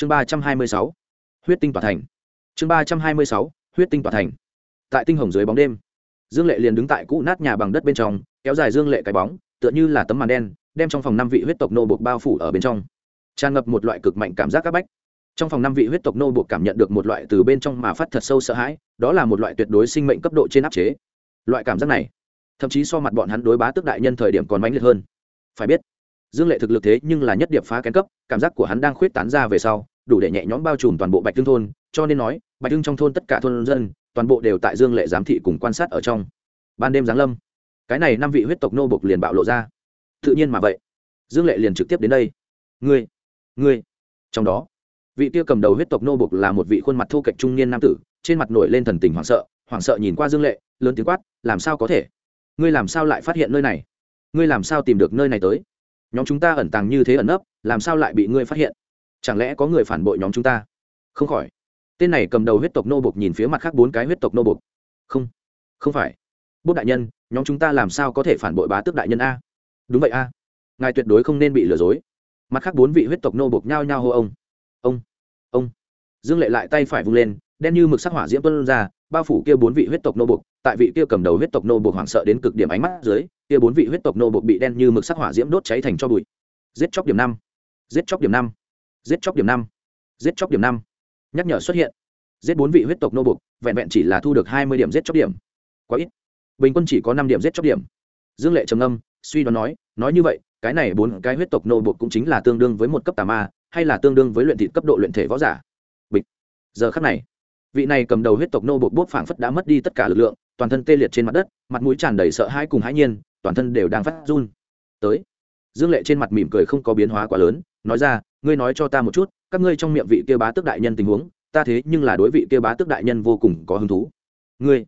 chương ba trăm hai mươi sáu, huyết tinh tỏa thành. Chương ba trăm hai mươi sáu, huyết tinh tỏa thành. Tại tinh hồng dưới bóng đêm, dương lệ liền đứng tại cũ nát nhà bằng đất bên trong, kéo dài dương lệ cái bóng, tựa như là tấm màn đen, đem trong phòng năm vị huyết tộc nô buộc bao phủ ở bên trong. Tràn ngập một loại cực mạnh cảm giác c áp bách. Trong phòng năm vị huyết tộc nô buộc cảm nhận được một loại từ bên trong mà phát thật sâu sợ hãi, đó là một loại tuyệt đối sinh mệnh cấp độ trên áp chế. Loại cảm giác này, thậm chí so mặt bọn hắn đối bá tước đại nhân thời điểm còn mãnh liệt hơn. Phải biết dương lệ thực lực thế nhưng là nhất điệp phá kén cấp, cảm giác của hắn đang khuyết tán ra về sau, đủ để nhẹ nhõm bao trùm toàn bộ bạch tương thôn, cho nên nói, bạch tương trong thôn tất cả thôn dân, toàn bộ đều tại dương lệ giám thị cùng quan sát ở trong. Ban đêm giáng lâm, cái này năm vị huyết tộc nô bộc liền bạo lộ ra. Tự nhiên mà vậy, dương lệ liền trực tiếp đến đây. Ngươi ngươi. Trong đó, vị kia cầm đầu huyết tộc nô bộc là một vị khuôn mặt thu kệch trung niên nam tử, trên mặt nổi lên thần tình hoảng sợ hoảng sợ nhìn qua dương lệ, lớn tiếng quát, làm sao có thể? Ngươi làm sao lại phát hiện nơi này? Ngươi làm sao tìm được nơi này tới? Nhóm chúng ta ẩn tàng như thế ẩn nấp, làm sao lại bị ngươi phát hiện? Chẳng lẽ có người phản bội nhóm chúng ta? Không khỏi. Tên này cầm đầu huyết tộc nô bộc nhìn phía mặt khác bốn cái huyết tộc nô bộc. Không không phải. Bốt đại nhân, nhóm chúng ta làm sao có thể phản bội bá tước đại nhân a? Đúng vậy a. Ngài tuyệt đối không nên bị lừa dối. Mặt khác bốn vị huyết tộc nô bộc nhao nhao hô ông. Ông ông. Dương lệ lại tay phải vung lên, đen như mực sắc hỏa diễm tuân ra, bao phủ kia bốn vị huyết tộc nô bộc. Tại vị kia cầm đầu huyết tộc nô bộc hoảng sợ đến cực điểm ánh mắt dưới kia bốn vị huyết tộc nô bộc bị đen như mực sắc hỏa diễm đốt cháy thành cho bụi. Giết chóc điểm năm. Giết chóc điểm năm. Giết chóc điểm năm. Giết chóc điểm năm. Nhắc nhở xuất hiện. Giết bốn vị huyết tộc nô bộc, vẹn vẹn chỉ là thu được hai mươi điểm giết chóc điểm. Quá ít. Bình quân chỉ có năm điểm giết chóc điểm. Dương lệ trầm âm suy đoán nói nói như vậy, cái này bốn cái huyết tộc nô bộc cũng chính là tương đương với một cấp tà ma, hay là tương đương với luyện thịt cấp độ luyện thể võ giả? Bịch. Giờ khắc này, vị này cầm đầu huyết tộc nô bộc bốt phảng phất đã mất đi tất cả lực lượng, toàn thân tê liệt trên mặt đất, mặt mũi tràn đầy sợ hãi cùng hãi nhiên toàn thân đều đang phát run. Tới. Dương lệ trên mặt mỉm cười không có biến hóa quá lớn, nói ra, ngươi nói cho ta một chút, các ngươi trong miệng vị kia bá tước đại nhân tình huống, ta thế nhưng là đối vị kia bá tước đại nhân vô cùng có hứng thú. Ngươi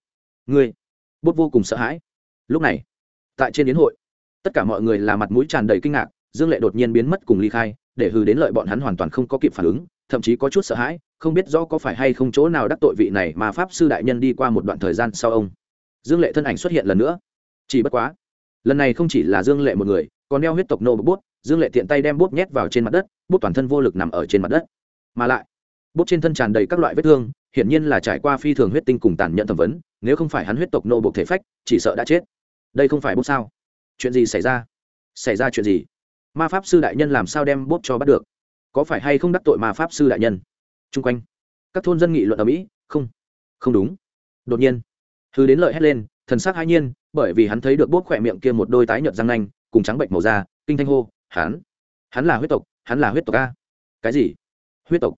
ngươi. Bốt vô cùng sợ hãi. Lúc này, tại trên yến hội, tất cả mọi người là mặt mũi tràn đầy kinh ngạc, dương lệ đột nhiên biến mất cùng ly khai, để hư đến lợi bọn hắn hoàn toàn không có kịp phản ứng, thậm chí có chút sợ hãi, không biết rõ có phải hay không chỗ nào đắc tội vị này mà pháp sư đại nhân đi qua một đoạn thời gian sau ông. Dương lệ thân ảnh xuất hiện lần nữa. Chỉ bất quá lần này không chỉ là dương lệ một người, còn đeo huyết tộc nô bút, dương lệ tiện tay đem bút nhét vào trên mặt đất, bút toàn thân vô lực nằm ở trên mặt đất. Mà lại, bút trên thân tràn đầy các loại vết thương, hiển nhiên là trải qua phi thường huyết tinh cùng tàn nhẫn thẩm vấn, nếu không phải hắn huyết tộc nô buộc thể phách, chỉ sợ đã chết. Đây không phải bút sao? Chuyện gì xảy ra? Xảy ra chuyện gì? Ma pháp sư đại nhân làm sao đem bút cho bắt được? Có phải hay không đắc tội ma pháp sư đại nhân? Chung quanh, các thôn dân nghị luận ở mỹ, không không đúng. Đột nhiên hư đến lợi hét lên thần sắc hai nhiên, bởi vì hắn thấy được bốt khỏe miệng kia một đôi tái nhợt răng nanh, cùng trắng bệnh màu da, kinh thanh hô, hắn hắn là huyết tộc, hắn là huyết tộc a. Cái gì? Huyết tộc?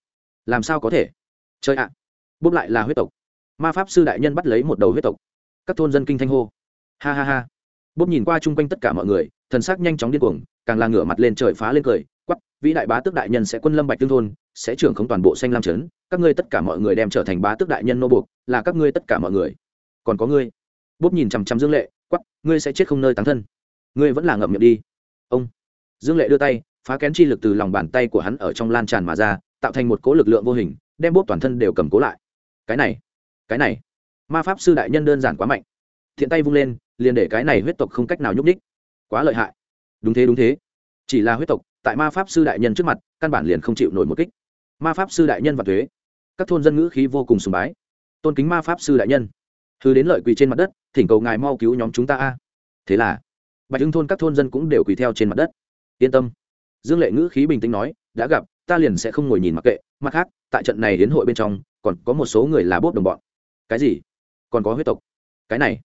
Làm sao có thể? Chơi ạ bốt lại là huyết tộc. Ma pháp sư đại nhân bắt lấy một đầu huyết tộc. Các thôn dân kinh thanh hô. Ha ha ha. Bốt nhìn qua chung quanh tất cả mọi người, thần sắc nhanh chóng điên cuồng, càng là ngửa mặt lên trời phá lên cười quắp vĩ đại bá tước đại nhân sẽ quân lâm bạch tương thôn, sẽ trưởng không toàn bộ xanh lam trấn, các ngươi tất cả mọi người đem trở thành bá tước đại nhân nô buộc, là các ngươi tất cả mọi người. Còn có ngươi bốp nhìn chằm chằm dương lệ quắp ngươi sẽ chết không nơi tán thân. Ngươi vẫn là ngậm miệng đi. Ông. Dương lệ đưa tay, phá kén chi lực từ lòng bàn tay của hắn ở trong lan tràn mà ra, tạo thành một cố lực lượng vô hình, đem bốp toàn thân đều cầm cố lại. Cái này cái này. Ma pháp sư đại nhân đơn giản quá mạnh. Thiện tay vung lên, liền để cái này huyết tộc không cách nào nhúc ních quá lợi hại. Đúng thế đúng thế. Chỉ là huyết tộc, tại ma pháp sư đại nhân trước mặt, căn bản liền không chịu nổi một kích. Ma pháp sư đại nhân và thuế. Các thôn dân ngữ khí vô cùng sùng bái. Tôn kính ma pháp sư đại nhân thứ đến lợi quỳ trên mặt đất, thỉnh cầu ngài mau cứu nhóm chúng ta a. Thế là, bạch hưng thôn các thôn dân cũng đều quỳ theo trên mặt đất. Yên tâm. Dương lệ ngữ khí bình tĩnh nói, đã gặp, ta liền sẽ không ngồi nhìn mặc kệ. Mặt khác, tại trận này đến hội bên trong, còn có một số người là bốt đồng bọn. Cái gì? Còn có huyết tộc? Cái này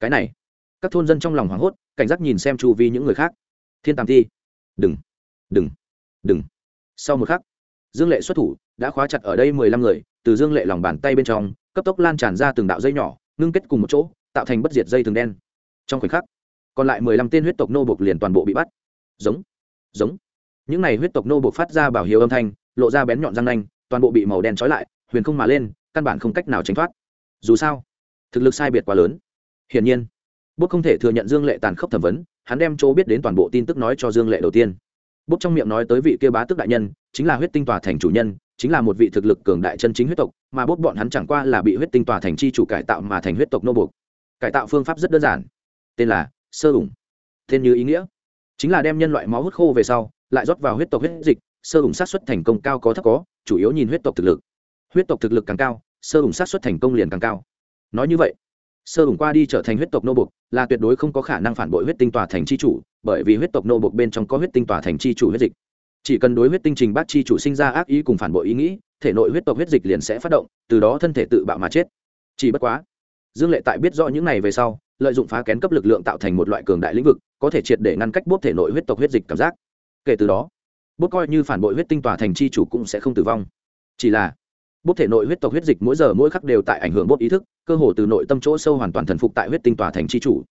cái này. Các thôn dân trong lòng hoảng hốt, cảnh giác nhìn xem chu vi những người khác. Thiên tàm thi đừng đừng đừng. Sau một khắc, dương lệ xuất thủ, đã khóa chặt ở đây mười lăm người, từ dương lệ lòng bàn tay bên trong, cấp tốc lan tràn ra từng đạo dây nhỏ ngưng kết cùng một chỗ, tạo thành bất diệt dây thường đen. Trong khoảnh khắc, còn lại mười lăm tên huyết tộc nô bộc liền toàn bộ bị bắt. Giống giống. Những này huyết tộc nô bộc phát ra bảo hiệu âm thanh, lộ ra bén nhọn răng nanh, toàn bộ bị màu đen trói lại, huyền không mà lên, căn bản không cách nào tránh thoát. Dù sao, thực lực sai biệt quá lớn. Hiển nhiên, bút không thể thừa nhận dương lệ tàn khốc thẩm vấn, hắn đem chỗ biết đến toàn bộ tin tức nói cho dương lệ đầu tiên. Bút trong miệng nói tới vị kia bá tức đại nhân, chính là huyết tinh tòa thành chủ nhân, chính là một vị thực lực cường đại chân chính huyết tộc mà bút bọn hắn chẳng qua là bị huyết tinh tòa thành chi chủ cải tạo mà thành huyết tộc nô buộc. Cải tạo phương pháp rất đơn giản. Tên là sơ ủng. Tên như ý nghĩa. Chính là đem nhân loại máu hút khô về sau, lại rót vào huyết tộc huyết dịch, sơ ủng sát xuất thành công cao có thấp có, chủ yếu nhìn huyết tộc thực lực. Huyết tộc thực lực càng cao, sơ ủng sát xuất thành công liền càng cao. Nói như vậy, sơ ủng qua đi trở thành huyết tộc nô bục là tuyệt đối không có khả năng phản bội huyết tinh tòa thành c h i chủ, bởi vì huyết tộc nô bục bên trong có huyết tinh tòa thành c h i chủ huyết dịch. Chỉ cần đối huyết tinh trình bác c h i chủ sinh ra ác ý cùng phản bội ý nghĩ thể nội huyết tộc huyết dịch liền sẽ phát động, từ đó thân thể tự bạo mà chết. Chỉ bất quá, dương lệ tại biết rõ những này về sau, lợi dụng phá kén cấp lực lượng tạo thành một loại cường đại lĩnh vực, có thể triệt để ngăn cách bốt thể nội huyết tộc huyết dịch cảm giác. Kể từ đó bốt coi như phản bội huyết tinh tòa thành c h i chủ cũng sẽ không tử vong. Chỉ là bốt thể nội huyết tộc huyết dịch mỗi giờ mỗi khắc đều tại ảnh hưởng bốt ý thức, cơ hồ từ nội tâm chỗ sâu hoàn toàn thần phục tại huyết tinh tòa thành c h i chủ.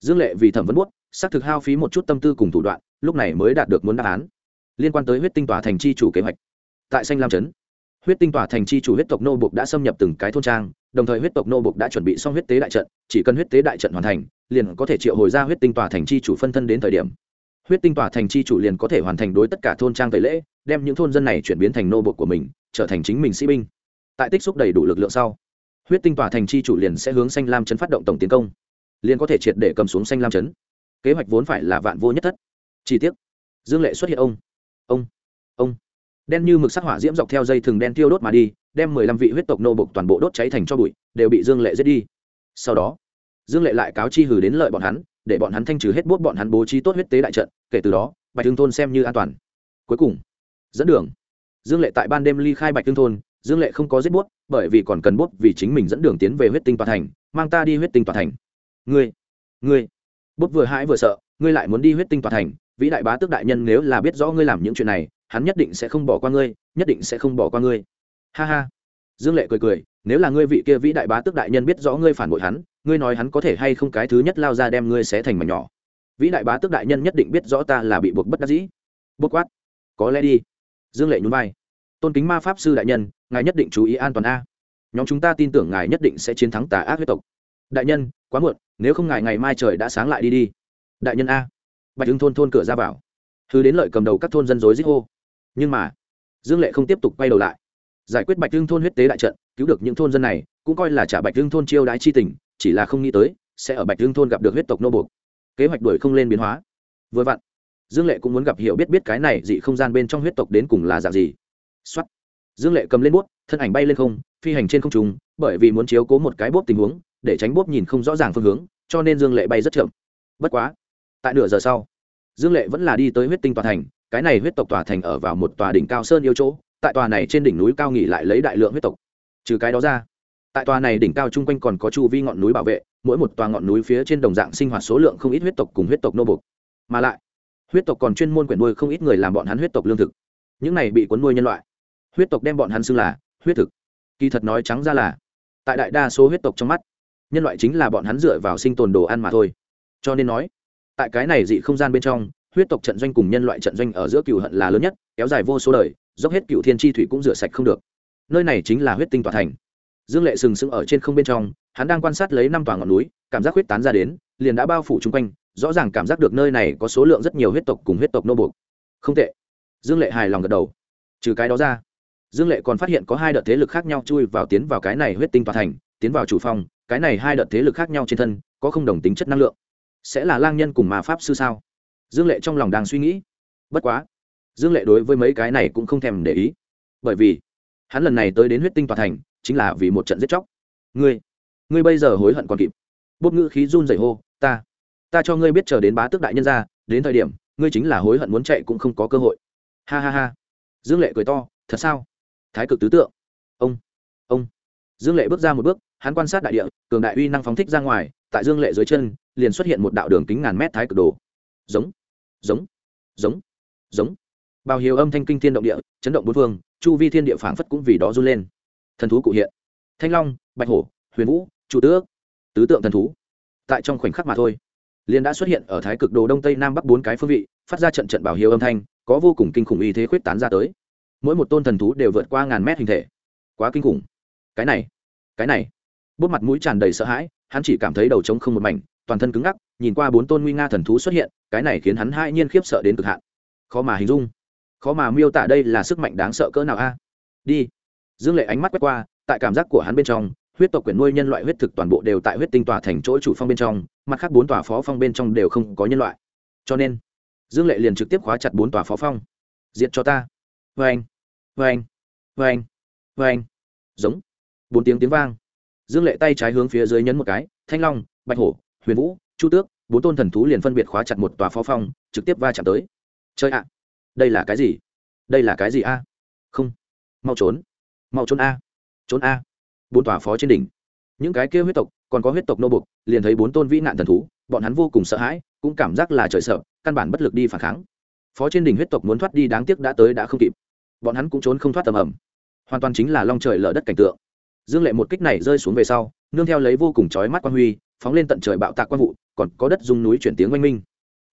Dương lệ vì thẩm vấn bút xác thực hao phí một chút tâm tư cùng thủ đoạn, lúc này mới đạt được muốn đáp án liên quan tới huyết tinh tòa thành chi chủ kế hoạch. Tại xanh lam trấn huyết tinh tỏa thành chi chủ huyết tộc nô bục đã xâm nhập từng cái thôn trang, đồng thời huyết tộc nô bục đã chuẩn bị xong huyết tế đại trận, chỉ cần huyết tế đại trận hoàn thành, liền có thể triệu hồi ra huyết tinh tỏa thành chi chủ phân thân đến thời điểm. Huyết tinh tỏa thành chi chủ liền có thể hoàn thành đối tất cả thôn trang tẩy lễ, đem những thôn dân này chuyển biến thành nô bục của mình, trở thành chính mình sĩ binh. Tại tích xúc đầy đủ lực lượng sau, huyết tinh tỏa thành chi chủ liền sẽ hướng xanh lam chấn phát động tổng tiến công, liền có thể triệt để cầm xuống xanh lam chấn. Kế hoạch vốn phải là vạn vô nhất thất. Chi tiết dương lệ xuất hiện ông ông ông đen như mực sắc hỏa diễm dọc theo dây thừng đen tiêu đốt mà đi, đem mười lăm vị huyết tộc nô bục toàn bộ đốt cháy thành cho bụi, đều bị dương lệ giết đi. Sau đó, dương lệ lại cáo chi hử đến lợi bọn hắn, để bọn hắn thanh trừ hết bốt bọn hắn bố trí tốt huyết tế đại trận, kể từ đó, bạch thương thôn xem như an toàn. Cuối cùng, dẫn đường. Dương lệ tại ban đêm ly khai bạch thương thôn, dương lệ không có giết bút, bởi vì còn cần bút vì chính mình dẫn đường tiến về huyết tinh toàn thành, mang ta đi huyết tinh toàn thành. Ngươi ngươi, bút vừa hãi vừa sợ, ngươi lại muốn đi huyết tinh toàn thành, vĩ đại bá tước đại nhân nếu là biết rõ ngươi làm những chuyện này hắn nhất định sẽ không bỏ qua ngươi, nhất định sẽ không bỏ qua ngươi. Ha ha. Dương lệ cười cười, nếu là ngươi vị kia vĩ đại bá tước đại nhân biết rõ ngươi phản bội hắn, ngươi nói hắn có thể hay không cái thứ nhất lao ra đem ngươi xé thành mảnh nhỏ. Vĩ đại bá tước đại nhân nhất định biết rõ ta là bị buộc bất đắc dĩ. Bút quát. Có lẽ đi. Dương lệ nhún vai. Tôn kính ma pháp sư đại nhân, ngài nhất định chú ý an toàn a. Nhóm chúng ta tin tưởng ngài nhất định sẽ chiến thắng tà ác huyết tộc. Đại nhân, quá muộn, nếu không ngài ngày mai trời đã sáng lại đi đi. Đại nhân a. Bạch hưng thôn thôn cửa ra vào. Thứ đến lợi cầm đầu các thôn dân dối dích hô nhưng mà, dương lệ không tiếp tục quay đầu lại. Giải quyết bạch hưng thôn huyết tế đại trận, cứu được những thôn dân này, cũng coi là trả bạch hưng thôn chiêu đãi chi tình, chỉ là không nghĩ tới, sẽ ở bạch hưng thôn gặp được huyết tộc nô buộc. Kế hoạch đuổi không lên biến hóa. Vừa vặn, dương lệ cũng muốn gặp hiểu biết biết cái này dị không gian bên trong huyết tộc đến cùng là dạng gì. Xuất dương lệ cầm lên bút, thân ảnh bay lên không, phi hành trên không trung, bởi vì muốn chiếu cố một cái bốp tình huống, để tránh bốp nhìn không rõ ràng phương hướng, cho nên dương lệ bay rất chậm. Bất quá, tại nửa giờ sau, dương lệ vẫn là đi tới huyết tinh tòa thành cái này huyết tộc tòa thành ở vào một tòa đỉnh cao sơn yêu chỗ, tại tòa này trên đỉnh núi cao nghỉ lại lấy đại lượng huyết tộc. Trừ cái đó ra, tại tòa này đỉnh cao chung quanh còn có chu vi ngọn núi bảo vệ, mỗi một tòa ngọn núi phía trên đồng dạng sinh hoạt số lượng không ít huyết tộc cùng huyết tộc nô bục mà lại, huyết tộc còn chuyên môn quyển nuôi không ít người làm bọn hắn huyết tộc lương thực. Những này bị cuốn nuôi nhân loại. Huyết tộc đem bọn hắn xưng là huyết thực. Kỳ thật nói trắng ra là, tại đại đa số huyết tộc trong mắt, nhân loại chính là bọn hắn dựa vào sinh tồn đồ ăn mà thôi. Cho nên nói, tại cái này dị không gian bên trong huyết tộc trận doanh cùng nhân loại trận doanh ở giữa cựu hận là lớn nhất, kéo dài vô số đời, dốc hết cựu thiên tri thủy cũng rửa sạch không được. Nơi này chính là huyết tinh tòa thành. Dương lệ sừng sững ở trên không bên trong, hắn đang quan sát lấy năm tòa ngọn núi, cảm giác huyết tán ra đến, liền đã bao phủ chung quanh, rõ ràng cảm giác được nơi này có số lượng rất nhiều huyết tộc cùng huyết tộc nô buộc. Không tệ. Dương lệ hài lòng gật đầu. Trừ cái đó ra, dương lệ còn phát hiện có hai đợt thế lực khác nhau chui vào tiến vào cái này huyết tinh tòa thành, tiến vào chủ phòng. cái này hai đợt thế lực khác nhau trên thân, có không đồng tính chất năng lượng. Sẽ là lang nhân cùng mà pháp sư sao? Dương lệ trong lòng đang suy nghĩ. Bất quá, dương lệ đối với mấy cái này cũng không thèm để ý. Bởi vì, hắn lần này tới đến huyết tinh tòa thành, chính là vì một trận giết chóc. Ngươi ngươi bây giờ hối hận còn kịp. Bốt ngữ khí run rẩy hô, ta ta cho ngươi biết chờ đến bá tước đại nhân ra, đến thời điểm, ngươi chính là hối hận muốn chạy cũng không có cơ hội. Ha ha ha. Dương lệ cười to, thật sao? Thái cực tứ tượng. Ông ông. Dương lệ bước ra một bước, hắn quan sát đại địa, cường đại uy năng phóng thích ra ngoài, tại dương lệ dưới chân, liền xuất hiện một đạo đường kính ngàn mét thái cực đồ giống. Giống. Giống. Giống. Bao hiếu âm thanh kinh thiên động địa, chấn động bốn phương, chu vi thiên địa phảng phất cũng vì đó run lên. Thần thú cụ hiện. Thanh long, bạch hổ, huyền vũ chủ tước. Tứ tượng thần thú. Tại trong khoảnh khắc mà thôi, liền đã xuất hiện ở thái cực đồ đông tây nam bắc bốn cái phương vị, phát ra trận trận bảo hiếu âm thanh, có vô cùng kinh khủng y thế khuyết tán ra tới. Mỗi một tôn thần thú đều vượt qua ngàn mét hình thể. Quá kinh khủng. Cái này cái này. Bút mặt mũi tràn đầy sợ hãi, hắn chỉ cảm thấy đầu trống không một mảnh, toàn thân cứng ngắc nhìn qua bốn tôn nguy nga thần thú xuất hiện, cái này khiến hắn hai nhiên khiếp sợ đến cực hạn. Khó mà hình dung. Khó mà miêu tả đây là sức mạnh đáng sợ cỡ nào a. Đi. Dương lệ ánh mắt quét qua, tại cảm giác của hắn bên trong, huyết tộc quyển nuôi nhân loại huyết thực toàn bộ đều tại huyết tinh tòa thành chỗ chủ phong bên trong, mặt khác bốn tòa phó phong bên trong đều không có nhân loại. Cho nên, dương lệ liền trực tiếp khóa chặt bốn tòa phó phong. Diệt cho ta. Vê anh vê anh vê anh vê anh giống. Bốn tiếng tiếng vang. Dương lệ tay trái hướng phía dưới nhấn một cái, thanh long, bạch hổ, huyền vũ chu tước, bốn tôn thần thú liền phân biệt khóa chặt một tòa phó phong, trực tiếp va chạm tới. Chơi ạ. Đây là cái gì? Đây là cái gì a? Không. Mau trốn. Mau trốn a. Trốn a. Bốn tòa phó trên đỉnh. Những cái kia huyết tộc, còn có huyết tộc nô bục, liền thấy bốn tôn vĩ nạn thần thú, bọn hắn vô cùng sợ hãi, cũng cảm giác là trời sợ, căn bản bất lực đi phản kháng. Phó trên đỉnh huyết tộc muốn thoát đi đáng tiếc đã tới đã không kịp. Bọn hắn cũng trốn không thoát tầm ẩm hoàn toàn chính là long trời lở đất cảnh tượng. Dương lệ một kích này rơi xuống về sau, nương theo lấy vô cùng chói mắt quan huy, phóng lên tận trời bạo tạc quan vụ còn có đất dung núi chuyển tiếng oanh minh.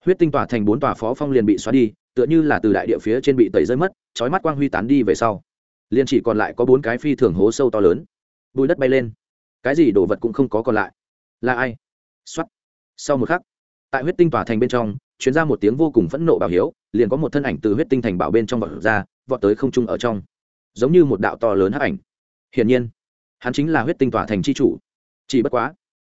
Huyết tinh tỏa thành bốn tòa phó phong liền bị xóa đi, tựa như là từ đại địa phía trên bị tẩy rơi mất, chói mắt quang huy tán đi về sau. Liền chỉ còn lại có bốn cái phi thường hố sâu to lớn. Bùi đất bay lên. Cái gì đồ vật cũng không có còn lại. Là ai? Xuất sau một khắc, tại huyết tinh tỏa thành bên trong chuyến ra một tiếng vô cùng phẫn nộ bảo hiếu, liền có một thân ảnh từ huyết tinh thành bảo bên trong vọt ra, vọt tới không trung ở trong. Giống như một đạo to lớn hấp ảnh. Hiển nhiên, hắn chính là huyết tinh tỏa thành c h i chủ. Chỉ bất quá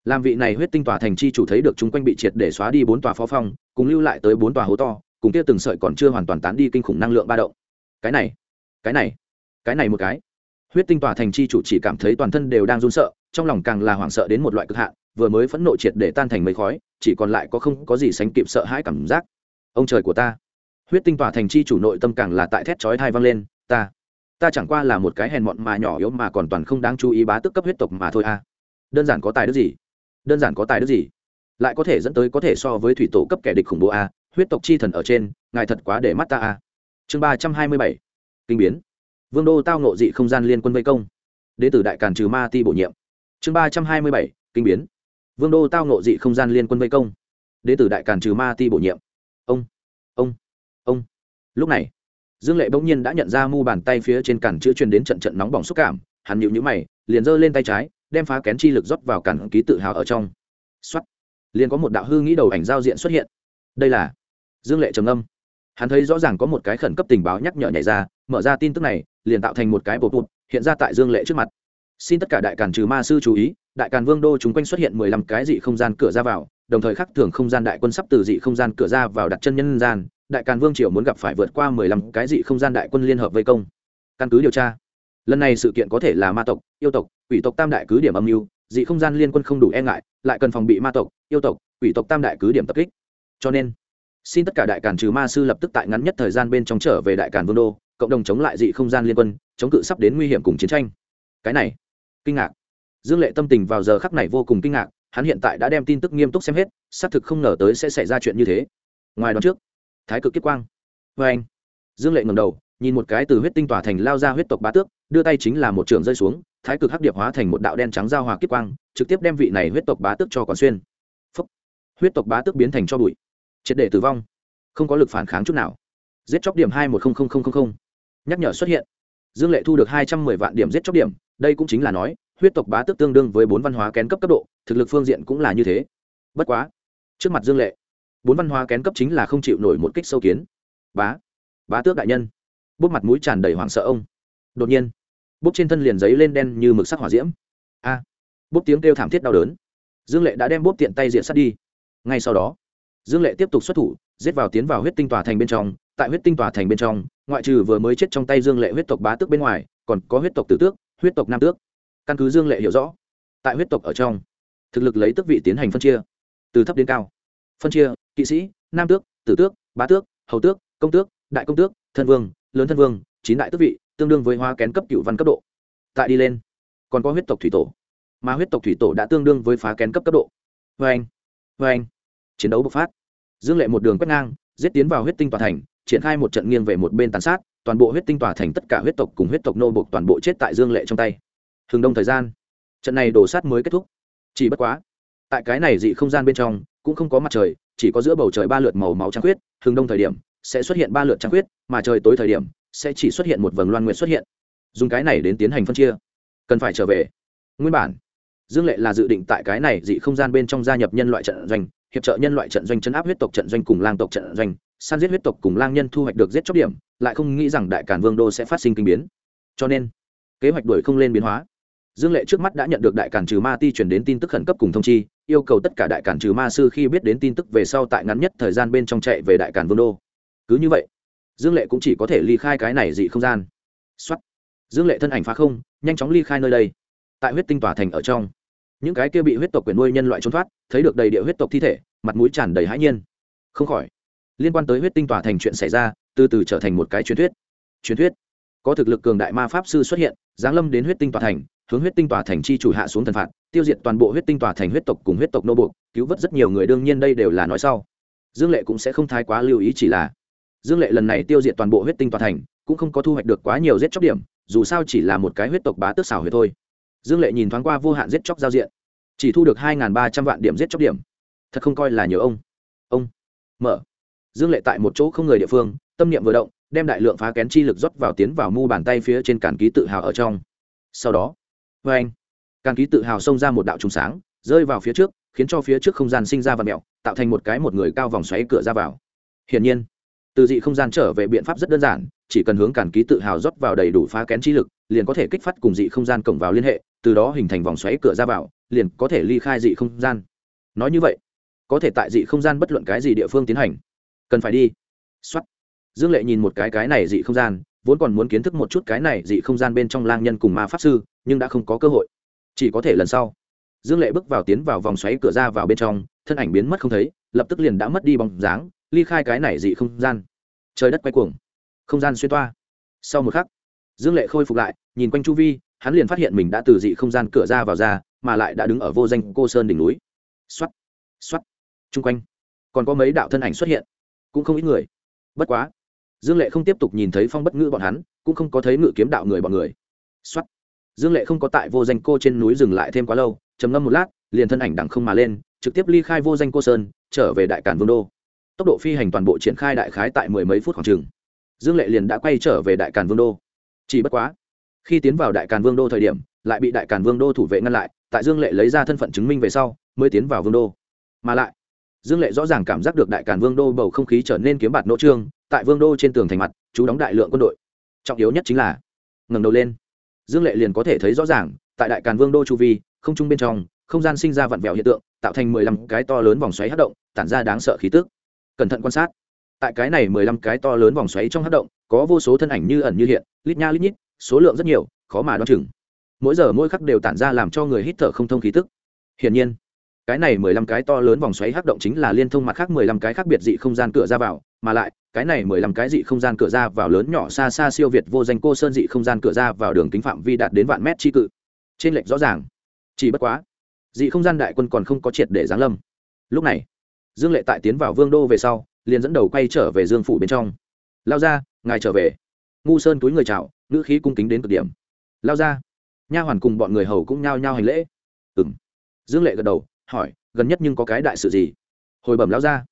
làm vị này huyết tinh tòa thành chi chủ thấy được chúng quanh bị triệt để xóa đi bốn tòa phó phong, cùng lưu lại tới bốn tòa hố to, cùng kia từng sợi còn chưa hoàn toàn tán đi kinh khủng năng lượng ba động. Cái này cái này cái này một cái. Huyết tinh tòa thành chi chủ chỉ cảm thấy toàn thân đều đang run sợ, trong lòng càng là hoảng sợ đến một loại cực hạn, vừa mới phẫn nộ triệt để tan thành mấy khói, chỉ còn lại có không có gì sánh kịp sợ hãi cảm giác. Ông trời của ta. Huyết tinh tỏa thành chi chủ nội tâm càng là tại thét chói thai vang lên, ta ta chẳng qua là một cái hèn mọn mà nhỏ yếu mà còn toàn không đáng chú ý bá tức cấp huyết tộc mà thôi a. À. đơn giản có tài đức gì? Đơn giản có tài đức gì? Lại có thể dẫn tới có thể so với thủy tổ cấp kẻ địch khủng bố a, huyết tộc chi thần ở trên, ngài thật quá để mắt ta a. Chương ba trăm hai mươi bảy. Kinh biến. Vương đô tao nộ dị không gian liên quân vây công. Đế tử đại càn trừ ma ti bổ nhiệm. Chương ba trăm hai mươi bảy, kinh biến. Vương đô tao nộ dị không gian liên quân vây công. Đế tử đại càn trừ ma ti bổ nhiệm. Ông ông ông. Lúc này, dương lệ bỗng nhiên đã nhận ra mu bàn tay phía trên cản chữ truyền đến trận trận nóng bỏng xúc cảm, hắn nhịu nhữ mày, liền giơ lên tay trái đem phá kén chi lực rót vào cản ký tự hào ở trong. Xuất liền có một đạo hư nghĩ đầu ảnh giao diện xuất hiện. Đây là dương lệ trầm âm hắn thấy rõ ràng có một cái khẩn cấp tình báo nhắc nhở nhảy ra, mở ra tin tức này, liền tạo thành một cái bột bột, hiện ra tại dương lệ trước mặt. Xin tất cả đại càn trừ ma sư chú ý, đại càn vương đô chúng quanh xuất hiện mười lăm cái dị không gian cửa ra vào, đồng thời khắc thường không gian đại quân sắp từ dị không gian cửa ra vào đặt chân nhân gian, đại càn vương triều muốn gặp phải vượt qua mười lăm cái dị không gian đại quân liên hợp vây công. Căn cứ điều tra lần này sự kiện có thể là ma tộc, yêu tộc, quỷ tộc tam đại cứ điểm âm mưu, dị không gian liên quân không đủ e ngại, lại cần phòng bị ma tộc, yêu tộc, quỷ tộc tam đại cứ điểm tập kích. Cho nên, xin tất cả đại càn trừ ma sư lập tức tại ngắn nhất thời gian bên trong trở về đại càn vương đô, cộng đồng chống lại dị không gian liên quân, chống cự sắp đến nguy hiểm cùng chiến tranh. Cái này, kinh ngạc. Dương lệ tâm tình vào giờ khắc này vô cùng kinh ngạc, hắn hiện tại đã đem tin tức nghiêm túc xem hết, xác thực không ngờ tới sẽ xảy ra chuyện như thế. Ngoài đó trước, thái cực kiếp quang. Vê anh. Dương lệ ngầm đầu nhìn một cái từ huyết tinh tỏa thành lao ra huyết tộc bá tước, đưa tay chính là một trường rơi xuống, thái cực hắc điệp hóa thành một đạo đen trắng giao hòa kiếp quang, trực tiếp đem vị này huyết tộc bá tước cho còn xuyên. Phúc. huyết tộc bá tước biến thành cho bụi. Triệt để tử vong. Không có lực phản kháng chút nào. Giết chóc điểm hai một nhắc nhở xuất hiện. Dương lệ thu được hai trăm mười vạn điểm giết chóc điểm, đây cũng chính là nói, huyết tộc bá tước tương đương với bốn văn hóa kén cấp cấp độ, thực lực phương diện cũng là như thế. Bất quá, trước mặt dương lệ, bốn văn hóa kén cấp chính là không chịu nổi một kích sâu kiến. Bá. Bá tước đại nhân bút mặt mũi tràn đầy hoảng sợ ông. Đột nhiên bút trên thân liền giấy lên đen như mực sắc hỏa diễm. A à, bút tiếng kêu thảm thiết đau đớn. Dương lệ đã đem bút tiện tay diện sắt đi. Ngay sau đó dương lệ tiếp tục xuất thủ giết vào tiến vào huyết tinh tòa thành bên trong. Tại huyết tinh tòa thành bên trong ngoại trừ vừa mới chết trong tay dương lệ huyết tộc bá tước bên ngoài còn có huyết tộc tử tước huyết tộc nam tước. Căn cứ dương lệ hiểu rõ tại huyết tộc ở trong thực lực lấy tước vị tiến hành phân chia từ thấp đến cao. Phân chia kỵ sĩ nam tước tử tước bá tước hầu tước công tước đại công tước thân vương lớn thân vương, chín đại tước vị, tương đương với hoa kén cấp cựu văn cấp độ. Tại đi lên, còn có huyết tộc thủy tổ. Mà huyết tộc thủy tổ đã tương đương với phá kén cấp cấp độ. Vê anh vê anh. Chiến đấu bộc phát. Dương lệ một đường quét ngang, giết tiến vào huyết tinh tòa thành, triển khai một trận nghiêng về một bên tàn sát, toàn bộ huyết tinh tòa thành tất cả huyết tộc cùng huyết tộc nô bộc toàn bộ chết tại dương lệ trong tay. Hừng đông thời gian, trận này đổ sát mới kết thúc. Chỉ bất quá, tại cái này dị không gian bên trong, cũng không có mặt trời, chỉ có giữa bầu trời ba lượt màu máu trắng khuyết, hừng đông thời điểm sẽ xuất hiện ba lượt trăng khuyết, mà trời tối thời điểm, sẽ chỉ xuất hiện một vầng loan nguyện xuất hiện. Dùng cái này đến tiến hành phân chia. Cần phải trở về. Nguyên bản, dương lệ là dự định tại cái này dị không gian bên trong gia nhập nhân loại trận doanh, hiệp trợ nhân loại trận doanh chấn áp huyết tộc trận doanh cùng lang tộc trận doanh. San giết huyết tộc cùng lang nhân thu hoạch được giết chóc điểm, lại không nghĩ rằng đại cản vương đô sẽ phát sinh kinh biến. Cho nên, kế hoạch đuổi không lên biến hóa. Dương lệ trước mắt đã nhận được đại cản trừ ma ti chuyển đến tin tức khẩn cấp cùng thông chi, yêu cầu tất cả đại cản trừ ma sư khi biết đến tin tức về sau tại ngắn nhất thời gian bên trong chạy về đại cản vương đô cứ như vậy, dương lệ cũng chỉ có thể ly khai cái này dị không gian. Xuất dương lệ thân ảnh phá không, nhanh chóng ly khai nơi đây. Tại huyết tinh tỏa thành ở trong, những cái kia bị huyết tộc quyền nuôi nhân loại trốn thoát, thấy được đầy địa huyết tộc thi thể, mặt mũi tràn đầy hãi nhiên. Không khỏi, liên quan tới huyết tinh tỏa thành chuyện xảy ra, từ từ trở thành một cái truyền thuyết. Truyền thuyết. Có thực lực cường đại ma pháp sư xuất hiện, giáng lâm đến huyết tinh tỏa thành, hướng huyết tinh tỏa thành chi chủ hạ xuống thần phạt, tiêu diệt toàn bộ huyết tinh tỏa thành huyết tộc cùng huyết tộc nô buộc, cứu vớt rất nhiều người, đương nhiên đây đều là nói sau. Dương lệ cũng sẽ không thái quá lưu ý chỉ là dương lệ lần này tiêu diệt toàn bộ huyết tinh toàn thành, cũng không có thu hoạch được quá nhiều giết chóc điểm, dù sao chỉ là một cái huyết tộc bá tước xảo huyệt thôi. Dương lệ nhìn thoáng qua vô hạn giết chóc giao diện, chỉ thu được hai ba trăm vạn điểm giết chóc điểm. Thật không coi là nhiều ông. Ông, mở. Dương lệ tại một chỗ không người địa phương, tâm niệm vừa động, đem đại lượng phá kén chi lực rót vào tiến vào mu bàn tay phía trên càn ký tự hào ở trong. Sau đó vê anh, càn ký tự hào xông ra một đạo trùng sáng, rơi vào phía trước, khiến cho phía trước không gian sinh ra và mẹo, tạo thành một cái một người cao vòng xoáy cửa ra vào. Hiển nhiên từ dị không gian trở về biện pháp rất đơn giản, chỉ cần hướng càn ký tự hào rót vào đầy đủ phá kén chi lực, liền có thể kích phát cùng dị không gian cổng vào liên hệ, từ đó hình thành vòng xoáy cửa ra vào, liền có thể ly khai dị không gian. Nói như vậy, có thể tại dị không gian bất luận cái gì địa phương tiến hành. Cần phải đi. Xuất dương lệ nhìn một cái cái này dị không gian, vốn còn muốn kiến thức một chút cái này dị không gian bên trong lang nhân cùng ma pháp sư, nhưng đã không có cơ hội. Chỉ có thể lần sau. Dương lệ bước vào tiến vào vòng xoáy cửa ra vào bên trong, thân ảnh biến mất không thấy, lập tức liền đã mất đi bóng dáng ly khai cái này dị không gian. Trời đất quay cuồng. Không gian xuyên toa. Sau một khắc, dương lệ khôi phục lại, nhìn quanh chu vi, hắn liền phát hiện mình đã từ dị không gian cửa ra vào ra, mà lại đã đứng ở vô danh cô sơn đỉnh núi. X o á t x o á t chung quanh, còn có mấy đạo thân ảnh xuất hiện. Cũng không ít người. Bất quá, dương lệ không tiếp tục nhìn thấy phong bất ngữ bọn hắn, cũng không có thấy ngự kiếm đạo người bọn người. X o á t dương lệ không có tại vô danh cô trên núi dừng lại thêm quá lâu, trầm ngâm một lát, liền thân ảnh đằng không mà lên, trực tiếp ly khai vô danh cô sơn, trở về đại cản vương đô tốc độ phi hành toàn bộ triển khai đại khái tại mười mấy phút khoảng trường dương lệ liền đã quay trở về đại càn vương đô. Chỉ bất quá, khi tiến vào đại càn vương đô thời điểm, lại bị đại càn vương đô thủ vệ ngăn lại, tại dương lệ lấy ra thân phận chứng minh về sau, mới tiến vào vương đô. Mà lại, dương lệ rõ ràng cảm giác được đại càn vương đô bầu không khí trở nên kiếm bạt nỗ trương, tại vương đô trên tường thành mặt, chú đóng đại lượng quân đội. Trọng yếu nhất chính là, ngẩng đầu lên. Dương lệ liền có thể thấy rõ ràng, tại đại càn vương đô chu vi, không trung bên trong, không gian sinh ra vặn vẹo hiện tượng, tạo thành mười lăm cái to lớn vòng xoáy hát động, tản ra đáng sợ khí tức cẩn thận quan sát. Tại cái này mười lăm cái to lớn vòng xoáy trong hát động, có vô số thân ảnh như ẩn như hiện, lít nha lít nhít, số lượng rất nhiều, khó mà đo chừng. Mỗi giờ mỗi khắc đều tản ra làm cho người hít thở không thông khí tức. Hiển nhiên, cái này mười lăm cái to lớn vòng xoáy hắc động chính là liên thông mặt khác mười lăm cái khác biệt dị không gian cửa ra vào, mà lại, cái này mười lăm cái dị không gian cửa ra vào lớn nhỏ xa xa siêu việt vô danh cô sơn dị không gian cửa ra vào đường kính phạm vi đạt đến vạn mét chi cự. Trên lệch rõ ràng. Chỉ bất quá, dị không gian đại quân còn không có triệt để giáng lâm. Lúc này dương lệ tại tiến vào vương đô về sau, liền dẫn đầu quay trở về dương phủ bên trong. Lao ra ngài trở về. Ngu sơn túi người chào, ngữ khí cung kính đến cực điểm. Lao ra nha hoàn cùng bọn người hầu cũng nhao nhao hành lễ. Ừng dương lệ gật đầu, hỏi, gần nhất nhưng có cái đại sự gì? Hồi bẩm lao ra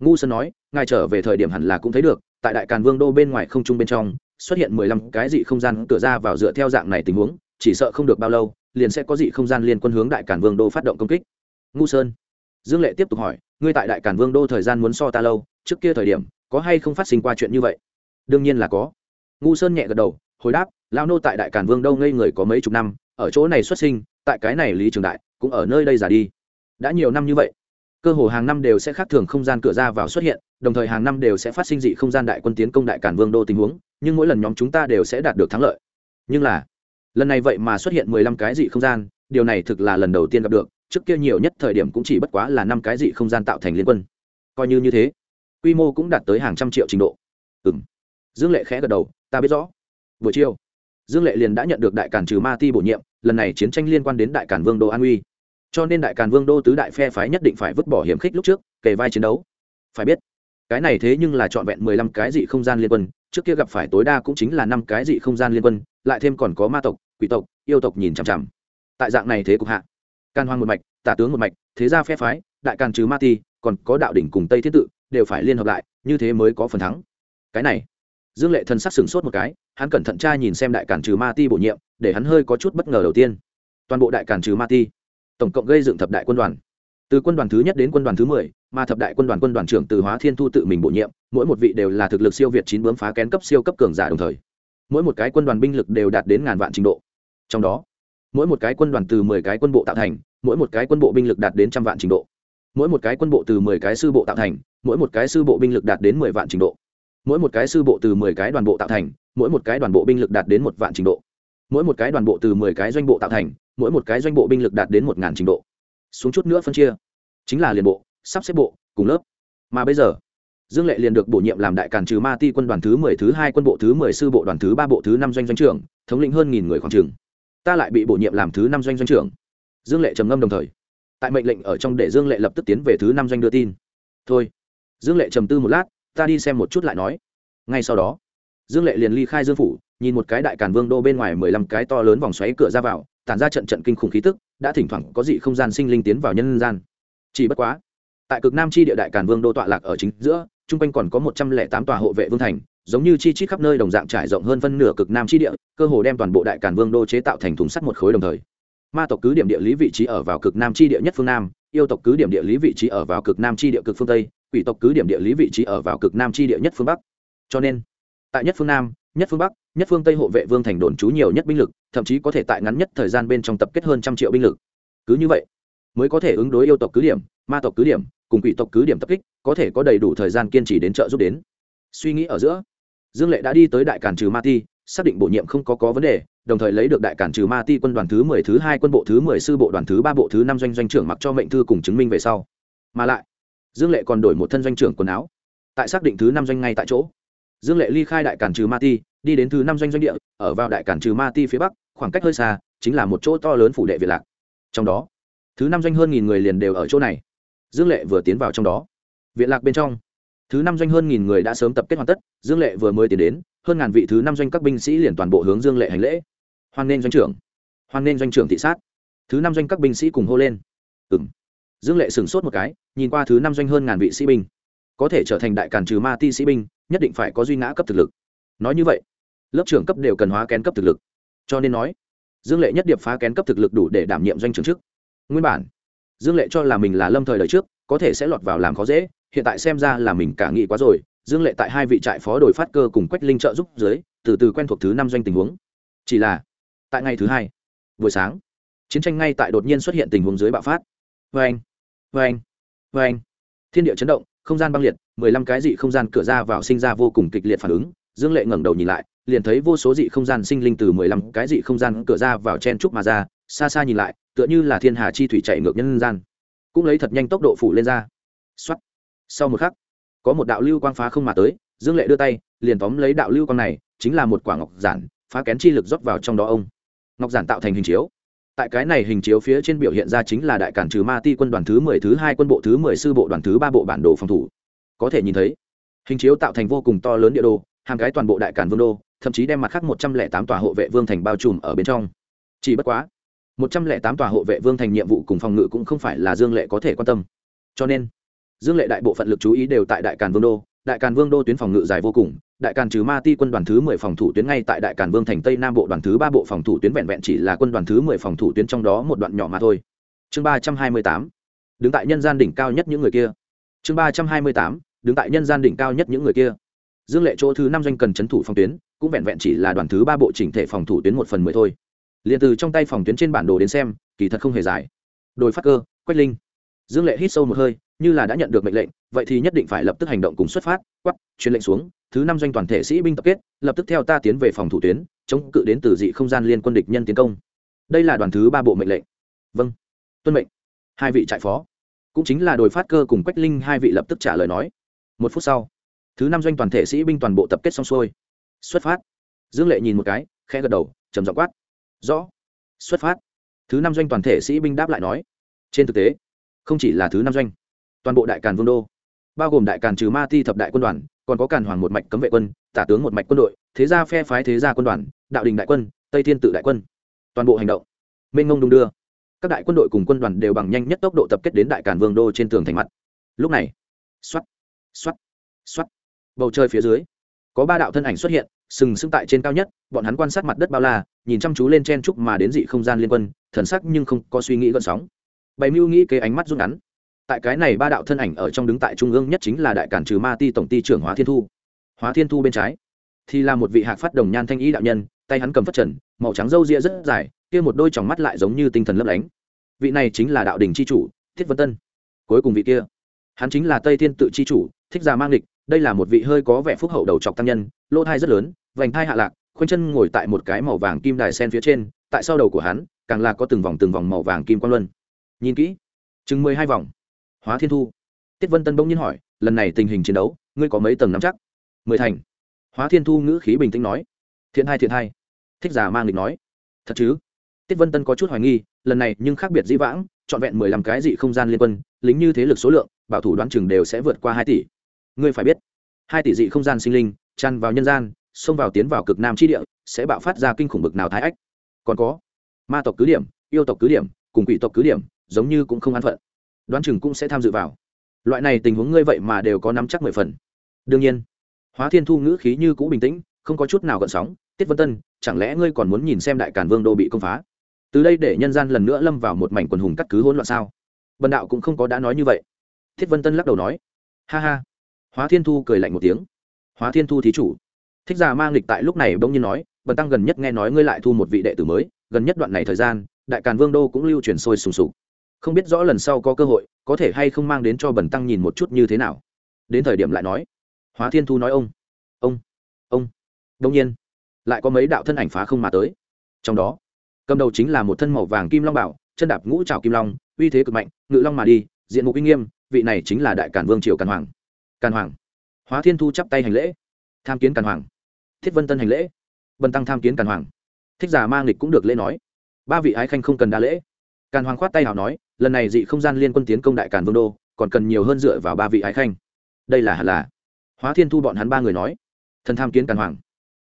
ngu sơn nói, ngài trở về thời điểm hẳn là cũng thấy được, tại đại càn vương đô bên ngoài không trung bên trong, xuất hiện mười lăm cái dị không gian cửa ra vào dựa theo dạng này tình huống, chỉ sợ không được bao lâu, liền sẽ có dị không gian liên quân hướng đại càn vương đô phát động công kích. Ngu sơn dương lệ tiếp tục hỏi, ngươi tại đại càn vương đô thời gian muốn so ta lâu, trước kia thời điểm, có hay không phát sinh qua chuyện như vậy? Đương nhiên là có. Ngu sơn nhẹ gật đầu, hồi đáp lao nô tại đại càn vương đâu ngây người có mấy chục năm, ở chỗ này xuất sinh, tại cái này lý trường đại, cũng ở nơi đây già đi. Đã nhiều năm như vậy, cơ hồ hàng năm đều sẽ khác thường không gian cửa ra vào xuất hiện, đồng thời hàng năm đều sẽ phát sinh dị không gian đại quân tiến công đại cản vương đô tình huống, nhưng mỗi lần nhóm chúng ta đều sẽ đạt được thắng lợi. Nhưng là, lần này vậy mà xuất hiện mười lăm cái dị không gian, điều này thực là lần đầu tiên gặp được trước kia nhiều nhất thời điểm cũng chỉ bất quá là năm cái dị không gian tạo thành liên quân. Coi như như thế, quy mô cũng đạt tới hàng trăm triệu trình độ. Ừ m dương lệ khẽ gật đầu, ta biết rõ. Buổi chiều, dương lệ liền đã nhận được đại cản trừ ma ti bổ nhiệm, lần này chiến tranh liên quan đến đại cản vương đô an uy. Cho nên đại càn vương đô tứ đại phe phái nhất định phải vứt bỏ hiểm khích lúc trước, kề vai chiến đấu. Phải biết, cái này thế nhưng là trọn vẹn mười lăm cái dị không gian liên quân, trước kia gặp phải tối đa cũng chính là năm cái dị không gian liên quân, lại thêm còn có ma tộc, quỷ tộc, yêu tộc nhìn chằm chằm. Tại dạng này thế cục hạ can hoang một mạch, tả tướng một mạch, thế gia phe phái, đại càn trừ ma ti, còn có đạo đỉnh cùng tây thiết tự, đều phải liên hợp lại, như thế mới có phần thắng. Cái này, dương lệ thần sắc sửng sốt một cái, hắn cẩn thận trai nhìn xem đại càn trừ ma ti bổ nhiệm, để hắn hơi có chút bất ngờ đầu tiên. Toàn bộ đại càn trừ ma ti, tổng cộng gây dựng thập đại quân đoàn. Từ quân đoàn thứ nhất đến quân đoàn thứ mười, mà thập đại quân đoàn quân đoàn trưởng từ hóa thiên thu tự mình bổ nhiệm, mỗi một vị đều là thực lực siêu việt chín bướm phá kén cấp siêu cấp cường giả đồng thời. Mỗi một cái quân đoàn binh lực đều đạt đến ngàn vạn trình độ. Trong đó mỗi một cái quân đoàn từ mười cái quân bộ tạo thành, mỗi một cái quân bộ binh lực đạt đến trăm vạn trình độ. Mỗi một cái quân bộ từ mười cái sư bộ tạo thành, mỗi một cái sư bộ binh lực đạt đến mười vạn trình độ. Mỗi một cái sư bộ từ mười cái đoàn bộ tạo thành, mỗi một cái đoàn bộ binh lực đạt đến một vạn trình độ. Mỗi một cái đoàn bộ từ mười cái doanh bộ tạo thành, mỗi một cái doanh bộ binh lực đạt đến một ngàn trình độ. Xuống chút nữa phân chia. Chính là liền bộ, sắp xếp bộ, cùng lớp. Mà bây giờ, dương lệ liền được bổ nhiệm làm đại cản trừ ma ti quân đoàn thứ mười, thứ hai quân bộ, thứ mười sư bộ đoàn thứ ba bộ, thứ năm doanh doanh trưởng, thống lĩnh hơn nghìn người khoảng trường ta lại bị bổ nhiệm làm thứ năm doanh doanh trưởng. Dương lệ trầm ngâm đồng thời. Tại mệnh lệnh ở trong để dương lệ lập tức tiến về thứ năm doanh đưa tin. Thôi. Dương lệ trầm tư một lát, ta đi xem một chút lại nói. Ngay sau đó, dương lệ liền ly khai dương phủ, nhìn một cái đại càn vương đô bên ngoài mười lăm cái to lớn vòng xoáy cửa ra vào, tản ra trận trận kinh khủng khí tức, đã thỉnh thoảng có dị không gian sinh linh tiến vào nhân gian. Chỉ bất quá, tại cực nam chi địa đại càn vương đô tọa lạc ở chính giữa t r u n g quanh còn có một trăm lẻ tám tòa hộ vệ vương thành giống như chi chít khắp nơi đồng dạng trải rộng hơn phân nửa cực nam chi địa, cơ hồ đem toàn bộ đại càn vương đô chế tạo thành thùng sắt một khối đồng thời. Ma tộc cứ điểm địa lý vị trí ở vào cực nam chi địa nhất phương nam, yêu tộc cứ điểm địa lý vị trí ở vào cực nam chi địa cực phương tây, quỷ tộc cứ điểm địa lý vị trí ở vào cực nam chi địa nhất phương bắc. Cho nên, tại nhất phương nam, nhất phương bắc, nhất phương tây hộ vệ vương thành đồn trú nhiều nhất binh lực, thậm chí có thể tại ngắn nhất thời gian bên trong tập kết hơn trăm triệu binh lực. Cứ như vậy, mới có thể ứng đối yêu tộc cứ điểm, ma tộc cứ điểm, cùng quỷ tộc cứ điểm tập kích, có thể có đầy đủ thời gian kiên trì đến trợ giúp đến. Suy nghĩ ở giữa dương lệ đã đi tới đại cản trừ ma ti, xác định bổ nhiệm không có có vấn đề, đồng thời lấy được đại cản trừ ma ti quân đoàn thứ mười, thứ hai quân bộ thứ mười, sư bộ đoàn thứ ba bộ thứ năm doanh doanh trưởng mặc cho mệnh thư cùng chứng minh về sau. Mà lại, dương lệ còn đổi một thân doanh trưởng quần áo, tại xác định thứ năm doanh ngay tại chỗ. Dương lệ ly khai đại cản trừ ma ti, đi đến thứ năm doanh doanh địa, ở vào đại cản trừ ma ti phía bắc, khoảng cách hơi xa, chính là một chỗ to lớn phủ đệ việt lạc. Trong đó, thứ năm doanh hơn nghìn người liền đều ở chỗ này. Dương lệ vừa tiến vào trong đó. Viện lạc bên trong thứ năm doanh hơn nghìn người đã sớm tập kết hoàn tất, dương lệ vừa mới tiến đến, hơn ngàn vị thứ năm doanh các binh sĩ liền toàn bộ hướng dương lệ hành lễ. Hoan nghênh doanh trưởng. Hoan nghênh doanh trưởng thị sát. Thứ năm doanh các binh sĩ cùng hô lên. Ừ m dương lệ sửng sốt một cái, nhìn qua thứ năm doanh hơn ngàn vị sĩ binh. Có thể trở thành đại càn trừ ma ti sĩ binh, nhất định phải có duy ngã cấp thực lực. Nói như vậy, lớp trưởng cấp đều cần hóa kén cấp thực lực. Cho nên nói, dương lệ nhất điệp phá kén cấp thực lực đủ để đảm nhiệm doanh trưởng chức nguyên bản, dương lệ cho là mình là lâm thời đời trước, có thể sẽ lọt vào làm khó dễ hiện tại xem ra là mình cả nghĩ quá rồi, dương lệ tại hai vị trại phó đổi phát cơ cùng quách linh trợ giúp dưới, từ từ quen thuộc thứ năm doanh tình huống. Chỉ là, tại ngày thứ hai, buổi sáng, chiến tranh ngay tại đột nhiên xuất hiện tình huống dưới bạo phát. Vê anh vê anh vê anh thiên địa chấn động, không gian băng liệt, mười lăm cái dị không gian cửa ra vào sinh ra vô cùng kịch liệt phản ứng. Dương lệ ngẩng đầu nhìn lại, liền thấy vô số dị không gian sinh linh từ mười lăm cái dị không gian cửa ra vào chen trúc mà ra, xa xa nhìn lại, tựa như là thiên hà chi thủy chạy ngược nhân gian. Cũng lấy thật nhanh tốc độ phủ lên ra. Xuất sau một khắc, có một đạo lưu quang phá không mà tới, dương lệ đưa tay, liền tóm lấy đạo lưu quang này, chính là một quả ngọc giản, phá kén chi lực rót vào trong đó ông. Ngọc giản tạo thành hình chiếu. Tại cái này hình chiếu phía trên biểu hiện ra chính là đại cản trừ ma ti quân đoàn thứ mười, thứ hai quân bộ, thứ mười sư bộ đoàn thứ ba bộ bản đồ phòng thủ. Có thể nhìn thấy, hình chiếu tạo thành vô cùng to lớn địa đồ hàng cái toàn bộ đại cản vương đô, thậm chí đem mặt khác một trăm lẻ tám tòa hộ vệ vương thành bao trùm ở bên trong. Chỉ bất quá, một trăm lẻ tám tòa hộ vệ vương thành nhiệm vụ cùng phòng ngự cũng không phải là dương lệ có thể quan tâm. Cho nên dương lệ đại bộ phận lực chú ý đều tại đại càn vương đô. Đại càn vương đô tuyến phòng ngự dài vô cùng. Đại càn trừ ma ti quân đoàn thứ mười phòng thủ tuyến ngay tại đại càn vương thành tây nam bộ đoàn thứ ba bộ phòng thủ tuyến vẹn vẹn chỉ là quân đoàn thứ mười phòng thủ tuyến trong đó một đoạn nhỏ mà thôi. Chương ba trăm hai mươi tám. Đứng tại nhân gian đỉnh cao nhất những người kia. Chương ba trăm hai mươi tám. Đứng tại nhân gian đỉnh cao nhất những người kia. Dương lệ chỗ thứ năm doanh cần c h ấ n thủ phòng tuyến, cũng vẹn vẹn chỉ là đoàn thứ ba bộ chỉnh thể phòng thủ tuyến một phần mười thôi. Liền từ trong tay phòng tuyến trên bản đồ đến xem, kỳ thật không hề dài. Đồi phát cơ, quách linh. Dương lệ hít sâu một hơi như là đã nhận được mệnh lệnh, vậy thì nhất định phải lập tức hành động cùng xuất phát. Quắp truyền lệnh xuống, thứ năm doanh toàn thể sĩ binh tập kết, lập tức theo ta tiến về phòng thủ tuyến, chống cự đến từ dị không gian liên quân địch nhân tiến công. Đây là đoàn thứ ba bộ mệnh lệnh. Vâng. Tuân mệnh. Hai vị trại phó. Cũng chính là đồi phát cơ cùng quách linh hai vị lập tức trả lời nói. Một phút sau, thứ năm doanh toàn thể sĩ binh toàn bộ tập kết xong xuôi. Xuất phát. Dương lệ nhìn một cái, khẽ gật đầu, trầm giọng quát. Rõ. Xuất phát. Thứ năm doanh toàn thể sĩ binh đáp lại nói. Trên thực tế, không chỉ là thứ năm doanh toàn bộ đại càn vương đô, bao gồm đại càn trừ ma ti thập đại quân đoàn, còn có càn hoàng một mạch cấm vệ quân, tả tướng một mạch quân đội, thế gia phe phái thế gia quân đoàn, đạo đình đại quân, tây thiên tự đại quân. Toàn bộ hành động, mênh ngông đung đưa. Các đại quân đội cùng quân đoàn đều bằng nhanh nhất tốc độ tập kết đến đại càn vương đô trên tường thành mặt. Lúc này xoắt xoắt xoắt bầu trời phía dưới, có ba đạo thân ảnh xuất hiện, sừng sững tại trên cao nhất, bọn hắn quan sát mặt đất bao la, nhìn chăm chú lên chen trúc mà đến dị không gian liên quân, thần sắc nhưng không có suy nghĩ gợn sóng. Bày mưu nghĩ kế ánh mắt rút ngắn tại cái này ba đạo thân ảnh ở trong đứng tại trung ương nhất chính là đại cản trừ ma ti tổng ty trưởng hóa thiên thu. Hóa thiên thu bên trái, thì là một vị hạc phát đồng nhan thanh y đạo nhân, tay hắn cầm phát trần, màu trắng râu ria rất dài, kia một đôi tròng mắt lại giống như tinh thần lấp lánh. Vị này chính là đạo đình c h i chủ, thiết vân tân. Cuối cùng vị kia, hắn chính là tây thiên tự c h i chủ, thích già mang địch đây là một vị hơi có vẻ phúc hậu đầu trọc tăng nhân, lỗ thai rất lớn, vành thai hạ lạc, khoanh chân ngồi tại một cái màu vàng kim đài sen phía trên, tại sau đầu của hắn, càng là có từng vòng từng vòng màu vàng kim quan luân. Nhìn kỹ, chừng mười hai vòng hóa thiên thu. Tiết vân tân bỗng nhiên hỏi, lần này tình hình chiến đấu, ngươi có mấy tầng nắm chắc? Mười thành. Hóa thiên thu ngữ khí bình tĩnh nói, thiện hai thiện hai. Thích giả mang địch nói, thật chứ? Tiết vân tân có chút hoài nghi, lần này nhưng khác biệt dĩ vãng, trọn vẹn mười lăm cái dị không gian liên quân, lính như thế lực số lượng, bảo thủ đoán chừng đều sẽ vượt qua hai tỷ. Ngươi phải biết, hai tỷ dị không gian sinh linh chăn vào nhân gian, xông vào tiến vào cực nam tri địa, sẽ bạo phát ra kinh khủng bực nào thái ách. Còn có, ma tộc cứ điểm, yêu tộc cứ điểm, cùng quỷ tộc cứ điểm, giống như cũng không an phận đoán chừng cũng sẽ tham dự vào. Loại này tình huống ngươi vậy mà đều có nắm chắc mười phần. Đương nhiên, hóa thiên thu ngữ khí như cũ bình tĩnh, không có chút nào gợn sóng. Tiết vân tân, chẳng lẽ ngươi còn muốn nhìn xem đại cản vương đô bị công phá? Từ đây để nhân gian lần nữa lâm vào một mảnh quần hùng cắt cứ hỗn loạn sao? Bần đạo cũng không có đã nói như vậy. Thiết vân tân lắc đầu nói, ha ha. Hóa thiên thu cười lạnh một tiếng. Hóa thiên thu thí chủ. Thích già mang lịch tại lúc này bỗng nhiên nói, bần tăng gần nhất nghe nói ngươi lại thu một vị đệ tử mới, gần nhất đoạn này thời gian, đại càn vương đô cũng lưu truyền sôi sùng sục không biết rõ lần sau có cơ hội, có thể hay không mang đến cho bần tăng nhìn một chút như thế nào. Đến thời điểm lại nói. Hóa thiên thu nói ông. Ông ông. Đông nhiên, lại có mấy đạo thân ảnh phá không mà tới. Trong đó, cầm đầu chính là một thân màu vàng kim long bảo, chân đạp ngũ trào kim long, uy thế cực mạnh, ngự long mà đi, diện mục uy nghiêm, vị này chính là đại cản vương triều càn hoàng. Càn hoàng. Hóa thiên thu chắp tay hành lễ. Tham kiến càn hoàng. Thiết vân tân hành lễ. Bần tăng tham kiến càn hoàng. Thích giả mang lịch cũng được lễ nói. Ba vị ái khanh không cần đa lễ càn hoàng khoát tay hào nói, lần này dị không gian liên quân tiến công đại càn vương đô, còn cần nhiều hơn dựa vào ba vị ái khanh. Đây là hẳn là. Hóa thiên thu bọn hắn ba người nói. Thần tham kiến càn hoàng.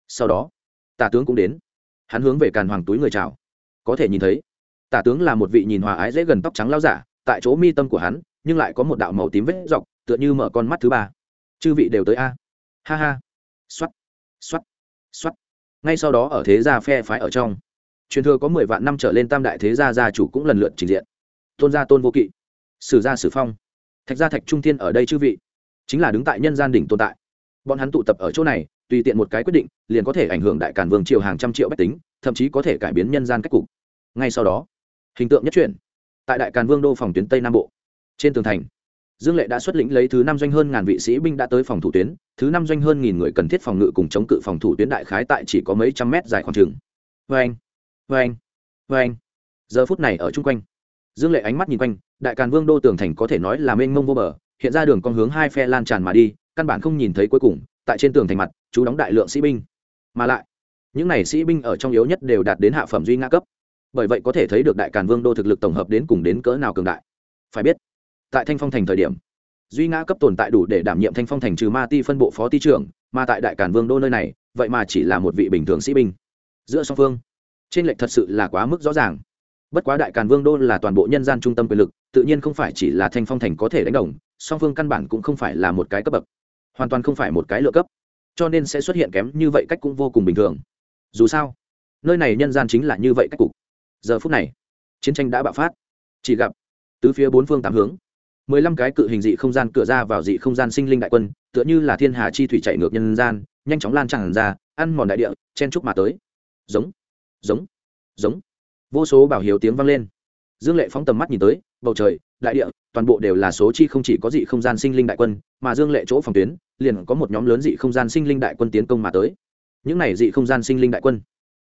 Sau đó, tả tướng cũng đến. Hắn hướng về càn hoàng túi người chào. Có thể nhìn thấy, tả tướng là một vị nhìn hòa ái dễ gần tóc trắng lao giả, tại chỗ mi tâm của hắn, nhưng lại có một đạo màu tím vết dọc, tựa như mở con mắt thứ ba. Chư vị đều tới a. Ha ha. X o á t x o á t x o á t ngay sau đó ở thế gia phe phái ở trong truyền thừa có mười vạn năm trở lên tam đại thế gia gia chủ cũng lần lượt trình diện. Tôn gia tôn vô kỵ, sử gia sử phong, thạch gia thạch trung thiên ở đây chư vị, chính là đứng tại nhân gian đỉnh tồn tại. Bọn hắn tụ tập ở chỗ này, tùy tiện một cái quyết định, liền có thể ảnh hưởng đại cản vương triều hàng trăm triệu bách tính, thậm chí có thể cải biến nhân gian cách cục. Ngay sau đó, hình tượng nhất truyền tại đại càn vương đô phòng tuyến tây nam bộ, trên tường thành, dương lệ đã xuất lĩnh lấy thứ năm doanh hơn ngàn vị sĩ binh đã tới phòng thủ tuyến, thứ năm doanh hơn nghìn người cần thiết phòng ngự cùng chống cự phòng thủ tuyến đại khái tại chỉ có mấy trăm mét dài khoảng trường vê anh vê anh vê anh. Giờ phút này ở chung quanh, dương lệ ánh mắt nhìn quanh, đại càn vương đô tường thành có thể nói là mênh mông vô bờ, hiện ra đường con hướng hai phe lan tràn mà đi, căn bản không nhìn thấy cuối cùng, tại trên tường thành mặt, chú đóng đại lượng sĩ binh. Mà lại, những này sĩ binh ở trong yếu nhất đều đạt đến hạ phẩm duy ngã cấp. Bởi vậy có thể thấy được đại càn vương đô thực lực tổng hợp đến cùng đến cỡ nào cường đại. Phải biết, tại thanh phong thành thời điểm, duy ngã cấp tồn tại đủ để đảm nhiệm thanh phong thành trừ ma ti phân bộ phó ti trưởng, mà tại đại càn vương đô nơi này, vậy mà chỉ là một vị bình thường sĩ binh. Giữa song phương trên lệch thật sự là quá mức rõ ràng. Bất quá đại càn vương đô là toàn bộ nhân gian trung tâm quyền lực, tự nhiên không phải chỉ là thanh phong thành có thể đánh đồng, song phương căn bản cũng không phải là một cái cấp bậc, hoàn toàn không phải một cái lựa cấp. Cho nên sẽ xuất hiện kém như vậy cách cũng vô cùng bình thường. Dù sao, nơi này nhân gian chính là như vậy cách cục. Giờ phút này, chiến tranh đã bạo phát. Chỉ gặp, tứ phía bốn phương tám hướng, mười lăm cái cự hình dị không gian cửa ra vào dị không gian sinh linh đại quân, tựa như là thiên hà chi thủy chạy ngược nhân gian, nhanh chóng lan tràn ra, ăn mòn đại địa, chen trúc mà tới. Giống giống. Giống. Vô số bảo hiếu tiếng vang lên. Dương lệ phóng tầm mắt nhìn tới, bầu trời, đại địa, toàn bộ đều là số chi không chỉ có dị không gian sinh linh đại quân, mà dương lệ chỗ phòng tuyến, liền có một nhóm lớn dị không gian sinh linh đại quân tiến công mà tới. Những này dị không gian sinh linh đại quân.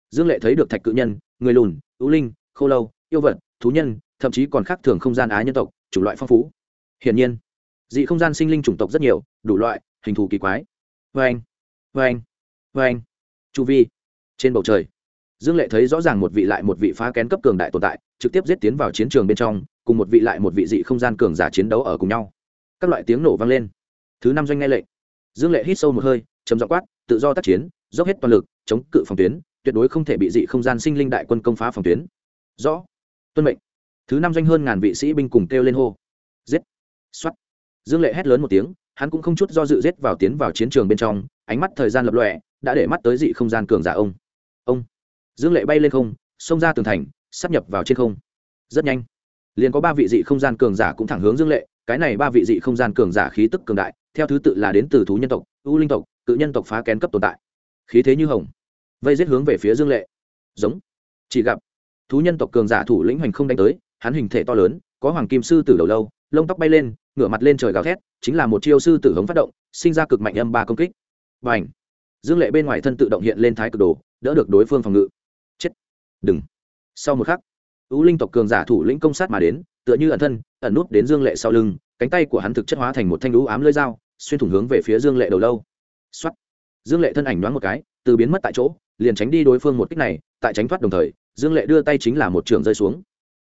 Dương lệ thấy được thạch cự nhân, người lùn ưu linh, khô lâu, yêu vật, thú nhân, thậm chí còn khác thường không gian á nhân tộc, chủng loại phong phú. Hiển nhiên, dị không gian sinh linh chủng tộc rất nhiều, đủ loại, hình thù kỳ quái. Vê anh vê anh vê anh chu vi, trên bầu trời dương lệ thấy rõ ràng một vị lại một vị phá kén cấp cường đại tồn tại, trực tiếp giết tiến vào chiến trường bên trong, cùng một vị lại một vị dị không gian cường giả chiến đấu ở cùng nhau. Các loại tiếng nổ vang lên. Thứ năm doanh nghe lệnh. Dương lệ hít sâu một hơi chấm dọ quát, tự do tác chiến, dốc hết toàn lực, chống cự phòng tuyến, tuyệt đối không thể bị dị không gian sinh linh đại quân công phá phòng tuyến. Rõ. Tuân mệnh. Thứ năm doanh hơn ngàn vị sĩ binh cùng kêu lên hô. Giết. Xuất dương lệ hét lớn một tiếng, hắn cũng không chút do dự giết vào tiến vào chiến trường bên trong, ánh mắt thời gian lập lọe đã để mắt tới dị không gian cường giả ông. Ông dương lệ bay lên không, xông ra tường thành, sắp nhập vào trên không. Rất nhanh, liền có ba vị dị không gian cường giả cũng thẳng hướng dương lệ, cái này ba vị dị không gian cường giả khí tức cường đại, theo thứ tự là đến từ thú nhân tộc, u linh tộc, cự nhân tộc phá kén cấp tồn tại. Khí thế như hồng, vây giết hướng về phía dương lệ. Giống, chỉ gặp thú nhân tộc cường giả thủ lĩnh hoành không đánh tới, hắn hình thể to lớn, có hoàng kim sư tử đầu lâu, lông tóc bay lên, ngửa mặt lên trời gào thét, chính là một chiêu sư tử hống phát động, sinh ra cực mạnh âm ba công kích. Và ảnh dương lệ bên ngoài thân tự động hiện lên thái cực đồ, đỡ được đối phương phòng ngự đừng. Sau một khắc ưu linh tộc cường giả thủ lĩnh công sát mà đến, tựa như ẩn thân, ẩn nút đến dương lệ sau lưng, cánh tay của hắn thực chất hóa thành một thanh lũ ám lưỡi dao, xuyên thủng hướng về phía dương lệ đầu lâu. Xuất dương lệ thân ảnh đoán một cái, từ biến mất tại chỗ, liền tránh đi đối phương một kích này, tại tránh thoát đồng thời, dương lệ đưa tay chính là một trường rơi xuống.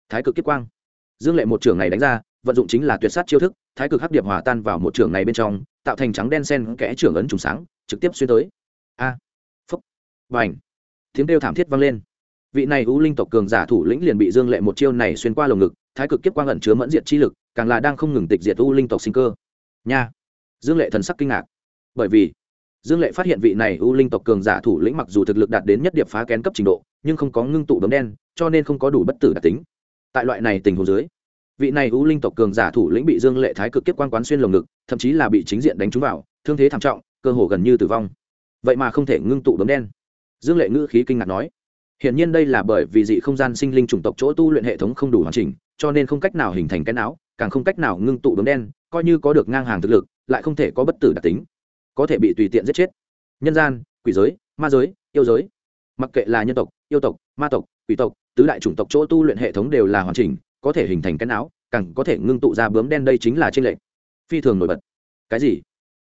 Thái cực kiếp quang. Dương lệ một trường này đánh ra, vận dụng chính là tuyệt sát chiêu thức, thái cực hắc điệp hòa tan vào một trường này bên trong, tạo thành trắng đen sen kẽ trưởng ấn trùng sáng, trực tiếp xuyên tới. A. Phúc. Và ảnh tiếng kêu thảm thiết vang lên vị này u linh tộc cường giả thủ lĩnh liền bị dương lệ một chiêu này xuyên qua lồng ngực, thái cực kiếp quang ẩn chứa mẫn diệt chi lực, càng là đang không ngừng tịch diệt u linh tộc sinh cơ. Nha. Dương lệ thần sắc kinh ngạc. Bởi vì, dương lệ phát hiện vị này u linh tộc cường giả thủ lĩnh mặc dù thực lực đạt đến nhất điệp phá kén cấp trình độ, nhưng không có ngưng tụ đấm đen, cho nên không có đủ bất tử đặc tính. Tại loại này tình huống dưới, vị này u linh tộc cường giả thủ lĩnh bị dương lệ thái cực kiếp quan quán xuyên lồng ngực, thậm chí là bị chính diện đánh trúng vào, thương thế thảm trọng, cơ hồ gần như tử vong. Vậy mà không thể ngưng tụ đấm đen. Dương lệ ngữ khí kinh ngạc nói. Hiển nhiên đây là bởi vì dị không gian sinh linh chủng tộc chỗ tu luyện hệ thống không đủ hoàn chỉnh, cho nên không cách nào hình thành cái não, càng không cách nào ngưng tụ đốm đen, coi như có được ngang hàng thực lực, lại không thể có bất tử đặc tính, có thể bị tùy tiện giết chết. Nhân gian, quỷ giới, ma giới, yêu giới, mặc kệ là nhân tộc, yêu tộc, ma tộc, quỷ tộc, tứ đại chủng tộc chỗ tu luyện hệ thống đều là hoàn chỉnh, có thể hình thành cái não, càng có thể ngưng tụ ra bướm đen đây chính là trên lệnh. Phi thường nổi bật. Cái gì?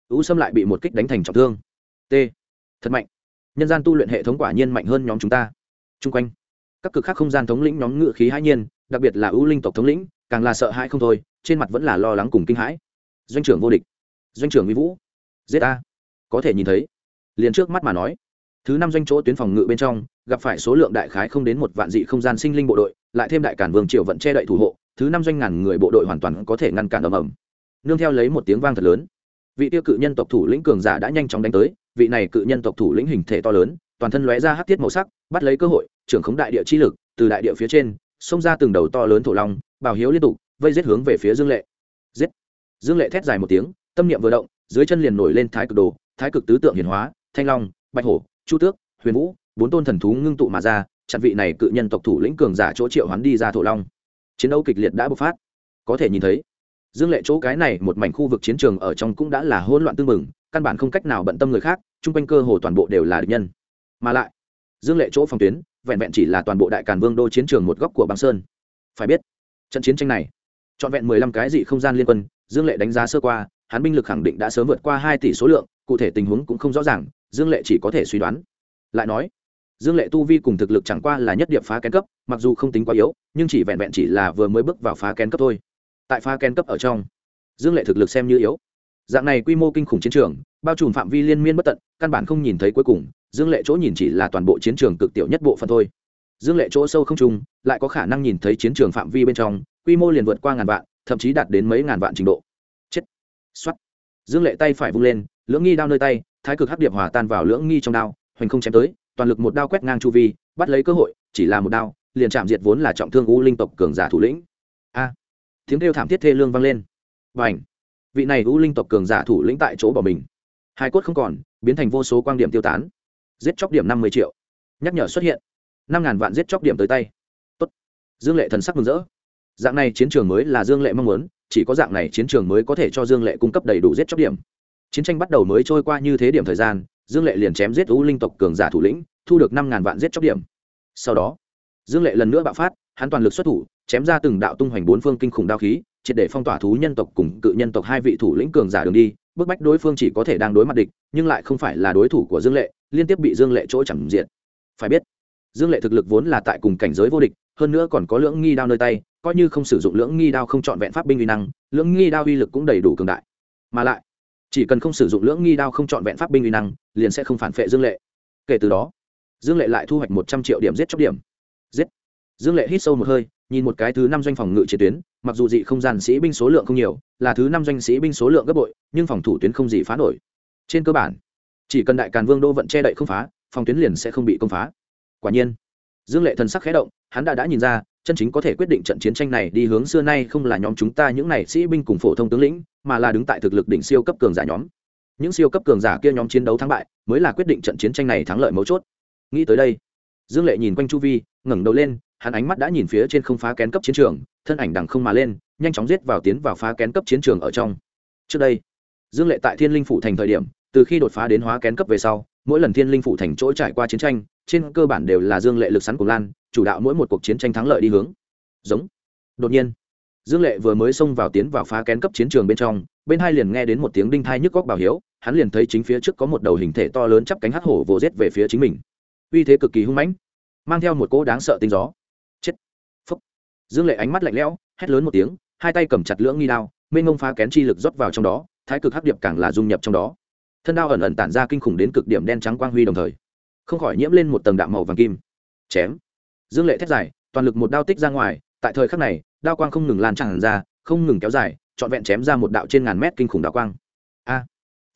U Sâm lại bị một kích đánh thành trọng thương. T. Thật mạnh. Nhân gian tu luyện hệ thống quả nhiên mạnh hơn nhóm chúng ta chung quanh, các cực khác không gian thống lĩnh nhóm ngự khí hãi nhiên, đặc biệt là ưu linh tộc thống lĩnh, càng là sợ hãi không thôi, trên mặt vẫn là lo lắng cùng kinh hãi. Doanh trưởng vô địch, doanh trưởng mỹ vũ, giết a có thể nhìn thấy, liền trước mắt mà nói, thứ năm doanh chỗ tuyến phòng ngự bên trong, gặp phải số lượng đại khái không đến một vạn dị không gian sinh linh bộ đội, lại thêm đại cản vương triều vận che đậy thủ hộ, thứ năm doanh ngàn người bộ đội hoàn toàn có thể ngăn cản ầm ầm. Nương theo lấy một tiếng vang thật lớn, vị tiêu cự nhân tộc thủ lĩnh cường giả đã nhanh chóng đánh tới, vị này cự nhân tộc thủ lĩnh hình thể to lớn toàn thân lóe ra hắc tiết màu sắc, bắt lấy cơ hội, trưởng khống đại địa chi lực, từ đại địa phía trên, xông ra từng đầu to lớn thổ long, bảo hiếu liên tục, vây giết hướng về phía dương lệ. Giết. Dương lệ thét dài một tiếng, tâm niệm vừa động, dưới chân liền nổi lên thái cực đồ, thái cực tứ tượng hiển hóa, thanh long, bạch hổ, chu tước, huyền vũ, bốn tôn thần thú ngưng tụ mà ra, chặn vị này cự nhân tộc thủ lĩnh cường giả chỗ triệu hoán đi ra thổ long. Chiến đấu kịch liệt đã bộc phát. Có thể nhìn thấy, dương lệ chỗ cái này một mảnh khu vực chiến trường ở trong cũng đã là hỗn loạn tương mừng căn bản không cách nào bận tâm người khác, chung quanh cơ hồ toàn bộ đều là địch nhân mà lại, dương lệ chỗ phòng tuyến, vẹn vẹn chỉ là toàn bộ đại càn vương đô chiến trường một góc của băng sơn. Phải biết, trận chiến tranh này, trọn vẹn mười lăm cái dị không gian liên quân, dương lệ đánh giá sơ qua, hắn binh lực khẳng định đã sớm vượt qua hai tỷ số lượng, cụ thể tình huống cũng không rõ ràng, dương lệ chỉ có thể suy đoán. Lại nói, dương lệ tu vi cùng thực lực chẳng qua là nhất điểm phá kén cấp, mặc dù không tính quá yếu, nhưng chỉ vẹn vẹn chỉ là vừa mới bước vào phá kén cấp thôi. Tại phá kén cấp ở trong, dương lệ thực lực xem như yếu. Dạng này quy mô kinh khủng chiến trường bao trùm phạm vi liên miên bất tận, căn bản không nhìn thấy cuối cùng, dương lệ chỗ nhìn chỉ là toàn bộ chiến trường cực tiểu nhất bộ phận thôi. Dương lệ chỗ sâu không trung, lại có khả năng nhìn thấy chiến trường phạm vi bên trong, quy mô liền vượt qua ngàn vạn, thậm chí đạt đến mấy ngàn vạn trình độ. Chết. Xuất dương lệ tay phải vung lên, lưỡng nghi đao nơi tay, thái cực hắc điệp hòa tan vào lưỡng nghi trong đao, hoành không chém tới, toàn lực một đao quét ngang chu vi, bắt lấy cơ hội, chỉ là một đao, liền chạm diệt vốn là trọng thương u linh tộc cường giả thủ lĩnh. A. Tiếng kêu thảm thiết thê lương vang lên. Và ảnh vị này u linh tộc cường giả thủ lĩnh tại chỗ bỏ mình hai cốt không còn, biến thành vô số quan điểm tiêu tán. Giết chóc điểm năm mươi triệu. Nhắc nhở xuất hiện. Năm ngàn vạn giết chóc điểm tới tay. Tốt. dương lệ thần sắc mừng rỡ. Dạng này chiến trường mới là dương lệ mong muốn, chỉ có dạng này chiến trường mới có thể cho dương lệ cung cấp đầy đủ giết chóc điểm. Chiến tranh bắt đầu mới trôi qua như thế điểm thời gian, dương lệ liền chém giết u linh tộc cường giả thủ lĩnh, thu được năm ngàn vạn giết chóc điểm. Sau đó, dương lệ lần nữa bạo phát, hắn toàn lực xuất thủ, chém ra từng đạo tung hoành bốn phương kinh khủng đao khí triệt để phong tỏa thú nhân tộc cùng cự nhân tộc hai vị thủ lĩnh cường giả đường đi, bức bách đối phương chỉ có thể đang đối mặt địch, nhưng lại không phải là đối thủ của dương lệ, liên tiếp bị dương lệ chỗ chẳng diện phải biết, dương lệ thực lực vốn là tại cùng cảnh giới vô địch, hơn nữa còn có lưỡng nghi đao nơi tay, coi như không sử dụng lưỡng nghi đao không trọn vẹn pháp binh uy năng, lưỡng nghi đao uy lực cũng đầy đủ cường đại. Mà lại, chỉ cần không sử dụng lưỡng nghi đao không trọn vẹn pháp binh uy năng, liền sẽ không phản phệ dương lệ. Kể từ đó, dương lệ lại thu hoạch một trăm triệu điểm giết chóc điểm. Giết. Dương lệ hít sâu một hơi nhìn một cái thứ năm doanh phòng ngự chiến tuyến, mặc dù dị không gian sĩ binh số lượng không nhiều, là thứ năm doanh sĩ binh số lượng gấp bội, nhưng phòng thủ tuyến không gì phá nổi. Trên cơ bản, chỉ cần đại càn vương đô vận che đậy không phá, phòng tuyến liền sẽ không bị công phá. Quả nhiên, dương lệ thần sắc khé động, hắn đã đã nhìn ra, chân chính có thể quyết định trận chiến tranh này đi hướng xưa nay không là nhóm chúng ta những này sĩ binh cùng phổ thông tướng lĩnh, mà là đứng tại thực lực đỉnh siêu cấp cường giả nhóm. Những siêu cấp cường giả kia nhóm chiến đấu thắng bại, mới là quyết định trận chiến tranh này thắng lợi mấu chốt. Nghĩ tới đây, dương lệ nhìn quanh chu vi, ngẩng đầu lên hắn ánh mắt đã nhìn phía trên không phá kén cấp chiến trường, thân ảnh đằng không mà lên, nhanh chóng giết vào tiến vào phá kén cấp chiến trường ở trong. Trước đây, dương lệ tại thiên linh phủ thành thời điểm, từ khi đột phá đến hóa kén cấp về sau, mỗi lần thiên linh phủ thành chỗ trải qua chiến tranh, trên cơ bản đều là dương lệ lực sắn của lan, chủ đạo mỗi một cuộc chiến tranh thắng lợi đi hướng. Giống. Đột nhiên, dương lệ vừa mới xông vào tiến vào phá kén cấp chiến trường bên trong, bên hai liền nghe đến một tiếng đinh thai nhức góc bảo hiếu, hắn liền thấy chính phía trước có một đầu hình thể to lớn chắp cánh hắc hổ vồ rết về phía chính mình. Uy thế cực kỳ hung mãnh, mang theo một cỗ đáng sợ tinh gió dương lệ ánh mắt lạnh lẽo, hét lớn một tiếng, hai tay cầm chặt lưỡng nghi đao, mênh ngông phá kén chi lực rót vào trong đó, thái cực hắc điệp càng là dung nhập trong đó. Thân đao ẩn ẩn tản ra kinh khủng đến cực điểm đen trắng quang huy đồng thời, không khỏi nhiễm lên một tầng đạm màu vàng kim. Chém. Dương lệ thét dài, toàn lực một đao tích ra ngoài, tại thời khắc này, đao quang không ngừng lan tràn ra, không ngừng kéo dài, trọn vẹn chém ra một đạo trên ngàn mét kinh khủng đạo quang. A.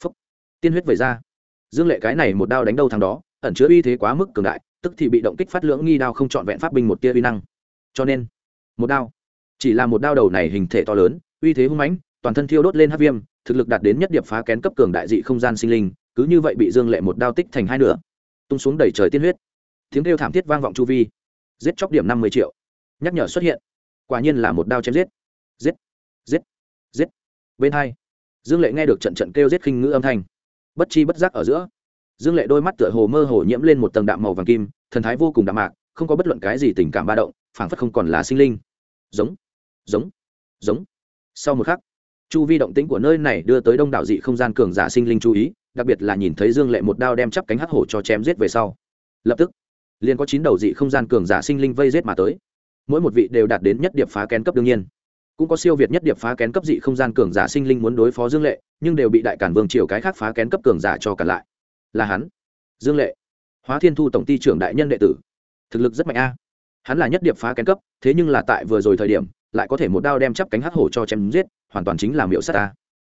Phúc tiên huyết vẩy ra. Dương lệ cái này một đao đánh đâu thằng đó, ẩn chứa uy thế quá mức cường đại, tức thì bị động kích phát lưỡng nghi đao không trọn vẹn pháp binh một tia uy năng. Cho nên một đao. Chỉ là một đao đầu này hình thể to lớn, uy thế hung mãnh, toàn thân thiêu đốt lên hát viêm, thực lực đạt đến nhất điệp phá kén cấp cường đại dị không gian sinh linh, cứ như vậy bị dương lệ một đao tích thành hai nửa. Tung xuống đầy trời tiên huyết. Tiếng kêu thảm thiết vang vọng chu vi. Giết chóc điểm năm mươi triệu. Nhắc nhở xuất hiện. Quả nhiên là một đao chém giết. Giết. Giết. Giết. Bên hai, dương lệ nghe được trận trận kêu giết khinh ngữ âm thanh. Bất chi bất giác ở giữa, dương lệ đôi mắt tựa hồ mơ hồ nhiễm lên một tầng đạm màu vàng kim, thần thái vô cùng đạm mạc, không có bất luận cái gì tình cảm ba động phảng phất không còn là sinh linh. Giống giống giống. Sau một khắc, chu vi động tĩnh của nơi này đưa tới đông đảo dị không gian cường giả sinh linh chú ý, đặc biệt là nhìn thấy dương lệ một đao đem chắp cánh hắc hổ cho chém giết về sau. Lập tức, liền có chín đầu dị không gian cường giả sinh linh vây giết mà tới. Mỗi một vị đều đạt đến nhất điệp phá kén cấp đương nhiên. Cũng có siêu việt nhất điệp phá kén cấp dị không gian cường giả sinh linh muốn đối phó dương lệ, nhưng đều bị đại cản vương triều cái khác phá kén cấp cường giả cho cả lại. Là hắn, dương lệ, hóa thiên thu tổng ty trưởng đại nhân đệ tử. Thực lực rất mạnh a hắn là nhất điệp phá kén cấp, thế nhưng là tại vừa rồi thời điểm, lại có thể một đao đem chắp cánh hắc hổ cho chém giết, hoàn toàn chính là miệu sát ta.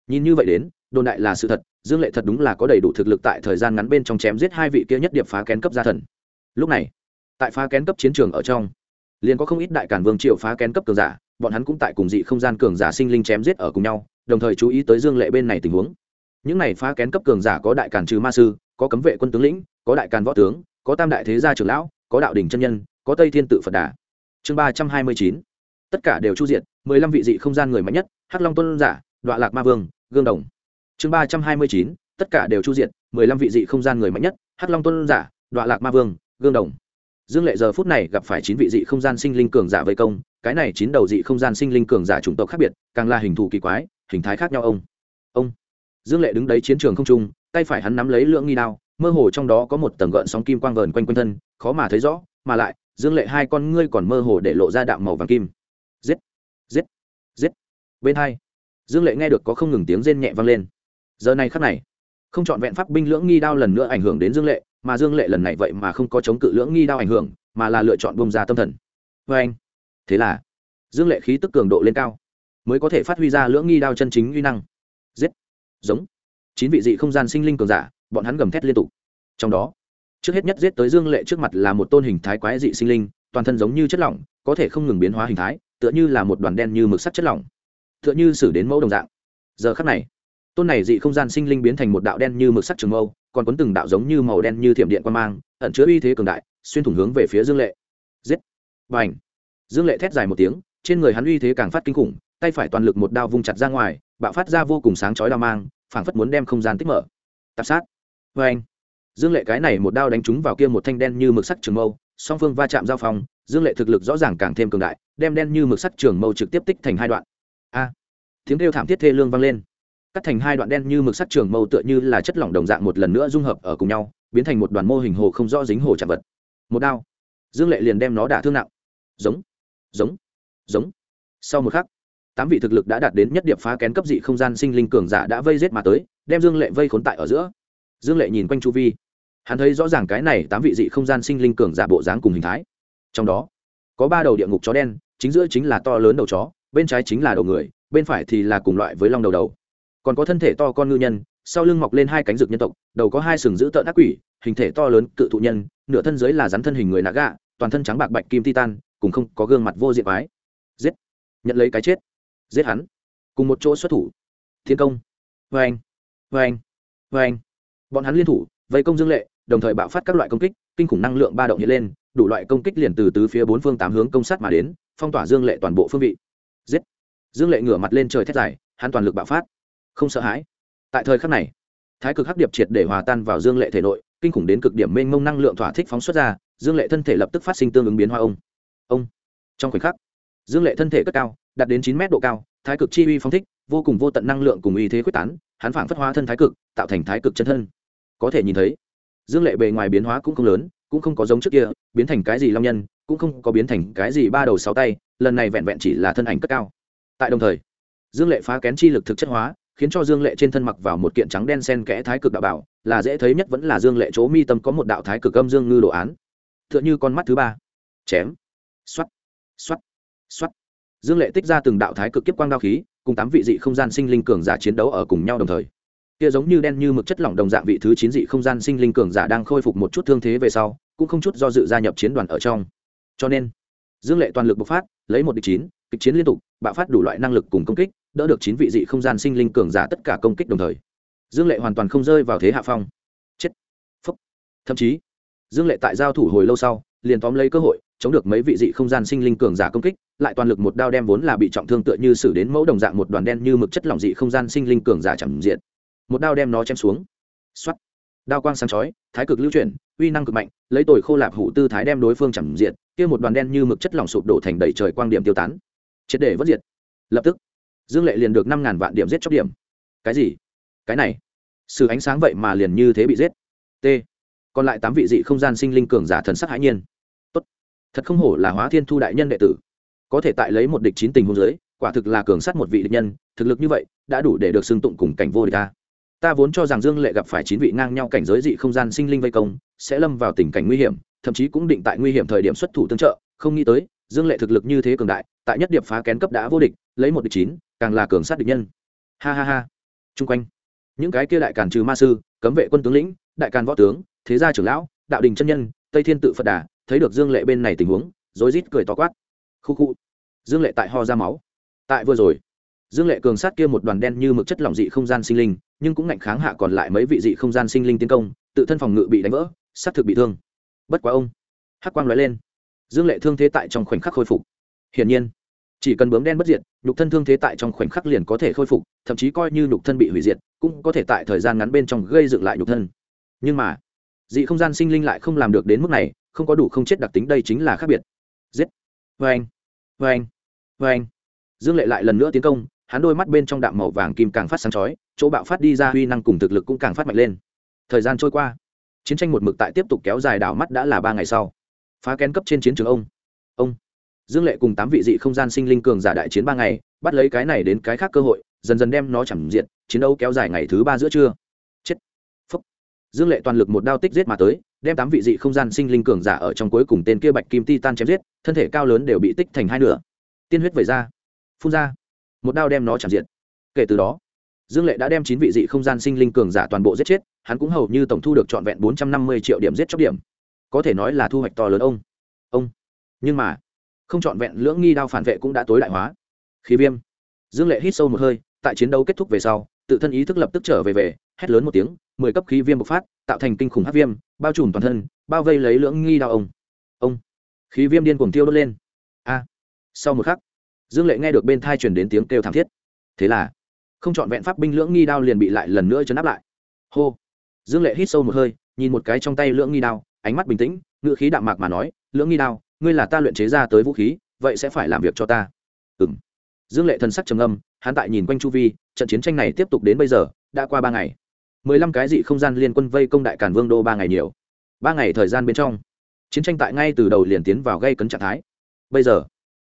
Nhìn như vậy đến, đồn đại là sự thật, dương lệ thật đúng là có đầy đủ thực lực tại thời gian ngắn bên trong chém giết hai vị kia nhất điệp phá kén cấp gia thần. Lúc này, tại phá kén cấp chiến trường ở trong, liền có không ít đại cản vương triều phá kén cấp cường giả, bọn hắn cũng tại cùng dị không gian cường giả sinh linh chém giết ở cùng nhau, đồng thời chú ý tới dương lệ bên này tình huống. Những này phá kén cấp cường giả có đại cản trừ ma sư, có cấm vệ quân tướng lĩnh, có đại càn võ tướng, có tam đại thế gia trưởng lão, có đạo đình chân nhân có tây thiên tự phật đà. Chương ba trăm hai mươi chín. Tất cả đều chu diện mười lăm vị dị không gian người mạnh nhất, hắc long tôn giả, đọa lạc ma vương, gương đồng. Chương ba trăm hai mươi chín. Tất cả đều chu diện mười lăm vị dị không gian người mạnh nhất, hắc long tôn giả, đọa lạc ma vương, gương đồng. Dương lệ giờ phút này gặp phải chín vị dị không gian sinh linh cường giả vây công, cái này chín đầu dị không gian sinh linh cường giả chủng tộc khác biệt, càng là hình thù kỳ quái, hình thái khác nhau ông. Ông. Dương lệ đứng đấy chiến trường không trung, tay phải hắn nắm lấy lưỡng nghi đao, mơ hồ trong đó có một tầng gợn sóng kim quang vờn quanh quanh thân, khó mà thấy rõ, mà lại dương lệ hai con ngươi còn mơ hồ để lộ ra đạm màu vàng kim. Giết giết giết. Bên hai, dương lệ nghe được có không ngừng tiếng rên nhẹ vang lên. Giờ này khắc này, không c h ọ n vẹn pháp binh lưỡng nghi đao lần nữa ảnh hưởng đến dương lệ, mà dương lệ lần này vậy mà không có chống cự lưỡng nghi đao ảnh hưởng, mà là lựa chọn bông ra tâm thần. Vê anh, thế là, dương lệ khí tức cường độ lên cao, mới có thể phát huy ra lưỡng nghi đao chân chính uy năng. Giết, giống, chín vị dị không gian sinh linh cường giả, bọn hắn gầm thét liên tục. Trong đó trước hết nhất giết tới dương lệ trước mặt là một tôn hình thái quái dị sinh linh, toàn thân giống như chất lỏng, có thể không ngừng biến hóa hình thái, tựa như là một đoàn đen như mực sắt chất lỏng. Tựa như xử đến mẫu đồng dạng. Giờ khắc này, tôn này dị không gian sinh linh biến thành một đạo đen như mực sắt trường mâu, còn cuốn từng đạo giống như màu đen như thiểm điện quan mang, ẩn chứa uy thế cường đại, xuyên thủng hướng về phía dương lệ. Giết! B à n h dương lệ thét dài một tiếng, trên người hắn uy thế càng phát kinh khủng, tay phải toàn lực một đao vung chặt ra ngoài, bạo phát ra vô cùng sáng chói đao mang, phảng phất muốn đem không gian tích mở. Tạp sát! Vê anh dương lệ cái này một đao đánh trúng vào kia một thanh đen như mực sắc trường mâu, song phương va chạm giao phong, dương lệ thực lực rõ ràng càng thêm cường đại, đem đen như mực sắc trường mâu trực tiếp tích thành hai đoạn. A! Tiếng kêu thảm thiết thê lương vang lên. Cắt thành hai đoạn đen như mực sắc trường mâu tựa như là chất lỏng đồng dạng một lần nữa dung hợp ở cùng nhau, biến thành một đoàn mô hình hồ không rõ dính hồ chạm vật. Một đao. Dương lệ liền đem nó đả thương nặng. Giống. Giống. Giống. Sau một khắc, tám vị thực lực đã đạt đến nhất điểm phá kén cấp dị không gian sinh linh cường giả đã vây giết mà tới, đem dương lệ vây khốn tại ở giữa. Dương lệ nhìn quanh chu vi hắn thấy rõ ràng cái này tám vị dị không gian sinh linh cường giả bộ dáng cùng hình thái. Trong đó, có ba đầu địa ngục chó đen, chính giữa chính là to lớn đầu chó, bên trái chính là đầu người, bên phải thì là cùng loại với long đầu đầu. Còn có thân thể to con ngư nhân, sau lưng mọc lên hai cánh rực nhân tộc, đầu có hai sừng giữ tợn ác quỷ, hình thể to lớn, cự thụ nhân, nửa thân dưới là rắn thân hình người nạ gạ, toàn thân trắng bạc bạch kim titan, cùng không có gương mặt vô diện mái giết! Nhận lấy cái chết. Giết hắn. Cùng một chỗ xuất thủ. Thiên công. Vê anh vê anh vê anh bọn hắn liên thủ vây công dương lệ, đồng thời bạo phát các loại công kích, kinh khủng năng lượng ba động hiện lên, đủ loại công kích liền từ tứ phía bốn phương tám hướng công sát mà đến, phong tỏa dương lệ toàn bộ phương vị. Giết! Dương lệ ngửa mặt lên trời thét dài, hắn toàn lực bạo phát. Không sợ hãi. Tại thời khắc này, thái cực hắc điệp triệt để hòa tan vào dương lệ thể nội, kinh khủng đến cực điểm mênh mông năng lượng thỏa thích phóng xuất ra, dương lệ thân thể lập tức phát sinh tương ứng biến hoa ông. Ông! Trong khoảnh khắc, dương lệ thân thể cất cao, đạt đến chín mét độ cao, thái cực chi uy phóng thích, vô cùng vô tận năng lượng cùng uy thế quyết tán, hắn phảng phất hóa thân thái cực, tạo thành thái cực chân thân có thể nhìn thấy. Dương lệ bề ngoài biến hóa cũng không lớn, cũng không có giống trước kia, biến thành cái gì long nhân, cũng không có biến thành cái gì ba đầu sáu tay, lần này vẹn vẹn chỉ là thân ảnh cất cao. Tại đồng thời, dương lệ phá kén chi lực thực chất hóa, khiến cho dương lệ trên thân mặc vào một kiện trắng đen sen kẽ thái cực đạo bảo, là dễ thấy nhất vẫn là dương lệ chỗ mi tâm có một đạo thái cực âm dương ngư đồ án. T h ư ợ n h ư con mắt thứ ba. Chém. X o á t x o á t x o á t dương lệ tích ra từng đạo thái cực kiếp quang đao khí, cùng tám vị dị không gian sinh linh cường giả chiến đấu ở cùng nhau đồng thời kia giống như đen như mực chất lỏng đồng dạng vị thứ chín dị không gian sinh linh cường giả đang khôi phục một chút thương thế về sau, cũng không chút do dự gia nhập chiến đoàn ở trong. Cho nên, dương lệ toàn lực bộc phát, lấy một địch chín, kịch chiến liên tục, bạo phát đủ loại năng lực cùng công kích, đỡ được chín vị dị không gian sinh linh cường giả tất cả công kích đồng thời. Dương lệ hoàn toàn không rơi vào thế hạ phong. Chết. Phúc. Thậm chí, dương lệ tại giao thủ hồi lâu sau, liền tóm lấy cơ hội, chống được mấy vị dị không gian sinh linh cường giả công kích, lại toàn lực một đao đem vốn là bị trọng thương tựa như xử đến mẫu đồng dạng một đoàn đen như mực chất lỏng dị không gian sinh linh cường giả chẳng diện một đao đem nó chém xuống. Xoắt đao quang sáng chói, thái cực lưu chuyển, uy năng cực mạnh, lấy tồi khô lạp hủ tư thái đem đối phương chẳng diện kia một đoàn đen như mực chất lỏng sụp đổ thành đầy trời quang điểm tiêu tán. Triệt để vất diệt. Lập tức, dương lệ liền được năm ngàn vạn điểm giết chóc điểm. Cái gì? Cái này? Sự ánh sáng vậy mà liền như thế bị giết. T. Còn lại tám vị dị không gian sinh linh cường giả thần sắc hãi nhiên. Tốt. Thật không hổ là hóa thiên thu đại nhân đệ tử. Có thể tại lấy một địch chín tình hôn giới quả thực là cường sát một vị địch nhân, thực lực như vậy, đã đủ để được xưng tụng cùng cảnh vô địch ta ta vốn cho rằng dương lệ gặp phải chín vị ngang nhau cảnh giới dị không gian sinh linh vây công, sẽ lâm vào tình cảnh nguy hiểm, thậm chí cũng định tại nguy hiểm thời điểm xuất thủ tương trợ. Không nghĩ tới, dương lệ thực lực như thế cường đại, tại nhất điệp phá kén cấp đã vô địch, lấy một địch chín, càng là cường sát địch nhân. Ha ha ha. Chung quanh, những cái kia đại càn trừ ma sư, cấm vệ quân tướng lĩnh, đại càn võ tướng, thế gia trưởng lão, đạo đình chân nhân, tây thiên tự phật đà, thấy được dương lệ bên này tình huống, rối rít cười to quát. Khu khu. Dương lệ tại ho ra máu. Tại vừa rồi dương lệ cường sát kia một đoàn đen như mực chất lỏng dị không gian sinh linh, nhưng cũng ngạnh kháng hạ còn lại mấy vị dị không gian sinh linh tiến công, tự thân phòng ngự bị đánh vỡ, sát thực bị thương. Bất quá ông, hắc quang nói lên. Dương lệ thương thế tại trong khoảnh khắc khôi phục. Hiển nhiên, chỉ cần bướm đen bất diệt, nhục thân thương thế tại trong khoảnh khắc liền có thể khôi phục, thậm chí coi như nhục thân bị hủy diệt, cũng có thể tại thời gian ngắn bên trong gây dựng lại nhục thân. Nhưng mà, dị không gian sinh linh lại không làm được đến mức này, không có đủ không chết đặc tính đây chính là khác biệt. Giết. Vê anh vê anh vê anh dương lệ lại lần nữa tiến công hắn đôi mắt bên trong đạm màu vàng kim càng phát sáng chói, chỗ bạo phát đi ra huy năng cùng thực lực cũng càng phát mạnh lên. Thời gian trôi qua, chiến tranh một mực tại tiếp tục kéo dài đảo mắt đã là ba ngày sau. Phá kén cấp trên chiến trường ông ông. Dương lệ cùng tám vị dị không gian sinh linh cường giả đại chiến ba ngày, bắt lấy cái này đến cái khác cơ hội, dần dần đem nó chẳng diện chiến đấu kéo dài ngày thứ ba giữa trưa. Chết. Phúc. Dương lệ toàn lực một đao tích giết mà tới, đem tám vị dị không gian sinh linh cường giả ở trong cuối cùng tên kia bạch kim ti tan chém giết, thân thể cao lớn đều bị tích thành hai nửa. Tiên huyết vẩy ra, phun ra một đao đem nó chạm diện kể từ đó, dương lệ đã đem chín vị dị không gian sinh linh cường giả toàn bộ giết chết, hắn cũng hầu như tổng thu được trọn vẹn bốn trăm năm mươi triệu điểm giết chóc điểm. Có thể nói là thu hoạch to lớn ông. Ông. Nhưng mà, không trọn vẹn lưỡng nghi đao phản vệ cũng đã tối đại hóa. Khí viêm. Dương lệ hít sâu một hơi, tại chiến đấu kết thúc về sau, tự thân ý thức lập tức trở về về, hét lớn một tiếng, mười cấp khí viêm bộc phát, tạo thành kinh khủng hát viêm, bao trùm toàn thân, bao vây lấy lưỡng nghi đao ông. Ông. Khí viêm điên cuồng tiêu đốt lên. A. Sau một khắc dương lệ nghe được bên thai truyền đến tiếng kêu thảm thiết. Thế là, không trọn vẹn pháp binh lưỡng nghi đao liền bị lại lần nữa chấn áp lại. Hô! Dương lệ hít sâu một hơi, nhìn một cái trong tay lưỡng nghi đao, ánh mắt bình tĩnh, ngựa khí đạm mạc mà nói, lưỡng nghi đao, ngươi là ta luyện chế ra tới vũ khí, vậy sẽ phải làm việc cho ta. Ừ m dương lệ thần sắc trầm âm hắn tại nhìn quanh chu vi, trận chiến tranh này tiếp tục đến bây giờ, đã qua ba ngày. Mười lăm cái dị không gian liên quân vây công đại cản vương đô ba ngày nhiều. Ba ngày thời gian bên trong, chiến tranh tại ngay từ đầu liền tiến vào gây cấn trạng thái. Bây giờ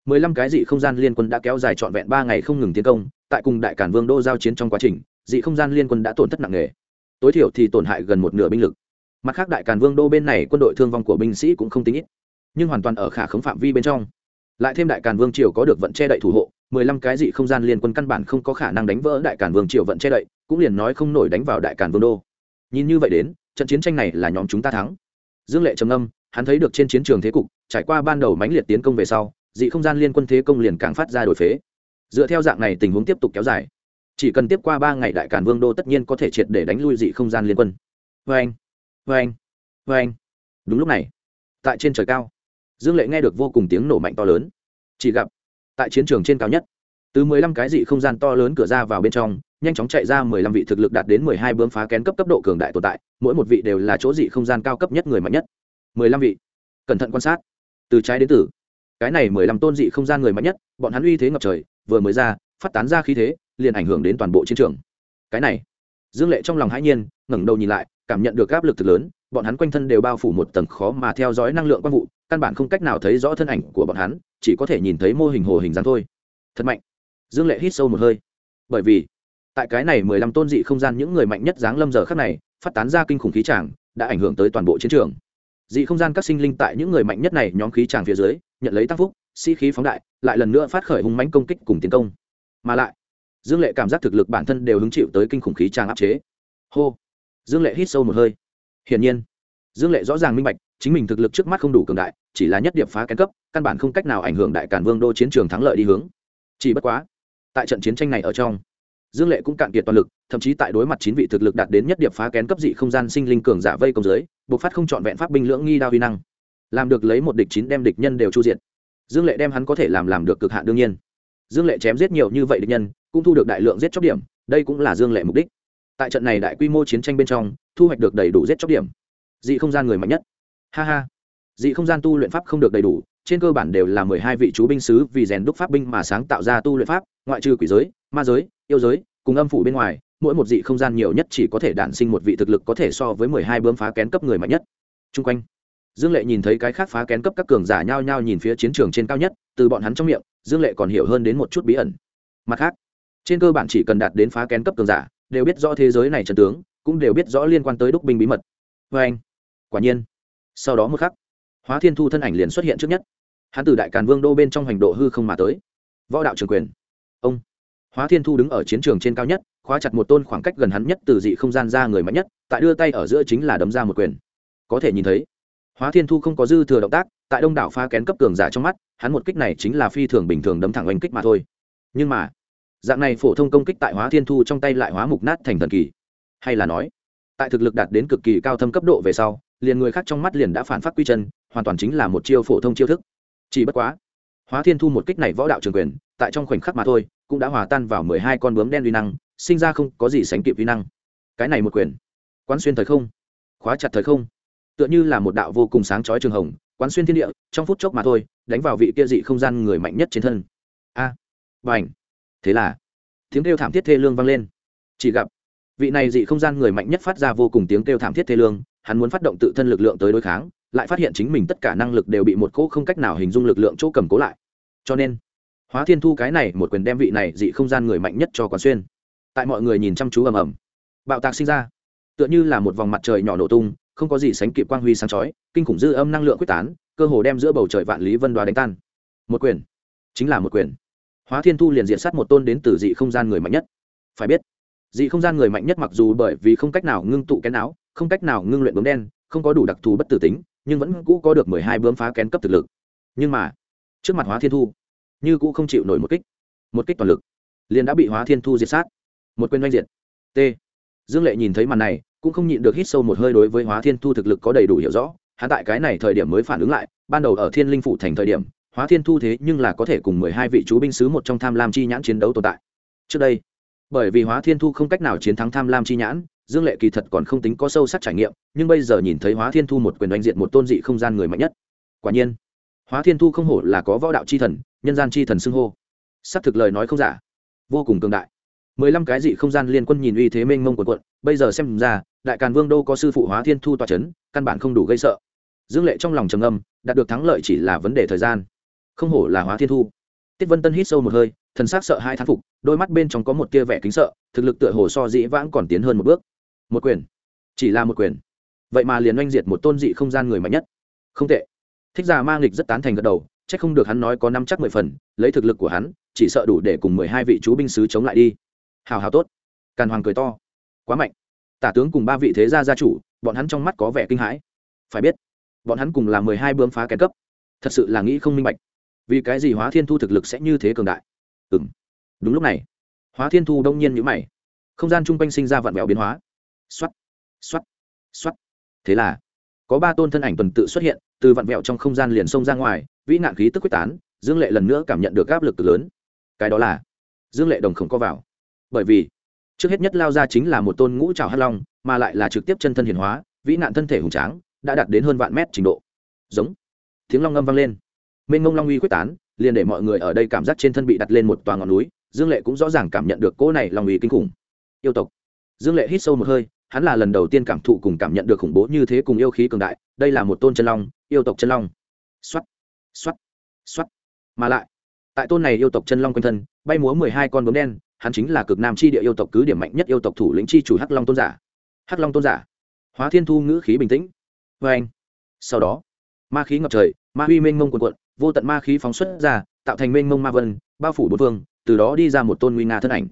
mười lăm cái dị không gian liên quân đã kéo dài trọn vẹn ba ngày không ngừng tiến công, tại cùng đại cản vương đô giao chiến trong quá trình, dị không gian liên quân đã tổn thất nặng nề. Tối thiểu thì tổn hại gần một nửa binh lực. Mặt khác đại càn vương đô bên này quân đội thương vong của binh sĩ cũng không tính ít, nhưng hoàn toàn ở khả khống phạm vi bên trong. Lại thêm đại càn vương triều có được vận che đậy thủ hộ, mười lăm cái dị không gian liên quân căn bản không có khả năng đánh vỡ đại càn vương triều vận che đậy, cũng liền nói không nổi đánh vào đại càn vương đô. Nhìn như vậy đến, trận chiến tranh này là nhóm chúng ta thắng. Dương lệ trầm âm hắn thấy được trên chiến trường thế cục, trải qua ban đầu mãnh liệt tiến công về sau dị không gian liên quân thế công liền càng phát ra đổi phế. Dựa theo dạng này tình huống tiếp tục kéo dài. Chỉ cần tiếp qua ba ngày đại càn vương đô tất nhiên có thể triệt để đánh lui dị không gian liên quân. Vê anh vê anh vê anh đúng lúc này, tại trên trời cao, dương lệ nghe được vô cùng tiếng nổ mạnh to lớn. Chỉ gặp, tại chiến trường trên cao nhất, từ mười lăm cái dị không gian to lớn cửa ra vào bên trong, nhanh chóng chạy ra mười lăm vị thực lực đạt đến mười hai bướm phá kén cấp cấp độ cường đại tồn tại, mỗi một vị đều là chỗ dị không gian cao cấp nhất người mạnh nhất. mười lăm vị, cẩn thận quan sát. Từ trái đến tử cái này mười lăm tôn dị không gian người mạnh nhất, bọn hắn uy thế ngập trời, vừa mới ra, phát tán ra khí thế, liền ảnh hưởng đến toàn bộ chiến trường. Cái này, dương lệ trong lòng hãi nhiên, ngẩng đầu nhìn lại, cảm nhận được áp lực thực lớn, bọn hắn quanh thân đều bao phủ một tầng khó mà theo dõi năng lượng quang vụ, căn bản không cách nào thấy rõ thân ảnh của bọn hắn, chỉ có thể nhìn thấy mô hình hồ hình dáng thôi. Thật mạnh. Dương lệ hít sâu một hơi. Bởi vì, tại cái này mười lăm tôn dị không gian những người mạnh nhất dáng lâm giờ khắc này, phát tán ra kinh khủng khí tràng, đã ảnh hưởng tới toàn bộ chiến trường. Dị không gian các sinh linh tại những người mạnh nhất này nhóm khí tràng phía dưới nhận lấy tăng phúc, sĩ、si、khí phóng đại, lại lần nữa phát khởi hung mãnh công kích cùng tiến công. Mà lại, dương lệ cảm giác thực lực bản thân đều hứng chịu tới kinh khủng khí trang áp chế. Hô! Dương lệ hít sâu một hơi. Hiển nhiên, dương lệ rõ ràng minh bạch, chính mình thực lực trước mắt không đủ cường đại, chỉ là nhất điểm phá kén cấp, căn bản không cách nào ảnh hưởng đại cản vương đô chiến trường thắng lợi đi hướng. Chỉ bất quá, tại trận chiến tranh này ở trong, dương lệ cũng cạn kiệt toàn lực, thậm chí tại đối mặt chín vị thực lực đạt đến nhất điểm phá kén cấp dị không gian sinh linh cường giả vây công giới buộc phát không trọn vẹn pháp binh lưỡng nghi đao vi năng làm được lấy một địch chín đem địch nhân đều chu diện dương lệ đem hắn có thể làm làm được cực hạn đương nhiên. Dương lệ chém giết nhiều như vậy địch nhân, cũng thu được đại lượng giết chóc điểm, đây cũng là dương lệ mục đích. Tại trận này đại quy mô chiến tranh bên trong, thu hoạch được đầy đủ giết chóc điểm. Dị không gian người mạnh nhất. Ha ha. Dị không gian tu luyện pháp không được đầy đủ, trên cơ bản đều là mười hai vị chú binh sứ vì rèn đúc pháp binh mà sáng tạo ra tu luyện pháp, ngoại trừ quỷ giới, ma giới, yêu giới, cùng âm phủ bên ngoài, mỗi một dị không gian nhiều nhất chỉ có thể đản sinh một vị thực lực có thể so với mười hai bướm phá kén cấp người mạnh nhất. Chung quanh dương lệ nhìn thấy cái khác phá kén cấp các cường giả nhao nhao nhìn phía chiến trường trên cao nhất, từ bọn hắn trong miệng, dương lệ còn hiểu hơn đến một chút bí ẩn. Mặt khác, trên cơ bản chỉ cần đạt đến phá kén cấp cường giả, đều biết rõ thế giới này trần tướng, cũng đều biết rõ liên quan tới đúc binh bí mật. Vê anh, quả nhiên. Sau đó một khắc, hóa thiên thu thân ảnh liền xuất hiện trước nhất. Hắn từ đại càn vương đô bên trong hành độ hư không mà tới. Võ đạo trường quyền. Ông. Hóa thiên thu đứng ở chiến trường trên cao nhất, khóa chặt một tôn khoảng cách gần hắn nhất từ dị không gian ra người mạnh nhất, tại đưa tay ở giữa chính là đấm ra một quyền. Có thể nhìn thấy hóa thiên thu không có dư thừa động tác, tại đông đảo phá kén cấp cường giả trong mắt, hắn một kích này chính là phi thường bình thường đấm thẳng oanh kích mà thôi. Nhưng mà, dạng này phổ thông công kích tại hóa thiên thu trong tay lại hóa mục nát thành thần kỳ. Hay là nói, tại thực lực đạt đến cực kỳ cao thâm cấp độ về sau, liền người khác trong mắt liền đã phản phát quy chân, hoàn toàn chính là một chiêu phổ thông chiêu thức. Chỉ bất quá, hóa thiên thu một kích này võ đạo trường quyền, tại trong khoảnh khắc mà thôi, cũng đã hòa tan vào mười hai con bướm đen uy năng, sinh ra không có gì sánh kịp uy năng. Cái này một quyền, quán xuyên thời không, khóa chặt thời không tựa như là một đạo vô cùng sáng chói trường hồng quán xuyên thiên địa trong phút chốc mà thôi đánh vào vị kia dị không gian người mạnh nhất trên thân. A à, ảnh thế là tiếng kêu thảm thiết thê lương vang lên. Chỉ gặp vị này dị không gian người mạnh nhất phát ra vô cùng tiếng kêu thảm thiết thê lương hắn muốn phát động tự thân lực lượng tới đối kháng lại phát hiện chính mình tất cả năng lực đều bị một cỗ không cách nào hình dung lực lượng chỗ cầm cố lại. Cho nên hóa thiên thu cái này một quyền đem vị này dị không gian người mạnh nhất cho quán xuyên. Tại mọi người nhìn chăm chú ầm ầm. Bạo tạc sinh ra. Tựa như là một vòng mặt trời nhỏ nổ tung không có gì sánh kịp quang huy sáng chói, kinh khủng dư âm năng lượng quyết tán, cơ hồ đem giữa bầu trời vạn lý vân đoá đánh tan. Một quyền. Chính là một quyền. Hóa thiên thu liền diện sát một tôn đến từ dị không gian người mạnh nhất. Phải biết, dị không gian người mạnh nhất mặc dù bởi vì không cách nào ngưng tụ kén áo, không cách nào ngưng luyện bướm đen, không có đủ đặc thù bất tử tính, nhưng vẫn cũ có được mười hai bướm phá kén cấp thực lực. Nhưng mà, trước mặt hóa thiên thu, như cũ không chịu nổi một kích một kích toàn lực, liền đã bị hóa thiên thu diệt sát. Một quyền doanh diệt. T dương lệ nhìn thấy màn này, cũng không nhịn được hít sâu một hơi đối với hóa thiên thu thực lực có đầy đủ hiểu rõ. Hắn tại cái này thời điểm mới phản ứng lại, ban đầu ở thiên linh phủ thành thời điểm, hóa thiên thu thế nhưng là có thể cùng mười hai vị chú binh sứ một trong tham lam chi nhãn chiến đấu tồn tại. Trước đây, bởi vì hóa thiên thu không cách nào chiến thắng tham lam chi nhãn, dương lệ kỳ thật còn không tính có sâu sắc trải nghiệm, nhưng bây giờ nhìn thấy hóa thiên thu một quyền đánh diện một tôn dị không gian người mạnh nhất. Quả nhiên, hóa thiên thu không hổ là có võ đạo c h i thần, nhân gian c h i thần xưng hô. S ắ c thực lời nói không giả, vô cùng cường đại mười lăm cái dị không gian liên quân nhìn uy thế mênh mông của quận, bây giờ xem ra, đại càn vương đô có sư phụ hóa thiên thu tòa c h ấ n căn bản không đủ gây sợ. Dương lệ trong lòng trầm âm đạt được thắng lợi chỉ là vấn đề thời gian. Không hổ là hóa thiên thu. Tiết vân tân hít sâu một hơi, thần s c sợ hai thán phục, đôi mắt bên trong có một tia vẻ kính sợ, thực lực tựa hồ so dĩ vãng còn tiến hơn một bước. Một quyền. Chỉ là một quyền. Vậy mà liền oanh diệt một tôn dị không gian người mạnh nhất. Không tệ. Thích già ma nghịch rất tán thành gật đầu c h ắ c không được hắn nói có năm chắc mười phần, lấy thực lực của hắn, chỉ sợ đủ để cùng mười hai vị chú binh sứ chống lại đi hào hào tốt. Càn hoàng cười to. Quá mạnh. Tả tướng cùng ba vị thế gia gia chủ, bọn hắn trong mắt có vẻ kinh hãi. Phải biết, bọn hắn cùng là mười hai bướm phá kén cấp. Thật sự là nghĩ không minh bạch, vì cái gì hóa thiên thu thực lực sẽ như thế cường đại? Ừ m đúng lúc này, hóa thiên thu đông nhiên nhữ mày. Không gian chung quanh sinh ra vạn vẹo biến hóa. X o á t x o á t x o á t thế là, có ba tôn thân ảnh tuần tự xuất hiện, từ vạn vẹo trong không gian liền xông ra ngoài, vĩ nạn khí tức quyết tán, dương lệ lần nữa cảm nhận được áp lực cực lớn. Cái đó là, dương lệ đồng không có vào bởi vì trước hết nhất lao ra chính là một tôn ngũ trào hắc long, mà lại là trực tiếp chân thân hiển hóa, vĩ nạn thân thể hùng tráng, đã đạt đến hơn vạn mét trình độ. Giống. Tiếng long ngâm vang lên. Mênh mông long uy quyết tán, liền để mọi người ở đây cảm giác trên thân bị đặt lên một toà ngọn núi, dương lệ cũng rõ ràng cảm nhận được cỗ này long uy kinh khủng. Yêu tộc. Dương lệ hít sâu một hơi, hắn là lần đầu tiên cảm thụ cùng cảm nhận được khủng bố như thế cùng yêu khí cường đại, đây là một tôn chân long, yêu tộc chân long. Xuất xuất xuất mà lại, tại tôn này yêu tộc chân long quanh thân, bay múa mười hai con bướm đen hắn chính là cực nam chi địa yêu tộc cứ điểm mạnh nhất yêu tộc thủ lĩnh chi chủ hắc long tôn giả. Hắc long tôn giả. Hóa thiên thu ngữ khí bình tĩnh. Vê anh. Sau đó, ma khí ngập trời, ma huy mênh mông quần quận vô tận ma khí phóng xuất ra, tạo thành mênh mông ma vân, bao phủ bốn phương, từ đó đi ra một tôn nguy nga thân ảnh.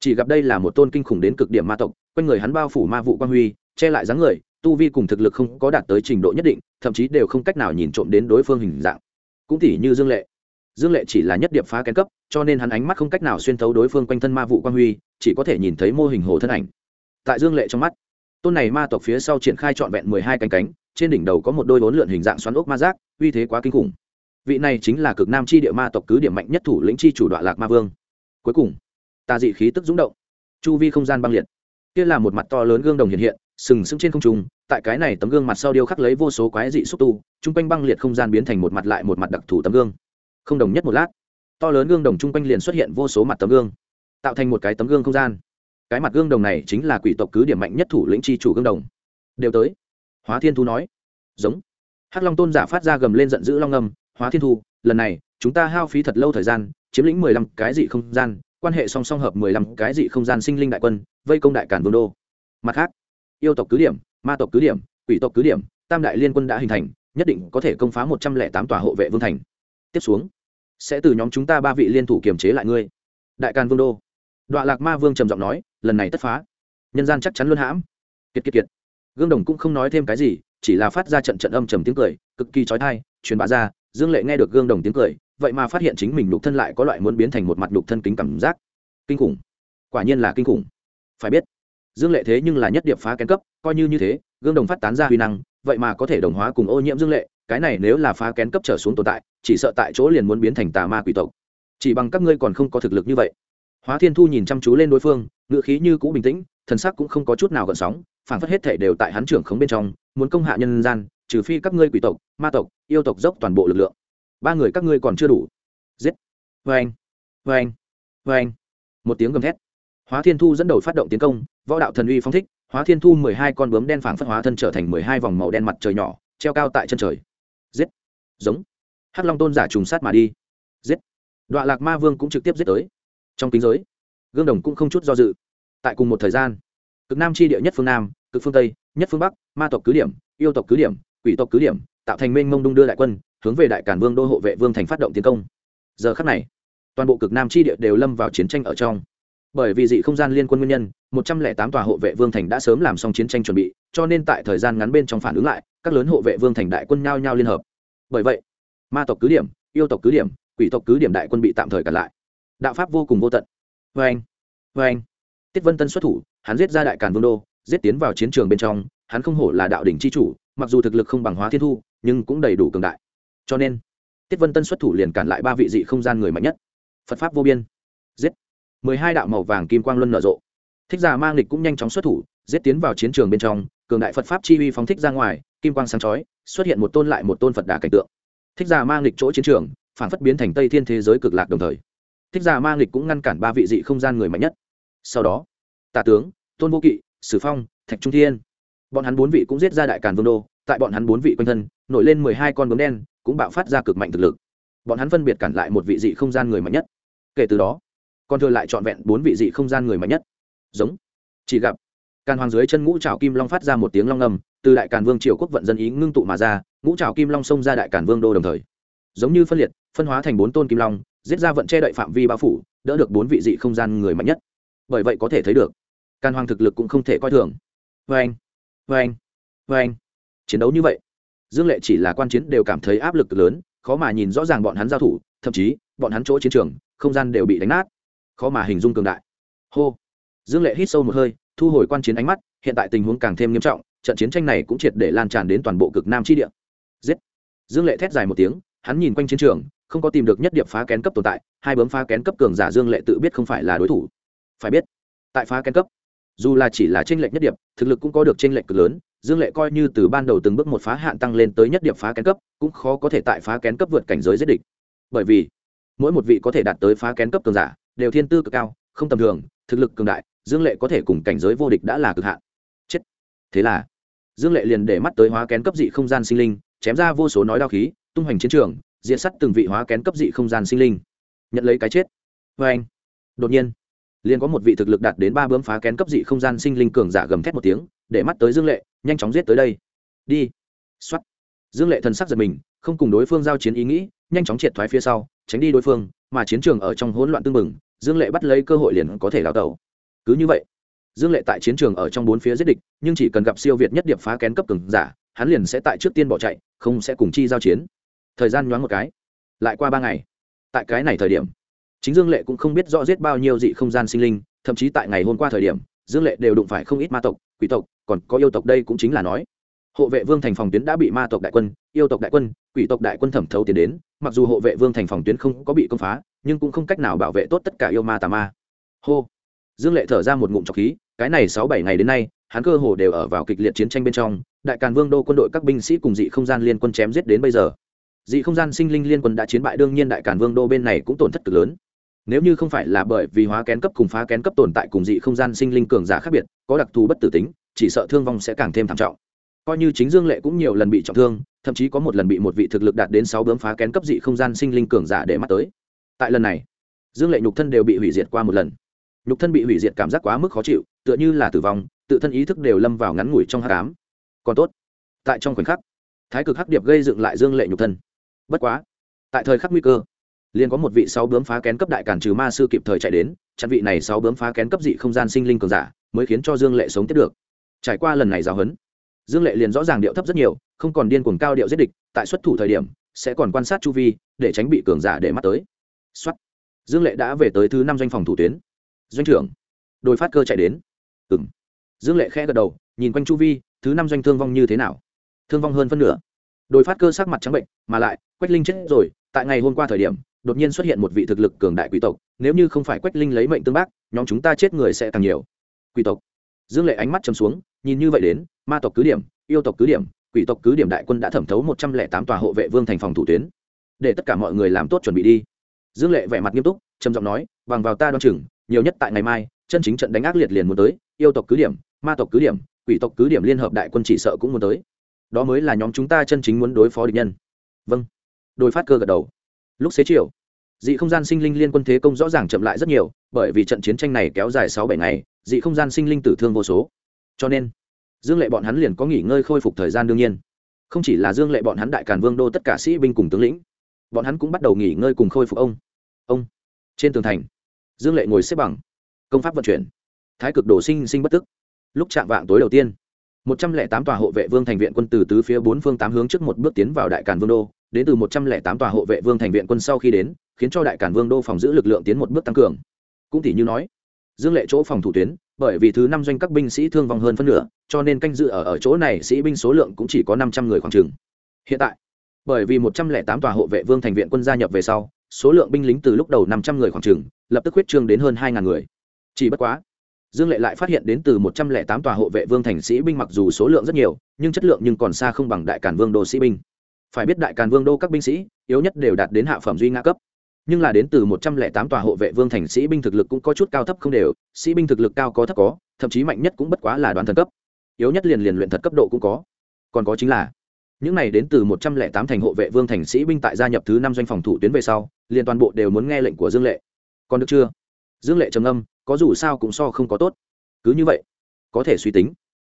Chỉ gặp đây là một tôn kinh khủng đến cực điểm ma tộc, quanh người hắn bao phủ ma vụ quan huy, che lại dáng người, tu vi cùng thực lực không có đạt tới trình độ nhất định, thậm chí đều không cách nào nhìn trộm đến đối phương hình dạng. Cũng tỉ như dương lệ dương lệ chỉ là nhất điệp phá kén cấp, cho nên hắn ánh mắt không cách nào xuyên thấu đối phương quanh thân ma vụ quang huy, chỉ có thể nhìn thấy mô hình hồ thân ảnh. Tại dương lệ trong mắt, tôn này ma tộc phía sau triển khai trọn vẹn mười hai cánh cánh, trên đỉnh đầu có một đôi vốn lượn hình dạng xoắn ốc ma giác, uy thế quá kinh khủng. Vị này chính là cực nam chi địa ma tộc cứ điểm mạnh nhất thủ lĩnh chi chủ đoạn lạc ma vương. Cuối cùng tà dị khí tức rúng động, chu vi không gian băng liệt. Kia là một mặt to lớn gương đồng hiện hiện, sừng sững trên không trung, tại cái này tấm gương mặt sau điêu khắc lấy vô số quái dị xúc tu, chung quanh băng liệt không gian biến thành một mặt lại một mặt đặc thù tấm gương không đồng nhất một lát. To lớn gương đồng chung quanh liền xuất hiện vô số mặt tấm gương, tạo thành một cái tấm gương không gian. Cái mặt gương đồng này chính là quỷ tộc cứ điểm mạnh nhất thủ lĩnh chi chủ gương đồng. Đều tới. Hóa thiên thu nói. Giống. Hắc long tôn giả phát ra gầm lên giận dữ long ngâm hóa thiên thu, lần này, chúng ta hao phí thật lâu thời gian, chiếm lĩnh mười lăm cái dị không gian, quan hệ song song hợp mười lăm cái dị không gian sinh linh đại quân, vây công đại cản vương đô. Mặt khác, yêu tộc cứ điểm, ma tộc cứ điểm, quỷ tộc cứ điểm, tam đại liên quân đã hình thành, nhất định có thể công phá một trăm lẻ tám tòa hộ vệ vương thành. Tiếp xuống sẽ từ nhóm chúng ta ba vị liên thủ kiềm chế lại ngươi. Đại càn vương đô. Đọa lạc ma vương trầm giọng nói, lần này tất phá. Nhân gian chắc chắn luôn hãm. Kiệt kiệt kiệt. Gương đồng cũng không nói thêm cái gì, chỉ là phát ra trận trận âm trầm tiếng cười, cực kỳ trói thai truyền bá ra, dương lệ nghe được gương đồng tiếng cười, vậy mà phát hiện chính mình nhục thân lại có loại muốn biến thành một mặt nhục thân kính cảm giác. Kinh khủng. Quả nhiên là kinh khủng. Phải biết, dương lệ thế nhưng là nhất điệp phá kén cấp, coi như như thế, gương đồng phát tán ra huy năng, vậy mà có thể đồng hóa cùng ô nhiễm dương lệ cái này nếu là phá kén cấp trở xuống tồn tại, chỉ sợ tại chỗ liền muốn biến thành tà ma quỷ tộc. Chỉ bằng các ngươi còn không có thực lực như vậy. Hóa thiên thu nhìn chăm chú lên đối phương ngựa khí như cũ bình tĩnh, thần sắc cũng không có chút nào gợn sóng phản phất hết thể đều tại hắn trưởng khống bên trong, muốn công hạ nhân gian, trừ phi các ngươi quỷ tộc, ma tộc, yêu tộc dốc toàn bộ lực lượng. Ba người các ngươi còn chưa đủ. Giết. Vê anh vê anh vê anh một tiếng gầm thét. Hóa thiên thu dẫn đầu phát động tiến công, võ đạo thần uy phong thích, hóa thiên thu mười hai con bướm đen phảng phất hóa thân trở thành mười hai vòng màu đen mặt trời nhỏ, treo cao tại chân trời giết. Giống. Hắc long tôn giả trùng sát mà đi. Giết. Đọa lạc ma vương cũng trực tiếp giết tới. Trong kính giới, gương đồng cũng không chút do dự. Tại cùng một thời gian, cực nam tri địa nhất phương nam, cực phương tây, nhất phương bắc, ma tộc cứ điểm, yêu tộc cứ điểm, quỷ tộc cứ điểm, tạo thành mênh mông đung đưa đại quân, hướng về đại cản vương đô hộ vệ vương thành phát động tiến công. Giờ khắc này, toàn bộ cực nam tri địa đều lâm vào chiến tranh ở trong. Bởi vì dị không gian liên quân nguyên nhân, một trăm lẻ tám tòa hộ vệ vương thành đã sớm làm xong chiến tranh chuẩn bị cho nên tại thời gian ngắn bên trong phản ứng lại, các lớn hộ vệ vương thành đại quân nhao nhao liên hợp. Bởi vậy, ma tộc cứ điểm, yêu tộc cứ điểm, quỷ tộc cứ điểm đại quân bị tạm thời cản lại. Đạo pháp vô cùng vô tận. Vê anh vê anh tiết vân tân xuất thủ, hắn giết ra đại càn vương đô, giết tiến vào chiến trường bên trong, hắn không hổ là đạo đỉnh c h i chủ, mặc dù thực lực không bằng hóa thiên thu, nhưng cũng đầy đủ cường đại. Cho nên, tiết vân tân xuất thủ liền cản lại ba vị dị không gian người mạnh nhất. Phật pháp vô biên. Giết. Mười hai đạo màu vàng kim quang luân nở rộ. Thích giả mang lịch cũng nhanh chóng xuất thủ, giết tiến vào chiến trường bên trong cường đại phật pháp chi uy phóng thích ra ngoài, kim quang sáng chói, xuất hiện một tôn lại một tôn phật đà cảnh tượng. Thích giả mang lịch chỗ chiến trường, phản phất biến thành tây thiên thế giới cực lạc đồng thời. Thích giả mang lịch cũng ngăn cản ba vị dị không gian người mạnh nhất. Sau đó tả tướng, tôn vô kỵ, sử phong, thạch trung thiên. Bọn hắn bốn vị cũng giết ra đại càn vương đô, tại bọn hắn bốn vị quanh thân, nổi lên mười hai con bướm đen, cũng bạo phát ra cực mạnh thực lực. Bọn hắn phân biệt cản lại một vị dị không gian người mạnh nhất. Kể từ đó, còn thừa lại trọn vẹn bốn vị dị không gian người mạnh nhất. Giống. Chỉ gặp càn hoàng dưới chân ngũ trào kim long phát ra một tiếng long ngầm từ đại càn vương triều quốc vận dân ý ngưng tụ mà ra, ngũ trào kim long xông ra đại càn vương đô đồng thời. Giống như phân liệt, phân hóa thành bốn tôn kim long, giết ra vận che đậy phạm vi bao phủ, đỡ được bốn vị dị không gian người mạnh nhất. Bởi vậy có thể thấy được, càn hoàng thực lực cũng không thể coi thường. Vê anh vê anh vê anh chiến đấu như vậy, dương lệ chỉ là quan chiến đều cảm thấy áp lực lớn, khó mà nhìn rõ ràng bọn hắn giao thủ, thậm chí, bọn hắn chỗ chiến trường, không gian đều bị đánh nát. Khó mà hình dung cường đại. Hô. Dương lệ hít sâu một hơi thu hồi quan chiến ánh mắt, hiện tại tình huống càng thêm nghiêm trọng, trận chiến tranh này cũng triệt để lan tràn đến toàn bộ cực nam chi địa. Giết! Dương lệ thét dài một tiếng, hắn nhìn quanh chiến trường, không có tìm được nhất điệp phá kén cấp tồn tại, hai bấm phá kén cấp cường giả dương lệ tự biết không phải là đối thủ. Phải biết, tại phá kén cấp, dù là chỉ là tranh lệch nhất điệp, thực lực cũng có được tranh lệch cực lớn, dương lệ coi như từ ban đầu từng bước một phá hạn tăng lên tới nhất điệp phá kén cấp, cũng khó có thể tại phá kén cấp vượt cảnh giới giết địch. Bởi vì, mỗi một vị có thể đạt tới phá kén cấp cường giả, đều thiên tư cực cao, không tầm thường, thực lực cường đại dương lệ có thể cùng cảnh giới vô địch đã là cực hạn. Chết. Thế là dương lệ liền để mắt tới hóa kén cấp dị không gian sinh linh chém ra vô số nói đao khí tung hoành chiến trường diện sắt từng vị hóa kén cấp dị không gian sinh linh. Nhận lấy cái chết. Vê anh đột nhiên liền có một vị thực lực đạt đến ba bướm phá kén cấp dị không gian sinh linh cường giả gầm thét một tiếng để mắt tới dương lệ nhanh chóng giết tới đây. Đi. X o á t dương lệ thần sắc giật mình không cùng đối phương giao chiến ý nghĩ nhanh chóng triệt thoái phía sau tránh đi đối phương mà chiến trường ở trong hỗn loạn tưng bừng, dương lệ bắt lấy cơ hội liền có thể đào tẩu cứ như vậy, dương lệ tại chiến trường ở trong bốn phía giết địch, nhưng chỉ cần gặp siêu việt nhất điệp phá kén cấp cường giả, hắn liền sẽ tại trước tiên bỏ chạy, không sẽ cùng chi giao chiến. Thời gian nhoáng một cái, lại qua ba ngày. Tại cái này thời điểm, chính dương lệ cũng không biết rõ giết bao nhiêu dị không gian sinh linh, thậm chí tại ngày hôm qua thời điểm, dương lệ đều đụng phải không ít ma tộc, quỷ tộc, còn có yêu tộc đây cũng chính là nói. Hộ vệ vương thành phòng tuyến đã bị ma tộc đại quân, yêu tộc đại quân, quỷ tộc đại quân thẩm thấu tiến đến, mặc dù hộ vệ vương thành phòng tuyến không có bị công phá, nhưng cũng không cách nào bảo vệ tốt tất cả yêu ma tà ma. Hô! Dương lệ thở ra một ngụm trọc khí, cái này sáu bảy ngày đến nay, hắn cơ hồ đều ở vào kịch liệt chiến tranh bên trong, đại càn vương đô quân đội các binh sĩ cùng dị không gian liên quân chém giết đến bây giờ. Dị không gian sinh linh liên quân đã chiến bại, đương nhiên đại càn vương đô bên này cũng tổn thất cực lớn. Nếu như không phải là bởi vì hóa kén cấp cùng phá kén cấp tồn tại cùng dị không gian sinh linh cường giả khác biệt, có đặc thù bất tử tính, chỉ sợ thương vong sẽ càng thêm thảm trọng. Coi như chính dương lệ cũng nhiều lần bị trọng thương, thậm chí có một lần bị một vị thực lực đạt đến sáu bướm phá kén cấp dị không gian sinh linh cường giả để mắt tới. Tại lần này, dương lệ nhục thân đều bị hủy diệt qua một lần nhục thân bị hủy diệt cảm giác quá mức khó chịu, tựa như là tử vong, tự thân ý thức đều lâm vào ngắn ngủi trong hát cám còn tốt, tại trong khoảnh khắc, thái cực hắc điệp gây dựng lại dương lệ nhục thân. Bất quá, tại thời khắc nguy cơ, liền có một vị sáu bướm phá kén cấp đại cản trừ ma sư kịp thời chạy đến, chặn vị này sáu bướm phá kén cấp dị không gian sinh linh cường giả, mới khiến cho dương lệ sống tiếp được. Trải qua lần này giáo huấn, dương lệ liền rõ ràng điệu thấp rất nhiều, không còn điên cuồng cao điệu giết địch, tại xuất thủ thời điểm, sẽ còn quan sát chu vi, để tránh bị cường giả để mắt tới. Xuất dương lệ đã về tới thứ năm doanh phòng thủ tuyến doanh trưởng. Đôi phát cơ chạy đến. Ừ m dương lệ khẽ gật đầu, nhìn quanh chu vi, thứ năm doanh thương vong như thế nào? Thương vong hơn phân nửa. Đôi phát cơ sắc mặt trắng bệnh, mà lại, quách linh chết rồi, tại ngày hôm qua thời điểm, đột nhiên xuất hiện một vị thực lực cường đại quý tộc, nếu như không phải quách linh lấy mệnh tương bác, nhóm chúng ta chết người sẽ càng nhiều. Quý tộc. Dương lệ ánh mắt chấm xuống, nhìn như vậy đến, ma tộc cứ điểm, yêu tộc cứ điểm, quỷ tộc cứ điểm đại quân đã thẩm thấu một trăm lẻ tám tòa hộ vệ vương thành phòng thủ tuyến. Để tất cả mọi người làm tốt chuẩn bị đi. Dương lệ vẻ mặt nghiêm túc, trầm giọng nói, bằng vào ta đ o chừng nhiều nhất tại ngày mai, chân chính trận đánh ác liệt liền muốn tới, yêu tộc cứ điểm, ma tộc cứ điểm, quỷ tộc cứ điểm liên hợp đại quân chỉ sợ cũng muốn tới. Đó mới là nhóm chúng ta chân chính muốn đối phó địch nhân. Vâng. Đôi phát cơ gật đầu. Lúc xế chiều, dị không gian sinh linh liên quân thế công rõ ràng chậm lại rất nhiều, bởi vì trận chiến tranh này kéo dài sáu bảy ngày, dị không gian sinh linh tử thương vô số. Cho nên, dương lệ bọn hắn liền có nghỉ ngơi khôi phục thời gian đương nhiên. Không chỉ là dương lệ bọn hắn đại càn vương đô tất cả sĩ binh cùng tướng lĩnh, bọn hắn cũng bắt đầu nghỉ ngơi cùng khôi phục ông. Ông. Trên tường thành dương lệ ngồi xếp bằng. Công pháp vận chuyển. Thái cực đồ sinh sinh bất tức. Lúc chạm vạng tối đầu tiên, một trăm lẻ tám tòa hộ vệ vương thành viện quân từ tứ phía bốn phương tám hướng trước một bước tiến vào đại càn vương đô. Đến từ một trăm lẻ tám tòa hộ vệ vương thành viện quân sau khi đến, khiến cho đại càn vương đô phòng giữ lực lượng tiến một bước tăng cường. Cũng tỷ như nói, dương lệ chỗ phòng thủ tuyến, bởi vì thứ năm doanh các binh sĩ thương vong hơn phân nửa, cho nên canh dự ở ở chỗ này sĩ binh số lượng cũng chỉ có năm trăm người khoảng chừng. Hiện tại, bởi vì một trăm lẻ tám tòa hộ vệ vương thành viện quân gia nhập về sau số lượng binh lính từ lúc đầu năm trăm người khoảng chừng, lập tức huyết trương đến hơn hai ngàn người. Chỉ bất quá, dương lệ lại phát hiện đến từ một trăm lẻ tám tòa hộ vệ vương thành sĩ binh mặc dù số lượng rất nhiều, nhưng chất lượng nhưng còn xa không bằng đại càn vương đô sĩ binh. Phải biết đại càn vương đô các binh sĩ, yếu nhất đều đạt đến hạ phẩm duy nga cấp. Nhưng là đến từ một trăm lẻ tám tòa hộ vệ vương thành sĩ binh thực lực cũng có chút cao thấp không đều, sĩ binh thực lực cao có thấp có, thậm chí mạnh nhất cũng bất quá là đoàn thần cấp. Yếu nhất liền liền luyện thật cấp độ cũng có. Còn có chính là những này đến từ một trăm lẻ tám thành hộ vệ vương thành sĩ binh tại gia nhập thứ năm doanh phòng thủ tuyến về sau, liền toàn bộ đều muốn nghe lệnh của dương lệ. Còn được chưa? Dương lệ trầm âm có dù sao cũng so không có tốt. Cứ như vậy, có thể suy tính.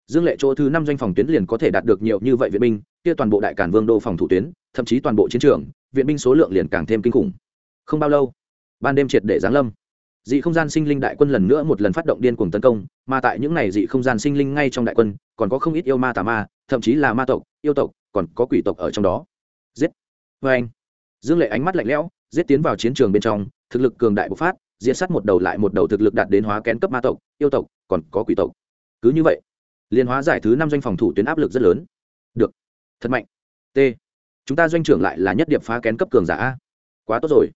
Dương lệ chỗ thứ năm doanh phòng tuyến liền có thể đạt được nhiều như vậy viện binh, kia toàn bộ đại cản vương đô phòng thủ tuyến, thậm chí toàn bộ chiến trường, viện binh số lượng liền càng thêm kinh khủng. Không bao lâu, ban đêm triệt để giáng lâm. Dị không gian sinh linh đại quân lần nữa một lần phát động điên cuồng tấn công, mà tại những n à y dị không gian sinh linh ngay trong đại quân, còn có không ít yêu ma tà ma, thậm chí là ma tộc yêu tộc, còn có quỷ tộc ở trong đó. Giết. Vê anh. Dương lệ ánh mắt lạnh lẽo, giết tiến vào chiến trường bên trong, thực lực cường đại bộc phát diễn sát một đầu lại một đầu thực lực đạt đến hóa kén cấp ma tộc, yêu tộc, còn có quỷ tộc. Cứ như vậy, liên hóa giải thứ năm doanh phòng thủ tuyến áp lực rất lớn. Được. Thật mạnh. T. Chúng ta doanh trưởng lại là nhất điệp phá kén cấp cường giả a. Quá tốt rồi.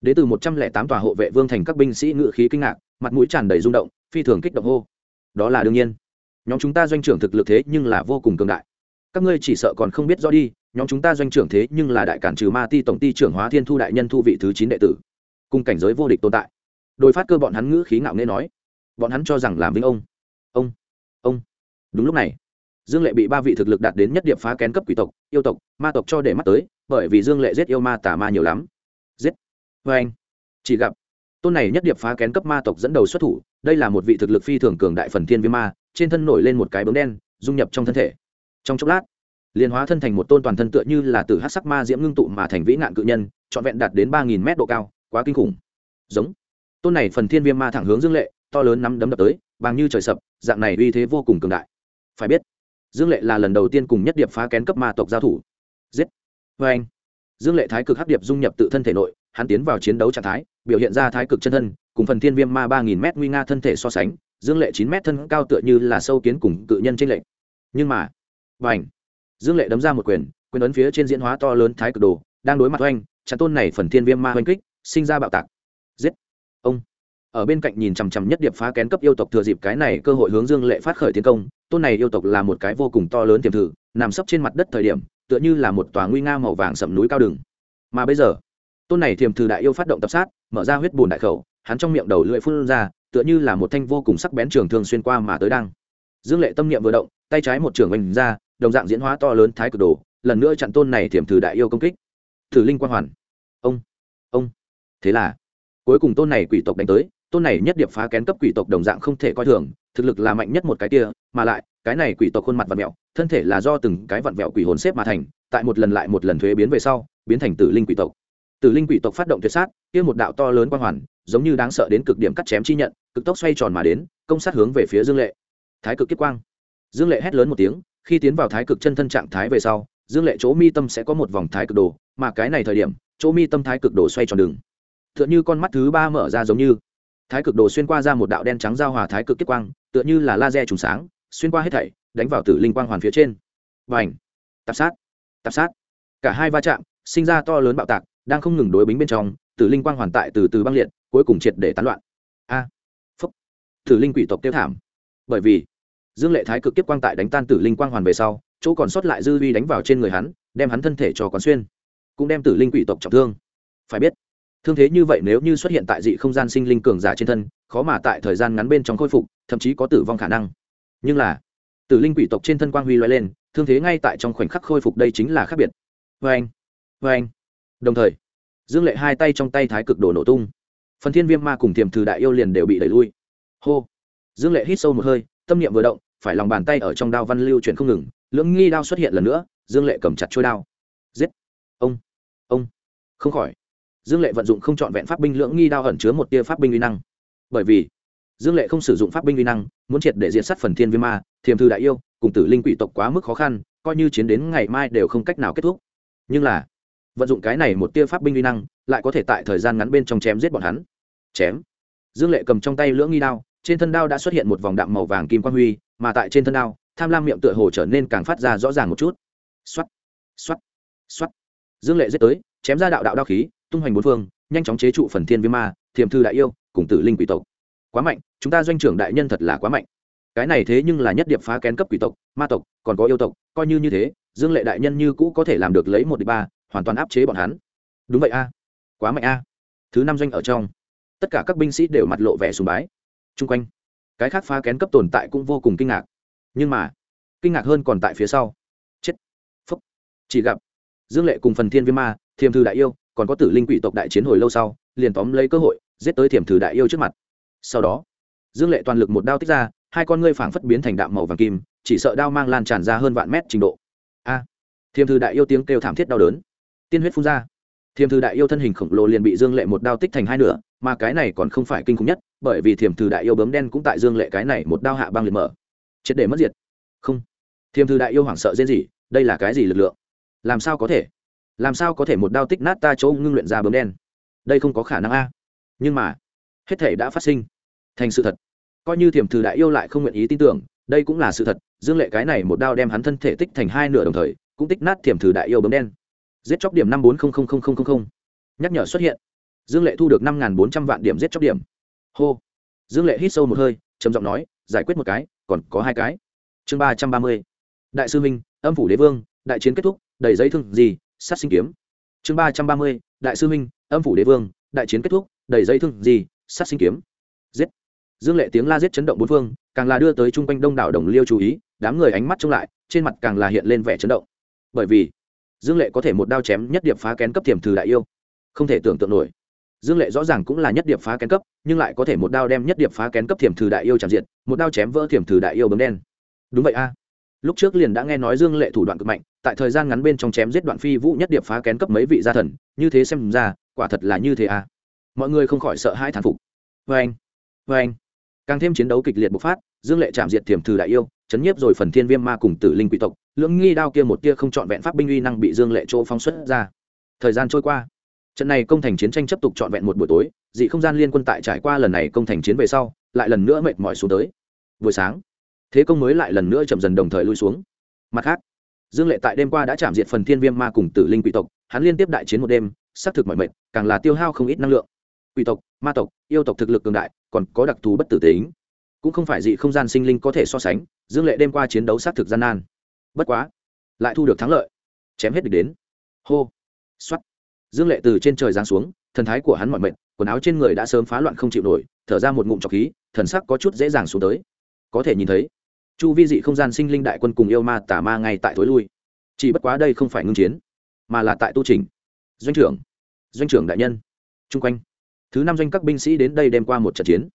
Đến từ một trăm lẻ tám tòa hộ vệ vương thành các binh sĩ ngự khí kinh ngạc, mặt mũi tràn đầy rung động, phi thường kích động hô. Đó là đương nhiên. Nhóm chúng ta doanh trưởng thực lực thế nhưng là vô cùng cường đại các ngươi chỉ sợ còn không biết rõ đi, nhóm chúng ta doanh trưởng thế nhưng là đại cản trừ ma ti tổng ty trưởng hóa thiên thu đại nhân thu vị thứ chín đệ tử. Cùng cảnh giới vô địch tồn tại. Đôi phát cơ bọn hắn ngữ khí ngạo nghễ nói. Bọn hắn cho rằng làm vinh ông. Ông. Ông. Đúng lúc này, dương lệ bị ba vị thực lực đạt đến nhất điểm phá kén cấp quỷ tộc, yêu tộc, ma tộc cho để mắt tới, bởi vì dương lệ giết yêu ma tả ma nhiều lắm. Giết. Vê anh. Chỉ gặp, tôn này nhất điểm phá kén cấp ma tộc dẫn đầu xuất thủ, đây là một vị thực lực phi thường cường đại phần thiên viêm ma, trên thân nổi lên một cái bóng đen, dung nhập trong thân thể trong chốc lát, liền hóa thân thành một tôn toàn thân tựa như là từ hát sắc ma diễm ngưng tụ mà thành vĩ nạn cự nhân, trọn vẹn đạt đến ba nghìn mét độ cao, quá kinh khủng. Giống. Tôn này phần thiên viêm ma thẳng hướng dương lệ, to lớn nắm đấm đập tới bằng như trời sập, dạng này uy thế vô cùng cường đại. Phải biết, dương lệ là lần đầu tiên cùng nhất điệp phá kén cấp ma tộc giao thủ. Giết. Vê anh. Dương lệ thái cực hắc điệp dung nhập tự thân thể nội, hắn tiến vào chiến đấu trạng thái, biểu hiện ra thái cực chân thân, cùng phần thiên viêm ma ba nghìn m nguy nga thân thể so sánh, dương lệ chín m thân cao tựa như là sâu kiến cùng cự nhân trên lệnh nhưng mà và ảnh. Dương lệ đấm ra một quyền quyền ấn phía trên diễn hóa to lớn thái cực đồ, đang đối mặt oanh chắn tôn này phần thiên viêm ma oanh kích, sinh ra bạo tạc. Giết! Ông! Ở bên cạnh nhìn chằm chằm nhất điệp phá kén cấp yêu tộc thừa dịp cái này cơ hội hướng dương lệ phát khởi tiến công, tôn này yêu tộc là một cái vô cùng to lớn tiềm thử, nằm sấp trên mặt đất thời điểm, tựa như là một tòa nguy nga màu vàng sậm núi cao đường. Mà bây giờ, tôn này thiềm thử đại yêu phát động tập sát, mở ra huyết bùn đại khẩu, hắn trong miệng đầu lưỡi phun ra, tựa như là một thanh vô cùng sắc bén trường thương xuyên qua mà tới đang. Dương lệ tâm niệm vừa động, tay trái một trường mình ra đồng dạng diễn hóa to lớn thái cực đồ, lần nữa chặn tôn này thiểm thử đại yêu công kích. Thử linh quang hoàn. Ông ông. Thế là, cuối cùng tôn này quỷ tộc đánh tới, tôn này nhất điệp phá kén cấp quỷ tộc đồng dạng không thể coi thường, thực lực là mạnh nhất một cái kia, mà lại, cái này quỷ tộc khuôn mặt vặn vẹo thân thể là do từng cái vặn vẹo quỷ hồn xếp mà thành, tại một lần lại một lần thuế biến về sau, biến thành tử linh quỷ tộc. Tử linh quỷ tộc phát động tuyệt sát, kia một đạo to lớn quang hoàn, giống như đáng sợ đến cực điểm cắt chém chi nhận, cực tốc xoay tròn mà đến, công sát hướng về phía dương lệ. Thái cực kiếp quang. Dương lệ hét lớn một tiếng khi tiến vào thái cực chân thân trạng thái về sau dương lệ chỗ mi tâm sẽ có một vòng thái cực đồ mà cái này thời điểm chỗ mi tâm thái cực đồ xoay tròn đường. Tựa như con mắt thứ ba mở ra giống như. Thái cực đồ xuyên qua ra một đạo đen trắng giao hòa thái cực kết quang tựa như là laser trùng sáng xuyên qua hết thảy đánh vào tử linh quang hoàn phía trên. Và ảnh tạp sát! Tạp sát! Cả hai va chạm sinh ra to lớn bạo tạc đang không ngừng đối bính bên trong tử linh quang hoàn tại từ từ băng liệt cuối cùng triệt để tán loạn. A! À, phúc! Tử linh quỷ tộc tiêu thảm. Bởi vì dương lệ thái cực kiếp quang tại đánh tan tử linh quang hoàn về sau, chỗ còn sót lại dư vi đánh vào trên người hắn, đem hắn thân thể cho quán xuyên, cũng đem tử linh quỷ tộc trọng thương. Phải biết, thương thế như vậy nếu như xuất hiện tại dị không gian sinh linh cường giả trên thân, khó mà tại thời gian ngắn bên trong khôi phục, thậm chí có tử vong khả năng. Nhưng là, tử linh quỷ tộc trên thân quang huy loay lên, thương thế ngay tại trong khoảnh khắc khôi phục đây chính là khác biệt. Vê anh vê anh. Đồng thời, dương lệ hai tay trong tay thái cực đổ nổ tung. Phần thiên viêm ma cùng tiềm thử đại yêu liền đều bị đẩy lui. Hô. Dương lệ hít sâu một hơi, tâm niệm vừa động phải lòng bàn tay ở trong đao văn lưu chuyển không ngừng, lưỡng nghi đao xuất hiện lần nữa, dương lệ cầm chặt trôi đao. Giết! Ông! Ông! Không khỏi. Dương lệ vận dụng không trọn vẹn pháp binh lưỡng nghi đao ẩn chứa một tia pháp binh uy năng. Bởi vì, dương lệ không sử dụng pháp binh uy năng, muốn triệt để diện sát phần thiên viêm ma, thiềm thư đại yêu, cùng tử linh quỷ tộc quá mức khó khăn, coi như chiến đến ngày mai đều không cách nào kết thúc. Nhưng là, vận dụng cái này một tia pháp binh uy năng, lại có thể tại thời gian ngắn bên trong chém giết bọn hắn. Chém! Dương lệ cầm trong tay lưỡng nghi đao, trên thân đao đã xuất hiện một vòng đạm màu vàng kim quang huy mà tại trên thân đao, tham lam miệng tựa hồ trở nên càng phát ra rõ ràng một chút. X o á t x o á t x o á t dương lệ giết tới, chém ra đạo đạo đao khí, tung hoành bốn phương, nhanh chóng chế trụ phần thiên viêm ma, thiềm thư đại yêu, cùng tử linh quỷ tộc. Quá mạnh, chúng ta doanh trưởng đại nhân thật là quá mạnh. Cái này thế nhưng là nhất điệp phá kén cấp quỷ tộc, ma tộc, còn có yêu tộc, coi như như thế, dương lệ đại nhân như cũ có thể làm được lấy một đ ba, hoàn toàn áp chế bọn hắn. Đúng vậy a, quá mạnh a. Thứ năm doanh ở trong, tất cả các binh sĩ đều mặt lộ vẻ sùng bái. Chung quanh cái khác phá kén cấp tồn tại cũng vô cùng kinh ngạc. Nhưng mà, kinh ngạc hơn còn tại phía sau. Chết. Phúc. Chỉ gặp, dương lệ cùng phần thiên viêm ma, thiềm thư đại yêu, còn có tử linh quỷ tộc đại chiến hồi lâu sau, liền tóm lấy cơ hội, giết tới thiềm thư đại yêu trước mặt. Sau đó, dương lệ toàn lực một đao tích ra, hai con ngươi phảng phất biến thành đạm màu vàng kim, chỉ sợ đao mang lan tràn ra hơn vạn mét trình độ. A. Thiềm thư đại yêu tiếng kêu thảm thiết đau đớn. Tiên huyết phun ra thiềm thư đại yêu thân hình khổng lồ liền bị dương lệ một đao tích thành hai nửa, mà cái này còn không phải kinh khủng nhất, bởi vì thiềm thư đại yêu bấm đen cũng tại dương lệ cái này một đao hạ băng liệt mở. Triệt để mất diệt. Không. Thiềm thư đại yêu hoảng sợ dễ gì đây là cái gì lực lượng? Làm sao có thể? Làm sao có thể một đao tích nát ta chỗ ngưng luyện ra bấm đen? Đây không có khả năng a. Nhưng mà, hết thể đã phát sinh. Thành sự thật. Coi như thiềm thư đại yêu lại không nguyện ý tin tưởng, đây cũng là sự thật. Dương lệ cái này một đao đem hắn thân thể tích thành hai nửa đồng thời, cũng tích nát thiềm thư đại yêu bấm đen giết chóc điểm năm bốn nhắc nhở xuất hiện. Dương lệ thu được năm bốn trăm vạn điểm giết chóc điểm. Hô. Dương lệ hít sâu một hơi, trầm giọng nói, giải quyết một cái, còn có hai cái. Chương ba trăm ba mươi. Đại sư minh, âm phủ đế vương, đại chiến kết thúc, đầy giấy thương gì, sát sinh kiếm. Chương ba trăm ba mươi, đại sư minh, âm phủ đế vương, đại chiến kết thúc, đầy giấy thương gì, sát sinh kiếm. Giết. Dương lệ tiếng la giết chấn động bốn phương, càng là đưa tới chung quanh đông đảo đồng liêu chú ý, đám người ánh mắt trông lại, trên mặt càng là hiện lên vẻ chấn động. Bởi vì dương lệ có thể một đao chém nhất điệp phá kén cấp tiềm thử đại yêu. Không thể tưởng tượng nổi. Dương lệ rõ ràng cũng là nhất điệp phá kén cấp, nhưng lại có thể một đao đem nhất điệp phá kén cấp thiểm thử đại yêu chạm diện, một đao chém vỡ thiểm thử đại yêu bấm đen. Đúng vậy a. Lúc trước liền đã nghe nói dương lệ thủ đoạn cực mạnh, tại thời gian ngắn bên trong chém giết đoạn phi vũ nhất điệp phá kén cấp mấy vị gia thần, như thế xem ra, quả thật là như thế a. Mọi người không khỏi sợ hãi thán phục. Vê anh vê anh càng thêm chiến đấu kịch liệt bộc phát, dương lệ chạm diệt thiểm thử đại yêu, chấn nhiếp rồi phần thiên viêm ma cùng tử linh quỷ tộc lưỡng nghi đao kia một tia không trọn vẹn pháp binh uy năng bị dương lệ chỗ phóng xuất ra. Thời gian trôi qua, trận này công thành chiến tranh chấp tục trọn vẹn một buổi tối, dị không gian liên quân tại trải qua lần này công thành chiến về sau, lại lần nữa mệt mỏi xuống tới. Buổi sáng, thế công mới lại lần nữa chậm dần đồng thời lui xuống. Mặt khác, dương lệ tại đêm qua đã chạm diện phần thiên viêm ma cùng tử linh quỷ tộc, hắn liên tiếp đại chiến một đêm, xác thực mọi mệt, càng là tiêu hao không ít năng lượng. Quỷ tộc, ma tộc, yêu tộc thực lực cường đại, còn có đặc thù bất tử tính. Cũng không phải dị không gian sinh linh có thể so sánh, dương lệ đêm qua chiến đấu xác thực gian nan bất quá, lại thu được thắng lợi. Chém hết địch đến. Hô. X dương lệ từ trên trời giáng xuống, thần thái của hắn mọi mệnh quần áo trên người đã sớm phá loạn không chịu nổi, thở ra một ngụm trọc khí, thần sắc có chút dễ dàng xuống tới. Có thể nhìn thấy, chu vi dị không gian sinh linh đại quân cùng yêu ma tả ma ngay tại thối lui. Chỉ bất quá đây không phải ngưng chiến, mà là tại tu trình doanh trưởng doanh trưởng đại nhân, chung quanh. Thứ năm doanh các binh sĩ đến đây đem qua một trận chiến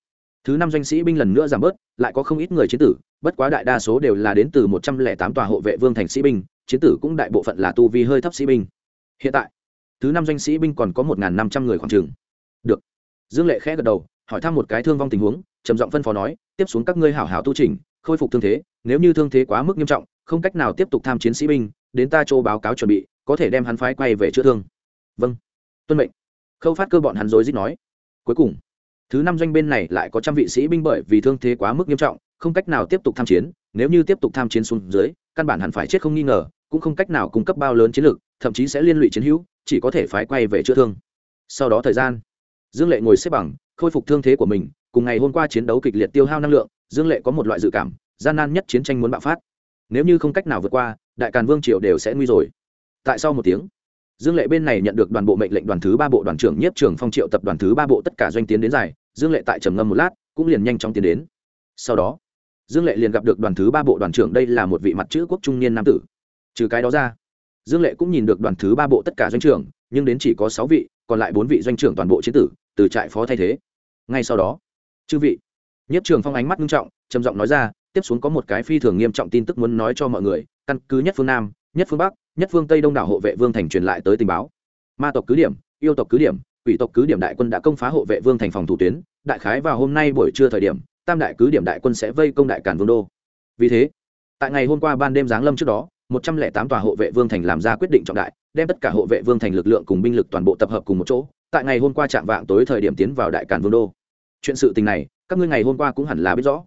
thứ năm doanh sĩ binh lần nữa giảm bớt, lại có không ít người chiến tử, bất quá đại đa số đều là đến từ một trăm lẻ tám tòa hộ vệ vương thành sĩ binh, chiến tử cũng đại bộ phận là tu vi hơi thấp sĩ binh. Hiện tại, thứ năm doanh sĩ binh còn có một năm trăm người khoảng trường. Được. Dương lệ khẽ gật đầu, hỏi thăm một cái thương vong tình huống, trầm giọng phân phó nói, tiếp xuống các ngươi hảo hảo tu trình khôi phục thương thế, nếu như thương thế quá mức nghiêm trọng, không cách nào tiếp tục tham chiến sĩ binh, đến ta châu báo cáo chuẩn bị, có thể đem hắn phái quay về chữa thương. Vâng. Tuân mệnh. Khâu phát cơ bọn hắn dối dít nói. Cuối cùng thứ năm doanh bên này lại có trăm vị sĩ binh bởi vì thương thế quá mức nghiêm trọng, không cách nào tiếp tục tham chiến, nếu như tiếp tục tham chiến xuống dưới, căn bản hẳn phải chết không nghi ngờ, cũng không cách nào cung cấp bao lớn chiến lược thậm chí sẽ liên lụy chiến hữu, chỉ có thể phái quay về chữa thương. Sau đó thời gian, dương lệ ngồi xếp bằng, khôi phục thương thế của mình, cùng ngày hôm qua chiến đấu kịch liệt tiêu hao năng lượng, dương lệ có một loại dự cảm, gian nan nhất chiến tranh muốn bạo phát. Nếu như không cách nào vượt qua, đại càn vương triều đều sẽ nguy rồi. Tại sau một tiếng? Dương lệ bên này nhận được đoàn bộ mệnh lệnh đoàn thứ ba bộ đoàn trưởng nhiếp trưởng phong triệu tập đoàn thứ ba bộ tất cả doanh tiến đến giải. Dương lệ tại trầm ngâm một lát, cũng liền nhanh chóng tiến đến. Sau đó, dương lệ liền gặp được đoàn thứ ba bộ đoàn trưởng đây là một vị mặt chữ quốc trung niên nam tử. Trừ cái đó ra, dương lệ cũng nhìn được đoàn thứ ba bộ tất cả doanh trưởng, nhưng đến chỉ có sáu vị, còn lại bốn vị doanh trưởng toàn bộ chiến tử, từ trại phó thay thế. Ngay sau đó, chư vị nhất trường phong ánh mắt nghiêm trọng, trầm giọng nói ra, tiếp xuống có một cái phi thường nghiêm trọng tin tức muốn nói cho mọi người, căn cứ nhất phương nam, nhất phương bắc nhất phương tây đông đảo hộ vệ vương thành truyền lại tới tình báo ma tộc cứ điểm yêu tộc cứ điểm quỷ tộc cứ điểm đại quân đã công phá hộ vệ vương thành phòng thủ tuyến đại khái vào hôm nay buổi trưa thời điểm tam đại cứ điểm đại quân sẽ vây công đại cản vương đô vì thế tại ngày hôm qua ban đêm giáng lâm trước đó một trăm lẻ tám tòa hộ vệ vương thành làm ra quyết định trọng đại đem tất cả hộ vệ vương thành lực lượng cùng binh lực toàn bộ tập hợp cùng một chỗ tại ngày hôm qua chạm vạng tối thời điểm tiến vào đại cản vương đô chuyện sự tình này các ngươi ngày hôm qua cũng hẳn là biết rõ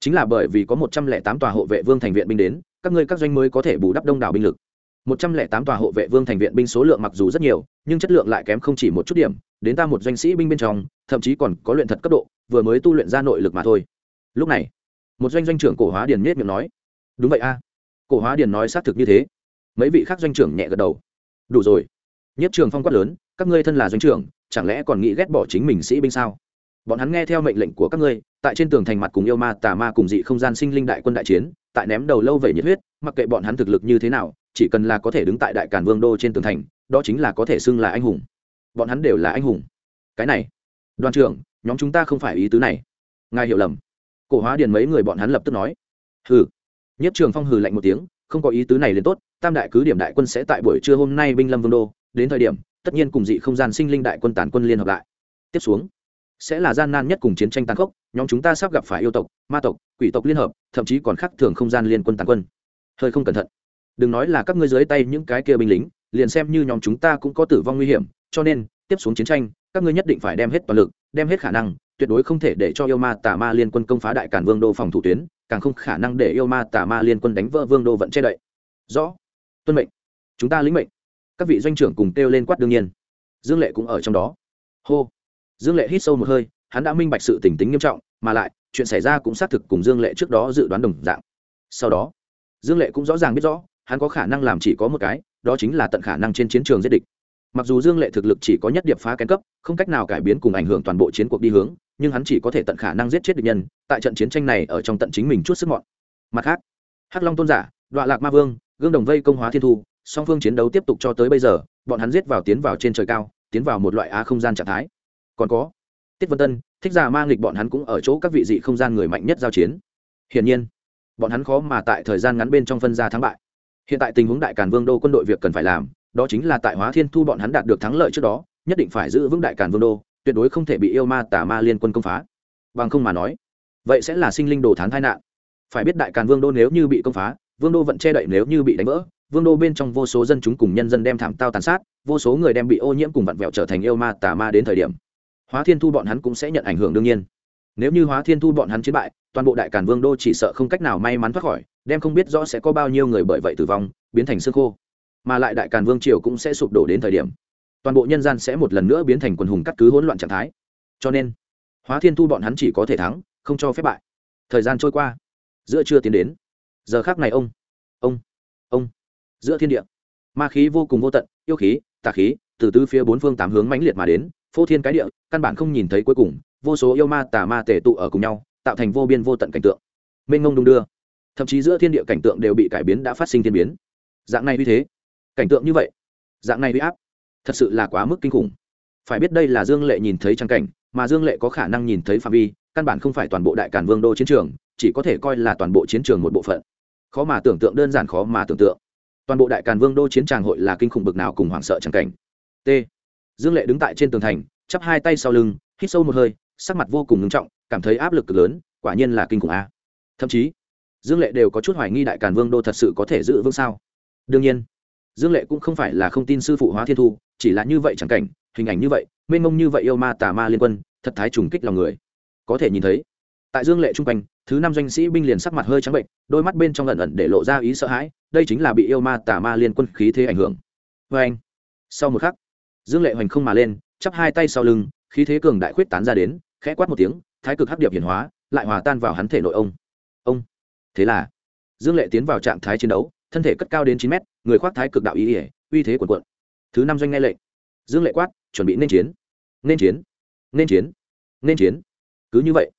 chính là bởi vì có một trăm lẻ tám tòa hộ vệ vương thành viện binh đến các ngươi các doanh mới có thể bù đắp đông đảo binh lực một trăm lẻ tám tòa hộ vệ vương thành viện binh số lượng mặc dù rất nhiều, nhưng chất lượng lại kém không chỉ một chút điểm, đến ta một doanh sĩ binh bên trong, thậm chí còn có luyện thật cấp độ, vừa mới tu luyện ra nội lực mà thôi. Lúc này, một doanh doanh trưởng cổ hóa điền nhét miệng nói, đúng vậy a. Cổ hóa điền nói xác thực như thế. Mấy vị khác doanh trưởng nhẹ gật đầu. Đủ rồi. Nhất trường phong quát lớn, các ngươi thân là doanh trưởng, chẳng lẽ còn nghĩ ghét bỏ chính mình sĩ binh sao? Bọn hắn nghe theo mệnh lệnh của các ngươi, tại trên tường thành mặt cùng yêu ma, tà ma cùng dị không gian sinh linh đại quân đại chiến, tại ném đầu lâu về nhiệt huyết, mặc kệ bọn hắn thực lực như thế nào chỉ cần là có thể đứng tại đại cản vương đô trên tường thành, đó chính là có thể xưng là anh hùng. Bọn hắn đều là anh hùng. Cái này, đoàn trưởng, nhóm chúng ta không phải ý tứ này. Ngài hiểu lầm. Cổ hóa điền mấy người bọn hắn lập tức nói. Hừ. Nhất trường phong hừ lạnh một tiếng, không có ý tứ này liền tốt, tam đại cứ điểm đại quân sẽ tại buổi trưa hôm nay binh lâm vương đô, đến thời điểm, tất nhiên cùng dị không gian sinh linh đại quân tàn quân liên hợp lại. Tiếp xuống, sẽ là gian nan nhất cùng chiến tranh tàn khốc, nhóm chúng ta sắp gặp phải yêu tộc, ma tộc, quỷ tộc liên hợp, thậm chí còn khác thường không gian liên quân tàn quân. Hơi không cẩn thận đừng nói là các ngươi dưới tay những cái kia binh lính, liền xem như nhóm chúng ta cũng có tử vong nguy hiểm, cho nên, tiếp xuống chiến tranh, các ngươi nhất định phải đem hết toàn lực, đem hết khả năng, tuyệt đối không thể để cho yêu ma tà ma liên quân công phá đại cản vương đô phòng thủ tuyến, càng không khả năng để yêu ma tà ma liên quân đánh vỡ vương đô vận che đậy. Rõ. Tuân mệnh. Chúng ta lĩnh mệnh. Các vị doanh trưởng cùng kêu lên quát đương nhiên. Dương lệ cũng ở trong đó. Hô. Dương lệ hít sâu một hơi, hắn đã minh bạch sự tỉnh tính nghiêm trọng, mà lại, chuyện xảy ra cũng xác thực cùng dương lệ trước đó dự đoán đồng dạng. Sau đó, dương lệ cũng rõ ràng biết rõ hắn có khả năng làm chỉ có một cái, đó chính là tận khả năng trên chiến trường giết địch. Mặc dù dương lệ thực lực chỉ có nhất điệp phá kén cấp, không cách nào cải biến cùng ảnh hưởng toàn bộ chiến cuộc đi hướng, nhưng hắn chỉ có thể tận khả năng giết chết địch nhân, tại trận chiến tranh này ở trong tận chính mình chút sức mọn. Mặt khác, hắc long tôn giả, đoạ lạc ma vương, gương đồng vây công hóa thiên thu, song phương chiến đấu tiếp tục cho tới bây giờ, bọn hắn giết vào tiến vào trên trời cao, tiến vào một loại á không gian trạng thái. Còn có, tiết vân tân, thích giả ma nghịch bọn hắn cũng ở chỗ các vị dị không gian người mạnh nhất giao chiến. Hiển nhiên, bọn hắn khó mà tại thời gian ngắn bên trong phân ra thắng bại hiện tại tình huống đại càn vương đô quân đội việc cần phải làm, đó chính là tại hóa thiên thu bọn hắn đạt được thắng lợi trước đó, nhất định phải giữ vững đại càn vương đô, tuyệt đối không thể bị yêu ma tả ma liên quân công phá. Bằng không mà nói, vậy sẽ là sinh linh đồ thán tai nạn. Phải biết đại càn vương đô nếu như bị công phá, vương đô vẫn che đậy nếu như bị đánh vỡ. Vương đô bên trong vô số dân chúng cùng nhân dân đem thảm tao tàn sát, vô số người đem bị ô nhiễm cùng vặn vẹo trở thành yêu ma tà ma đến thời điểm. Hóa thiên thu bọn hắn cũng sẽ nhận ảnh hưởng đương nhiên nếu như hóa thiên thu bọn hắn chiến bại, toàn bộ đại càn vương đô chỉ sợ không cách nào may mắn thoát khỏi, đem không biết rõ sẽ có bao nhiêu người bởi vậy tử vong, biến thành xương khô. Mà lại đại càn vương triều cũng sẽ sụp đổ đến thời điểm. Toàn bộ nhân gian sẽ một lần nữa biến thành quần hùng cắt cứ hỗn loạn trạng thái. Cho nên, hóa thiên thu bọn hắn chỉ có thể thắng, không cho phép bại. Thời gian trôi qua, giữa chưa tiến đến. Giờ khác này ông ông ông, giữa thiên địa, ma khí vô cùng vô tận, yêu khí, tà khí, từ tứ phía bốn phương tám hướng mãnh liệt mà đến, phô thiên cái địa, căn bản không nhìn thấy cuối cùng vô số yêu ma tà ma tề tụ ở cùng nhau, tạo thành vô biên vô tận cảnh tượng. Mênh ngông đung đưa. Thậm chí giữa thiên địa cảnh tượng đều bị cải biến đã phát sinh thiên biến. Dạng này như thế. Cảnh tượng như vậy. Dạng này uy áp. Thật sự là quá mức kinh khủng. Phải biết đây là dương lệ nhìn thấy trang cảnh, mà dương lệ có khả năng nhìn thấy phạm vi, căn bản không phải toàn bộ đại cản vương đô chiến trường, chỉ có thể coi là toàn bộ chiến trường một bộ phận. Khó mà tưởng tượng, đơn giản khó mà tưởng tượng. Toàn bộ đại càn vương đô chiến tràng hội là kinh khủng bực nào cùng hoảng sợ tràng cảnh. T. Dương lệ đứng tại trên tường thành, chắp hai tay sau lưng, hít sâu một hơi sắc mặt vô cùng nghiêm trọng, cảm thấy áp lực cực lớn, quả nhiên là kinh khủng a. Thậm chí, dương lệ đều có chút hoài nghi đại càn vương đô thật sự có thể giữ vương sao? Đương nhiên, dương lệ cũng không phải là không tin sư phụ hóa thiên thu, chỉ là như vậy chẳng cảnh, hình ảnh như vậy, mênh mông như vậy yêu ma tà ma liên quân, thật thái trùng kích lòng người. Có thể nhìn thấy, tại dương lệ trung quanh, thứ năm doanh sĩ binh liền sắc mặt hơi trắng bệnh, đôi mắt bên trong lần ẩn để lộ ra ý sợ hãi, đây chính là bị yêu ma tà ma liên quân khí thế ảnh hưởng. Vê anh, sau một khắc, dương lệ hoành không mà lên, chắp hai tay sau lưng, khí thế cường đại khuyết tán ra đến khẽ quát một tiếng, thái cực hắc điệp hiển hóa, lại hòa tan vào hắn thể nội ông. Ông. Thế là, dương lệ tiến vào trạng thái chiến đấu, thân thể cất cao đến chín mét, người khoác thái cực đạo ý ỉa uy thế quần quận thứ năm doanh nghe lệnh. Dương lệ quát, chuẩn bị nên chiến. Nên chiến. Nên chiến. Nên chiến. Cứ như vậy,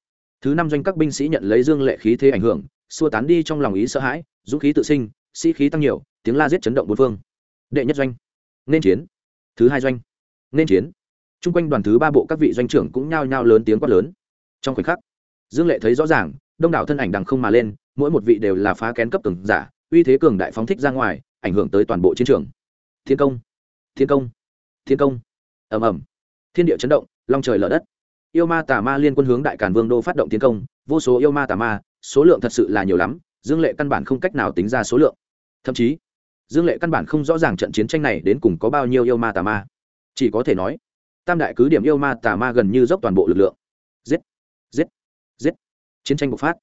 thứ năm doanh các binh sĩ nhận lấy dương lệ khí thế ảnh hưởng, xua tán đi trong lòng ý sợ hãi, dũng khí tự sinh, sĩ khí tăng nhiều, tiếng la giết chấn động bốn phương. Đệ nhất doanh. Nên chiến. Thứ hai doanh. Nên chiến t r u n g quanh đoàn thứ ba bộ các vị doanh trưởng cũng nhao nhao lớn tiếng quát lớn. Trong khoảnh khắc, dương lệ thấy rõ ràng, đông đảo thân ảnh đằng không mà lên, mỗi một vị đều là phá kén cấp từng giả, uy thế cường đại phóng thích ra ngoài, ảnh hưởng tới toàn bộ chiến trường. Thiên công thiên công thiên công. Ầm ầm. Thiên địa chấn động, long trời lở đất. Yêu ma tà ma liên quân hướng đại càn vương đô phát động tiến công, vô số yêu ma tà ma, số lượng thật sự là nhiều lắm, dương lệ căn bản không cách nào tính ra số lượng. Thậm chí, dương lệ căn bản không rõ ràng trận chiến tranh này đến cùng có bao nhiêu yêu ma tà ma. Chỉ có thể nói tam đại cứ điểm yêu ma tà ma gần như dốc toàn bộ lực lượng. Giết giết giết. Chiến tranh bộc phát.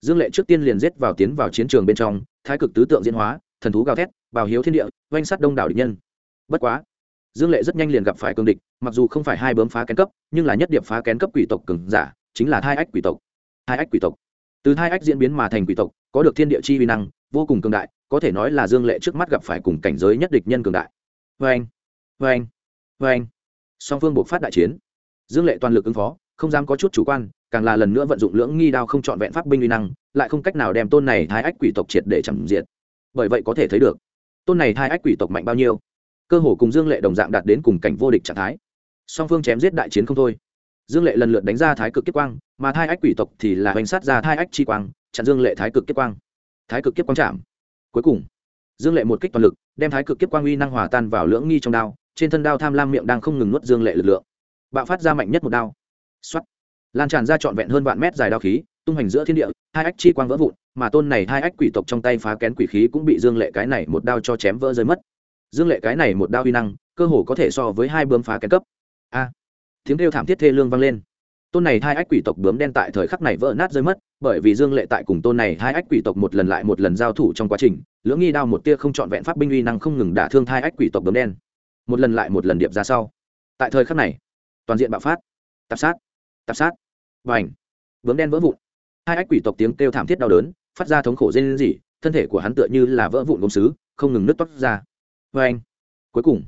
Dương lệ trước tiên liền giết vào tiến vào chiến trường bên trong, thái cực tứ tượng diễn hóa, thần thú gào thét, bào hiếu thiên địa, oanh sát đông đảo địch nhân. Bất quá, dương lệ rất nhanh liền gặp phải cương địch, mặc dù không phải hai bướm phá kén cấp, nhưng là nhất điệp phá kén cấp quỷ tộc cường giả, chính là hai ách quỷ tộc. Hai ách quỷ tộc. Từ hai ách diễn biến mà thành quỷ tộc, có được thiên địa chi vi năng, vô cùng cường đại, có thể nói là dương lệ trước mắt gặp phải cùng cảnh giới nhất địch nhân cường đại. Vê anh vê anh vê anh song phương buộc phát đại chiến. Dương lệ toàn lực ứng phó, không dám có chút chủ quan, càng là lần nữa vận dụng lưỡng nghi đao không trọn vẹn pháp binh uy năng, lại không cách nào đem tôn này thái ách quỷ tộc triệt để chẳng diệt. Bởi vậy có thể thấy được, tôn này thái ách quỷ tộc mạnh bao nhiêu, cơ hồ cùng dương lệ đồng dạng đạt đến cùng cảnh vô địch trạng thái. Song phương chém giết đại chiến không thôi. Dương lệ lần lượt đánh ra thái cực kiếp quang, mà thai ách quỷ tộc thì là hoành sát ra thai ách chi quang, chặn dương lệ thái cực kiếp quang. Thái cực kiếp quang chạm. Cuối cùng, dương lệ một kích toàn lực, đem thái cực kiếp quang uy năng hòa tan vào lưỡng nghi trong đao trên thân đao tham lam miệng đang không ngừng nuốt dương lệ lực lượng. Bạo phát ra mạnh nhất một đao. Xuất lan tràn ra trọn vẹn hơn vạn mét dài đao khí, tung hành giữa thiên địa, hai ách chi quang vỡ vụn, mà tôn này hai ách quỷ tộc trong tay phá kén quỷ khí cũng bị dương lệ cái này một đao cho chém vỡ rơi mất. Dương lệ cái này một đao uy năng, cơ hồ có thể so với hai bướm phá kén cấp. A. Tiếng kêu thảm thiết thê lương vang lên. Tôn này hai ách quỷ tộc bướm đen tại thời khắc này vỡ nát rơi mất, bởi vì dương lệ tại cùng tôn này hai ách quỷ tộc một lần lại một lần giao thủ trong quá trình, lưỡng nghi đao một tia không trọn vẹn pháp binh uy năng không ngừng đả thương hai ách quỷ tộc bướm đen một lần lại một lần điệp ra sau. Tại thời khắc này, toàn diện bạo phát. Tạp sát tạp sát. Và ảnh bướm đen vỡ vụn. Hai ách quỷ tộc tiếng kêu thảm thiết đau đớn, phát ra thống khổ dên gì thân thể của hắn tựa như là vỡ vụn gốm xứ không ngừng nứt toát ra. Vê anh cuối cùng,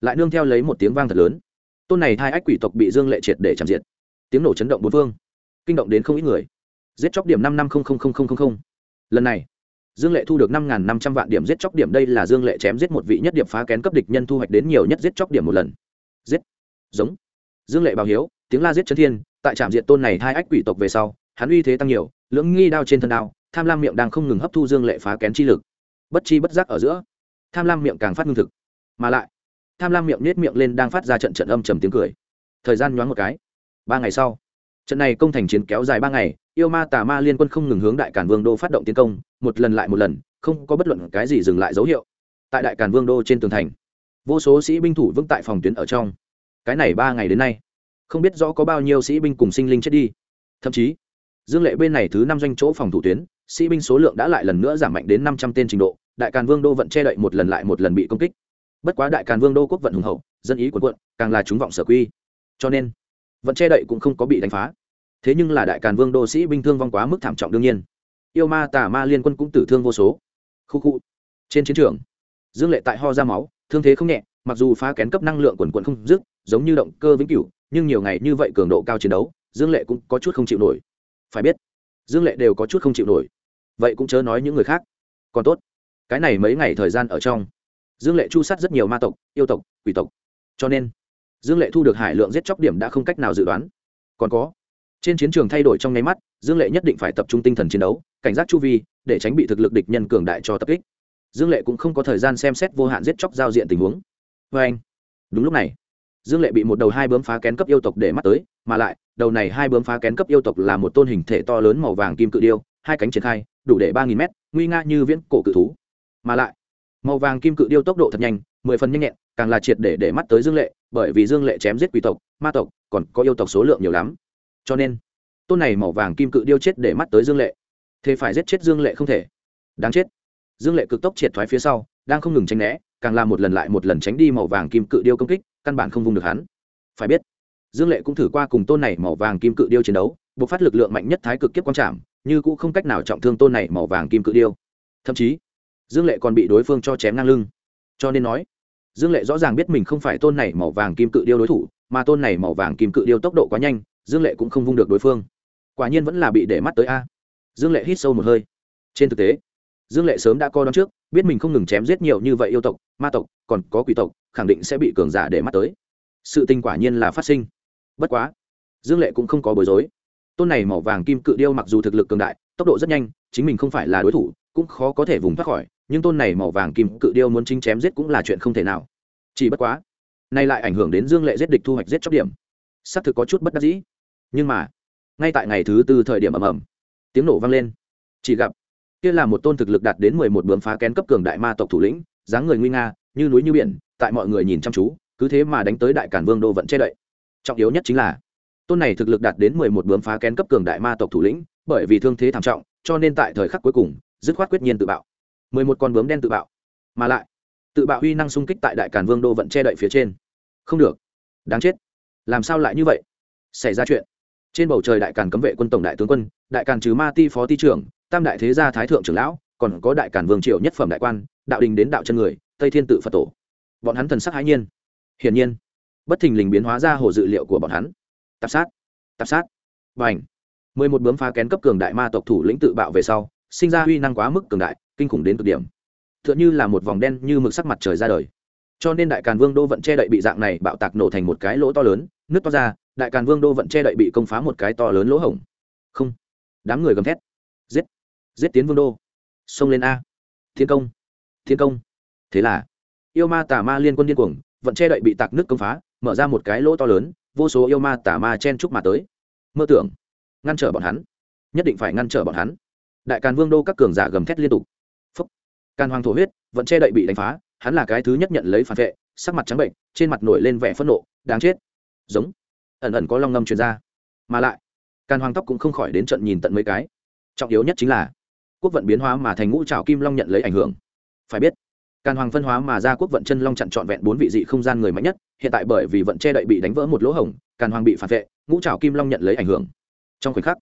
lại nương theo lấy một tiếng vang thật lớn. Tôn này hai ách quỷ tộc bị dương lệ triệt để chạm diệt. Tiếng nổ chấn động bốn phương, kinh động đến không ít người. Giết chóc điểm năm năm lần này dương lệ thu được năm năm trăm vạn điểm giết chóc điểm, đây là dương lệ chém giết một vị nhất điểm phá kén cấp địch nhân thu hoạch đến nhiều nhất giết chóc điểm một lần. Giết. Giống. Dương lệ báo hiếu, tiếng la giết chân thiên, tại trạm diện tôn này hai ách quỷ tộc về sau, hắn uy thế tăng nhiều, lưỡng nghi đao trên thân đao, tham lam miệng đang không ngừng hấp thu dương lệ phá kén chi lực. Bất chi bất giác ở giữa, tham lam miệng càng phát ngưng thực. Mà lại, tham lam miệng nết miệng lên đang phát ra trận trận âm trầm tiếng cười. Thời gian nhoáng một cái. Ba ngày sau trận này công thành chiến kéo dài ba ngày, yêu ma tà ma liên quân không ngừng hướng đại cản vương đô phát động tiến công, một lần lại một lần, không có bất luận cái gì dừng lại dấu hiệu. Tại đại cản vương đô trên tường thành, vô số sĩ binh thủ vững tại phòng tuyến ở trong. Cái này ba ngày đến nay, không biết rõ có bao nhiêu sĩ binh cùng sinh linh chết đi. Thậm chí, dương lệ bên này thứ năm doanh chỗ phòng thủ tuyến, sĩ binh số lượng đã lại lần nữa giảm mạnh đến năm trăm tên trình độ, đại càn vương đô vẫn che đậy một lần lại một lần bị công kích. Bất quá đại càn vương đô quốc vận hùng hậu, dân ý quần quận càng là chúng vọng sở quy. Cho nên vẫn che đậy cũng không có bị đánh phá. Thế nhưng là đại càn vương đô sĩ binh thương vong quá mức thảm trọng đương nhiên. Yêu ma tà ma liên quân cũng tử thương vô số. Khu khu. Trên chiến trường, dương lệ tại ho ra máu, thương thế không nhẹ, mặc dù phá kén cấp năng lượng quần quận không dứt, giống như động cơ vĩnh cửu, nhưng nhiều ngày như vậy cường độ cao chiến đấu, dương lệ cũng có chút không chịu nổi. Phải biết, dương lệ đều có chút không chịu nổi. Vậy cũng chớ nói những người khác. Còn tốt, cái này mấy ngày thời gian ở trong, dương lệ chu sát rất nhiều ma tộc, yêu tộc, quỷ tộc. Cho nên dương lệ thu được hải lượng giết chóc điểm đã không cách nào dự đoán. Còn có, trên chiến trường thay đổi trong nháy mắt, dương lệ nhất định phải tập trung tinh thần chiến đấu, cảnh giác chu vi, để tránh bị thực lực địch nhân cường đại cho tập kích. Dương lệ cũng không có thời gian xem xét vô hạn giết chóc giao diện tình huống. Vê anh, đúng lúc này, dương lệ bị một đầu hai bướm phá kén cấp yêu tộc để mắt tới, mà lại, đầu này hai bướm phá kén cấp yêu tộc là một tôn hình thể to lớn màu vàng kim cự điêu, hai cánh triển khai, đủ để ba nghìn mét, nguy nga như viễn cổ cự thú. Mà lại, màu vàng kim cự điêu tốc độ thật nhanh, mười phần nhanh nhẹn, càng là triệt để để mắt tới dương lệ bởi vì dương lệ chém giết quỷ tộc, ma tộc, còn có yêu tộc số lượng nhiều lắm. Cho nên, tôn này màu vàng kim cự điêu chết để mắt tới dương lệ. Thế phải giết chết dương lệ không thể. Đáng chết. Dương lệ cực tốc triệt thoái phía sau, đang không ngừng tránh né, càng làm một lần lại một lần tránh đi màu vàng kim cự điêu công kích, căn bản không vung được hắn. Phải biết, dương lệ cũng thử qua cùng tôn này màu vàng kim cự điêu chiến đấu buộc phát lực lượng mạnh nhất thái cực kiếp quang trảm, như cũng không cách nào trọng thương tôn này màu vàng kim cự điêu. Thậm chí, dương lệ còn bị đối phương cho chém ngang lưng. Cho nên nói dương lệ rõ ràng biết mình không phải tôn này màu vàng kim cự điêu đối thủ, mà tôn này màu vàng kim cự điêu tốc độ quá nhanh, dương lệ cũng không vung được đối phương. Quả nhiên vẫn là bị để mắt tới a. Dương lệ hít sâu một hơi. Trên thực tế, dương lệ sớm đã co đón trước, biết mình không ngừng chém giết nhiều như vậy yêu tộc, ma tộc, còn có quỷ tộc, khẳng định sẽ bị cường giả để mắt tới. Sự tình quả nhiên là phát sinh. Bất quá, dương lệ cũng không có bối rối. Tôn này màu vàng kim cự điêu mặc dù thực lực cường đại, tốc độ rất nhanh, chính mình không phải là đối thủ, cũng khó có thể vùng thoát khỏi nhưng tôn này màu vàng kim cự điêu muốn chính chém giết cũng là chuyện không thể nào. Chỉ bất quá, nay lại ảnh hưởng đến dương lệ giết địch thu hoạch giết chóc điểm. Xác thực có chút bất đắc dĩ. Nhưng mà, ngay tại ngày thứ tư thời điểm ầm ầm, tiếng nổ vang lên. Chỉ gặp, kia là một tôn thực lực đạt đến mười một bướm phá kén cấp cường đại ma tộc thủ lĩnh, dáng người nguy nga, như núi như biển, tại mọi người nhìn chăm chú, cứ thế mà đánh tới đại cản vương đô vẫn che đậy. Trọng yếu nhất chính là, tôn này thực lực đạt đến mười một bướm phá kén cấp cường đại ma tộc thủ lĩnh, bởi vì thương thế thảm trọng, cho nên tại thời khắc cuối cùng, dứt khoát quyết nhiên tự bạo mười một con bướm đen tự bạo. Mà lại, tự bạo huy năng xung kích tại đại cản vương đô vận che đậy phía trên. Không được. Đáng chết. Làm sao lại như vậy? Xảy ra chuyện. Trên bầu trời đại càn cấm vệ quân tổng đại tướng quân, đại càn trừ ma ti phó ti trưởng, tam đại thế gia thái thượng trưởng lão, còn có đại càn vương triệu nhất phẩm đại quan, đạo đình đến đạo chân người, tây thiên tự phật tổ. Bọn hắn thần sắc hãi nhiên. Hiển nhiên, bất thình lình biến hóa ra hồ dự liệu của bọn hắn. Tạp sát tạp sát. Và ảnh mười một bướm phá kén cấp cường đại ma tộc thủ lĩnh tự bạo về sau, sinh ra uy năng quá mức cường đại kinh khủng đến cực điểm. T h ư ợ n h ư là một vòng đen như mực sắc mặt trời ra đời. Cho nên đại càn vương đô vận che đậy bị dạng này bạo tạc nổ thành một cái lỗ to lớn, nước to ra, đại càn vương đô vận che đậy bị công phá một cái to lớn lỗ hổng. Không. Đám người gầm thét. Giết. Giết tiến vương đô. Xông lên a. Thiên công. Thiên công. Thế là, yêu ma tà ma liên quân điên cuồng vận che đậy bị tạc nước công phá, mở ra một cái lỗ to lớn, vô số yêu ma tà ma chen chúc mà tới. Mơ tưởng. Ngăn trở bọn hắn. Nhất định phải ngăn trở bọn hắn. Đại càn vương đô các cường giả gầm thét liên tục. Can càn hoàng thổ huyết, vẫn che đậy bị đánh phá, hắn là cái thứ nhất nhận lấy phản vệ, sắc mặt trắng bệnh, trên mặt nổi lên vẻ phẫn nộ, đáng chết. Giống. Ẩn ẩn có long ngâm truyền ra. Mà lại, càn hoàng tóc cũng không khỏi đến trận nhìn tận mấy cái. Trọng yếu nhất chính là, quốc vận biến hóa mà thành ngũ trào kim long nhận lấy ảnh hưởng. Phải biết, càn hoàng phân hóa mà ra quốc vận chân long chặn trọn vẹn bốn vị dị không gian người mạnh nhất, hiện tại bởi vì vận che đậy bị đánh vỡ một lỗ hổng, càn hoàng bị phản vệ, ngũ trào kim long nhận lấy ảnh hưởng. Trong khoảnh khắc,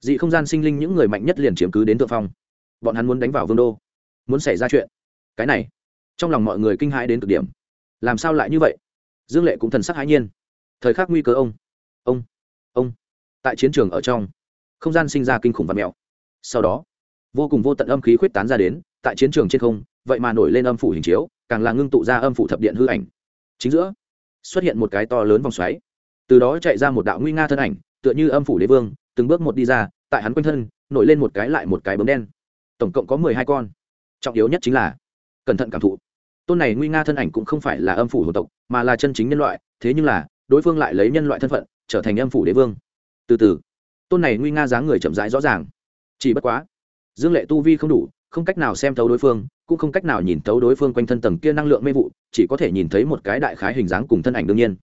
dị không gian sinh linh những người mạnh nhất liền chiếm cứ đến thượng phong. Bọn hắn muốn đánh vào vương đô muốn xảy ra chuyện. Cái này, trong lòng mọi người kinh hãi đến cực điểm. Làm sao lại như vậy? Dương lệ cũng thần sắc hãi nhiên. Thời khắc nguy cơ ông ông ông. Tại chiến trường ở trong, không gian sinh ra kinh khủng và mèo sau đó, vô cùng vô tận âm khí khuyết tán ra đến, tại chiến trường trên không, vậy mà nổi lên âm phủ hình chiếu, càng là ngưng tụ ra âm phủ thập điện hư ảnh. Chính giữa, xuất hiện một cái to lớn vòng xoáy. Từ đó chạy ra một đạo nguy nga thân ảnh, tựa như âm phủ đế vương, từng bước một đi ra, tại hắn quanh thân, nổi lên một cái lại một cái bấm đen. Tổng cộng có mười hai con trọng yếu nhất chính là cẩn thận cảm thụ. Tôn này nguy nga thân ảnh cũng không phải là âm phủ hồ tộc, mà là chân chính nhân loại, thế nhưng là, đối phương lại lấy nhân loại thân phận, trở thành âm phủ đế vương. Từ từ, tôn này nguy nga dáng người chậm rãi rõ ràng. Chỉ bất quá, dương lệ tu vi không đủ, không cách nào xem thấu đối phương, cũng không cách nào nhìn thấu đối phương quanh thân tầng kia năng lượng mê vụ, chỉ có thể nhìn thấy một cái đại khái hình dáng cùng thân ảnh đương nhiên.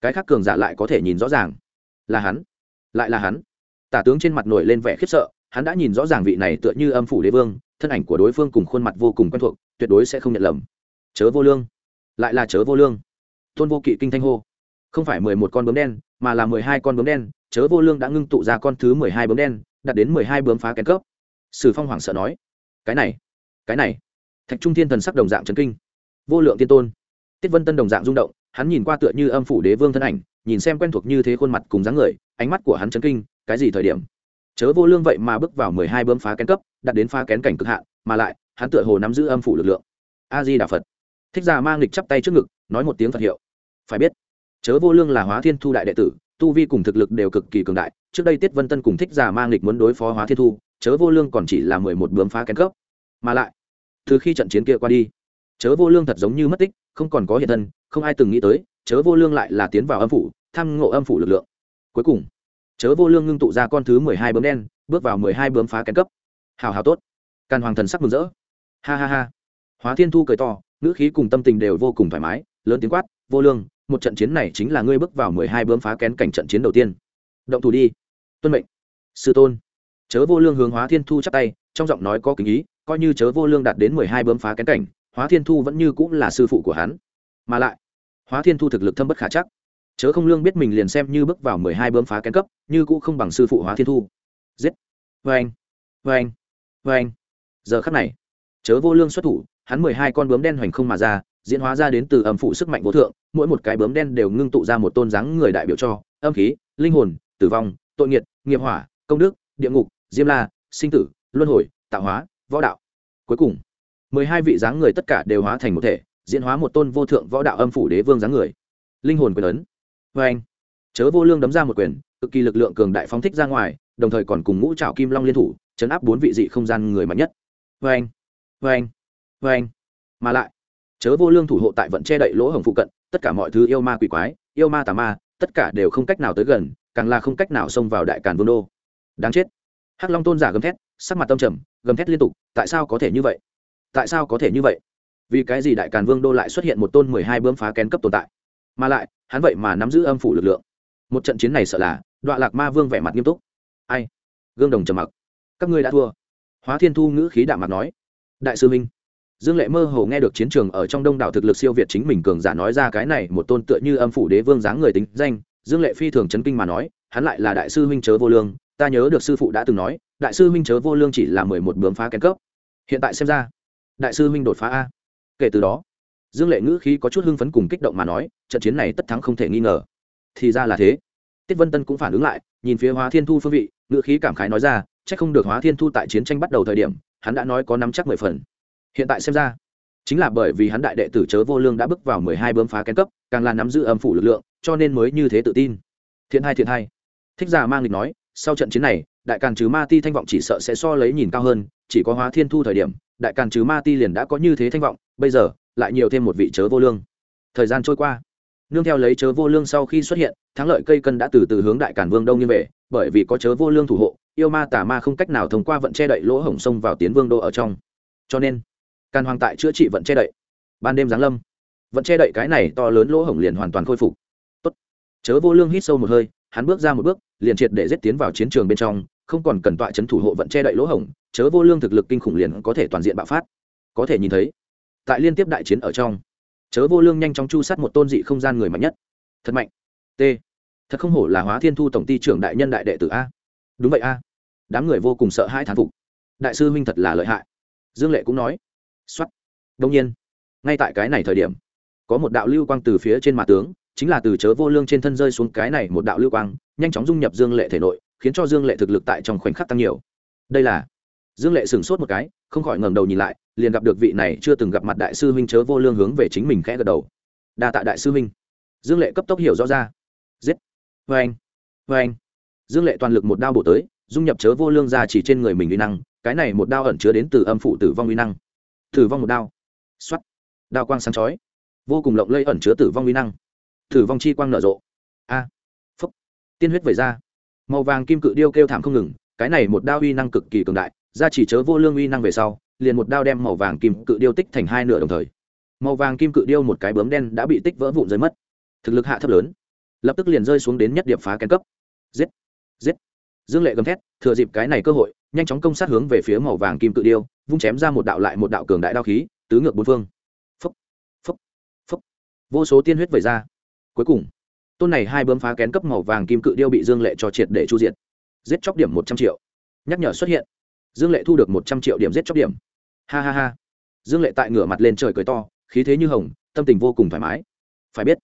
Cái khác cường giả lại có thể nhìn rõ ràng. Là hắn, lại là hắn. Tả tướng trên mặt nổi lên vẻ khiếp sợ, hắn đã nhìn rõ ràng vị này tựa như âm phủ đế vương thân ảnh của đối phương cùng khuôn mặt vô cùng quen thuộc, tuyệt đối sẽ không nhận lầm. Chớ vô lương. Lại là chớ vô lương. Tôn vô kỵ kinh thanh hô. Không phải mười một con bướm đen, mà là mười hai con bướm đen, chớ vô lương đã ngưng tụ ra con thứ mười hai bướm đen, đạt đến mười hai bướm phá kén cấp. Sử phong hoảng sợ nói. Cái này cái này. Thạch trung thiên thần sắc đồng dạng trấn kinh. Vô lượng tiên tôn. Tiết vân tân đồng dạng rung động, hắn nhìn qua tựa như âm phủ đế vương thân ảnh, nhìn xem quen thuộc như thế khuôn mặt cùng dáng người, ánh mắt của hắn chấn kinh, cái gì thời điểm? Chớ vô lương vậy mà bước vào mười hai bơm phá kén cấp, đặt đến phá kén cảnh cực hạn, mà lại, hắn tựa hồ nắm giữ âm phủ lực lượng. A di đà phật. Thích già mang lịch chắp tay trước ngực, nói một tiếng phật hiệu. Phải biết, chớ vô lương là hóa thiên thu đại đệ tử, tu vi cùng thực lực đều cực kỳ cường đại. Trước đây tiết vân tân cùng thích già mang lịch muốn đối phó hóa thiên thu, chớ vô lương còn chỉ là mười một bướm phá kén cấp. Mà lại, từ khi trận chiến kia qua đi, chớ vô lương thật giống như mất tích, không còn có hiện thân, không ai từng nghĩ tới, chớ vô lương lại là tiến vào âm phủ thăm ngộ âm phủ lực lượng. Cuối cùng chớ vô lương ngưng tụ ra con thứ mười hai bướm đen, bước vào mười hai bướm phá kén cấp. Hào hào tốt. Càn hoàng thần sắc mừng rỡ. Ha ha ha. Hóa thiên thu cười to, ngữ khí cùng tâm tình đều vô cùng thoải mái, lớn tiếng quát, vô lương, một trận chiến này chính là ngươi bước vào mười hai bướm phá kén cảnh trận chiến đầu tiên. Động thủ đi. Tuân mệnh. Sư tôn. Chớ vô lương hướng hóa thiên thu chắp tay, trong giọng nói có kính ý, coi như chớ vô lương đạt đến mười hai bướm phá kén cảnh, hóa thiên thu vẫn như cũng là sư phụ của hắn. Mà lại, hóa thiên thu thực lực thâm bất khả chắc chớ không lương biết mình liền xem như bước vào mười hai bướm phá kén cấp, như cũ không bằng sư phụ hóa thiên thu. Giết. Vê anh. Vê anh. Vê anh. Giờ khắc này, chớ vô lương xuất thủ, hắn mười hai con bướm đen hoành không mà ra, diễn hóa ra đến từ âm phụ sức mạnh vô thượng, mỗi một cái bướm đen đều ngưng tụ ra một tôn dáng người đại biểu cho, âm khí, linh hồn, tử vong, tội nghiệt, nghiệp hỏa, công đức, địa ngục, diêm la, sinh tử, luân hồi, tạo hóa, võ đạo. Cuối cùng, mười hai vị dáng người tất cả đều hóa thành một thể, diễn hóa một tôn vô thượng võ đạo âm phủ đế vương dáng người. Linh hồn quyền ấn vê anh, chớ vô lương đấm ra một quyền, cực kỳ lực lượng cường đại phóng thích ra ngoài, đồng thời còn cùng ngũ trào kim long liên thủ, chấn áp bốn vị dị không gian người mạnh nhất. Vê anh vê anh vê anh. Mà lại, chớ vô lương thủ hộ tại vận che đậy lỗ hồng phụ cận, tất cả mọi thứ yêu ma quỷ quái, yêu ma tà ma, tất cả đều không cách nào tới gần, càng là không cách nào xông vào đại càn vương đô. Đáng chết. Hắc long tôn giả gầm thét, sắc mặt tâm trầm, gầm thét liên tục, tại sao có thể như vậy? Tại sao có thể như vậy? Vì cái gì đại càn vương đô lại xuất hiện một tôn mười hai bướm phá kén cấp tồn tại? Mà lại, hắn vậy mà nắm giữ âm phủ lực lượng. Một trận chiến này sợ là, đọa lạc ma vương vẻ mặt nghiêm túc. Ai? Gương đồng trầm mặc. Các ngươi đã thua. Hóa thiên thu ngữ khí đạm mặt nói. Đại sư minh dương lệ mơ hồ nghe được chiến trường ở trong đông đảo thực lực siêu việt chính mình cường giả nói ra cái này, một tôn tựa như âm phủ đế vương dáng người tính danh, dương lệ phi thường chấn kinh mà nói, hắn lại là đại sư huynh chớ vô lương, ta nhớ được sư phụ đã từng nói, đại sư huynh chớ vô lương chỉ là mười một bướm phá kén cấp. Hiện tại xem ra, đại sư huynh đột phá a. Kể từ đó dương lệ ngữ khí có chút hưng phấn cùng kích động mà nói, trận chiến này tất thắng không thể nghi ngờ. Thì ra là thế. Tiết vân tân cũng phản ứng lại, nhìn phía hóa thiên thu phương vị, ngữ khí cảm khái nói ra c h ắ c không được hóa thiên thu tại chiến tranh bắt đầu thời điểm, hắn đã nói có nắm chắc mười phần. Hiện tại xem ra, chính là bởi vì hắn đại đệ tử chớ vô lương đã bước vào mười hai bơm phá kén cấp, càng là nắm giữ âm phủ lực lượng, cho nên mới như thế tự tin. Thiện hai thiện hai. Thích giả mang lịch nói, sau trận chiến này, đại càn trừ ma ti thanh vọng chỉ sợ sẽ so lấy nhìn cao hơn, chỉ có hóa thiên thu thời điểm, đại càn trừ ma ti liền đã có như thế thanh vọng, bây giờ lại nhiều thêm một vị chớ vô lương. Thời gian trôi qua, nương theo lấy chớ vô lương sau khi xuất hiện, thắng lợi cây cân đã từ từ hướng đại cản vương đông như về, bởi vì có chớ vô lương thủ hộ, yêu ma tả ma không cách nào thông qua vận che đậy lỗ hổng sông vào tiến vương đô ở trong. Cho nên, càn hoàng tại chữa trị vận che đậy. Ban đêm giáng lâm, vận che đậy cái này to lớn lỗ hổng liền hoàn toàn khôi phục. Tốt. chớ vô lương hít sâu một hơi, hắn bước ra một bước, liền triệt để giết tiến vào chiến trường bên trong, không còn cần tọa chấn thủ hộ vận che đậy lỗ hổng, chớ vô lương thực lực kinh khủng liền có thể toàn diện bạo phát. Có thể nhìn thấy tại liên tiếp đại chiến ở trong. Chớ vô lương nhanh chóng chu sát một tôn dị không gian người mạnh nhất. Thật mạnh. T. Thật không hổ là hóa thiên thu tổng ty trưởng đại nhân đại đệ tử a. Đúng vậy a. Đám người vô cùng sợ hai thán phục. Đại sư huynh thật là lợi hại. Dương lệ cũng nói. X o á t đông nhiên, ngay tại cái này thời điểm, có một đạo lưu quang từ phía trên mặt tướng, chính là từ chớ vô lương trên thân rơi xuống cái này một đạo lưu quang, nhanh chóng dung nhập dương lệ thể nội, khiến cho dương lệ thực lực tại trong khoảnh khắc tăng nhiều. Đây là dương lệ sửng sốt một cái, không khỏi ngẩng đầu nhìn lại, liền gặp được vị này chưa từng gặp mặt đại sư huynh chớ vô lương hướng về chính mình khẽ gật đầu. Đa tạ đại sư huynh. Dương lệ cấp tốc hiểu rõ ra. Giết. Vê anh vê anh dương lệ toàn lực một đao bổ tới, dung nhập chớ vô lương ra chỉ trên người mình uy năng, cái này một đao ẩn chứa đến từ âm phụ tử vong uy năng. Tử vong một đao. X o á t đao quang sáng chói. Vô cùng lộng lây ẩn chứa tử vong uy năng. Tử vong chi quang nở rộ. A. Phúc. Tiên huyết vẩy ra. Màu vàng kim cự điêu kêu thảm không ngừng, cái này một đao uy năng cực kỳ cường đại ra chỉ chớ vô lương uy năng về sau, liền một đao đem màu vàng kim cự điêu tích thành hai nửa đồng thời. Màu vàng kim cự điêu một cái bướm đen đã bị tích vỡ vụn rơi mất. Thực lực hạ thấp lớn. Lập tức liền rơi xuống đến nhất điệp phá kén cấp. Giết! Giết! Dương lệ gầm thét, thừa dịp cái này cơ hội, nhanh chóng công sát hướng về phía màu vàng kim cự điêu, vung chém ra một đạo lại một đạo cường đại đao khí, tứ ngược bốn phương. Phấp phấp phấp vô số tiên huyết vẩy ra. Cuối cùng, tôn này hai bướm phá kén cấp màu vàng kim cự điêu bị dương lệ cho triệt để chu diệt. Giết chóc điểm một trăm triệu. Nhắc nhở xuất hiện dương lệ thu được một trăm triệu điểm giết chóc điểm. Ha ha ha. Dương lệ tại ngửa mặt lên trời cười to, khí thế như hồng, tâm tình vô cùng thoải mái. Phải biết,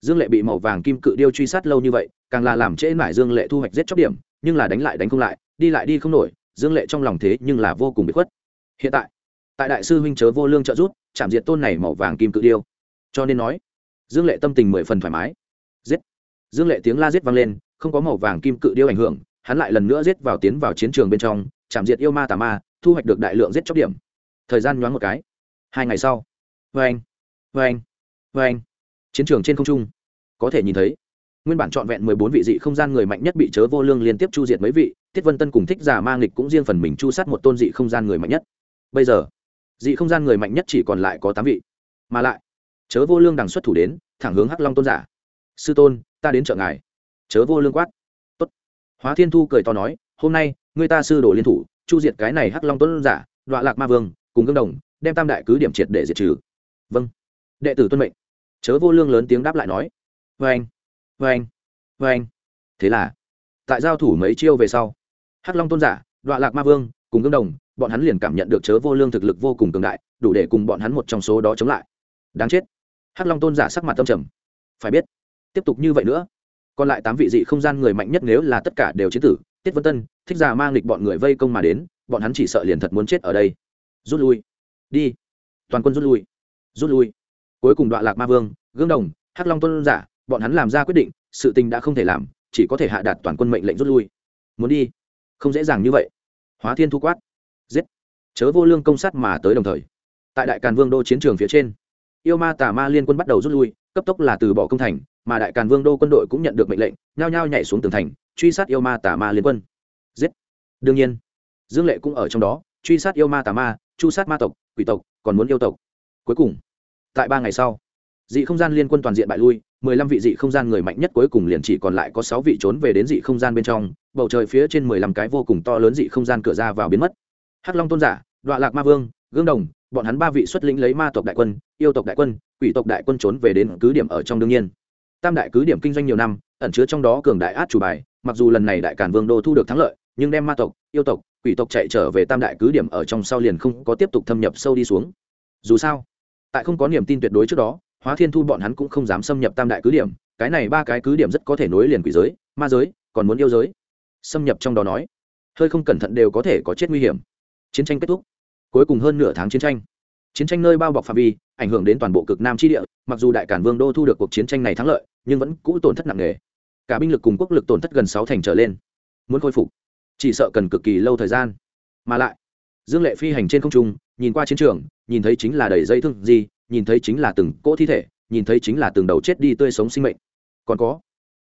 dương lệ bị màu vàng kim cự điêu truy sát lâu như vậy, càng là làm trễ mải dương lệ thu hoạch giết chóc điểm, nhưng là đánh lại đánh không lại, đi lại đi không nổi, dương lệ trong lòng thế nhưng là vô cùng bị khuất. Hiện tại tại đại sư huynh chớ vô lương trợ rút chạm diệt tôn này màu vàng kim cự điêu. Cho nên nói, dương lệ tâm tình mười phần thoải mái. Giết. Dương lệ tiếng la giết vang lên, không có màu vàng kim cự điêu ảnh hưởng, hắn lại lần nữa giết vào tiến vào chiến trường bên trong chạm diệt yêu ma tà ma, thu hoạch được đại lượng giết chóc điểm. Thời gian nhoáng một cái. Hai ngày sau. Vê anh. Vê anh. Vê anh. Chiến trường trên không trung. Có thể nhìn thấy. Nguyên bản trọn vẹn mười bốn vị dị không gian người mạnh nhất bị chớ vô lương liên tiếp chu diệt mấy vị tiết vân tân cùng thích giả ma nghịch cũng riêng phần mình chu sát một tôn dị không gian người mạnh nhất. Bây giờ, dị không gian người mạnh nhất chỉ còn lại có tám vị. Mà lại, chớ vô lương đằng xuất thủ đến, thẳng hướng hắc long tôn giả. Sư tôn, ta đến chợ ngài. Chớ vô lương quát. Tốt. Hóa thiên thu cười to nói, hôm nay người ta sư đồ liên thủ, chu diệt cái này hắc long tôn giả, đọa lạc ma vương, cùng gương đồng, đem tam đại cứ điểm triệt để diệt trừ. Vâng. Đệ tử tuân mệnh. Chớ vô lương lớn tiếng đáp lại nói. Vê anh vê anh vê anh thế là, tại giao thủ mấy chiêu về sau, hắc long tôn giả, đọa lạc ma vương, cùng gương đồng, bọn hắn liền cảm nhận được chớ vô lương thực lực vô cùng cường đại, đủ để cùng bọn hắn một trong số đó chống lại. Đáng chết. Hắc long tôn giả sắc mặt tâm trầm. Phải biết, tiếp tục như vậy nữa, còn lại tám vị dị không gian người mạnh nhất nếu là tất cả đều chế tử tiết vân tân, thích già mang lịch bọn người vây công mà đến, bọn hắn chỉ sợ liền thật muốn chết ở đây. Rút lui. Đi. Toàn quân rút lui. Rút lui. Cuối cùng đoạn lạc ma vương, gương đồng, hắc long tôn giả, bọn hắn làm ra quyết định, sự tình đã không thể làm, chỉ có thể hạ đạt toàn quân mệnh lệnh rút lui. Muốn đi? Không dễ dàng như vậy. Hóa thiên thu quát. Giết. Chớ vô lương công sát mà tới đồng thời. Tại đại càn vương đô chiến trường phía trên, yêu ma tà ma liên quân bắt đầu rút lui, cấp tốc là từ bỏ công thành mà đại càn vương đô quân đội cũng nhận được mệnh lệnh, nhao nhao nhảy xuống tường thành, truy sát yêu ma tà ma liên quân. Giết! Đương nhiên, dương lệ cũng ở trong đó, truy sát yêu ma tà ma, chu sát ma tộc, quỷ tộc, còn muốn yêu tộc. Cuối cùng, tại ba ngày sau, dị không gian liên quân toàn diện bại lui, mười lăm vị dị không gian người mạnh nhất cuối cùng liền chỉ còn lại có sáu vị trốn về đến dị không gian bên trong, bầu trời phía trên mười lăm cái vô cùng to lớn dị không gian cửa ra vào biến mất. Hắc long tôn giả đoạn lạc ma vương, gương đồng, bọn hắn ba vị xuất lĩnh lấy ma tộc đại quân, yêu tộc đại quân, quỷ tộc đại quân trốn về đến cứ điểm ở trong đương nhiên tam đại cứ điểm kinh doanh nhiều năm, ẩn chứa trong đó cường đại át chủ bài, mặc dù lần này đại cản vương đô thu được thắng lợi, nhưng đem ma tộc, yêu tộc, quỷ tộc chạy trở về tam đại cứ điểm ở trong sau liền không có tiếp tục thâm nhập sâu đi xuống. Dù sao, tại không có niềm tin tuyệt đối trước đó, hóa thiên thu bọn hắn cũng không dám xâm nhập tam đại cứ điểm, cái này ba cái cứ điểm rất có thể nối liền quỷ giới, ma giới, còn muốn yêu giới. Xâm nhập trong đó nói, hơi không cẩn thận đều có thể có chết nguy hiểm. Chiến tranh kết thúc. Cuối cùng hơn nửa tháng chiến tranh chiến tranh nơi bao bọc phạm vi, ảnh hưởng đến toàn bộ cực nam tri địa, mặc dù đại cản vương đô thu được cuộc chiến tranh này thắng lợi, nhưng vẫn cũ tổn thất nặng nề. Cả binh lực cùng quốc lực tổn thất gần sáu thành trở lên. Muốn khôi phục, chỉ sợ cần cực kỳ lâu thời gian. Mà lại, dương lệ phi hành trên không trung, nhìn qua chiến trường, nhìn thấy chính là đầy dây thương gì nhìn thấy chính là từng cỗ thi thể, nhìn thấy chính là từng đầu chết đi tươi sống sinh mệnh. Còn có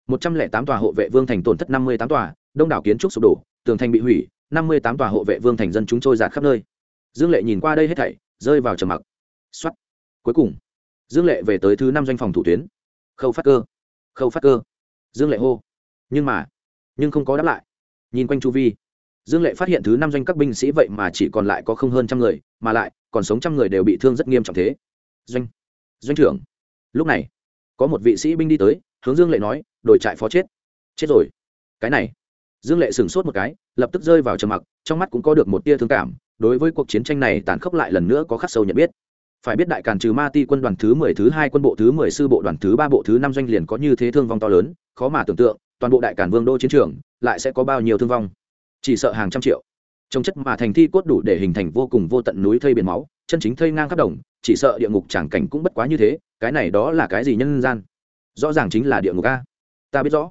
một trăm lẻ tám tòa hộ vệ vương thành tổn thất năm mươi tám tòa, đông đảo kiến trúc sụp đổ, tường thành bị hủy, năm mươi tám tòa hộ vệ vương thành dân chúng trôi giạt khắp nơi. Dương lệ nhìn qua đây hết thảy rơi vào trầm mặc. Xuất cuối cùng, dương lệ về tới thứ năm doanh phòng thủ tuyến. Khâu phát cơ. Khâu phát cơ. Dương lệ hô. Nhưng mà, nhưng không có đáp lại. Nhìn quanh chu vi, dương lệ phát hiện thứ năm doanh các binh sĩ vậy mà chỉ còn lại có không hơn trăm người, mà lại, còn sống trăm người đều bị thương rất nghiêm trọng thế. Doanh doanh trưởng. Lúc này, có một vị sĩ binh đi tới, hướng dương lệ nói, đổi trại phó chết. Chết rồi. Cái này. Dương lệ sửng sốt một cái, lập tức rơi vào trầm mặc, trong mắt cũng có được một tia thương cảm đối với cuộc chiến tranh này tàn khốc lại lần nữa có khắc sâu nhận biết. Phải biết đại càn trừ ma ti quân đoàn thứ mười, thứ hai quân bộ, thứ mười sư bộ đoàn, thứ ba bộ, thứ năm doanh liền có như thế thương vong to lớn, khó mà tưởng tượng, toàn bộ đại càn vương đô chiến trường lại sẽ có bao nhiêu thương vong. Chỉ sợ hàng trăm triệu. Trồng chất mà thành thi cốt đủ để hình thành vô cùng vô tận núi thây biển máu, chân chính thây ngang khắp đồng, chỉ sợ địa ngục tràng cảnh cũng bất quá như thế, cái này đó là cái gì nhân gian? Rõ ràng chính là địa ngục a. Ta biết rõ.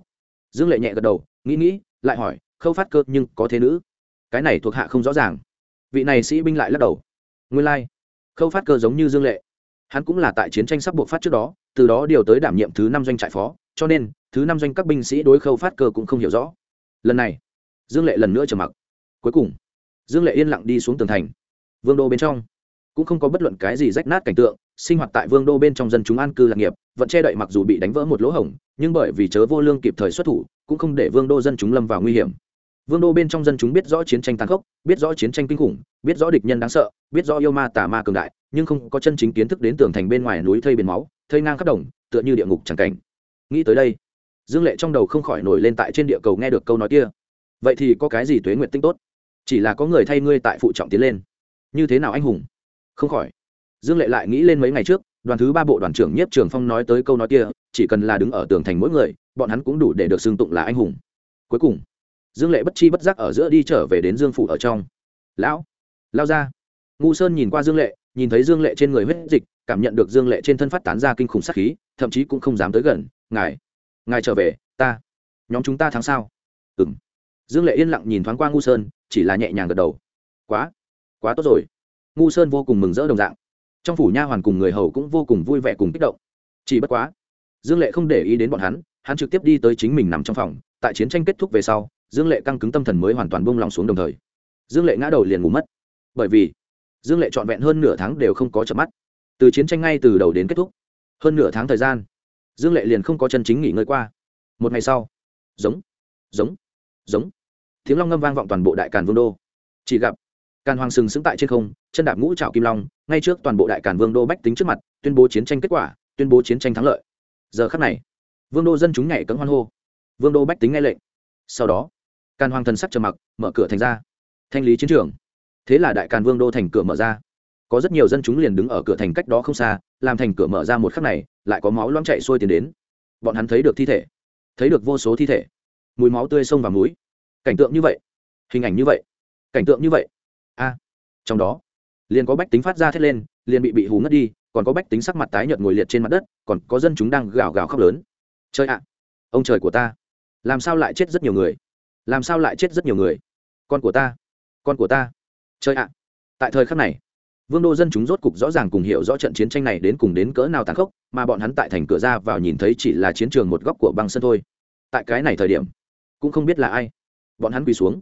Dương lệ nhẹ gật đầu, nghĩ nghĩ, lại hỏi, khâu phát cơ nhưng có thế nữ? Cái này thuộc hạ không rõ ràng vị này sĩ binh lại lắc đầu. Nguyên lai、like. khâu phát cơ giống như dương lệ. Hắn cũng là tại chiến tranh sắp buộc phát trước đó, từ đó điều tới đảm nhiệm thứ năm doanh trại phó, cho nên, thứ năm doanh các binh sĩ đối khâu phát cơ cũng không hiểu rõ. Lần này, dương lệ lần nữa trầm mặc. Cuối cùng, dương lệ yên lặng đi xuống tường thành. Vương đô bên trong, cũng không có bất luận cái gì rách nát cảnh tượng, sinh hoạt tại vương đô bên trong dân chúng an cư lạc nghiệp, vẫn che đậy mặc dù bị đánh vỡ một lỗ hổng, nhưng bởi vì chớ vô lương kịp thời xuất thủ, cũng không để vương đô dân chúng lâm vào nguy hiểm vương đô bên trong dân chúng biết rõ chiến tranh tàn khốc, biết rõ chiến tranh kinh khủng, biết rõ địch nhân đáng sợ, biết rõ yêu ma tà ma cường đại, nhưng không có chân chính kiến thức đến tường thành bên ngoài núi thây biển máu, thây ngang khắp đồng, tựa như địa ngục chẳng cảnh. Nghĩ tới đây, dương lệ trong đầu không khỏi nổi lên tại trên địa cầu nghe được câu nói kia. Vậy thì có cái gì tuế nguyện tinh tốt? Chỉ là có người thay ngươi tại phụ trọng tiến lên. Như thế nào anh hùng? Không khỏi. Dương lệ lại nghĩ lên mấy ngày trước, đoàn thứ ba bộ đoàn trưởng nhiếp trường phong nói tới câu nói kia, chỉ cần là đứng ở tường thành mỗi người, bọn hắn cũng đủ để được xưng tụng là anh hùng. Cuối cùng dương lệ bất chi bất giác ở giữa đi trở về đến dương phủ ở trong. Lão, lao ra. Ngu sơn nhìn qua dương lệ, nhìn thấy dương lệ trên người huyết dịch, cảm nhận được dương lệ trên thân phát tán ra kinh khủng sát khí, thậm chí cũng không dám tới gần. Ngài ngài trở về, ta, nhóm chúng ta thắng sao? Ừ m dương lệ yên lặng nhìn thoáng qua ngu sơn, chỉ là nhẹ nhàng gật đầu. Quá quá tốt rồi. Ngu sơn vô cùng mừng rỡ đồng dạng. Trong phủ nha hoàn cùng người hầu cũng vô cùng vui vẻ cùng kích động. Chỉ bất quá, dương lệ không để ý đến bọn hắn hắn trực tiếp đi tới chính mình nằm trong phòng. Tại chiến tranh kết thúc về sau dương lệ căng cứng tâm thần mới hoàn toàn bông lòng xuống đồng thời. Dương lệ ngã đầu liền ngủ mất. Bởi vì, dương lệ trọn vẹn hơn nửa tháng đều không có chợp mắt. Từ chiến tranh ngay từ đầu đến kết thúc, hơn nửa tháng thời gian, dương lệ liền không có chân chính nghỉ ngơi qua. Một ngày sau, giống giống giống, tiếng long ngâm vang vọng toàn bộ đại càn vương đô. Chỉ gặp, càn hoàng sừng sững tại trên không, chân đạp ngũ trào kim long, ngay trước toàn bộ đại càn vương đô bách tính trước mặt, tuyên bố chiến tranh kết quả, tuyên bố chiến tranh thắng lợi. Giờ khắc này, vương đô dân chúng nhảy cấm hoan hô. Vương đô bách tính nghe lệnh. Sau đó càn hoàng thần sắc trầm mặc, mở cửa thành ra. Thanh lý chiến trường. Thế là đại càn vương đô thành cửa mở ra. Có rất nhiều dân chúng liền đứng ở cửa thành cách đó không xa, làm thành cửa mở ra một khắc này, lại có máu loãng chạy xuôi tiến đến. Bọn hắn thấy được thi thể. Thấy được vô số thi thể. Mùi máu tươi sông và mũi. Cảnh tượng như vậy. Hình ảnh như vậy. Cảnh tượng như vậy. A. Trong đó, liền có bách tính phát ra thét lên, liền bị bị hú ngất đi, còn có bách tính sắc mặt tái nhợt ngồi liệt trên mặt đất, còn có dân chúng đang gào gào khóc lớn. Trời ạ. Ông trời của ta. Làm sao lại chết rất nhiều người? Làm sao lại chết rất nhiều người? Con của ta, con của ta. Chơi ạ, tại thời khắc này, vương đô dân chúng rốt cục rõ ràng cùng hiểu rõ trận chiến tranh này đến cùng đến cỡ nào tàn khốc, mà bọn hắn tại thành cửa ra vào nhìn thấy chỉ là chiến trường một góc của băng sân thôi. Tại cái này thời điểm, cũng không biết là ai. Bọn hắn quỳ xuống.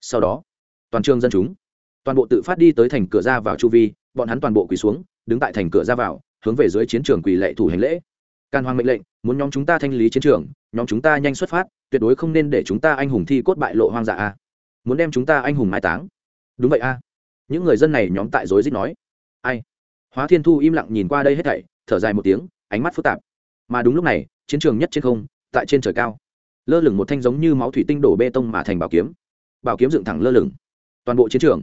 Sau đó, toàn trường dân chúng, toàn bộ tự phát đi tới thành cửa ra vào chu vi, bọn hắn toàn bộ quỳ xuống, đứng tại thành cửa ra vào, hướng về dưới chiến trường quỳ lệ thủ hành lễ can hoàng mệnh lệnh, muốn nhóm chúng ta thanh lý chiến trường, nhóm chúng ta nhanh xuất phát, tuyệt đối không nên để chúng ta anh hùng thi cốt bại lộ hoang dã a. Muốn đem chúng ta anh hùng mai táng. Đúng vậy a. Những người dân này nhóm tại rối rít nói. Ai? Hóa thiên thu im lặng nhìn qua đây hết thảy, thở dài một tiếng, ánh mắt phức tạp. Mà đúng lúc này, chiến trường nhất trên không, tại trên trời cao. Lơ lửng một thanh giống như máu thủy tinh đổ bê tông mà thành bảo kiếm. Bảo kiếm dựng thẳng lơ lửng. Toàn bộ chiến trường,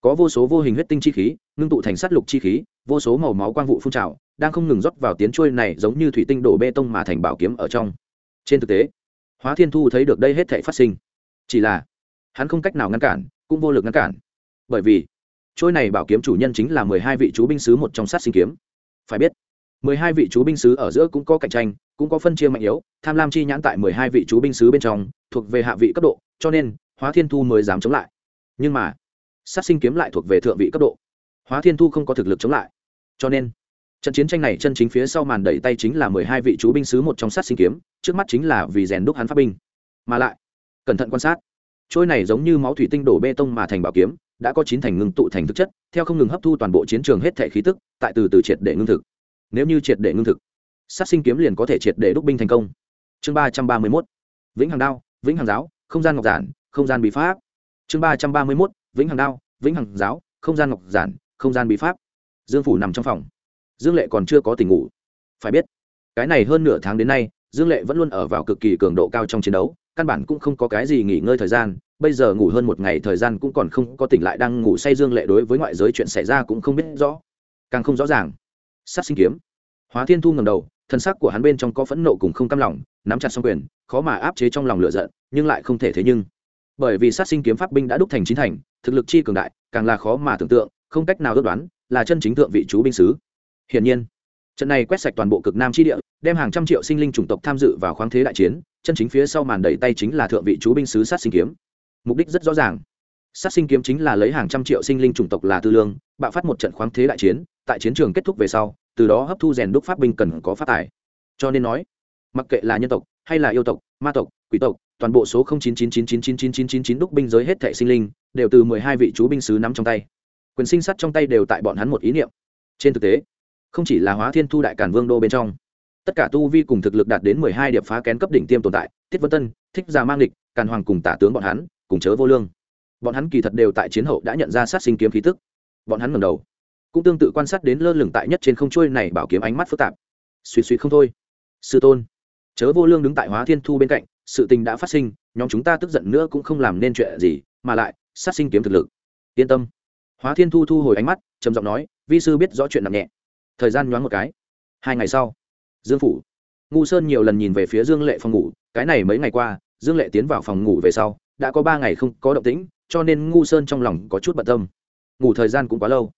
có vô số vô hình huyết tinh chi khí, ngưng tụ thành sát lục chi khí, vô số màu máu quang vụ phun trào đang không ngừng rót vào tiến trôi này giống như thủy tinh đổ bê tông mà thành bảo kiếm ở trong. Trên thực tế, hóa thiên thu thấy được đây hết thể phát sinh. Chỉ là, hắn không cách nào ngăn cản, cũng vô lực ngăn cản. Bởi vì, trôi này bảo kiếm chủ nhân chính là mười hai vị chú binh sứ một trong sát sinh kiếm. Phải biết, mười hai vị chú binh sứ ở giữa cũng có cạnh tranh, cũng có phân chia mạnh yếu, tham lam chi nhãn tại mười hai vị chú binh sứ bên trong, thuộc về hạ vị cấp độ, cho nên, hóa thiên thu mới dám chống lại. Nhưng mà, sát sinh kiếm lại thuộc về thượng vị cấp độ. Hóa thiên thu không có thực lực chống lại. Cho nên trận chiến tranh này chân chính phía sau màn đẩy tay chính là mười hai vị chú binh sứ một trong sát sinh kiếm, trước mắt chính là vì rèn đúc hắn pháp binh. Mà lại, cẩn thận quan sát. Trôi này giống như máu thủy tinh đổ bê tông mà thành bảo kiếm, đã có chín thành ngưng tụ thành thực chất, theo không ngừng hấp thu toàn bộ chiến trường hết thể khí tức, tại từ từ triệt để ngưng thực. Nếu như triệt để ngưng thực, sát sinh kiếm liền có thể triệt để đúc binh thành công. Chương ba trăm ba mươi mốt, vĩnh hằng đao, vĩnh hằng giáo, không gian ngọc giản, không gian bí pháp. Chương ba trăm ba mươi mốt, vĩnh hằng đao, vĩnh hằng giáo, không gian ngọc giản, không gian bí pháp. Dương phủ nằm trong phòng dương lệ còn chưa có tình ngủ. Phải biết, cái này hơn nửa tháng đến nay, dương lệ vẫn luôn ở vào cực kỳ cường độ cao trong chiến đấu, căn bản cũng không có cái gì nghỉ ngơi thời gian, bây giờ ngủ hơn một ngày thời gian cũng còn không có tỉnh lại đang ngủ say dương lệ đối với ngoại giới chuyện xảy ra cũng không biết rõ, càng không rõ ràng. Sát sinh kiếm. Hóa thiên thu ngầm đầu, thân xác của hắn bên trong có phẫn nộ cùng không cam lòng, nắm chặt xong quyền, khó mà áp chế trong lòng lửa giận, nhưng lại không thể thế nhưng. Bởi vì sát sinh kiếm pháp binh đã đúc thành chính thành, thực lực chi cường đại, càng là khó mà tưởng tượng, không cách nào ước đoán là chân chính thượng vị chú binh sứ. Hiển nhiên, trận này quét sạch toàn bộ cực nam chi địa, đem hàng trăm triệu sinh linh chủng tộc tham dự vào khoáng thế đại chiến, chân chính phía sau màn đẩy tay chính là thượng vị chú binh sứ sát sinh kiếm. Mục đích rất rõ ràng. Sát sinh kiếm chính là lấy hàng trăm triệu sinh linh chủng tộc là tư lương, bạo phát một trận khoáng thế đại chiến, tại chiến trường kết thúc về sau, từ đó hấp thu rèn đúc pháp binh cần có phát tài. Cho nên nói, mặc kệ là nhân tộc hay là yêu tộc, ma tộc, quỷ tộc, toàn bộ số 0999999999 đúc binh giới hết thảy sinh linh, đều từ 12 vị chú binh sứ nắm trong tay. Quyền sinh sát trong tay đều tại bọn hắn một ý niệm. Trên thực tế, không chỉ là hóa thiên thu đại cản vương đô bên trong, tất cả tu vi cùng thực lực đạt đến mười hai điệp phá kén cấp đỉnh tiêm tồn tại, thiết vân tân, thích già mang địch càn hoàng cùng tả tướng bọn hắn, cùng chớ vô lương. Bọn hắn kỳ thật đều tại chiến hậu đã nhận ra sát sinh kiếm khí tức. Bọn hắn ngẩng đầu, cũng tương tự quan sát đến lơ lửng tại nhất trên không trôi này bảo kiếm ánh mắt phức tạp. Suy suy không thôi. Sư tôn, chớ vô lương đứng tại hóa thiên thu bên cạnh, sự tình đã phát sinh, nhóm chúng ta tức giận nữa cũng không làm nên chuyện gì, mà lại, sát sinh kiếm thực lực. Yên tâm. Hóa thiên thu thu hồi ánh mắt, trầm giọng nói, vi sư biết rõ chuyện nặng nhẹ thời gian nhoáng một cái. Hai ngày sau, dương phủ, ngu sơn nhiều lần nhìn về phía dương lệ phòng ngủ, cái này mấy ngày qua, dương lệ tiến vào phòng ngủ về sau, đã có ba ngày không có động tĩnh, cho nên ngu sơn trong lòng có chút bận tâm. Ngủ thời gian cũng quá lâu.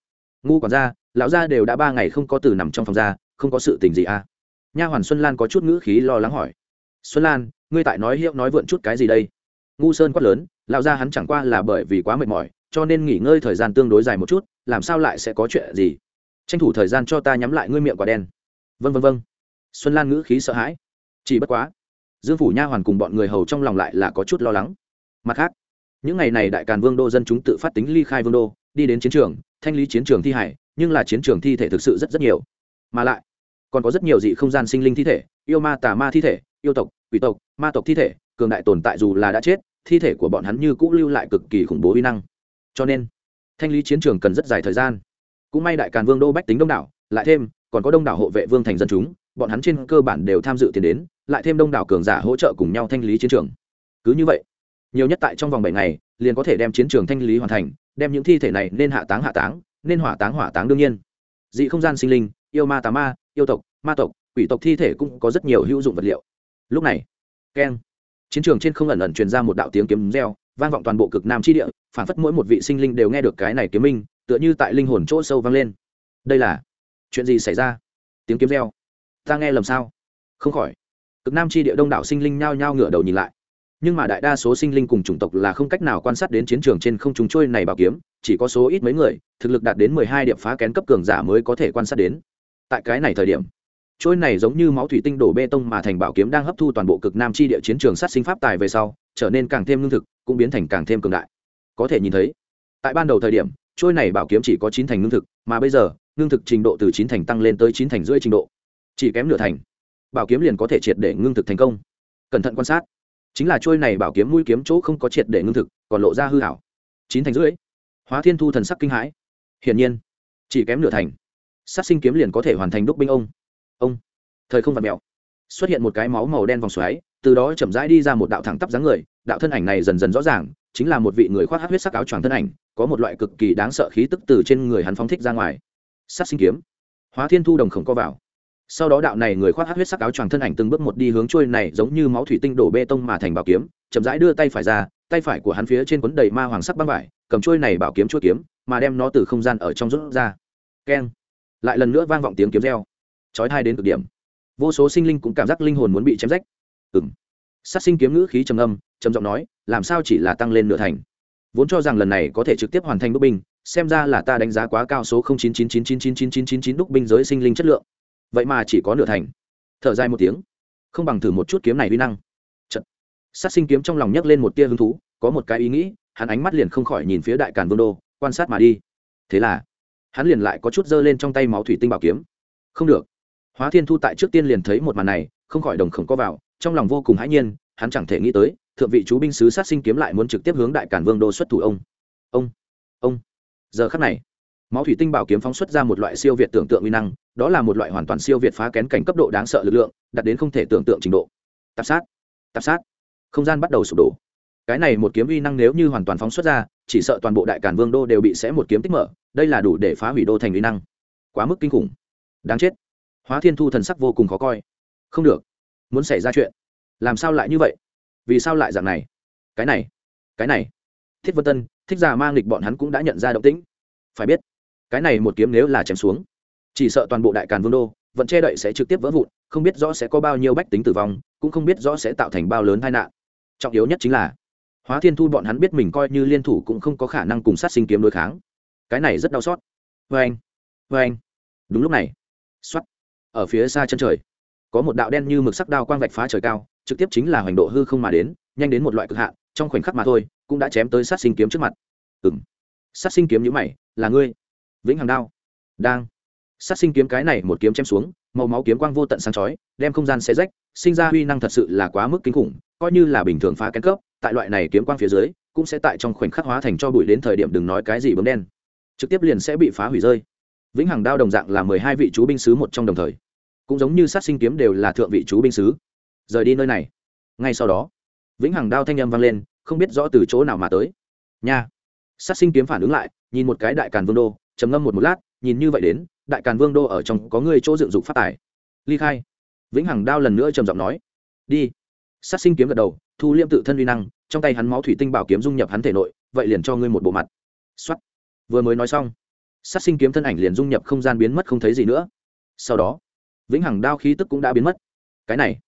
Ngu còn ra lão gia đều đã ba ngày không có từ nằm trong phòng ra, không có sự tình gì à? Nha hoàn xuân lan có chút ngữ khí lo lắng hỏi. Xuân lan, ngươi tại nói hiệu nói vượn chút cái gì đây? Ngu sơn quát lớn, lão gia hắn chẳng qua là bởi vì quá mệt mỏi, cho nên nghỉ ngơi thời gian tương đối dài một chút, làm sao lại sẽ có chuyện gì? Tranh thủ thời gian cho ta nhắm lại ngươi miệng quả đen. Vân vân vân xuân lan ngữ khí sợ hãi. Chỉ bất quá, dương phủ nha hoàn cùng bọn người hầu trong lòng lại là có chút lo lắng. Mặt khác, những ngày này đại càn vương đô dân chúng tự phát tính ly khai vương đô, đi đến chiến trường, thanh lý chiến trường thi hải, nhưng là chiến trường thi thể thực sự rất rất nhiều. Mà lại, còn có rất nhiều dị không gian sinh linh thi thể, yêu ma, tà ma thi thể, yêu tộc, quỷ tộc, ma tộc thi thể, cường đại tồn tại dù là đã chết, thi thể của bọn hắn như cũ lưu lại cực kỳ khủng bố uy năng. Cho nên, thanh lý chiến trường cần rất dài thời gian cũng may đại càn vương đô bách tính đông đảo, lại thêm, còn có đông đảo hộ vệ vương thành dân chúng, bọn hắn trên cơ bản đều tham dự tiền đến, lại thêm đông đảo cường giả hỗ trợ cùng nhau thanh lý chiến trường. Cứ như vậy, nhiều nhất tại trong vòng bảy ngày, liền có thể đem chiến trường thanh lý hoàn thành, đem những thi thể này nên hạ táng hạ táng, nên hỏa táng hỏa táng đương nhiên. Dị không gian sinh linh, yêu ma tà ma, yêu tộc, ma tộc, quỷ tộc thi thể cũng có rất nhiều hữu dụng vật liệu. Lúc này, keng, chiến trường trên không ẩn ẩn truyền ra một đạo tiếng kiếm reo, vang vọng toàn bộ cực nam chi địa, phản phất mỗi một vị sinh linh đều nghe được cái này kiếm minh tựa như tại linh hồn chỗ sâu vang lên. Đây là chuyện gì xảy ra? Tiếng kiếm reo. Ta nghe lầm sao? Không khỏi. Cực nam chi địa đông đảo sinh linh nhao nhao ngửa đầu nhìn lại. Nhưng mà đại đa số sinh linh cùng chủng tộc là không cách nào quan sát đến chiến trường trên không trung trôi này bảo kiếm, chỉ có số ít mấy người, thực lực đạt đến mười hai điểm phá kén cấp cường giả mới có thể quan sát đến. Tại cái này thời điểm trôi này giống như máu thủy tinh đổ bê tông mà thành bảo kiếm đang hấp thu toàn bộ cực nam chi địa chiến trường sát sinh pháp tài về sau, trở nên càng thêm lương thực, cũng biến thành càng thêm cường đại. Có thể nhìn thấy, tại ban đầu thời điểm trôi này bảo kiếm chỉ có chín thành ngưng thực, mà bây giờ, ngưng thực trình độ từ chín thành tăng lên tới chín thành rưỡi trình độ. Chỉ kém nửa thành, bảo kiếm liền có thể triệt để ngưng thực thành công. Cẩn thận quan sát, chính là trôi này bảo kiếm mũi kiếm chỗ không có triệt để ngưng thực, còn lộ ra hư hảo. Chín thành rưỡi, hóa thiên thu thần sắc kinh hãi. Hiển nhiên, chỉ kém nửa thành, sát sinh kiếm liền có thể hoàn thành đúc binh ông. Ông, thời không vặt mẹo, xuất hiện một cái máu màu đen vòng xoáy, từ đó chậm rãi đi ra một đạo thẳng tắp dáng người, đạo thân ảnh này dần dần rõ ràng, chính là một vị người khoác hát huyết sắc áo choàng thân ảnh có một loại cực kỳ đáng sợ khí tức từ trên người hắn phóng thích ra ngoài. Sát sinh kiếm. Hóa thiên thu đồng khổng co vào. Sau đó đạo này người khoác hát huyết sắc áo choàng thân ảnh từng bước một đi hướng trôi này giống như máu thủy tinh đổ bê tông mà thành bảo kiếm, chậm rãi đưa tay phải ra, tay phải của hắn phía trên quấn đầy ma hoàng sắc băng vải, cầm trôi này bảo kiếm chuôi kiếm, mà đem nó từ không gian ở trong rút ra. Keng. Lại lần nữa vang vọng tiếng kiếm reo. Chói thai đến cực điểm. Vô số sinh linh cũng cảm giác linh hồn muốn bị chém rách. Ừng sát sinh kiếm ngữ khí trầm âm trầm giọng nói, làm sao chỉ là tăng lên nửa thành? Vốn cho rằng lần này có thể trực tiếp hoàn thành đúc binh, xem ra là ta đánh giá quá cao số chín chín chín chín chín chín chín chín chín đúc binh giới sinh linh chất lượng. Vậy mà chỉ có nửa thành. Thở dài một tiếng. Không bằng thử một chút kiếm này uy năng. Chật. sát sinh kiếm trong lòng nhấc lên một tia hứng thú, có một cái ý nghĩ, hắn ánh mắt liền không khỏi nhìn phía đại càn vương đô, quan sát mà đi. Thế là, hắn liền lại có chút dơ lên trong tay máu thủy tinh bảo kiếm. Không được. Hóa thiên thu tại trước tiên liền thấy một màn này, không khỏi đồng khổng có vào, trong lòng vô cùng hãi nhiên, hắn chẳng thể nghĩ tới thượng vị chú binh sứ sát sinh kiếm lại muốn trực tiếp hướng đại cản vương đô xuất thủ ông. Ông ông. Giờ khắc này, máu thủy tinh bảo kiếm phóng xuất ra một loại siêu việt tưởng tượng uy năng, đó là một loại hoàn toàn siêu việt phá kén cảnh cấp độ đáng sợ lực lượng, đạt đến không thể tưởng tượng trình độ. Tạp sát tạp sát. Không gian bắt đầu sụp đổ. Cái này một kiếm uy năng nếu như hoàn toàn phóng xuất ra, chỉ sợ toàn bộ đại cản vương đô đều bị sẽ một kiếm tích mở, đây là đủ để phá hủy đô thành uy năng. Quá mức kinh khủng. Đáng chết. Hóa thiên thu thần sắc vô cùng khó coi. Không được. Muốn xảy ra chuyện. Làm sao lại như vậy? Vì sao lại dạng này? Cái này cái này. Thiết vân tân, thích già mang lịch bọn hắn cũng đã nhận ra động tĩnh. Phải biết, cái này một kiếm nếu là chém xuống, chỉ sợ toàn bộ đại càn vương đô vẫn che đậy sẽ trực tiếp vỡ vụn, không biết rõ sẽ có bao nhiêu bách tính tử vong, cũng không biết rõ sẽ tạo thành bao lớn tai nạn. Trọng yếu nhất chính là, hóa thiên thu bọn hắn biết mình coi như liên thủ cũng không có khả năng cùng sát sinh kiếm đối kháng. Cái này rất đau xót. Vê anh vê anh. Đúng lúc này x o á t ở phía xa chân trời, có một đạo đen như mực sắc đao quang vạch phá trời cao trực tiếp chính là hoành độ hư không mà đến, nhanh đến một loại cực hạn, trong khoảnh khắc mà thôi, cũng đã chém tới sát sinh kiếm trước mặt. Ừng sát sinh kiếm nhữ mày, là ngươi? Vĩnh hằng đao. Đang. Sát sinh kiếm cái này một kiếm chém xuống, màu máu kiếm quang vô tận sáng chói, đem không gian xe rách, sinh ra huy năng thật sự là quá mức kinh khủng, coi như là bình thường phá kén cấp, tại loại này kiếm quang phía dưới, cũng sẽ tại trong khoảnh khắc hóa thành cho bụi đến thời điểm đừng nói cái gì bấm đen. Trực tiếp liền sẽ bị phá hủy rơi. Vĩnh hằng đao đồng dạng là mười hai vị chú binh sứ một trong đồng thời. Cũng giống như sát sinh kiếm đều là thượng vị chú binh sứ rời đi nơi này. Ngay sau đó, vĩnh hằng đao thanh â m vang lên, không biết rõ từ chỗ nào mà tới. Nha. Sát sinh kiếm phản ứng lại, nhìn một cái đại càn vương đô, trầm ngâm một một lát, nhìn như vậy đến, đại càn vương đô ở trong có người chỗ dựng dục phát tài. Ly khai. Vĩnh hằng đao lần nữa trầm giọng nói. Đi. Sát sinh kiếm gật đầu, thu liêm tự thân uy năng, trong tay hắn máu thủy tinh bảo kiếm dung nhập hắn thể nội, vậy liền cho ngươi một bộ mặt. Xuất vừa mới nói xong, sát sinh kiếm thân ảnh liền dung nhập không gian biến mất không thấy gì nữa. Sau đó, vĩnh hằng đao khí tức cũng đã biến mất. Cái này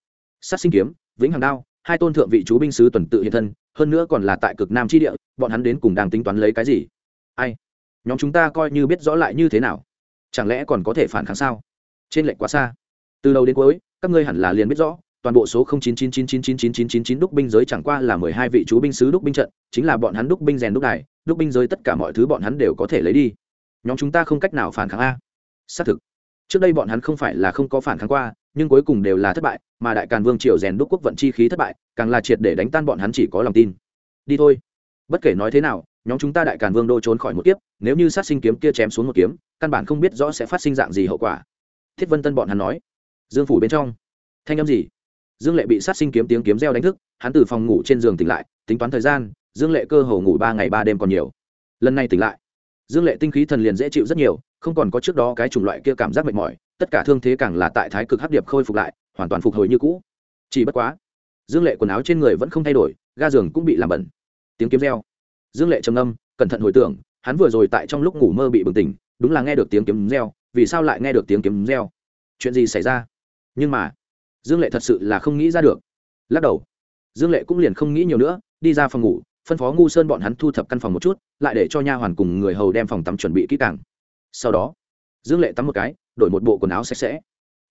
sát sinh kiếm, vĩnh hằng đao, hai tôn thượng vị chú binh sứ tuần tự hiện thân, hơn nữa còn là tại cực nam tri địa, bọn hắn đến cùng đang tính toán lấy cái gì? Ai? Nhóm chúng ta coi như biết rõ lại như thế nào? Chẳng lẽ còn có thể phản kháng sao? Trên lệnh quá xa. Từ đầu đến cuối, các ngươi hẳn là liền biết rõ, toàn bộ số 0999999999 đúc binh giới chẳng qua là mười hai vị chú binh sứ đúc binh trận, chính là bọn hắn đúc binh rèn đúc đài, đúc binh giới tất cả mọi thứ bọn hắn đều có thể lấy đi. Nhóm chúng ta không cách nào phản kháng a. Xác thực trước đây bọn hắn không phải là không có phản kháng qua, nhưng cuối cùng đều là thất bại, mà đại càn vương triều rèn đúc quốc vận chi khí thất bại, càng là triệt để đánh tan bọn hắn chỉ có lòng tin. Đi thôi. Bất kể nói thế nào, nhóm chúng ta đại càn vương đô trốn khỏi một kiếp, nếu như sát sinh kiếm kia chém xuống một kiếm, căn bản không biết rõ sẽ phát sinh dạng gì hậu quả. Thiết vân tân bọn hắn nói. Dương phủ bên trong. Thanh âm gì? Dương lệ bị sát sinh kiếm tiếng kiếm reo đánh thức, hắn từ phòng ngủ trên giường tỉnh lại, tính toán thời gian, dương lệ cơ hồ ngủ ba ngày ba đêm còn nhiều. Lần này tỉnh lại, dương lệ tinh khí thần liền dễ chịu rất nhiều không còn có trước đó cái chủng loại kia cảm giác mệt mỏi, tất cả thương thế càng là tại thái cực hấp điệp khôi phục lại, hoàn toàn phục hồi như cũ. Chỉ bất quá, dương lệ quần áo trên người vẫn không thay đổi, ga giường cũng bị làm bẩn. Tiếng kiếm reo. Dương lệ trầm ngâm, cẩn thận hồi tưởng, hắn vừa rồi tại trong lúc ngủ mơ bị bừng tỉnh, đúng là nghe được tiếng kiếm reo, vì sao lại nghe được tiếng kiếm reo? Chuyện gì xảy ra? Nhưng mà, dương lệ thật sự là không nghĩ ra được. Lắc đầu, dương lệ cũng liền không nghĩ nhiều nữa, đi ra phòng ngủ, phân phó ngu sơn bọn hắn thu thập căn phòng một chút, lại để cho nha hoàn cùng người hầu đem phòng tắm chuẩn bị kỹ càng sau đó, dương lệ tắm một cái, đổi một bộ quần áo sạch sẽ.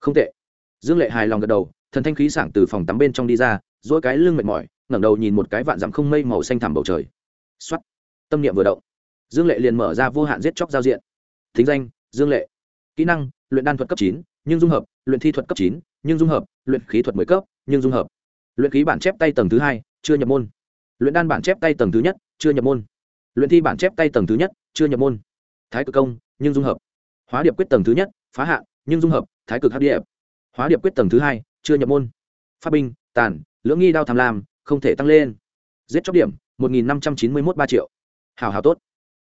Không tệ. Dương lệ hài lòng gật đầu, thần thanh khí sảng từ phòng tắm bên trong đi ra dỗi cái lưng mệt mỏi, ngẩng đầu nhìn một cái vạn dặm không mây màu xanh thẳm bầu trời. X o á t tâm niệm vừa động. Dương lệ liền mở ra vô hạn giết chóc giao diện. Thính danh, dương lệ. Kỹ năng, luyện đan thuật cấp chín, nhưng dung hợp, luyện thi thuật cấp chín, nhưng dung hợp, luyện khí thuật mới cấp, nhưng dung hợp. Luyện khí bản chép tay tầng thứ hai, chưa nhập môn. Luyện đan bản chép tay tầng thứ nhất, chưa nhập môn. Luyện thi bản chép tay tầng thứ nhất, chưa nhập môn. Thái cực công nhưng dung hợp. Hóa điệp quyết tầng thứ nhất, phá hạ nhưng dung hợp, thái cực hát điệp. Hóa điệp quyết tầng thứ hai, chưa nhập môn. Pháp binh, tàn, lưỡng nghi đao tham lam, không thể tăng lên. Giết chóc điểm, một nghìn năm trăm chín mươi mốt ba triệu. Hào hào tốt.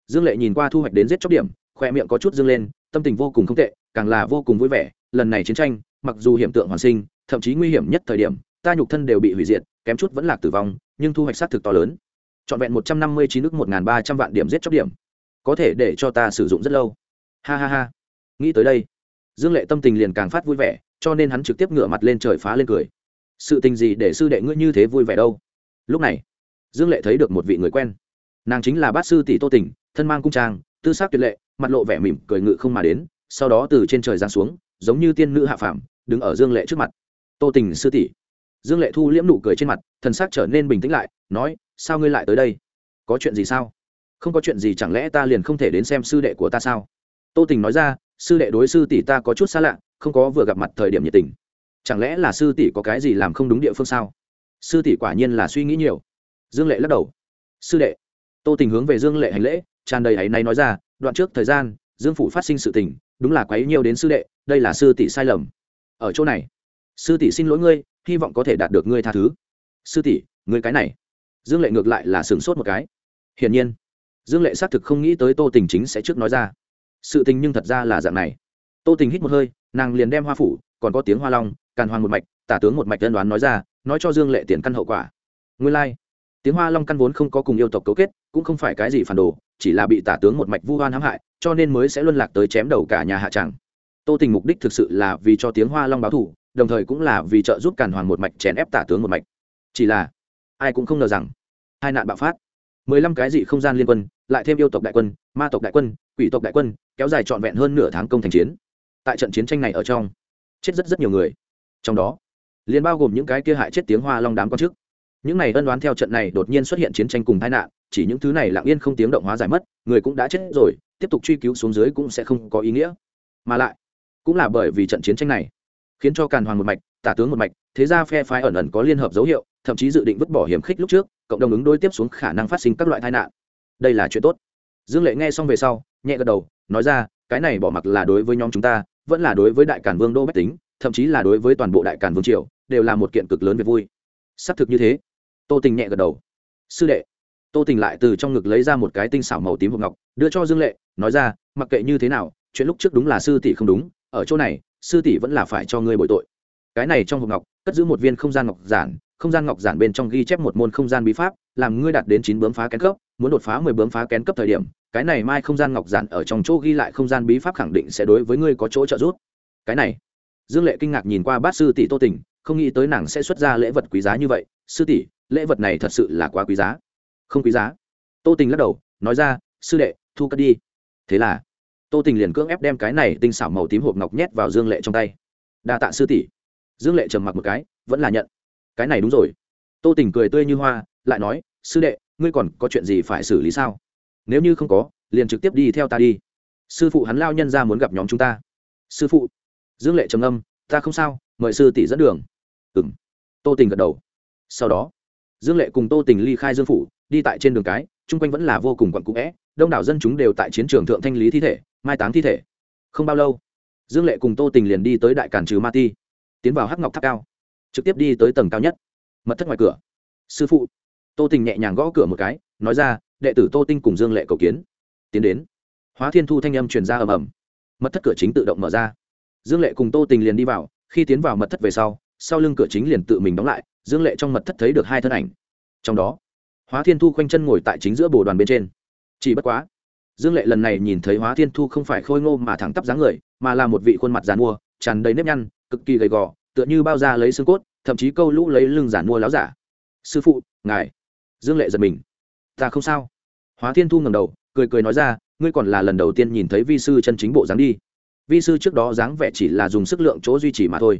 Dương lệ nhìn qua thu hoạch đến giết chóc điểm khoe miệng có chút dương lên, tâm tình vô cùng không tệ, càng là vô cùng vui vẻ. Lần này chiến tranh, mặc dù hiểm tượng hoàn sinh, thậm chí nguy hiểm nhất thời điểm, ta nhục thân đều bị hủy diệt, kém chút vẫn lạc tử vong, nhưng thu hoạch xác thực to lớn. Trọn vẹn một trăm năm mươi chín nước một ba trăm vạn điểm giết chóc điểm. Có thể để cho ta sử dụng rất lâu ha ha ha. Nghĩ tới đây, dương lệ tâm tình liền càng phát vui vẻ, cho nên hắn trực tiếp ngửa mặt lên trời phá lên cười. Sự tình gì để sư đệ ngươi như thế vui vẻ đâu? Lúc này, dương lệ thấy được một vị người quen. Nàng chính là bát sư tỷ tô tình thân mang cung trang, tư xác tuyệt lệ, mặt lộ vẻ mỉm cười ngự không mà đến, sau đó từ trên trời giáng xuống, giống như tiên nữ hạ phàm, đứng ở dương lệ trước mặt. Tô tình sư tỷ. Dương lệ thu liễm nụ cười trên mặt, thần sắc trở nên bình tĩnh lại, nói, sao ngươi lại tới đây? Có chuyện gì sao? Không có chuyện gì chẳng lẽ ta liền không thể đến xem sư đệ của ta sao? Tô tình nói ra, sư đệ đối sư tỷ ta có chút xa lạ, không có vừa gặp mặt thời điểm nhiệt tình. Chẳng lẽ là sư tỷ có cái gì làm không đúng địa phương sao? Sư tỷ quả nhiên là suy nghĩ nhiều. Dương lệ lắc đầu. Sư đệ. Tô tình hướng về dương lệ hành lễ, tràn đầy áy náy nói ra, đoạn trước thời gian, dương phủ phát sinh sự tình, đúng là quấy nhiều đến sư đệ, đây là sư tỷ sai lầm. Ở chỗ này, sư tỷ xin lỗi ngươi, hy vọng có thể đạt được ngươi tha thứ. Sư tỷ, ngươi cái này. Dương lệ ngược lại là sửng sốt một cái. Hiển nhiên. Dương lệ xác thực không nghĩ tới tô tình chính sẽ trước nói ra sự tình nhưng thật ra là dạng này. Tô tình hít một hơi, nàng liền đem hoa phủ, còn có tiếng hoa long, càn hoàng một mạch, tả tướng một mạch tân đoán nói ra, nói cho dương lệ tiền căn hậu quả. Nguyên lai、like. tiếng hoa long căn vốn không có cùng yêu tộc cấu kết, cũng không phải cái gì phản đồ, chỉ là bị tả tướng một mạch vu hoan hãm hại, cho nên mới sẽ luân lạc tới chém đầu cả nhà hạ tràng tô tình mục đích thực sự là vì cho tiếng hoa long báo thủ đồng thời cũng là vì trợ giúp càn hoàng một mạch chèn ép tả tướng một mạch. Chỉ là, ai cũng không ngờ rằng, hai nạn bạo phát mười lăm cái dị không gian liên quân lại thêm yêu tộc đại quân ma tộc đại quân quỷ tộc đại quân kéo dài trọn vẹn hơn nửa tháng công thành chiến. Tại trận chiến tranh này ở trong chết rất rất nhiều người. Trong đó liền bao gồm những cái kia hại chết tiếng hoa long đám quan trước, những này ân đoán theo trận này đột nhiên xuất hiện chiến tranh cùng tai nạn chỉ những thứ này lặng yên không tiếng động hóa giải mất người cũng đã chết rồi tiếp tục truy cứu xuống dưới cũng sẽ không có ý nghĩa. Mà lại cũng là bởi vì trận chiến tranh này khiến cho càn hoàng một mạch tả tướng một mạch thế ra phe phái ẩn ẩn có liên hợp dấu hiệu thậm chí dự định vứt bỏ hiểm khích lúc trước, cộng đồng ứng đối tiếp xuống khả năng phát sinh các loại tai nạn. Đây là chuyện tốt. Dương lệ nghe xong về sau, nhẹ gật đầu, nói ra, cái này bỏ mặc là đối với nhóm chúng ta, vẫn là đối với đại cản vương đô bách tính, thậm chí là đối với toàn bộ đại cản vương triều, đều là một kiện cực lớn việc vui. Xác thực như thế. Tô tình nhẹ gật đầu. Sư đệ. Tô tình lại từ trong ngực lấy ra một cái tinh xảo màu tím hộp ngọc, đưa cho dương lệ, nói ra, mặc kệ như thế nào, chuyện lúc trước đúng là sư tỷ không đúng, ở chỗ này, sư tỷ vẫn là phải cho ngươi bội tội. Cái này trong hộp ngọc, cất giữ một viên không gian ngọc giản không gian ngọc giản bên trong ghi chép một môn không gian bí pháp, làm ngươi đạt đến chín bướm phá kén cấp, muốn đột phá mười bướm phá kén cấp thời điểm, cái này mai không gian ngọc giản ở trong chỗ ghi lại không gian bí pháp khẳng định sẽ đối với ngươi có chỗ trợ giúp. Cái này, dương lệ kinh ngạc nhìn qua bát sư tỷ tô tình, không nghĩ tới nàng sẽ xuất ra lễ vật quý giá như vậy. Sư tỷ, lễ vật này thật sự là quá quý giá. Không quý giá. Tô tình lắc đầu, nói ra, sư đệ, thu cất đi. Thế là, tô tình liền cưỡng ép đem cái này tinh xảo màu tím hộp ngọc nhét vào dương lệ trong tay. Đa tạ sư tỷ. Dương lệ trầm mặc một cái, vẫn là nhận cái này đúng rồi. Tô tình cười tươi như hoa, lại nói, sư đệ, ngươi còn có chuyện gì phải xử lý sao? Nếu như không có, liền trực tiếp đi theo ta đi. Sư phụ hắn lao nhân ra muốn gặp nhóm chúng ta. Sư phụ? Dương lệ trầm âm ta không sao, mời sư tỷ dẫn đường. Ừ m tô tình gật đầu. Sau đó, dương lệ cùng tô tình ly khai dương phủ, đi tại trên đường cái, chung quanh vẫn là vô cùng quặn cũ vẽ đông đảo dân chúng đều tại chiến trường thượng thanh lý thi thể, mai táng thi thể. Không bao lâu, dương lệ cùng tô tình liền đi tới đại cản trừ ma ti, tiến vào hắc ngọc tháp cao trực tiếp đi tới tầng cao nhất. Mật thất ngoài cửa. Sư phụ. Tô tình nhẹ nhàng gõ cửa một cái, nói ra, đệ tử tô tinh cùng dương lệ cầu kiến. Tiến đến. Hóa thiên thu thanh âm truyền ra ầm ầm. Mật thất cửa chính tự động mở ra. Dương lệ cùng tô tình liền đi vào, khi tiến vào mật thất về sau sau lưng cửa chính liền tự mình đóng lại, dương lệ trong mật thất thấy được hai thân ảnh. Trong đó, hóa thiên thu khoanh chân ngồi tại chính giữa bồ đoàn bên trên. Chỉ bất quá, dương lệ lần này nhìn thấy hóa thiên thu không phải khôi ngô mà thẳng tắp dáng người, mà là một vị khuôn mặt giàn mua tràn đầy nếp nhăn, cực kỳ gầy gò tựa như bao da lấy xương cốt, thậm chí câu lũ lấy lưng giàn mua láo giả. Sư phụ, ngài. Dương lệ giật mình. Ta không sao. Hóa thiên thu ngầm đầu, cười cười nói ra, ngươi còn là lần đầu tiên nhìn thấy vi sư chân chính bộ dáng đi. Vi sư trước đó dáng vẻ chỉ là dùng sức lượng chỗ duy trì mà thôi.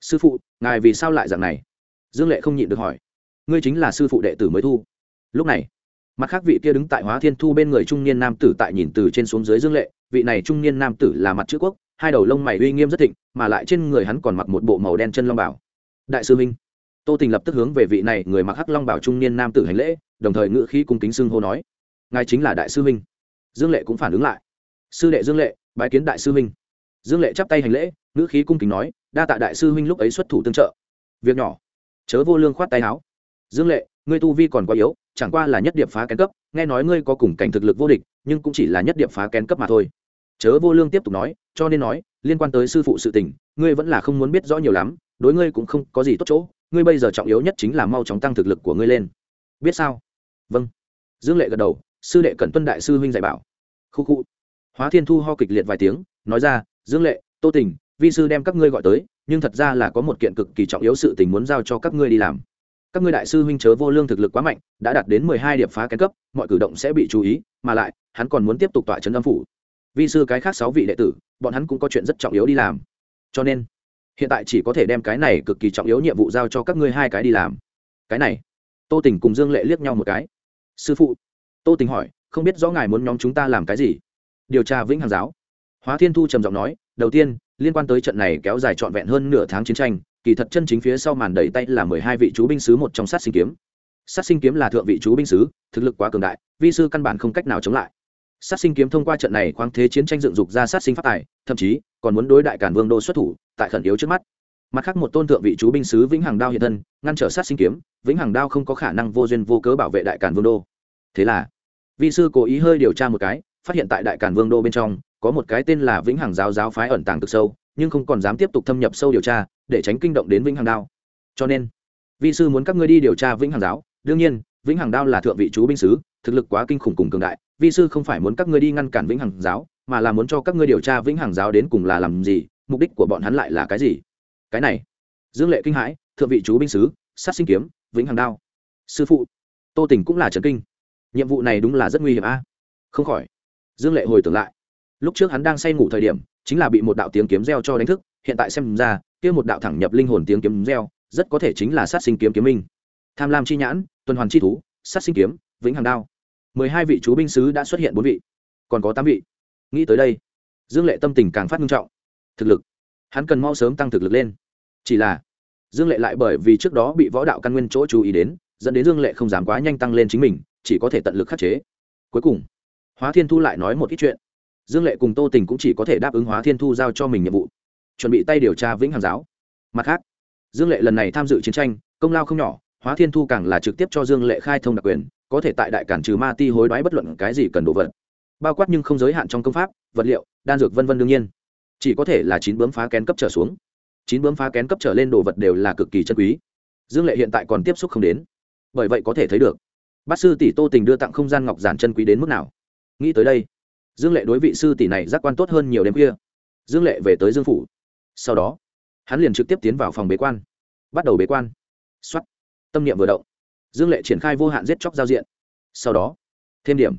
Sư phụ, ngài vì sao lại dạng này? Dương lệ không nhịn được hỏi. Ngươi chính là sư phụ đệ tử mới thu. Lúc này, mặt khác vị kia đứng tại hóa thiên thu bên người trung niên nam tử tại nhìn từ trên xuống dưới dương lệ, vị này trung niên nam tử là mặt chữ quốc hai đầu lông mày uy nghiêm rất thịnh, mà lại trên người hắn còn mặc một bộ màu đen chân long bảo. Đại sư minh, tô tình lập tức hướng về vị này người mặc hắc long bảo trung niên nam tử hành lễ, đồng thời ngự khí cung kính xưng hô nói, ngài chính là đại sư minh. Dương lệ cũng phản ứng lại. Sư đệ dương lệ, bái kiến đại sư minh. Dương lệ chắp tay hành lễ, ngữ khí cung kính nói, đa tạ đại sư huynh lúc ấy xuất thủ tương trợ. Việc nhỏ. Chớ vô lương khoát tay áo. Dương lệ, ngươi tu vi còn quá yếu, chẳng qua là nhất điệp phá kén cấp, nghe nói ngươi có cùng cảnh thực lực vô địch, nhưng cũng chỉ là nhất điệp phá kén cấp mà thôi chớ vô lương tiếp tục nói, cho nên nói, liên quan tới sư phụ sự tình, ngươi vẫn là không muốn biết rõ nhiều lắm, đối ngươi cũng không có gì tốt chỗ, ngươi bây giờ trọng yếu nhất chính là mau chóng tăng thực lực của ngươi lên. Biết sao? Vâng. Dương lệ gật đầu, sư đệ cẩn tuân đại sư huynh dạy bảo. Khu khu. Hóa thiên thu ho kịch liệt vài tiếng, nói ra, dương lệ, tô tình, vi sư đem các ngươi gọi tới, nhưng thật ra là có một kiện cực kỳ trọng yếu sự tình muốn giao cho các ngươi đi làm. Các ngươi đại sư huynh chớ vô lương thực lực quá mạnh, đã đạt đến mười hai điểm phá kén cấp, mọi cử động sẽ bị chú ý, mà lại, hắn còn muốn tiếp tục tọa trấn âm phủ vi sư cái khác sáu vị đệ tử, bọn hắn cũng có chuyện rất trọng yếu đi làm. Cho nên, hiện tại chỉ có thể đem cái này cực kỳ trọng yếu nhiệm vụ giao cho các ngươi hai cái đi làm. Cái này, tô tình cùng dương lệ liếc nhau một cái. Sư phụ, tô tình hỏi, không biết rõ ngài muốn nhóm chúng ta làm cái gì? Điều tra vĩnh hằng giáo. Hóa thiên thu trầm giọng nói, đầu tiên, liên quan tới trận này kéo dài trọn vẹn hơn nửa tháng chiến tranh, kỳ thật chân chính phía sau màn đẩy tay là mười hai vị chú binh sứ một trong sát sinh kiếm. Sát sinh kiếm là thượng vị chú binh sứ, thực lực quá cường đại, vi sư căn bản không cách nào chống lại sát sinh kiếm thông qua trận này khoáng thế chiến tranh dựng dục ra sát sinh phát tài, thậm chí còn muốn đối đại cản vương đô xuất thủ, tại khẩn yếu trước mắt. Mặt khác một tôn thượng vị chú binh sứ vĩnh hằng đao hiện thân, ngăn trở sát sinh kiếm, vĩnh hằng đao không có khả năng vô duyên vô cớ bảo vệ đại cản vương đô. Thế là vi sư cố ý hơi điều tra một cái, phát hiện tại đại cản vương đô bên trong, có một cái tên là vĩnh hằng giáo giáo phái ẩn tàng cực sâu, nhưng không còn dám tiếp tục thâm nhập sâu điều tra, để tránh kinh động đến vĩnh hằng đao. Cho nên vi sư muốn các ngươi đi điều tra vĩnh hằng giáo. Đương nhiên, vĩnh hằng đao là thượng vị chú binh sứ, thực lực quá kinh khủng cùng cường đại vi sư không phải muốn các ngươi đi ngăn cản vĩnh hằng giáo, mà là muốn cho các ngươi điều tra vĩnh hằng giáo đến cùng là làm gì, mục đích của bọn hắn lại là cái gì? Cái này, dương lệ kinh hãi, thượng vị chú binh sứ, sát sinh kiếm, vĩnh hằng đao. Sư phụ, tô tình cũng là trần kinh. Nhiệm vụ này đúng là rất nguy hiểm a. Không khỏi, dương lệ hồi tưởng lại. Lúc trước hắn đang say ngủ thời điểm, chính là bị một đạo tiếng kiếm reo cho đánh thức, hiện tại xem ra, kia một đạo thẳng nhập linh hồn tiếng kiếm reo, rất có thể chính là sát sinh kiếm kiếm minh. Tham lam chi nhãn, tuần hoàn chi thú, sát sinh kiếm, vĩnh hằng đao mười hai vị chú binh sứ đã xuất hiện bốn vị, còn có tám vị. Nghĩ tới đây, dương lệ tâm tình càng phát nghiêm trọng. Thực lực, hắn cần mau sớm tăng thực lực lên. Chỉ là, dương lệ lại bởi vì trước đó bị võ đạo căn nguyên chỗ chú ý đến, dẫn đến dương lệ không dám quá nhanh tăng lên chính mình, chỉ có thể tận lực khắc chế. Cuối cùng, hóa thiên thu lại nói một ít chuyện. Dương lệ cùng tô tình cũng chỉ có thể đáp ứng hóa thiên thu giao cho mình nhiệm vụ, chuẩn bị tay điều tra vĩnh hằng giáo. Mặt khác, dương lệ lần này tham dự chiến tranh, công lao không nhỏ, hóa thiên thu càng là trực tiếp cho dương lệ khai thông đặc quyền có thể tại đại cản trừ ma ti hối đoái bất luận cái gì cần đồ vật. Bao quát nhưng không giới hạn trong công pháp, vật liệu, đan dược vân vân đương nhiên. Chỉ có thể là chín bướm phá kén cấp trở xuống. Chín bướm phá kén cấp trở lên đồ vật đều là cực kỳ chân quý. Dương lệ hiện tại còn tiếp xúc không đến. Bởi vậy có thể thấy được, bát sư tỷ tô tình đưa tặng không gian ngọc giản chân quý đến mức nào. Nghĩ tới đây, dương lệ đối vị sư tỷ này giác quan tốt hơn nhiều đêm kia dương lệ về tới dương phủ. Sau đó, hắn liền trực tiếp tiến vào phòng bế quan. Bắt đầu bế quan. X o á t tâm niệm vừa động dương lệ triển khai vô hạn giết chóc giao diện. Sau đó, thêm điểm.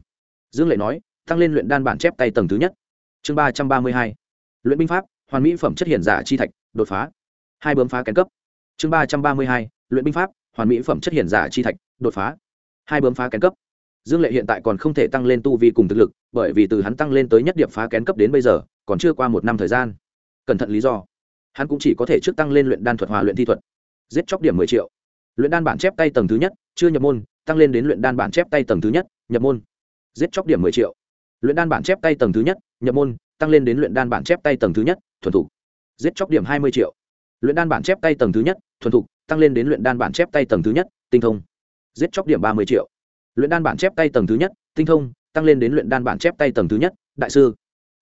Dương lệ nói, tăng lên luyện đan bản chép tay tầng thứ nhất. Chương ba trăm ba mươi hai. Luyện binh pháp, hoàn mỹ phẩm chất hiện giả chi thạch, đột phá. Hai bấm phá kén cấp. Chương ba trăm ba mươi hai. Luyện binh pháp, hoàn mỹ phẩm chất hiện giả chi thạch, đột phá. Hai bấm phá kén cấp. Dương lệ hiện tại còn không thể tăng lên tu vi cùng thực lực, bởi vì từ hắn tăng lên tới nhất điểm phá kén cấp đến bây giờ, còn chưa qua một năm thời gian. Cẩn thận lý do. Hắn cũng chỉ có thể trước tăng lên luyện đan thuật hòa luyện thi thuật. Giết chóc điểm mười triệu luyện đan bản chép tay tầng thứ nhất chưa nhập môn tăng lên đến luyện đan bản chép tay tầng thứ nhất nhập môn giết chóc điểm mười triệu luyện đan bản chép tay tầng thứ nhất nhập môn tăng lên đến luyện đan bản chép tay tầng thứ nhất thuần thục giết chóc điểm hai mươi triệu luyện đan bản chép tay tầng thứ nhất thuần thục tăng lên đến luyện đan bản chép tay tầng thứ nhất tinh thông giết chóc điểm ba mươi triệu luyện đan bản chép tay tầng thứ nhất tinh thông tăng lên đến luyện đan bản chép tay tầng thứ nhất đại sư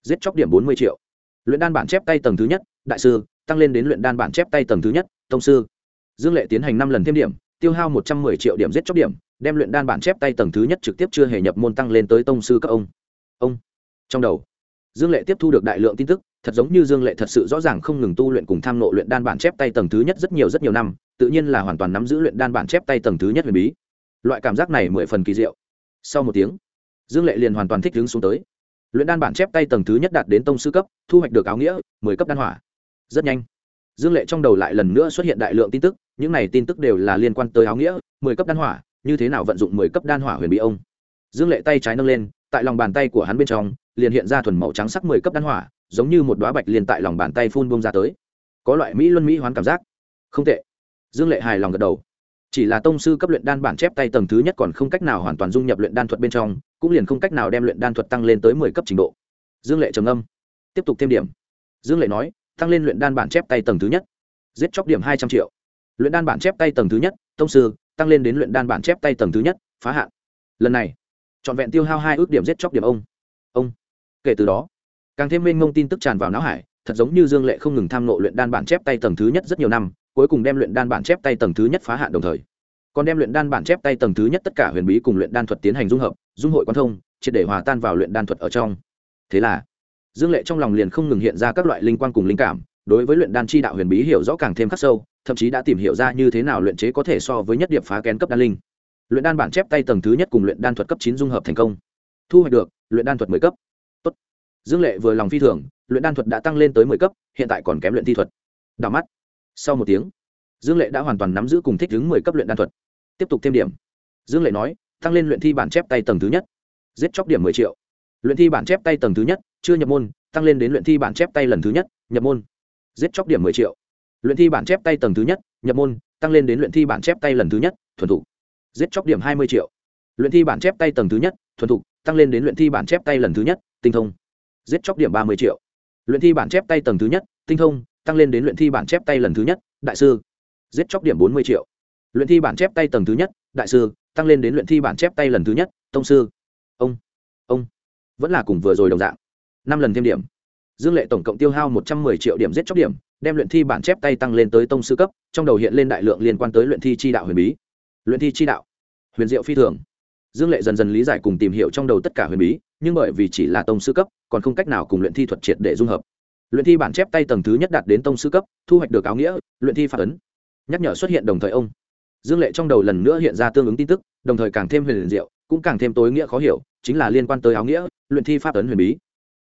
giết chóc điểm bốn mươi triệu luyện đan bản chép tay tầng thứ nhất đại sư tăng lên đến luyện đan bản chép tay tầng thứ nhất tông sư dương lệ tiến hành năm lần thêm điểm, tiêu hao một trăm mười triệu điểm giết chóc điểm, đem luyện đan bản chép tay tầng thứ nhất trực tiếp chưa hề nhập môn tăng lên tới tông sư các ông. Ông. Trong đầu, dương lệ tiếp thu được đại lượng tin tức, thật giống như dương lệ thật sự rõ ràng không ngừng tu luyện cùng tham nộ luyện đan bản chép tay tầng thứ nhất rất nhiều rất nhiều năm, tự nhiên là hoàn toàn nắm giữ luyện đan bản chép tay tầng thứ nhất huyền bí. Loại cảm giác này mười phần kỳ diệu. Sau một tiếng, dương lệ liền hoàn toàn thích đứng xuống tới. Luyện đan bản chép tay tầng thứ nhất đạt đến tông sư cấp, thu hoạch được áo nghĩa, mười cấp đan hỏa. Rất nhanh, dương lệ trong đầu lại lần nữa xuất hiện đại lượng tin tức những này tin tức đều là liên quan tới áo nghĩa, mười cấp đan hỏa, như thế nào vận dụng mười cấp đan hỏa huyền bí ông? Dương lệ tay trái nâng lên, tại lòng bàn tay của hắn bên trong, liền hiện ra thuần màu trắng sắc mười cấp đan hỏa, giống như một đoá bạch liền tại lòng bàn tay phun bông ra tới. Có loại mỹ luân mỹ hoán cảm giác. Không tệ. Dương lệ hài lòng gật đầu. Chỉ là tông sư cấp luyện đan bản chép tay tầng thứ nhất còn không cách nào hoàn toàn dung nhập luyện đan thuật bên trong, cũng liền không cách nào đem luyện đan thuật tăng lên tới mười cấp trình độ. Dương lệ trầm âm tiếp tục thêm điểm. Dương lệ nói, tăng lên luyện đan bản chép tay tầng thứ nhất. Giết chóc điểm hai trăm triệu luyện đan bản chép tay tầng thứ nhất, tông sư, tăng lên đến luyện đan bản chép tay tầng thứ nhất, phá hạn. Lần này, trọn vẹn tiêu hao hai ước điểm giết chóc điểm ông. Ông, kể từ đó, càng thêm mênh mông tin tức tràn vào não hải, thật giống như dương lệ không ngừng tham nộ luyện đan bản chép tay tầng thứ nhất rất nhiều năm, cuối cùng đem luyện đan bản chép tay tầng thứ nhất phá hạn đồng thời, còn đem luyện đan bản chép tay tầng thứ nhất tất cả huyền bí cùng luyện đan thuật tiến hành dung hợp, dung hội quan thông, triệt để hòa tan vào luyện đan thuật ở trong. Thế là, dương lệ trong lòng liền không ngừng hiện ra các loại linh quan cùng linh cảm, đối với luyện đan chi đạo huyền bí hiểu rõ càng thêm khắc sâu thậm chí đã tìm hiểu ra như thế nào luyện chế có thể so với nhất điệp phá kén cấp đan linh. Luyện đan bản chép tay tầng thứ nhất cùng luyện đan thuật cấp chín dung hợp thành công. Thu hoạch được, luyện đan thuật mười cấp. Tốt. dương lệ vừa lòng phi thường, luyện đan thuật đã tăng lên tới mười cấp, hiện tại còn kém luyện thi thuật. Đảo mắt. Sau một tiếng, dương lệ đã hoàn toàn nắm giữ cùng thích ứng mười cấp luyện đan thuật. Tiếp tục thêm điểm. Dương lệ nói, tăng lên luyện thi bản chép tay tầng thứ nhất. Giết chóc điểm mười triệu. Luyện thi bản chép tay tầng thứ nhất, chưa nhập môn, tăng lên đến luyện thi bản chép tay lần thứ nhất, nhập môn. Giết chóc điểm mười triệu luyện thi bản chép tay tầng thứ nhất, nhập môn, tăng lên đến luyện thi bản chép tay lần thứ nhất, thuần thục. Giết chóc điểm hai mươi triệu. Luyện thi bản chép tay tầng thứ nhất, thuần thục, tăng lên đến luyện thi bản chép tay lần thứ nhất, tinh thông. Giết chóc điểm ba mươi triệu. Luyện thi bản chép tay tầng thứ nhất, tinh thông, tăng lên đến luyện thi bản chép tay lần thứ nhất, đại sư. Giết chóc điểm bốn mươi triệu. Luyện thi bản chép tay tầng thứ nhất, đại sư, tăng lên đến luyện thi bản chép tay lần thứ nhất, tông sư. Ông ông. Vẫn là cùng vừa rồi đồng dạng. Năm lần thêm điểm. Dương lệ tổng cộng tiêu hao một trăm mười triệu điểm giết chóc điểm đem luyện thi bản chép tay tăng lên tới tông sư cấp, trong đầu hiện lên đại lượng liên quan tới luyện thi chi đạo huyền bí. Luyện thi chi đạo, huyền diệu phi thường. Dương lệ dần dần lý giải cùng tìm hiểu trong đầu tất cả huyền bí, nhưng bởi vì chỉ là tông sư cấp, còn không cách nào cùng luyện thi thuật triệt để dung hợp. Luyện thi bản chép tay tầng thứ nhất đạt đến tông sư cấp, thu hoạch được áo nghĩa, luyện thi phạt ấn. Nhắc nhở xuất hiện đồng thời ông. Dương lệ trong đầu lần nữa hiện ra tương ứng tin tức, đồng thời càng thêm huyền diệu, cũng càng thêm tối nghĩa khó hiểu, chính là liên quan tới áo nghĩa, luyện thi pháp ấn huyền bí.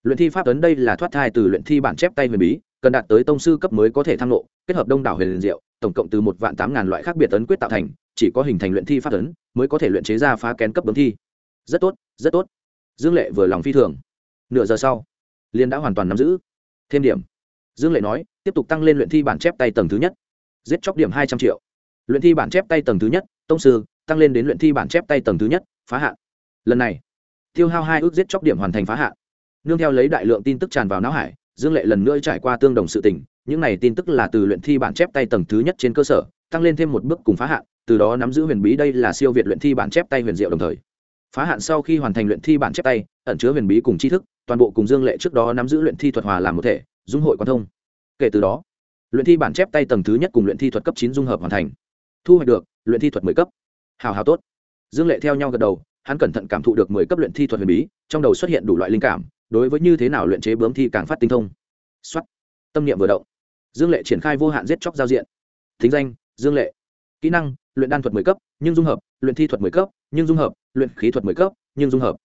Luyện thi pháp ấn đây là thoát thai từ luyện thi bản chép tay huyền bí cần đạt tới tông sư cấp mới có thể thăng lộ kết hợp đông đảo huyền diệu, tổng cộng từ một vạn tám ngàn loại khác biệt ấn quyết tạo thành, chỉ có hình thành luyện thi pháp ấn mới có thể luyện chế ra phá kén cấp bấm thi. Rất tốt rất tốt. Dương lệ vừa lòng phi thường. Nửa giờ sau liên đã hoàn toàn nắm giữ. Thêm điểm. Dương lệ nói, tiếp tục tăng lên luyện thi bản chép tay tầng thứ nhất. Giết chóc điểm hai trăm triệu. Luyện thi bản chép tay tầng thứ nhất, tông sư, tăng lên đến luyện thi bản chép tay tầng thứ nhất, phá hạn. Lần này, tiêu hao hai ước giết chóc điểm hoàn thành phá hạn. Nương theo lấy đại lượng tin tức tràn vào não hải dương lệ lần nữa trải qua tương đồng sự tình, những này tin tức là từ luyện thi bản chép tay tầng thứ nhất trên cơ sở, tăng lên thêm một bước cùng phá hạn, từ đó nắm giữ huyền bí đây là siêu việt luyện thi bản chép tay huyền diệu đồng thời. Phá hạn sau khi hoàn thành luyện thi bản chép tay, ẩn chứa huyền bí cùng tri thức, toàn bộ cùng dương lệ trước đó nắm giữ luyện thi thuật hòa làm một thể, dung hội quan thông. Kể từ đó, luyện thi bản chép tay tầng thứ nhất cùng luyện thi thuật cấp chín dung hợp hoàn thành. Thu hoạch được luyện thi thuật mười cấp. Hào hào tốt. Dương lệ theo nhau gật đầu, hắn cẩn thận cảm thụ được mười cấp luyện thi thuật huyền bí, trong đầu xuất hiện đủ loại linh cảm đối với như thế nào luyện chế bướm thi càng phát tinh thông. Xuất tâm niệm vừa động. Dương lệ triển khai vô hạn giết chóc giao diện. Thính danh, dương lệ. Kỹ năng, luyện đan thuật mười cấp, nhưng dung hợp, luyện thi thuật mười cấp, nhưng dung hợp, luyện khí thuật mười cấp, nhưng dung hợp.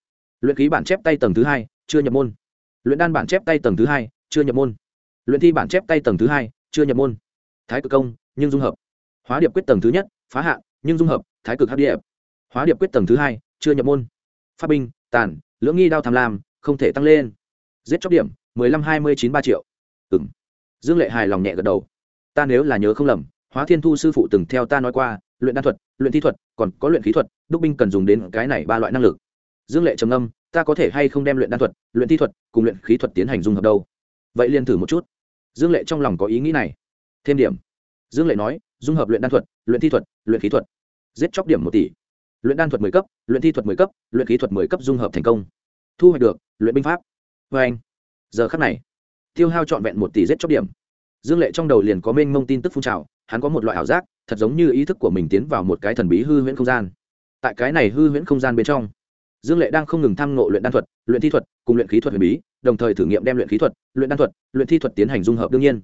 Luyện khí bản chép tay tầng thứ hai, chưa nhập môn. Luyện đan bản chép tay tầng thứ hai, chưa nhập môn. Luyện thi bản chép tay tầng thứ hai, chưa nhập môn. Thái cực công, nhưng dung hợp. Hóa điệp quyết tầng thứ nhất, phá hạ nhưng dung hợp, thái cực hấp điệp. Hóa điệp quyết tầng thứ hai, chưa nhập môn. Pháp binh, tàn, lưỡng nghi đao tham lam không thể tăng lên. Giết chóc điểm, mười lăm hai mươi chín ba triệu. Ừ m dương lệ hài lòng nhẹ gật đầu. Ta nếu là nhớ không lầm, hóa thiên thu sư phụ từng theo ta nói qua, luyện đan thuật, luyện thi thuật, còn có luyện khí thuật, đúc binh cần dùng đến cái này ba loại năng lực. Dương lệ trầm âm ta có thể hay không đem luyện đan thuật, luyện thi thuật cùng luyện khí thuật tiến hành dung hợp đâu? Vậy liền thử một chút. Dương lệ trong lòng có ý nghĩ này. Thêm điểm. Dương lệ nói, dung hợp luyện đan thuật, luyện thi thuật, luyện khí thuật. Giết chóc điểm một tỷ. Luyện đan thuật mười cấp, luyện thi thuật mười cấp, luyện khí thuật mười cấp dung hợp thành công thu hoạch được, luyện binh pháp. Vê anh, giờ khắc này, tiêu hao trọn vẹn một tỷ giết chóc điểm. Dương lệ trong đầu liền có mênh mông tin tức phun trào, hắn có một loại ảo giác, thật giống như ý thức của mình tiến vào một cái thần bí hư huyễn không gian. Tại cái này hư huyễn không gian bên trong, dương lệ đang không ngừng tham ngộ luyện đan thuật, luyện thi thuật, cùng luyện khí thuật huyền bí, đồng thời thử nghiệm đem luyện khí thuật, luyện đan thuật, luyện thi thuật tiến hành dung hợp đương nhiên.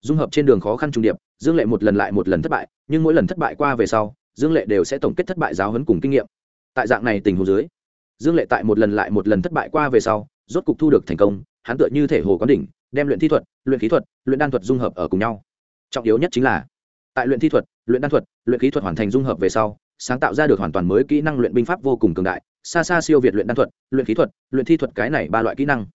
Dung hợp trên đường khó khăn trùng điệp, dương lệ một lần lại một lần thất bại, nhưng mỗi lần thất bại qua về sau, dương lệ đều sẽ tổng kết thất bại giáo hấn cùng kinh nghiệm. Tại dạng này tình hồ dưới dương lệ tại một lần lại một lần thất bại qua về sau, rốt cục thu được thành công, hắn tựa như thể hồ có đỉnh, đem luyện thi thuật, luyện khí thuật, luyện đan thuật dung hợp ở cùng nhau. Trọng yếu nhất chính là, tại luyện thi thuật, luyện đan thuật, luyện khí thuật hoàn thành dung hợp về sau, sáng tạo ra được hoàn toàn mới kỹ năng luyện binh pháp vô cùng cường đại, xa xa siêu việt luyện đan thuật, luyện khí thuật, luyện thi thuật cái này ba loại kỹ năng.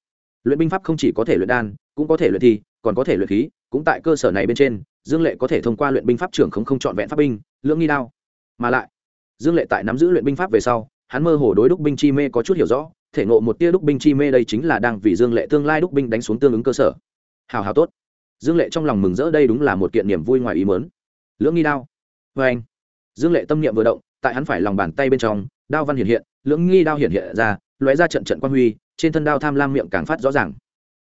Luyện binh pháp không chỉ có thể luyện đan, cũng có thể luyện thi, còn có thể luyện khí, cũng tại cơ sở này bên trên, dương lệ có thể thông qua luyện binh pháp trưởng không không trọn vẹn pháp binh, lưỡng nghi đao. Mà lại, dương lệ tại nắm giữ luyện binh pháp về sau hắn mơ hồ đối đúc binh chi mê có chút hiểu rõ, thể ngộ một tia đúc binh chi mê đây chính là đang vì dương lệ tương lai đúc binh đánh xuống tương ứng cơ sở. Hào hào tốt. Dương lệ trong lòng mừng rỡ đây đúng là một kiện niềm vui ngoài ý mớn lưỡng nghi đao. Vê anh. Dương lệ tâm niệm vừa động, tại hắn phải lòng bàn tay bên trong, đao văn hiện hiện, lưỡng nghi đao hiện hiện ra, lóe ra trận trận quan huy, trên thân đao tham lam miệng càng phát rõ ràng.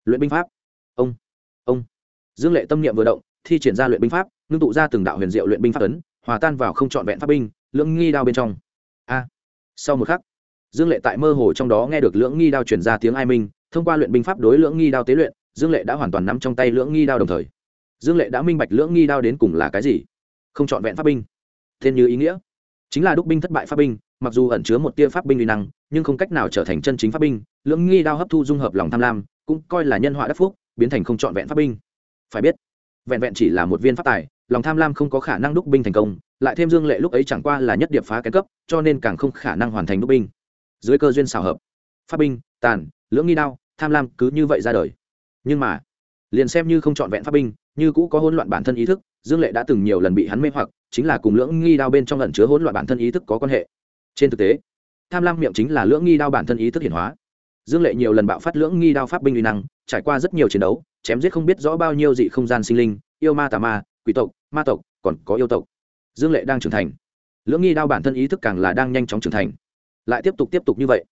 Luyện binh pháp. Ông. Ông. Dương lệ tâm niệm vừa động, thi triển ra luyện binh pháp, ngưng tụ ra từng đạo huyền diệu luyện binh pháp ấn, hòa tan vào không trọn vẹn pháp binh, lưỡng nghi đao bên trong. A sau một khắc, dương lệ tại mơ hồ trong đó nghe được lưỡng nghi đao truyền ra tiếng ai minh, thông qua luyện binh pháp đối lưỡng nghi đao tế luyện, dương lệ đã hoàn toàn nắm trong tay lưỡng nghi đao đồng thời. Dương lệ đã minh bạch lưỡng nghi đao đến cùng là cái gì. Không trọn vẹn pháp binh. Tên như ý nghĩa. Chính là đúc binh thất bại pháp binh, mặc dù ẩn chứa một tia pháp binh uy năng, nhưng không cách nào trở thành chân chính pháp binh, lưỡng nghi đao hấp thu dung hợp lòng tham lam, cũng coi là nhân họa đắc phúc, biến thành không trọn vẹn pháp binh. Phải biết, vẹn vẹn chỉ là một viên pháp tài, lòng tham lam không có khả năng đúc binh thành công lại thêm dương lệ lúc ấy chẳng qua là nhất điệp phá kén cấp, cho nên càng không khả năng hoàn thành đúc binh. Dưới cơ duyên xào hợp pháp binh, tàn, lưỡng nghi đao, tham lam cứ như vậy ra đời. Nhưng mà, liền xem như không trọn vẹn pháp binh, như cũ có hỗn loạn bản thân ý thức, dương lệ đã từng nhiều lần bị hắn mê hoặc, chính là cùng lưỡng nghi đao bên trong lần chứa hỗn loạn bản thân ý thức có quan hệ. Trên thực tế, tham lam miệng chính là lưỡng nghi đao bản thân ý thức hiển hóa. Dương lệ nhiều lần bạo phát lưỡng nghi đao pháp binh uy năng, trải qua rất nhiều chiến đấu, chém giết không biết rõ bao nhiêu dị không gian sinh linh, yêu ma tà ma, quỷ tộc, ma tộc, còn có yêu tộc dương lệ đang trưởng thành. Lưỡng nghi đao bản thân ý thức càng là đang nhanh chóng trưởng thành. Lại tiếp tục tiếp tục như vậy,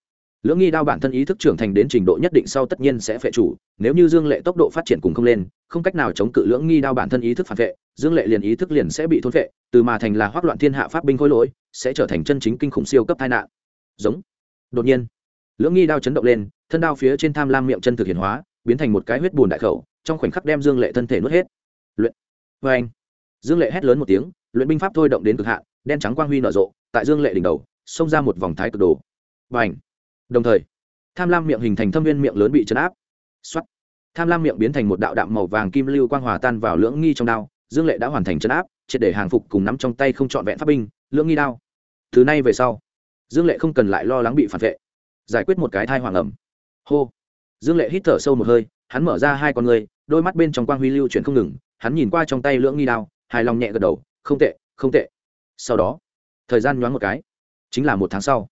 lưỡng nghi đao bản thân ý thức trưởng thành đến trình độ nhất định sau tất nhiên sẽ phệ chủ. Nếu như dương lệ tốc độ phát triển cùng không lên, không cách nào chống cự lưỡng nghi đao bản thân ý thức phản vệ, dương lệ liền ý thức liền sẽ bị thôn vệ, từ mà thành là hoác loạn thiên hạ pháp binh khối lỗi, sẽ trở thành chân chính kinh khủng siêu cấp tai nạn. Giống. Đột nhiên, lưỡng nghi đao chấn động lên, thân đao phía trên tham lam miệng chân thực hiện hóa, biến thành một cái huyết bùn đại khẩu, trong khoảnh khắc đem dương lệ thân thể nuốt hết. Luyện. Vê anh dương lệ hét lớn một tiếng luyện binh pháp thôi động đến cực hạn, đen trắng quang huy nở rộ, tại dương lệ đỉnh đầu, xông ra một vòng thái cực đồ. Và ảnh đồng thời, tham lam miệng hình thành thâm viên miệng lớn bị chấn áp. X tham lam miệng biến thành một đạo đạm màu vàng kim lưu quang hòa tan vào lưỡng nghi trong đao, dương lệ đã hoàn thành chấn áp, triệt để hàng phục cùng nắm trong tay không trọn vẹn pháp binh, lưỡng nghi đao. Từ nay về sau, dương lệ không cần lại lo lắng bị phản vệ. Giải quyết một cái thai hoàng ẩm. Hô! Dương lệ hít thở sâu một hơi, hắn mở ra hai con người, đôi mắt bên trong quang huy lưu chuyển không ngừng, hắn nhìn qua trong tay lưỡng nghi đao, hài lòng nhẹ gật đầu không tệ không tệ. Sau đó, thời gian nhoáng một cái. Chính là một tháng sau.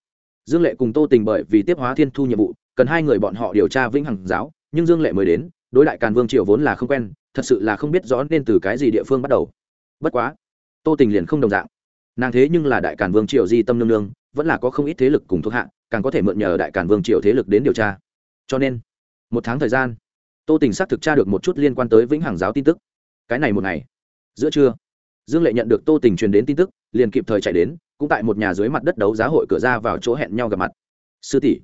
Dương lệ cùng tô tình bởi vì tiếp hóa thiên thu nhiệm vụ, cần hai người bọn họ điều tra vĩnh hằng giáo, nhưng dương lệ mới đến, đối đại càn vương triều vốn là không quen, thật sự là không biết rõ nên từ cái gì địa phương bắt đầu. Bất quá, tô tình liền không đồng dạng. Nàng thế nhưng là đại càn vương triều di tâm nương nương, vẫn là có không ít thế lực cùng thuộc hạ, càng có thể mượn nhờ đại càn vương triều thế lực đến điều tra. Cho nên, một tháng thời gian, tô tình xác thực tra được một chút liên quan tới vĩnh hằng giáo tin tức. Cái này một ngày, giữa trưa dương lệ nhận được tô tình truyền đến tin tức, liền kịp thời chạy đến, cũng tại một nhà dưới mặt đất đấu giá hội cửa ra vào chỗ hẹn nhau gặp mặt. Sư tỷ.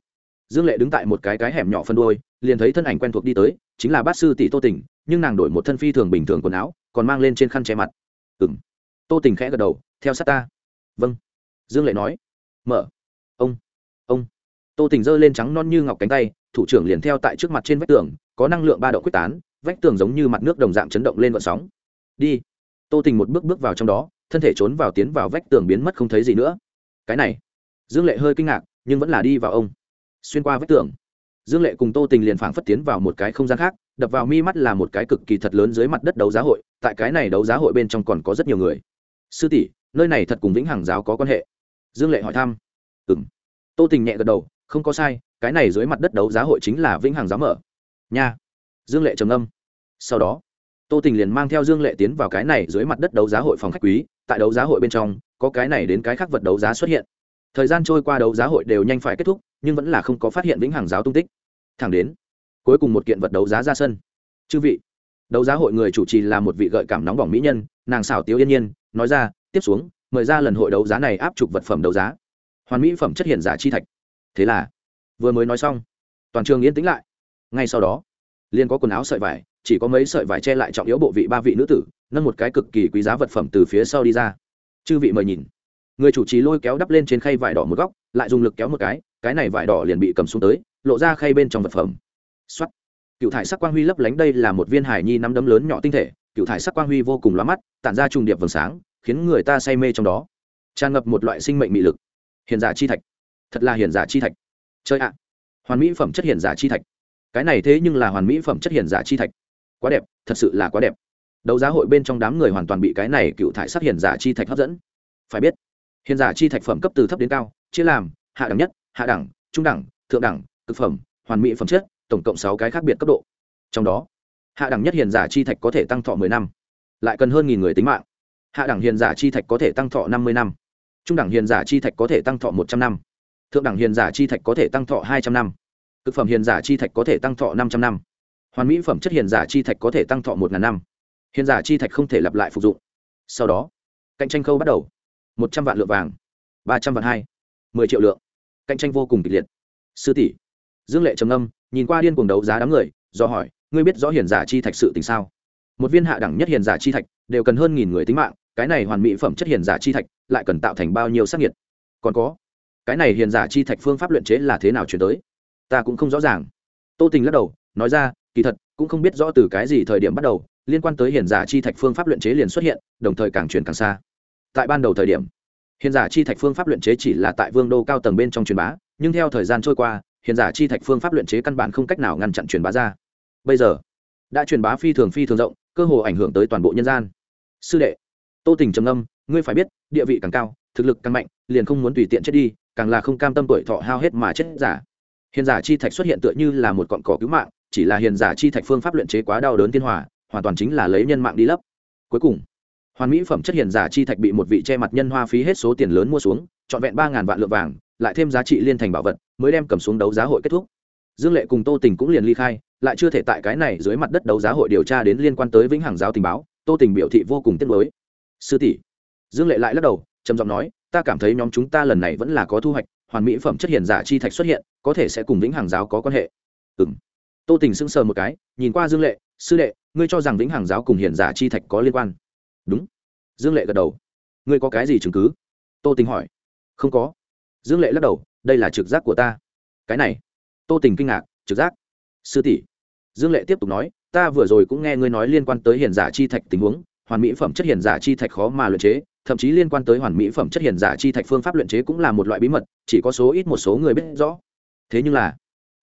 Dương lệ đứng tại một cái cái hẻm nhỏ phân đôi, liền thấy thân ảnh quen thuộc đi tới, chính là bát sư tỷ tô tình, nhưng nàng đổi một thân phi thường bình thường quần áo, còn mang lên trên khăn che mặt. Ừng tô tình khẽ gật đầu, theo sát ta. Vâng. Dương lệ nói. Mở. Ông. Ông. Tô tình giơ lên trắng non như ngọc cánh tay, thủ trưởng liền theo tại trước mặt trên vách tường, có năng lượng ba độ quyết tán, vách tường giống như mặt nước đồng dạng chấn động lên vận sóng. Đi tô tình một bước bước vào trong đó, thân thể trốn vào tiến vào vách tường biến mất không thấy gì nữa. Cái này, dương lệ hơi kinh ngạc, nhưng vẫn là đi vào ông. Xuyên qua vách tường, dương lệ cùng tô tình liền phảng phất tiến vào một cái không gian khác, đập vào mi mắt là một cái cực kỳ thật lớn dưới mặt đất đấu giá hội, tại cái này đấu giá hội bên trong còn có rất nhiều người. Sư tỷ, nơi này thật cùng vĩnh hằng giáo có quan hệ. Dương lệ hỏi thăm. Ừ m tô tình nhẹ gật đầu, không có sai, cái này dưới mặt đất đấu giá hội chính là vĩnh hằng giáo mở. Nha. Dương lệ trầm âm sau đó tô tình liền mang theo dương lệ tiến vào cái này dưới mặt đất đấu giá hội phòng khách quý, tại đấu giá hội bên trong, có cái này đến cái khác vật đấu giá xuất hiện. Thời gian trôi qua đấu giá hội đều nhanh phải kết thúc, nhưng vẫn là không có phát hiện vĩnh hằng giáo tung tích. Thẳng đến, cuối cùng một kiện vật đấu giá ra sân. Chư vị, đấu giá hội người chủ trì là một vị gợi cảm nóng bỏng mỹ nhân, nàng xảo tiếu yên nhiên, nói ra, tiếp xuống, mời ra lần hội đấu giá này áp chụp vật phẩm đấu giá. Hoàn mỹ phẩm chất hiện giả chi thạch. Thế là, vừa mới nói xong, toàn trường yên tĩnh lại. Ngay sau đó liền có quần áo sợi vải, chỉ có mấy sợi vải che lại trọng yếu bộ vị ba vị nữ tử, nâng một cái cực kỳ quý giá vật phẩm từ phía sau đi ra. Chư vị mời nhìn. Người chủ trì lôi kéo đắp lên trên khay vải đỏ một góc, lại dùng lực kéo một cái cái này vải đỏ liền bị cầm xuống tới, lộ ra khay bên trong vật phẩm. Xuất cựu thải sắc quang huy lấp lánh đây là một viên hải nhi nắm đấm lớn nhỏ tinh thể, cựu thải sắc quang huy vô cùng lóa mắt, tản ra trùng điệp vầng sáng, khiến người ta say mê trong đó. Tràn ngập một loại sinh mệnh mị lực. Hiền giả chi thạch. Thật là hiền giả chi thạch. Chơi ạ. Hoàn mỹ phẩm chất hiền giả chi thạch cái này thế nhưng là hoàn mỹ phẩm chất hiền giả chi thạch. Quá đẹp, thật sự là quá đẹp. Đấu giá hội bên trong đám người hoàn toàn bị cái này cựu thải sắc hiền giả chi thạch hấp dẫn. Phải biết, hiền giả chi thạch phẩm cấp từ thấp đến cao, chia làm, hạ đẳng nhất, hạ đẳng, trung đẳng, thượng đẳng thực phẩm, hoàn mỹ phẩm chất, tổng cộng sáu cái khác biệt cấp độ. Trong đó, hạ đẳng nhất hiền giả chi thạch có thể tăng thọ mười năm, lại cần hơn nghìn người tính mạng. Hạ đẳng hiền giả chi thạch có thể tăng thọ năm mươi năm, trung đẳng hiền giả chi thạch có thể tăng thọ một trăm năm, thượng đẳng hiền giả chi thạch có thể tăng thọ hai trăm năm thực phẩm hiền giả chi thạch có thể tăng thọ năm trăm năm. Hoàn mỹ phẩm chất hiền giả chi thạch có thể tăng thọ một ngàn năm. Hiền giả chi thạch không thể lặp lại phục dụng. Sau đó, cạnh tranh khâu bắt đầu. một trăm vạn lượng vàng, ba trăm vạn hai, mười triệu lượng. Cạnh tranh vô cùng kịch liệt. Sư tỷ, dương lệ trầm âm nhìn qua điên cuồng đấu giá đám người, do hỏi, ngươi biết rõ hiền giả chi thạch sự tình sao? Một viên hạ đẳng nhất hiền giả chi thạch, đều cần hơn nghìn người tính mạng, cái này hoàn mỹ phẩm chất hiền giả chi thạch lại cần tạo thành bao nhiêu sắc nhiệt còn có, cái này hiền giả chi thạch phương pháp luyện chế là thế nào chuyển tới? Ta cũng không rõ ràng. Tô tình lắc đầu, nói ra, kỳ thật, cũng không biết rõ từ cái gì thời điểm bắt đầu, liên quan tới hiền giả chi thạch phương pháp luyện chế liền xuất hiện, đồng thời càng truyền càng xa. Tại ban đầu thời điểm, hiền giả chi thạch phương pháp luyện chế chỉ là tại vương đô cao tầng bên trong truyền bá, nhưng theo thời gian trôi qua, hiền giả chi thạch phương pháp luyện chế căn bản không cách nào ngăn chặn truyền bá ra. Bây giờ, đã truyền bá phi thường phi thường rộng, cơ hồ ảnh hưởng tới toàn bộ nhân gian. Sư đệ, tô tình trầm âm ngươi phải biết, địa vị càng cao, thực lực càng mạnh, liền không muốn tùy tiện chết đi, càng là không cam tâm tuổi thọ hao hết mà chết giả hiền giả chi thạch xuất hiện tựa như là một cọn cỏ cứu mạng, chỉ là hiền giả chi thạch phương pháp luyện chế quá đau đớn thiên hòa, hoàn toàn chính là lấy nhân mạng đi lấp. Cuối cùng, hoàn mỹ phẩm chất hiền giả chi thạch bị một vị che mặt nhân hoa phí hết số tiền lớn mua xuống, trọn vẹn ba ngàn vạn lượng vàng, lại thêm giá trị liên thành bảo vật, mới đem cầm xuống đấu giá hội kết thúc. Dương lệ cùng tô tình cũng liền ly khai, lại chưa thể tại cái này dưới mặt đất đấu giá hội điều tra đến liên quan tới vĩnh hằng giáo tình báo, tô tình biểu thị vô cùng tiếc mới sư tỷ. Dương lệ lại lắc đầu, trầm giọng nói, ta cảm thấy nhóm chúng ta lần này vẫn là có thu hoạch hoàn mỹ phẩm chất hiền giả chi thạch xuất hiện, có thể sẽ cùng vĩnh hằng giáo có quan hệ. Ừ m tô tình sững sờ một cái, nhìn qua dương lệ, sư đệ, ngươi cho rằng vĩnh hằng giáo cùng hiền giả chi thạch có liên quan? Đúng. Dương lệ gật đầu. Ngươi có cái gì chứng cứ? Tô tình hỏi. Không có. Dương lệ lắc đầu. Đây là trực giác của ta. Cái này? Tô tình kinh ngạc. Trực giác? Sư tỷ. Dương lệ tiếp tục nói. Ta vừa rồi cũng nghe ngươi nói liên quan tới hiền giả chi thạch tình huống, hoàn mỹ phẩm chất hiền giả chi thạch khó mà luyện chế thậm chí liên quan tới hoàn mỹ phẩm chất hiền giả chi thạch phương pháp luyện chế cũng là một loại bí mật, chỉ có số ít một số người biết rõ. Thế nhưng là,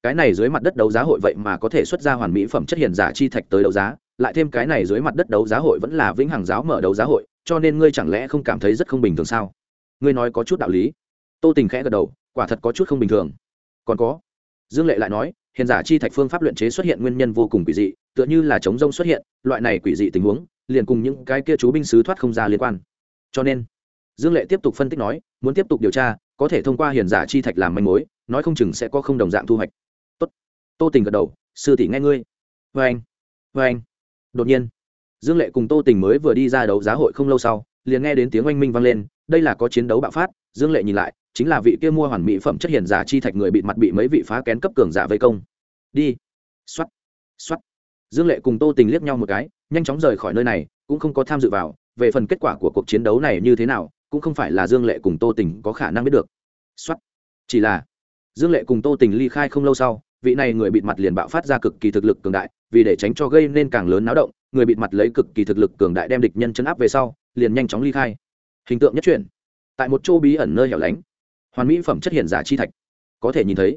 cái này dưới mặt đất đấu giá hội vậy mà có thể xuất ra hoàn mỹ phẩm chất hiền giả chi thạch tới đấu giá, lại thêm cái này dưới mặt đất đấu giá hội vẫn là vĩnh hằng giáo mở đấu giá hội, cho nên ngươi chẳng lẽ không cảm thấy rất không bình thường sao? Ngươi nói có chút đạo lý. Tô tình khẽ gật đầu, quả thật có chút không bình thường. Còn có, dương lệ lại nói, hiền giả chi thạch phương pháp luyện chế xuất hiện nguyên nhân vô cùng quỷ dị, tựa như là chống rông xuất hiện, loại này quỷ dị tình huống, liền cùng những cái kia chú binh sứ thoát không ra liên quan cho nên, dương lệ tiếp tục phân tích nói, muốn tiếp tục điều tra, có thể thông qua hiền giả chi thạch làm manh mối, nói không chừng sẽ có không đồng dạng thu hoạch. Tốt. Tô tình gật đầu, sư tỷ nghe ngươi. Vê anh vê anh. Đột nhiên, dương lệ cùng tô tình mới vừa đi ra đấu giá hội không lâu sau, liền nghe đến tiếng oanh minh vang lên, đây là có chiến đấu bạo phát, dương lệ nhìn lại, chính là vị kia mua hoàn mỹ phẩm chất hiền giả chi thạch người bị mặt bị mấy vị phá kén cấp cường giả vây công. Đi. X o á t x o á t dương lệ cùng tô tình liếc nhau một cái, nhanh chóng rời khỏi nơi này, cũng không có tham dự vào về phần kết quả của cuộc chiến đấu này như thế nào, cũng không phải là dương lệ cùng tô tình có khả năng biết được. X o á t chỉ là, dương lệ cùng tô tình ly khai không lâu sau, vị này người bịt mặt liền bạo phát ra cực kỳ thực lực cường đại, vì để tránh cho gây nên càng lớn náo động, người bịt mặt lấy cực kỳ thực lực cường đại đem địch nhân chấn áp về sau, liền nhanh chóng ly khai. Hình tượng nhất truyền tại một chỗ bí ẩn nơi hẻo lánh, hoàn mỹ phẩm chất hiện giả chi thạch. Có thể nhìn thấy,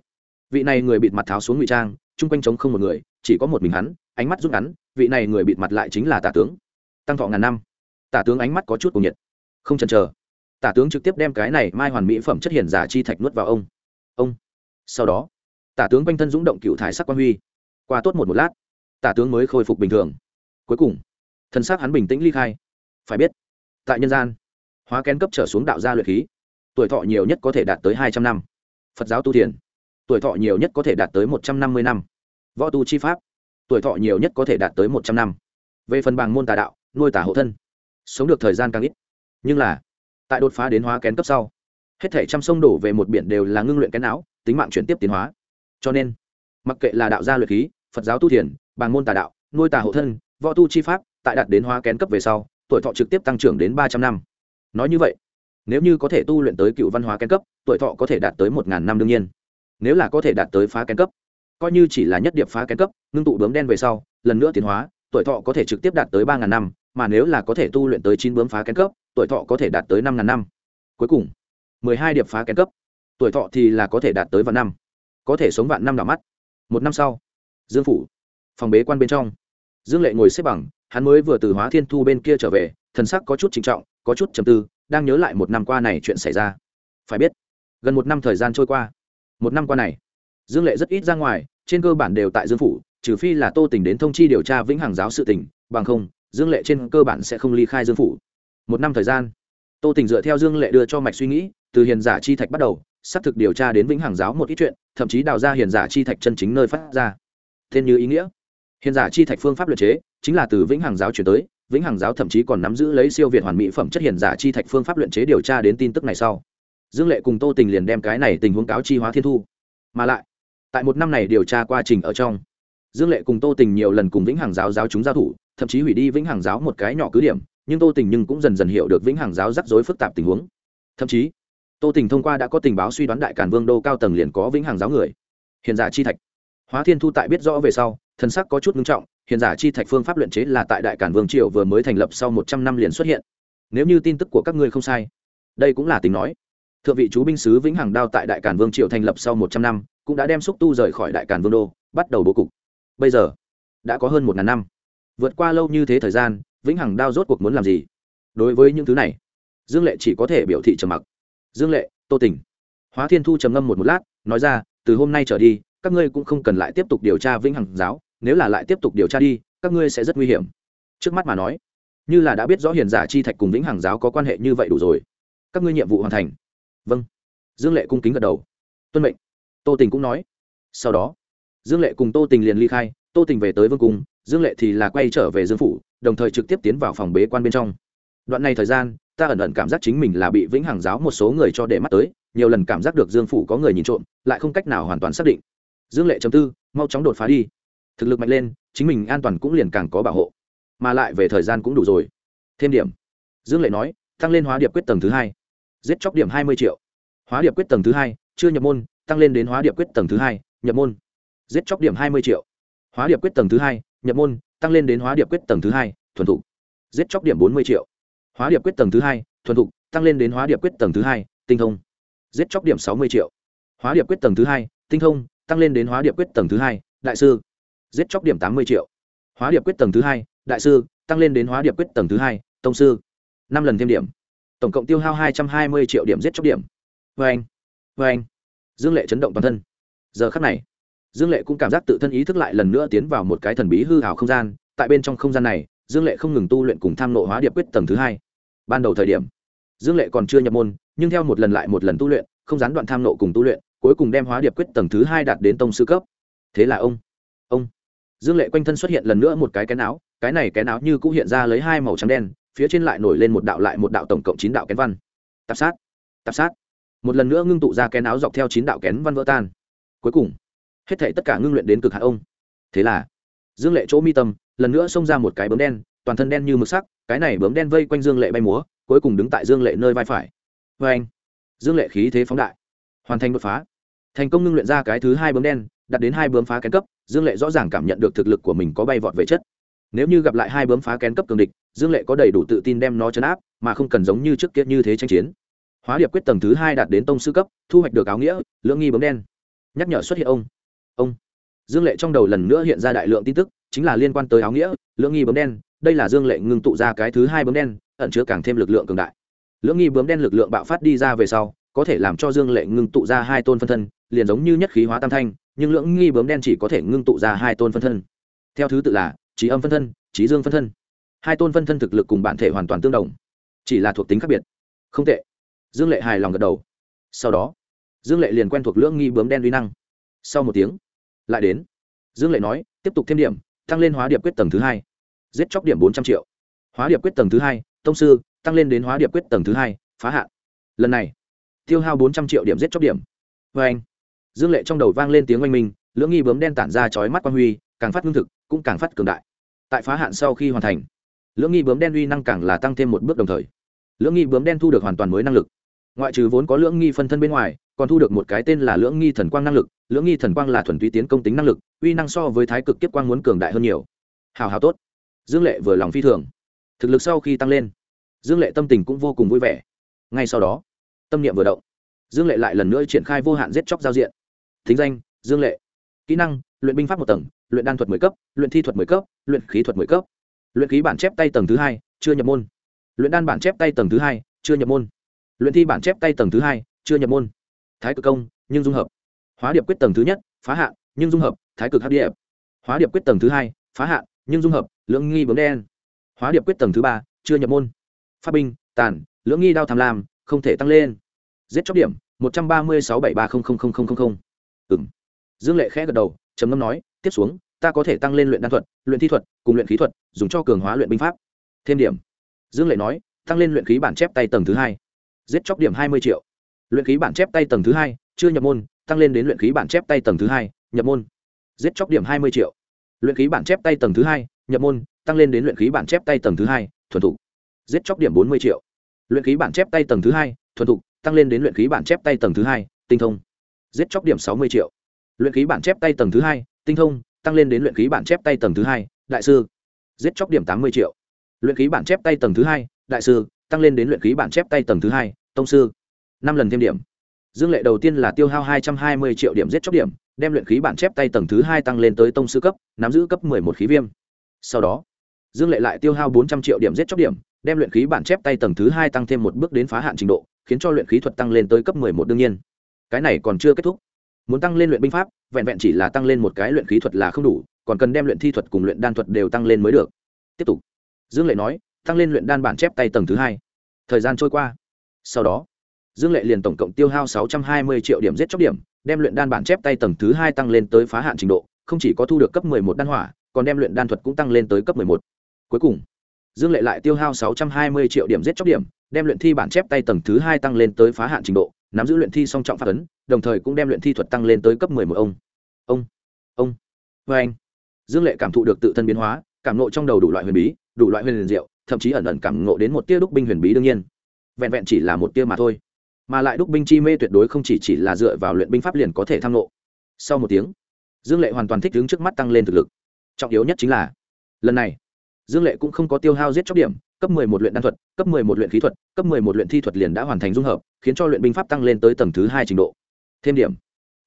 vị này người bịt mặt tháo xuống ngụy trang, chung quanh trống không một người, chỉ có một mình hắn, ánh mắt rút ngắn, vị này người bịt mặt lại chính là tả tướng. Tăng thọ ngàn năm tả tướng ánh mắt có chút cùng nhiệt. Không chần chờ. Tả tướng trực tiếp đem cái này mai hoàn mỹ phẩm chất hiển giả chi thạch nuốt vào ông. Ông. Sau đó, tả tướng quanh thân dũng động cựu thải sắc quan huy. Qua tốt một một lát, tả tướng mới khôi phục bình thường. Cuối cùng, thân xác hắn bình tĩnh ly khai. Phải biết, tại nhân gian, hóa kén cấp trở xuống đạo gia luyện khí, tuổi thọ nhiều nhất có thể đạt tới hai trăm năm. Phật giáo tu thiền, tuổi thọ nhiều nhất có thể đạt tới một trăm năm mươi năm. Võ tu chi pháp, tuổi thọ nhiều nhất có thể đạt tới một trăm năm. Về phần bằng môn tà đạo, nuôi tả hộ thân sống được thời gian càng ít. Nhưng là, tại đột phá đến hóa kén cấp sau, hết thể trăm sông đổ về một biển đều là ngưng luyện kén não, tính mạng chuyển tiếp tiến hóa. Cho nên, mặc kệ là đạo gia luyện khí, phật giáo tu thiền, bàng môn tà đạo, nuôi tà hộ thân, võ tu chi pháp, tại đạt đến hóa kén cấp về sau, tuổi thọ trực tiếp tăng trưởng đến ba trăm năm. Nói như vậy, nếu như có thể tu luyện tới cựu văn hóa kén cấp, tuổi thọ có thể đạt tới một ngàn năm đương nhiên. Nếu là có thể đạt tới phá kén cấp, coi như chỉ là nhất điệp phá kén cấp, ngưng tụ bướm đen về sau, lần nữa tiến hóa, tuổi thọ có thể trực tiếp đạt tới ba ngàn năm mà nếu là có thể tu luyện tới chín bướm phá kén cấp, tuổi thọ có thể đạt tới năm ngàn năm. Cuối cùng, mười hai điệp phá kén cấp, tuổi thọ thì là có thể đạt tới vạn năm, có thể sống vạn năm đỏ mắt. Một năm sau, dương phủ, phòng bế quan bên trong, dương lệ ngồi xếp bằng, hắn mới vừa từ hóa thiên thu bên kia trở về, thần sắc có chút trinh trọng, có chút trầm tư, đang nhớ lại một năm qua này chuyện xảy ra. Phải biết, gần một năm thời gian trôi qua. Một năm qua này, dương lệ rất ít ra ngoài, trên cơ bản đều tại dương phủ, trừ phi là tô tình đến thông chi điều tra vĩnh hằng giáo sự tỉnh bằng không dương lệ trên cơ bản sẽ không ly khai dương phủ. Một năm thời gian, tô tình dựa theo dương lệ đưa cho mạch suy nghĩ, từ hiền giả chi thạch bắt đầu, xác thực điều tra đến vĩnh hằng giáo một ít chuyện, thậm chí đào ra hiền giả chi thạch chân chính nơi phát ra. Tên như ý nghĩa, hiền giả chi thạch phương pháp luật chế, chính là từ vĩnh hằng giáo chuyển tới, vĩnh hằng giáo thậm chí còn nắm giữ lấy siêu việt hoàn mỹ phẩm chất hiền giả chi thạch phương pháp luyện chế điều tra đến tin tức này sau. Dương lệ cùng tô tình liền đem cái này tình huống cáo chi hóa thiên thu. Mà lại, tại một năm này điều tra quá trình ở trong dương lệ cùng tô tình nhiều lần cùng vĩnh hằng giáo giáo chúng giao thủ, thậm chí hủy đi vĩnh hằng giáo một cái nhỏ cứ điểm, nhưng tô tình nhưng cũng dần dần hiểu được vĩnh hằng giáo rắc rối phức tạp tình huống. Thậm chí, tô tình thông qua đã có tình báo suy đoán đại cản vương đô cao tầng liền có vĩnh hằng giáo người. Hiện giả chi thạch. Hóa thiên thu tại biết rõ về sau, thân sắc có chút nghiêm trọng, hiện giả chi thạch phương pháp luyện chế là tại đại cản vương triều vừa mới thành lập sau một trăm năm liền xuất hiện. Nếu như tin tức của các ngươi không sai, đây cũng là tình nói. Thượng vị chú binh sứ vĩnh hằng đao tại đại cản vương triều thành lập sau một trăm năm, cũng đã đem xúc tu rời khỏi đại cản vương đô, bắt đầu bố cục bây giờ đã có hơn một ngàn năm. Vượt qua lâu như thế thời gian, vĩnh hằng đao rốt cuộc muốn làm gì? Đối với những thứ này, dương lệ chỉ có thể biểu thị trầm mặc. Dương lệ, tô tình. Hóa thiên thu trầm ngâm một một lát, nói ra, từ hôm nay trở đi, các ngươi cũng không cần lại tiếp tục điều tra vĩnh hằng giáo. Nếu là lại tiếp tục điều tra đi, các ngươi sẽ rất nguy hiểm. Trước mắt mà nói, như là đã biết rõ hiền giả chi thạch cùng vĩnh hằng giáo có quan hệ như vậy đủ rồi. Các ngươi nhiệm vụ hoàn thành. Vâng. Dương lệ cung kính gật đầu. Tuân mệnh. Tô tình cũng nói. Sau đó dương lệ cùng tô tình liền ly khai, tô tình về tới vương cung, dương lệ thì là quay trở về dương phủ, đồng thời trực tiếp tiến vào phòng bế quan bên trong. Đoạn này thời gian, ta ẩn ẩn cảm giác chính mình là bị vĩnh hằng giáo một số người cho để mắt tới, nhiều lần cảm giác được dương phủ có người nhìn trộm, lại không cách nào hoàn toàn xác định. Dương lệ chấm tư, mau chóng đột phá đi. Thực lực mạnh lên, chính mình an toàn cũng liền càng có bảo hộ. Mà lại về thời gian cũng đủ rồi. Thêm điểm. Dương lệ nói, tăng lên hóa điệp quyết tầng thứ hai. Giết chóc điểm hai mươi triệu. Hóa điệp quyết tầng thứ hai, chưa nhập môn, tăng lên đến hóa điệp quyết tầng thứ hai, nhập môn giết chóc điểm hai mươi triệu. Hóa điệp quyết tầng thứ hai, nhập môn, tăng lên đến hóa điệp quyết tầng thứ hai, thuần thục. Giết chóc điểm bốn mươi triệu. Hóa điệp quyết tầng thứ hai, thuần thục, tăng lên đến hóa điệp quyết tầng thứ hai, tinh thông. Giết chóc điểm sáu mươi triệu. Hóa điệp quyết tầng thứ hai, tinh thông, tăng lên đến hóa điệp quyết tầng thứ hai, đại sư. Giết chóc điểm tám mươi triệu. Hóa điệp quyết tầng thứ hai, đại sư, tăng lên đến hóa điệp quyết tầng thứ hai, tông sư. Năm lần thêm điểm. Tổng cộng tiêu hao hai trăm hai mươi triệu điểm giết chóc điểm. Vê anh vê anh dương lệ chấn động toàn thân. Giờ khắc này dương lệ cũng cảm giác tự thân ý thức lại lần nữa tiến vào một cái thần bí hư hào không gian, tại bên trong không gian này, dương lệ không ngừng tu luyện cùng tham nộ hóa điệp quyết tầng thứ hai. Ban đầu thời điểm, dương lệ còn chưa nhập môn, nhưng theo một lần lại một lần tu luyện, không gián đoạn tham nộ cùng tu luyện, cuối cùng đem hóa điệp quyết tầng thứ hai đạt đến tông sư cấp. Thế là ông ông. Dương lệ quanh thân xuất hiện lần nữa một cái kén áo, cái này kén áo như cũng hiện ra lấy hai màu trắng đen, phía trên lại nổi lên một đạo lại một đạo tổng cộng chín đạo kén văn. Tạp sát tạp sát. Một lần nữa ngưng tụ ra kén áo dọc theo chín đạo kén văn vỡ tan. Cuối cùng hết thể tất cả ngưng luyện đến cực hạ ông. Thế là, dương lệ chỗ mi tâm, lần nữa xông ra một cái bướm đen, toàn thân đen như mực sắc, cái này bướm đen vây quanh dương lệ bay múa, cuối cùng đứng tại dương lệ nơi vai phải. Vê anh, dương lệ khí thế phóng đại, hoàn thành đột phá. Thành công ngưng luyện ra cái thứ hai bướm đen, đặt đến hai bướm phá kén cấp, dương lệ rõ ràng cảm nhận được thực lực của mình có bay vọt về chất. Nếu như gặp lại hai bướm phá kén cấp cường địch, dương lệ có đầy đủ tự tin đem nó chấn áp, mà không cần giống như trước kia như thế tranh chiến. Hóa điệp quyết tầng thứ hai đạt đến tông sư cấp, thu hoạch được áo nghĩa, lưỡng nghi bướm đen. Nhắc nhở xuất hiện ông ông. Dương lệ trong đầu lần nữa hiện ra đại lượng tin tức, chính là liên quan tới áo nghĩa, lưỡng nghi bấm đen, đây là dương lệ ngưng tụ ra cái thứ hai bấm đen, ẩn chứa càng thêm lực lượng cường đại. Lưỡng nghi bướm đen lực lượng bạo phát đi ra về sau, có thể làm cho dương lệ ngưng tụ ra hai tôn phân thân, liền giống như nhất khí hóa tam thanh, nhưng lưỡng nghi bướm đen chỉ có thể ngưng tụ ra hai tôn phân thân. Theo thứ tự là trí âm phân thân trí dương phân thân. Hai tôn phân thân thực lực cùng bản thể hoàn toàn tương đồng, chỉ là thuộc tính khác biệt. Không tệ. Dương lệ hài lòng gật đầu. Sau đó, dương lệ liền quen thuộc lưỡng nghi bướm đen uy năng. Sau một tiếng lại đến. Dương lệ nói, tiếp tục thêm điểm, tăng lên hóa điệp quyết tầng thứ hai. Giết chóc điểm bốn trăm triệu. Hóa điệp quyết tầng thứ hai, tông sư, tăng lên đến hóa điệp quyết tầng thứ hai, phá hạn. Lần này, tiêu hao bốn trăm triệu điểm giết chóc điểm. Vê anh, dương lệ trong đầu vang lên tiếng oanh minh, lưỡng nghi bướm đen tản ra chói mắt quang huy, càng phát lương thực, cũng càng phát cường đại. Tại phá hạn sau khi hoàn thành, lưỡng nghi bướm đen uy năng càng là tăng thêm một bước đồng thời. Lưỡng nghi bướm đen thu được hoàn toàn mới năng lực. Ngoại trừ vốn có lưỡng nghi phân thân bên ngoài còn thu được một cái tên là lưỡng nghi thần quang năng lực, lưỡng nghi thần quang là thuần túy tiến công tính năng lực, uy năng so với thái cực kiếp quang muốn cường đại hơn nhiều. Hào hào tốt. Dương lệ vừa lòng phi thường. Thực lực sau khi tăng lên, dương lệ tâm tình cũng vô cùng vui vẻ. Ngay sau đó, tâm niệm vừa động, dương lệ lại lần nữa triển khai vô hạn giết chóc giao diện. Thính danh, dương lệ. Kỹ năng, luyện binh pháp một tầng, luyện đan thuật mười cấp, luyện thi thuật mười cấp, luyện khí thuật mười cấp. Luyện khí bản chép tay tầng thứ hai, chưa nhập môn. Luyện đan bản chép tay tầng thứ hai, chưa nhập môn. Luyện thi bản chép tay tầng thứ hai, chưa nhập môn thái cực công, nhưng dung hợp. Hóa điệp quyết tầng thứ nhất, phá hạn, nhưng dung hợp, thái cực hấp điệp. Hóa điệp quyết tầng thứ hai, phá hạn, nhưng dung hợp, lưỡng nghi bướm đen. Hóa điệp quyết tầng thứ ba, chưa nhập môn. Pháp binh, tàn, lưỡng nghi đao tham lam, không thể tăng lên. Giết chóc điểm, một trăm ba mươi sáu bảy ba không không không không không ừng dương lệ khẽ gật đầu, trầm ngâm nói, tiếp xuống, ta có thể tăng lên luyện đan thuật, luyện thi thuật, cùng luyện khí thuật, dùng cho cường hóa luyện binh pháp. Thêm điểm. Dương lệ nói, tăng lên luyện khí bản chép tay tầng thứ hai. Giết chóc điểm hai mươi triệu luyện khí bản chép tay tầng thứ hai chưa nhập môn tăng lên đến luyện khí bản chép tay tầng thứ hai nhập môn giết chóc điểm hai mươi triệu luyện khí bản chép tay tầng thứ hai nhập môn tăng lên đến luyện khí bản chép tay tầng thứ hai thuần thục giết chóc điểm bốn mươi triệu luyện khí bản chép tay tầng thứ hai thuần thục tăng lên đến luyện khí bản chép tay tầng thứ hai tinh thông giết chóc điểm sáu mươi triệu luyện khí bản chép tay tầng thứ hai tinh thông tăng lên đến luyện khí bản chép tay tầng thứ hai đại sư giết chóc điểm tám mươi triệu luyện khí bản chép tay tầng thứ hai đại sư tăng lên đến luyện khí bản chép tay tầng thứ hai tông sư năm lần thêm điểm. Dương lệ đầu tiên là tiêu hao hai trăm hai mươi triệu điểm giết chóc điểm, đem luyện khí bản chép tay tầng thứ hai tăng lên tới tông sư cấp, nắm giữ cấp một khí viêm. Sau đó, dương lệ lại tiêu hao bốn trăm triệu điểm giết chóc điểm, đem luyện khí bản chép tay tầng thứ hai tăng thêm một bước đến phá hạn trình độ, khiến cho luyện khí thuật tăng lên tới cấp một đương nhiên. Cái này còn chưa kết thúc. Muốn tăng lên luyện binh pháp, vẹn vẹn chỉ là tăng lên một cái luyện khí thuật là không đủ, còn cần đem luyện thi thuật cùng luyện đan thuật đều tăng lên mới được. Tiếp tục. Dương lệ nói, tăng lên luyện đan bản chép tay tầng thứ hai. Thời gian trôi qua. Sau đó dương lệ liền tổng cộng tiêu hao sáu trăm hai mươi triệu điểm giết chóc điểm, đem luyện đan bản chép tay tầng thứ hai tăng lên tới phá hạn trình độ, không chỉ có thu được cấp một đan hỏa, còn đem luyện đan thuật cũng tăng lên tới cấp một. Cuối cùng, dương lệ lại tiêu hao sáu trăm hai mươi triệu điểm giết chóc điểm, đem luyện thi bản chép tay tầng thứ hai tăng lên tới phá hạn trình độ, nắm giữ luyện thi song trọng phát ấn, đồng thời cũng đem luyện thi thuật tăng lên tới cấp một ông. Ông ông vê anh. Dương lệ cảm thụ được tự thân biến hóa, cảm nộ trong đầu đủ loại huyền bí, đủ loại huyền liền diệu, thậm chí ẩn ẩn cảm ngộ đến một tia đúc binh huyền bí đương nhiên. Vẹn vẹn chỉ là một tia mà thôi mà lại đúc binh chi mê tuyệt đối không chỉ chỉ là dựa vào luyện binh pháp liền có thể tham lộ. Sau một tiếng, dương lệ hoàn toàn thích đứng trước mắt tăng lên thực lực. Trọng yếu nhất chính là, lần này, dương lệ cũng không có tiêu hao giết chóc điểm, cấp 11 luyện đan thuật, cấp 11 luyện khí thuật, cấp 11 luyện thi thuật liền đã hoàn thành dung hợp, khiến cho luyện binh pháp tăng lên tới tầng thứ hai trình độ. Thêm điểm,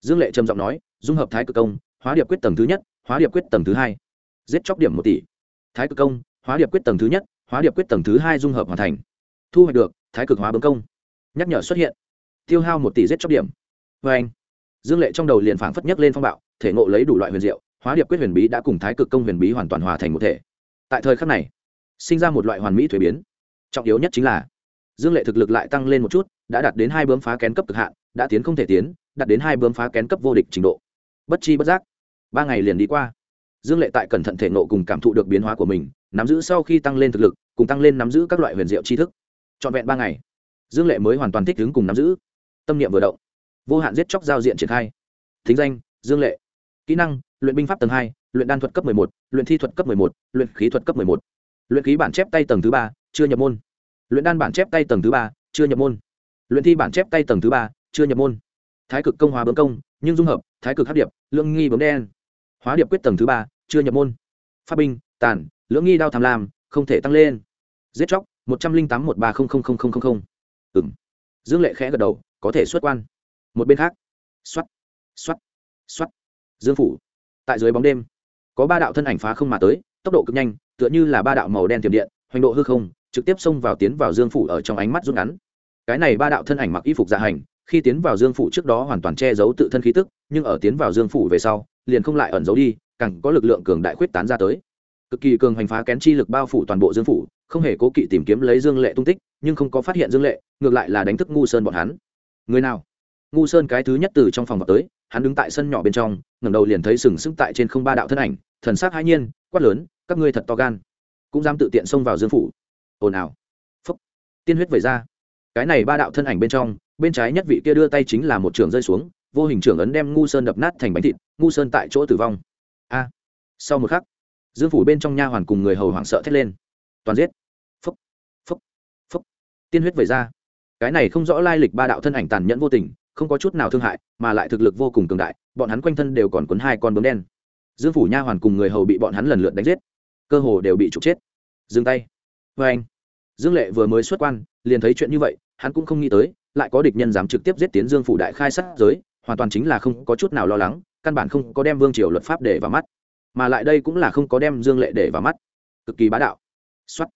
dương lệ trầm giọng nói, dung hợp thái cực công, hóa điệp quyết tầng thứ nhất, hóa điệp quyết tầng thứ hai. Giết chóc điểm một tỷ. Thái cực công, hóa điệp quyết tầng thứ nhất, hóa điệp quyết tầng thứ hai dung hợp hoàn thành. Thu hoạch được, thái cực hóa bấm công nhắc nhở xuất hiện. Tiêu hao một tỷ giết chóc điểm. Vê anh, dương lệ trong đầu liền phảng phất nhấc lên phong bạo, thể ngộ lấy đủ loại huyền diệu, hóa điệp quyết huyền bí đã cùng thái cực công huyền bí hoàn toàn hòa thành một thể. Tại thời khắc này, sinh ra một loại hoàn mỹ thuế biến. Trọng yếu nhất chính là, dương lệ thực lực lại tăng lên một chút, đã đạt đến hai bướm phá kén cấp cực hạn, đã tiến không thể tiến, đạt đến hai bướm phá kén cấp vô địch trình độ. Bất chi bất giác, ba ngày liền đi qua. Dương lệ tại cẩn thận thể nộ cùng cảm thụ được biến hóa của mình, nắm giữ sau khi tăng lên thực lực, cùng tăng lên nắm giữ các loại huyền diệu tri thức. Trọn vẹn ba ngày dương lệ mới hoàn toàn thích ứng cùng nắm giữ. Tâm niệm vừa động, vô hạn giết chóc giao diện triển khai. Thính danh, dương lệ. Kỹ năng, luyện binh pháp tầng hai, luyện đan thuật cấp một, luyện thi thuật cấp một, luyện khí thuật cấp một. Luyện khí bản chép tay tầng thứ ba, chưa nhập môn. Luyện đan bản chép tay tầng thứ ba, chưa nhập môn. Luyện thi bản chép tay tầng thứ ba, chưa nhập môn. Thái cực công hóa bấm công, nhưng dung hợp, thái cực hấp điệp, lưỡng nghi bấm đen. Hóa điệp quyết tầng thứ ba, chưa nhập môn. Pháp binh, tàn, lưỡng nghi đao tham lam, không thể tăng lên. Giết chóc, một trăm linh tám một ba không không không không không ừ m dương lệ khẽ gật đầu, có thể xuất quan. Một bên khác. X o á t x o á t x o á t dương phủ. Tại dưới bóng đêm, có ba đạo thân ảnh phá không mà tới, tốc độ cực nhanh, tựa như là ba đạo màu đen tiềm điện, hoành độ hư không, trực tiếp xông vào tiến vào dương phủ ở trong ánh mắt rút ngắn. Cái này ba đạo thân ảnh mặc y phục dạ hành, khi tiến vào dương phủ trước đó hoàn toàn che giấu tự thân khí tức, nhưng ở tiến vào dương phủ về sau, liền không lại ẩn giấu đi, càng có lực lượng cường đại khuyết tán ra tới cực kỳ cường hành phá kén chi lực bao phủ toàn bộ dương phủ, không hề cố kỵ tìm kiếm lấy dương lệ tung tích, nhưng không có phát hiện dương lệ, ngược lại là đánh thức ngu sơn bọn hắn. Người nào? Ngu sơn cái thứ nhất từ trong phòng vào tới, hắn đứng tại sân nhỏ bên trong, ngẩng đầu liền thấy sừng sững tại trên không ba đạo thân ảnh, thần sắc hãi nhiên, quát lớn, các ngươi thật to gan, cũng dám tự tiện xông vào dương phủ. Ồn ào. Phúc tiên huyết vẩy ra. Cái này ba đạo thân ảnh bên trong, bên trái nhất vị kia đưa tay chính là một trường rơi xuống, vô hình trưởng ấn đem ngu sơn đập nát thành bánh thịt, ngu sơn tại chỗ tử vong. A. Sau một khắc dương phủ bên trong nha hoàn cùng người hầu hoảng sợ thét lên. Toàn giết. Phúc. Phúc. Phúc. Tiên huyết vẩy ra. Cái này không rõ lai lịch ba đạo thân ảnh tàn nhẫn vô tình, không có chút nào thương hại, mà lại thực lực vô cùng cường đại, bọn hắn quanh thân đều còn cuốn hai con bướm đen. Dương phủ nha hoàn cùng người hầu bị bọn hắn lần lượt đánh giết. Cơ hồ đều bị trục chết. Dừng tay. Vê anh. Dương lệ vừa mới xuất quan, liền thấy chuyện như vậy, hắn cũng không nghĩ tới, lại có địch nhân dám trực tiếp giết tiến dương phủ đại khai sát giới, hoàn toàn chính là không có chút nào lo lắng, căn bản không có đem vương triều luật pháp để vào mắt mà lại đây cũng là không có đem dương lệ để vào mắt. Cực kỳ bá đạo. Xuất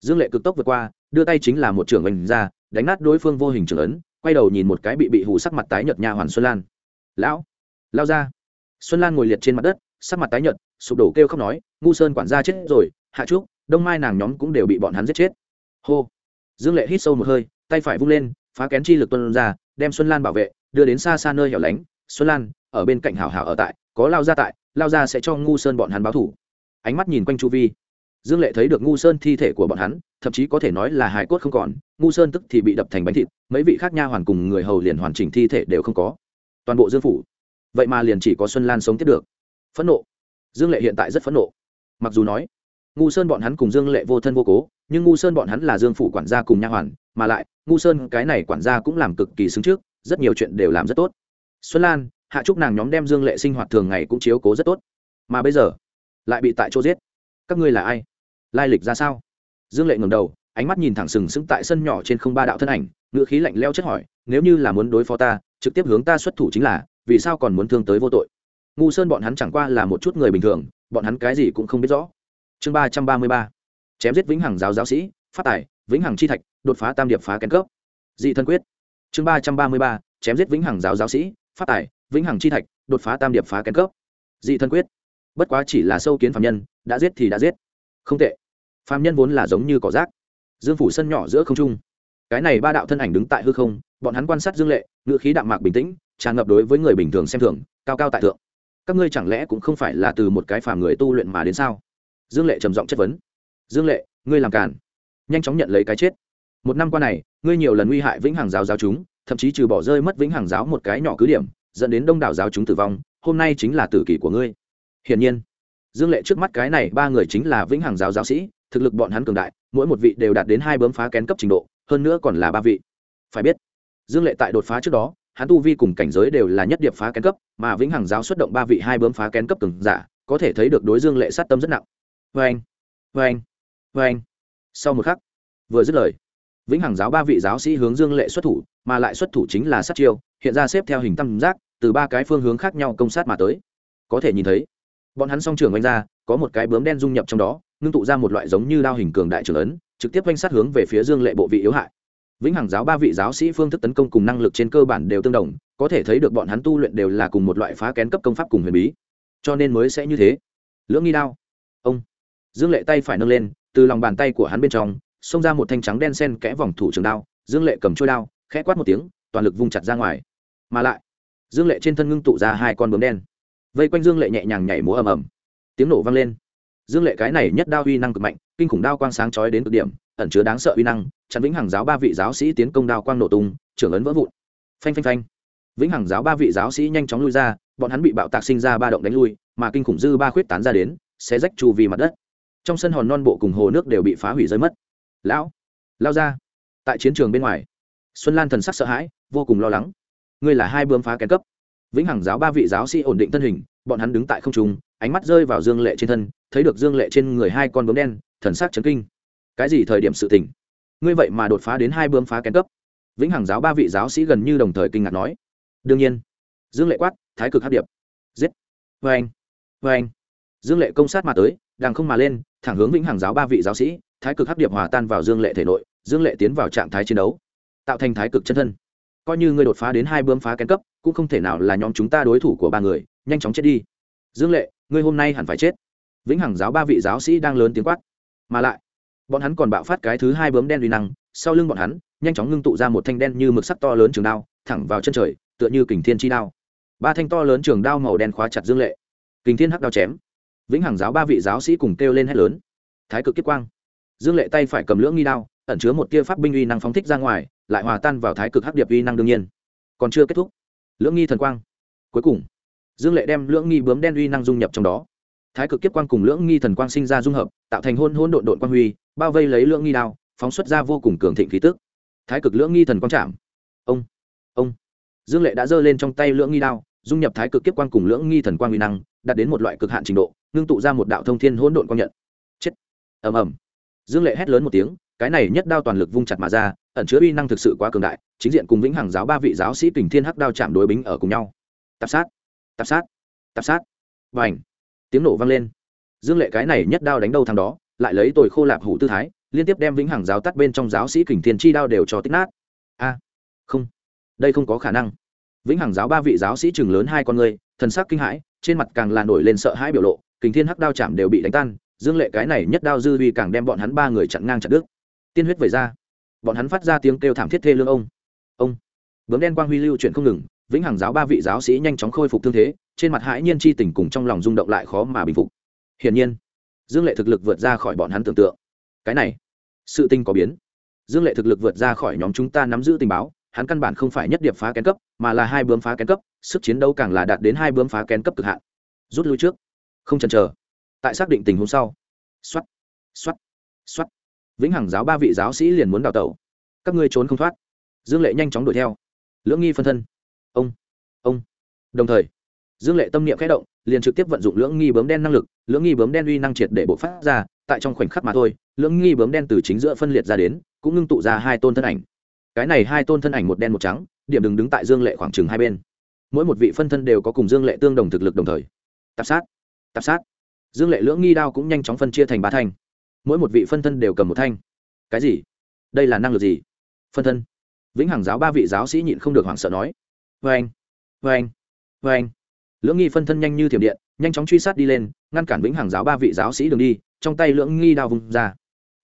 dương lệ cực tốc vượt qua, đưa tay chính là một trưởng mình ra, đánh nát đối phương vô hình trưởng ấn, quay đầu nhìn một cái bị bị hù sắc mặt tái nhợt nha hoàn xuân lan. Lão, lao ra. Xuân lan ngồi liệt trên mặt đất, sắc mặt tái nhợt, sụp đổ kêu khóc nói, ngu sơn quản gia chết rồi, hạ trúc, đông mai nàng nhóm cũng đều bị bọn hắn giết chết. Hô. Dương lệ hít sâu một hơi, tay phải vung lên, phá kén chi lực tuân ra, đem xuân lan bảo vệ, đưa đến xa xa nơi hẻo lánh. Xuân lan, ở bên cạnh hảo hảo ở tại có lao ra tại, lao ra sẽ cho ngu sơn bọn hắn báo thủ. Ánh mắt nhìn quanh chu vi. Dương lệ thấy được ngu sơn thi thể của bọn hắn, thậm chí có thể nói là hài cốt không còn, ngu sơn tức thì bị đập thành bánh thịt, mấy vị khác nha hoàn cùng người hầu liền hoàn chỉnh thi thể đều không có. Toàn bộ dương phủ. Vậy mà liền chỉ có xuân lan sống tiếp được. Phẫn nộ. Dương lệ hiện tại rất phẫn nộ. Mặc dù nói, ngu sơn bọn hắn cùng dương lệ vô thân vô cố, nhưng ngu sơn bọn hắn là dương phủ quản gia cùng nha hoàn, mà lại, ngu sơn cái này quản gia cũng làm cực kỳ xứng trước, rất nhiều chuyện đều làm rất tốt. Xuân lan hạ trúc nàng nhóm đem dương lệ sinh hoạt thường ngày cũng chiếu cố rất tốt. Mà bây giờ, lại bị tại chỗ giết. Các ngươi là ai? Lai lịch ra sao? Dương lệ ngầm đầu, ánh mắt nhìn thẳng sừng sững tại sân nhỏ trên không ba đạo thân ảnh, ngữ khí lạnh leo chất hỏi, nếu như là muốn đối phó ta, trực tiếp hướng ta xuất thủ chính là, vì sao còn muốn thương tới vô tội? Ngu sơn bọn hắn chẳng qua là một chút người bình thường, bọn hắn cái gì cũng không biết rõ. Chương ba trăm ba mươi ba. Chém giết vĩnh hằng giáo giáo sĩ, phát tài, vĩnh hằng chi thạch, đột phá tam điệp phá kén cấp. Dị thân quyết. Chương ba trăm ba mươi ba. Chém giết vĩnh hằng giáo giáo sĩ, phát tài vĩnh hằng chi thạch, đột phá tam điệp phá kén cấp. Dị thân quyết. Bất quá chỉ là sâu kiến phạm nhân, đã giết thì đã giết. Không tệ. Phạm nhân vốn là giống như cỏ rác. Dương phủ sân nhỏ giữa không trung. Cái này ba đạo thân ảnh đứng tại hư không, bọn hắn quan sát dương lệ, ngựa khí đạm mạc bình tĩnh, tràn ngập đối với người bình thường xem thường, cao cao tại thượng. Các ngươi chẳng lẽ cũng không phải là từ một cái phàm người tu luyện mà đến sao? Dương lệ trầm giọng chất vấn. Dương lệ, ngươi làm cản nhanh chóng nhận lấy cái chết. Một năm qua này, ngươi nhiều lần nguy hại vĩnh hằng giáo giáo chúng, thậm chí trừ bỏ rơi mất vĩnh hằng giáo một cái nhỏ cứ điểm dẫn đến đông đảo giáo chúng tử vong, hôm nay chính là tử kỷ của ngươi. Hiển nhiên, dương lệ trước mắt cái này ba người chính là vĩnh hằng giáo giáo sĩ, thực lực bọn hắn cường đại, mỗi một vị đều đạt đến hai bấm phá kén cấp trình độ, hơn nữa còn là ba vị. Phải biết, dương lệ tại đột phá trước đó, hắn tu vi cùng cảnh giới đều là nhất điệp phá kén cấp, mà vĩnh hằng giáo xuất động ba vị hai bấm phá kén cấp cường giả, có thể thấy được đối dương lệ sát tâm rất nặng. Vê anh vê anh vê anh sau một khắc, vừa dứt lời vĩnh hằng giáo ba vị giáo sĩ hướng dương lệ xuất thủ, mà lại xuất thủ chính là sát chiêu, hiện ra xếp theo hình tam giác, từ ba cái phương hướng khác nhau công sát mà tới. Có thể nhìn thấy, bọn hắn song trường oanh ra, có một cái bướm đen dung nhập trong đó, ngưng tụ ra một loại giống như đao hình cường đại trưởng ấn, trực tiếp oanh sát hướng về phía dương lệ bộ vị yếu hại. Vĩnh hằng giáo ba vị giáo sĩ phương thức tấn công cùng năng lực trên cơ bản đều tương đồng, có thể thấy được bọn hắn tu luyện đều là cùng một loại phá kén cấp công pháp cùng huyền bí. Cho nên mới sẽ như thế. Lưỡng nghi đao. Ông. Dương lệ tay phải nâng lên, từ lòng bàn tay của hắn bên trong xông ra một thanh trắng đen sen kẽ vòng thủ trường đao, dương lệ cầm trôi đao, khẽ quát một tiếng, toàn lực vung chặt ra ngoài. Mà lại, dương lệ trên thân ngưng tụ ra hai con bướm đen. Vây quanh dương lệ nhẹ nhàng nhảy múa ầm ầm. Tiếng nổ vang lên. Dương lệ cái này nhất đao uy năng cực mạnh, kinh khủng đao quang sáng chói đến cực điểm, ẩn chứa đáng sợ uy năng, chặn vĩnh hằng giáo ba vị giáo sĩ tiến công đao quang nổ tung, trưởng ấn vỡ vụn. Phanh phanh phanh. Vĩnh hằng giáo ba vị giáo sĩ nhanh chóng lui ra, bọn hắn bị bạo tạc sinh ra ba động đánh lui, mà kinh khủng dư ba khuyết tán ra đến sẽ rách chu vì mặt đất. Trong sân hòn non bộ cùng hồ nước đều bị phá hủy rơi mất lão, lao ra. Tại chiến trường bên ngoài, xuân lan thần sắc sợ hãi, vô cùng lo lắng. Ngươi là hai bươm phá kén cấp. Vĩnh hằng giáo ba vị giáo sĩ ổn định thân hình, bọn hắn đứng tại không trung, ánh mắt rơi vào dương lệ trên thân, thấy được dương lệ trên người hai con bướm đen, thần sắc chấn kinh. Cái gì thời điểm sự tỉnh ngươi vậy mà đột phá đến hai bươm phá kén cấp. Vĩnh hằng giáo ba vị giáo sĩ gần như đồng thời kinh ngạc nói. Đương nhiên. Dương lệ quát, thái cực hát điệp. Giết. Vê anh vê anh dương lệ công sát mà tới đang không mà lên, thẳng hướng vĩnh hằng giáo ba vị giáo sĩ thái cực hắc điệp hòa tan vào dương lệ thể nội, dương lệ tiến vào trạng thái chiến đấu, tạo thành thái cực chân thân. Coi như ngươi đột phá đến hai bướm phá kén cấp, cũng không thể nào là nhóm chúng ta đối thủ của ba người, nhanh chóng chết đi. Dương lệ, ngươi hôm nay hẳn phải chết. Vĩnh hằng giáo ba vị giáo sĩ đang lớn tiếng quát. Mà lại, bọn hắn còn bạo phát cái thứ hai bướm đen uy năng, sau lưng bọn hắn, nhanh chóng ngưng tụ ra một thanh đen như mực sắc to lớn trường đao, thẳng vào chân trời, tựa như kình thiên chi đao. Ba thanh to lớn trường đao màu đen khóa chặt dương lệ. Kình thiên hắc đao chém. Vĩnh hằng giáo ba vị giáo sĩ cùng kêu lên hét lớn. Thái cực kiếp quang dương lệ tay phải cầm lưỡng nghi đao, ẩn chứa một tia pháp binh uy năng phóng thích ra ngoài, lại hòa tan vào thái cực hắc điệp uy năng đương nhiên. Còn chưa kết thúc. Lưỡng nghi thần quang. Cuối cùng, dương lệ đem lưỡng nghi bướm đen uy năng dung nhập trong đó. Thái cực kiếp quang cùng lưỡng nghi thần quang sinh ra dung hợp, tạo thành hôn hôn độn độn quang huy, bao vây lấy lưỡng nghi đao, phóng xuất ra vô cùng cường thịnh khí tức. Thái cực lưỡng nghi thần quang chạm. Ông ông. Dương lệ đã giơ lên trong tay lưỡng nghi đao, dung nhập thái cực kiếp quang cùng lưỡng nghi thần quang uy năng, đạt đến một loại cực hạn trình độ, ngưng tụ ra một đạo thông thiên hỗn độn quang nhận. Chết. Ầm ầm dương lệ hét lớn một tiếng, cái này nhất đao toàn lực vung chặt mà ra, ẩn chứa uy năng thực sự quá cường đại, chính diện cùng vĩnh hằng giáo ba vị giáo sĩ kình thiên hắc đao chạm đối bính ở cùng nhau. Tạp sát tạp sát tạp sát. Và ảnh tiếng nổ vang lên. Dương lệ cái này nhất đao đánh đâu thằng đó, lại lấy tồi khô lạp hủ tư thái, liên tiếp đem vĩnh hằng giáo tắt bên trong giáo sĩ kình thiên chi đao đều cho tích nát. A! Không! Đây không có khả năng. Vĩnh hằng giáo ba vị giáo sĩ chừng lớn hai con người, thần sắc kinh hãi, trên mặt càng là nổi lên sợ hãi biểu lộ, kình thiên hắc đao chạm đều bị đánh tan dương lệ cái này nhất đao dư uy càng đem bọn hắn ba người chặn ngang chặn đứt. Tiên huyết vẩy ra. Bọn hắn phát ra tiếng kêu thảm thiết thê lương ông. Ông. Bướm đen quang huy lưu chuyển không ngừng, vĩnh hằng giáo ba vị giáo sĩ nhanh chóng khôi phục thương thế, trên mặt hãi nhiên chi tình cùng trong lòng rung động lại khó mà bình phục. Hiển nhiên, dương lệ thực lực vượt ra khỏi bọn hắn tưởng tượng. Cái này, sự tình có biến. Dương lệ thực lực vượt ra khỏi nhóm chúng ta nắm giữ tình báo, hắn căn bản không phải nhất điệp phá kén cấp, mà là hai bướm phá kén cấp, sức chiến đấu càng là đạt đến hai bướm phá kén cấp cực hạn. Rút lui trước. Không chần chờ tại xác định tình huống sau. Xoắt xoắt xoắt vĩnh hằng giáo ba vị giáo sĩ liền muốn đào tẩu. Các ngươi trốn không thoát. Dương lệ nhanh chóng đuổi theo. Lưỡng nghi phân thân. Ông ông. Đồng thời, dương lệ tâm niệm khẽ động, liền trực tiếp vận dụng lưỡng nghi bướm đen năng lực, lưỡng nghi bướm đen uy năng triệt để bộ phát ra, tại trong khoảnh khắc mà thôi, lưỡng nghi bướm đen từ chính giữa phân liệt ra đến, cũng ngưng tụ ra hai tôn thân ảnh. Cái này hai tôn thân ảnh một đen một trắng, điểm đứng đứng tại dương lệ khoảng chừng hai bên. Mỗi một vị phân thân đều có cùng dương lệ tương đồng thực lực đồng thời. Tạp sát tạp sát dương lệ lưỡng nghi đao cũng nhanh chóng phân chia thành ba thanh. Mỗi một vị phân thân đều cầm một thanh. Cái gì? Đây là năng lực gì? Phân thân. Vĩnh hằng giáo ba vị giáo sĩ nhịn không được hoảng sợ nói. Vê anh vê anh vê anh lưỡng nghi phân thân nhanh như thiểm điện, nhanh chóng truy sát đi lên, ngăn cản vĩnh hằng giáo ba vị giáo sĩ đường đi, trong tay lưỡng nghi đao vùng ra.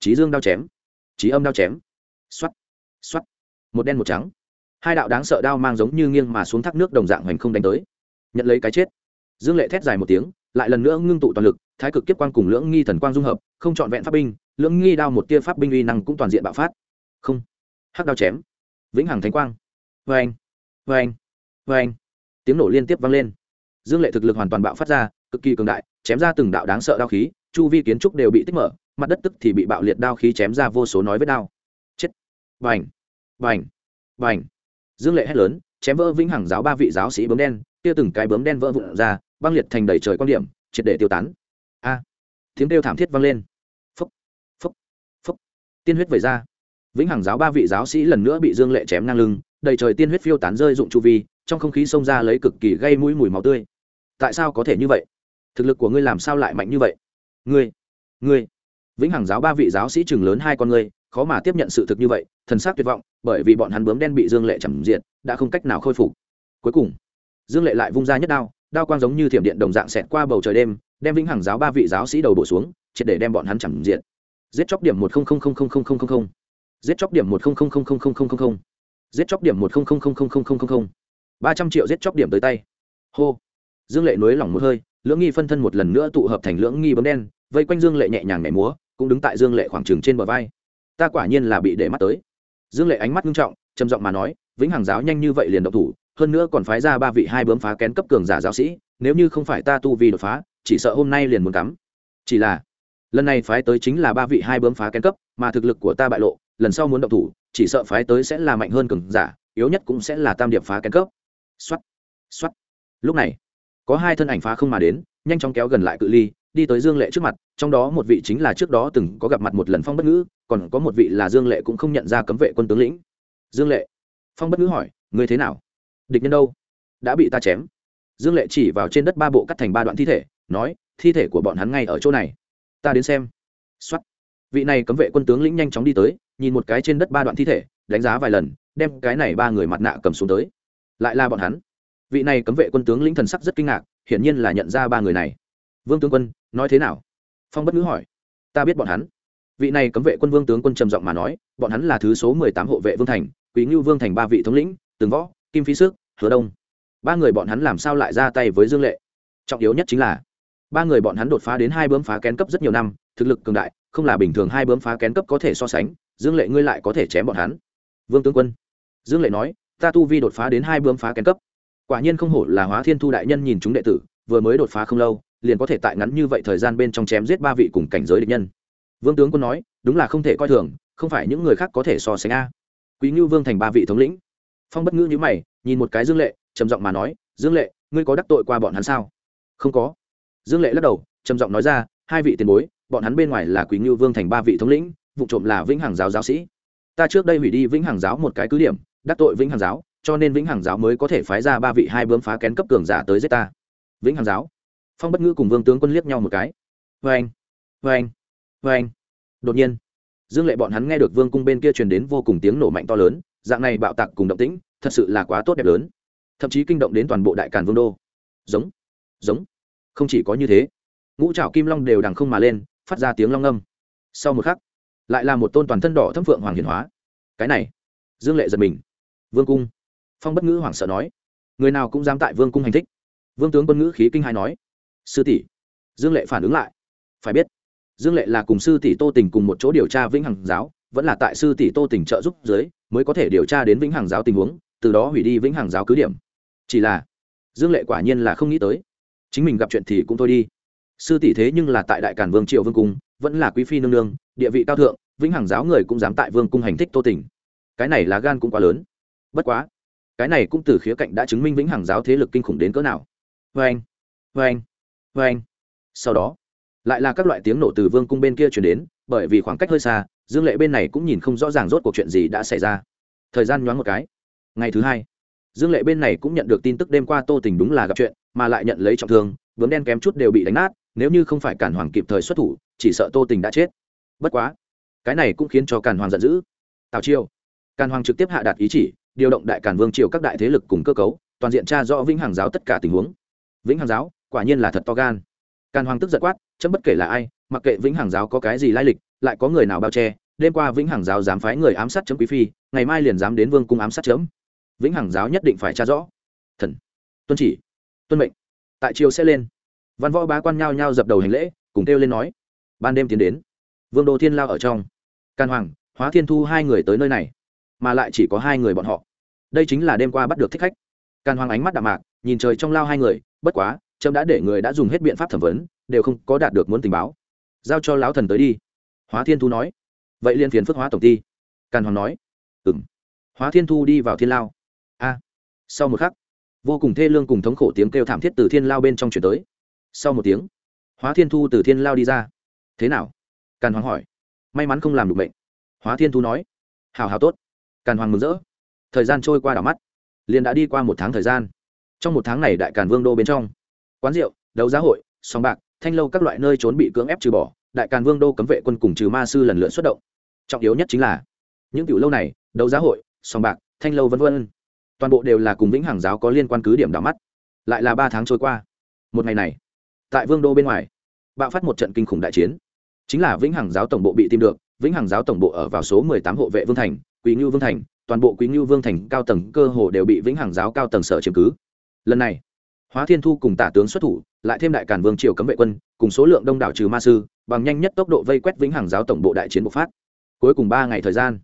Trí dương đao chém trí âm đao chém. Xoắt xoắt một đen một trắng. Hai đạo đáng sợ đao mang giống như nghiêng mà xuống thác nước đồng dạng hoành không đánh tới. Nhận lấy cái chết. Dương lệ thét dài một tiếng lại lần nữa ngưng tụ toàn lực, thái cực kiếp quang cùng lưỡng nghi thần quang dung hợp, không trọn vẹn pháp binh, lưỡng nghi đao một tia pháp binh uy năng cũng toàn diện bạo phát. Không. Hắc đao chém. Vĩnh hằng thánh quang. Vê anh vê anh vê anh tiếng nổ liên tiếp vang lên. Dương lệ thực lực hoàn toàn bạo phát ra, cực kỳ cường đại, chém ra từng đạo đáng sợ đao khí, chu vi kiến trúc đều bị tích mở, mặt đất tức thì bị bạo liệt đao khí chém ra vô số nói với đao. Chết. Vành vành vành dương lệ hét lớn, chém vỡ vĩnh hằng giáo ba vị giáo sĩ bướm đen, kia từng cái bướm đen vỡ vụn ra băng liệt thành đầy trời quan điểm, triệt để tiêu tán. A! Tiếng kêu thảm thiết vang lên. Phúc phúc phúc tiên huyết vẩy ra. Vĩnh hằng giáo ba vị giáo sĩ lần nữa bị dương lệ chém ngang lưng, đầy trời tiên huyết phiêu tán rơi dụng chu vi, trong không khí xông ra lấy cực kỳ gây mũi mùi máu tươi. Tại sao có thể như vậy? Thực lực của ngươi làm sao lại mạnh như vậy? Ngươi ngươi. Vĩnh hằng giáo ba vị giáo sĩ chừng lớn hai con ngươi, khó mà tiếp nhận sự thực như vậy, thần sắc tuyệt vọng, bởi vì bọn hắn bướm đen bị dương lệ chầm diện đã không cách nào khôi phục. Cuối cùng, dương lệ lại vung ra nhất đao đao quang giống như thiểm điện đồng dạng xẹt qua bầu trời đêm đem vĩnh hằng giáo ba vị giáo sĩ đầu bổ xuống triệt để đem bọn hắn chẳng diện giết chóc điểm một giết chóc điểm một giết chóc điểm một ba trăm triệu giết chóc điểm tới tay hô dương lệ nối lỏng một hơi lưỡng nghi phân thân một lần nữa tụ hợp thành lưỡng nghi bấm đen vây quanh dương lệ nhẹ nhàng nhảy múa cũng đứng tại dương lệ khoảng trừng trên bờ vai ta quả nhiên là bị để mắt tới dương lệ ánh mắt nghiêm trọng trầm giọng mà nói vĩnh hằng giáo nhanh như vậy liền độc thủ hơn nữa còn phái ra ba vị hai bướm phá kén cấp cường giả giáo sĩ, nếu như không phải ta tu vi đột phá, chỉ sợ hôm nay liền muốn cắm. Chỉ là, lần này phái tới chính là ba vị hai bướm phá kén cấp, mà thực lực của ta bại lộ, lần sau muốn động thủ, chỉ sợ phái tới sẽ là mạnh hơn cường giả, yếu nhất cũng sẽ là tam điệp phá kén cấp. Xuất xuất lúc này, có hai thân ảnh phá không mà đến, nhanh chóng kéo gần lại cự ly, đi tới dương lệ trước mặt, trong đó một vị chính là trước đó từng có gặp mặt một lần phong bất ngữ, còn có một vị là dương lệ cũng không nhận ra cấm vệ quân tướng lĩnh. Dương lệ, phong bất ngữ hỏi người thế nào? Địch nhân đâu? Đã bị ta chém. Dương lệ chỉ vào trên đất ba bộ cắt thành ba đoạn thi thể, nói, thi thể của bọn hắn ngay ở chỗ này. Ta đến xem. X vị này cấm vệ quân tướng lĩnh nhanh chóng đi tới, nhìn một cái trên đất ba đoạn thi thể, đánh giá vài lần, đem cái này ba người mặt nạ cầm xuống tới. Lại là bọn hắn. Vị này cấm vệ quân tướng lĩnh thần sắc rất kinh ngạc, hiển nhiên là nhận ra ba người này. Vương tướng quân, nói thế nào? Phong bất ngữ hỏi. Ta biết bọn hắn. Vị này cấm vệ quân vương tướng quân trầm giọng mà nói, bọn hắn là thứ số mười tám hộ vệ vương thành, quý ngưu vương thành ba vị thống lĩnh, từng võ kim phí sức, hứa đông. Ba người bọn hắn làm sao lại ra tay với dương lệ? Trọng yếu nhất chính là, ba người bọn hắn đột phá đến hai bướm phá kén cấp rất nhiều năm, thực lực cường đại, không là bình thường hai bướm phá kén cấp có thể so sánh, dương lệ ngươi lại có thể chém bọn hắn. Vương tướng quân. Dương lệ nói, ta tu vi đột phá đến hai bướm phá kén cấp. Quả nhiên không hổ là hóa thiên thu đại nhân nhìn chúng đệ tử, vừa mới đột phá không lâu, liền có thể tại ngắn như vậy thời gian bên trong chém giết ba vị cùng cảnh giới địch nhân. Vương tướng quân nói, đúng là không thể coi thường, không phải những người khác có thể so sánh a. Quý ngưu vương thành ba vị thống lĩnh phong bất ngữ nhữ mày, nhìn một cái dương lệ, trầm giọng mà nói, dương lệ, ngươi có đắc tội qua bọn hắn sao? Không có. Dương lệ lắc đầu, trầm giọng nói ra, hai vị tiền bối, bọn hắn bên ngoài là quý ngưu vương thành ba vị thống lĩnh, vụ trộm là vĩnh hằng giáo giáo sĩ. Ta trước đây hủy đi vĩnh hằng giáo một cái cứ điểm, đắc tội vĩnh hằng giáo, cho nên vĩnh hằng giáo mới có thể phái ra ba vị hai bướm phá kén cấp cường giả tới giết ta. Vĩnh hằng giáo? Phong bất ngữ cùng vương tướng quân liếc nhau một cái. Vê anh vê anh vê anh đột nhiên, dương lệ bọn hắn nghe được vương cung bên kia truyền đến vô cùng tiếng nổ mạnh to lớn dạng này bạo tạc cùng động tĩnh, thật sự là quá tốt đẹp lớn. Thậm chí kinh động đến toàn bộ đại càn vương đô. Giống giống. Không chỉ có như thế, ngũ trảo kim long đều đằng không mà lên, phát ra tiếng long âm sau một khắc, lại là một tôn toàn thân đỏ thâm phượng hoàng hiển hóa. Cái này, dương lệ giật mình. Vương cung. Phong bất ngữ hoảng sợ nói, người nào cũng dám tại vương cung hành thích. Vương tướng quân ngữ khí kinh hai nói, sư tỷ. Dương lệ phản ứng lại, phải biết, dương lệ là cùng sư tỷ tô tình cùng một chỗ điều tra vĩnh hằng giáo vẫn là tại sư tỷ tô tình trợ giúp dưới, mới có thể điều tra đến vĩnh hằng giáo tình huống, từ đó hủy đi vĩnh hằng giáo cứ điểm. Chỉ là, dương lệ quả nhiên là không nghĩ tới. Chính mình gặp chuyện thì cũng thôi đi. Sư tỷ thế nhưng là tại đại cản vương triệu vương cung, vẫn là quý phi nương nương, địa vị cao thượng, vĩnh hằng giáo người cũng dám tại vương cung hành thích tô tình. Cái này là gan cũng quá lớn. Bất quá, cái này cũng từ khía cạnh đã chứng minh vĩnh hằng giáo thế lực kinh khủng đến cỡ nào. Vê anh vê anh vê anh. Sau đó, lại là các loại tiếng nổ từ vương cung bên kia chuyển đến, bởi vì khoảng cách hơi xa dương lệ bên này cũng nhìn không rõ ràng rốt cuộc chuyện gì đã xảy ra. Thời gian nhoáng một cái. Ngày thứ hai, dương lệ bên này cũng nhận được tin tức đêm qua tô tình đúng là gặp chuyện, mà lại nhận lấy trọng thương, vướng đen kém chút đều bị đánh nát, nếu như không phải cản hoàng kịp thời xuất thủ, chỉ sợ tô tình đã chết. Bất quá, cái này cũng khiến cho càn hoàng giận dữ. Tào chiêu càn hoàng trực tiếp hạ đạt ý chỉ, điều động đại càn vương triều các đại thế lực cùng cơ cấu, toàn diện tra rõ vĩnh hàng giáo tất cả tình huống. Vĩnh hàng giáo, quả nhiên là thật to gan. Càn hoàng tức giật quát, chấm bất kể là ai, mặc kệ vĩnh hàng giáo có cái gì lai lịch lại có người nào bao che, đêm qua vĩnh hằng giáo dám phái người ám sát chấm quý phi, ngày mai liền dám đến vương cung ám sát chấm. Vĩnh hằng giáo nhất định phải tra rõ. Thần. Tuân chỉ. Tuân mệnh. Tại triều sẽ lên. Văn võ bá quan nhao nhao dập đầu hành lễ, cùng kêu lên nói. Ban đêm tiến đến. Vương đô thiên lao ở trong. Can hoàng, hóa thiên thu hai người tới nơi này. Mà lại chỉ có hai người bọn họ. Đây chính là đêm qua bắt được thích khách. Can hoàng ánh mắt đạm mạc, nhìn trời trong lao hai người, bất quá trâm đã để người đã dùng hết biện pháp thẩm vấn, đều không có đạt được muốn tình báo. Giao cho lão thần tới đi hóa thiên thu nói. Vậy liên phiền phước hóa tổng ty. Càn hoàng nói. Ừ m hóa thiên thu đi vào thiên lao. A. Sau một khắc, vô cùng thê lương cùng thống khổ tiếng kêu thảm thiết từ thiên lao bên trong chuyển tới. Sau một tiếng, hóa thiên thu từ thiên lao đi ra. Thế nào? Càn hoàng hỏi. May mắn không làm được bệnh hóa thiên thu nói. Hào hào tốt. Càn hoàng mừng rỡ. Thời gian trôi qua đảo mắt. Liền đã đi qua một tháng thời gian. Trong một tháng này đại càn vương đô bên trong, quán rượu, đấu giá hội, sòng bạc, thanh lâu các loại nơi trốn bị cưỡng ép trừ bỏ đại càn vương đô cấm vệ quân cùng trừ ma sư lần lượt xuất động. Trọng yếu nhất chính là, những tiểu lâu này, đấu giá hội, sòng bạc, thanh lâu v v toàn bộ đều là cùng vĩnh hằng giáo có liên quan cứ điểm đảo mắt. Lại là ba tháng trôi qua. Một ngày này, tại vương đô bên ngoài, bạo phát một trận kinh khủng đại chiến. Chính là vĩnh hằng giáo tổng bộ bị tìm được, vĩnh hằng giáo tổng bộ ở vào số mười tám hộ vệ vương thành quý ngưu vương thành, toàn bộ quý ngưu vương thành cao tầng cơ hồ đều bị vĩnh hằng giáo cao tầng sở chiếm cứ. Lần này hóa thiên thu cùng tả tướng xuất thủ, lại thêm đại càn vương triều cấm vệ quân, cùng số lượng đông đảo trừ ma sư, bằng nhanh nhất tốc độ vây quét vĩnh hằng giáo tổng bộ đại chiến bộc phát. Cuối cùng ba ngày thời gian,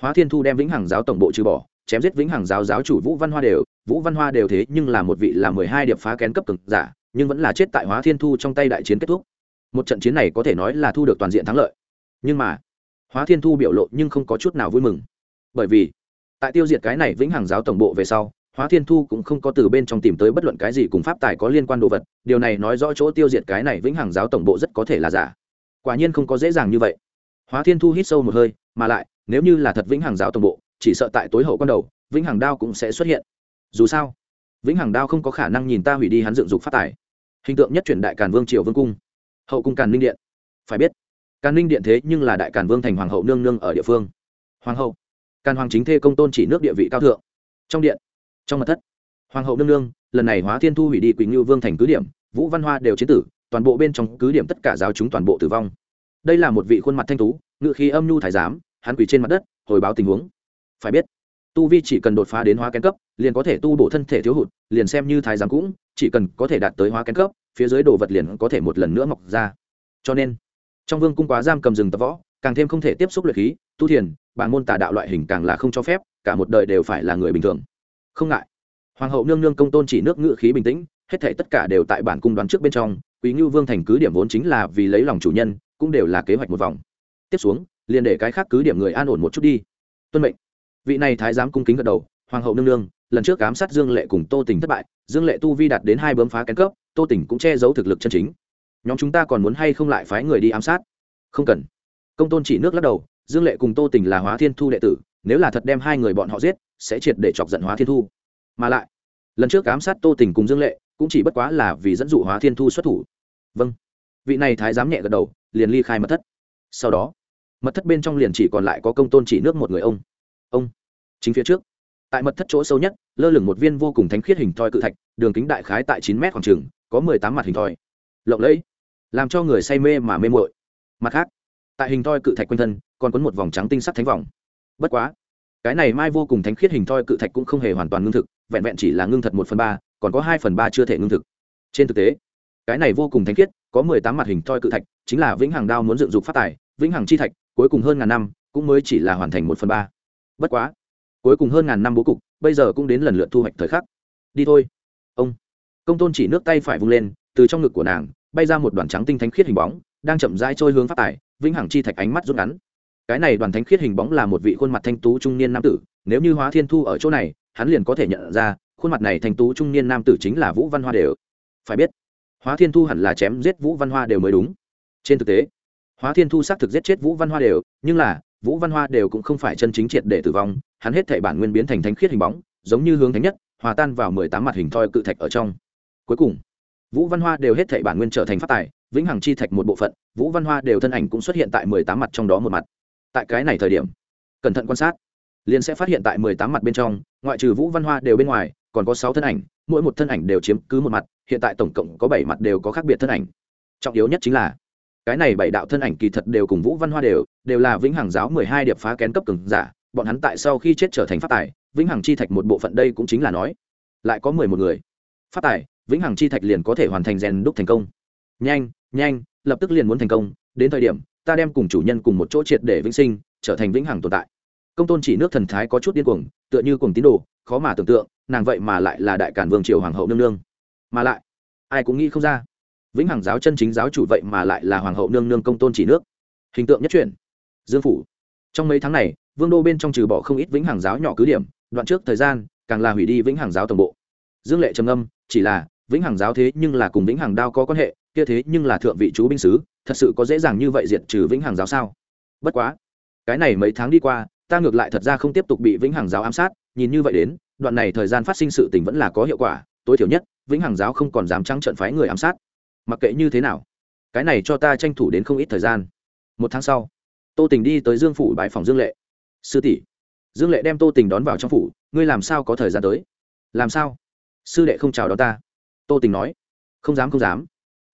hóa thiên thu đem vĩnh hằng giáo tổng bộ trừ bỏ, chém giết vĩnh hằng giáo giáo chủ vũ văn hoa đều. Vũ văn hoa đều thế nhưng là một vị là mười hai điệp phá kén cấp cực giả, nhưng vẫn là chết tại hóa thiên thu trong tay đại chiến kết thúc. Một trận chiến này có thể nói là thu được toàn diện thắng lợi. Nhưng mà, hóa thiên thu biểu lộ nhưng không có chút nào vui mừng. Bởi vì, tại tiêu diệt cái này vĩnh hằng giáo tổng bộ về sau hóa thiên thu cũng không có từ bên trong tìm tới bất luận cái gì cùng pháp tài có liên quan đồ vật, điều này nói rõ chỗ tiêu diệt cái này vĩnh hằng giáo tổng bộ rất có thể là giả. Quả nhiên không có dễ dàng như vậy. Hóa thiên thu hít sâu một hơi, mà lại, nếu như là thật vĩnh hằng giáo tổng bộ, chỉ sợ tại tối hậu con đầu, vĩnh hằng đao cũng sẽ xuất hiện. Dù sao, vĩnh hằng đao không có khả năng nhìn ta hủy đi hắn dựng dục phát tài. Hình tượng nhất truyền đại càn vương triều vương cung. Hậu cung càn ninh điện. Phải biết, càn ninh điện thế nhưng là đại càn vương thành hoàng hậu nương nương ở địa phương. Hoàng hậu, càn hoàng chính thê công tôn chỉ nước địa vị cao thượng. Trong điện trong mật thất, hoàng hậu nương nương, lần này hóa thiên thu hủy đi quỳnh ngưu vương thành cứ điểm, vũ văn hoa đều chiến tử, toàn bộ bên trong cứ điểm tất cả giáo chúng toàn bộ tử vong. Đây là một vị khuôn mặt thanh tú, ngự khí âm nhu thái giám, hắn quỳ trên mặt đất, hồi báo tình huống. Phải biết, tu vi chỉ cần đột phá đến hóa kén cấp, liền có thể tu bổ thân thể thiếu hụt, liền xem như thái giám cũng, chỉ cần có thể đạt tới hóa kén cấp, phía dưới đồ vật liền có thể một lần nữa mọc ra. Cho nên, trong vương cung quá giam cầm rừng tập võ, càng thêm không thể tiếp xúc luyện khí, tu thiền, bản môn tà đạo loại hình càng là không cho phép, cả một đời đều phải là người bình thường không ngại. Hoàng hậu nương nương công tôn chỉ nước ngự khí bình tĩnh, hết thể tất cả đều tại bản cung đoán trước bên trong, quý ngưu vương thành cứ điểm vốn chính là vì lấy lòng chủ nhân, cũng đều là kế hoạch một vòng. Tiếp xuống, liền để cái khác cứ điểm người an ổn một chút đi. Tuân mệnh. Vị này thái giám cung kính gật đầu, hoàng hậu nương nương, lần trước ám sát dương lệ cùng tô tình thất bại, dương lệ tu vi đạt đến hai bấm phá kén cấp, tô tình cũng che giấu thực lực chân chính. Nhóm chúng ta còn muốn hay không lại phái người đi ám sát? Không cần. Công tôn chỉ nước lắc đầu, dương lệ cùng tô tình là hóa thiên thu đệ tử, nếu là thật đem hai người bọn họ giết sẽ triệt để chọc giận hóa thiên thu. Mà lại lần trước ám sát tô tình cùng dương lệ cũng chỉ bất quá là vì dẫn dụ hóa thiên thu xuất thủ. Vâng. Vị này thái giám nhẹ gật đầu liền ly khai mật thất. Sau đó mật thất bên trong liền chỉ còn lại có công tôn chỉ nước một người ông. Ông chính phía trước. Tại mật thất chỗ sâu nhất lơ lửng một viên vô cùng thánh khiết hình thoi cự thạch đường kính đại khái tại chín mét khoảng trường, có mười tám mặt hình thoi. Lộng lẫy làm cho người say mê mà mê muội. Mặt khác tại hình thoi cự thạch quanh thân còn có một vòng trắng tinh sắc thánh vòng. Bất quá cái này mai vô cùng thánh khiết hình thoi cự thạch cũng không hề hoàn toàn ngưng thực, vẹn vẹn chỉ là ngưng thật một phần ba, còn có hai phần ba chưa thể ngưng thực. Trên thực tế, cái này vô cùng thánh khiết, có mười tám mặt hình thoi cự thạch, chính là vĩnh hằng đao muốn dựng dục phát tài, vĩnh hằng chi thạch, cuối cùng hơn ngàn năm, cũng mới chỉ là hoàn thành một phần ba. Bất quá, cuối cùng hơn ngàn năm bố cục, bây giờ cũng đến lần lượt thu hoạch thời khắc. Đi thôi. Ông. Công tôn chỉ nước tay phải vung lên, từ trong ngực của nàng, bay ra một đoàn trắng tinh thánh khiết hình bóng, đang chậm rãi trôi hướng phát tài, vĩnh hằng chi thạch ánh mắt rút ngắn cái này đoàn thánh khiết hình bóng là một vị khuôn mặt thanh tú trung niên nam tử, nếu như hóa thiên thu ở chỗ này, hắn liền có thể nhận ra, khuôn mặt này thanh tú trung niên nam tử chính là vũ văn hoa đều. Phải biết, hóa thiên thu hẳn là chém giết vũ văn hoa đều mới đúng. Trên thực tế, hóa thiên thu xác thực giết chết vũ văn hoa đều, nhưng là, vũ văn hoa đều cũng không phải chân chính triệt để tử vong, hắn hết thể bản nguyên biến thành thánh khiết hình bóng, giống như hướng thánh nhất, hòa tan vào mười tám mặt hình thoi cự thạch ở trong. Cuối cùng, vũ văn hoa đều hết thể bản nguyên trở thành phát tài, vĩnh hằng chi thạch một bộ phận, vũ văn hoa đều thân ảnh cũng xuất hiện tại mười tám mặt trong đó một mặt tại cái này thời điểm, cẩn thận quan sát, liền sẽ phát hiện tại mười tám mặt bên trong, ngoại trừ vũ văn hoa đều bên ngoài, còn có sáu thân ảnh, mỗi một thân ảnh đều chiếm cứ một mặt, hiện tại tổng cộng có bảy mặt đều có khác biệt thân ảnh. Trọng yếu nhất chính là, cái này bảy đạo thân ảnh kỳ thật đều cùng vũ văn hoa đều đều là vĩnh hằng giáo mười hai điệp phá kén cấp cường giả, bọn hắn tại sau khi chết trở thành phát tài, vĩnh hằng chi thạch một bộ phận đây cũng chính là nói, lại có mười một người. Phát tài, vĩnh hằng chi thạch liền có thể hoàn thành rèn đúc thành công. Nhanh nhanh, lập tức liền muốn thành công, đến thời điểm ta đem cùng chủ nhân cùng một chỗ triệt để vĩnh sinh, trở thành vĩnh hằng tồn tại. Công tôn chỉ nước thần thái có chút điên cuồng, tựa như cuồng tín đồ, khó mà tưởng tượng, nàng vậy mà lại là đại cản vương triều hoàng hậu nương nương. Mà lại, ai cũng nghĩ không ra, vĩnh hằng giáo chân chính giáo chủ vậy mà lại là hoàng hậu nương nương công tôn chỉ nước. Hình tượng nhất truyền dương phủ. Trong mấy tháng này, vương đô bên trong trừ bỏ không ít vĩnh hằng giáo nhỏ cứ điểm, đoạn trước thời gian, càng là hủy đi vĩnh hằng giáo toàn bộ. Dương lệ trầm âm chỉ là, vĩnh hằng giáo thế nhưng là cùng vĩnh hằng đao có quan hệ kia thế nhưng là thượng vị chú binh sứ, thật sự có dễ dàng như vậy diệt trừ vĩnh hằng giáo sao? Bất quá, cái này mấy tháng đi qua, ta ngược lại thật ra không tiếp tục bị vĩnh hằng giáo ám sát, nhìn như vậy đến, đoạn này thời gian phát sinh sự tình vẫn là có hiệu quả, tối thiểu nhất, vĩnh hằng giáo không còn dám trắng trận phái người ám sát. Mặc kệ như thế nào, cái này cho ta tranh thủ đến không ít thời gian. Một tháng sau, tô tình đi tới dương phủ bãi phòng dương lệ. Sư tỷ, dương lệ đem tô tình đón vào trong phủ, ngươi làm sao có thời gian tới? Làm sao? Sư đệ không chào đón ta. Tô tình nói. Không dám không dám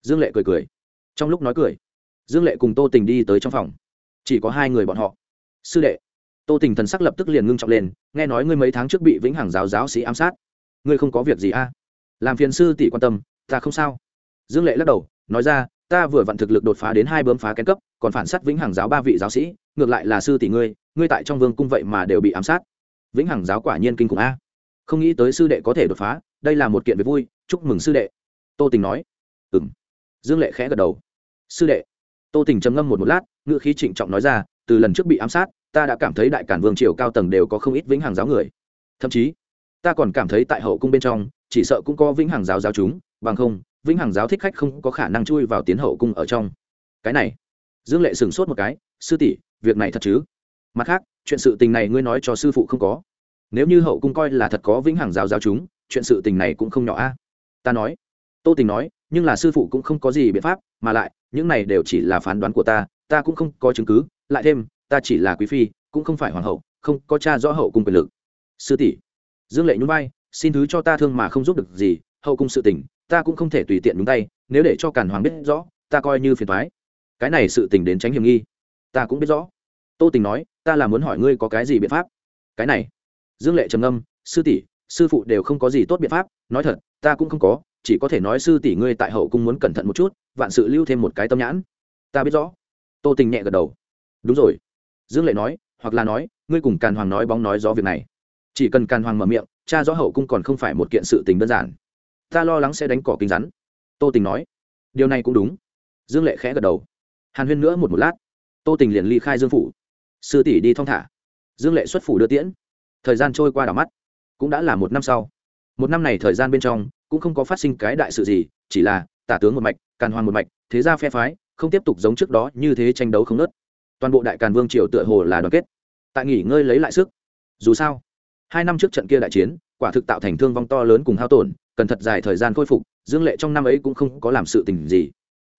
dương lệ cười cười. Trong lúc nói cười, dương lệ cùng tô tình đi tới trong phòng. Chỉ có hai người bọn họ. Sư đệ. Tô tình thần sắc lập tức liền ngưng trọng lên, nghe nói ngươi mấy tháng trước bị vĩnh hằng giáo giáo sĩ ám sát. Ngươi không có việc gì a à? làm phiền sư tỷ quan tâm, ta không sao. Dương lệ lắc đầu, nói ra, ta vừa vặn thực lực đột phá đến hai bơm phá kén cấp, còn phản sát vĩnh hằng giáo ba vị giáo sĩ, ngược lại là sư tỷ ngươi ngươi tại trong vương cung vậy mà đều bị ám sát. Vĩnh hằng giáo quả nhiên kinh khủng a. Không nghĩ tới sư đệ có thể đột phá, đây là một kiện việc vui, chúc mừng sư đệ. Tô tình nói. Ừ m dương lệ khẽ gật đầu. Sư đệ. Tô tình trầm ngâm một một lát, ngữ khí trịnh trọng nói ra, từ lần trước bị ám sát, ta đã cảm thấy đại cản vương triều cao tầng đều có không ít vĩnh hằng giáo người. Thậm chí, ta còn cảm thấy tại hậu cung bên trong, chỉ sợ cũng có vĩnh hằng giáo giáo chúng, bằng không, vĩnh hằng giáo thích khách không có khả năng chui vào tiến hậu cung ở trong. Cái này. Dương lệ sửng sốt một cái, sư tỷ, việc này thật chứ? Mặt khác, chuyện sự tình này ngươi nói cho sư phụ không có. Nếu như hậu cung coi là thật có vĩnh hằng giáo giáo chúng, chuyện sự tình này cũng không nhỏ a. Ta nói tô tình nói, nhưng là sư phụ cũng không có gì biện pháp, mà lại, những này đều chỉ là phán đoán của ta ta cũng không có chứng cứ, lại thêm, ta chỉ là quý phi, cũng không phải hoàng hậu, không có cha rõ hậu cung quyền lực. Sư tỷ. Dương lệ nhún vai, xin thứ cho ta thương mà không giúp được gì, hậu cung sự tình, ta cũng không thể tùy tiện nhúng tay, nếu để cho càn hoàng biết rõ, ta coi như phiền thoái cái này sự tình đến tránh hiểm nghi. Ta cũng biết rõ. Tô tình nói, ta là muốn hỏi ngươi có cái gì biện pháp? Cái này. Dương lệ trầm âm sư tỷ, sư phụ đều không có gì tốt biện pháp, nói thật, ta cũng không có chỉ có thể nói sư tỷ ngươi tại hậu cung muốn cẩn thận một chút, vạn sự lưu thêm một cái tâm nhãn. Ta biết rõ. Tô tình nhẹ gật đầu. Đúng rồi. Dương lệ nói, hoặc là nói, ngươi cùng càn hoàng nói bóng nói rõ việc này. Chỉ cần càn hoàng mở miệng, cha rõ hậu cung còn không phải một kiện sự tình đơn giản. Ta lo lắng sẽ đánh cỏ kinh rắn. Tô tình nói. Điều này cũng đúng. Dương lệ khẽ gật đầu. Hàn huyên nữa một một lát. Tô tình liền ly khai dương phủ. Sư tỷ đi thong thả. Dương lệ xuất phủ đưa tiễn. Thời gian trôi qua đảo mắt. Cũng đã là một năm sau. Một năm này thời gian bên trong cũng không có phát sinh cái đại sự gì, chỉ là, tả tướng một mạch, càn hoàng một mạch, thế gia phe phái, không tiếp tục giống trước đó như thế tranh đấu không nớt toàn bộ đại càn vương triều tựa hồ là đoàn kết. Tại nghỉ ngơi lấy lại sức. Dù sao, hai năm trước trận kia đại chiến, quả thực tạo thành thương vong to lớn cùng hao tổn, cần thật dài thời gian khôi phục, dương lệ trong năm ấy cũng không có làm sự tình gì.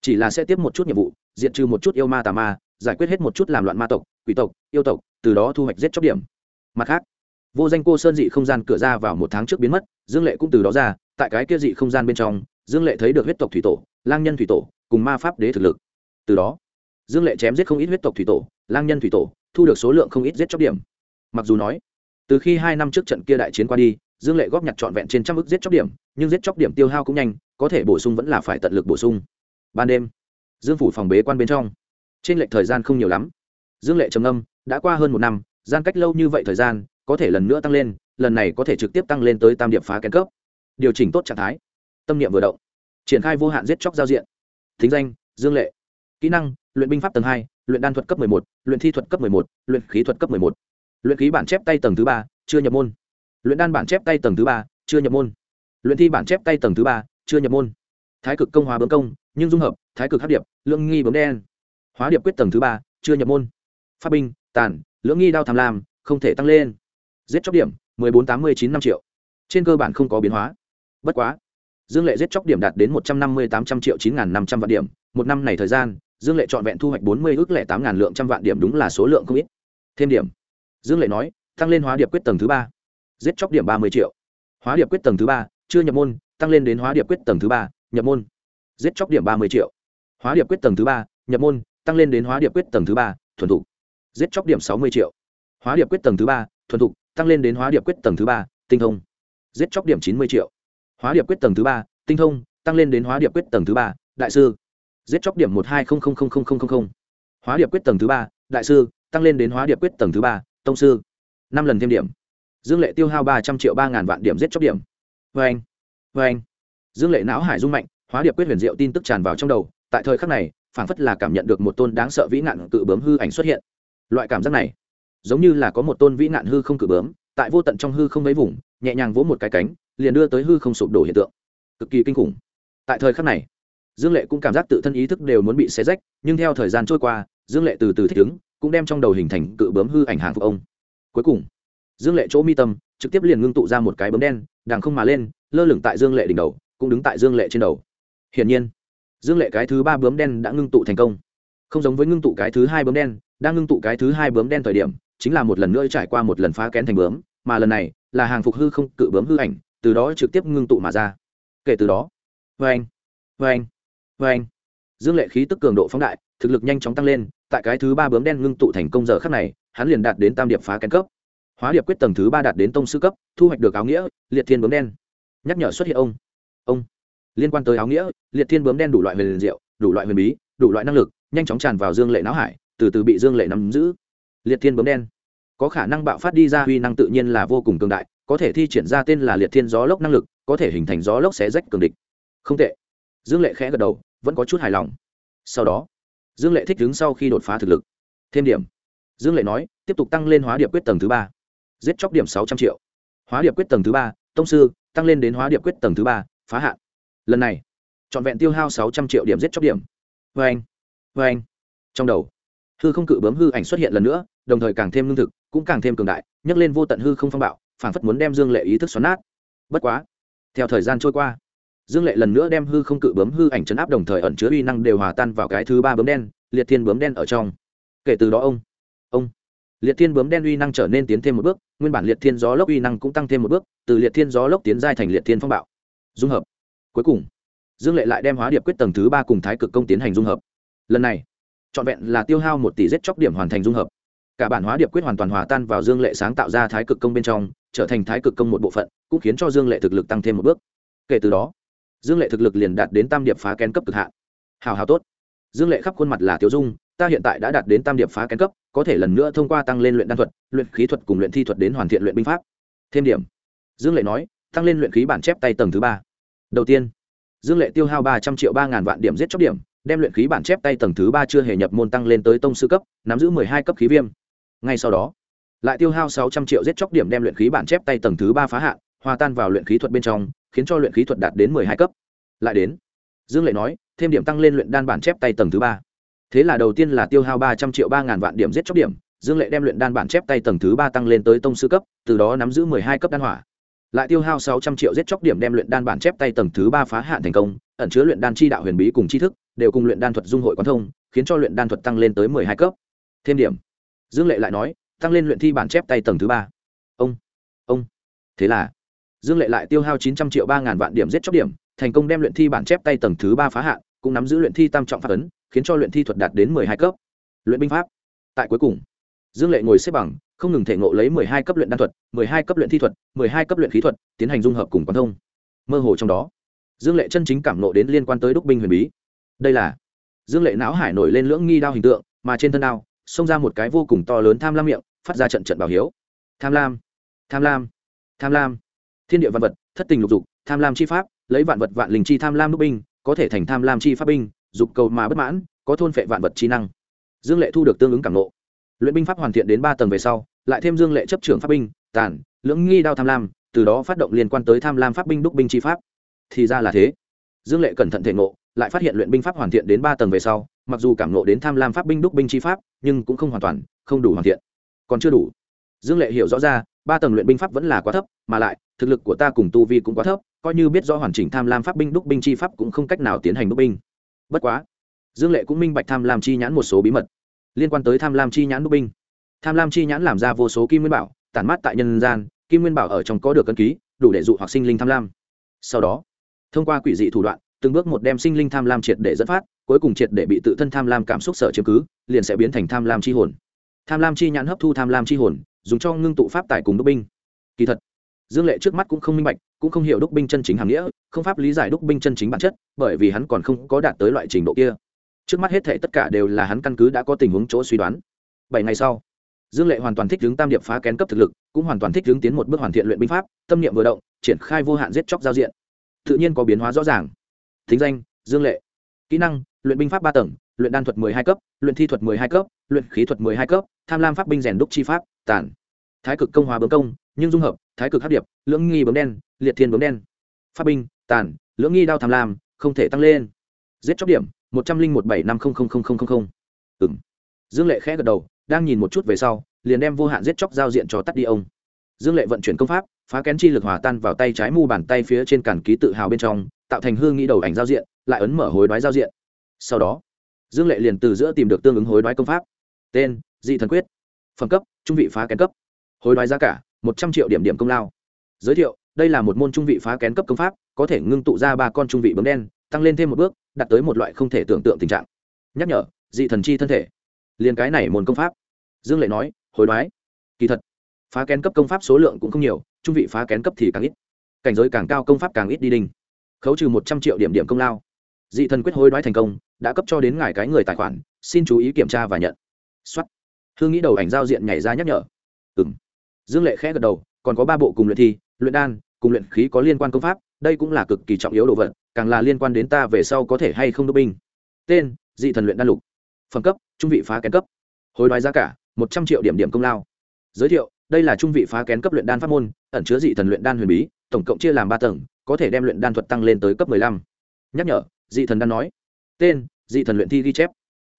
Chỉ là sẽ tiếp một chút nhiệm vụ diện trừ một chút yêu ma tà ma, giải quyết hết một chút làm loạn ma tộc, quỷ tộc, yêu tộc, từ đó thu hoạch giết chóc điểm. Mặt khác, vô danh cô sơn dị không gian cửa ra vào một tháng trước biến mất, dương lệ cũng từ đó ra tại cái kia dị không gian bên trong, dương lệ thấy được huyết tộc thủy tổ, lang nhân thủy tổ, cùng ma pháp đế thực lực. Từ đó, dương lệ chém giết không ít huyết tộc thủy tổ, lang nhân thủy tổ, thu được số lượng không ít giết chóc điểm. Mặc dù nói, từ khi hai năm trước trận kia đại chiến qua đi, dương lệ góp nhặt trọn vẹn trên trăm ức giết chóc điểm, nhưng giết chóc điểm tiêu hao cũng nhanh, có thể bổ sung vẫn là phải tận lực bổ sung. Ban đêm, dương phủ phòng bế quan bên trong. Trên lệch thời gian không nhiều lắm. Dương lệ trầm âm đã qua hơn một năm, gian cách lâu như vậy thời gian, có thể lần nữa tăng lên, lần này có thể trực tiếp tăng lên tới tam điệp phá kén cấp điều chỉnh tốt trạng thái. Tâm niệm vừa động, triển khai vô hạn giết chóc giao diện. Thính danh, dương lệ. Kỹ năng, luyện binh pháp tầng hai, luyện đan thuật cấp một, luyện thi thuật cấp một, luyện khí thuật cấp một. Luyện khí bản chép tay tầng thứ ba, chưa nhập môn. Luyện đan bản chép tay tầng thứ ba, chưa nhập môn. Luyện thi bản chép tay tầng thứ ba, chưa nhập môn. Thái cực công hóa bấm công, nhưng dung hợp, thái cực hát điệp lương nghi bấm đen. Hóa điệp quyết tầng thứ ba, chưa nhập môn. Pháp binh, tàn, lưỡng nghi đao tham lam, không thể tăng lên. Giết chóc điểm, mười bốn tám mươi chín năm triệu. Trên cơ bản không có biến hóa bất quá, dương lệ giết chóc điểm đạt đến một trăm năm mươi tám trăm triệu chín n g h n năm trăm vạn điểm, một năm này thời gian, dương lệ trọn vẹn thu hoạch bốn mươi ước lẻ tám ngàn lượng trăm vạn điểm đúng là số lượng không ít. Thêm điểm, dương lệ nói, tăng lên hóa điệp quyết tầng thứ ba, giết chóc điểm ba mươi triệu. Hóa điệp quyết tầng thứ ba, chưa nhập môn, tăng lên đến hóa điệp quyết tầng thứ ba, nhập môn, giết chóc điểm ba mươi triệu. Hóa điệp quyết tầng thứ ba, nhập môn, tăng lên đến hóa điệp quyết tầng thứ ba, thuần thục, giết chóc điểm sáu mươi triệu. Hóa điệp quyết tầng thứ ba, thuần thục, tăng lên đến hóa điệp quyết tầng thứ ba, tinh thông, giết chóc điểm chín mươi triệu hóa điệp quyết tầng thứ ba, tinh thông, tăng lên đến hóa điệp quyết tầng thứ ba, đại sư. Giết chóc điểm một hai hóa điệp quyết tầng thứ ba, đại sư, tăng lên đến hóa điệp quyết tầng thứ ba, tông sư. Năm lần thêm điểm. Dương lệ tiêu hao ba trăm triệu ba ngàn vạn điểm giết chóc điểm. Vê anh vê anh. Dương lệ não hải dung mạnh, hóa điệp quyết huyền diệu tin tức tràn vào trong đầu. Tại thời khắc này, phảng phất là cảm nhận được một tôn đáng sợ vĩ nạn cự bướm hư ảnh xuất hiện. Loại cảm giác này, giống như là có một tôn vĩ nạn hư không cự bướm, tại vô tận trong hư không mấy vùng, nhẹ nhàng vỗ một cái cánh liền đưa tới hư không sụp đổ hiện tượng. Cực kỳ kinh khủng. Tại thời khắc này, dương lệ cũng cảm giác tự thân ý thức đều muốn bị xé rách, nhưng theo thời gian trôi qua, dương lệ từ từ thích ứng, cũng đem trong đầu hình thành cự bướm hư ảnh hàng phục ông. Cuối cùng, dương lệ chỗ mi tâm trực tiếp liền ngưng tụ ra một cái bướm đen đàng không mà lên, lơ lửng tại dương lệ đỉnh đầu, cũng đứng tại dương lệ trên đầu. Hiển nhiên, dương lệ cái thứ ba bướm đen đã ngưng tụ thành công. Không giống với ngưng tụ cái thứ hai bướm đen, đang ngưng tụ cái thứ hai bướm đen thời điểm, chính là một lần nữa trải qua một lần phá kén thành bướm, mà lần này là hàng phục hư không cự bướm hư ảnh từ đó trực tiếp ngưng tụ mà ra. Kể từ đó vê anh vê anh vê anh dương lệ khí tức cường độ phóng đại, thực lực nhanh chóng tăng lên, tại cái thứ ba bướm đen ngưng tụ thành công giờ khắc này, hắn liền đạt đến tam điệp phá kén cấp. Hóa điệp quyết tầng thứ ba đạt đến tông sư cấp, thu hoạch được áo nghĩa, liệt thiên bướm đen. Nhắc nhở xuất hiện ông. Ông. Liên quan tới áo nghĩa, liệt thiên bướm đen đủ loại huyền diệu, đủ loại huyền bí, đủ loại năng lực, nhanh chóng tràn vào dương lệ não hải, từ từ bị dương lệ nắm giữ. Liệt thiên bướm đen. Có khả năng bạo phát đi ra huy năng tự nhiên là vô cùng cường đại có thể thi triển ra tên là liệt thiên gió lốc năng lực, có thể hình thành gió lốc xé rách cường địch. Không tệ. Dương lệ khẽ gật đầu, vẫn có chút hài lòng. Sau đó, dương lệ thích đứng sau khi đột phá thực lực. Thêm điểm. Dương lệ nói, tiếp tục tăng lên hóa điệp quyết tầng thứ ba. Giết chóc điểm sáu trăm triệu. Hóa điệp quyết tầng thứ ba, tông sư, tăng lên đến hóa điệp quyết tầng thứ ba, phá hạn. Lần này, trọn vẹn tiêu hao sáu trăm triệu điểm giết chóc điểm. Vê anh vê anh. Trong đầu, hư không cự bướm hư ảnh xuất hiện lần nữa, đồng thời càng thêm lương thực, cũng càng thêm cường đại, nhấc lên vô tận hư không phong bạo phản phất muốn đem dương lệ ý thức xoắn nát. Bất quá, theo thời gian trôi qua, dương lệ lần nữa đem hư không cự bướm hư ảnh chấn áp đồng thời ẩn chứa uy năng đều hòa tan vào cái thứ ba bướm đen, liệt thiên bướm đen ở trong. Kể từ đó ông ông, liệt thiên bướm đen uy năng trở nên tiến thêm một bước, nguyên bản liệt thiên gió lốc uy năng cũng tăng thêm một bước, từ liệt thiên gió lốc tiến giai thành liệt thiên phong bạo. Dung hợp. Cuối cùng, dương lệ lại đem hóa điệp quyết tầng thứ ba cùng thái cực công tiến hành dung hợp. Lần này, trọn vẹn là tiêu hao một tỷ giết chóc điểm hoàn thành dung hợp. Cả bản hóa điệp quyết hoàn toàn hòa tan vào dương lệ sáng tạo ra thái cực công bên trong trở thành thái cực công một bộ phận, cũng khiến cho dương lệ thực lực tăng thêm một bước. Kể từ đó, dương lệ thực lực liền đạt đến tam điệp phá kén cấp cực hạn. Hào hào tốt. Dương lệ khắp khuôn mặt là tiêu dung, ta hiện tại đã đạt đến tam điệp phá kén cấp, có thể lần nữa thông qua tăng lên luyện đan thuật, luyện khí thuật cùng luyện thi thuật đến hoàn thiện luyện binh pháp. Thêm điểm. Dương lệ nói, tăng lên luyện khí bản chép tay tầng thứ ba. Đầu tiên, dương lệ tiêu hao ba trăm triệu ba ngàn vạn điểm giết chóc điểm, đem luyện khí bản chép tay tầng thứ ba chưa hề nhập môn tăng lên tới tông sư cấp, nắm giữ mười hai cấp khí viêm. Ngay sau đó lại tiêu hao sáu trăm triệu giết chóc điểm đem luyện khí bản chép tay tầng thứ ba phá hạn, hòa tan vào luyện khí thuật bên trong, khiến cho luyện khí thuật đạt đến mười hai cấp. Lại đến, dương lệ nói, thêm điểm tăng lên luyện đan bản chép tay tầng thứ ba. Thế là đầu tiên là tiêu hao ba trăm triệu ba ngàn vạn điểm giết chóc điểm, dương lệ đem luyện đan bản chép tay tầng thứ ba tăng lên tới tông sư cấp, từ đó nắm giữ mười hai cấp đan hỏa. Lại tiêu hao sáu trăm triệu giết chóc điểm đem luyện đan bản chép tay tầng thứ ba phá hạn thành công, ẩn chứa luyện đan chi đạo huyền bí cùng tri thức, đều cùng luyện đan thuật dung hội quán thông, khiến cho luyện đan thuật tăng lên tới mười hai cấp. Thêm điểm. Dương lệ lại nói tăng lên luyện thi bản chép tay tầng thứ ba. Ông ông. Thế là, dương lệ lại tiêu hao chín trăm triệu ba ngàn vạn điểm giết chóc điểm, thành công đem luyện thi bản chép tay tầng thứ ba phá hạn, cũng nắm giữ luyện thi tam trọng pháp ấn, khiến cho luyện thi thuật đạt đến mười hai cấp. Luyện binh pháp. Tại cuối cùng, dương lệ ngồi xếp bằng, không ngừng thể ngộ lấy mười hai cấp luyện đan thuật, mười hai cấp luyện thi thuật, mười hai cấp luyện khí thuật, tiến hành dung hợp cùng quan thông. Mơ hồ trong đó, dương lệ chân chính cảm nộ đến liên quan tới đúc binh huyền bí. Đây là, dương lệ não hải nổi lên lưỡng nghi đao hình tượng, mà trên thân đao, xông ra một cái vô cùng to lớn tham lam miệng phát ra trận trận bảo hiếu. Tham lam tham lam tham lam. Thiên địa văn vật, thất tình lục dục, tham lam chi pháp, lấy vạn vật vạn linh chi tham lam đúc binh, có thể thành tham lam chi pháp binh, dục cầu mà bất mãn, có thôn phệ vạn vật chi năng. Dương lệ thu được tương ứng cảm nộ luyện binh pháp hoàn thiện đến ba tầng về sau, lại thêm dương lệ chấp trưởng pháp binh, tàn, lưỡng nghi đao tham lam, từ đó phát động liên quan tới tham lam pháp binh đúc binh chi pháp. Thì ra là thế. Dương lệ cẩn thận thể ngộ, lại phát hiện luyện binh pháp hoàn thiện đến ba tầng về sau, mặc dù cảm ngộ đến tham lam pháp binh đúc binh chi pháp, nhưng cũng không hoàn toàn, không đủ hoàn thiện còn chưa đủ. Dương lệ hiểu rõ ra, ba tầng luyện binh pháp vẫn là quá thấp, mà lại, thực lực của ta cùng tu vi cũng quá thấp, coi như biết rõ hoàn chỉnh tham lam pháp binh, đúc binh chi pháp cũng không cách nào tiến hành đúc binh. Bất quá, dương lệ cũng minh bạch tham lam chi nhãn một số bí mật liên quan tới tham lam chi nhãn đúc binh. Tham lam chi nhãn làm ra vô số kim nguyên bảo, tản mát tại nhân gian, kim nguyên bảo ở trong có được cân ký, đủ để dụ hoặc sinh linh tham lam. Sau đó, thông qua quỷ dị thủ đoạn, từng bước một đem sinh linh tham lam triệt để dẫn phát, cuối cùng triệt để bị tự thân tham lam cảm xúc sở chiếm cứ, liền sẽ biến thành tham lam chi hồn tham lam chi nhãn hấp thu tham lam chi hồn, dùng cho ngưng tụ pháp tài cùng đúc binh. Kỳ thật, dương lệ trước mắt cũng không minh bạch, cũng không hiểu đúc binh chân chính hàm nghĩa, không pháp lý giải đúc binh chân chính bản chất, bởi vì hắn còn không có đạt tới loại trình độ kia. Trước mắt hết thể tất cả đều là hắn căn cứ đã có tình huống chỗ suy đoán. Bảy ngày sau, dương lệ hoàn toàn thích hướng tam điệp phá kén cấp thực lực, cũng hoàn toàn thích hướng tiến một bước hoàn thiện luyện binh pháp, tâm niệm vừa động, triển khai vô hạn giết chóc giao diện. Tự nhiên có biến hóa rõ ràng. Thính danh, dương lệ. Kỹ năng, luyện binh pháp ba tầng luyện đan thuật mười hai cấp, luyện thi thuật mười hai cấp, luyện khí thuật mười hai cấp, tham lam pháp binh rèn đúc chi pháp tản thái cực công hòa bấm công, nhưng dung hợp, thái cực hấp điệp, lưỡng nghi bấm đen, liệt thiên bấm đen. Pháp binh tản lưỡng nghi đao tham lam, không thể tăng lên. Giết chóc điểm, một trăm linh một bảy năm không không không không không ừng dương lệ khẽ gật đầu, đang nhìn một chút về sau, liền đem vô hạn giết chóc giao diện cho tắt đi ông. Dương lệ vận chuyển công pháp, phá kén chi lực hòa tan vào tay trái mu bàn tay phía trên cản ký tự hào bên trong, tạo thành hương nghĩ đầu ảnh giao diện, lại ấn mở hối đoái giao diện. Sau đó dương lệ liền từ giữa tìm được tương ứng hối đoái công pháp. Tên, dị thần quyết. Phẩm cấp, trung vị phá kén cấp. Hối đoái giá cả, một trăm triệu điểm điểm công lao. Giới thiệu, đây là một môn trung vị phá kén cấp công pháp, có thể ngưng tụ ra ba con trung vị bấm đen, tăng lên thêm một bước, đạt tới một loại không thể tưởng tượng tình trạng. Nhắc nhở, dị thần chi thân thể. Liền cái này môn công pháp. Dương lệ nói, hối đoái. Kỳ thật, phá kén cấp công pháp số lượng cũng không nhiều, trung vị phá kén cấp thì càng ít. Cảnh giới càng cao công pháp càng ít đi đinh. Khấu trừ một trăm triệu điểm điểm công lao dị thần quyết hối đoái thành công, đã cấp cho đến ngài cái người tài khoản, xin chú ý kiểm tra và nhận. Xuất hương nghĩ đầu ảnh giao diện nhảy ra nhắc nhở. Ừ m dương lệ khẽ gật đầu, còn có ba bộ cùng luyện thi, luyện đan, cùng luyện khí có liên quan công pháp, đây cũng là cực kỳ trọng yếu đồ vật, càng là liên quan đến ta về sau có thể hay không đốc binh. Tên, dị thần luyện đan lục. Phẩm cấp, trung vị phá kén cấp. Hối đoái giá cả, một trăm triệu điểm điểm công lao. Giới thiệu, đây là trung vị phá kén cấp luyện đan pháp môn, ẩn chứa dị thần luyện đan huyền bí, tổng cộng chia làm ba tầng, có thể đem luyện đan thuật tăng lên tới cấp lăm. Nhắc nhở dị thần đan nói. Tên, dị thần luyện thi ghi chép.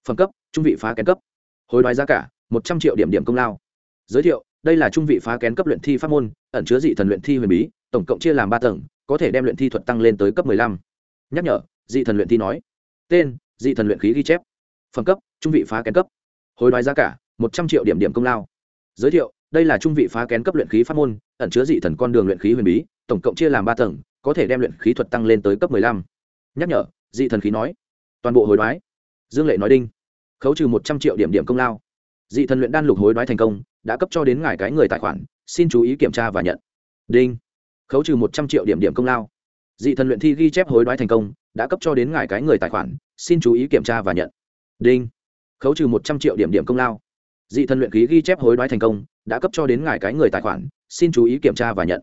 Phẩm cấp, trung vị phá kén cấp. Hối đoái giá cả, một trăm triệu điểm điểm công lao. Giới thiệu, đây là trung vị phá kén cấp luyện thi pháp môn, ẩn chứa dị thần luyện thi huyền bí, tổng cộng chia làm ba tầng, có thể đem luyện thi thuật tăng lên tới cấp lăm. Nhắc nhở, dị thần luyện thi nói. Tên, dị thần luyện khí ghi chép. Phẩm cấp, trung vị phá kén cấp. Hối đoái giá cả, một trăm triệu điểm điểm công lao. Giới thiệu, đây là trung vị phá kén cấp luyện khí pháp môn, ẩn chứa dị thần con đường luyện khí huyền bí, tổng cộng chia làm ba tầng, có thể đem luyện khí thuật tăng lên tới cấp lăm. Nhắc nhở dị thần khí nói, toàn bộ hối đoái. Dương lệ nói đinh, khấu trừ một trăm triệu điểm điểm công lao. Dị thần luyện đan lục hối đoái thành công, đã cấp cho đến ngài cái người tài khoản, xin chú ý kiểm tra và nhận. Đinh, khấu trừ một trăm triệu điểm điểm công lao. Dị thần luyện thi ghi chép hối đoái thành công, đã cấp cho đến ngài cái người tài khoản, xin chú ý kiểm tra và nhận. Đinh, khấu trừ một trăm triệu điểm điểm công lao. Dị thần luyện khí ghi chép hối đoái thành công, đã cấp cho đến ngài cái người tài khoản, xin chú ý kiểm tra và nhận.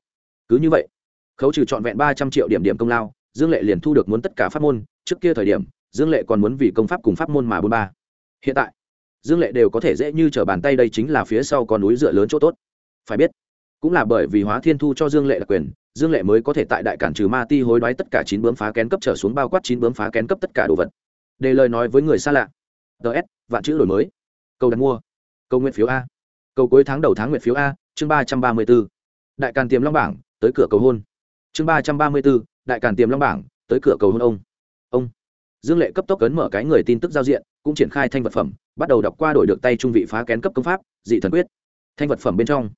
Cứ như vậy, khấu trừ trọn vẹn ba trăm triệu điểm điểm công lao, dương lệ liền thu được muốn tất cả pháp môn trước kia thời điểm, dương lệ còn muốn vì công pháp cùng pháp môn mà bôn ba. Hiện tại, dương lệ đều có thể dễ như t r ở bàn tay đây chính là phía sau con núi dựa lớn chỗ tốt. Phải biết, cũng là bởi vì hóa thiên thu cho dương lệ đặc quyền, dương lệ mới có thể tại đại cản trừ ma ti hối đoái tất cả chín bướm phá kén cấp trở xuống bao quát chín bướm phá kén cấp tất cả đồ vật. Để lời nói với người xa lạ. Ts vạn chữ đổi mới. Câu đặt mua. Câu nguyện phiếu a. Câu cuối tháng đầu tháng nguyện phiếu a, chương ba trăm ba mươi b ố đại càn tiềm long bảng, tới cửa cầu hôn. Chương ba trăm ba mươi b ố đại càn tiềm long bảng, tới cửa cầu hôn ông ông dương lệ cấp tốc cấn mở cái người tin tức giao diện, cũng triển khai thanh vật phẩm, bắt đầu đọc qua đổi được tay trung vị phá kén cấp công pháp, dị thần quyết. Thanh vật phẩm bên trong,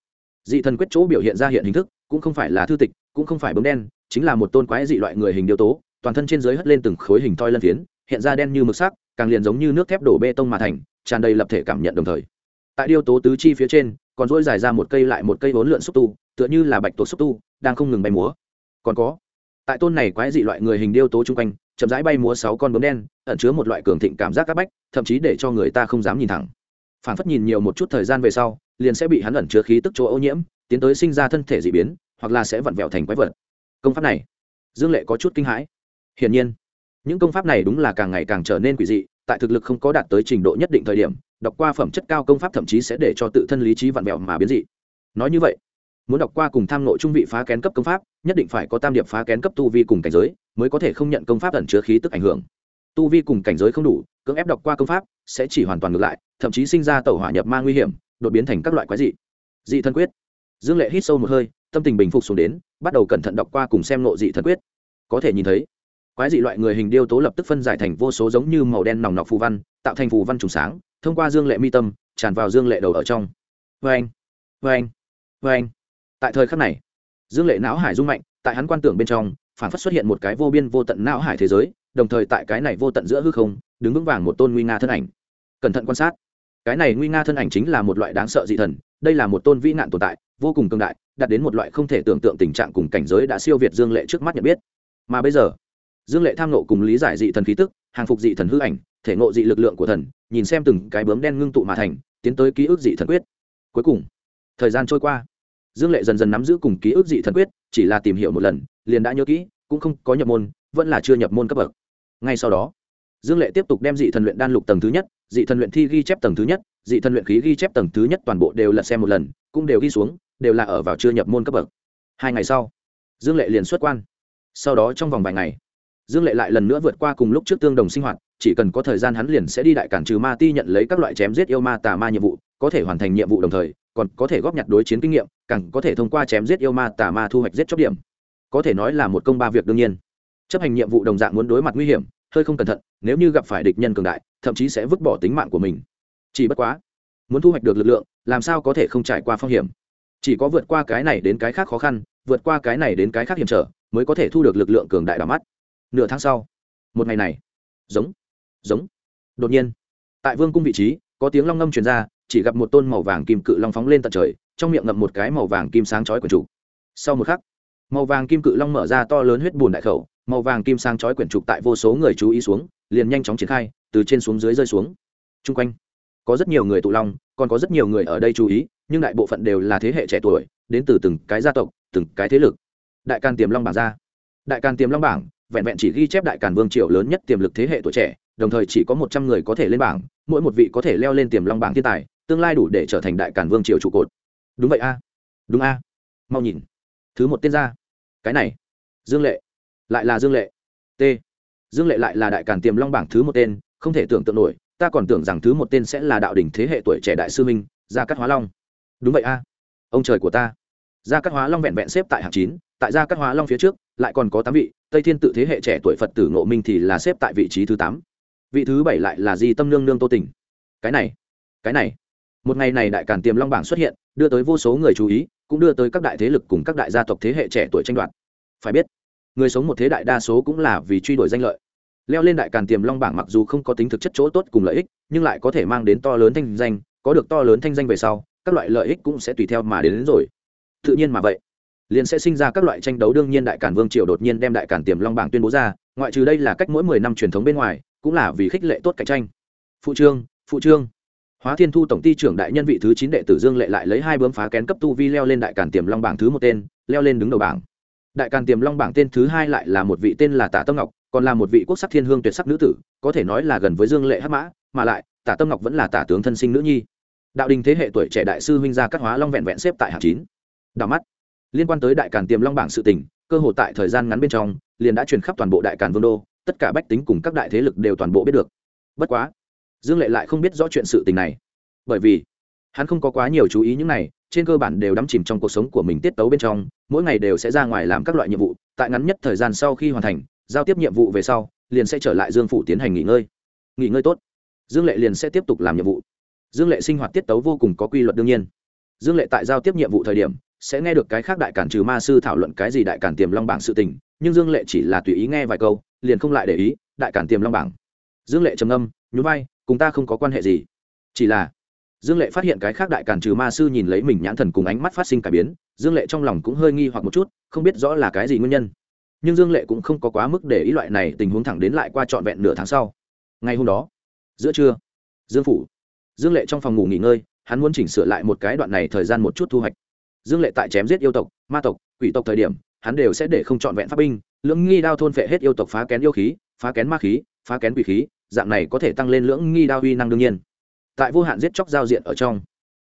dị thần quyết chỗ biểu hiện ra hiện hình thức, cũng không phải là thư tịch, cũng không phải bấm đen, chính là một tôn quái dị loại người hình điêu tố, toàn thân trên dưới hất lên từng khối hình thoi lân phiến, hiện ra đen như mực sắc, càng liền giống như nước thép đổ bê tông mà thành, tràn đầy lập thể cảm nhận đồng thời. Tại điêu tố tứ chi phía trên, còn dỗi dài ra một cây lại một cây vốn lượn xúc tu, tựa như là bạch tuộc xúc tu, đang không ngừng bay múa. Còn có, tại tôn này quái dị loại người hình điêu tố chung quanh chậm rãi bay múa sáu con bướm đen, ẩn chứa một loại cường thịnh cảm giác áp bách, thậm chí để cho người ta không dám nhìn thẳng. Phản phất nhìn nhiều một chút thời gian về sau, liền sẽ bị hắn ẩn chứa khí tức chỗ ô nhiễm, tiến tới sinh ra thân thể dị biến, hoặc là sẽ vặn vẹo thành quái vật. Công pháp này, dương lệ có chút kinh hãi. Hiển nhiên, những công pháp này đúng là càng ngày càng trở nên quỷ dị, tại thực lực không có đạt tới trình độ nhất định thời điểm, đọc qua phẩm chất cao công pháp thậm chí sẽ để cho tự thân lý trí vặn vẹo mà biến dị. Nói như vậy, muốn đọc qua cùng tham nội trung vị phá kén cấp công pháp nhất định phải có tam điệp phá kén cấp tu vi cùng cảnh giới, mới có thể không nhận công pháp ẩn chứa khí tức ảnh hưởng. Tu vi cùng cảnh giới không đủ, cưỡng ép đọc qua công pháp, sẽ chỉ hoàn toàn ngược lại, thậm chí sinh ra tẩu hỏa nhập ma nguy hiểm, đột biến thành các loại quái dị. Dị thân quyết. Dương lệ hít sâu một hơi, tâm tình bình phục xuống đến, bắt đầu cẩn thận đọc qua cùng xem nộ dị thân quyết. Có thể nhìn thấy, quái dị loại người hình điêu tố lập tức phân giải thành vô số giống như màu đen nòng nọc phù văn, tạo thành phù văn trùng sáng, thông qua dương lệ mi tâm, tràn vào dương lệ đầu ở trong. Vê anh vê anh vê anh tại thời khắc này dương lệ não hải rung mạnh, tại hắn quan tưởng bên trong, phản phất xuất hiện một cái vô biên vô tận não hải thế giới, đồng thời tại cái này vô tận giữa hư không, đứng vững vàng một tôn nguy nga thân ảnh. Cẩn thận quan sát. Cái này nguy nga thân ảnh chính là một loại đáng sợ dị thần, đây là một tôn vĩ nạn tồn tại, vô cùng cường đại, đạt đến một loại không thể tưởng tượng tình trạng cùng cảnh giới đã siêu việt dương lệ trước mắt nhận biết. Mà bây giờ, dương lệ tham nộ cùng lý giải dị thần khí tức, hàng phục dị thần hư ảnh, thể ngộ dị lực lượng của thần, nhìn xem từng cái bướm đen ngưng tụ mà thành, tiến tới ký ức dị thần quyết. Cuối cùng, thời gian trôi qua dương lệ dần dần nắm giữ cùng ký ức dị thần quyết, chỉ là tìm hiểu một lần, liền đã nhớ kỹ, cũng không có nhập môn, vẫn là chưa nhập môn cấp bậc. Ngay sau đó, dương lệ tiếp tục đem dị thần luyện đan lục tầng thứ nhất, dị thần luyện thi ghi chép tầng thứ nhất, dị thần luyện khí ghi chép tầng thứ nhất toàn bộ đều lật xem một lần, cũng đều ghi xuống, đều là ở vào chưa nhập môn cấp bậc. Hai ngày sau, dương lệ liền xuất quan. Sau đó trong vòng vài ngày, dương lệ lại lần nữa vượt qua cùng lúc trước tương đồng sinh hoạt, chỉ cần có thời gian hắn liền sẽ đi đại cản trừ ma ti nhận lấy các loại chém giết yêu ma tà ma nhiệm vụ có thể hoàn thành nhiệm vụ đồng thời, còn có thể góp nhặt đối chiến kinh nghiệm, càng có thể thông qua chém giết yêu ma, tà ma thu hoạch giết chóc điểm. Có thể nói là một công ba việc đương nhiên. Chấp hành nhiệm vụ đồng dạng muốn đối mặt nguy hiểm, hơi không cẩn thận, nếu như gặp phải địch nhân cường đại, thậm chí sẽ vứt bỏ tính mạng của mình. Chỉ bất quá, muốn thu hoạch được lực lượng, làm sao có thể không trải qua phong hiểm? Chỉ có vượt qua cái này đến cái khác khó khăn, vượt qua cái này đến cái khác hiểm trở, mới có thể thu được lực lượng cường đại đỏ mắt. Nửa tháng sau, một ngày này, giống giống, đột nhiên, tại vương cung vị trí, có tiếng long ngâm truyền ra chỉ gặp một tôn màu vàng kim cự long phóng lên tận trời, trong miệng ngậm một cái màu vàng kim sáng chói quyển trục. Sau một khắc, màu vàng kim cự long mở ra to lớn huyết bùn đại khẩu, màu vàng kim sáng chói quyển trục tại vô số người chú ý xuống, liền nhanh chóng triển khai, từ trên xuống dưới rơi xuống. Chung quanh, có rất nhiều người tụ long, còn có rất nhiều người ở đây chú ý, nhưng đại bộ phận đều là thế hệ trẻ tuổi, đến từ từng cái gia tộc, từng cái thế lực. Đại càn tiềm long bảng ra. Đại càn tiềm long bảng, vẹn vẹn chỉ ghi chép đại càn vương triều lớn nhất tiềm lực thế hệ tuổi trẻ, đồng thời chỉ có một trăm người có thể lên bảng, mỗi một vị có thể leo lên tiềm long bảng thiên tài tương lai đủ để trở thành đại càn vương triều trụ cột. Đúng vậy a. Đúng a. Mau nhìn. Thứ một tiên gia cái này. Dương lệ. Lại là dương lệ. T. Dương lệ lại là đại càn tiềm long bảng thứ một tên, không thể tưởng tượng nổi, ta còn tưởng rằng thứ một tên sẽ là đạo đỉnh thế hệ tuổi trẻ đại sư minh, gia cát hóa long. Đúng vậy a. Ông trời của ta. Gia cát hóa long vẹn vẹn xếp tại hạng chín, tại gia cát hóa long phía trước, lại còn có tám vị, tây thiên tự thế hệ trẻ tuổi phật tử ngộ minh thì là xếp tại vị trí thứ tám. Vị thứ bảy lại là di tâm nương nương tô tình cái này. Cái này một ngày này đại càn tiềm long bảng xuất hiện đưa tới vô số người chú ý cũng đưa tới các đại thế lực cùng các đại gia tộc thế hệ trẻ tuổi tranh đoạt. Phải biết người sống một thế đại đa số cũng là vì truy đuổi danh lợi. Leo lên đại càn tiềm long bảng mặc dù không có tính thực chất chỗ tốt cùng lợi ích nhưng lại có thể mang đến to lớn thanh danh có được to lớn thanh danh về sau các loại lợi ích cũng sẽ tùy theo mà đến, đến rồi. Tự nhiên mà vậy liền sẽ sinh ra các loại tranh đấu đương nhiên đại cản vương triều đột nhiên đem đại cản tiềm long bảng tuyên bố ra ngoại trừ đây là cách mỗi mười năm truyền thống bên ngoài cũng là vì khích lệ tốt cạnh tranh. Phụ trương phụ trương hóa thiên thu tổng ty trưởng đại nhân vị thứ chín đệ tử dương lệ lại lấy hai bướm phá kén cấp tu vi leo lên đại càn tiềm long bảng thứ một tên, leo lên đứng đầu bảng. Đại càn tiềm long bảng tên thứ hai lại là một vị tên là tả tâm ngọc, còn là một vị quốc sắc thiên hương tuyệt sắc nữ tử, có thể nói là gần với dương lệ hắc mã, mà lại, tả tâm ngọc vẫn là tả tướng thân sinh nữ nhi. Đạo đình thế hệ tuổi trẻ đại sư huynh gia cát hóa long vẹn vẹn xếp tại hạng chín. Đào mắt, liên quan tới đại càn tiềm long bảng sự tình, cơ hội tại thời gian ngắn bên trong, liền đã truyền khắp toàn bộ đại càn vương đô, tất cả bách tính cùng các đại thế lực đều toàn bộ biết được. Bất quá dương lệ lại không biết rõ chuyện sự tình này. Bởi vì, hắn không có quá nhiều chú ý những này, trên cơ bản đều đắm chìm trong cuộc sống của mình tiết tấu bên trong, mỗi ngày đều sẽ ra ngoài làm các loại nhiệm vụ, tại ngắn nhất thời gian sau khi hoàn thành, giao tiếp nhiệm vụ về sau, liền sẽ trở lại dương phủ tiến hành nghỉ ngơi. Nghỉ ngơi tốt. Dương lệ liền sẽ tiếp tục làm nhiệm vụ. Dương lệ sinh hoạt tiết tấu vô cùng có quy luật đương nhiên. Dương lệ tại giao tiếp nhiệm vụ thời điểm, sẽ nghe được cái khác đại cản trừ ma sư thảo luận cái gì đại cản tiềm long bảng sự tình, nhưng dương lệ chỉ là tùy ý nghe vài câu, liền không lại để ý, đại cản tiềm long bảng. Dương lệ trầm âm nhún vai cùng ta không có quan hệ gì. Chỉ là, dương lệ phát hiện cái khác đại cản trừ ma sư nhìn lấy mình nhãn thần cùng ánh mắt phát sinh cải biến, dương lệ trong lòng cũng hơi nghi hoặc một chút, không biết rõ là cái gì nguyên nhân. Nhưng dương lệ cũng không có quá mức để ý loại này tình huống thẳng đến lại qua trọn vẹn nửa tháng sau. Ngày hôm đó, giữa trưa, dương phủ, dương lệ trong phòng ngủ nghỉ ngơi, hắn muốn chỉnh sửa lại một cái đoạn này thời gian một chút thu hoạch. Dương lệ tại chém giết yêu tộc, ma tộc, quỷ tộc thời điểm, hắn đều sẽ để không trọn vẹn pháp binh, lưỡng nghi đao thôn phệ hết yêu tộc phá kén yêu khí, phá kén ma khí, phá kén quỷ khí dạng này có thể tăng lên lưỡng nghi đao uy năng đương nhiên. Tại vô hạn giết chóc giao diện ở trong,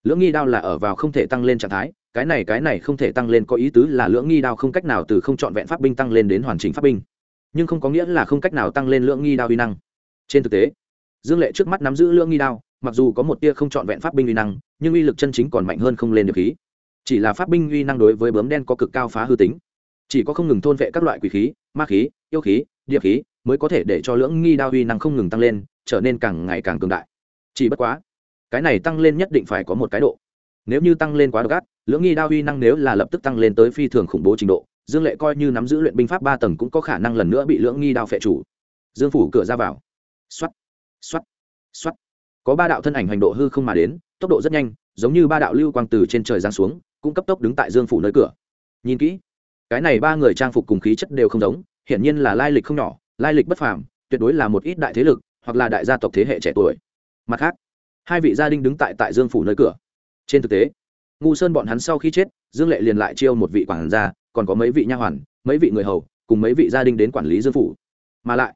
lưỡng nghi đao là ở vào không thể tăng lên trạng thái, cái này cái này không thể tăng lên có ý tứ là lưỡng nghi đao không cách nào từ không trọn vẹn pháp binh tăng lên đến hoàn chỉnh pháp binh. Nhưng không có nghĩa là không cách nào tăng lên lưỡng nghi đao uy năng. Trên thực tế, dương lệ trước mắt nắm giữ lưỡng nghi đao, mặc dù có một tia không trọn vẹn pháp binh uy năng, nhưng uy lực chân chính còn mạnh hơn không lên được khí. Chỉ là pháp binh uy năng đối với bướm đen có cực cao phá hư tính. Chỉ có không ngừng thôn vệ các loại quỷ khí, ma khí, yêu khí, địa khí mới có thể để cho lưỡng nghi đao uy năng không ngừng tăng lên, trở nên càng ngày càng cường đại. Chỉ bất quá, cái này tăng lên nhất định phải có một cái độ. Nếu như tăng lên quá độc ác, lưỡng nghi đao uy năng nếu là lập tức tăng lên tới phi thường khủng bố trình độ, dương lệ coi như nắm giữ luyện binh pháp ba tầng cũng có khả năng lần nữa bị lưỡng nghi đao phệ chủ. Dương phủ cửa ra vào. X o á t x o á t x o á t có ba đạo thân ảnh hành độ hư không mà đến, tốc độ rất nhanh, giống như ba đạo lưu quang từ trên trời giáng xuống, cũng cấp tốc đứng tại dương phủ nơi cửa. Nhìn kỹ, cái này ba người trang phục cùng khí chất đều không giống, hiển nhiên là lai lịch không nhỏ lai lịch bất phàm, tuyệt đối là một ít đại thế lực, hoặc là đại gia tộc thế hệ trẻ tuổi. Mặt khác, hai vị gia đình đứng tại tại dương phủ nơi cửa. Trên thực tế, ngu sơn bọn hắn sau khi chết, dương lệ liền lại chiêu một vị quản gia, còn có mấy vị nha hoàn, mấy vị người hầu, cùng mấy vị gia đình đến quản lý dương phủ. Mà lại,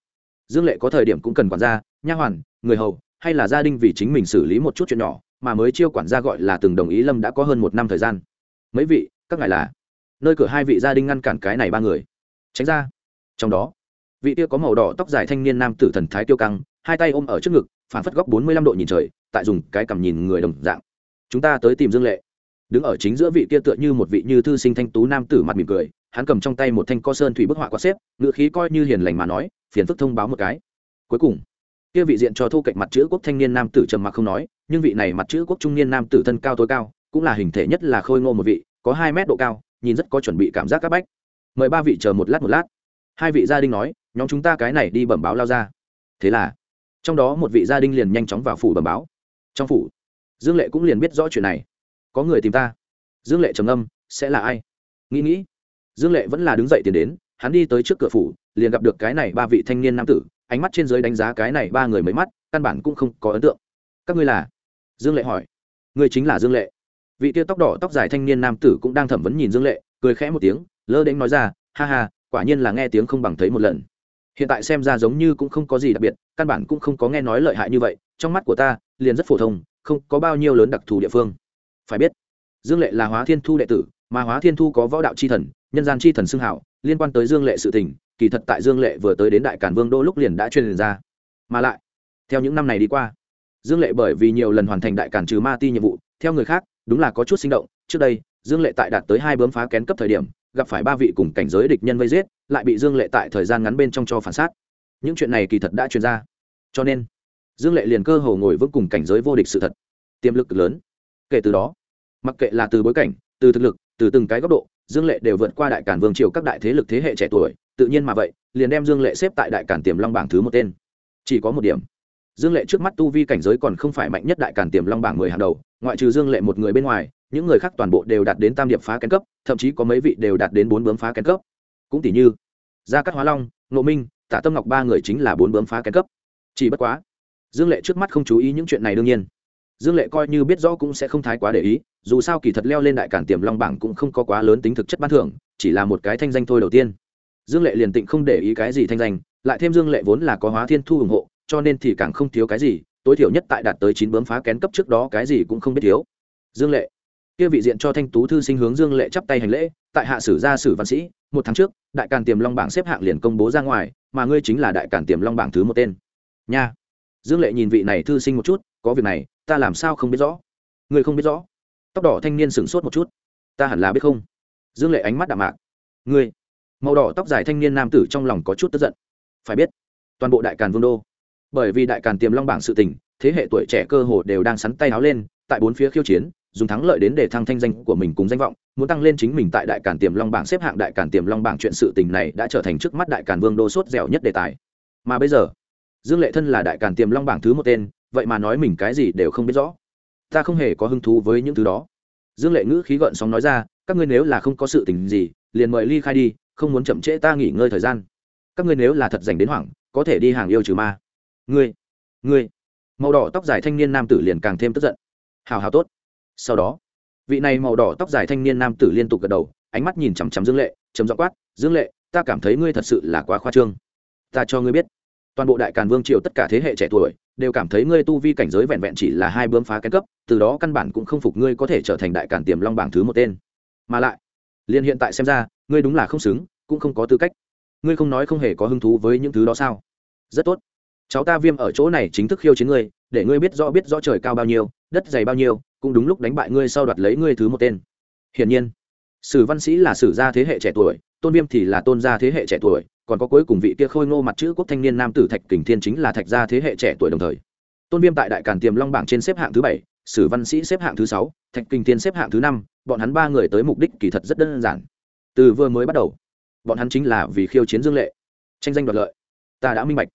dương lệ có thời điểm cũng cần quản gia, nha hoàn, người hầu, hay là gia đình vì chính mình xử lý một chút chuyện nhỏ, mà mới chiêu quản gia gọi là từng đồng ý lâm đã có hơn một năm thời gian. Mấy vị, các ngài là? Nơi cửa hai vị gia đình ngăn cản cái này ba người. Tránh ra. Trong đó vị kia có màu đỏ tóc dài thanh niên nam tử thần thái tiêu căng, hai tay ôm ở trước ngực phản phất góc bốn mươi lăm độ nhìn trời, tại dùng cái cằm nhìn người đồng dạng. Chúng ta tới tìm dương lệ. Đứng ở chính giữa vị kia tựa như một vị như thư sinh thanh tú nam tử mặt mỉm cười, hắn cầm trong tay một thanh co sơn thủy bức họa quá xếp, ngựa khí coi như hiền lành mà nói, phiền phức thông báo một cái. Cuối cùng, kia vị diện cho thu cạnh mặt chữ quốc thanh niên nam tử trầm mặc không nói, nhưng vị này mặt chữ quốc trung niên nam tử thân cao tối cao, cũng là hình thể nhất là khôi ngô một vị, có hai mét độ cao, nhìn rất có chuẩn bị cảm giác các bách. Mời ba vị chờ một lát một lát. Hai vị gia đình nói nhóm chúng ta cái này đi bẩm báo lao ra. Thế là, trong đó một vị gia đình liền nhanh chóng vào phủ bẩm báo. Trong phủ, dương lệ cũng liền biết rõ chuyện này. Có người tìm ta. Dương lệ trầm âm sẽ là ai? Nghĩ nghĩ, dương lệ vẫn là đứng dậy tiến đến, hắn đi tới trước cửa phủ, liền gặp được cái này ba vị thanh niên nam tử, ánh mắt trên giới đánh giá cái này ba người mấy mắt, căn bản cũng không có ấn tượng. Các ngươi là? Dương lệ hỏi. Ngươi chính là dương lệ. Vị tia tóc đỏ tóc dài thanh niên nam tử cũng đang thẩm vấn nhìn dương lệ, cười khẽ một tiếng, lơ đến nói ra, ha ha, quả nhiên là nghe tiếng không bằng thấy một lần hiện tại xem ra giống như cũng không có gì đặc biệt, căn bản cũng không có nghe nói lợi hại như vậy, trong mắt của ta, liền rất phổ thông, không có bao nhiêu lớn đặc thù địa phương. Phải biết, dương lệ là hóa thiên thu đệ tử, mà hóa thiên thu có võ đạo c h i thần, nhân gian c h i thần xưng hảo, liên quan tới dương lệ sự tình, kỳ thật tại dương lệ vừa tới đến đại cản vương đô lúc liền đã truyền ra. Mà lại, theo những năm này đi qua, dương lệ bởi vì nhiều lần hoàn thành đại cản trừ ma ti nhiệm vụ, theo người khác, đúng là có chút sinh động, trước đây, dương lệ tại đạt tới hai bướm phá kén cấp thời điểm gặp phải ba vị cùng cảnh giới địch nhân vây giết, lại bị dương lệ tại thời gian ngắn bên trong cho phản xác. Những chuyện này kỳ thật đã truyền ra. Cho nên, dương lệ liền cơ hồ ngồi vững cùng cảnh giới vô địch sự thật. Tiềm lực lớn. Kể từ đó, mặc kệ là từ bối cảnh, từ thực lực, từ từng cái góc độ, dương lệ đều vượt qua đại cản vương triều các đại thế lực thế hệ trẻ tuổi. Tự nhiên mà vậy, liền đem dương lệ xếp tại đại cản tiềm long bảng thứ một tên. Chỉ có một điểm, dương lệ trước mắt tu vi cảnh giới còn không phải mạnh nhất đại cản tiềm long bảng mười hàng đầu, ngoại trừ dương lệ một người bên ngoài những người khác toàn bộ đều đạt đến tam điệp phá kén cấp, thậm chí có mấy vị đều đạt đến bốn bướm phá kén cấp. Cũng tỷ như, gia cát hóa long, ngộ minh, tả tâm ngọc ba người chính là bốn bướm phá kén cấp. Chỉ bất quá, dương lệ trước mắt không chú ý những chuyện này đương nhiên. Dương lệ coi như biết rõ cũng sẽ không thái quá để ý, dù sao kỳ thật leo lên đại cản tiềm long bảng cũng không có quá lớn tính thực chất ban thưởng, chỉ là một cái thanh danh thôi đầu tiên. Dương lệ liền tịnh không để ý cái gì thanh danh, lại thêm dương lệ vốn là có hóa thiên thu ủng hộ, cho nên thì càng không thiếu cái gì, tối thiểu nhất tại đạt tới chín bướm phá kén cấp trước đó cái gì cũng không biết thiếu. Dương lệ kia vị diện cho thanh tú thư sinh hướng dương lệ chắp tay hành lễ, tại hạ sử gia sử văn sĩ, một tháng trước, đại càn tiềm long bảng xếp hạng liền công bố ra ngoài, mà ngươi chính là đại càn tiềm long bảng thứ một tên. Nha. Dương lệ nhìn vị này thư sinh một chút, có việc này, ta làm sao không biết rõ? Ngươi không biết rõ. Tóc đỏ thanh niên sửng sốt một chút. Ta hẳn là biết không? Dương lệ ánh mắt đạm mạc. Ngươi. Màu đỏ tóc dài thanh niên nam tử trong lòng có chút tức giận. Phải biết, toàn bộ đại càn vương đô, bởi vì đại càn tiềm long bảng sự tình, thế hệ tuổi trẻ cơ hồ đều đang sắn tay áo lên, tại bốn phía khiêu chiến dùng thắng lợi đến để thăng thanh danh của mình cùng danh vọng, muốn tăng lên chính mình tại đại càn tiềm long bảng xếp hạng đại càn tiềm long bảng chuyện sự tình này đã trở thành trước mắt đại càn vương đô sốt dẻo nhất đề tài. Mà bây giờ, dương lệ thân là đại càn tiềm long bảng thứ một tên, vậy mà nói mình cái gì đều không biết rõ. Ta không hề có hứng thú với những thứ đó. Dương lệ ngữ khí gợn sóng nói ra, các ngươi nếu là không có sự tình gì, liền mời ly khai đi, không muốn chậm trễ ta nghỉ ngơi thời gian. Các ngươi nếu là thật dành đến hoảng, có thể đi hàng yêu trừ ma. Ngươi ngươi. Màu đỏ tóc dài thanh niên nam tử liền càng thêm tức giận. Hào hào tốt sau đó, vị này màu đỏ tóc dài thanh niên nam tử liên tục gật đầu, ánh mắt nhìn chằm chằm dương lệ chấm dọ quát, dương lệ, ta cảm thấy ngươi thật sự là quá khoa trương. Ta cho ngươi biết, toàn bộ đại càn vương triều tất cả thế hệ trẻ tuổi đều cảm thấy ngươi tu vi cảnh giới vẹn vẹn chỉ là hai bướm phá cái cấp, từ đó căn bản cũng không phục ngươi có thể trở thành đại càn tiềm long bảng thứ một tên. Mà lại, liền hiện tại xem ra, ngươi đúng là không xứng, cũng không có tư cách. Ngươi không nói không hề có hứng thú với những thứ đó sao? Rất tốt. Cháu ta viêm ở chỗ này chính thức khiêu chiến ngươi để ngươi biết rõ biết rõ trời cao bao nhiêu, đất dày bao nhiêu, cũng đúng lúc đánh bại ngươi sau đoạt lấy ngươi thứ một tên. Hiển nhiên, sử văn sĩ là sử gia thế hệ trẻ tuổi, tôn viêm thì là tôn gia thế hệ trẻ tuổi, còn có cuối cùng vị kia khôi ngô mặt chữ quốc thanh niên nam tử thạch kình thiên chính là thạch gia thế hệ trẻ tuổi đồng thời. Tôn viêm tại đại càn tiềm long bảng trên xếp hạng thứ bảy, sử văn sĩ xếp hạng thứ sáu, thạch kình thiên xếp hạng thứ năm, bọn hắn ba người tới mục đích kỳ thật rất đơn giản. Từ vừa mới bắt đầu, bọn hắn chính là vì khiêu chiến dương lệ. Tranh danh đoạt lợi. Ta đã minh bạch.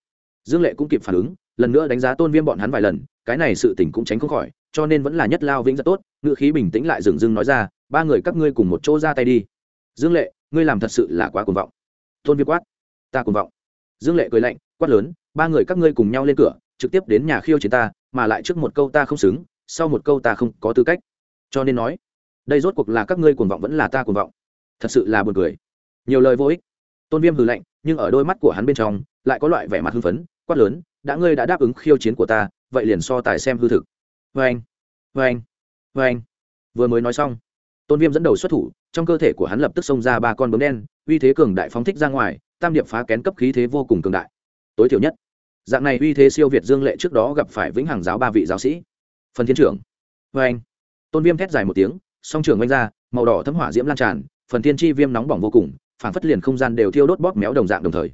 Dương lệ cũng kịp phản ứng lần nữa đánh giá tôn viêm bọn hắn vài lần, cái này sự tỉnh cũng tránh không khỏi, cho nên vẫn là nhất lao vĩnh rất tốt ngựa khí bình tĩnh lại dừng dưng nói ra, ba người các ngươi cùng một chỗ ra tay đi. Dương lệ, ngươi làm thật sự là quá cuồng vọng. Tôn viêm quát, ta cuồng vọng. Dương lệ cười lạnh, quát lớn, ba người các ngươi cùng nhau lên cửa, trực tiếp đến nhà khiêu chiến ta, mà lại trước một câu ta không xứng, sau một câu ta không có tư cách. Cho nên nói, đây rốt cuộc là các ngươi cuồng vọng vẫn là ta cuồng vọng. Thật sự là buồn cười. Nhiều lời vô ích. Tôn viêm hừ lạnh, nhưng ở đôi mắt của hắn bên trong, lại có loại vẻ mặt hưng phấn, quát lớn đã ngươi đã đáp ứng khiêu chiến của ta, vậy liền so tài xem hư thực. Vê anh vê anh vê anh. Vừa mới nói xong, tôn viêm dẫn đầu xuất thủ, trong cơ thể của hắn lập tức xông ra ba con bướm đen, uy thế cường đại phóng thích ra ngoài, tam điệp phá kén cấp khí thế vô cùng cường đại. Tối thiểu nhất, dạng này uy thế siêu việt dương lệ trước đó gặp phải vĩnh hằng giáo ba vị giáo sĩ. Phần thiên trưởng vê anh. Tôn viêm thét dài một tiếng, song trưởng oanh ra, màu đỏ thấm hỏa diễm lan tràn, phần thiên chi viêm nóng bỏng vô cùng, phản phất liền không gian đều thiêu đốt bóp méo đồng dạng đồng thời.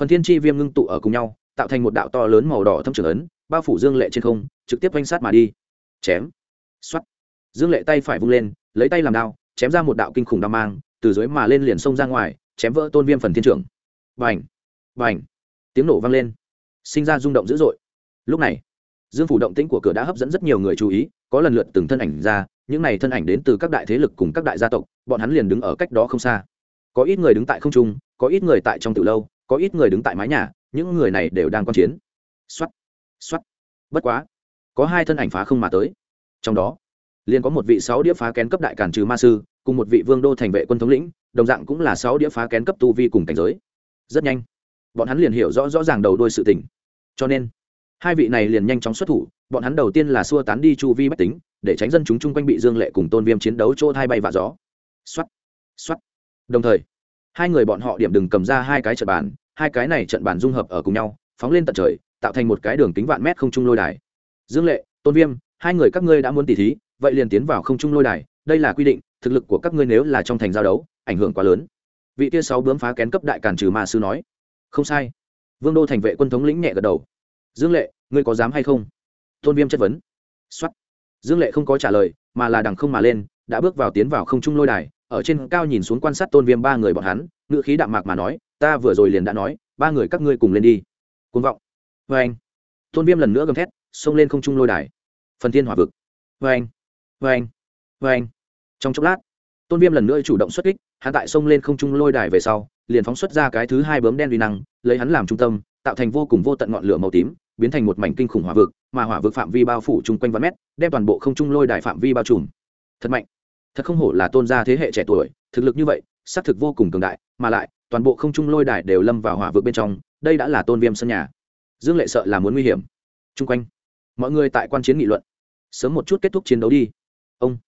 Phần thiên chi viêm ngưng tụ ở cùng nhau tạo thành một đạo to lớn màu đỏ thâm trường ấn, bao phủ dương lệ trên không, trực tiếp oanh sát mà đi. Chém. X dương lệ tay phải vung lên, lấy tay làm đao, chém ra một đạo kinh khủng đao mang, từ dưới mà lên liền xông ra ngoài, chém vỡ tôn viêm phần thiên trưởng. Vành vành tiếng nổ vang lên. Sinh ra rung động dữ dội. Lúc này, dương phủ động tĩnh của cửa đã hấp dẫn rất nhiều người chú ý, có lần lượt từng thân ảnh ra, những này thân ảnh đến từ các đại thế lực cùng các đại gia tộc, bọn hắn liền đứng ở cách đó không xa. Có ít người đứng tại không trung, có ít người tại trong từ lâu, có ít người đứng tại mái nhà những người này đều đang quan chiến. X o á t x o á t bất quá, có hai thân ảnh phá không mà tới. Trong đó, liền có một vị sáu đĩa phá kén cấp đại cản trừ ma sư, cùng một vị vương đô thành vệ quân thống lĩnh, đồng dạng cũng là sáu đĩa phá kén cấp tu vi cùng cảnh giới. Rất nhanh, bọn hắn liền hiểu rõ rõ ràng đầu đôi sự tình. Cho nên, hai vị này liền nhanh chóng xuất thủ, bọn hắn đầu tiên là xua tán đi chu vi bách tính, để tránh dân chúng chung quanh bị dương lệ cùng tôn viêm chiến đấu chỗ thai bay và gió. X o á t x o á t đồng thời, hai người bọn họ điểm đừng cầm ra hai cái trật bàn hai cái này trận bàn dung hợp ở cùng nhau, phóng lên tận trời, tạo thành một cái đường kính vạn mét không trung lôi đài. Dương lệ, tôn viêm, hai người các ngươi đã muốn tỉ thí, vậy liền tiến vào không trung lôi đài, đây là quy định, thực lực của các ngươi nếu là trong thành giao đấu, ảnh hưởng quá lớn. Vị tia sáu bướm phá kén cấp đại cản trừ ma sư nói. Không sai. Vương đô thành vệ quân thống lĩnh nhẹ gật đầu. Dương lệ, ngươi có dám hay không? Tôn viêm chất vấn. X o á t dương lệ không có trả lời, mà là đằng không mà lên, đã bước vào tiến vào không trung lôi đài, ở trên cao nhìn xuống quan sát tôn viêm ba người bọn hắn ngự khí đạm mạc mà nói, ta vừa rồi liền đã nói, ba người các ngươi cùng lên đi. Côn vọng. Vê anh. Tôn viêm lần nữa gầm thét, xông lên không trung lôi đài. Phần thiên hỏa vực. Vê anh. Vê anh. Vê anh. Trong chốc lát, tôn viêm lần nữa chủ động xuất kích, hắn tại xông lên không trung lôi đài về sau, liền phóng xuất ra cái thứ hai bướm đen uy năng, lấy hắn làm trung tâm, tạo thành vô cùng vô tận ngọn lửa màu tím, biến thành một mảnh kinh khủng hỏa vực, mà hỏa vực phạm vi bao phủ chung quanh vạn mét, đem toàn bộ không trung lôi đài phạm vi bao trùm. Thật mạnh. Thật không hổ là tôn gia thế hệ trẻ tuổi, thực lực như vậy xác thực vô cùng cường đại, mà lại, toàn bộ không trung lôi đài đều lâm vào hỏa vực bên trong, đây đã là tôn viêm sân nhà. Dương lệ sợ là muốn nguy hiểm. Chung quanh, mọi người tại quan chiến nghị luận. Sớm một chút kết thúc chiến đấu đi. Ông,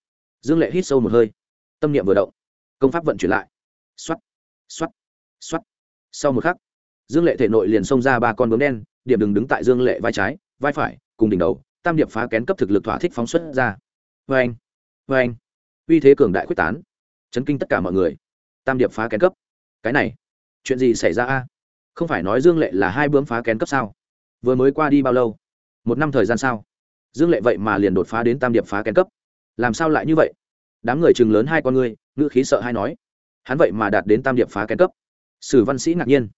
dương lệ hít sâu một hơi. Tâm niệm vừa động. Công pháp vận chuyển lại. X o á t x o á t x o á t sau một khắc, dương lệ thể nội liền xông ra ba con bướm đen, điểm đừng đứng tại dương lệ vai trái, vai phải, cùng đỉnh đầu, tam điệp phá kén cấp thực lực thỏa thích phóng xuất ra. Vê anh vê anh uy thế cường đại quyết tán. Chấn kinh tất cả mọi người tam điệp phá kén cấp. Cái này, chuyện gì xảy ra a? Không phải nói dương lệ là hai bướm phá kén cấp sao? Vừa mới qua đi bao lâu? Một năm thời gian sao? Dương lệ vậy mà liền đột phá đến tam điệp phá kén cấp. Làm sao lại như vậy? Đám người chừng lớn hai con ngươi ngữ khí sợ hay nói. Hắn vậy mà đạt đến tam điệp phá kén cấp. Sử văn sĩ ngạc nhiên.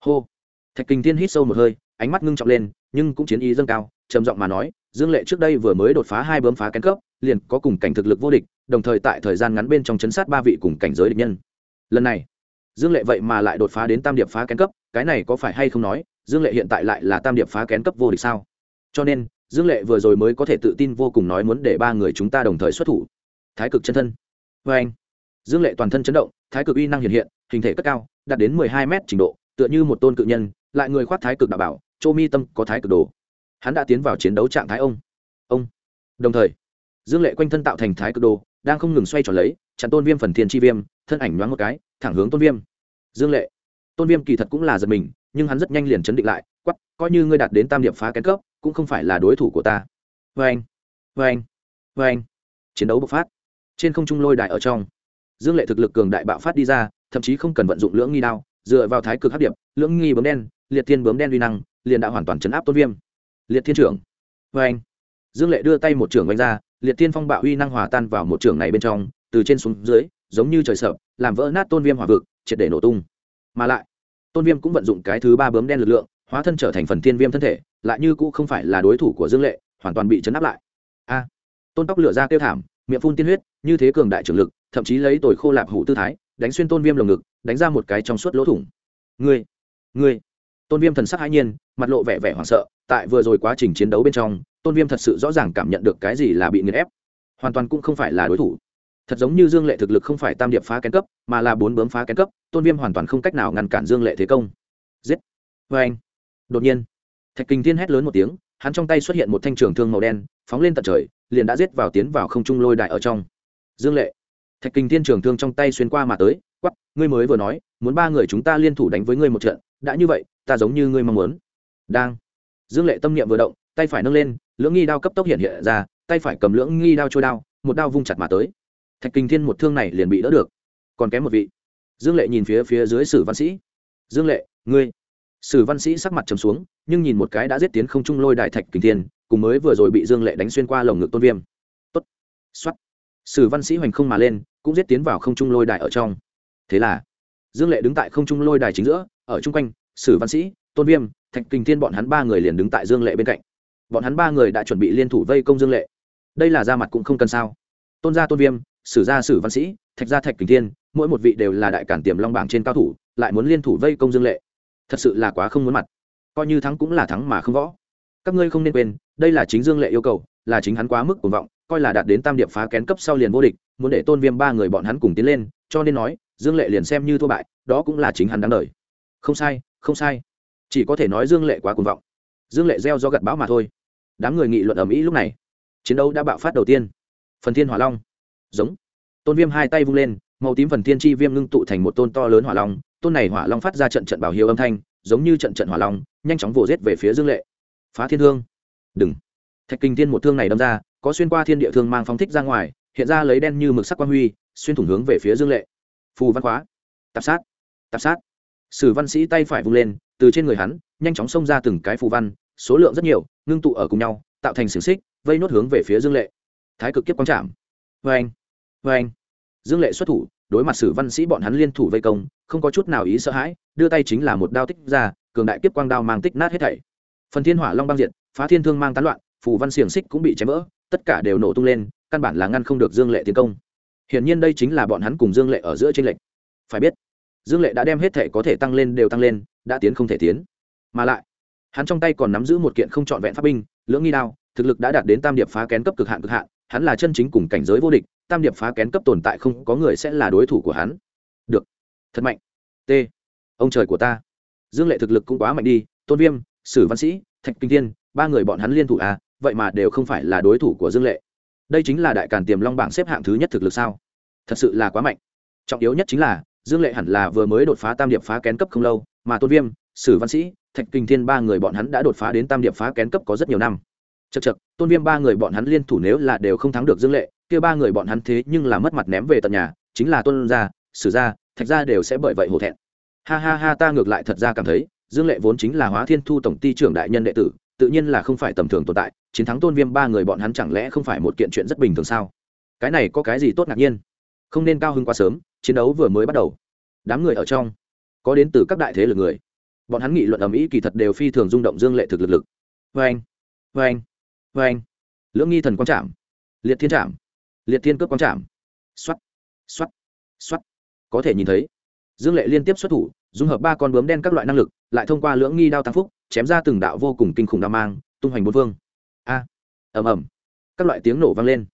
Hô. Thạch kinh thiên hít sâu một hơi, ánh mắt ngưng trọng lên, nhưng cũng chiến ý dâng cao, trầm giọng mà nói, dương lệ trước đây vừa mới đột phá hai bướm phá kén cấp, liền có cùng cảnh thực lực vô địch, đồng thời tại thời gian ngắn bên trong chấn sát ba vị cùng cảnh giới địch nhân lần này, dương lệ vậy mà lại đột phá đến tam điệp phá kén cấp, cái này có phải hay không nói, dương lệ hiện tại lại là tam điệp phá kén cấp vô địch sao? Cho nên, dương lệ vừa rồi mới có thể tự tin vô cùng nói muốn để ba người chúng ta đồng thời xuất thủ. Thái cực chân thân. Vê anh, dương lệ toàn thân chấn động, thái cực uy năng hiện hiện, hình thể cất cao, đạt đến mười hai mét trình độ, tựa như một tôn cự nhân, lại người khoác thái cực đảm bảo châu mi tâm có thái cực đồ. Hắn đã tiến vào chiến đấu trạng thái ông. Ông. Đồng thời, dương lệ quanh thân tạo thành thái cực đồ, đang không ngừng xoay tròn lấy chặn tôn viêm phần thiên chi viêm, thân ảnh nhoáng một cái, thẳng hướng tôn viêm. Dương lệ. Tôn viêm kỳ thật cũng là giật mình, nhưng hắn rất nhanh liền chấn định lại quắp coi như ngươi đạt đến tam điệp phá kén cấp, cũng không phải là đối thủ của ta. Vê anh vê anh vê anh chiến đấu bộc phát. Trên không trung lôi đại ở trong. Dương lệ thực lực cường đại bạo phát đi ra, thậm chí không cần vận dụng lưỡng nghi đao, dựa vào thái cực hấp điệp, lưỡng nghi bướm đen, liệt thiên bướm đen uy năng, liền đã hoàn toàn chấn áp tôn viêm. Liệt thiên trưởng. Vê anh dương lệ đưa tay một trưởng đánh ra, liệt thiên phong bạo uy năng hòa tan vào một trưởng này bên trong từ trên xuống dưới, giống như trời sợ làm vỡ nát tôn viêm hỏa vực, triệt để nổ tung. Mà lại, tôn viêm cũng vận dụng cái thứ ba bướm đen lực lượng, hóa thân trở thành phần thiên viêm thân thể, lại như cũng không phải là đối thủ của dương lệ, hoàn toàn bị chấn áp lại. A, tôn tóc lửa ra kêu thảm, miệng phun tiên huyết, như thế cường đại trưởng lực, thậm chí lấy tồi khô lạp hủ tư thái, đánh xuyên tôn viêm lồng ngực, đánh ra một cái trong suốt lỗ thủng. Ngươi ngươi. Tôn viêm thần sắc hãi nhiên, mặt lộ vẻ vẻ hoảng sợ, tại vừa rồi quá trình chiến đấu bên trong, tôn viêm thật sự rõ ràng cảm nhận được cái gì là bị nghiền ép. Hoàn toàn cũng không phải là đối thủ thật giống như dương lệ thực lực không phải tam điệp phá kén cấp, mà là bốn bướm phá kén cấp, tôn viêm hoàn toàn không cách nào ngăn cản dương lệ thế công. Giết! Vê anh! Đột nhiên, thạch kinh thiên hét lớn một tiếng, hắn trong tay xuất hiện một thanh trường thương màu đen, phóng lên tận trời, liền đã giết vào tiến vào không trung lôi đại ở trong. Dương lệ! Thạch kinh thiên trường thương trong tay xuyên qua mà tới quắp ngươi mới vừa nói, muốn ba người chúng ta liên thủ đánh với ngươi một trận, đã như vậy, ta giống như ngươi mong muốn. Đang! Dương lệ tâm niệm vừa động, tay phải nâng lên, lưỡng nghi đao cấp tốc hiện hiện ra, tay phải cầm lưỡng nghi đao trôi đao, một đao vung chặt mà tới thạch kinh thiên một thương này liền bị đỡ được. Còn kém một vị. Dương lệ nhìn phía phía dưới sử văn sĩ. Dương lệ, ngươi. Sử văn sĩ sắc mặt trầm xuống, nhưng nhìn một cái đã giết tiến không trung lôi đại thạch kinh thiên, cùng mới vừa rồi bị dương lệ đánh xuyên qua lồng ngực tôn viêm. Tốt. Xuất sử văn sĩ hoành không mà lên, cũng giết tiến vào không trung lôi đại ở trong. Thế là, dương lệ đứng tại không trung lôi đài chính giữa, ở chung quanh, sử văn sĩ, tôn viêm, thạch kinh thiên bọn hắn ba người liền đứng tại dương lệ bên cạnh. Bọn hắn ba người đã chuẩn bị liên thủ vây công dương lệ. Đây là ra mặt cũng không cần sao. Tôn gia tôn viêm sử gia sử văn sĩ, thạch gia thạch kình thiên, mỗi một vị đều là đại cản tiềm long bảng trên cao thủ, lại muốn liên thủ vây công dương lệ. Thật sự là quá không muốn mặt. Coi như thắng cũng là thắng mà không võ. Các ngươi không nên quên, đây là chính dương lệ yêu cầu, là chính hắn quá mức cuồng vọng, coi là đạt đến tam điệp phá kén cấp sau liền vô địch, muốn để tôn viêm ba người bọn hắn cùng tiến lên, cho nên nói, dương lệ liền xem như thua bại, đó cũng là chính hắn đáng đời. Không sai không sai. Chỉ có thể nói dương lệ quá cuồng vọng. Dương lệ gieo do gặt bão mà thôi. Đám người nghị luận ở mỹ lúc này. Chiến đấu đã bạo phát đầu tiên. Phần thiên hỏa long giống. Tôn viêm hai tay vung lên, màu tím phần thiên chi viêm ngưng tụ thành một tôn to lớn hỏa long. Tôn này hỏa long phát ra trận trận bảo hiệu âm thanh, giống như trận trận hỏa long, nhanh chóng vồ rết về phía dương lệ. Phá thiên thương đừng. Thạch kinh thiên một thương này đâm ra, có xuyên qua thiên địa thương mang phóng thích ra ngoài, hiện ra lấy đen như mực sắc quang huy, xuyên thủng hướng về phía dương lệ. Phù văn khóa. Tạp sát. Tạp sát. Sử văn sĩ tay phải vung lên, từ trên người hắn, nhanh chóng xông ra từng cái phù văn, số lượng rất nhiều, ngưng tụ ở cùng nhau, tạo thành xiềng xích, vây nốt hướng về phía dương lệ. Thái cực kiếp quang trảm vê vâng anh vê anh, dương lệ xuất thủ, đối mặt sử văn sĩ bọn hắn liên thủ vây công, không có chút nào ý sợ hãi, đưa tay chính là một đao tích ra, cường đại kiếp quang đao mang tích nát hết thảy. Phần thiên hỏa long băng diện phá thiên thương mang tán loạn, phù văn xiềng xích cũng bị chém vỡ, tất cả đều nổ tung lên, căn bản là ngăn không được dương lệ tiến công. Hiển nhiên đây chính là bọn hắn cùng dương lệ ở giữa tranh lệch. Phải biết, dương lệ đã đem hết thể có thể tăng lên đều tăng lên, đã tiến không thể tiến. Mà lại, hắn trong tay còn nắm giữ một kiện không trọn vẹn pháp binh, lưỡng nghi đao, thực lực đã đạt đến tam điệp phá kén cấp cực hạn cực hạn, hắn là chân chính cùng cảnh giới vô địch tam điệp phá kén cấp tồn tại không có người sẽ là đối thủ của hắn. Được. Thật mạnh. T. Ông trời của ta. Dương lệ thực lực cũng quá mạnh đi. Tôn viêm, sử văn sĩ, thạch kinh thiên, ba người bọn hắn liên thủ à? Vậy mà đều không phải là đối thủ của dương lệ. Đây chính là đại càn tiềm long bảng xếp hạng thứ nhất thực lực sao? Thật sự là quá mạnh. Trọng yếu nhất chính là, dương lệ hẳn là vừa mới đột phá tam điệp phá kén cấp không lâu, mà tôn viêm, sử văn sĩ, thạch kinh thiên ba người bọn hắn đã đột phá đến tam điệp phá kén cấp có rất nhiều năm chật chật, tôn viêm ba người bọn hắn liên thủ nếu là đều không thắng được dương lệ, kia ba người bọn hắn thế nhưng là mất mặt ném về tận nhà, chính là tôn gia, sử gia, thạch gia đều sẽ bởi vậy hổ thẹn. Ha ha ha, ta ngược lại thật ra cảm thấy, dương lệ vốn chính là hóa thiên thu tổng ty trưởng đại nhân đệ tử, tự nhiên là không phải tầm thường tồn tại, chiến thắng tôn viêm ba người bọn hắn chẳng lẽ không phải một kiện chuyện rất bình thường sao? Cái này có cái gì tốt ngạc nhiên? Không nên cao hơn quá sớm, chiến đấu vừa mới bắt đầu. Đám người ở trong, có đến từ các đại thế lực người. Bọn hắn nghị luận ầm ĩ kỳ thật đều phi thường rung động dương lệ thực lực lực. Vê anh vê anh vê anh. Lưỡng nghi thần quang trạm liệt thiên trạm liệt thiên cướp quang trảm xoắt xoắt xoắt có thể nhìn thấy, dương lệ liên tiếp xuất thủ, dung hợp ba con bướm đen các loại năng lực, lại thông qua lưỡng nghi đao tam phúc, chém ra từng đạo vô cùng kinh khủng đao mang, tung hoành bốn phương. A. Ầm ầm. Các loại tiếng nổ vang lên.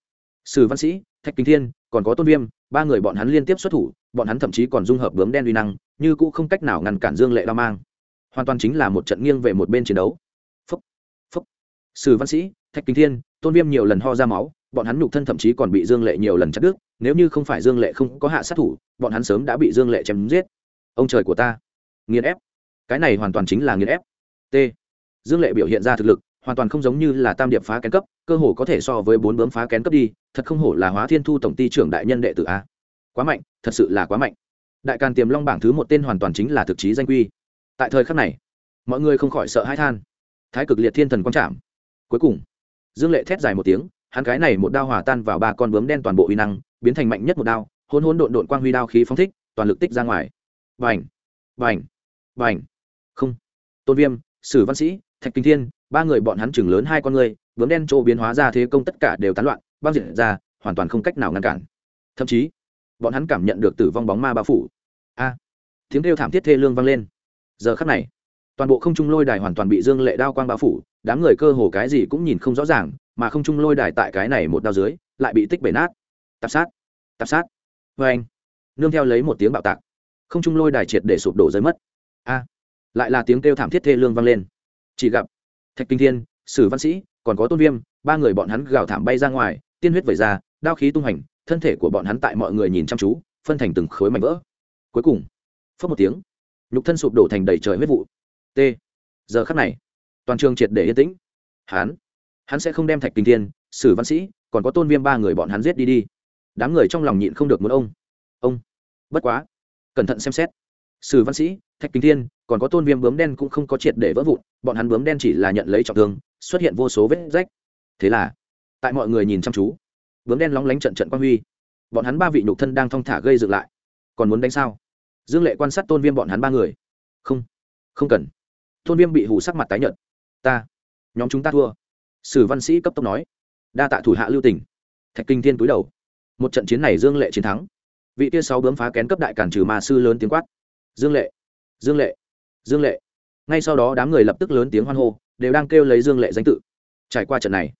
Sử văn sĩ, thạch kinh thiên, còn có tôn viêm, ba người bọn hắn liên tiếp xuất thủ, bọn hắn thậm chí còn dung hợp bướm đen uy năng, như cũ không cách nào ngăn cản dương lệ đao mang. Hoàn toàn chính là một trận nghiêng về một bên chiến đấu. Phúc. Phúc. Sử văn sĩ thạch kinh thiên, tôn viêm nhiều lần ho ra máu, bọn hắn nhục thân thậm chí còn bị dương lệ nhiều lần chặt đứt, nếu như không phải dương lệ không có hạ sát thủ, bọn hắn sớm đã bị dương lệ chém giết. Ông trời của ta. Nghiền ép. Cái này hoàn toàn chính là nghiền ép. T. Dương lệ biểu hiện ra thực lực, hoàn toàn không giống như là tam điệp phá kén cấp, cơ hồ có thể so với bốn bướm phá kén cấp đi, thật không hổ là hóa thiên thu tổng ty trưởng đại nhân đệ tử a. Quá mạnh, thật sự là quá mạnh. Đại càn tiềm long bảng thứ một tên hoàn toàn chính là thực chí danh quy. Tại thời khắc này, mọi người không khỏi sợ hãi than. Thái cực liệt thiên thần quang trảm cuối cùng dương lệ thét dài một tiếng, hắn cái này một đao hòa tan vào ba con bướm đen toàn bộ uy năng, biến thành mạnh nhất một đao hôn hôn độn độn quang huy đao khí phóng thích, toàn lực tích ra ngoài. Vành vành vành không! Tôn viêm, sử văn sĩ, thạch kinh thiên, ba người bọn hắn chừng lớn hai con người, bướm đen chỗ biến hóa ra thế công tất cả đều tán loạn, băng diện ra, hoàn toàn không cách nào ngăn cản. Thậm chí, bọn hắn cảm nhận được tử vong bóng ma bao phủ. A! Tiếng kêu thảm thiết thê lương vang lên. Giờ khắc này toàn bộ không trung lôi đài hoàn toàn bị dương lệ đao quang bao phủ, đám người cơ hồ cái gì cũng nhìn không rõ ràng, mà không trung lôi đài tại cái này một đao dưới, lại bị tích bể nát. Tạp sát tạp sát. Vê anh, nương theo lấy một tiếng bạo tạc, không trung lôi đài triệt để sụp đổ rơi mất. A, lại là tiếng kêu thảm thiết thê lương vang lên. Chỉ gặp, thạch kinh thiên, sử văn sĩ, còn có tôn viêm, ba người bọn hắn gào thảm bay ra ngoài, tiên huyết vẩy ra, đao khí tung hành, thân thể của bọn hắn tại mọi người nhìn chăm chú, phân thành từng khối mảnh vỡ. Cuối cùng phớt một tiếng, nhục thân sụp đổ thành đầy trời huyết vụ t. Giờ khắc này, toàn trường triệt để yên tĩnh. Hắn hắn sẽ không đem thạch kinh thiên, sử văn sĩ, còn có tôn viêm ba người bọn hắn giết đi đi. Đám người trong lòng nhịn không được muốn ông. Ông, bất quá, cẩn thận xem xét. Sử văn sĩ, thạch kinh thiên, còn có tôn viêm bướm đen cũng không có triệt để vỡ vụn, bọn hắn bướm đen chỉ là nhận lấy trọng thương, xuất hiện vô số vết rách. Thế là, tại mọi người nhìn chăm chú, bướm đen lóng lánh trận trận quang huy. Bọn hắn ba vị nhục thân đang thong thả gây dựng lại. Còn muốn đánh sao? Dương lệ quan sát tôn viêm bọn hắn ba người. Không không cần tôn viêm bị hủ sắc mặt tái nhợt. Ta, nhóm chúng ta thua. Sử văn sĩ cấp tốc nói. Đa tạ thủ hạ lưu tỉnh thạch kinh thiên túi đầu. Một trận chiến này dương lệ chiến thắng. Vị tia sáu bướm phá kén cấp đại cản trừ ma sư lớn tiếng quát. Dương lệ dương lệ dương lệ. Ngay sau đó đám người lập tức lớn tiếng hoan hô, đều đang kêu lấy dương lệ danh tự. Trải qua trận này,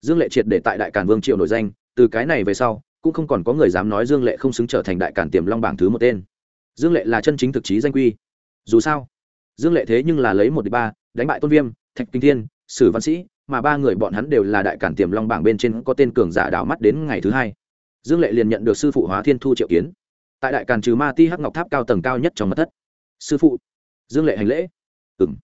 dương lệ triệt để tại đại cản vương triệu nổi danh, từ cái này về sau, cũng không còn có người dám nói dương lệ không xứng trở thành đại cản tiềm long bảng thứ một tên. Dương lệ là chân chính thực chí danh quy. Dù sao dương lệ thế nhưng là lấy một đ ba, đánh bại tôn viêm, thạch kinh thiên, sử văn sĩ, mà ba người bọn hắn đều là đại cản tiềm long bảng bên trên có tên cường giả đảo mắt đến ngày thứ hai. Dương lệ liền nhận được sư phụ hóa thiên thu triệu kiến. Tại đại cản trừ ma ti hắc ngọc tháp cao tầng cao nhất trong mặt thất. Sư phụ, dương lệ hành lễ. Ừng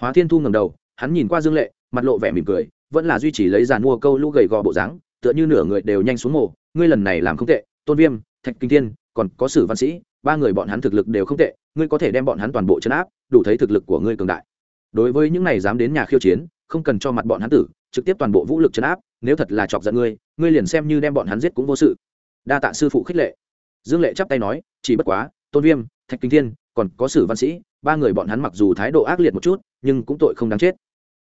hóa thiên thu ngầm đầu, hắn nhìn qua dương lệ, mặt lộ vẻ mỉm cười, vẫn là duy trì lấy giàn mua câu lũ gầy gò bộ dáng, tựa như nửa người đều nhanh xuống mồ, ngươi lần này làm không tệ, tôn viêm, thạch kinh thiên, còn có sử văn sĩ, ba người bọn hắn thực lực đều không tệ, ngươi có thể đem bọn hắn toàn bộ chấn áp đủ thấy thực lực của ngươi cường đại. Đối với những này dám đến nhà khiêu chiến, không cần cho mặt bọn hắn tử, trực tiếp toàn bộ vũ lực chấn áp, nếu thật là chọc giận ngươi ngươi liền xem như đem bọn hắn giết cũng vô sự. Đa tạ sư phụ khích lệ. Dương lệ chắp tay nói, chỉ bất quá, tôn viêm, thạch kinh thiên, còn có sử văn sĩ, ba người bọn hắn mặc dù thái độ ác liệt một chút, nhưng cũng tội không đáng chết.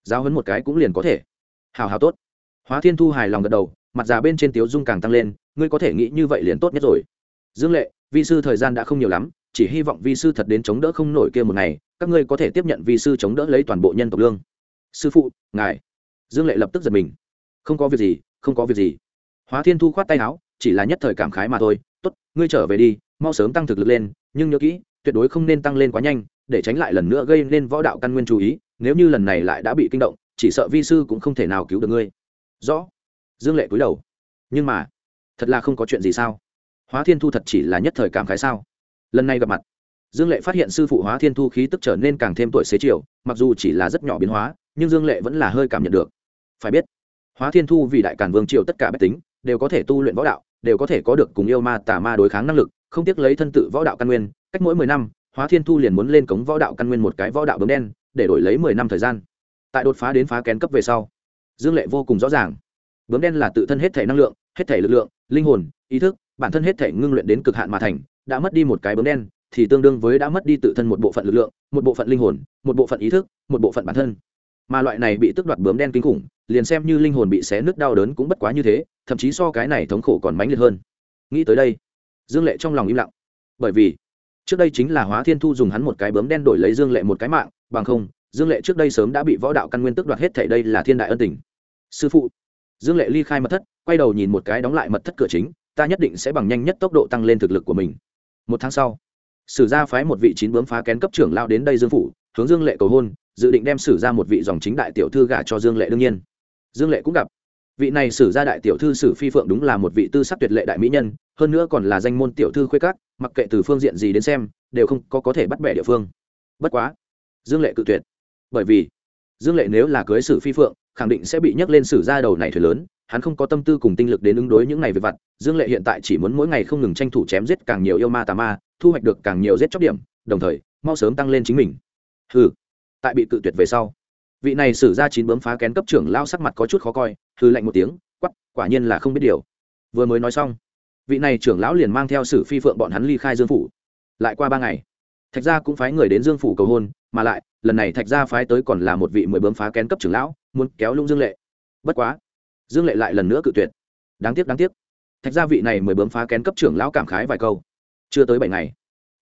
Giao hấn một cái cũng liền có thể. Hào hào tốt. Hóa thiên thu hài lòng gật đầu, mặt già bên trên tiếu dung càng tăng lên, ngươi có thể nghĩ như vậy liền tốt nhất rồi. Dương lệ, vi sư thời gian đã không nhiều lắm chỉ hy vọng vi sư thật đến chống đỡ không nổi kia một ngày, các ngươi có thể tiếp nhận vi sư chống đỡ lấy toàn bộ nhân tộc lương. Sư phụ, ngài. Dương lệ lập tức giật mình. Không có việc gì, không có việc gì. Hóa thiên thu khoát tay áo, chỉ là nhất thời cảm khái mà thôi, tốt, ngươi trở về đi, mau sớm tăng thực lực lên, nhưng nhớ kỹ, tuyệt đối không nên tăng lên quá nhanh, để tránh lại lần nữa gây nên võ đạo căn nguyên chú ý, nếu như lần này lại đã bị kinh động, chỉ sợ vi sư cũng không thể nào cứu được ngươi. Rõ. Dương lệ cúi đầu. Nhưng mà, thật là không có chuyện gì sao? Hóa thiên thu thật chỉ là nhất thời cảm khái sao? Lần này gặp mặt. Dương lệ phát hiện sư phụ hóa thiên thu khí tức trở nên càng thêm tuổi xế chiều, mặc dù chỉ là rất nhỏ biến hóa, nhưng dương lệ vẫn là hơi cảm nhận được. Phải biết, hóa thiên thu vì đại cản vương triều tất cả bách tính, đều có thể tu luyện võ đạo, đều có thể có được cùng yêu ma tà ma đối kháng năng lực, không tiếc lấy thân tự võ đạo căn nguyên, cách mỗi mười năm, hóa thiên thu liền muốn lên cống võ đạo căn nguyên một cái võ đạo bấm đen, để đổi lấy mười năm thời gian. Tại đột phá đến phá kén cấp về sau, dương lệ vô cùng rõ ràng. Bướm đen là tự thân hết thể năng lượng, hết thể lực lượng, linh hồn, ý thức, bản thân hết thể ngưng luyện đến cực hạn mà thành đã mất đi một cái bướm đen, thì tương đương với đã mất đi tự thân một bộ phận lực lượng, một bộ phận linh hồn, một bộ phận ý thức, một bộ phận bản thân. Mà loại này bị tức đoạt bướm đen kinh khủng, liền xem như linh hồn bị xé nứt đau đớn cũng bất quá như thế, thậm chí so cái này thống khổ còn mãnh liệt hơn. Nghĩ tới đây, dương lệ trong lòng im lặng. Bởi vì, trước đây chính là hóa thiên thu dùng hắn một cái bướm đen đổi lấy dương lệ một cái mạng, bằng không, dương lệ trước đây sớm đã bị võ đạo căn nguyên tức đoạt hết thảy đây là thiên đại ân tình. Sư phụ, dương lệ ly khai mật thất, quay đầu nhìn một cái đóng lại mật thất cửa chính, ta nhất định sẽ bằng nhanh nhất tốc độ tăng lên thực lực của mình một tháng sau, sử gia phái một vị chín bướm phá kén cấp trưởng lao đến đây dương phủ, hướng dương lệ cầu hôn, dự định đem sử ra một vị dòng chính đại tiểu thư gả cho dương lệ đương nhiên. Dương lệ cũng gặp. Vị này sử gia đại tiểu thư sử phi phượng đúng là một vị tư sắc tuyệt lệ đại mỹ nhân, hơn nữa còn là danh môn tiểu thư khuê các, mặc kệ từ phương diện gì đến xem, đều không có có thể bắt bẻ địa phương. Bất quá, dương lệ cự tuyệt. Bởi vì, dương lệ nếu là cưới sử phi phượng, khẳng định sẽ bị nhấc lên sử gia đầu này thuyền lớn hắn không có tâm tư cùng tinh lực đến ứng đối những ngày về vặt, dương lệ hiện tại chỉ muốn mỗi ngày không ngừng tranh thủ chém giết càng nhiều yêu ma tà ma, thu hoạch được càng nhiều giết chóc điểm, đồng thời, mau sớm tăng lên chính mình. Ừ tại bị cự tuyệt về sau, vị này xử ra chín bướm phá kén cấp trưởng lao sắc mặt có chút khó coi hư lạnh một tiếng quắp quả nhiên là không biết điều. Vừa mới nói xong, vị này trưởng lão liền mang theo sử phi phượng bọn hắn ly khai dương phủ. Lại qua ba ngày, thạch gia cũng phái người đến dương phủ cầu hôn, mà lại, lần này thạch gia phái tới còn là một vị mười bướm phá kén cấp trưởng lão, muốn kéo lung dương lệ. Bất quá dương lệ lại lần nữa cự tuyệt. Đáng tiếc đáng tiếc. Thạch gia vị này mới bướm phá kén cấp trưởng lão cảm khái vài câu. Chưa tới bảy ngày.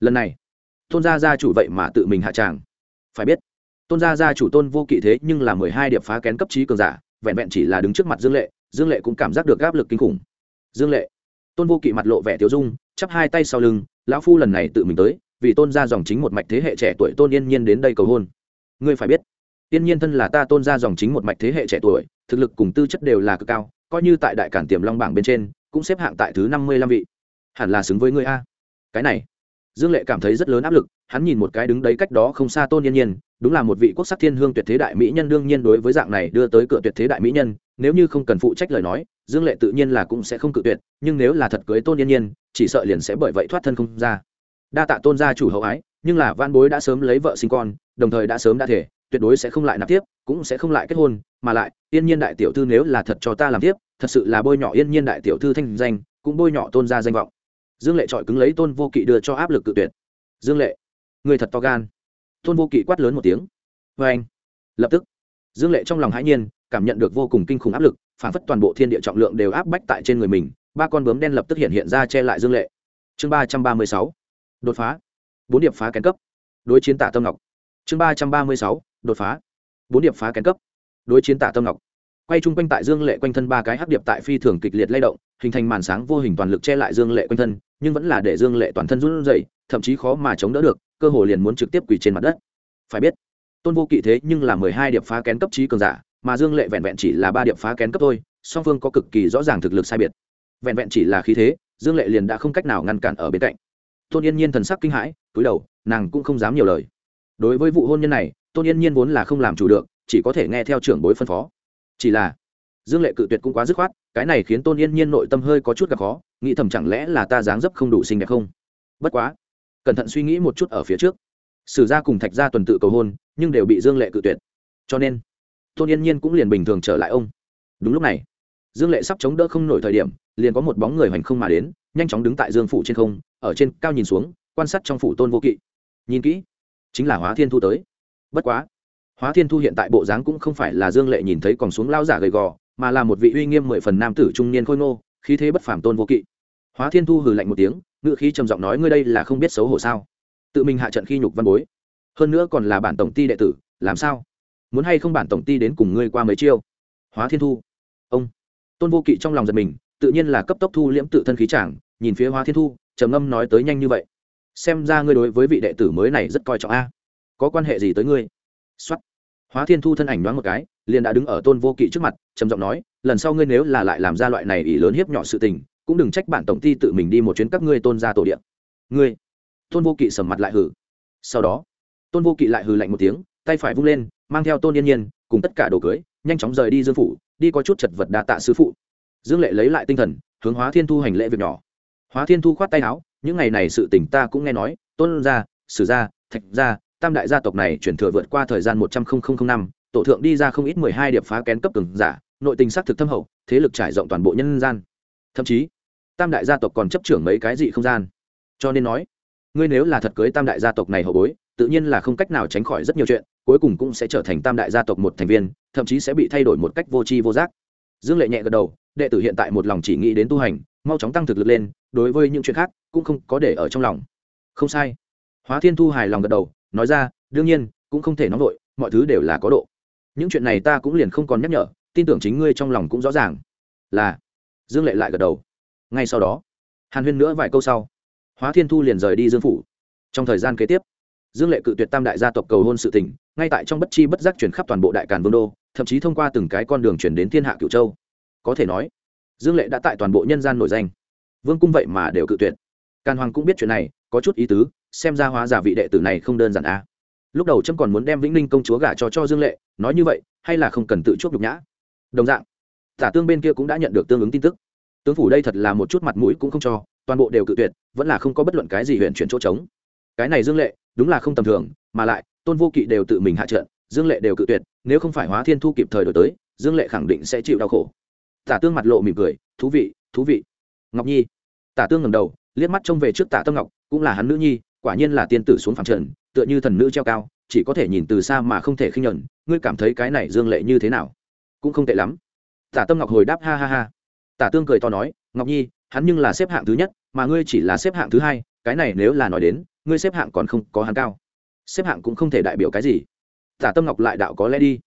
Lần này, tôn gia gia chủ vậy mà tự mình hạ tràng. Phải biết, tôn gia gia chủ tôn vô kỵ thế nhưng là mười hai điệp phá kén cấp trí cường giả, vẹn vẹn chỉ là đứng trước mặt dương lệ dương lệ cũng cảm giác được áp lực kinh khủng. Dương lệ, tôn vô kỵ mặt lộ vẻ tiêu dung, chắp hai tay sau lưng, lão phu lần này tự mình tới, vì tôn gia dòng chính một mạch thế hệ trẻ tuổi tôn yên nhiên đến đây cầu hôn. Ngươi phải biết, yên nhiên thân là ta tôn gia dòng chính một mạch thế hệ trẻ tuổi thực lực cùng tư chất đều là cực cao, coi như tại đại cản tiềm long bảng bên trên, cũng xếp hạng tại thứ năm mươi lăm vị. Hẳn là xứng với ngươi a. Cái này, dương lệ cảm thấy rất lớn áp lực, hắn nhìn một cái đứng đấy cách đó không xa tôn yên nhiên, đúng là một vị quốc sắc thiên hương tuyệt thế đại mỹ nhân đương nhiên đối với dạng này đưa tới cửa tuyệt thế đại mỹ nhân, nếu như không cần phụ trách lời nói, dương lệ tự nhiên là cũng sẽ không cự tuyệt, nhưng nếu là thật cưới tôn yên nhiên, chỉ sợ liền sẽ bởi vậy thoát thân không ra. Đa tạ tôn gia chủ hậu ái, nhưng là van bối đã sớm lấy vợ sinh con, đồng thời đã sớm đã thể tuyệt đối sẽ không lại nạp tiếp, cũng sẽ không lại kết hôn, mà lại, yên nhiên đại tiểu thư nếu là thật cho ta làm tiếp, thật sự là bôi nhọ yên nhiên đại tiểu thư thanh danh, cũng bôi nhọ tôn gia danh vọng. Dương lệ trọi cứng lấy tôn vô kỵ đưa cho áp lực cự tuyệt. Dương lệ, người thật to gan. Tôn vô kỵ quát lớn một tiếng. Vê anh, lập tức. Dương lệ trong lòng hãi nhiên, cảm nhận được vô cùng kinh khủng áp lực, phản phất toàn bộ thiên địa trọng lượng đều áp bách tại trên người mình, ba con bướm đen lập tức hiện hiện ra che lại dương lệ. Chương ba trăm ba mươi sáu. Đột phá. Bốn điệp phá kén cấp. Đối chiến tả tâm ngọc. Chương ba trăm ba mươi sáu đột phá. Bốn điệp phá kén cấp. Đối chiến tả tâm ngọc. Quay chung quanh tại dương lệ quanh thân ba cái hắc điệp tại phi thường kịch liệt lay động, hình thành màn sáng vô hình toàn lực che lại dương lệ quanh thân, nhưng vẫn là để dương lệ toàn thân run rẩy, thậm chí khó mà chống đỡ được, cơ hồ liền muốn trực tiếp quỳ trên mặt đất. Phải biết, tôn vô kỵ thế nhưng là mười hai điệp phá kén cấp trí cường giả, mà dương lệ vẹn vẹn chỉ là ba điệp phá kén cấp thôi, song phương có cực kỳ rõ ràng thực lực sai biệt. Vẹn vẹn chỉ là khí thế, dương lệ liền đã không cách nào ngăn cản ở bên cạnh. Tôn yên nhiên thần sắc kinh hãi, túi đầu, nàng cũng không dám nhiều lời. Đối với vụ hôn nhân này tôn yên nhiên vốn là không làm chủ được, chỉ có thể nghe theo trưởng bối phân phó. Chỉ là, dương lệ cự tuyệt cũng quá dứt khoát, cái này khiến tôn yên nhiên nội tâm hơi có chút gặp khó, nghĩ thầm chẳng lẽ là ta dáng dấp không đủ xinh đẹp không? Bất quá, cẩn thận suy nghĩ một chút ở phía trước. Sử gia cùng thạch gia tuần tự cầu hôn, nhưng đều bị dương lệ cự tuyệt. Cho nên, tôn yên nhiên cũng liền bình thường trở lại ông. Đúng lúc này, dương lệ sắp chống đỡ không nổi thời điểm, liền có một bóng người hoành không mà đến, nhanh chóng đứng tại dương phủ trên không, ở trên cao nhìn xuống, quan sát trong phủ tôn vô kỵ. Nhìn kỹ, chính là hóa thiên thu tới bất quá, hóa thiên thu hiện tại bộ dáng cũng không phải là dương lệ nhìn thấy còn xuống lao giả gầy gò, mà là một vị uy nghiêm mười phần nam tử trung niên khôi ngô, khí thế bất phàm tôn vô kỵ. Hóa thiên thu hừ lạnh một tiếng ngự khí trầm giọng nói, ngươi đây là không biết xấu hổ sao? Tự mình hạ trận khi nhục văn bối. Hơn nữa còn là bản tổng ty đệ tử, làm sao? Muốn hay không bản tổng ty đến cùng ngươi qua mấy chiêu? Hóa thiên thu, ông. Tôn vô kỵ trong lòng giật mình, tự nhiên là cấp tốc thu liễm tự thân khí chàng, nhìn phía hóa thiên thu, trầm ngâm nói tới nhanh như vậy. Xem ra ngươi đối với vị đệ tử mới này rất coi trọng a có quan hệ gì tới ngươi? Xuất hóa thiên thu thân ảnh đoán một cái, liền đã đứng ở tôn vô kỵ trước mặt, trầm giọng nói, lần sau ngươi nếu là lại làm ra loại này ỷ lớn hiếp nhỏ sự tình, cũng đừng trách bản tổng ty tự mình đi một chuyến các ngươi tôn ra tổ điện ngươi. Tôn vô kỵ sầm mặt lại hử. Sau đó, tôn vô kỵ lại hừ lạnh một tiếng, tay phải vung lên, mang theo tôn yên nhiên, cùng tất cả đồ cưới, nhanh chóng rời đi dương phủ, đi có chút chật vật đa tạ sứ phụ. Dương lệ lấy lại tinh thần, hướng hóa thiên thu hành lễ việc nhỏ. Hóa thiên thu khoát tay áo, những ngày này sự tỉnh ta cũng nghe nói, tôn gia, sử gia, thạch gia tam đại gia tộc này chuyển thừa vượt qua thời gian một trăm linh năm, tổ thượng đi ra không ít mười hai điệp phá kén cấp cường giả, nội tình xác thực thâm hậu, thế lực trải rộng toàn bộ nhân gian. Thậm chí, tam đại gia tộc còn chấp trưởng mấy cái dị không gian. Cho nên nói, ngươi nếu là thật cưới tam đại gia tộc này hậu bối, tự nhiên là không cách nào tránh khỏi rất nhiều chuyện, cuối cùng cũng sẽ trở thành tam đại gia tộc một thành viên, thậm chí sẽ bị thay đổi một cách vô tri vô giác. Dương lệ nhẹ gật đầu, đệ tử hiện tại một lòng chỉ nghĩ đến tu hành, mau chóng tăng thực lực lên, đối với những chuyện khác, cũng không có để ở trong lòng. Không sai. Hóa thiên thu hài lòng gật đầu nói ra, đương nhiên, cũng không thể nóng vội, mọi thứ đều là có độ. Những chuyện này ta cũng liền không còn nhắc nhở, tin tưởng chính ngươi trong lòng cũng rõ ràng. Là, dương lệ lại gật đầu. Ngay sau đó, hàn huyên nữa vài câu sau, hóa thiên thu liền rời đi dương phủ. Trong thời gian kế tiếp, dương lệ cự tuyệt tam đại gia tộc cầu hôn sự tình, ngay tại trong bất chi bất giác chuyển khắp toàn bộ đại càn vương đô, thậm chí thông qua từng cái con đường chuyển đến thiên hạ cửu châu. Có thể nói, dương lệ đã tại toàn bộ nhân gian nổi danh. Vương cung vậy mà đều cự tuyệt. Càn hoàng cũng biết chuyện này, có chút ý tứ xem ra hóa giả vị đệ tử này không đơn giản a à. lúc đầu trâm còn muốn đem vĩnh ninh công chúa gả cho cho dương lệ, nói như vậy, hay là không cần tự chuốc nhục nhã? Đồng dạng, tả tương bên kia cũng đã nhận được tương ứng tin tức. Tướng phủ đây thật là một chút mặt mũi cũng không cho, toàn bộ đều cự tuyệt, vẫn là không có bất luận cái gì huyện chuyển chỗ trống. Cái này dương lệ, đúng là không tầm thường, mà lại, tôn vô kỵ đều tự mình hạ trận, dương lệ đều cự tuyệt, nếu không phải hóa thiên thu kịp thời đổi tới, dương lệ khẳng định sẽ chịu đau khổ. Tả tương mặt lộ mỉm cười, thú vị thú vị. Ngọc nhi, tả tương ngầm đầu, liếc mắt trông về trước tả tâm ngọc, cũng là hắn nữ nhi quả nhiên là tiên tử xuống phẳng trần, tựa như thần nữ treo cao, chỉ có thể nhìn từ xa mà không thể khinh nhuận, ngươi cảm thấy cái này dương lệ như thế nào? Cũng không tệ lắm. Tả tâm ngọc hồi đáp, ha ha ha. Tả tương cười to nói, ngọc nhi, hắn nhưng là xếp hạng thứ nhất, mà ngươi chỉ là xếp hạng thứ hai, cái này nếu là nói đến, ngươi xếp hạng còn không có hắn cao. Xếp hạng cũng không thể đại biểu cái gì. Tả tâm ngọc lại đạo có lẽ đi.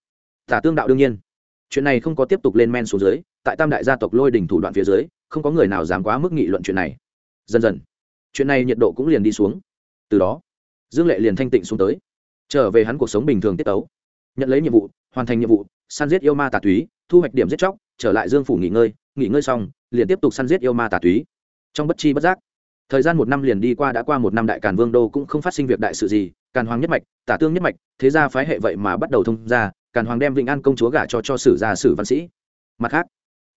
Tả tương đạo đương nhiên. Chuyện này không có tiếp tục lên men xuống dưới, tại tam đại gia tộc lôi đình thủ đoạn phía dưới, không có người nào dám quá mức nghị luận chuyện này. Dần dần, chuyện này nhiệt độ cũng liền đi xuống từ đó, dương lệ liền thanh tịnh xuống tới. Trở về hắn cuộc sống bình thường tiết tấu. Nhận lấy nhiệm vụ, hoàn thành nhiệm vụ, săn giết yêu ma tà túy, thu hoạch điểm giết chóc, trở lại dương phủ nghỉ ngơi nghỉ ngơi xong, liền tiếp tục săn giết yêu ma tà túy. Trong bất chi bất giác, thời gian một năm liền đi qua đã qua một năm đại càn vương đô cũng không phát sinh việc đại sự gì, càn hoàng nhất mạch, tả tương nhất mạch, thế ra phái hệ vậy mà bắt đầu thông ra càn hoàng đem vĩnh an công chúa gả cho cho sử gia sử văn sĩ. Mặt khác,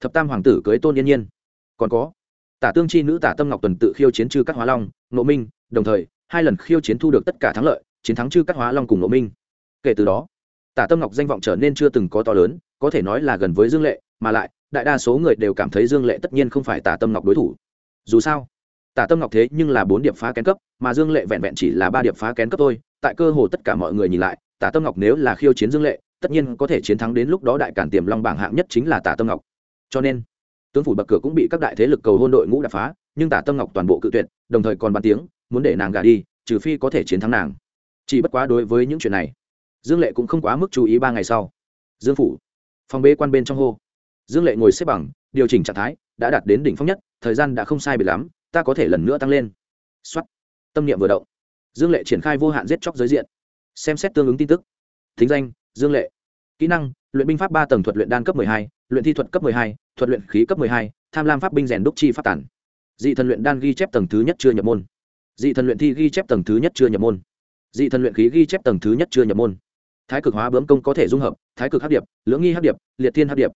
thập tam hoàng tử cưới tôn yên nhiên. Còn có, tả tương chi nữ tả tâm ngọc tuần tự khiêu chiến chư các hóa long nộ minh, đồng thời hai lần khiêu chiến thu được tất cả thắng lợi, chiến thắng chư các hóa long cùng nộ minh. Kể từ đó, tả tâm ngọc danh vọng trở nên chưa từng có to lớn, có thể nói là gần với dương lệ, mà lại, đại đa số người đều cảm thấy dương lệ tất nhiên không phải tả tâm ngọc đối thủ. Dù sao, tả tâm ngọc thế nhưng là bốn điểm phá kén cấp, mà dương lệ vẹn vẹn chỉ là ba điểm phá kén cấp thôi. Tại cơ hồ tất cả mọi người nhìn lại, tả tâm ngọc nếu là khiêu chiến dương lệ, tất nhiên có thể chiến thắng đến lúc đó đại cản tiềm long bảng hạng nhất chính là tả tâm ngọc. Cho nên, tướng phủ bậc cửa cũng bị các đại thế lực cầu hôn đội ngũ đập phá, nhưng tả tâm ngọc toàn bộ cự tuyệt, đồng thời còn bàn tiếng muốn để nàng gả đi, trừ phi có thể chiến thắng nàng. Chỉ bất quá đối với những chuyện này, dương lệ cũng không quá mức chú ý ba ngày sau. Dương phủ, phòng bế quan bên trong hô. Dương lệ ngồi xếp bằng, điều chỉnh trạng thái, đã đạt đến đỉnh phong nhất, thời gian đã không sai bị lắm, ta có thể lần nữa tăng lên. Xuất tâm niệm vừa động. Dương lệ triển khai vô hạn giết chóc giới diện. Xem xét tương ứng tin tức. Thính danh, dương lệ. Kỹ năng, luyện binh pháp ba tầng thuật luyện đan cấp hai, luyện thi thuật cấp hai, thuật luyện khí cấp hai, tham lam pháp binh rèn đúc chi pháp tản dị thần luyện đan ghi chép tầng thứ nhất chưa nhập môn dị thần luyện thi ghi chép tầng thứ nhất chưa nhập môn. Dị thần luyện khí ghi chép tầng thứ nhất chưa nhập môn. Thái cực hóa bướm công có thể dung hợp, thái cực hấp điệp, lưỡng nghi hấp điệp, liệt thiên hấp điệp.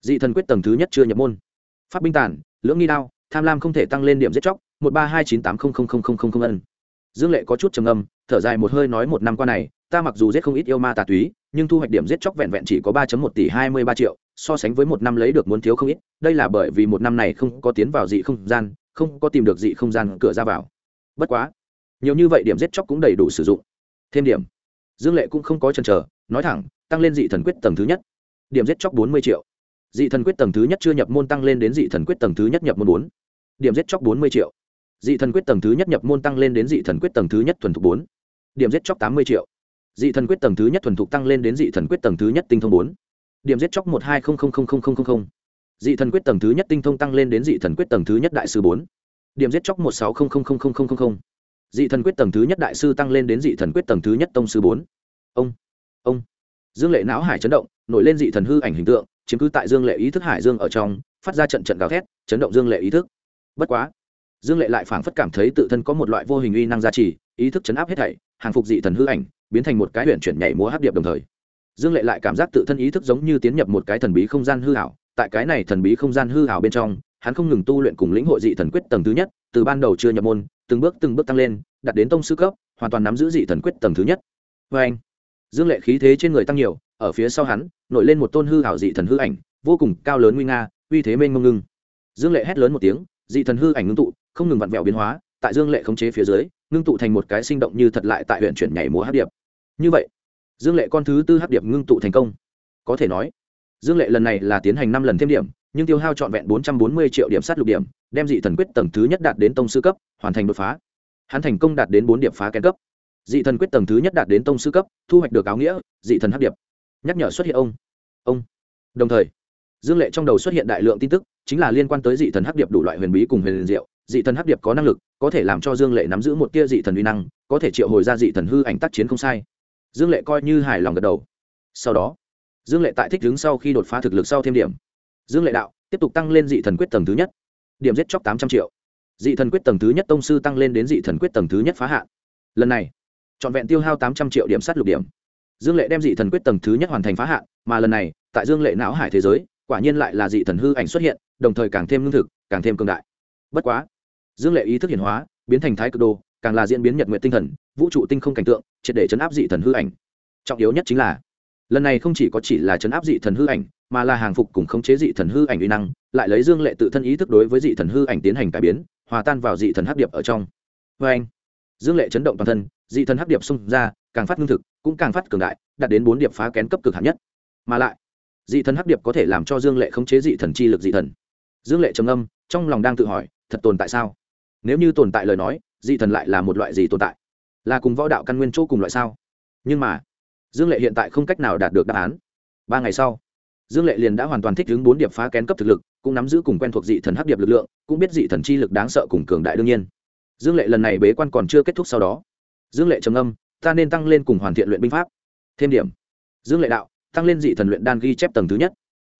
Dị thần quyết tầng thứ nhất chưa nhập môn. Pháp binh tản lưỡng nghi đao, tham lam không thể tăng lên điểm giết chóc, một ba hai chín tám không không không không không không ân. Dương lệ có chút trầm âm thở dài một hơi nói một năm qua này, ta mặc dù giết không ít yêu ma tà túy, nhưng thu hoạch điểm giết chóc vẹn vẹn chỉ có ba một tỷ hai mươi ba triệu, so sánh với một năm lấy được muốn thiếu không ít, đây là bởi vì một năm này không có tiến vào dị không gian, không có tìm được dị không gian cửa ra vào bất quá, nhiều như vậy điểm giết chóc cũng đầy đủ sử dụng. Thêm điểm, dương lệ cũng không có chần chờ, nói thẳng, tăng lên dị thần quyết tầng thứ nhất. Điểm giết chóc bốn mươi triệu. Dị thần quyết tầng thứ nhất chưa nhập môn tăng lên đến dị thần quyết tầng thứ nhất nhập môn bốn. Điểm giết chóc bốn mươi triệu. Dị thần quyết tầng thứ nhất nhập môn tăng lên đến dị thần quyết tầng thứ nhất thuần thục bốn. Điểm giết chóc tám mươi triệu. Dị thần quyết tầng thứ nhất thuần thục tăng lên đến dị thần quyết tầng thứ nhất tinh thông bốn. Điểm giết chóc một hai không không không không không không dị thần quyết tầng thứ nhất tinh thông tăng lên đến dị thần quyết tầng thứ nhất đại sư bốn điểm giết chóc một sáu không không không không không không dị thần quyết tầng thứ nhất đại sư tăng lên đến dị thần quyết tầng thứ nhất tông sư bốn. Ông ông. Dương lệ não hải chấn động, nổi lên dị thần hư ảnh hình tượng, chiếm cứ tại dương lệ ý thức hải dương ở trong, phát ra trận trận gào thét, chấn động dương lệ ý thức. Bất quá, dương lệ lại phảng phất cảm thấy tự thân có một loại vô hình uy năng gia trì, ý thức chấn áp hết thảy, hàng phục dị thần hư ảnh, biến thành một cái huyện chuyển nhảy múa hát điệp đồng thời. Dương lệ lại cảm giác tự thân ý thức giống như tiến nhập một cái thần bí không gian hư hảo tại cái này thần bí không gian hư hảo bên trong hắn không ngừng tu luyện cùng lĩnh hội dị thần quyết tầng thứ nhất, từ ban đầu chưa nhập môn, từng bước từng bước tăng lên, đạt đến tông sư cấp, hoàn toàn nắm giữ dị thần quyết tầng thứ nhất. Vê anh, dương lệ khí thế trên người tăng nhiều, ở phía sau hắn, nổi lên một tôn hư hảo dị thần hư ảnh, vô cùng cao lớn nguy nga, uy thế mênh mông ngưng. Dương lệ hét lớn một tiếng, dị thần hư ảnh ngưng tụ, không ngừng vặn vẹo biến hóa, tại dương lệ khống chế phía dưới, ngưng tụ thành một cái sinh động như thật lại tại huyện chuyển nhảy múa hát điệp. Như vậy, dương lệ con thứ tư hát điệp ngưng tụ thành công. Có thể nói, dương lệ lần này là tiến hành năm lần thêm điểm nhưng tiêu hao trọn vẹn bốn trăm bốn mươi triệu điểm sát lục điểm, đem dị thần quyết tầng thứ nhất đạt đến tông sư cấp, hoàn thành đột phá. Hắn thành công đạt đến bốn điểm phá kén cấp. Dị thần quyết tầng thứ nhất đạt đến tông sư cấp, thu hoạch được áo nghĩa, dị thần hấp điệp. Nhắc nhở xuất hiện ông. Ông. Đồng thời, dương lệ trong đầu xuất hiện đại lượng tin tức, chính là liên quan tới dị thần hấp điệp đủ loại huyền bí cùng huyền diệu. Dị thần hấp điệp có năng lực, có thể làm cho dương lệ nắm giữ một tia dị thần uy năng, có thể triệu hồi ra dị thần hư ảnh tác chiến không sai. Dương lệ coi như hài lòng gật đầu. Sau đó, dương lệ tại thích đứng sau khi đột phá thực lực sau thêm điểm dương lệ đạo, tiếp tục tăng lên dị thần quyết tầng thứ nhất. Điểm giết chóc tám trăm triệu. Dị thần quyết tầng thứ nhất tông sư tăng lên đến dị thần quyết tầng thứ nhất phá hạn. Lần này, trọn vẹn tiêu hao tám trăm triệu điểm sát lục điểm. Dương lệ đem dị thần quyết tầng thứ nhất hoàn thành phá hạn, mà lần này, tại dương lệ não hải thế giới, quả nhiên lại là dị thần hư ảnh xuất hiện, đồng thời càng thêm lương thực, càng thêm cường đại. Bất quá, dương lệ ý thức hiển hóa, biến thành thái cực đô càng là diễn biến nhật nguyện tinh thần, vũ trụ tinh không cảnh tượng, triệt để chấn áp dị thần hư ảnh. Trọng yếu nhất chính là, lần này không chỉ có chỉ là chấn áp dị thần hư ảnh mà là hàng phục cùng khống chế dị thần hư ảnh uy năng, lại lấy dương lệ tự thân ý thức đối với dị thần hư ảnh tiến hành cải biến, hòa tan vào dị thần hắc điệp ở trong. Vê anh, dương lệ chấn động toàn thân, dị thần hắc điệp xung ra, càng phát ngưng thực, cũng càng phát cường đại, đạt đến bốn điệp phá kén cấp cực hạn nhất. Mà lại, dị thần hắc điệp có thể làm cho dương lệ khống chế dị thần chi lực dị thần. Dương lệ trầm âm trong lòng đang tự hỏi, thật tồn tại sao? Nếu như tồn tại lời nói, dị thần lại là một loại gì tồn tại? Là cùng võ đạo căn nguyên chỗ cùng loại sao? Nhưng mà, dương lệ hiện tại không cách nào đạt được đáp án. Ba ngày sau dương lệ liền đã hoàn toàn thích ứng bốn điệp phá kén cấp thực lực, cũng nắm giữ cùng quen thuộc dị thần hắc điệp lực lượng, cũng biết dị thần chi lực đáng sợ cùng cường đại đương nhiên. Dương lệ lần này bế quan còn chưa kết thúc sau đó. Dương lệ trầm âm ta nên tăng lên cùng hoàn thiện luyện binh pháp. Thêm điểm. Dương lệ đạo, tăng lên dị thần luyện đan ghi chép tầng thứ nhất.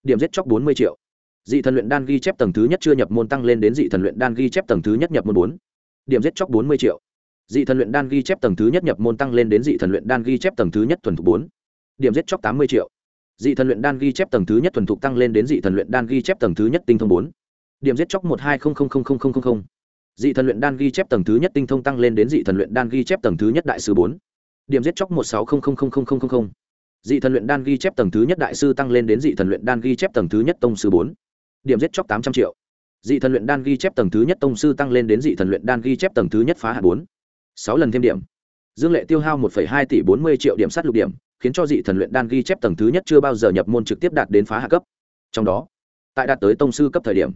Điểm giết chóc bốn mươi triệu. Dị thần luyện đan ghi chép tầng thứ nhất chưa nhập môn tăng lên đến dị thần luyện đan ghi chép tầng thứ nhất nhập môn bốn. Điểm giết chóc bốn mươi triệu. Dị thần luyện đan ghi chép tầng thứ nhất nhập môn tăng lên đến dị thần luyện đan ghi chép tầng thứ nhất thuần thục bốn. Điểm giết chóc tám mươi triệu dị thần luyện đan ghi chép tầng thứ nhất thuần thục tăng lên đến dị thần luyện đan ghi chép tầng thứ nhất tinh thông bốn điểm giết chóc một hai không không không không không không dị thần luyện đan ghi chép tầng thứ nhất tinh thông tăng lên đến dị thần luyện đan ghi chép tầng thứ nhất đại sư bốn điểm giết chóc một sáu không không không không không không dị thần luyện đan ghi chép tầng thứ nhất đại sư tăng lên đến dị thần luyện đan ghi chép tầng thứ nhất tông sư bốn điểm giết chóc tám trăm triệu dị thần luyện đan ghi chép tầng thứ nhất tông sư tăng lên đến dị thần luyện đan ghi chép tầng thứ nhất phá hạ bốn sáu lần thêm điểm dương lệ tiêu hao một hai tỷ bốn mươi triệu điểm sát lục điểm khiến cho dị thần luyện đan ghi chép tầng thứ nhất chưa bao giờ nhập môn trực tiếp đạt đến phá hạ cấp. Trong đó, tại đạt tới tông sư cấp thời điểm,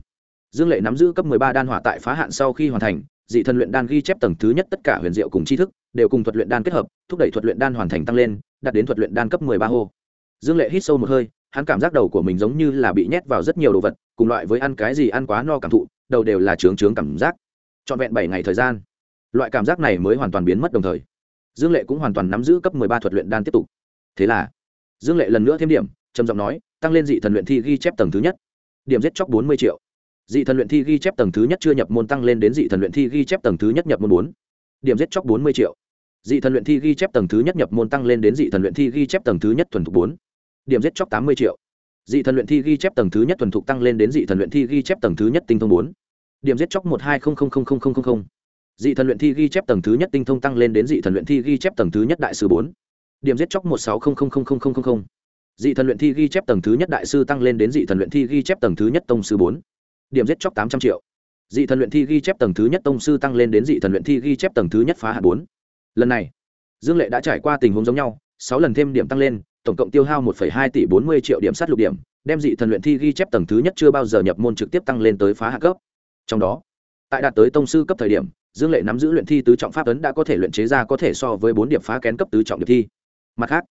dương lệ nắm giữ cấp ba đan hỏa tại phá hạn sau khi hoàn thành, dị thần luyện đan ghi chép tầng thứ nhất tất cả huyền diệu cùng tri thức đều cùng thuật luyện đan kết hợp, thúc đẩy thuật luyện đan hoàn thành tăng lên, đạt đến thuật luyện đan cấp ba hô. Dương lệ hít sâu một hơi, hắn cảm giác đầu của mình giống như là bị nhét vào rất nhiều đồ vật, cùng loại với ăn cái gì ăn quá no cảm thụ, đầu đều là trướng trướng cảm giác. Trọn vẹn bảy ngày thời gian, loại cảm giác này mới hoàn toàn biến mất đồng thời. Dương lệ cũng hoàn toàn nắm giữ cấp ba thuật luyện đan tiếp tục thế là, dương lệ lần nữa thêm điểm, trầm giọng nói, tăng lên dị thần luyện thi ghi chép tầng thứ nhất. Điểm giết chóc bốn mươi triệu. Dị thần luyện thi ghi chép tầng thứ nhất chưa nhập môn tăng lên đến dị thần luyện thi ghi chép tầng thứ nhất nhập môn bốn. Điểm giết chóc bốn mươi triệu. Dị thần luyện thi ghi chép tầng thứ nhất nhập môn tăng lên đến dị thần luyện thi ghi chép tầng thứ nhất thuần thục bốn. Điểm giết chóc tám mươi triệu. Dị thần luyện thi ghi chép tầng thứ nhất thuần thục tăng lên đến dị thần luyện thi ghi chép tầng thứ nhất tinh thông bốn. Điểm giết chóc một hai không không không không không không dị thần luyện thi ghi chép tầng thứ nhất tinh thông tăng lên đến dị thần luyện thi ghi chép tầng thứ nhất đại sư bốn điểm giết chóc một sáu không không không không không không dị thần luyện thi ghi chép tầng thứ nhất đại sư tăng lên đến dị thần luyện thi ghi chép tầng thứ nhất tông sư bốn. Điểm giết chóc tám trăm triệu. Dị thần luyện thi ghi chép tầng thứ nhất tông sư tăng lên đến dị thần luyện thi ghi chép tầng thứ nhất phá hạt bốn. Lần này, dương lệ đã trải qua tình huống giống nhau, sáu lần thêm điểm tăng lên, tổng cộng tiêu hao một hai tỷ bốn mươi triệu điểm sát lục điểm, đem dị thần luyện thi ghi chép tầng thứ nhất chưa bao giờ nhập môn trực tiếp tăng lên tới phá hạ cấp trong đó, tại đạt tới tông sư cấp thời điểm, dương lệ nắm giữ luyện thi tứ trọng pháp ấn đã có thể luyện chế ra có thể so với bốn điểm phá kén cấp tứ trọng điệp thi mặt khác,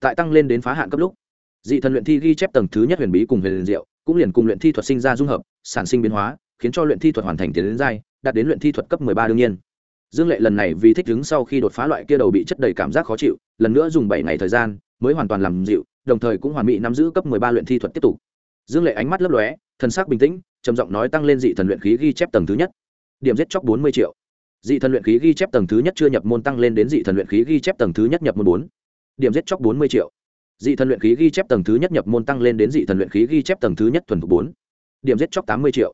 tại tăng lên đến phá hạn cấp lúc, dị thần luyện thi ghi chép tầng thứ nhất huyền bí cùng huyền liền diệu, cũng liền cùng luyện thi thuật sinh ra dung hợp, sản sinh biến hóa, khiến cho luyện thi thuật hoàn thành tiến đến giai, đạt đến luyện thi thuật cấp ba đương nhiên. Dương lệ lần này vì thích ứng sau khi đột phá loại kia đầu bị chất đầy cảm giác khó chịu, lần nữa dùng bảy ngày thời gian, mới hoàn toàn làm dịu, đồng thời cũng hoàn mỹ nắm giữ cấp ba luyện thi thuật tiếp tục. Dương lệ ánh mắt lấp lóe, thần sắc bình tĩnh, trầm giọng nói tăng lên dị thần luyện khí ghi chép tầng thứ nhất. Điểm giết chóc bốn mươi triệu. Dị thần luyện khí ghi chép tầng thứ nhất chưa nhập môn tăng lên đến dị thần luyện khí ghi chép tầng thứ nhất nhập môn bốn điểm giết chóc bốn mươi triệu dị thần luyện khí ghi chép tầng thứ nhất nhập môn tăng lên đến dị thần luyện khí ghi chép tầng thứ nhất thuần thục bốn điểm giết chóc tám mươi triệu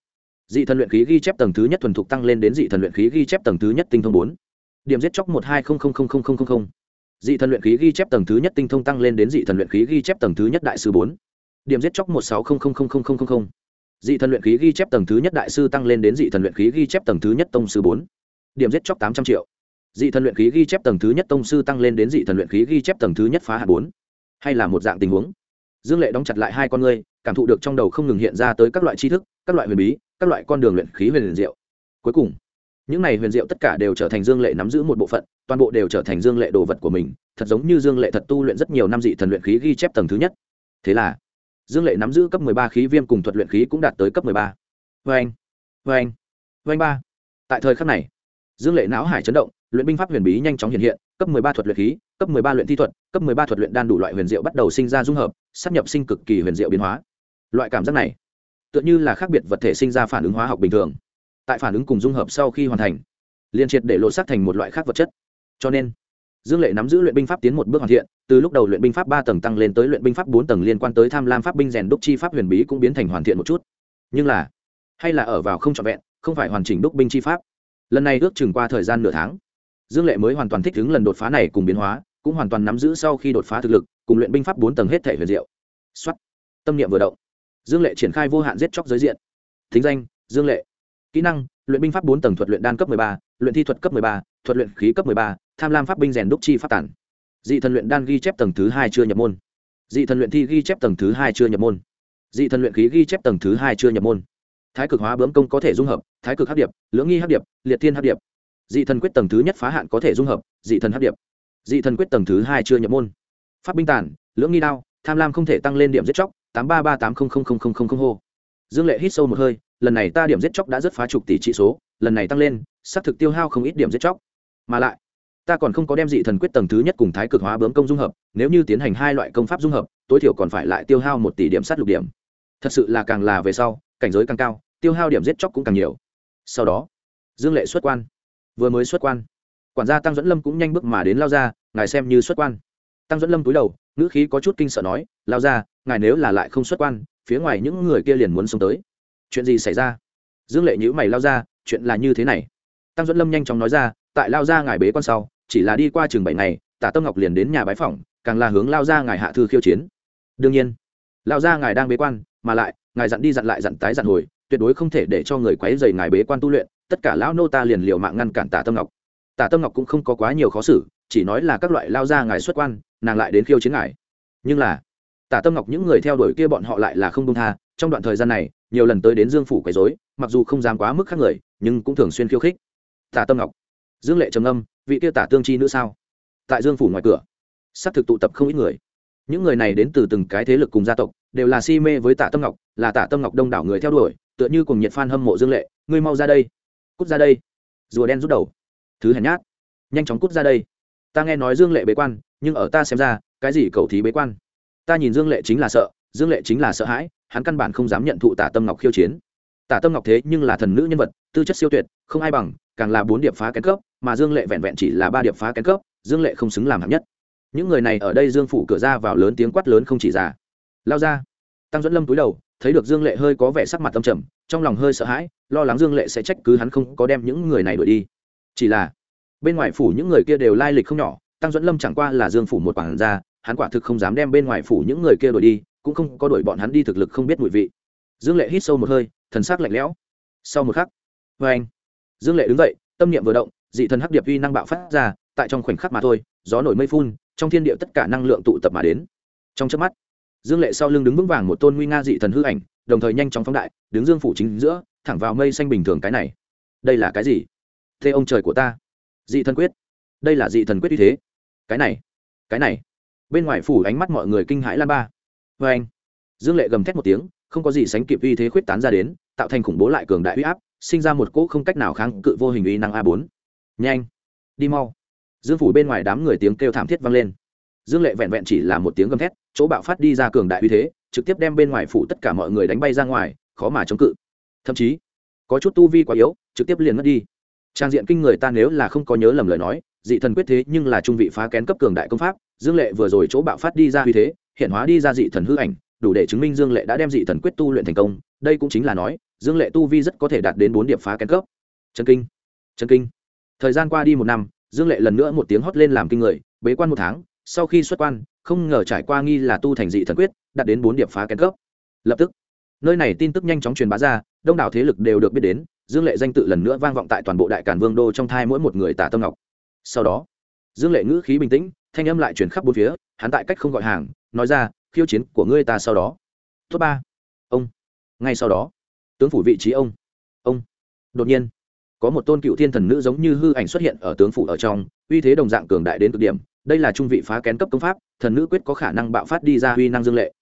dị thần luyện khí ghi chép tầng thứ nhất thuần thục tăng lên đến dị thần luyện khí ghi chép tầng thứ nhất tinh thông bốn điểm giết chóc một hai không không không không không không dị thần luyện khí ghi chép tầng thứ nhất tinh thông tăng lên đến dị thần luyện khí ghi chép tầng thứ nhất đại sư bốn điểm giết chóc một sáu không không không không không không dị thần luyện khí ghi chép tầng thứ nhất đại sư tăng lên đến dị thần luyện khí ghi chép tầng thứ nhất tông sư bốn điểm giết chóc tám trăm triệu dị thần luyện khí ghi chép tầng thứ nhất tông sư tăng lên đến dị thần luyện khí ghi chép tầng thứ nhất phá hạ bốn. Hay là một dạng tình huống. Dương lệ đóng chặt lại hai con ngươi, cảm thụ được trong đầu không ngừng hiện ra tới các loại tri thức, các loại huyền bí, các loại con đường luyện khí huyền diệu. Cuối cùng, những này huyền diệu tất cả đều trở thành dương lệ nắm giữ một bộ phận, toàn bộ đều trở thành dương lệ đồ vật của mình, thật giống như dương lệ thật tu luyện rất nhiều năm dị thần luyện khí ghi chép tầng thứ nhất. Thế là, dương lệ nắm giữ cấp ba khí viêm cùng thuật luyện khí cũng đạt tới cấp ba. Vê anh vê anh vê anh ba. Tại thời khắc này, dương lệ não hải chấn động luyện binh pháp huyền bí nhanh chóng hiện hiện, cấp ba thuật luyện khí, cấp ba luyện thi thuật, cấp ba thuật luyện đan đủ loại huyền diệu bắt đầu sinh ra dung hợp sắp nhập sinh cực kỳ huyền diệu biến hóa. Loại cảm giác này, tựa như là khác biệt vật thể sinh ra phản ứng hóa học bình thường, tại phản ứng cùng dung hợp sau khi hoàn thành liên triệt để lộ sắc thành một loại khác vật chất. Cho nên, dương lệ nắm giữ luyện binh pháp tiến một bước hoàn thiện, từ lúc đầu luyện binh pháp ba tầng tăng lên tới luyện binh pháp bốn tầng liên quan tới tham lam pháp binh rèn đúc chi pháp huyền bí cũng biến thành hoàn thiện một chút. Nhưng là, hay là ở vào không trọn vẹn, không phải hoàn chỉnh đúc binh chi pháp. Lần này ước chừng qua thời gian nửa tháng dương lệ mới hoàn toàn thích ứng lần đột phá này cùng biến hóa, cũng hoàn toàn nắm giữ sau khi đột phá thực lực, cùng luyện binh pháp bốn tầng hết thể huyền diệu. Xuất tâm niệm vừa động. Dương lệ triển khai vô hạn giết chóc giới diện. Thính danh, dương lệ. Kỹ năng, luyện binh pháp bốn tầng thuật luyện đan cấp ba, luyện thi thuật cấp ba, thuật luyện khí cấp ba, tham lam pháp binh rèn đúc chi pháp tản. Dị thần luyện đan ghi chép tầng thứ hai chưa nhập môn. Dị thần luyện thi ghi chép tầng thứ hai chưa nhập môn. Dị thần luyện khí ghi chép tầng thứ hai chưa nhập môn. Thái cực hóa bướm công có thể dung hợp, thái cực hấp điệp, lưỡng nghi hấp điệp, liệt thiên hấp điệp dị thần quyết tầng thứ nhất phá hạn có thể dung hợp, dị thần hấp điệp. Dị thần quyết tầng thứ hai chưa nhập môn. Pháp binh tản, lưỡng nghi đao, tham lam không thể tăng lên điểm giết chóc, tám ba ba tám không không không không không hô. Dương lệ hít sâu một hơi, lần này ta điểm giết chóc đã rất phá chục tỷ trị số, lần này tăng lên, xác thực tiêu hao không ít điểm giết chóc. Mà lại, ta còn không có đem dị thần quyết tầng thứ nhất cùng thái cực hóa bướm công dung hợp, nếu như tiến hành hai loại công pháp dung hợp, tối thiểu còn phải lại tiêu hao một tỷ điểm sát lục điểm. Thật sự là càng là về sau, cảnh giới càng cao, tiêu hao điểm giết chóc cũng càng nhiều. Sau đó, dương lệ xuất quan vừa mới xuất quan. Quản gia tăng dẫn lâm cũng nhanh bước mà đến lao ra, ngài xem như xuất quan. Tăng dẫn lâm túi đầu, ngữ khí có chút kinh sợ nói, lao ra, ngài nếu là lại không xuất quan, phía ngoài những người kia liền muốn sống tới. Chuyện gì xảy ra? Dương lệ nhữ mày lao ra, chuyện là như thế này. Tăng dẫn lâm nhanh chóng nói ra, tại lao ra ngài bế quan sau, chỉ là đi qua chừng bảy ngày, tả tâm ngọc liền đến nhà bái phỏng, càng là hướng lao ra ngài hạ thư khiêu chiến. Đương nhiên. Lao ra ngài đang bế quan, mà lại, ngài dặn đi dặn lại dặn tái dặn hồi, tuyệt đối không thể để cho người quấy dày ngài bế quan tu luyện tất cả lão nô ta liền liều mạng ngăn cản tả tâm ngọc. Tả tâm ngọc cũng không có quá nhiều khó xử, chỉ nói là các loại lao ra ngài xuất quan, nàng lại đến khiêu chiến ngài. Nhưng là, tả tâm ngọc những người theo đuổi kia bọn họ lại là không công tha, trong đoạn thời gian này, nhiều lần tới đến dương phủ quấy dối mặc dù không dám quá mức khác người, nhưng cũng thường xuyên khiêu khích. Tả tâm ngọc, dương lệ trầm âm vị kia tả tương chi nữa sao? Tại dương phủ ngoài cửa sắp thực tụ tập không ít người. Những người này đến từ từng cái thế lực cùng gia tộc, đều là si mê với tả tâm ngọc, là tả tâm ngọc đông đảo người theo đuổi, tựa như cùng nhiệt f hâm mộ dương lệ, ngươi mau ra đây cút ra đây. Rùa đen rút đầu. Thứ hèn nhát. Nhanh chóng cút ra đây. Ta nghe nói dương lệ bế quan, nhưng ở ta xem ra, cái gì cầu thí bế quan? Ta nhìn dương lệ chính là sợ, dương lệ chính là sợ hãi, hắn căn bản không dám nhận thụ tả tâm ngọc khiêu chiến. Tả tâm ngọc thế nhưng là thần nữ nhân vật, tư chất siêu tuyệt, không ai bằng, càng là bốn điệp phá kén cấp, mà dương lệ vẹn vẹn chỉ là ba điệp phá kén cấp, dương lệ không xứng làm hạng nhất. Những người này ở đây dương phủ cửa ra vào lớn tiếng quát lớn không chỉ già lao ra. Tăng dẫn lâm túi đầu thấy được dương lệ hơi có vẻ sắc mặt tâm trầm, trong lòng hơi sợ hãi, lo lắng dương lệ sẽ trách cứ hắn không có đem những người này đuổi đi. Chỉ là, bên ngoài phủ những người kia đều lai lịch không nhỏ, tăng duẫn lâm chẳng qua là dương phủ một quản gia, hắn quả thực không dám đem bên ngoài phủ những người kia đuổi đi, cũng không có đuổi bọn hắn đi thực lực không biết mùi vị. Dương lệ hít sâu một hơi, thần sắc lạnh lẽo. Sau một khắc vê anh. Dương lệ đứng dậy, tâm niệm vừa động, dị thần hắc điệp uy năng bạo phát ra, tại trong khoảnh khắc mà thôi, gió nổi mây phun, trong thiên địa tất cả năng lượng tụ tập mà đến. Trong chớp mắt dương lệ sau lưng đứng vững vàng một tôn nguy nga dị thần hư ảnh, đồng thời nhanh chóng phóng đại, đứng dương phủ chính giữa, thẳng vào mây xanh bình thường cái này. Đây là cái gì? Thế ông trời của ta. Dị thần quyết. Đây là dị thần quyết như thế. Cái này cái này. Bên ngoài phủ ánh mắt mọi người kinh hãi lan ba. Vê anh, dương lệ gầm thét một tiếng, không có gì sánh kịp uy thế khuyết tán ra đến, tạo thành khủng bố lại cường đại uy áp, sinh ra một cỗ không cách nào kháng cự vô hình uy năng a bốn. Nhanh, đi mau. Dương phủ bên ngoài đám người tiếng kêu thảm thiết vang lên dương lệ vẹn vẹn chỉ là một tiếng gầm thét, chỗ bạo phát đi ra cường đại uy thế, trực tiếp đem bên ngoài phủ tất cả mọi người đánh bay ra ngoài, khó mà chống cự. Thậm chí, có chút tu vi quá yếu, trực tiếp liền mất đi. Trang diện kinh người ta nếu là không có nhớ lầm lời nói, dị thần quyết thế nhưng là trung vị phá kén cấp cường đại công pháp, dương lệ vừa rồi chỗ bạo phát đi ra uy thế, hiện hóa đi ra dị thần hư ảnh, đủ để chứng minh dương lệ đã đem dị thần quyết tu luyện thành công. Đây cũng chính là nói, dương lệ tu vi rất có thể đạt đến bốn điểm phá kén cấp. Chân kinh chân kinh. Thời gian qua đi một năm, dương lệ lần nữa một tiếng hót lên làm kinh người, bế quan một tháng sau khi xuất quan, không ngờ trải qua nghi là tu thành dị thần quyết, đạt đến bốn điểm phá kén cấp. Lập tức, nơi này tin tức nhanh chóng truyền bá ra, đông đảo thế lực đều được biết đến, dương lệ danh tự lần nữa vang vọng tại toàn bộ đại cản vương đô trong thai mỗi một người tả tâm ngọc. Sau đó, dương lệ ngữ khí bình tĩnh, thanh âm lại chuyển khắp bốn phía, hắn tại cách không gọi hàng, nói ra, khiêu chiến của ngươi ta sau đó. Thứ ba. Ông. Ngay sau đó. Tướng phủ vị trí ông. Ông. Đột nhiên, có một tôn cựu thiên thần nữ giống như hư ảnh xuất hiện ở tướng phủ ở trong, uy thế đồng dạng cường đại đến cực điểm đây là trung vị phá kén cấp công pháp, thần nữ quyết có khả năng bạo phát đi ra uy năng dương lệ.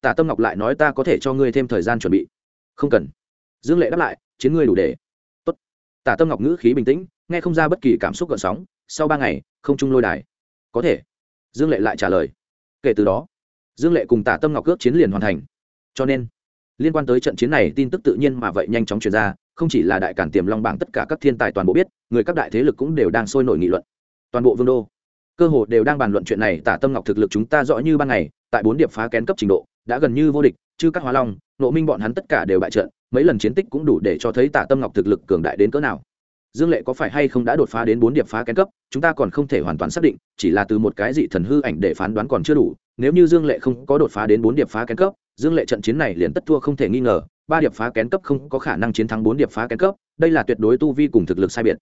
Tả tâm ngọc lại nói ta có thể cho ngươi thêm thời gian chuẩn bị. Không cần. Dương lệ đáp lại, chiến ngươi đủ để. Tốt. tả tâm ngọc ngữ khí bình tĩnh, nghe không ra bất kỳ cảm xúc gợn sóng, sau ba ngày, không trung lôi đài. Có thể. Dương lệ lại trả lời. Kể từ đó, dương lệ cùng tả tâm ngọc ước chiến liền hoàn thành. Cho nên, liên quan tới trận chiến này tin tức tự nhiên mà vậy nhanh chóng truyền ra, không chỉ là đại cản tiềm long bảng tất cả các thiên tài toàn bộ biết, người các đại thế lực cũng đều đang sôi nổi nghị luận. Toàn bộ vương đô cơ hồ đều đang bàn luận chuyện này, tả tâm ngọc thực lực chúng ta rõ như ban ngày, tại bốn điệp phá kén cấp trình độ, đã gần như vô địch, chứ các hóa long nộ minh bọn hắn tất cả đều bại trận, mấy lần chiến tích cũng đủ để cho thấy tả tâm ngọc thực lực cường đại đến cỡ nào. Dương lệ có phải hay không đã đột phá đến bốn điệp phá kén cấp, chúng ta còn không thể hoàn toàn xác định, chỉ là từ một cái dị thần hư ảnh để phán đoán còn chưa đủ, nếu như dương lệ không có đột phá đến bốn điệp phá kén cấp, dương lệ trận chiến này liền tất thua không thể nghi ngờ, ba điệp phá kén cấp không có khả năng chiến thắng bốn điệp phá kén cấp, đây là tuyệt đối tu vi cùng thực lực sai biệt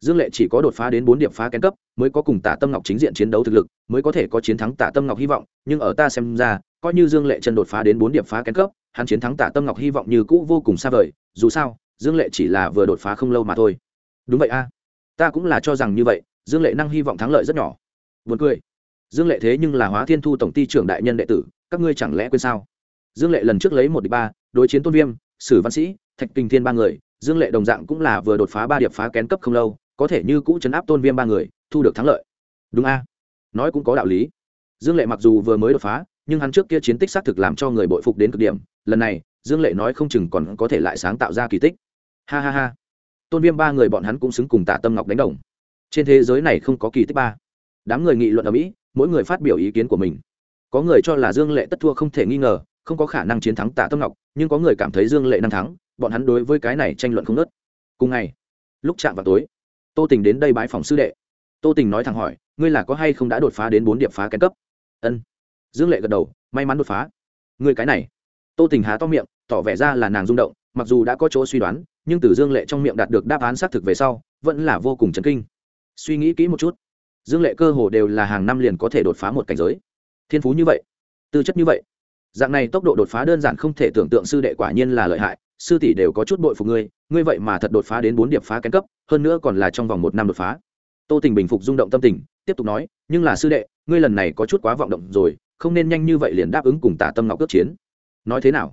dương lệ chỉ có đột phá đến bốn điểm phá kén cấp, mới có cùng tả tâm ngọc chính diện chiến đấu thực lực, mới có thể có chiến thắng tả tâm ngọc hy vọng, nhưng ở ta xem ra, coi như dương lệ chân đột phá đến bốn điểm phá kén cấp, hắn chiến thắng tả tâm ngọc hy vọng như cũ vô cùng xa vời, dù sao, dương lệ chỉ là vừa đột phá không lâu mà thôi. Đúng vậy a. Ta cũng là cho rằng như vậy, dương lệ năng hy vọng thắng lợi rất nhỏ. Vượt cười. Dương lệ thế nhưng là hóa thiên thu tổng ty trưởng đại nhân đệ tử, các ngươi chẳng lẽ quên sao? Dương lệ lần trước lấy một đ ba, đối chiến tôn viêm, sử văn sĩ, thạch kinh thiên ba người, dương lệ đồng dạng cũng là vừa đột phá ba điệp phá kén cấp không lâu có thể như cũ chấn áp tôn viêm ba người, thu được thắng lợi. Đúng a? Nói cũng có đạo lý. Dương lệ mặc dù vừa mới đột phá, nhưng hắn trước kia chiến tích xác thực làm cho người bội phục đến cực điểm. Lần này, dương lệ nói không chừng còn có thể lại sáng tạo ra kỳ tích. Ha ha ha. Tôn viêm ba người bọn hắn cũng xứng cùng tạ tâm ngọc đánh đồng. Trên thế giới này không có kỳ tích ba. Đám người nghị luận ở mỹ, mỗi người phát biểu ý kiến của mình. Có người cho là dương lệ tất thua không thể nghi ngờ, không có khả năng chiến thắng tạ tâm ngọc, nhưng có người cảm thấy dương lệ năng thắng, bọn hắn đối với cái này tranh luận không nớt cùng ngày, lúc chạm vào tối tô tình đến đây bãi phòng sư đệ. Tô tình nói thẳng hỏi, ngươi là có hay không đã đột phá đến bốn điệp phá kén cấp? Ân. Dương lệ gật đầu, may mắn đột phá. Ngươi cái này. Tô tình há to miệng, tỏ vẻ ra là nàng rung động, mặc dù đã có chỗ suy đoán, nhưng từ dương lệ trong miệng đạt được đáp án xác thực về sau, vẫn là vô cùng chấn kinh. Suy nghĩ kỹ một chút. Dương lệ cơ hồ đều là hàng năm liền có thể đột phá một cảnh giới. Thiên phú như vậy, tư chất như vậy, dạng này tốc độ đột phá đơn giản không thể tưởng tượng sư đệ quả nhiên là lợi hại sư tỷ đều có chút bội phục ngươi ngươi vậy mà thật đột phá đến bốn điểm phá kén cấp, hơn nữa còn là trong vòng một năm đột phá. Tô tình bình phục rung động tâm tình, tiếp tục nói, nhưng là sư đệ, ngươi lần này có chút quá vọng động rồi, không nên nhanh như vậy liền đáp ứng cùng tả tâm ngọc cướp chiến. Nói thế nào?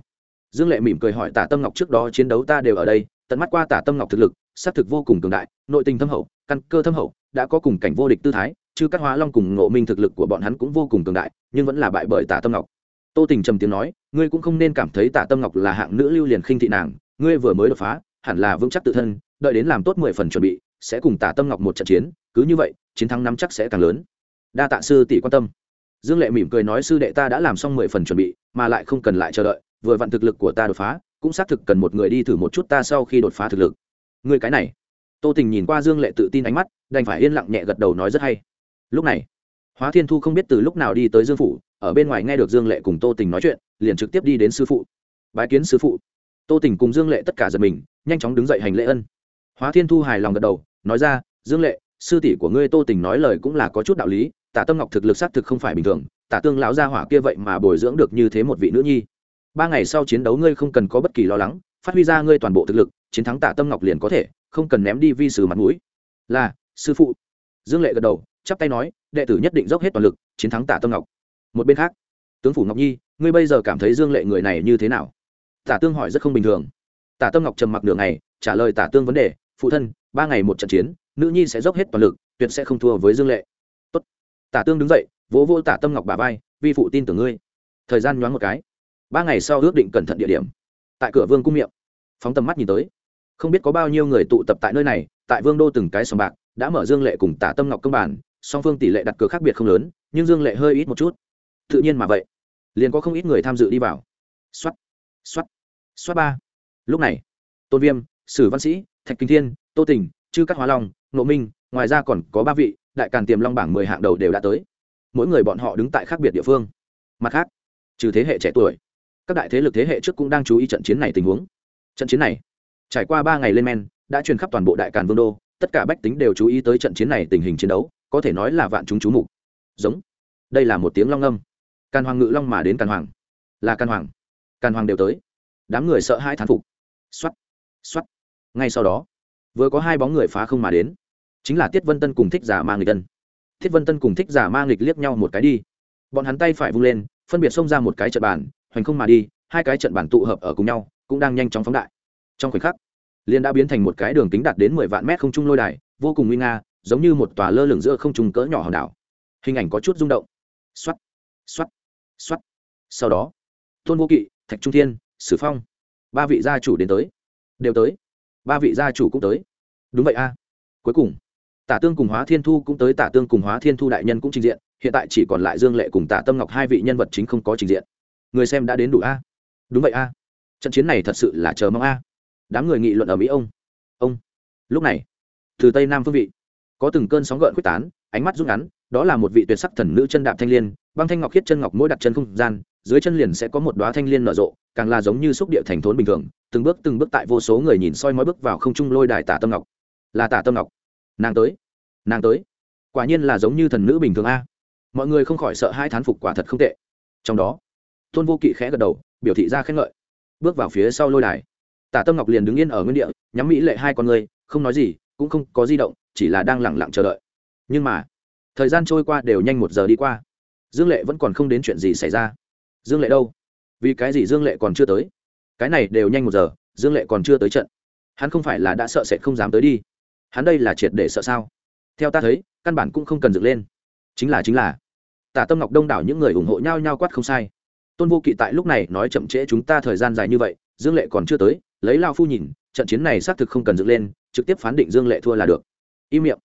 Dương lệ mỉm cười hỏi tả tâm ngọc trước đó chiến đấu ta đều ở đây, tận mắt qua tả tâm ngọc thực lực xác thực vô cùng cường đại, nội tình thâm hậu, căn cơ thâm hậu, đã có cùng cảnh vô địch tư thái, chứ các hóa long cùng ngộ minh thực lực của bọn hắn cũng vô cùng cường đại, nhưng vẫn là bại bởi tả tâm ngọc tô tình trầm tiếng nói, ngươi cũng không nên cảm thấy tả tâm ngọc là hạng nữ lưu liền khinh thị nàng, ngươi vừa mới đột phá, hẳn là vững chắc tự thân, đợi đến làm tốt mười phần chuẩn bị, sẽ cùng tả tâm ngọc một trận chiến, cứ như vậy, chiến thắng nắm chắc sẽ càng lớn. Đa tạ sư tỷ quan tâm. Dương lệ mỉm cười nói, sư đệ ta đã làm xong mười phần chuẩn bị, mà lại không cần lại chờ đợi, vừa vặn thực lực của ta đột phá, cũng xác thực cần một người đi thử một chút ta sau khi đột phá thực lực. Người cái này. Tô tình nhìn qua dương lệ tự tin ánh mắt, đành phải yên lặng nhẹ gật đầu nói rất hay. Lúc này hóa thiên thu không biết từ lúc nào đi tới dương phủ, ở bên ngoài nghe được dương lệ cùng tô tình nói chuyện, liền trực tiếp đi đến sư phụ. Bái kiến sư phụ. Tô tình cùng dương lệ tất cả giật mình, nhanh chóng đứng dậy hành lễ ân. Hóa thiên thu hài lòng gật đầu, nói ra, dương lệ, sư tỷ của ngươi tô tình nói lời cũng là có chút đạo lý, tả tâm ngọc thực lực xác thực không phải bình thường, tả tương lão gia hỏa kia vậy mà bồi dưỡng được như thế một vị nữ nhi. Ba ngày sau chiến đấu ngươi không cần có bất kỳ lo lắng, phát huy ra ngươi toàn bộ thực lực, chiến thắng tả tâm ngọc liền có thể, không cần ném đi vi sử mặt mũi. Là, sư phụ. Dương lệ gật đầu chắp tay nói, đệ tử nhất định dốc hết toàn lực, chiến thắng tả tâm ngọc. Một bên khác, tướng phủ ngọc nhi, ngươi bây giờ cảm thấy dương lệ người này như thế nào? Tả tương hỏi rất không bình thường. Tả tâm ngọc trầm mặc nửa ngày, trả lời tả tương vấn đề, phụ thân, ba ngày một trận chiến, nữ nhi sẽ dốc hết toàn lực, tuyệt sẽ không thua với dương lệ. Tốt. tả tương đứng dậy, vỗ vỗ tả tâm ngọc bà vai, vi phụ tin tưởng ngươi. Thời gian nhoáng một cái, ba ngày sau ước định cẩn thận địa điểm. Tại cửa vương cung miệng, phóng tầm mắt nhìn tới. Không biết có bao nhiêu người tụ tập tại nơi này, tại vương đô từng cái sòng bạc, đã mở dương lệ cùng tả tâm ngọc công bản song phương tỷ lệ đặt cược khác biệt không lớn, nhưng dương lệ hơi ít một chút. Tự nhiên mà vậy. Liền có không ít người tham dự đi vào. X o á t x o á t x o á t ba. Lúc này, tôn viêm, sử văn sĩ, thạch kinh thiên, tô tình, chư các hóa long nộ minh, ngoài ra còn có ba vị, đại càn tiềm long bảng mười hạng đầu đều đã tới. Mỗi người bọn họ đứng tại khác biệt địa phương. Mặt khác, trừ thế hệ trẻ tuổi, các đại thế lực thế hệ trước cũng đang chú ý trận chiến này tình huống. Trận chiến này, trải qua ba ngày lên men, đã truyền khắp toàn bộ đại càn vương đô, tất cả bách tính đều chú ý tới trận chiến này tình hình chiến đấu có thể nói là vạn chúng chú mục. Giống. Đây là một tiếng long âm. Càn hoàng ngự long mà đến càn hoàng. Là càn hoàng. Càn hoàng đều tới. Đám người sợ hai thán phục. X o á t x o á t ngay sau đó, vừa có hai bóng người phá không mà đến. Chính là tiết vân tân cùng thích giả ma nghịch tân thiết vân tân cùng thích giả ma nghịch liếc nhau một cái đi. Bọn hắn tay phải vung lên, phân biệt xông ra một cái trận bàn, hoành không mà đi, hai cái trận bàn tụ hợp ở cùng nhau, cũng đang nhanh chóng phóng đại. Trong khoảnh khắc liên đã biến thành một cái đường kính đạt đến mười vạn mét không trung lôi đài, vô cùng nguy nga giống như một tòa lơ lửng giữa không trung cỡ nhỏ hòn đảo. Hình ảnh có chút rung động. Xoắt xoắt xoắt sau đó, tôn vô kỵ, thạch trung thiên, sử phong, ba vị gia chủ đến tới. Đều tới. Ba vị gia chủ cũng tới. Đúng vậy a. Cuối cùng, tả tương cùng hóa thiên thu cũng tới. Tả tương cùng hóa thiên thu đại nhân cũng trình diện. Hiện tại chỉ còn lại dương lệ cùng tả tâm ngọc hai vị nhân vật chính không có trình diện. Người xem đã đến đủ a. Đúng vậy a. Trận chiến này thật sự là chờ mong a. Đám người nghị luận ở mỹ ông. Ông. Lúc này, từ tây nam phương vị có từng cơn sóng gợn quyết tán, ánh mắt rút ngắn, đó là một vị tuyệt sắc thần nữ chân đạp thanh liên, băng thanh ngọc khiết chân ngọc mỗi đặt chân không gian, dưới chân liền sẽ có một đoá thanh liên nở rộ, càng là giống như xúc địa thành thốn bình thường, từng bước từng bước tại vô số người nhìn soi mói bước vào không trung lôi đài tả tâm ngọc. Là tả tâm ngọc. Nàng tới. Nàng tới. Quả nhiên là giống như thần nữ bình thường a. Mọi người không khỏi sợ hai thán phục quả thật không tệ. Trong đó, tôn vô kỵ khẽ gật đầu, biểu thị ra khen ngợi. Bước vào phía sau lôi đài, tả tâm ngọc liền đứng yên ở nguyên địa, nhắm mỹ lệ hai con người, không nói gì, cũng không có di động chỉ là đang lẳng lặng chờ đợi. Nhưng mà, thời gian trôi qua đều nhanh một giờ đi qua. Dương lệ vẫn còn không đến chuyện gì xảy ra. Dương lệ đâu? Vì cái gì dương lệ còn chưa tới? Cái này đều nhanh một giờ, dương lệ còn chưa tới trận. Hắn không phải là đã sợ sệt không dám tới đi. Hắn đây là triệt để sợ sao? Theo ta thấy, căn bản cũng không cần dựng lên. Chính là chính là. Tả tâm ngọc đông đảo những người ủng hộ nhau nhau quát không sai. Tôn vô kỵ tại lúc này nói chậm trễ chúng ta thời gian dài như vậy, dương lệ còn chưa tới, lấy lao phu nhìn, trận chiến này xác thực không cần dựng lên, trực tiếp phán định dương lệ thua là được im miệng.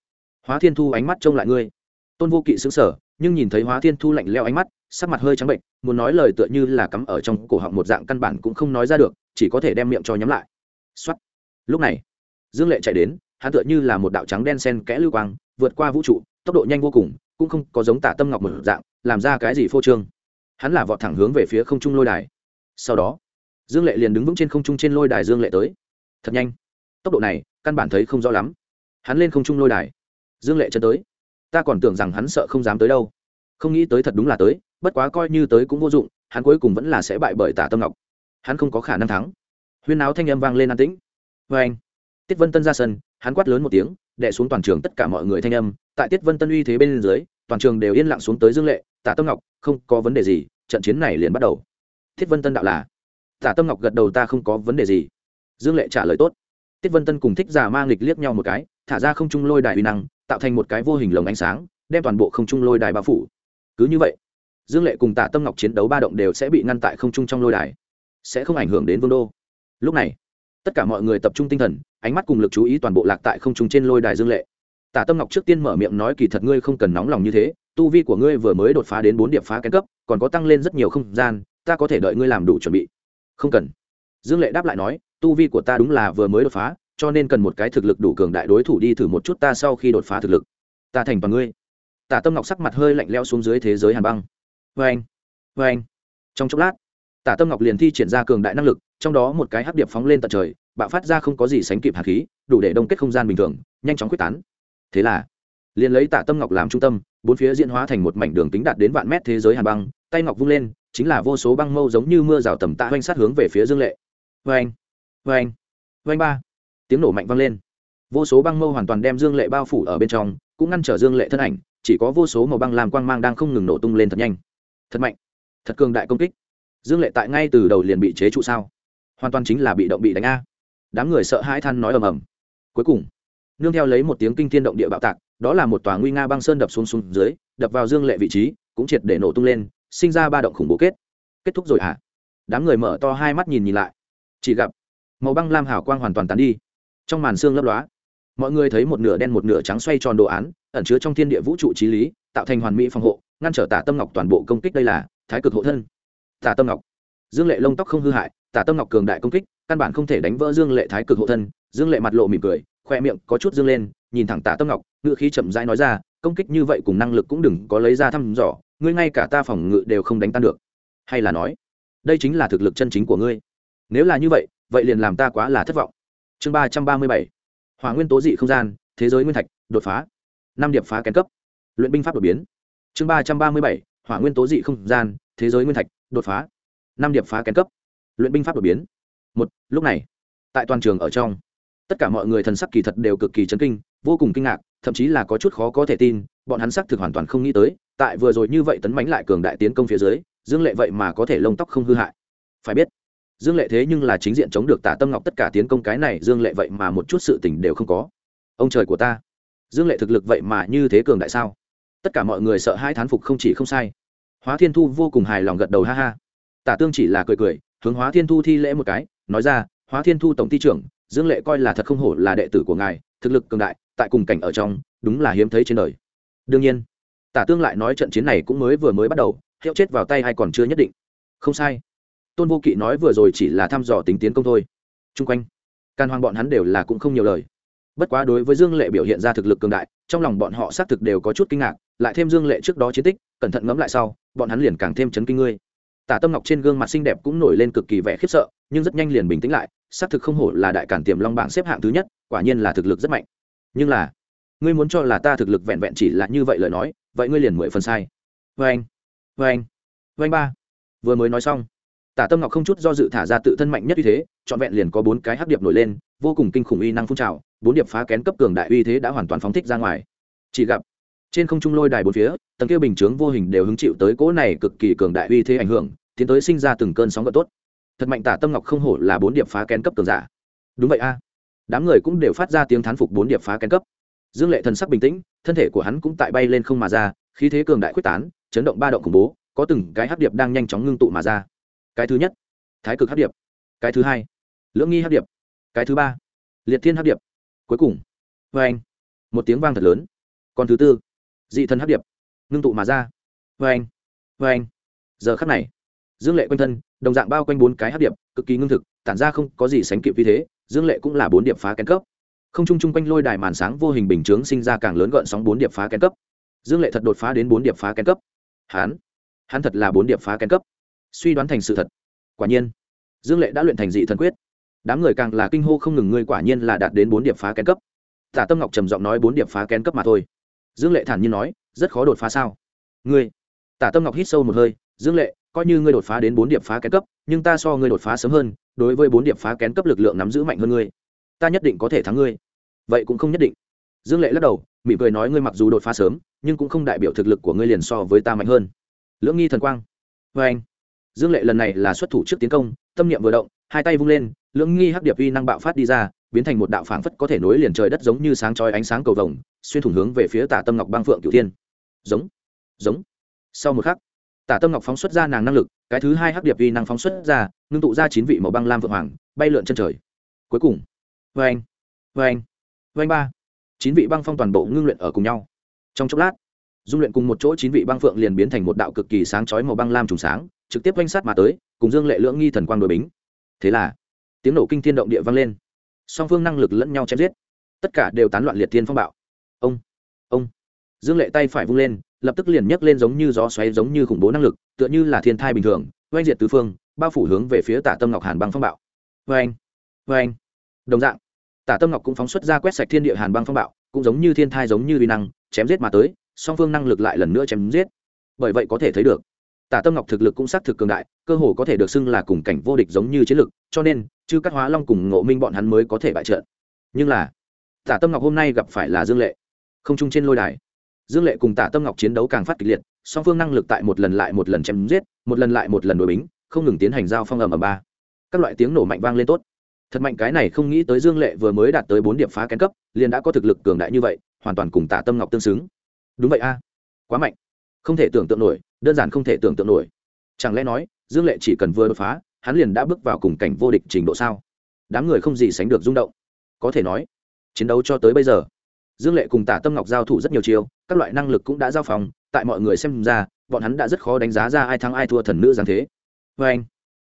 Hóa thiên thu ánh mắt trông lại ngươi. Tôn vô kỵ xứng sở nhưng nhìn thấy hóa thiên thu lạnh leo ánh mắt, sắc mặt hơi trắng bệnh, muốn nói lời tựa như là cắm ở trong cổ họng một dạng căn bản cũng không nói ra được, chỉ có thể đem miệng cho nhắm lại. Xuất lúc này, dương lệ chạy đến, hắn tựa như là một đạo trắng đen sen kẽ lưu quang, vượt qua vũ trụ, tốc độ nhanh vô cùng, cũng không có giống tả tâm ngọc một dạng, làm ra cái gì phô trương. Hắn là vọt thẳng hướng về phía không trung lôi đài. Sau đó, dương lệ liền đứng vững trên không trung trên lôi đài dương lệ tới. Thật nhanh. Tốc độ này, căn bản thấy không rõ lắm hắn lên không trung lôi đài. Dương lệ chân tới. Ta còn tưởng rằng hắn sợ không dám tới đâu. Không nghĩ tới thật đúng là tới, bất quá coi như tới cũng vô dụng, hắn cuối cùng vẫn là sẽ bại bởi tả tâm ngọc. Hắn không có khả năng thắng. Huyên áo thanh âm vang lên an tĩnh. Vê anh, tiết vân tân ra sân, hắn quát lớn một tiếng đệ xuống toàn trường tất cả mọi người thanh âm. Tại tiết vân tân uy thế bên dưới, toàn trường đều yên lặng xuống tới dương lệ, tả tâm ngọc, không có vấn đề gì, trận chiến này liền bắt đầu. Thiết vân tân đạo là, tả tâm ngọc gật đầu ta không có vấn đề gì. Dương lệ trả lời tốt tiết vân tân cùng thích giả mang lịch liếc nhau một cái, thả ra không trung lôi đài uy năng, tạo thành một cái vô hình lồng ánh sáng, đem toàn bộ không trung lôi đài bao phủ. Cứ như vậy, dương lệ cùng tạ tâm ngọc chiến đấu ba động đều sẽ bị ngăn tại không trung trong lôi đài, sẽ không ảnh hưởng đến vương đô. Lúc này, tất cả mọi người tập trung tinh thần, ánh mắt cùng lực chú ý toàn bộ lạc tại không trung trên lôi đài dương lệ. Tả tâm ngọc trước tiên mở miệng nói kỳ thật ngươi không cần nóng lòng như thế, tu vi của ngươi vừa mới đột phá đến bốn điểm phá kén cấp, còn có tăng lên rất nhiều không gian, ta có thể đợi ngươi làm đủ chuẩn bị. Không cần. Dương lệ đáp lại nói tu vi của ta đúng là vừa mới đột phá, cho nên cần một cái thực lực đủ cường đại đối thủ đi thử một chút ta sau khi đột phá thực lực. Ta thành bằng ngươi. Tả tâm ngọc sắc mặt hơi lạnh leo xuống dưới thế giới hàn băng. Vê anh vê anh. Trong chốc lát, tả tâm ngọc liền thi triển ra cường đại năng lực, trong đó một cái hấp điệp phóng lên tận trời, bạo phát ra không có gì sánh kịp hạt khí, đủ để đông kết không gian bình thường, nhanh chóng quyết tán. Thế là, liền lấy tả tâm ngọc làm trung tâm, bốn phía diễn hóa thành một mảnh đường tính đạt đến vạn mét thế giới hàn băng, tay ngọc vung lên, chính là vô số băng mâu giống như mưa rào tầm tạ oanh sát hướng về phía dương lệ. Vê anh vê anh. Vê anh ba. Tiếng nổ mạnh vang lên. Vô số băng mâu hoàn toàn đem dương lệ bao phủ ở bên trong, cũng ngăn trở dương lệ thân ảnh, chỉ có vô số màu băng làm quang mang đang không ngừng nổ tung lên thật nhanh. Thật mạnh. Thật cường đại công kích. Dương lệ tại ngay từ đầu liền bị chế trụ sao? Hoàn toàn chính là bị động bị đánh a. Đám người sợ hãi than nói ầm ầm. Cuối cùng, nương theo lấy một tiếng kinh thiên động địa bạo tạc, đó là một tòa nguy nga băng sơn đập xuống xuống dưới, đập vào dương lệ vị trí, cũng triệt để nổ tung lên, sinh ra ba động khủng bố kết. Kết thúc rồi hả? Đám người mở to hai mắt nhìn nhìn lại. Chỉ gặp màu băng lam hào quang hoàn toàn tán đi. Trong màn xương lấp lóa, mọi người thấy một nửa đen một nửa trắng xoay tròn đồ án, ẩn chứa trong thiên địa vũ trụ trí lý, tạo thành hoàn mỹ phòng hộ, ngăn trở tả tâm ngọc toàn bộ công kích đây là thái cực hộ thân. Tả tâm ngọc. Dương lệ lông tóc không hư hại, tả tâm ngọc cường đại công kích, căn bản không thể đánh vỡ dương lệ thái cực hộ thân. Dương lệ mặt lộ mỉm cười, khoe miệng có chút dương lên, nhìn thẳng tả tâm ngọc ngự khí chậm rãi nói ra, công kích như vậy cùng năng lực cũng đừng có lấy ra thăm dò, ngươi ngay cả ta phòng ngự đều không đánh tan được. Hay là nói, đây chính là thực lực chân chính của ngươi. Nếu là như vậy vậy liền làm ta quá là thất vọng. Chương ba trăm ba mươi bảy. Hỏa nguyên tố dị không gian, thế giới nguyên thạch, đột phá. Năm điệp phá kén cấp. Luyện binh pháp đột biến. Chương ba trăm ba mươi bảy. Hỏa nguyên tố dị không gian, thế giới nguyên thạch, đột phá. Năm điệp phá kén cấp. Luyện binh pháp đột biến. Một, lúc này, tại toàn trường ở trong, tất cả mọi người thần sắc kỳ thật đều cực kỳ chấn kinh, vô cùng kinh ngạc, thậm chí là có chút khó có thể tin, bọn hắn sắc thực hoàn toàn không nghĩ tới, tại vừa rồi như vậy tấn mánh lại cường đại tiến công phía dưới, dương lệ vậy mà có thể lông tóc không hư hại. Phải biết dương lệ thế nhưng là chính diện chống được tả tâm ngọc tất cả tiến công cái này, dương lệ vậy mà một chút sự tình đều không có. Ông trời của ta. Dương lệ thực lực vậy mà như thế cường đại sao? Tất cả mọi người sợ hai thán phục không chỉ không sai. Hóa thiên thu vô cùng hài lòng gật đầu ha ha. Tả tương chỉ là cười cười, hướng hóa thiên thu thi lễ một cái, nói ra, hóa thiên thu tổng ty trưởng, dương lệ coi là thật không hổ là đệ tử của ngài, thực lực cường đại, tại cùng cảnh ở trong, đúng là hiếm thấy trên đời. Đương nhiên, tả tương lại nói trận chiến này cũng mới vừa mới bắt đầu, hiệu chết vào tay hay còn chưa nhất định. Không sai tôn vô kỵ nói vừa rồi chỉ là thăm dò tính tiến công thôi. Chung quanh can hoàng bọn hắn đều là cũng không nhiều lời. Bất quá đối với dương lệ biểu hiện ra thực lực cường đại, trong lòng bọn họ xác thực đều có chút kinh ngạc, lại thêm dương lệ trước đó chiến tích, cẩn thận ngẫm lại sau, bọn hắn liền càng thêm chấn kinh ngươi. Tả tâm ngọc trên gương mặt xinh đẹp cũng nổi lên cực kỳ vẻ khiếp sợ, nhưng rất nhanh liền bình tĩnh lại, xác thực không hổ là đại cản tiềm long bảng xếp hạng thứ nhất, quả nhiên là thực lực rất mạnh. Nhưng là, ngươi muốn cho là ta thực lực vẹn vẹn chỉ là như vậy lời nói, vậy ngươi liền mười phần sai. Vê anh vê anh vê anh ba. Vừa mới nói xong tả tâm ngọc không chút do dự thả ra tự thân mạnh nhất uy thế, trọn vẹn liền có bốn cái hắc điệp nổi lên, vô cùng kinh khủng uy năng phun trào, bốn điệp phá kén cấp cường đại uy thế đã hoàn toàn phóng thích ra ngoài. Chỉ gặp, trên không trung lôi đài bốn phía, tầng kia bình chướng vô hình đều hứng chịu tới cỗ này cực kỳ cường đại uy thế ảnh hưởng, tiến tới sinh ra từng cơn sóng gợn tốt. Thật mạnh tả tâm ngọc không hổ là bốn điệp phá kén cấp cường giả. Đúng vậy a. Đám người cũng đều phát ra tiếng thán phục bốn điệp phá kén cấp. Dương lệ thần sắc bình tĩnh, thân thể của hắn cũng tại bay lên không mà ra, khí thế cường đại quyết tán, chấn động ba động khủng bố, có từng cái hắc điệp đang nhanh chóng ngưng tụ mà ra cái thứ nhất, thái cực hấp điệp. Cái thứ hai, lưỡng nghi hấp điệp. Cái thứ ba, liệt thiên hấp điệp. Cuối cùng vê anh. Một tiếng vang thật lớn. Còn thứ tư, dị thần hấp điệp. Ngưng tụ mà ra. Vê anh vê anh. Giờ khắc này, dương lệ quanh thân, đồng dạng bao quanh bốn cái hấp điệp, cực kỳ ngưng thực, tản ra không có gì sánh kịp vì thế, dương lệ cũng là bốn điệp phá kén cấp. Không chung chung quanh lôi đài màn sáng vô hình bình chướng sinh ra càng lớn gợn sóng bốn điệp phá kén cấp. Dương lệ thật đột phá đến bốn điệp phá kén cấp. Hán hắn thật là bốn điệp phá kén cấp suy đoán thành sự thật. Quả nhiên, dương lệ đã luyện thành dị thần quyết. Đám người càng là kinh hô không ngừng, ngươi quả nhiên là đạt đến bốn điệp phá kén cấp. Tả tâm ngọc trầm giọng nói bốn điệp phá kén cấp mà thôi. Dương lệ thản nhiên nói, rất khó đột phá sao? Ngươi, tả tâm ngọc hít sâu một hơi, dương lệ, coi như ngươi đột phá đến bốn điệp phá kén cấp, nhưng ta so ngươi đột phá sớm hơn, đối với bốn điệp phá kén cấp lực lượng nắm giữ mạnh hơn ngươi. Ta nhất định có thể thắng ngươi. Vậy cũng không nhất định. Dương lệ lắc đầu, mỉm cười nói ngươi mặc dù đột phá sớm, nhưng cũng không đại biểu thực lực của ngươi liền so với ta mạnh hơn. Lưỡng nghi thần quang. Vê anh dương lệ lần này là xuất thủ trước tiến công, tâm niệm vừa động, hai tay vung lên, lưỡng nghi hắc điệp uy năng bạo phát đi ra, biến thành một đạo phảng phất có thể nối liền trời đất giống như sáng chói ánh sáng cầu vồng, xuyên thủng hướng về phía tả tâm ngọc băng phượng cửu thiên. Giống giống. Sau một khắc, tả tâm ngọc phóng xuất ra nàng năng lực, cái thứ hai hắc điệp uy năng phóng xuất ra, ngưng tụ ra chín vị màu băng lam vượng hoàng, bay lượn chân trời. Cuối cùng vê anh vê anh vê anh ba. Chín vị băng phong toàn bộ ngưng luyện ở cùng nhau. Trong chốc lát dung luyện cùng một chỗ chín vị băng phượng liền biến thành một đạo cực kỳ sáng chói màu băng lam trùng sáng, trực tiếp quanh sát mà tới, cùng dương lệ lưỡng nghi thần quang đội bính. Thế là, tiếng nổ kinh thiên động địa vang lên. Song phương năng lực lẫn nhau chém giết. Tất cả đều tán loạn liệt thiên phong bạo. Ông ông. Dương lệ tay phải vung lên, lập tức liền nhấc lên giống như gió xoáy giống như khủng bố năng lực, tựa như là thiên thai bình thường, oanh diệt tứ phương, bao phủ hướng về phía tả tâm ngọc hàn băng phong bạo. Vê anh vê anh đồng dạng, tả tâm ngọc cũng phóng xuất ra quét sạch thiên địa hàn băng phong bạo, cũng giống như thiên thai giống như uy năng, chém giết mà tới song phương năng lực lại lần nữa chém giết. Bởi vậy có thể thấy được, tả tâm ngọc thực lực cũng xác thực cường đại, cơ hồ có thể được xưng là cùng cảnh vô địch giống như chiến lực, cho nên, chư các hóa long cùng ngộ minh bọn hắn mới có thể bại trận. Nhưng là, tả tâm ngọc hôm nay gặp phải là dương lệ. Không chung trên lôi đài, dương lệ cùng tả tâm ngọc chiến đấu càng phát kịch liệt, song phương năng lực tại một lần lại một lần chém giết, một lần lại một lần đổi bính, không ngừng tiến hành giao phong ầm ầm ba. Các loại tiếng nổ mạnh vang lên tốt. Thật mạnh cái này không nghĩ tới dương lệ vừa mới đạt tới bốn điểm phá kén cấp, liền đã có thực lực cường đại như vậy, hoàn toàn cùng tả tâm ngọc tương xứng đúng vậy a. Quá mạnh. Không thể tưởng tượng nổi, đơn giản không thể tưởng tượng nổi. Chẳng lẽ nói, dương lệ chỉ cần vừa đột phá, hắn liền đã bước vào cùng cảnh vô địch trình độ sao? Đám người không gì sánh được rung động. Có thể nói, chiến đấu cho tới bây giờ, dương lệ cùng tả tâm ngọc giao thủ rất nhiều chiêu, các loại năng lực cũng đã giao phòng, tại mọi người xem ra, bọn hắn đã rất khó đánh giá ra ai thắng ai thua thần nữ giáng thế. Vê anh,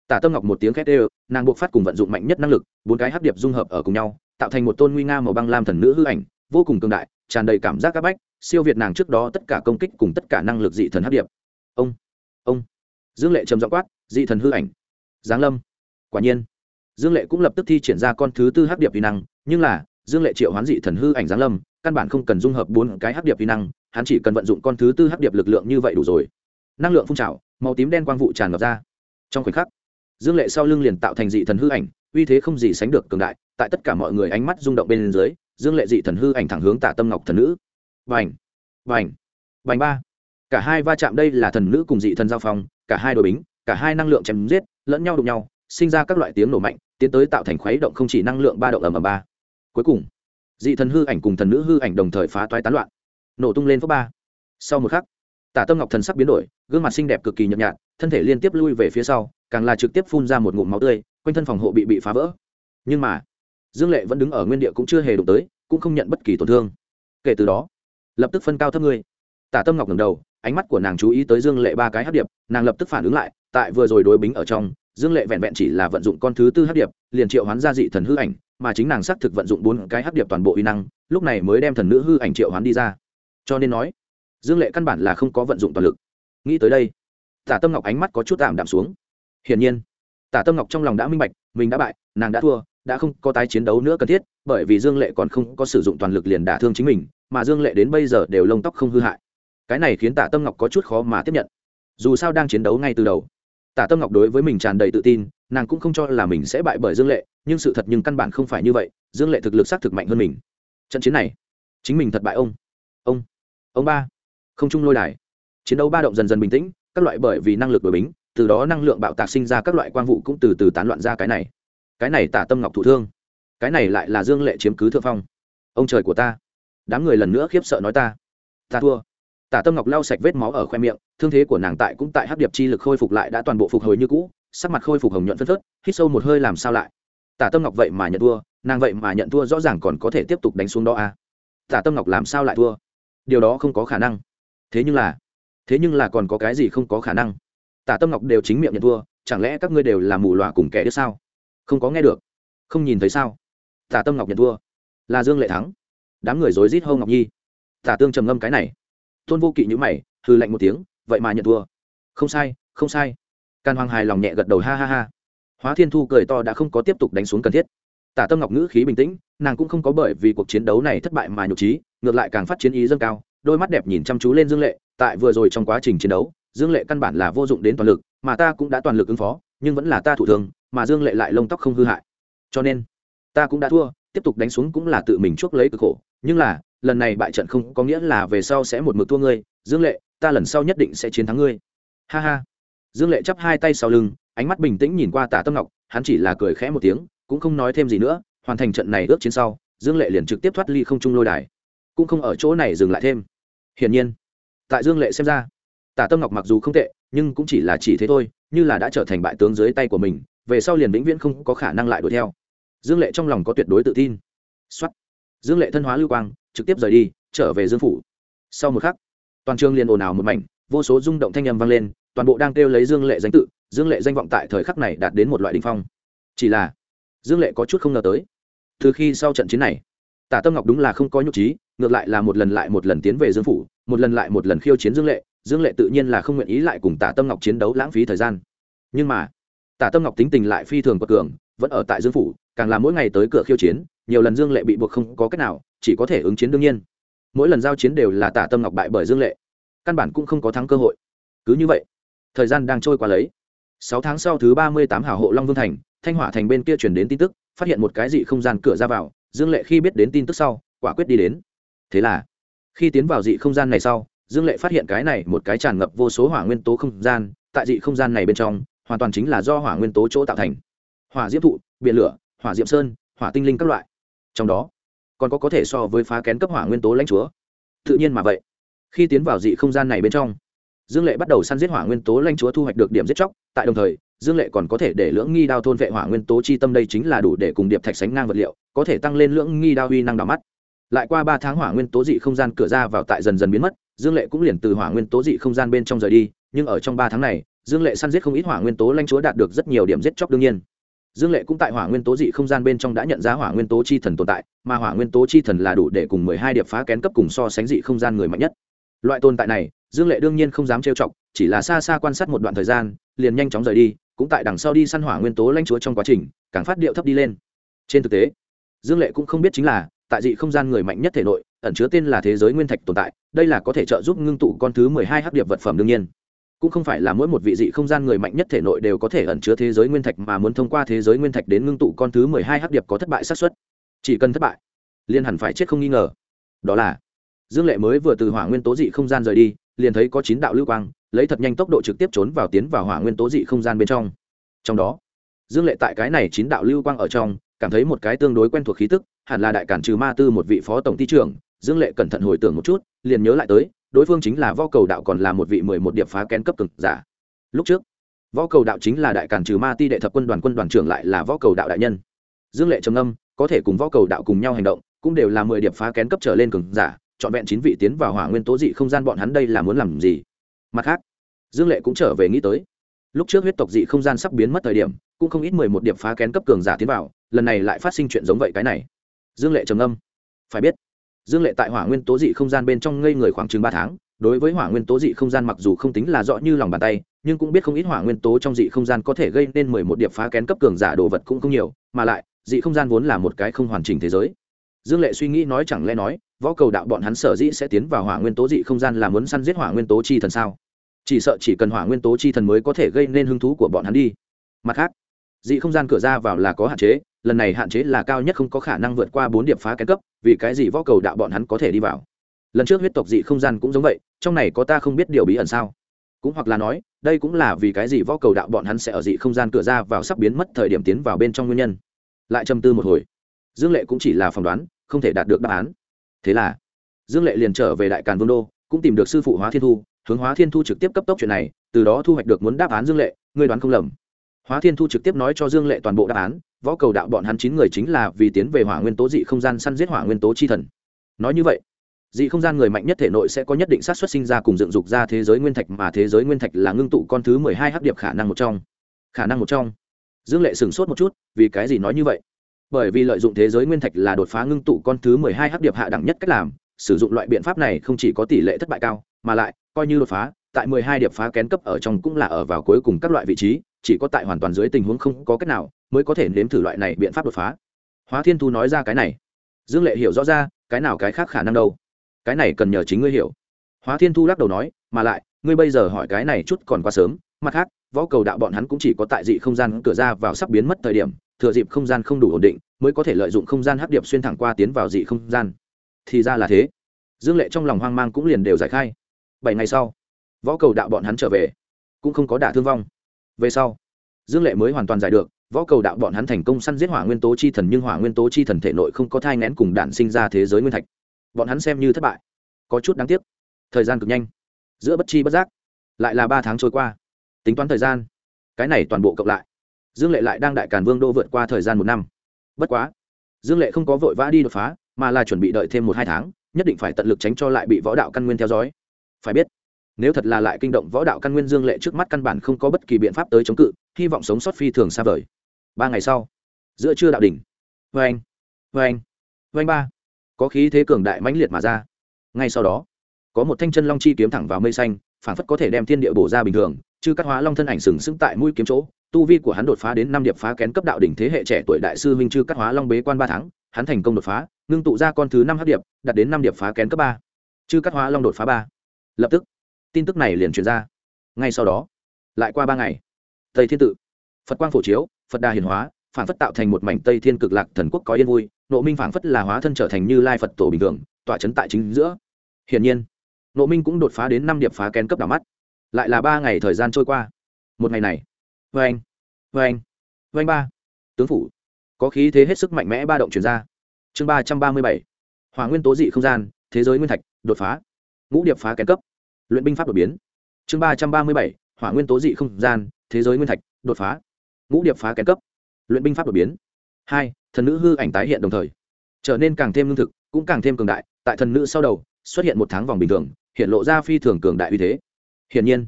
tả tâm ngọc một tiếng khét ê nàng buộc phát cùng vận dụng mạnh nhất năng lực, bốn cái hấp điệp dung hợp ở cùng nhau, tạo thành một tôn nguy nga màu băng lam thần nữ hư ảnh, vô cùng cường đại, tràn đầy cảm giác áp bách siêu việt nàng trước đó tất cả công kích cùng tất cả năng lực dị thần hấp điệp. Ông ông. Dương lệ trầm giọng quát, dị thần hư ảnh. Giáng lâm. Quả nhiên. Dương lệ cũng lập tức thi triển ra con thứ tư hấp điệp vi năng, nhưng là, dương lệ triệu hoán dị thần hư ảnh giáng lâm, căn bản không cần dung hợp bốn cái hấp điệp vi năng, hắn chỉ cần vận dụng con thứ tư hấp điệp lực lượng như vậy đủ rồi. Năng lượng phun trào, màu tím đen quang vụ tràn ngập ra. Trong khoảnh khắc, dương lệ sau lưng liền tạo thành dị thần hư ảnh, uy thế không gì sánh được cường đại, tại tất cả mọi người ánh mắt rung động bên dưới, dương lệ dị thần hư ảnh thẳng hướng tả tâm ngọc thần nữ vành. Vành. Vành ba. Cả hai va chạm đây là thần nữ cùng dị thần giao phong, cả hai đội bính, cả hai năng lượng chém giết, lẫn nhau đụng nhau, sinh ra các loại tiếng nổ mạnh, tiến tới tạo thành khuấy động không chỉ năng lượng ba động ầm ầm ba. Cuối cùng, dị thần hư ảnh cùng thần nữ hư ảnh đồng thời phá toái tán loạn. Nổ tung lên phước ba. Sau một khắc, tả tâm ngọc thần sắc biến đổi, gương mặt xinh đẹp cực kỳ nhợt nhạt, thân thể liên tiếp lui về phía sau, càng là trực tiếp phun ra một ngụm máu tươi, quanh thân phòng hộ bị bị phá vỡ. Nhưng mà, dương lệ vẫn đứng ở nguyên địa cũng chưa hề đụng tới, cũng không nhận bất kỳ tổn thương. Kể từ đó lập tức phân cao thấp ngươi. Tả tâm ngọc ngẩng đầu, ánh mắt của nàng chú ý tới dương lệ ba cái hát điệp, nàng lập tức phản ứng lại, tại vừa rồi đối bính ở trong, dương lệ vẹn vẹn chỉ là vận dụng con thứ tư hát điệp, liền triệu hoán ra dị thần hư ảnh, mà chính nàng xác thực vận dụng bốn cái hát điệp toàn bộ uy năng, lúc này mới đem thần nữ hư ảnh triệu hoán đi ra. Cho nên nói, dương lệ căn bản là không có vận dụng toàn lực. Nghĩ tới đây, tả tâm ngọc ánh mắt có chút tạm đạm xuống. Hiển nhiên, tả tâm ngọc trong lòng đã minh bạch, mình đã bại, nàng đã thua, đã không có tái chiến đấu nữa cần thiết, bởi vì dương lệ còn không có sử dụng toàn lực liền đả thương chính mình mà dương lệ đến bây giờ đều lông tóc không hư hại. Cái này khiến tả tâm ngọc có chút khó mà tiếp nhận. Dù sao đang chiến đấu ngay từ đầu tả tâm ngọc đối với mình tràn đầy tự tin, nàng cũng không cho là mình sẽ bại bởi dương lệ, nhưng sự thật nhưng căn bản không phải như vậy, dương lệ thực lực xác thực mạnh hơn mình. Trận chiến này, chính mình thật bại ông. Ông ông ba, không trung lôi đài. Chiến đấu ba động dần dần bình tĩnh, các loại bởi vì năng lực đổi bính, từ đó năng lượng bạo tạc sinh ra các loại quang vụ cũng từ từ tán loạn ra cái này. Cái này tả tâm ngọc thụ thương. Cái này lại là dương lệ chiếm cứ thượng phong. Ông trời của ta đám người lần nữa khiếp sợ nói ta. Ta thua. Tả tâm ngọc lau sạch vết máu ở khoe miệng, thương thế của nàng tại cũng tại hấp điệp chi lực khôi phục lại đã toàn bộ phục hồi như cũ, sắc mặt khôi phục hồng nhuận phân phớt, hít sâu một hơi làm sao lại. Tả tâm ngọc vậy mà nhận thua, nàng vậy mà nhận thua rõ ràng còn có thể tiếp tục đánh xuống đó à. tả tâm ngọc làm sao lại thua? Điều đó không có khả năng. Thế nhưng là, thế nhưng là còn có cái gì không có khả năng? Tả tâm ngọc đều chính miệng nhận thua, chẳng lẽ các ngươi đều là mù loà cùng kẻ đứa sao? Không có nghe được. Không nhìn thấy sao? Tả tâm ngọc nhận thua. Là dương lệ thắng đám người rối rít hô ngọc nhi. Tả tương trầm ngâm cái này. Tôn vô kỵ nhữ mày hư lạnh một tiếng, vậy mà nhận thua. Không sai không sai. Can hoàng hài lòng nhẹ gật đầu, ha ha ha. Hóa thiên thu cười to đã không có tiếp tục đánh xuống cần thiết. Tả tâm ngọc ngữ khí bình tĩnh, nàng cũng không có bởi vì cuộc chiến đấu này thất bại mà nhục trí ngược lại càng phát chiến ý dâng cao, đôi mắt đẹp nhìn chăm chú lên dương lệ, tại vừa rồi trong quá trình chiến đấu, dương lệ căn bản là vô dụng đến toàn lực, mà ta cũng đã toàn lực ứng phó, nhưng vẫn là ta thủ thường, mà dương lệ lại lông tóc không hư hại. Cho nên, ta cũng đã thua, tiếp tục đánh xuống cũng là tự mình chuốc lấy cực khổ nhưng là, lần này bại trận không có nghĩa là về sau sẽ một mực thua ngươi. Dương lệ, ta lần sau nhất định sẽ chiến thắng ngươi. Ha ha. Dương lệ chắp hai tay sau lưng, ánh mắt bình tĩnh nhìn qua tả tâm ngọc, hắn chỉ là cười khẽ một tiếng, cũng không nói thêm gì nữa, hoàn thành trận này ước chiến sau, dương lệ liền trực tiếp thoát ly không trung lôi đài. Cũng không ở chỗ này dừng lại thêm. Hiển nhiên, tại dương lệ xem ra, tả tâm ngọc mặc dù không tệ, nhưng cũng chỉ là chỉ thế thôi, như là đã trở thành bại tướng dưới tay của mình, về sau liền vĩnh viễn không có khả năng lại đuổi theo. Dương lệ trong lòng có tuyệt đối tự tin. Xuất dương lệ thân hóa lưu quang, trực tiếp rời đi, trở về dương phủ. Sau một khắc, toàn trường liền ồn ào một mảnh, vô số rung động thanh â m vang lên, toàn bộ đang kêu lấy dương lệ danh tự, dương lệ danh vọng tại thời khắc này đạt đến một loại đình phong. Chỉ là, dương lệ có chút không ngờ tới, từ khi sau trận chiến này, tả tâm ngọc đúng là không có nhục trí, ngược lại là một lần lại một lần tiến về dương phủ, một lần lại một lần khiêu chiến dương lệ dương lệ tự nhiên là không nguyện ý lại cùng tả tâm ngọc chiến đấu lãng phí thời gian. Nhưng mà, tả tâm ngọc tính tình lại phi thường bậc cường vẫn ở tại dương phủ, càng là mỗi ngày tới cửa khiêu chiến, nhiều lần dương lệ bị buộc không có cách nào, chỉ có thể ứng chiến đương nhiên. Mỗi lần giao chiến đều là tả tâm ngọc bại bởi dương lệ. Căn bản cũng không có thắng cơ hội. Cứ như vậy, thời gian đang trôi qua lấy. Sáu tháng sau thứ ba mươi tám hào hộ long vương thành, thanh hỏa thành bên kia chuyển đến tin tức, phát hiện một cái dị không gian cửa ra vào, dương lệ khi biết đến tin tức sau, quả quyết đi đến. Thế là, khi tiến vào dị không gian này sau, dương lệ phát hiện cái này một cái tràn ngập vô số hỏa nguyên tố không gian, tại dị không gian này bên trong, hoàn toàn chính là do hỏa nguyên tố chỗ tạo thành hỏa diễm thụ, biển lửa, hỏa diệm sơn, hỏa tinh linh các loại. Trong đó, còn có có thể so với phá kén cấp hỏa nguyên tố lãnh chúa. Tự nhiên mà vậy, khi tiến vào dị không gian này bên trong, dương lệ bắt đầu săn giết hỏa nguyên tố lãnh chúa thu hoạch được điểm giết chóc, tại đồng thời, dương lệ còn có thể để lưỡng nghi đao thôn vệ hỏa nguyên tố chi tâm đây chính là đủ để cùng điệp thạch sánh ngang vật liệu, có thể tăng lên lưỡng nghi đao uy năng đỏ mắt. Lại qua ba tháng hỏa nguyên tố dị không gian cửa ra vào tại dần dần biến mất, dương lệ cũng liền từ hỏa nguyên tố dị không gian bên trong rời đi, nhưng ở trong ba tháng này, dương lệ săn giết không ít hỏa nguyên tố lãnh chúa đạt được rất nhiều điểm giết chóc đương nhiên dương lệ cũng tại hỏa nguyên tố dị không gian bên trong đã nhận ra hỏa nguyên tố chi thần tồn tại, mà hỏa nguyên tố chi thần là đủ để cùng mười hai điệp phá kén cấp cùng so sánh dị không gian người mạnh nhất. Loại tồn tại này, dương lệ đương nhiên không dám trêu chọc, chỉ là xa xa quan sát một đoạn thời gian, liền nhanh chóng rời đi, cũng tại đằng sau đi săn hỏa nguyên tố lanh chúa trong quá trình, càng phát điệu thấp đi lên. Trên thực tế, dương lệ cũng không biết chính là, tại dị không gian người mạnh nhất thể nội, ẩn chứa tên là thế giới nguyên thạch tồn tại, đây là có thể trợ giúp ngưng tụ con thứ mười hai hắc điệp vật phẩm đương nhiên cũng không phải là mỗi một vị dị không gian người mạnh nhất thể nội đều có thể ẩn chứa thế giới nguyên thạch mà muốn thông qua thế giới nguyên thạch đến ngưng tụ con thứ mười hai hắc điệp có thất bại xác suất. Chỉ cần thất bại liên hẳn phải chết không nghi ngờ. Đó là, dương lệ mới vừa từ hỏa nguyên tố dị không gian rời đi, liền thấy có chín đạo lưu quang, lấy thật nhanh tốc độ trực tiếp trốn vào tiến vào hỏa nguyên tố dị không gian bên trong. Trong đó, dương lệ tại cái này chín đạo lưu quang ở trong, cảm thấy một cái tương đối quen thuộc khí tức, hẳn là đại cản trừ ma tư một vị phó tổng ty trưởng. Dương lệ cẩn thận hồi tưởng một chút, liền nhớ lại tới đối phương chính là võ cầu đạo còn là một vị mười một điệp phá kén cấp cực giả. Lúc trước, võ cầu đạo chính là đại cản trừ ma ti đệ thập quân đoàn quân đoàn trưởng lại là võ cầu đạo đại nhân. Dương lệ trầm âm có thể cùng võ cầu đạo cùng nhau hành động, cũng đều là mười điệp phá kén cấp trở lên cường giả chọn vẹn chín vị tiến vào hỏa nguyên tố dị không gian bọn hắn đây là muốn làm gì? Mặt khác, dương lệ cũng trở về nghĩ tới, lúc trước huyết tộc dị không gian sắp biến mất thời điểm, cũng không ít mười một điệp phá kén cấp cường giả tiến vào, lần này lại phát sinh chuyện giống vậy cái này. Dương lệ trầm âm phải biết dương lệ tại hỏa nguyên tố dị không gian bên trong ngây người khoảng chừng ba tháng, đối với hỏa nguyên tố dị không gian mặc dù không tính là rõ như lòng bàn tay, nhưng cũng biết không ít hỏa nguyên tố trong dị không gian có thể gây nên mười một điệp phá kén cấp cường giả đồ vật cũng không nhiều, mà lại, dị không gian vốn là một cái không hoàn chỉnh thế giới. Dương lệ suy nghĩ nói chẳng lẽ nói, võ cầu đạo bọn hắn sở dĩ sẽ tiến vào hỏa nguyên tố dị không gian là muốn săn giết hỏa nguyên tố chi thần sao? Chỉ sợ chỉ cần hỏa nguyên tố chi thần mới có thể gây nên hứng thú của bọn hắn đi. Mặt khác dị không gian cửa ra vào là có hạn chế, lần này hạn chế là cao nhất không có khả năng vượt qua bốn điểm phá kén cấp, vì cái gì võ cầu đạo bọn hắn có thể đi vào? Lần trước huyết tộc dị không gian cũng giống vậy, trong này có ta không biết điều bí ẩn sao? Cũng hoặc là nói, đây cũng là vì cái gì võ cầu đạo bọn hắn sẽ ở dị không gian cửa ra vào sắp biến mất thời điểm tiến vào bên trong nguyên nhân? Lại trầm tư một hồi. Dương lệ cũng chỉ là phỏng đoán, không thể đạt được đáp án. Thế là, dương lệ liền trở về đại càn vương đô, cũng tìm được sư phụ hóa thiên thu, hướng hóa thiên thu trực tiếp cấp tốc chuyện này, từ đó thu hoạch được muốn đáp án dương lệ, ngươi đoán không lầm hóa thiên thu trực tiếp nói cho dương lệ toàn bộ đáp án, võ cầu đạo bọn hắn chín người chính là vì tiến về hỏa nguyên tố dị không gian săn giết hỏa nguyên tố chi thần. Nói như vậy, dị không gian người mạnh nhất thể nội sẽ có nhất định sát xuất sinh ra cùng dựng dục ra thế giới nguyên thạch mà thế giới nguyên thạch là ngưng tụ con thứ mười hai hắc điệp khả năng một trong. Khả năng một trong. Dương lệ sửng sốt một chút, vì cái gì nói như vậy? Bởi vì lợi dụng thế giới nguyên thạch là đột phá ngưng tụ con thứ mười hai hắc điệp hạ đẳng nhất cách làm, sử dụng loại biện pháp này không chỉ có tỷ lệ thất bại cao, mà lại, coi như đột phá, tại mười hai điệp phá kén cấp ở trong cũng là ở vào cuối cùng các loại vị trí chỉ có tại hoàn toàn dưới tình huống không có cách nào mới có thể nếm thử loại này biện pháp đột phá. Hóa thiên thu nói ra cái này. Dương lệ hiểu rõ ra, cái nào cái khác khả năng đâu? Cái này cần nhờ chính ngươi hiểu. Hóa thiên thu lắc đầu nói, mà lại, ngươi bây giờ hỏi cái này chút còn quá sớm, mặt khác, võ cầu đạo bọn hắn cũng chỉ có tại dị không gian cửa ra vào sắp biến mất thời điểm, thừa dịp không gian không đủ ổn định, mới có thể lợi dụng không gian hấp điệp xuyên thẳng qua tiến vào dị không gian. Thì ra là thế. Dương lệ trong lòng hoang mang cũng liền đều giải khai. Bảy ngày sau, võ cầu đạo bọn hắn trở về, cũng không có đả thương vong về sau, dương lệ mới hoàn toàn giải được, võ cầu đạo bọn hắn thành công săn giết hỏa nguyên tố chi thần, nhưng hỏa nguyên tố chi thần thể nội không có thai ngén cùng đản sinh ra thế giới nguyên thạch. Bọn hắn xem như thất bại. Có chút đáng tiếc. Thời gian cực nhanh. Giữa bất chi bất giác, lại là ba tháng trôi qua. Tính toán thời gian, cái này toàn bộ cộng lại. Dương lệ lại đang đại càn vương đô vượt qua thời gian một năm. Bất quá, dương lệ không có vội vã đi đột phá, mà là chuẩn bị đợi thêm một hai tháng, nhất định phải tận lực tránh cho lại bị võ đạo căn nguyên theo dõi. Phải biết nếu thật là lại kinh động võ đạo căn nguyên dương lệ trước mắt căn bản không có bất kỳ biện pháp tới chống cự, hy vọng sống sót phi thường xa vời. Ba ngày sau, giữa trưa đạo đỉnh. Vê anh vê anh vê anh ba. Có khí thế cường đại mãnh liệt mà ra. Ngay sau đó, có một thanh chân long chi kiếm thẳng vào mây xanh phản phất có thể đem thiên địa bổ ra bình thường chứ các hóa long thân ảnh sừng sững tại mũi kiếm chỗ, tu vi của hắn đột phá đến năm điệp phá kén cấp đạo đỉnh thế hệ trẻ tuổi đại sư minh chư các hóa long bế quan ba tháng, hắn thành công đột phá, ngưng tụ ra con thứ năm hấp điệp, đạt đến năm điệp phá kén cấp ba. Chư các hóa long đột phá ba. Lập tức tin tức này liền truyền ra. Ngay sau đó, lại qua ba ngày, tây thiên tự, phật quang phổ chiếu, phật đà hiển hóa, phản phất tạo thành một mảnh tây thiên cực lạc thần quốc có yên vui nộ minh phản phất là hóa thân trở thành như lai phật tổ bình thường tọa chấn tại chính giữa. Hiển nhiên nộ minh cũng đột phá đến năm điệp phá kén cấp đảo mắt. Lại là ba ngày thời gian trôi qua. Một ngày này vê anh vê anh vê anh ba, tướng phủ, có khí thế hết sức mạnh mẽ ba động chuyển ra. Chương ba trăm ba mươi bảy, hỏa nguyên tố dị không gian, thế giới nguyên thạch, đột phá. Ngũ điệp phá kén cấp luyện binh pháp đột biến. Chương ba trăm ba mươi bảy, hỏa nguyên tố dị không gian, thế giới nguyên thạch, đột phá. Ngũ điệp phá kén cấp. Luyện binh pháp đột biến. Hai, thần nữ hư ảnh tái hiện đồng thời. Trở nên càng thêm lương thực, cũng càng thêm cường đại, tại thần nữ sau đầu, xuất hiện một tháng vòng bình thường, hiện lộ ra phi thường cường đại uy thế. Hiển nhiên,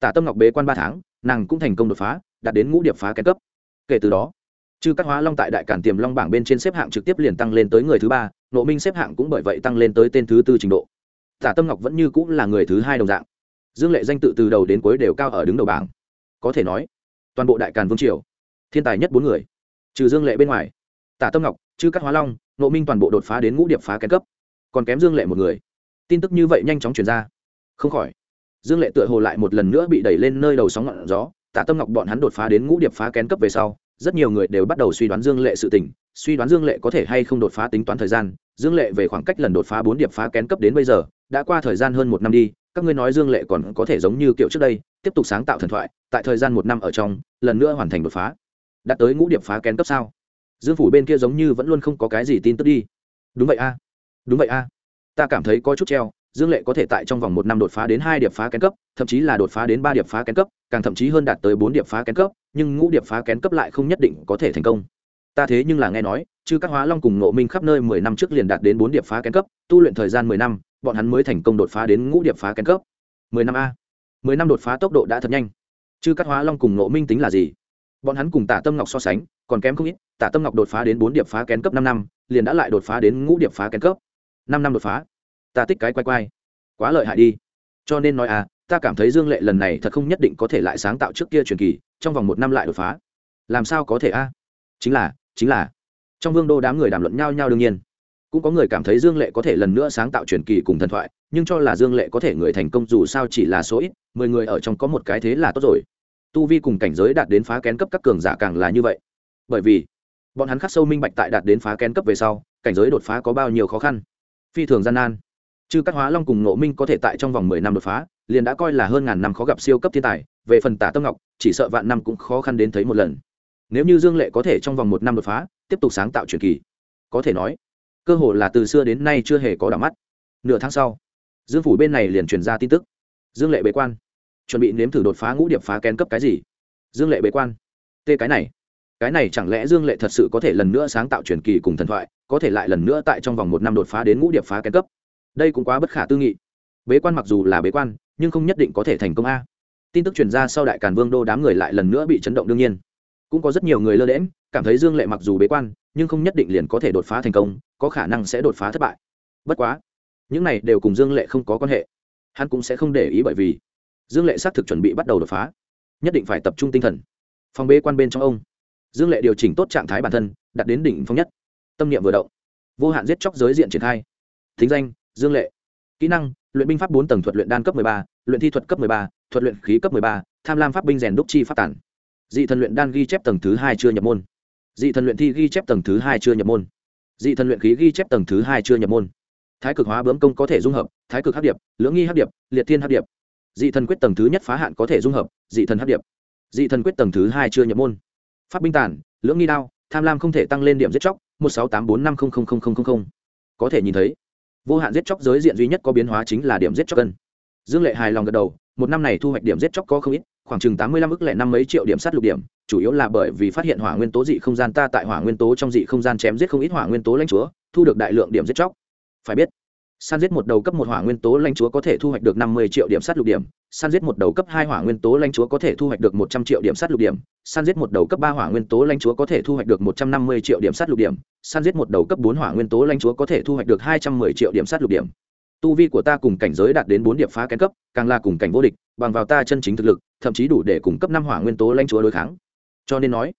tả tâm ngọc bế quan ba tháng, nàng cũng thành công đột phá, đạt đến ngũ điệp phá kén cấp. Kể từ đó, chư các hóa long tại đại cản tiềm long bảng bên trên xếp hạng trực tiếp liền tăng lên tới người thứ ba nộ minh xếp hạng cũng bởi vậy tăng lên tới tên thứ tư trình độ tả tâm ngọc vẫn như cũng là người thứ hai đồng dạng. Dương lệ danh tự từ đầu đến cuối đều cao ở đứng đầu bảng. Có thể nói, toàn bộ đại càn vương triều, thiên tài nhất bốn người, trừ dương lệ bên ngoài. Tả tâm ngọc, chư các hóa long nộ minh toàn bộ đột phá đến ngũ điệp phá kén cấp. Còn kém dương lệ một người. Tin tức như vậy nhanh chóng chuyển ra. Không khỏi, dương lệ tựa hồ lại một lần nữa bị đẩy lên nơi đầu sóng ngọn gió. Tả tâm ngọc bọn hắn đột phá đến ngũ điệp phá kén cấp về sau rất nhiều người đều bắt đầu suy đoán dương lệ sự tình, suy đoán dương lệ có thể hay không đột phá tính toán thời gian. Dương lệ về khoảng cách lần đột phá bốn điệp phá kén cấp đến bây giờ, đã qua thời gian hơn một năm đi, các ngươi nói dương lệ còn có thể giống như kiểu trước đây, tiếp tục sáng tạo thần thoại, tại thời gian một năm ở trong, lần nữa hoàn thành đột phá. Đã tới ngũ điệp phá kén cấp sao? Dương phủ bên kia giống như vẫn luôn không có cái gì tin tức đi. Đúng vậy a. Đúng vậy a. Ta cảm thấy có chút treo dương lệ có thể tại trong vòng một năm đột phá đến hai điệp phá kén cấp, thậm chí là đột phá đến ba điệp phá kén cấp, càng thậm chí hơn đạt tới bốn điệp phá kén cấp, nhưng ngũ điệp phá kén cấp lại không nhất định có thể thành công. Ta thế nhưng là nghe nói chứ các hóa long cùng Nộ minh khắp nơi mười năm trước liền đạt đến bốn điệp phá kén cấp, tu luyện thời gian mười năm, bọn hắn mới thành công đột phá đến ngũ điệp phá kén cấp. Mười năm a. Mười năm đột phá tốc độ đã thật nhanh. Chứ các hóa long cùng Nộ minh tính là gì? Bọn hắn cùng tả tâm ngọc so sánh, còn kém không ít, tả tâm ngọc đột phá đến bốn điệp phá kén cấp năm năm, liền đã lại đột phá đến ngũ điệp phá kén cấp. Năm năm đột phá ta tích cái quay quay. Quá lợi hại đi. Cho nên nói à ta cảm thấy dương lệ lần này thật không nhất định có thể lại sáng tạo trước kia truyền kỳ, trong vòng một năm lại đột phá. Làm sao có thể a chính là chính là. Trong vương đô đám người đàm luận nhau nhau đương nhiên. Cũng có người cảm thấy dương lệ có thể lần nữa sáng tạo truyền kỳ cùng thần thoại, nhưng cho là dương lệ có thể người thành công dù sao chỉ là số ít, mười người ở trong có một cái thế là tốt rồi. Tu vi cùng cảnh giới đạt đến phá kén cấp các cường giả càng là như vậy. Bởi vì, bọn hắn khắc sâu minh bạch tại đạt đến phá kén cấp về sau, cảnh giới đột phá có bao nhiêu khó khăn. Phi thường gian nan chư các hóa long cùng ngộ minh có thể tại trong vòng mười năm đột phá, liền đã coi là hơn ngàn năm khó gặp siêu cấp thiên tài, về phần tả tâm ngọc, chỉ sợ vạn năm cũng khó khăn đến thấy một lần. Nếu như dương lệ có thể trong vòng một năm đột phá, tiếp tục sáng tạo truyền kỳ, có thể nói, cơ hội là từ xưa đến nay chưa hề có đảo mắt. Nửa tháng sau, dương phủ bên này liền truyền ra tin tức. Dương lệ bế quan. Chuẩn bị nếm thử đột phá ngũ điệp phá kén cấp cái gì? Dương lệ bế quan. Tê cái này cái này chẳng lẽ dương lệ thật sự có thể lần nữa sáng tạo truyền kỳ cùng thần thoại, có thể lại lần nữa tại trong vòng một năm đột phá đến ngũ điệp phá kén cấp? Đây cũng quá bất khả tư nghị. Bế quan mặc dù là bế quan, nhưng không nhất định có thể thành công a. Tin tức truyền ra sau đại càn vương đô đám người lại lần nữa bị chấn động đương nhiên. Cũng có rất nhiều người lơ lẽm cảm thấy dương lệ mặc dù bế quan, nhưng không nhất định liền có thể đột phá thành công, có khả năng sẽ đột phá thất bại. Bất quá, những này đều cùng dương lệ không có quan hệ. Hắn cũng sẽ không để ý bởi vì dương lệ xác thực chuẩn bị bắt đầu đột phá, nhất định phải tập trung tinh thần. Phòng bế quan bên trong ông, dương lệ điều chỉnh tốt trạng thái bản thân đặt đến đỉnh phong nhất. Tâm niệm vừa động, vô hạn giết chóc giới diện triển khai. Thính danh dương lệ. Kỹ năng, luyện binh pháp bốn tầng thuật luyện đan cấp ba, luyện thi thuật cấp ba, thuật luyện khí cấp ba, tham lam pháp binh rèn đúc chi phát tản. Dị thần luyện đan ghi chép tầng thứ hai chưa nhập môn. Dị thần luyện thi ghi chép tầng thứ hai chưa nhập môn. Dị thần luyện khí ghi chép tầng thứ hai chưa nhập môn. Thái cực hóa bướm công có thể dung hợp, thái cực hấp điệp, lưỡng nghi hấp điệp, liệt thiên hấp điệp. Dị thần quyết tầng thứ nhất phá hạn có thể dung hợp, dị thần hấp điệp. Dị thần quyết tầng thứ hai chưa nhập môn. Pháp binh tản, lưỡng nghi đao, tham lam không thể tăng lên điểm giết chóc, một sáu tám bốn năm có thể nhìn thấy vô hạn giết chóc giới diện duy nhất có biến hóa chính là điểm giết chóc cân. Dương lệ hài lòng gật đầu, một năm này thu hoạch điểm giết chóc có không ít, khoảng chừng tám mươi lăm ức lẻ năm mấy triệu điểm sát lục điểm, chủ yếu là bởi vì phát hiện hỏa nguyên tố dị không gian ta tại hỏa nguyên tố trong dị không gian chém giết không ít hỏa nguyên tố lãnh chúa, thu được đại lượng điểm giết chóc. Phải biết san giết một đầu cấp một hỏa nguyên tố lãnh chúa có thể thu hoạch được năm mươi triệu điểm sát lục điểm. San giết một đầu cấp hai hỏa nguyên tố lãnh chúa có thể thu hoạch được một trăm triệu điểm sát lục điểm. San giết một đầu cấp ba hỏa nguyên tố lãnh chúa có thể thu hoạch được một trăm năm mươi triệu điểm sát lục điểm. San giết một đầu cấp bốn hỏa nguyên tố lãnh chúa có thể thu hoạch được hai trăm mười triệu điểm sát lục điểm. Tu vi của ta cùng cảnh giới đạt đến bốn điệp phá kén cấp, càng là cùng cảnh vô địch, bằng vào ta chân chính thực lực, thậm chí đủ để cung cấp năm hỏa nguyên tố lãnh chúa đối kháng. Cho nên nói,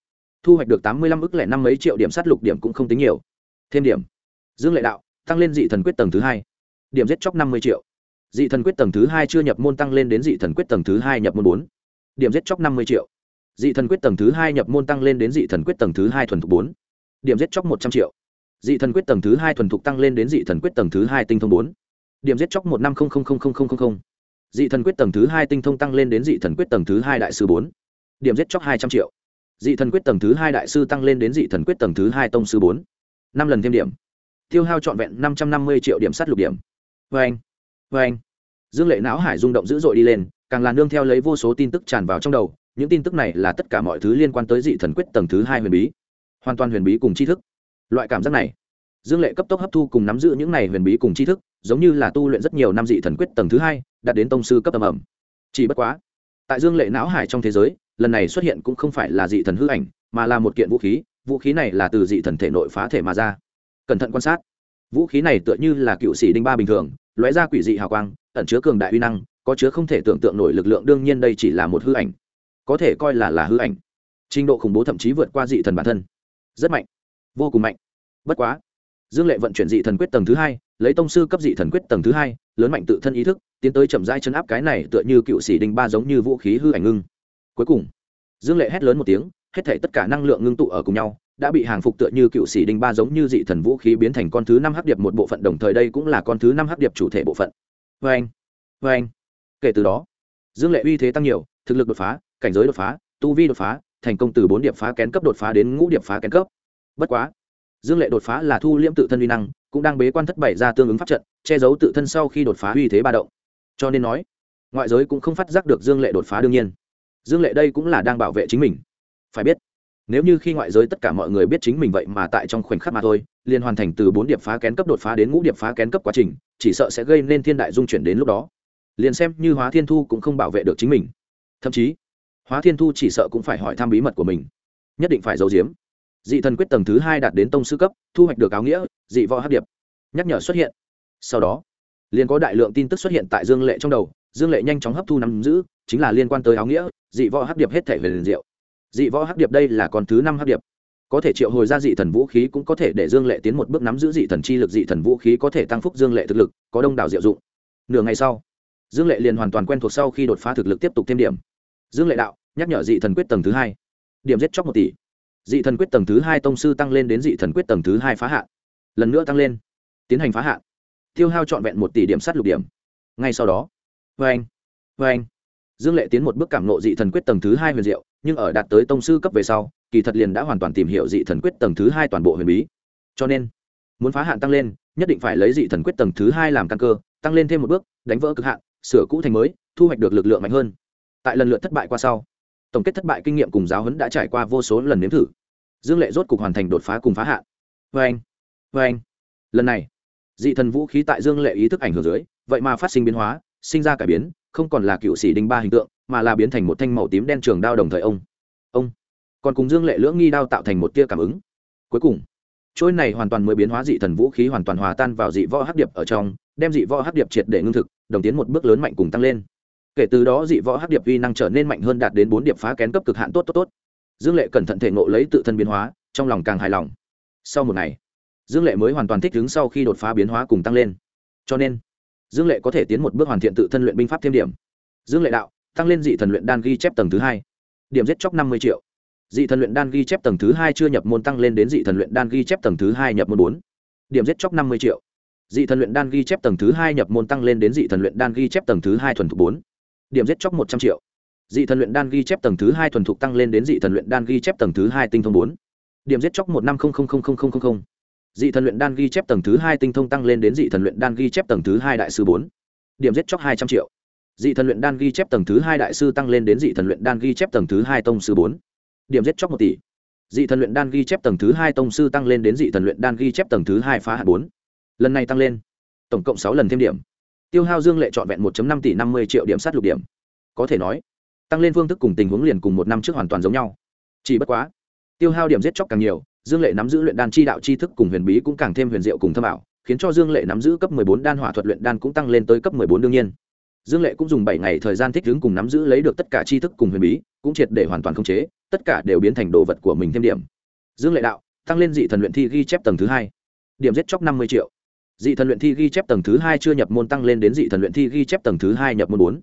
thu hoạch được tám mươi lăm ức lẻ năm mấy triệu điểm sát lục điểm cũng không tính nhiều. Thêm điểm. Dương lệ đạo, tăng lên dị thần quyết tầng thứ hai điểm giết chóc năm mươi triệu dị thần quyết tầng thứ hai chưa nhập môn tăng lên đến dị thần quyết tầng thứ hai nhập môn bốn điểm giết chóc năm mươi triệu dị thần quyết tầng thứ hai nhập môn tăng lên đến dị thần quyết tầng thứ hai thuần thục bốn điểm giết chóc một trăm triệu dị thần quyết tầng thứ hai thuần thục tăng lên đến dị thần quyết tầng thứ hai tinh thông bốn điểm giết chóc một năm dị thần quyết tầng thứ hai tinh thông tăng lên đến dị thần quyết tầng thứ hai đại sư bốn điểm giết chóc hai trăm triệu dị thần quyết tầng thứ hai đại sư tăng lên đến dị thần quyết tầng thứ hai tông sư bốn năm lần thêm điểm tiêu hao trọn vẹn năm trăm năm mươi triệu điểm sát lục điểm vê anh vê anh. Dương lệ não hải rung động dữ dội đi lên, càng là nương theo lấy vô số tin tức tràn vào trong đầu, những tin tức này là tất cả mọi thứ liên quan tới dị thần quyết tầng thứ hai huyền bí. Hoàn toàn huyền bí cùng tri thức. Loại cảm giác này, dương lệ cấp tốc hấp thu cùng nắm giữ những này huyền bí cùng tri thức, giống như là tu luyện rất nhiều năm dị thần quyết tầng thứ hai, đạt đến tông sư cấp tầm ẩm. Chỉ bất quá, tại dương lệ não hải trong thế giới, lần này xuất hiện cũng không phải là dị thần hư ảnh, mà là một kiện vũ khí vũ khí này là từ dị thần thể nội phá thể mà ra. Cẩn thận quan sát vũ khí này tựa như là cựu sĩ đinh ba bình thường, lóe ra quỷ dị hào quang, ẩn chứa cường đại uy năng, có chứa không thể tưởng tượng nổi lực lượng, đương nhiên đây chỉ là một hư ảnh. Có thể coi là là hư ảnh. Trình độ khủng bố thậm chí vượt qua dị thần bản thân. Rất mạnh. Vô cùng mạnh. Bất quá, dương lệ vận chuyển dị thần quyết tầng thứ hai, lấy tông sư cấp dị thần quyết tầng thứ hai, lớn mạnh tự thân ý thức, tiến tới chậm rãi chấn áp cái này tựa như cựu sĩ đinh ba giống như vũ khí hư ảnh ngưng. Cuối cùng, dương lệ hét lớn một tiếng, hết thể tất cả năng lượng ngưng tụ ở cùng nhau đã bị hàng phục tựa như cựu sĩ đinh ba giống như dị thần vũ khí biến thành con thứ năm hắc điệp một bộ phận đồng thời đây cũng là con thứ năm hắc điệp chủ thể bộ phận. Vê anh vê anh. Kể từ đó, dương lệ uy thế tăng nhiều, thực lực đột phá, cảnh giới đột phá, tu vi đột phá, thành công từ bốn điệp phá kén cấp đột phá đến ngũ điệp phá kén cấp. Bất quá, dương lệ đột phá là thu liễm tự thân uy năng, cũng đang bế quan thất bảy ra tương ứng pháp trận, che giấu tự thân sau khi đột phá uy thế ba động. Cho nên nói, ngoại giới cũng không phát giác được dương lệ đột phá đương nhiên. Dương lệ đây cũng là đang bảo vệ chính mình. Phải biết nếu như khi ngoại giới tất cả mọi người biết chính mình vậy mà tại trong khoảnh khắc mà thôi, liền hoàn thành từ bốn điệp phá kén cấp đột phá đến ngũ điệp phá kén cấp quá trình, chỉ sợ sẽ gây nên thiên đại dung chuyển đến lúc đó. Liền xem như hóa thiên thu cũng không bảo vệ được chính mình. Thậm chí, hóa thiên thu chỉ sợ cũng phải hỏi thăm bí mật của mình. Nhất định phải giấu giếm. Dị thần quyết tầng thứ hai đạt đến tông sư cấp, thu hoạch được áo nghĩa, dị võ hát điệp. Nhắc nhở xuất hiện. Sau đó, liền có đại lượng tin tức xuất hiện tại dương lệ trong đầu, dương lệ nhanh chóng hấp thu nắm giữ, chính là liên quan tới áo nghĩa, dị võ hát điệp hết thể về liền diệu dị võ hắc điệp đây là con thứ năm hắc điệp. Có thể triệu hồi ra dị thần vũ khí cũng có thể để dương lệ tiến một bước nắm giữ dị thần chi lực, dị thần vũ khí có thể tăng phúc dương lệ thực lực, có đông đảo diệu dụng. Nửa ngày sau, dương lệ liền hoàn toàn quen thuộc sau khi đột phá thực lực tiếp tục thêm điểm. Dương lệ đạo, nhắc nhở dị thần quyết tầng thứ hai. Điểm giết chóc một tỷ. Dị thần quyết tầng thứ hai tông sư tăng lên đến dị thần quyết tầng thứ hai phá hạn. Lần nữa tăng lên. Tiến hành phá hạn. Tiêu hao trọn vẹn một tỷ điểm sát lục điểm. Ngay sau đó. Vê anh vê anh dương lệ tiến một bước cảm nộ dị thần quyết tầng thứ hai huyền diệu, nhưng ở đạt tới tông sư cấp về sau, kỳ thật liền đã hoàn toàn tìm hiểu dị thần quyết tầng thứ hai toàn bộ huyền bí. Cho nên, muốn phá hạn tăng lên, nhất định phải lấy dị thần quyết tầng thứ hai làm căn cơ, tăng lên thêm một bước, đánh vỡ cực hạn, sửa cũ thành mới, thu hoạch được lực lượng mạnh hơn. Tại lần lượt thất bại qua sau, tổng kết thất bại kinh nghiệm cùng giáo huấn đã trải qua vô số lần nếm thử. Dương lệ rốt cục hoàn thành đột phá cùng phá hạn. Vê anh vê anh lần này, dị thần vũ khí tại dương lệ ý thức ảnh hưởng dưới, vậy mà phát sinh biến hóa, sinh ra cải biến không còn là cựu sĩ đinh ba hình tượng, mà là biến thành một thanh màu tím đen trường đao đồng thời ông. Ông. Còn cùng dương lệ lưỡng nghi đao tạo thành một tia cảm ứng. Cuối cùng trôi này hoàn toàn mới biến hóa dị thần vũ khí hoàn toàn hòa tan vào dị võ hắc điệp ở trong, đem dị võ hắc điệp triệt để ngưng thực, đồng tiến một bước lớn mạnh cùng tăng lên. Kể từ đó dị võ hắc điệp vi năng trở nên mạnh hơn đạt đến bốn điệp phá kén cấp cực hạn tốt tốt tốt. Dương lệ cẩn thận thể ngộ lấy tự thân biến hóa, trong lòng càng hài lòng. Sau một ngày, dương lệ mới hoàn toàn thích ứng sau khi đột phá biến hóa cùng tăng lên. Cho nên dương lệ có thể tiến một bước hoàn thiện tự thân luyện binh pháp thêm điểm. Dương lệ đạo, tăng lên dị thần luyện đan ghi chép tầng thứ hai. Điểm giết chóc năm mươi triệu. Dị thần luyện đan ghi chép tầng thứ hai chưa nhập môn tăng lên đến dị thần luyện đan ghi chép tầng thứ hai nhập môn bốn. Điểm giết chóc năm mươi triệu. Dị thần luyện đan ghi chép tầng thứ hai nhập môn tăng lên đến dị thần luyện đan ghi chép tầng thứ hai thuần thục bốn. Điểm giết chóc một trăm triệu. Dị thần luyện đan ghi chép tầng thứ hai thuần thục tăng lên đến dị thần luyện đan ghi chép tầng thứ hai tinh thông bốn. Điểm giết chóc một năm không không không không không không dị thần luyện đan ghi chép tầng thứ hai tinh thông tăng lên đến dị thần luyện đan ghi chép tầng thứ hai đại sư bốn. Điểm giết chóc hai trăm triệu. Dị thần luyện đan ghi chép tầng thứ hai đại sư tăng lên đến dị thần luyện đan ghi chép tầng thứ hai tông sư bốn. Điểm giết chóc một tỷ. Dị thần luyện đan ghi chép tầng thứ hai tông sư tăng lên đến dị thần luyện đan ghi chép tầng thứ hai phá hạt bốn. Lần này tăng lên. Tổng cộng sáu lần thêm điểm. Tiêu hao dương lệ trọn vẹn một năm tỷ năm mươi triệu điểm sát lục điểm. Có thể nói, tăng lên phương thức cùng tình huống liền cùng một năm trước hoàn toàn giống nhau. Chỉ bất quá, tiêu hao điểm giết chóc càng nhiều dương lệ nắm giữ luyện đan chi đạo chi thức cùng huyền bí cũng càng thêm huyền diệu cùng thâm ảo, khiến cho dương lệ nắm giữ cấp mười bốn đan hỏa thuật luyện đan cũng tăng lên tới cấp mười bốn đương nhiên. Dương lệ cũng dùng bảy ngày thời gian thích ứng cùng nắm giữ lấy được tất cả chi thức cùng huyền bí, cũng triệt để hoàn toàn khống chế, tất cả đều biến thành đồ vật của mình thêm điểm. Dương lệ đạo, tăng lên dị thần luyện thi ghi chép tầng thứ hai. Điểm giết chóc năm mươi triệu. Dị thần luyện thi ghi chép tầng thứ hai chưa nhập môn tăng lên đến dị thần luyện thi ghi chép tầng thứ hai nhập môn bốn.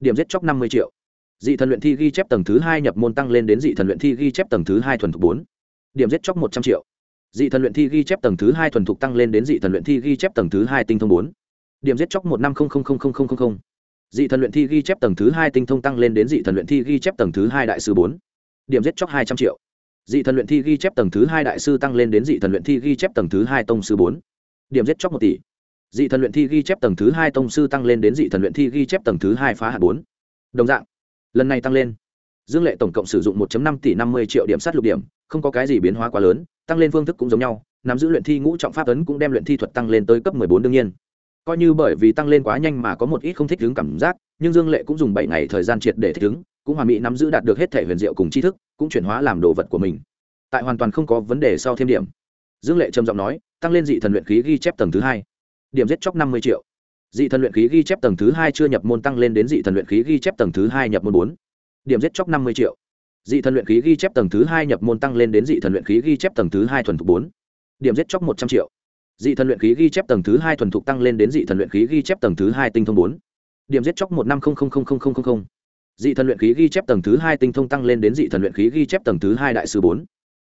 Điểm giết chóc năm mươi triệu. Dị thần luyện thi ghi chép tầng thứ hai nhập môn tăng lên đến dị thần luyện thi ghi chép tầng thứ hai thuần thục bốn điểm giết chóc một trăm triệu. Dị thần luyện thi ghi chép tầng thứ hai thuần thục tăng lên đến dị thần luyện thi ghi chép tầng thứ hai tinh thông bốn. Điểm giết chóc một năm không không không không không không dị thần luyện thi ghi chép tầng thứ hai tinh thông tăng lên đến dị thần luyện thi ghi chép tầng thứ hai đại sư bốn. Điểm giết chóc hai trăm triệu. Dị thần luyện thi ghi chép tầng thứ hai đại sư tăng lên đến dị thần luyện thi ghi chép tầng thứ hai tông sư bốn. Điểm giết chóc một tỷ. Dị thần luyện thi ghi chép tầng thứ hai tông sư tăng lên đến dị thần luyện thi ghi chép tầng thứ hai phá hạt bốn. Đồng dạng, lần này tăng lên. Dương lệ tổng cộng sử dụng 1 năm tỷ năm mươi triệu điểm sát lục điểm không có cái gì biến hóa quá lớn, tăng lên phương thức cũng giống nhau, nắm giữ luyện thi ngũ trọng pháp ấn cũng đem luyện thi thuật tăng lên tới cấp mười bốn đương nhiên. Coi như bởi vì tăng lên quá nhanh mà có một ít không thích ứng cảm giác, nhưng dương lệ cũng dùng bảy ngày thời gian triệt để thích ứng, cũng hoàn mỹ nắm giữ đạt được hết thể huyền diệu cùng tri thức, cũng chuyển hóa làm đồ vật của mình. Tại hoàn toàn không có vấn đề sau thêm điểm. Dương lệ trầm giọng nói, tăng lên dị thần luyện khí ghi chép tầng thứ hai. Điểm giết chóc năm mươi triệu. Dị thần luyện khí ghi chép tầng thứ hai chưa nhập môn tăng lên đến dị thần luyện khí ghi chép tầng thứ hai nhập môn bốn. Điểm giết chóc năm mươi triệu dị thần luyện khí ghi chép tầng thứ hai nhập môn tăng lên đến dị thần luyện khí ghi chép tầng thứ hai thuần thục bốn điểm giết chóc một trăm triệu dị thần luyện khí ghi chép tầng thứ hai thuần thục tăng lên đến dị thần luyện khí ghi chép tầng thứ hai tinh thông bốn điểm giết chóc một năm không không không không không không dị thần luyện khí ghi chép tầng thứ hai tinh thông tăng lên đến dị thần luyện khí ghi chép tầng thứ hai đại sư bốn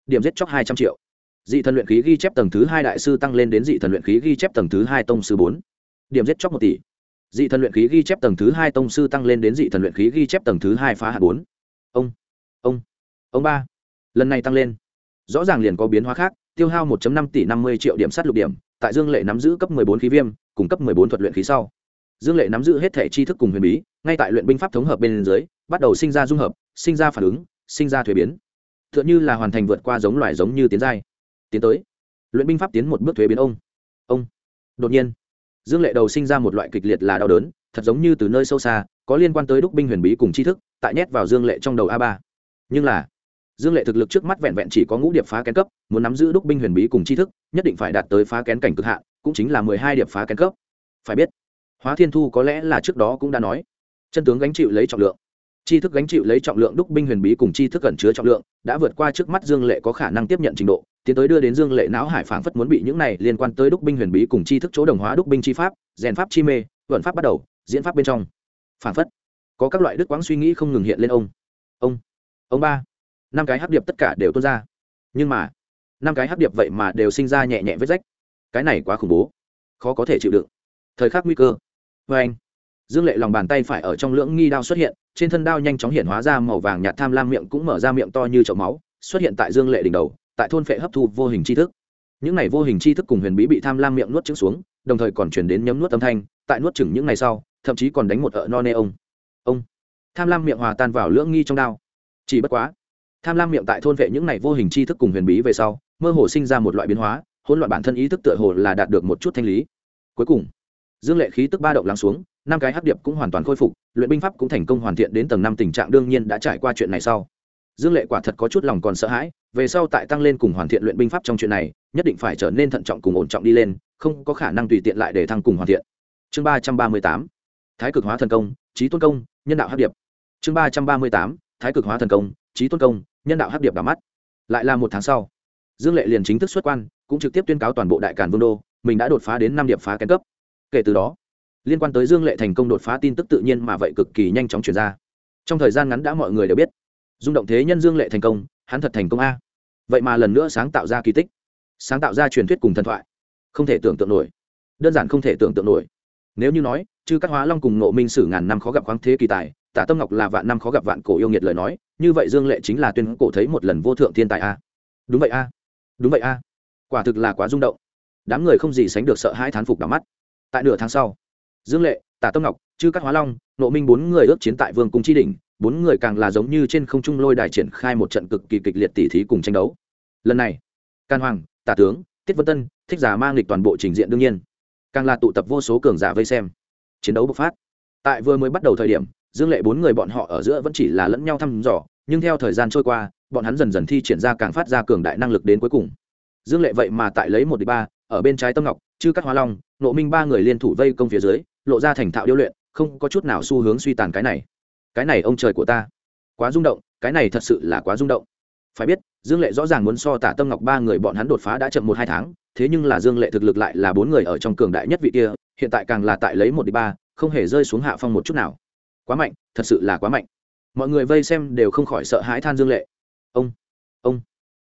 điểm giết chóc hai trăm triệu dị thần luyện khí ghi chép tầng thứ hai đại sư tăng lên đến dị thần luyện khí ghi chép tầng thứ hai tông sư bốn điểm giết chóc một tỷ dị thần luyện khí ghi chép tầng thứ hai tông sư tăng lên đến dị thần luyện khí ghi chép tầng thứ hai phá hạ bốn ông ông ông ba. Lần này tăng lên. Rõ ràng liền có biến hóa khác, tiêu hao 1 năm tỷ năm mươi triệu điểm sát lục điểm, tại dương lệ nắm giữ cấp bốn khí viêm, cùng cấp bốn thuật luyện khí sau. Dương lệ nắm giữ hết thể tri thức cùng huyền bí, ngay tại luyện binh pháp thống hợp bên dưới, bắt đầu sinh ra dung hợp, sinh ra phản ứng, sinh ra thuế biến. T h ư ợ n h ư là hoàn thành vượt qua giống loài giống như tiến giai. Tiến tới. Luyện binh pháp tiến một bước thuế biến ông. Ông. Đột nhiên. Dương lệ đầu sinh ra một loại kịch liệt là đau đớn, thật giống như từ nơi sâu xa, có liên quan tới đúc binh huyền bí cùng tri thức, tại nhét vào dương lệ trong đầu a ba nhưng là, dương lệ thực lực trước mắt vẹn vẹn chỉ có ngũ điệp phá kén cấp, muốn nắm giữ đúc binh huyền bí cùng tri thức, nhất định phải đạt tới phá kén cảnh cực hạn, cũng chính là mười hai điệp phá kén cấp. Phải biết, hóa thiên thu có lẽ là trước đó cũng đã nói, chân tướng gánh chịu lấy trọng lượng, tri thức gánh chịu lấy trọng lượng đúc binh huyền bí cùng tri thức cẩn chứa trọng lượng, đã vượt qua trước mắt dương lệ có khả năng tiếp nhận trình độ, tiến tới đưa đến dương lệ não hải phảng phất muốn bị những này liên quan tới đúc binh huyền bí cùng tri thức chỗ đồng hóa đúc binh chi pháp, rèn pháp chi mê, vận pháp bắt đầu, diễn pháp bên trong. Phảng phất, có các loại đức quãng suy nghĩ không ngừng hiện lên ông. Ông ông ba, năm cái hấp điệp tất cả đều tuôn ra. Nhưng mà, năm cái hấp điệp vậy mà đều sinh ra nhẹ nhẹ vết rách. Cái này quá khủng bố, khó có thể chịu đựng. Thời khắc nguy cơ. Vê anh, dương lệ lòng bàn tay phải ở trong lưỡng nghi đao xuất hiện, trên thân đao nhanh chóng hiện hóa ra màu vàng nhạt tham lam miệng cũng mở ra miệng to như chậu máu, xuất hiện tại dương lệ đỉnh đầu, tại thôn phệ hấp thu vô hình tri thức. Những này vô hình tri thức cùng huyền bí bị tham lam miệng nuốt trứng xuống, đồng thời còn chuyển đến nhấm nuốt âm thanh, tại nuốt chừng những ngày sau, thậm chí còn đánh một ợ no nê ông. Ông, tham lam miệng hòa tan vào lưỡng nghi trong đao chỉ bất quá, tham lam miệng tại thôn vệ những này vô hình tri thức cùng huyền bí về sau, mơ hồ sinh ra một loại biến hóa, hỗn loạn bản thân ý thức tựa hồ là đạt được một chút thanh lý. Cuối cùng, dương lệ khí tức ba động lắng xuống, năm cái hắc điệp cũng hoàn toàn khôi phục, luyện binh pháp cũng thành công hoàn thiện đến tầng năm tình trạng đương nhiên đã trải qua chuyện này sau. Dương lệ quả thật có chút lòng còn sợ hãi, về sau tại tăng lên cùng hoàn thiện luyện binh pháp trong chuyện này, nhất định phải trở nên thận trọng cùng ổn trọng đi lên, không có khả năng tùy tiện lại để thăng cùng hoàn thiện. Chương ba trăm ba mươi tám, thái cực hóa thần công trí tôn công, nhân đạo hắc điệp. Chương ba trăm ba mươi tám thái cực hóa thần công, trí tôn công, nhân đạo hắc điệp đỏ mắt. Lại là một tháng sau, dương lệ liền chính thức xuất quan, cũng trực tiếp tuyên cáo toàn bộ đại càn vương đô, mình đã đột phá đến năm điệp phá kén cấp. Kể từ đó, liên quan tới dương lệ thành công đột phá tin tức tự nhiên mà vậy cực kỳ nhanh chóng chuyển ra. Trong thời gian ngắn đã mọi người đều biết, rung động thế nhân dương lệ thành công, hắn thật thành công a. Vậy mà lần nữa sáng tạo ra kỳ tích, sáng tạo ra truyền thuyết cùng thần thoại, không thể tưởng tượng nổi. Đơn giản không thể tưởng tượng nổi. Nếu như nói chư các hóa long cùng nộ minh sử ngàn năm khó gặp khoáng thế kỳ tài, tả tâm ngọc là vạn năm khó gặp vạn cổ yêu nghiệt lời nói, như vậy dương lệ chính là tuyên cổ thấy một lần vô thượng thiên tài a. Đúng vậy a. Đúng vậy a. Quả thực là quá rung động. Đám người không gì sánh được sợ hãi thán phục đỏ mắt. Tại nửa tháng sau, dương lệ, tả tâm ngọc, chư các hóa long nộ minh bốn người ước chiến tại vương cung tri đỉnh, bốn người càng là giống như trên không trung lôi đài triển khai một trận cực kỳ kịch liệt tỉ thí cùng tranh đấu. Lần này, can hoàng, tả tướng, tiết vân tân, thích giả mang lịch toàn bộ trình diện đương nhiên, càng là tụ tập vô số cường giả vây xem chiến đấu bộc phát. Tại vừa mới bắt đầu thời điểm, dương lệ bốn người bọn họ ở giữa vẫn chỉ là lẫn nhau thăm dò, nhưng theo thời gian trôi qua, bọn hắn dần dần thi triển ra càng phát ra cường đại năng lực đến cuối cùng. Dương lệ vậy mà tại lấy một địch ba, ở bên trái tâm ngọc, chư cắt hóa long, nộ minh ba người liên thủ vây công phía dưới, lộ ra thành thạo điêu luyện, không có chút nào xu hướng suy tàn cái này. Cái này ông trời của ta. Quá rung động, cái này thật sự là quá rung động. Phải biết, dương lệ rõ ràng muốn so tả tâm ngọc ba người bọn hắn đột phá đã chậm một hai tháng, thế nhưng là dương lệ thực lực lại là bốn người ở trong cường đại nhất vị kia hiện tại càng là tại lấy một đi ba, không hề rơi xuống hạ phong một chút nào. Quá mạnh, thật sự là quá mạnh. Mọi người vây xem đều không khỏi sợ hãi than dương lệ. Ông ông,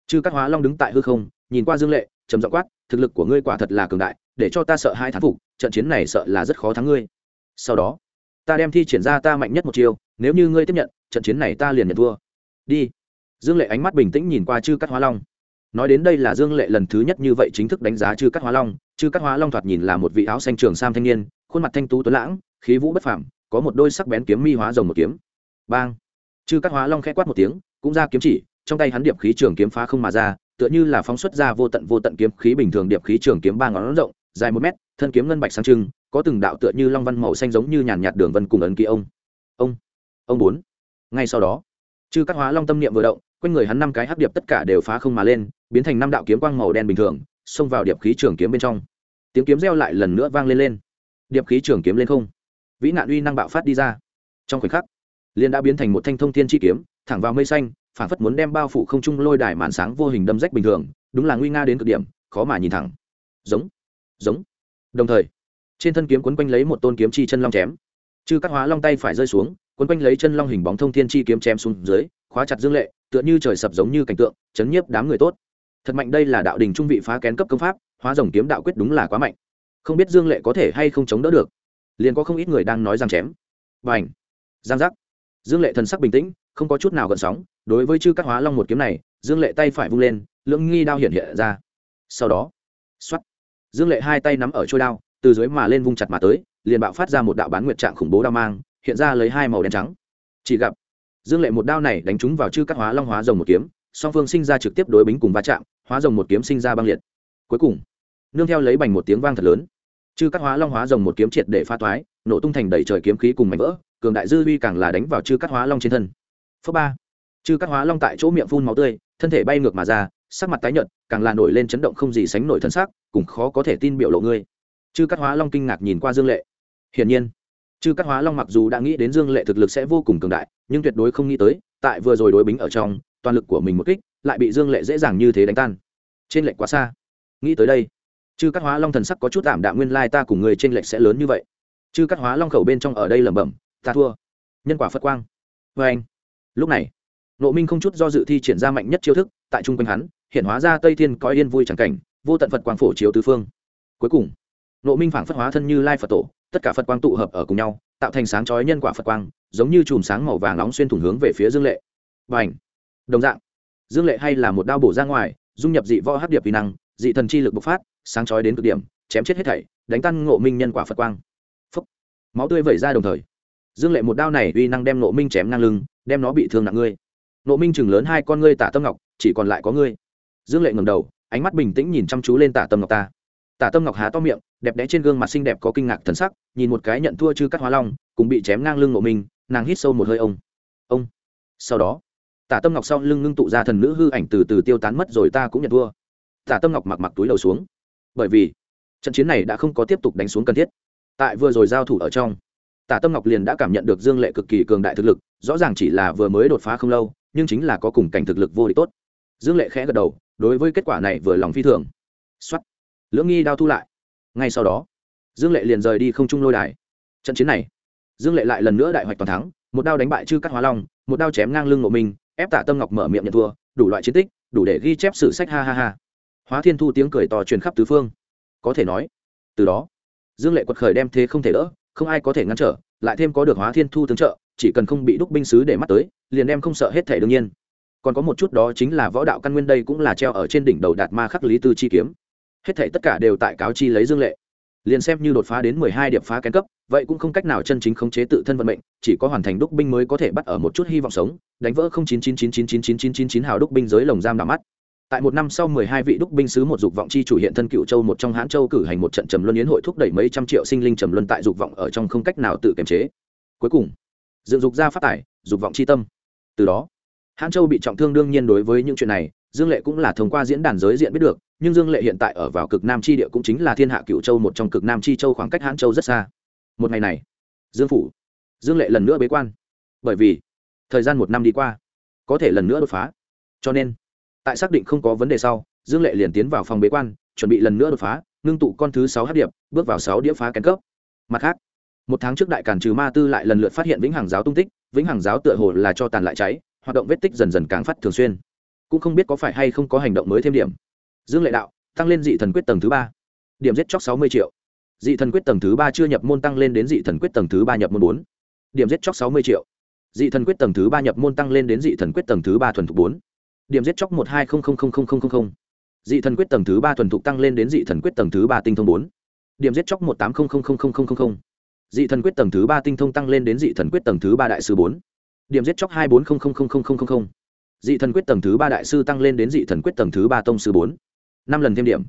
chư các hóa long đứng tại hư không, nhìn qua dương lệ, trầm giọng quát, thực lực của ngươi quả thật là cường đại, để cho ta sợ hai thán phục, trận chiến này sợ là rất khó thắng ngươi. Sau đó, ta đem thi triển ra ta mạnh nhất một chiêu, nếu như ngươi tiếp nhận, trận chiến này ta liền nhận thua. Đi. Dương lệ ánh mắt bình tĩnh nhìn qua chư cắt hóa long. Nói đến đây là dương lệ lần thứ nhất như vậy chính thức đánh giá chư cắt hóa long chư cắt hóa long thoạt nhìn là một vị áo xanh trường sam thanh niên, khuôn mặt thanh tú tuấn lãng, khí vũ bất phảm có một đôi sắc bén kiếm mi hóa rồng một kiếm. Bang! Chư cắt hóa long khẽ quát một tiếng, cũng ra kiếm chỉ, trong tay hắn điệp khí trường kiếm phá không mà ra, tựa như là phóng xuất ra vô tận vô tận kiếm khí bình thường điệp khí trường kiếm ba ngón rộng, dài một mét, thân kiếm ngân bạch sáng trưng, có từng đạo tựa như long văn màu xanh giống như nhàn nhạt đường vân cùng ấn ký ông. Ông! Ông bốn! Ngay sau đó, chư cắt hóa long tâm niệm vừa động, quanh người hắn năm cái hắc điệp tất cả đều phá không mà lên, biến thành năm đạo kiếm quang màu đen bình thường, xông vào điệp khí trường kiếm bên trong tiếng kiếm reo lại lần nữa vang lên lên. Điệp khí trường kiếm lên không. Vĩ nạn uy năng bạo phát đi ra. Trong khoảnh khắc liên đã biến thành một thanh thông thiên chi kiếm, thẳng vào mây xanh phản phất muốn đem bao phủ không trung lôi đài màn sáng vô hình đâm rách bình thường, đúng là nguy nga đến cực điểm, khó mà nhìn thẳng. Giống giống. Đồng thời, trên thân kiếm quấn quanh lấy một tôn kiếm chi chân long chém. Chư các hóa long tay phải rơi xuống, quấn quanh lấy chân long hình bóng thông thiên chi kiếm chém xuống dưới, khóa chặt dương lệ, tựa như trời sập giống như cảnh tượng, chấn nhiếp đám người tốt. Thật mạnh đây là đạo đình trung vị phá kén cấp công pháp hóa rồng kiếm đạo quyết đúng là quá mạnh. Không biết dương lệ có thể hay không chống đỡ được. Liền có không ít người đang nói rằng chém. Và ảnh giang giác. Dương lệ thần sắc bình tĩnh, không có chút nào gợn sóng. Đối với chư các hóa long một kiếm này, dương lệ tay phải vung lên, lưỡng nghi đao hiện hiện ra. Sau đó x dương lệ hai tay nắm ở trôi đao, từ dưới mà lên vung chặt mà tới, liền bạo phát ra một đạo bán nguyệt trạng khủng bố đao mang, hiện ra lấy hai màu đen trắng. Chỉ gặp, dương lệ một đao này đánh trúng vào chư các hóa long hóa rồng một kiếm, song phương sinh ra trực tiếp đối bính cùng va chạm, hóa rồng một kiếm sinh ra băng liệt. Cuối cùng nương theo lấy bành một tiếng vang thật lớn. Chư cắt hóa long hóa rồng một kiếm triệt để pha toái nổ tung thành đầy trời kiếm khí cùng mảnh vỡ, cường đại dư uy càng là đánh vào chư cắt hóa long trên thân. Phớ ba. Chư cắt hóa long tại chỗ miệng phun máu tươi, thân thể bay ngược mà ra, sắc mặt tái nhợt, càng là nổi lên chấn động không gì sánh nổi thân xác cùng khó có thể tin biểu lộ ngươi. Chư cắt hóa long kinh ngạc nhìn qua dương lệ. Hiển nhiên, chư cắt hóa long mặc dù đã nghĩ đến dương lệ thực lực sẽ vô cùng cường đại, nhưng tuyệt đối không nghĩ tới, tại vừa rồi đối bính ở trong, toàn lực của mình một kích, lại bị dương lệ dễ dàng như thế đánh tan. Trên lệnh quá xa. Nghĩ tới đây chư cắt hóa long thần sắc có chút tạm đạm, nguyên lai ta cùng người trên lệch sẽ lớn như vậy. Chư cắt hóa long khẩu bên trong ở đây lẩm bẩm, ta thua. Nhân quả phật quang. Vê anh. Lúc này nộ minh không chút do dự thi triển ra mạnh nhất chiêu thức, tại trung quanh hắn, hiện hóa ra tây thiên coi yên vui chẳng cảnh, vô tận phật quang phổ chiếu tứ phương. Cuối cùng nộ minh phảng phất hóa thân như lai phật tổ, tất cả phật quang tụ hợp ở cùng nhau, tạo thành sáng chói nhân quả phật quang, giống như chùm sáng màu vàng nóng xuyên thủng hướng về phía dương lệ. Và ảnh đồng dạng, dương lệ hay là một đao bổ ra ngoài, dung nhập dị võ hát điệp vi năng, dị thần chi lực bộc phát sáng chói đến cực điểm, chém chết hết thảy, đánh tan ngộ minh nhân quả phật quang. Phúc. máu tươi vẩy ra đồng thời, dương lệ một đao này uy năng đem ngộ minh chém ngang lưng, đem nó bị thương nặng ngươi. Ngộ minh chừng lớn hai con ngươi tả tâm ngọc, chỉ còn lại có ngươi. Dương lệ ngầm đầu, ánh mắt bình tĩnh nhìn chăm chú lên tả tâm ngọc ta. Tả tâm ngọc há to miệng, đẹp đẽ trên gương mặt xinh đẹp có kinh ngạc thần sắc, nhìn một cái nhận thua chư cắt hóa long, cùng bị chém ngang lưng ngộ minh, nàng hít sâu một hơi ông. Ông. Sau đó, tả tâm ngọc sau lưng ngưng tụ ra thần nữ hư ảnh từ từ tiêu tán mất rồi ta cũng nhận thua. Tả tâm ngọc mặc mặc túi đầu xuống bởi vì trận chiến này đã không có tiếp tục đánh xuống cần thiết. Tại vừa rồi giao thủ ở trong, tả tâm ngọc liền đã cảm nhận được dương lệ cực kỳ cường đại thực lực, rõ ràng chỉ là vừa mới đột phá không lâu, nhưng chính là có cùng cảnh thực lực vô địch tốt. Dương lệ khẽ gật đầu, đối với kết quả này vừa lòng phi thường. Xuất lưỡng nghi đao thu lại. Ngay sau đó, dương lệ liền rời đi không trung lôi đài. Trận chiến này, dương lệ lại lần nữa đại hoạch toàn thắng, một đao đánh bại chư cắt hóa long, một đao chém ngang lưng ngộ minh, ép tạ tâm ngọc mở miệng nhận thua, đủ loại chiến tích, đủ để ghi chép sử sách, ha ha ha hóa thiên thu tiếng cười to truyền khắp tứ phương có thể nói từ đó dương lệ quật khởi đem thế không thể đỡ không ai có thể ngăn trở lại thêm có được hóa thiên thu tướng trợ chỉ cần không bị đúc binh sứ để mắt tới liền em không sợ hết thể đương nhiên còn có một chút đó chính là võ đạo căn nguyên đây cũng là treo ở trên đỉnh đầu đạt ma khắc lý tư chi kiếm hết thể tất cả đều tại cáo chi lấy dương lệ liền xem như đột phá đến mười hai điểm phá kén cấp vậy cũng không cách nào chân chính khống chế tự thân vận mệnh chỉ có hoàn thành đúc binh mới có thể bắt ở một chút hy vọng sống đánh vỡ không chín chín chín chín chín chín chín chín chín hào đúc binh giới lồng giam đỏ mắt tại một năm sau mười hai vị đúc binh sứ một dục vọng chi chủ hiện thân cựu châu, một trong hãn châu cử hành một trận trầm luân yến hội thúc đẩy mấy trăm triệu sinh linh trầm luân tại dục vọng ở trong không cách nào tự kiềm chế. Cuối cùng, dựng dục ra phát tải, dục vọng chi tâm. Từ đó hãn châu bị trọng thương đương nhiên đối với những chuyện này, dương lệ cũng là thông qua diễn đàn giới diện biết được, nhưng dương lệ hiện tại ở vào cực nam chi địa cũng chính là thiên hạ cựu châu một trong cực nam chi châu khoảng cách hãn châu rất xa. Một ngày này, dương phủ, dương lệ lần nữa bế quan. Bởi vì, thời gian một năm đi qua, có thể lần nữa đột phá. Cho nên tại xác định không có vấn đề sau, dương lệ liền tiến vào phòng bế quan, chuẩn bị lần nữa đột phá, ngưng tụ con thứ sáu hát điệp, bước vào sáu đĩa phá kén cấp. Mặt khác, một tháng trước đại cản trừ ma tư lại lần lượt phát hiện vĩnh hằng giáo tung tích, vĩnh hằng giáo tựa hồ là cho tàn lại cháy, hoạt động vết tích dần dần càng phát thường xuyên. Cũng không biết có phải hay không có hành động mới thêm điểm. Dương lệ đạo, tăng lên dị thần quyết tầng thứ ba. Điểm giết chóc sáu mươi triệu. Dị thần quyết tầng thứ ba chưa nhập môn tăng lên đến dị thần quyết tầng thứ ba nhập môn bốn. Điểm giết chóc sáu mươi triệu. Dị thần quyết tầng thứ ba nhập môn tăng lên đến dị thần quyết tầng thứ ba thuần thục bốn điểm giết chóc một hai không không không không không không dị thần quyết tầng thứ ba thuần thục tăng lên đến dị thần quyết tầng thứ ba tinh thông bốn điểm giết chóc một tám không không không không không không dị thần quyết tầng thứ ba tinh thông tăng lên đến dị thần quyết tầng thứ ba đại sư bốn điểm giết chóc hai bốn không không không không không không dị thần quyết tầng thứ ba đại sư tăng lên đến dị thần quyết tầng thứ ba tông sư bốn năm lần thêm điểm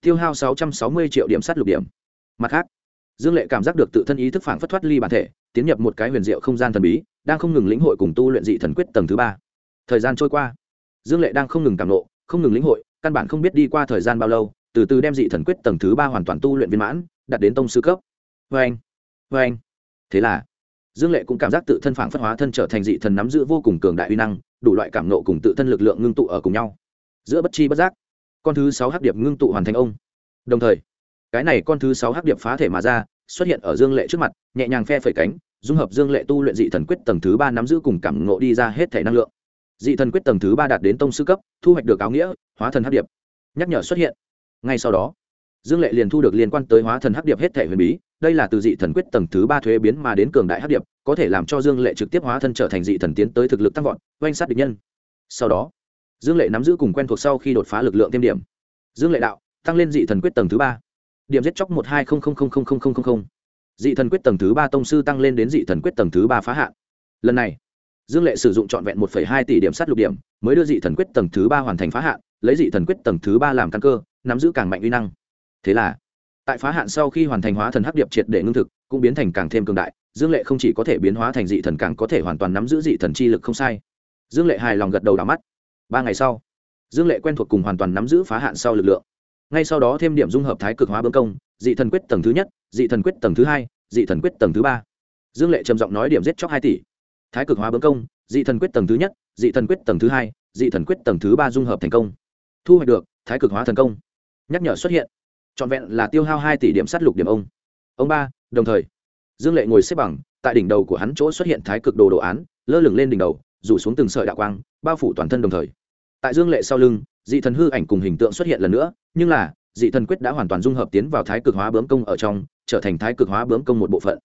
tiêu hao sáu trăm sáu mươi triệu điểm sát lục điểm mặt khác dương lệ cảm giác được tự thân ý thức phản phất thoát ly bản thể tiến nhập một cái huyền diệu không gian thần bí đang không ngừng lĩnh hội cùng tu luyện dị thần quyết tầng thứ ba thời gian trôi qua dương lệ đang không ngừng cảm nộ, không ngừng lĩnh hội, căn bản không biết đi qua thời gian bao lâu, từ từ đem dị thần quyết tầng thứ ba hoàn toàn tu luyện viên mãn, đạt đến tông sư cấp. Vê anh vê anh. Thế là, dương lệ cũng cảm giác tự thân phản phất hóa thân trở thành dị thần nắm giữ vô cùng cường đại uy năng, đủ loại cảm nộ cùng tự thân lực lượng ngưng tụ ở cùng nhau. Giữa bất chi bất giác, con thứ sáu hắc điệp ngưng tụ hoàn thành ông. Đồng thời, cái này con thứ sáu hắc điệp phá thể mà ra, xuất hiện ở dương lệ trước mặt, nhẹ nhàng phe phẩy cánh, dung hợp dương lệ tu luyện dị thần quyết tầng thứ ba nắm giữ cùng cảm ngộ đi ra hết thể năng lượng dị thần quyết tầng thứ ba đạt đến tông sư cấp, thu hoạch được áo nghĩa, hóa thần hắc điệp. Nhắc nhở xuất hiện. Ngay sau đó, dương lệ liền thu được liên quan tới hóa thần hắc điệp hết thể huyền bí, đây là từ dị thần quyết tầng thứ ba thuế biến mà đến cường đại hắc điệp, có thể làm cho dương lệ trực tiếp hóa thân trở thành dị thần tiến tới thực lực tăng vọt, oanh sát địch nhân. Sau đó, dương lệ nắm giữ cùng quen thuộc sau khi đột phá lực lượng thêm điểm. Dương lệ đạo, tăng lên dị thần quyết tầng thứ ba. Điểm giết chóc một hai không không không không không không không. Dị thần quyết tầng thứ ba tông sư tăng lên đến dị thần quyết tầng thứ ba phá hạn. Lần này dương lệ sử dụng trọn vẹn một hai tỷ điểm sát lục điểm, mới đưa dị thần quyết tầng thứ ba hoàn thành phá hạn, lấy dị thần quyết tầng thứ ba làm căn cơ, nắm giữ càng mạnh uy năng. Thế là, tại phá hạn sau khi hoàn thành hóa thần hắc điệp triệt để ngưng thực, cũng biến thành càng thêm cường đại, dương lệ không chỉ có thể biến hóa thành dị thần càng có thể hoàn toàn nắm giữ dị thần chi lực không sai. Dương lệ hài lòng gật đầu đ mắt. Ba ngày sau, dương lệ quen thuộc cùng hoàn toàn nắm giữ phá hạn sau lực lượng. Ngay sau đó thêm điểm dung hợp thái cực hóa bơm công, dị thần quyết tầng thứ nhất, dị thần quyết tầng thứ hai, dị thần quyết tầng thứ ba. Dương lệ trầm giọng nói điểm giết chóc hai tỷ thái cực hóa bấm công, dị thần quyết tầng thứ nhất, dị thần quyết tầng thứ hai, dị thần quyết tầng thứ ba dung hợp thành công. Thu hoạch được, thái cực hóa thần công. Nhắc nhở xuất hiện. Trọn vẹn là tiêu hao hai tỷ điểm sát lục điểm ông. Ông ba, đồng thời, dương lệ ngồi xếp bằng, tại đỉnh đầu của hắn chỗ xuất hiện thái cực đồ đồ án, lơ lửng lên đỉnh đầu, rủ xuống từng sợi đạo quang, bao phủ toàn thân đồng thời. Tại dương lệ sau lưng, dị thần hư ảnh cùng hình tượng xuất hiện lần nữa, nhưng là, dị thần quyết đã hoàn toàn dung hợp tiến vào thái cực hóa bướm công ở trong, trở thành thái cực hóa bướm công một bộ phận.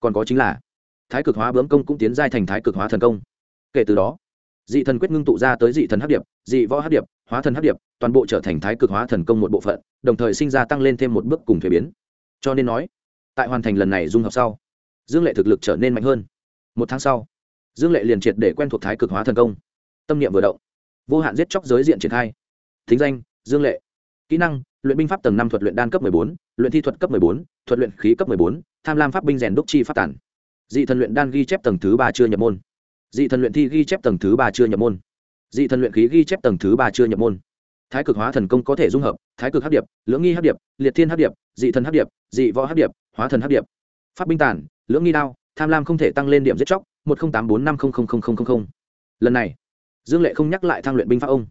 Còn có chính là thái cực hóa bướm công cũng tiến giai thành thái cực hóa thần công. Kể từ đó, dị thần quyết ngưng tụ ra tới dị thần hấp điệp, dị võ hấp điệp, hóa thần hấp điệp, toàn bộ trở thành thái cực hóa thần công một bộ phận, đồng thời sinh ra tăng lên thêm một bước cùng thuế biến. Cho nên nói, tại hoàn thành lần này dung hợp sau, dương lệ thực lực trở nên mạnh hơn. Một tháng sau, dương lệ liền triệt để quen thuộc thái cực hóa thần công. Tâm niệm vừa động, vô hạn giết chóc giới diện triển khai. Thính danh, dương lệ. Kỹ năng, luyện binh pháp tầng năm thuật luyện đan cấp bốn, luyện thi thuật cấp bốn, thuật luyện khí cấp bốn, tham lam pháp binh rèn đúc chi phát tản dị thần luyện đan ghi chép tầng thứ ba chưa nhập môn. Dị thần luyện thi ghi chép tầng thứ ba chưa nhập môn. Dị thần luyện khí ghi chép tầng thứ ba chưa nhập môn. Thái cực hóa thần công có thể dung hợp, thái cực hấp điệp, lưỡng nghi hấp điệp, liệt thiên hấp điệp, dị thần hấp điệp, dị võ hấp điệp, hóa thần hấp điệp. Pháp binh tản, lưỡng nghi đao, tham lam không thể tăng lên điểm giết chóc, một nghìn tám bốn năm lần này, dương lệ không nhắc lại thang luyện binh pháp ông.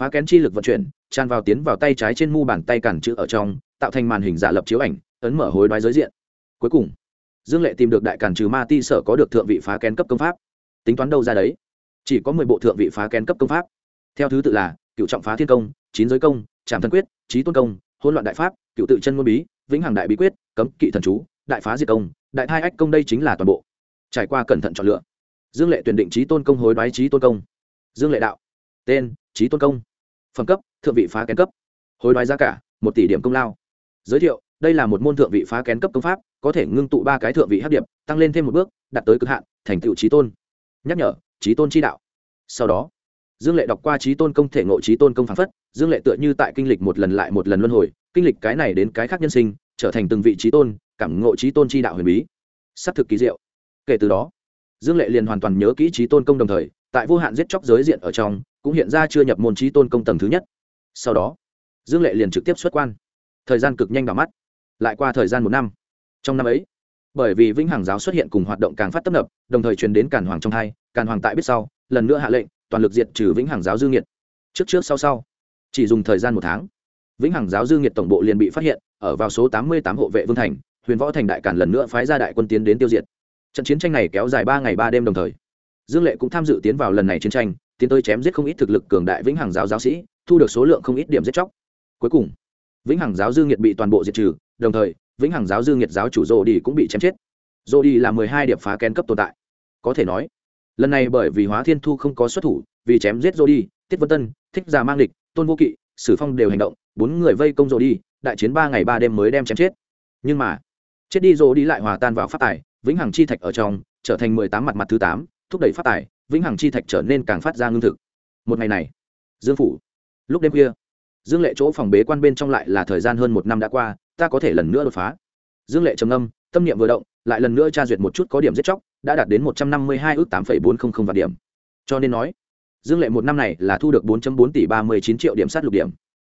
Phá kén chi lực vận chuyển, tràn vào tiến vào tay trái trên mu bàn tay cản chữ ở trong, tạo thành màn hình giả lập chiếu ảnh, ấn mở hối đoái giới diện. Cuối cùng dương lệ tìm được đại cản trừ ma ti sở có được thượng vị phá kén cấp công pháp. Tính toán đâu ra đấy? Chỉ có mười bộ thượng vị phá kén cấp công pháp. Theo thứ tự là, cựu trọng phá thiên công, chín giới công trạm thân quyết trí tôn công, hỗn loạn đại pháp, cựu tự chân ngôn bí, vĩnh hằng đại bí quyết, cấm kỵ thần chú, đại phá diệt công, đại thai ách công đây chính là toàn bộ. Trải qua cẩn thận chọn lựa. Dương lệ tuyển định trí tôn công hối đoái trí tôn công. Dương lệ đạo. Tên trí tôn công. Phẩm cấp, thượng vị phá kén cấp. Hối đoái giá cả, một tỷ điểm công lao. Giới thiệu đây là một môn thượng vị phá kén cấp công pháp, có thể ngưng tụ ba cái thượng vị hấp điệp, tăng lên thêm một bước, đạt tới cực hạn, thành tựu trí tôn. Nhắc nhở, trí tôn chi đạo. Sau đó, dương lệ đọc qua trí tôn công thể ngộ trí tôn công phán phất, dương lệ tựa như tại kinh lịch một lần lại một lần luân hồi, kinh lịch cái này đến cái khác nhân sinh, trở thành từng vị trí tôn, cảm ngộ trí tôn chi đạo huyền bí. S á c thực kỳ diệu. Kể từ đó, dương lệ liền hoàn toàn nhớ kỹ trí tôn công đồng thời, tại vô hạn giết chóc giới diện ở trong, cũng hiện ra chưa nhập môn trí tôn công tầng thứ nhất. Sau đó, dương lệ liền trực tiếp xuất quan. Thời gian cực nhanh vào mắt lại qua thời gian một năm. Trong năm ấy, bởi vì vĩnh hằng giáo xuất hiện cùng hoạt động càng phát tấp nập, đồng thời truyền đến càn hoàng trong hai, càn hoàng tại biết sau, lần nữa hạ lệnh, toàn lực diệt trừ vĩnh hằng giáo dư nghiệt. Trước trước sau sau, chỉ dùng thời gian một tháng, vĩnh hằng giáo dư nghiệt tổng bộ liền bị phát hiện, ở vào số tám mươi tám hộ vệ vương thành, huyền võ thành đại càn lần nữa phái ra đại quân tiến đến tiêu diệt. Trận chiến tranh này kéo dài ba ngày ba đêm đồng thời, dương lệ cũng tham dự tiến vào lần này chiến tranh, tiến tới chém giết không ít thực lực cường đại vĩnh hằng giáo giáo sĩ, thu được số lượng không ít điểm giết chóc. Cuối cùng vĩnh hằng giáo dư nghiệt bị toàn bộ diệt trừ, đồng thời, vĩnh hằng giáo dư nghiệt giáo chủ rô đi cũng bị chém chết. Rô đi là mười hai điệp phá kén cấp tồn tại. Có thể nói, lần này bởi vì hóa thiên thu không có xuất thủ, vì chém giết rô đi tiết vân tân, thích già mang địch, tôn vô kỵ, sử phong đều hành động, bốn người vây công rô đi đại chiến ba ngày ba đêm mới đem chém chết. Nhưng mà, chết đi rô đi lại hòa tan vào phát tài, vĩnh hằng chi thạch ở trong, trở thành mười tám mặt mặt thứ tám, thúc đẩy phát tài, vĩnh hằng chi thạch trở nên càng phát ra ngưng thực. Một ngày này, dương phủ, lúc đêm khuya dương lệ chỗ phòng bế quan bên trong lại là thời gian hơn một năm đã qua, ta có thể lần nữa đột phá. Dương lệ trầm âm tâm niệm vừa động, lại lần nữa tra duyệt một chút có điểm giết chóc, đã đạt đến một trăm năm mươi hai ước tám bốn trăm linh vạn điểm. Cho nên nói, dương lệ một năm này là thu được bốn bốn tỷ ba mươi chín triệu điểm sát lục điểm.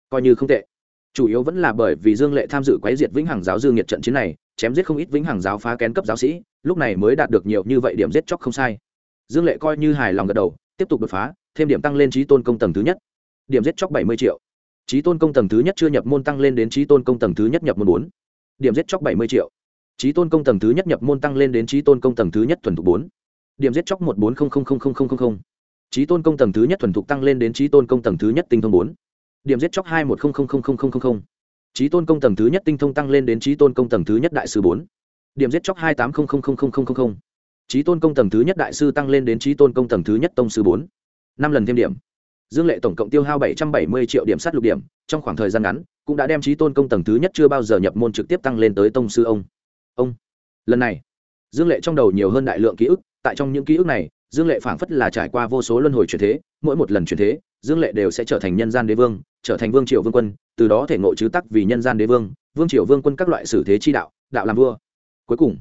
Coi như không tệ. Chủ yếu vẫn là bởi vì dương lệ tham dự quấy diệt vĩnh hằng giáo dương nhiệt trận chiến này, chém giết không ít vĩnh hằng giáo phá kén cấp giáo sĩ, lúc này mới đạt được nhiều như vậy điểm giết chóc không sai. Dương lệ coi như hài lòng gật đầu, tiếp tục đột phá, thêm điểm tăng lên trí tôn công tầng thứ nhất. Điểm giết chóc bảy mươi triệu trí tôn công tầng thứ nhất chưa nhập môn tăng lên đến trí tôn công tầng thứ nhất nhập môn bốn điểm giết chóc bảy mươi triệu trí tôn công tầng thứ nhất nhập môn tăng lên đến trí tôn công tầng thứ nhất thuần thục bốn điểm giết chóc một bốn trí tôn công tầng thứ nhất thuần thục tăng lên đến trí tôn công tầng thứ nhất tinh thông bốn điểm giết chóc hai một trí tôn công tầng thứ nhất tinh thông tăng lên đến trí tôn công tầng thứ nhất đại sư bốn điểm giết chóc hai tám trí tôn công tầng thứ nhất đại sư tăng lên đến trí tôn công tầng thứ nhất tông sư bốn năm lần thêm điểm dương lệ tổng cộng tiêu hao bảy trăm bảy mươi triệu điểm sát lục điểm, trong khoảng thời gian ngắn, cũng đã đem trí tôn công tầng thứ nhất chưa bao giờ nhập môn trực tiếp tăng lên tới tông sư ông. Ông. Lần này, dương lệ trong đầu nhiều hơn đại lượng ký ức, tại trong những ký ức này, dương lệ phảng phất là trải qua vô số luân hồi chuyển thế, mỗi một lần chuyển thế, dương lệ đều sẽ trở thành nhân gian đế vương, trở thành vương triều vương quân, từ đó thể ngộ chứ tắc vì nhân gian đế vương vương triều vương quân các loại sử thế chi đạo đạo làm vua. Cuối cùng,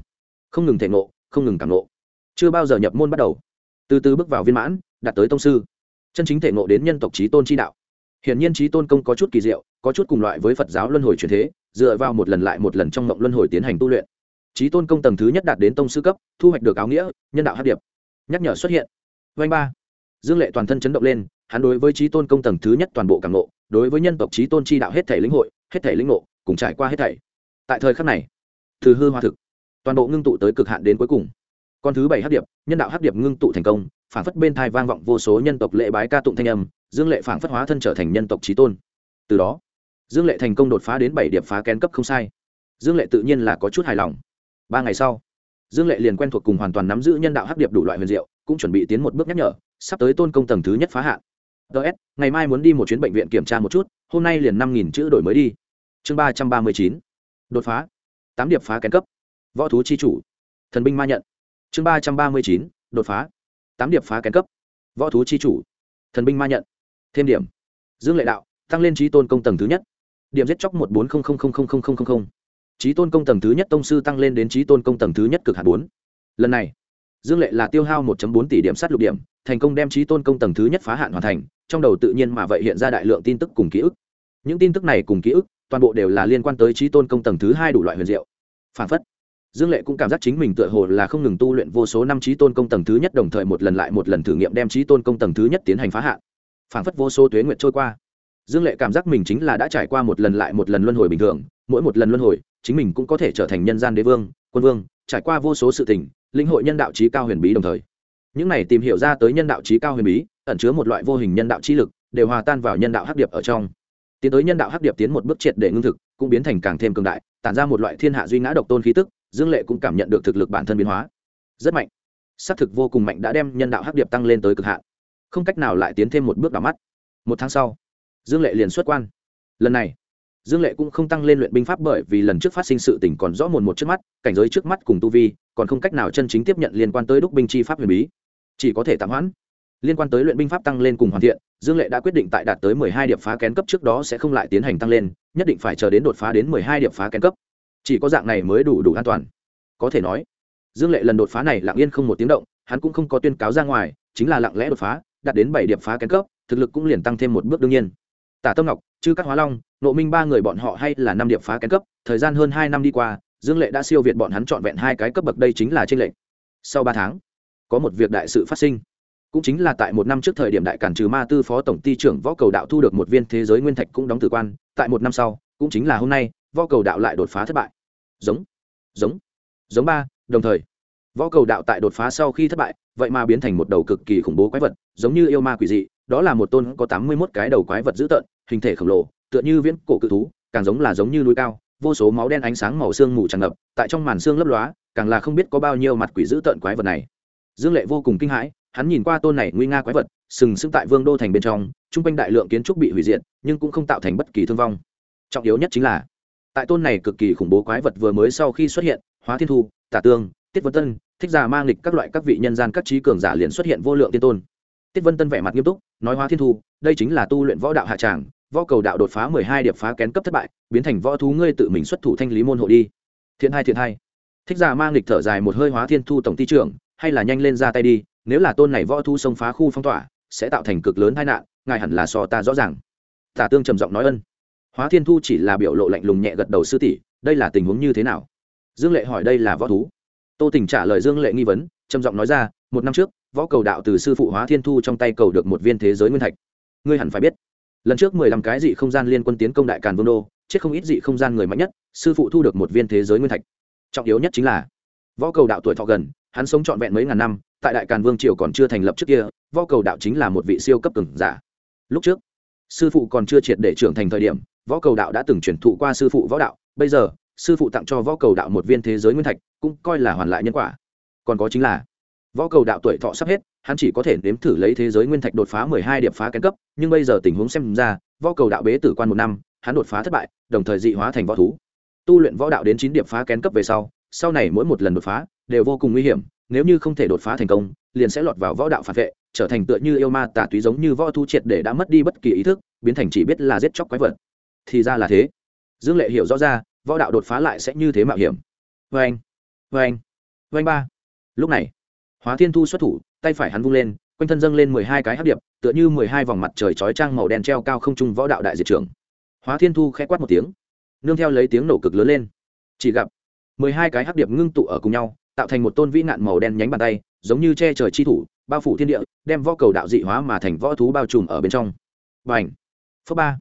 không ngừng thể ngộ, không ngừng cảm ngộ. Chưa bao giờ nhập môn bắt đầu. Từ từ bước vào viên mãn, đạt tới tông sư chân chính thể ngộ đến nhân tộc trí tôn chi đạo. Hiển nhiên trí tôn công có chút kỳ diệu có chút cùng loại với phật giáo luân hồi truyền thế dựa vào một lần lại một lần trong mộng luân hồi tiến hành tu luyện. Trí tôn công tầng thứ nhất đạt đến tông sư cấp thu hoạch được áo nghĩa nhân đạo hát điệp. Nhắc nhở xuất hiện. Vanh ba. Dương lệ toàn thân chấn động lên hắn đối với trí tôn công tầng thứ nhất toàn bộ cảm ngộ, đối với nhân tộc trí tôn chi đạo hết thể lĩnh hội hết thể lĩnh ngộ cùng trải qua hết thảy. Tại thời khắc này từ hư hoa thực toàn bộ ngưng tụ tới cực hạn đến cuối cùng. Con thứ bảy hát điệp nhân đạo hát điệp ngưng tụ thành công phản phất bên thai vang vọng vô số nhân tộc lễ bái ca tụng thanh âm, dương lệ phản phất hóa thân trở thành nhân tộc trí tôn. Từ đó, dương lệ thành công đột phá đến bảy điệp phá kén cấp không sai. Dương lệ tự nhiên là có chút hài lòng. Ba ngày sau, dương lệ liền quen thuộc cùng hoàn toàn nắm giữ nhân đạo hắc điệp đủ loại huyền diệu, cũng chuẩn bị tiến một bước nhắc nhở, sắp tới tôn công tầng thứ nhất phá hạn. Ts ngày mai muốn đi một chuyến bệnh viện kiểm tra một chút, hôm nay liền năm nghìn chữ đổi mới đi. Chương ba trăm ba mươi chín, đột phá. Tám điệp phá kén cấp. Võ thú chi chủ. Thần binh ma nhận. Chương ba trăm ba mươi chín, đột phá tám điệp phá kén cấp. Võ thú chi chủ, thần binh ma nhận, thêm điểm. Dương lệ đạo, tăng lên trí tôn công tầng thứ nhất. Điểm giết chóc một bốn không không không không không không không trí tôn công tầng thứ nhất tông sư tăng lên đến trí tôn công tầng thứ nhất cực hạt bốn. Lần này, dương lệ là tiêu hao một bốn tỷ điểm sát lục điểm, thành công đem trí tôn công tầng thứ nhất phá hạn hoàn thành, trong đầu tự nhiên mà vậy hiện ra đại lượng tin tức cùng ký ức. Những tin tức này cùng ký ức, toàn bộ đều là liên quan tới trí tôn công tầng thứ hai đủ loại huyền diệu. Phản phất dương lệ cũng cảm giác chính mình tựa hồ là không ngừng tu luyện vô số năm trí tôn công tầng thứ nhất đồng thời một lần lại một lần thử nghiệm đem trí tôn công tầng thứ nhất tiến hành phá hạ, phảng phất vô số tuế nguyệt trôi qua. Dương lệ cảm giác mình chính là đã trải qua một lần lại một lần luân hồi bình thường mỗi một lần luân hồi chính mình cũng có thể trở thành nhân gian đế vương quân vương trải qua vô số sự tình lĩnh hội nhân đạo trí cao huyền bí đồng thời. Những này tìm hiểu ra tới nhân đạo trí cao huyền bí ẩn chứa một loại vô hình nhân đạo trí lực đều hòa tan vào nhân đạo hắc điệp ở trong. Tiến tới nhân đạo hắc điệp tiến một bước triệt để ngưng thực cũng biến thành càng thêm cường đại tản ra một loại thiên hạ duy ngã độc tôn khí tức dương lệ cũng cảm nhận được thực lực bản thân biến hóa. Rất mạnh. Xác thực vô cùng mạnh đã đem nhân đạo hắc điệp tăng lên tới cực hạn. Không cách nào lại tiến thêm một bước đỏ mắt. Một tháng sau, dương lệ liền xuất quan. Lần này, dương lệ cũng không tăng lên luyện binh pháp bởi vì lần trước phát sinh sự tỉnh còn rõ mồn một trước mắt, cảnh giới trước mắt cùng tu vi, còn không cách nào chân chính tiếp nhận liên quan tới đúc binh chi pháp huyền bí. Chỉ có thể tạm hoãn. Liên quan tới luyện binh pháp tăng lên cùng hoàn thiện, dương lệ đã quyết định tại đạt tới mười hai điệp phá kén cấp trước đó sẽ không lại tiến hành tăng lên, nhất định phải chờ đến đột phá đến mười hai điệp phá kén cấp chỉ có dạng này mới đủ đủ an toàn. Có thể nói, dương lệ lần đột phá này lặng yên không một tiếng động, hắn cũng không có tuyên cáo ra ngoài, chính là lặng lẽ đột phá, đạt đến bảy điểm phá kén cấp, thực lực cũng liền tăng thêm một bước đương nhiên. Tả tâm ngọc, chư các hóa long, nộ minh ba người bọn họ hay là năm điểm phá kén cấp, thời gian hơn hai năm đi qua, dương lệ đã siêu việt bọn hắn trọn vẹn hai cái cấp bậc đây chính là trên lệnh sau ba tháng, có một việc đại sự phát sinh. Cũng chính là tại một năm trước thời điểm đại cản trừ ma tư phó tổng ty trưởng võ cầu đạo thu được một viên thế giới nguyên thạch cũng đóng tử quan, tại một năm sau, cũng chính là hôm nay võ cầu đạo lại đột phá thất bại. Giống giống giống ba, đồng thời, võ cầu đạo tại đột phá sau khi thất bại, vậy mà biến thành một đầu cực kỳ khủng bố quái vật, giống như yêu ma quỷ dị, đó là một tôn có tám mươi mốt cái đầu quái vật dữ tợn, hình thể khổng lồ, tựa như viễn cổ cự thú, càng giống là giống như núi cao, vô số máu đen ánh sáng màu xương mù tràn ngập, tại trong màn xương lấp lóa, càng là không biết có bao nhiêu mặt quỷ dữ tợn quái vật này. Dương lệ vô cùng kinh hãi, hắn nhìn qua tôn này nguy nga quái vật, sừng sững tại vương đô thành bên trong, chung quanh đại lượng kiến trúc bị hủy diệt, nhưng cũng không tạo thành bất kỳ thương vong. Trọng yếu nhất chính là tại tôn này cực kỳ khủng bố quái vật vừa mới sau khi xuất hiện, hóa thiên thu, tả tương, tiết vân tân, thích giả mang lịch các loại các vị nhân gian các trí cường giả liền xuất hiện vô lượng tiên tôn. Tiết vân tân vẻ mặt nghiêm túc, nói hóa thiên thu, đây chính là tu luyện võ đạo hạ tràng, võ cầu đạo đột phá mười hai điệp phá kén cấp thất bại, biến thành võ thú ngươi tự mình xuất thủ thanh lý môn hộ đi. Thiện hai thiện hai. Thích giả mang lịch thở dài một hơi, hóa thiên thu tổng ty trưởng, hay là nhanh lên ra tay đi, nếu là tôn này võ thu xông phá khu phong tỏa, sẽ tạo thành cực lớn tai nạn, ngài hẳn là so ta rõ ràng. Tả tương trầm giọng nói ân hóa thiên thu chỉ là biểu lộ lạnh lùng nhẹ gật đầu sư tỷ, đây là tình huống như thế nào? Dương lệ hỏi đây là võ thú. Tô tình trả lời dương lệ nghi vấn, trầm giọng nói ra, một năm trước, võ cầu đạo từ sư phụ hóa thiên thu trong tay cầu được một viên thế giới nguyên thạch. Ngươi hẳn phải biết, lần trước mười lăm cái dị không gian liên quân tiến công đại càn vương đô, chết không ít dị không gian người mạnh nhất, sư phụ thu được một viên thế giới nguyên thạch. Trọng yếu nhất chính là, võ cầu đạo tuổi thọ gần, hắn sống trọn vẹn mấy ngàn năm, tại đại càn vương triều còn chưa thành lập trước kia, võ cầu đạo chính là một vị siêu cấp cường giả. Lúc trước, sư phụ còn chưa triệt để trưởng thành thời điểm võ cầu đạo đã từng truyền thụ qua sư phụ võ đạo, bây giờ, sư phụ tặng cho võ cầu đạo một viên thế giới nguyên thạch, cũng coi là hoàn lại nhân quả. Còn có chính là, võ cầu đạo tuổi thọ sắp hết, hắn chỉ có thể nếm thử lấy thế giới nguyên thạch đột phá mười hai điểm phá kén cấp, nhưng bây giờ tình huống xem ra, võ cầu đạo bế tử quan một năm, hắn đột phá thất bại, đồng thời dị hóa thành võ thú. Tu luyện võ đạo đến chín điểm phá kén cấp về sau sau này mỗi một lần đột phá, đều vô cùng nguy hiểm, nếu như không thể đột phá thành công, liền sẽ lọt vào võ đạo phản vệ, trở thành tựa như yêu ma tả túy giống như võ thu triệt để đã mất đi bất kỳ ý thức, biến thành chỉ biết là giết chóc quái vật thì ra là thế. Dương lệ hiểu rõ ra, võ đạo đột phá lại sẽ như thế mạo hiểm. Vê anh vê anh vê anh ba. Lúc này, hóa thiên thu xuất thủ, tay phải hắn vung lên, quanh thân dâng lên mười hai cái hát điệp, tựa như mười hai vòng mặt trời chói trang màu đen treo cao không trung võ đạo đại diệt trưởng. Hóa thiên thu k h ẽ quát một tiếng, nương theo lấy tiếng nổ cực lớn lên. Chỉ gặp, mười hai cái hắc điệp ngưng tụ ở cùng nhau, tạo thành một tôn vĩ nạn màu đen nhánh bàn tay, giống như che trời chi thủ, bao phủ thiên địa, đem võ cầu đạo dị hóa mà thành võ thú bao trùm ở bên trong. Và ảnh phước ba!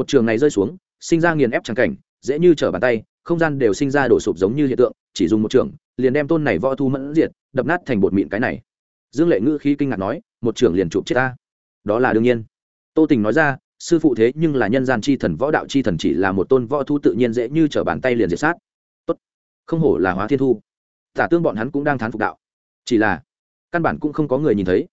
Một trường này rơi xuống, sinh ra nghiền ép trắng cảnh, dễ như trở bàn tay, không gian đều sinh ra đổ sụp giống như hiện tượng, chỉ dùng một trường, liền đem tôn này võ thu mẫn diệt, đập nát thành bột mịn cái này. Dương lệ ngữ khí kinh ngạc nói, một trường liền chụp chết ta. Đó là đương nhiên. Tô tình nói ra, sư phụ thế nhưng là nhân gian chi thần, võ đạo chi thần chỉ là một tôn võ thu tự nhiên dễ như trở bàn tay liền diệt sát. Tốt. Không hổ là hóa thiên thu. Tả tương bọn hắn cũng đang thán phục đạo. Chỉ là, căn bản cũng không có người nhìn thấy.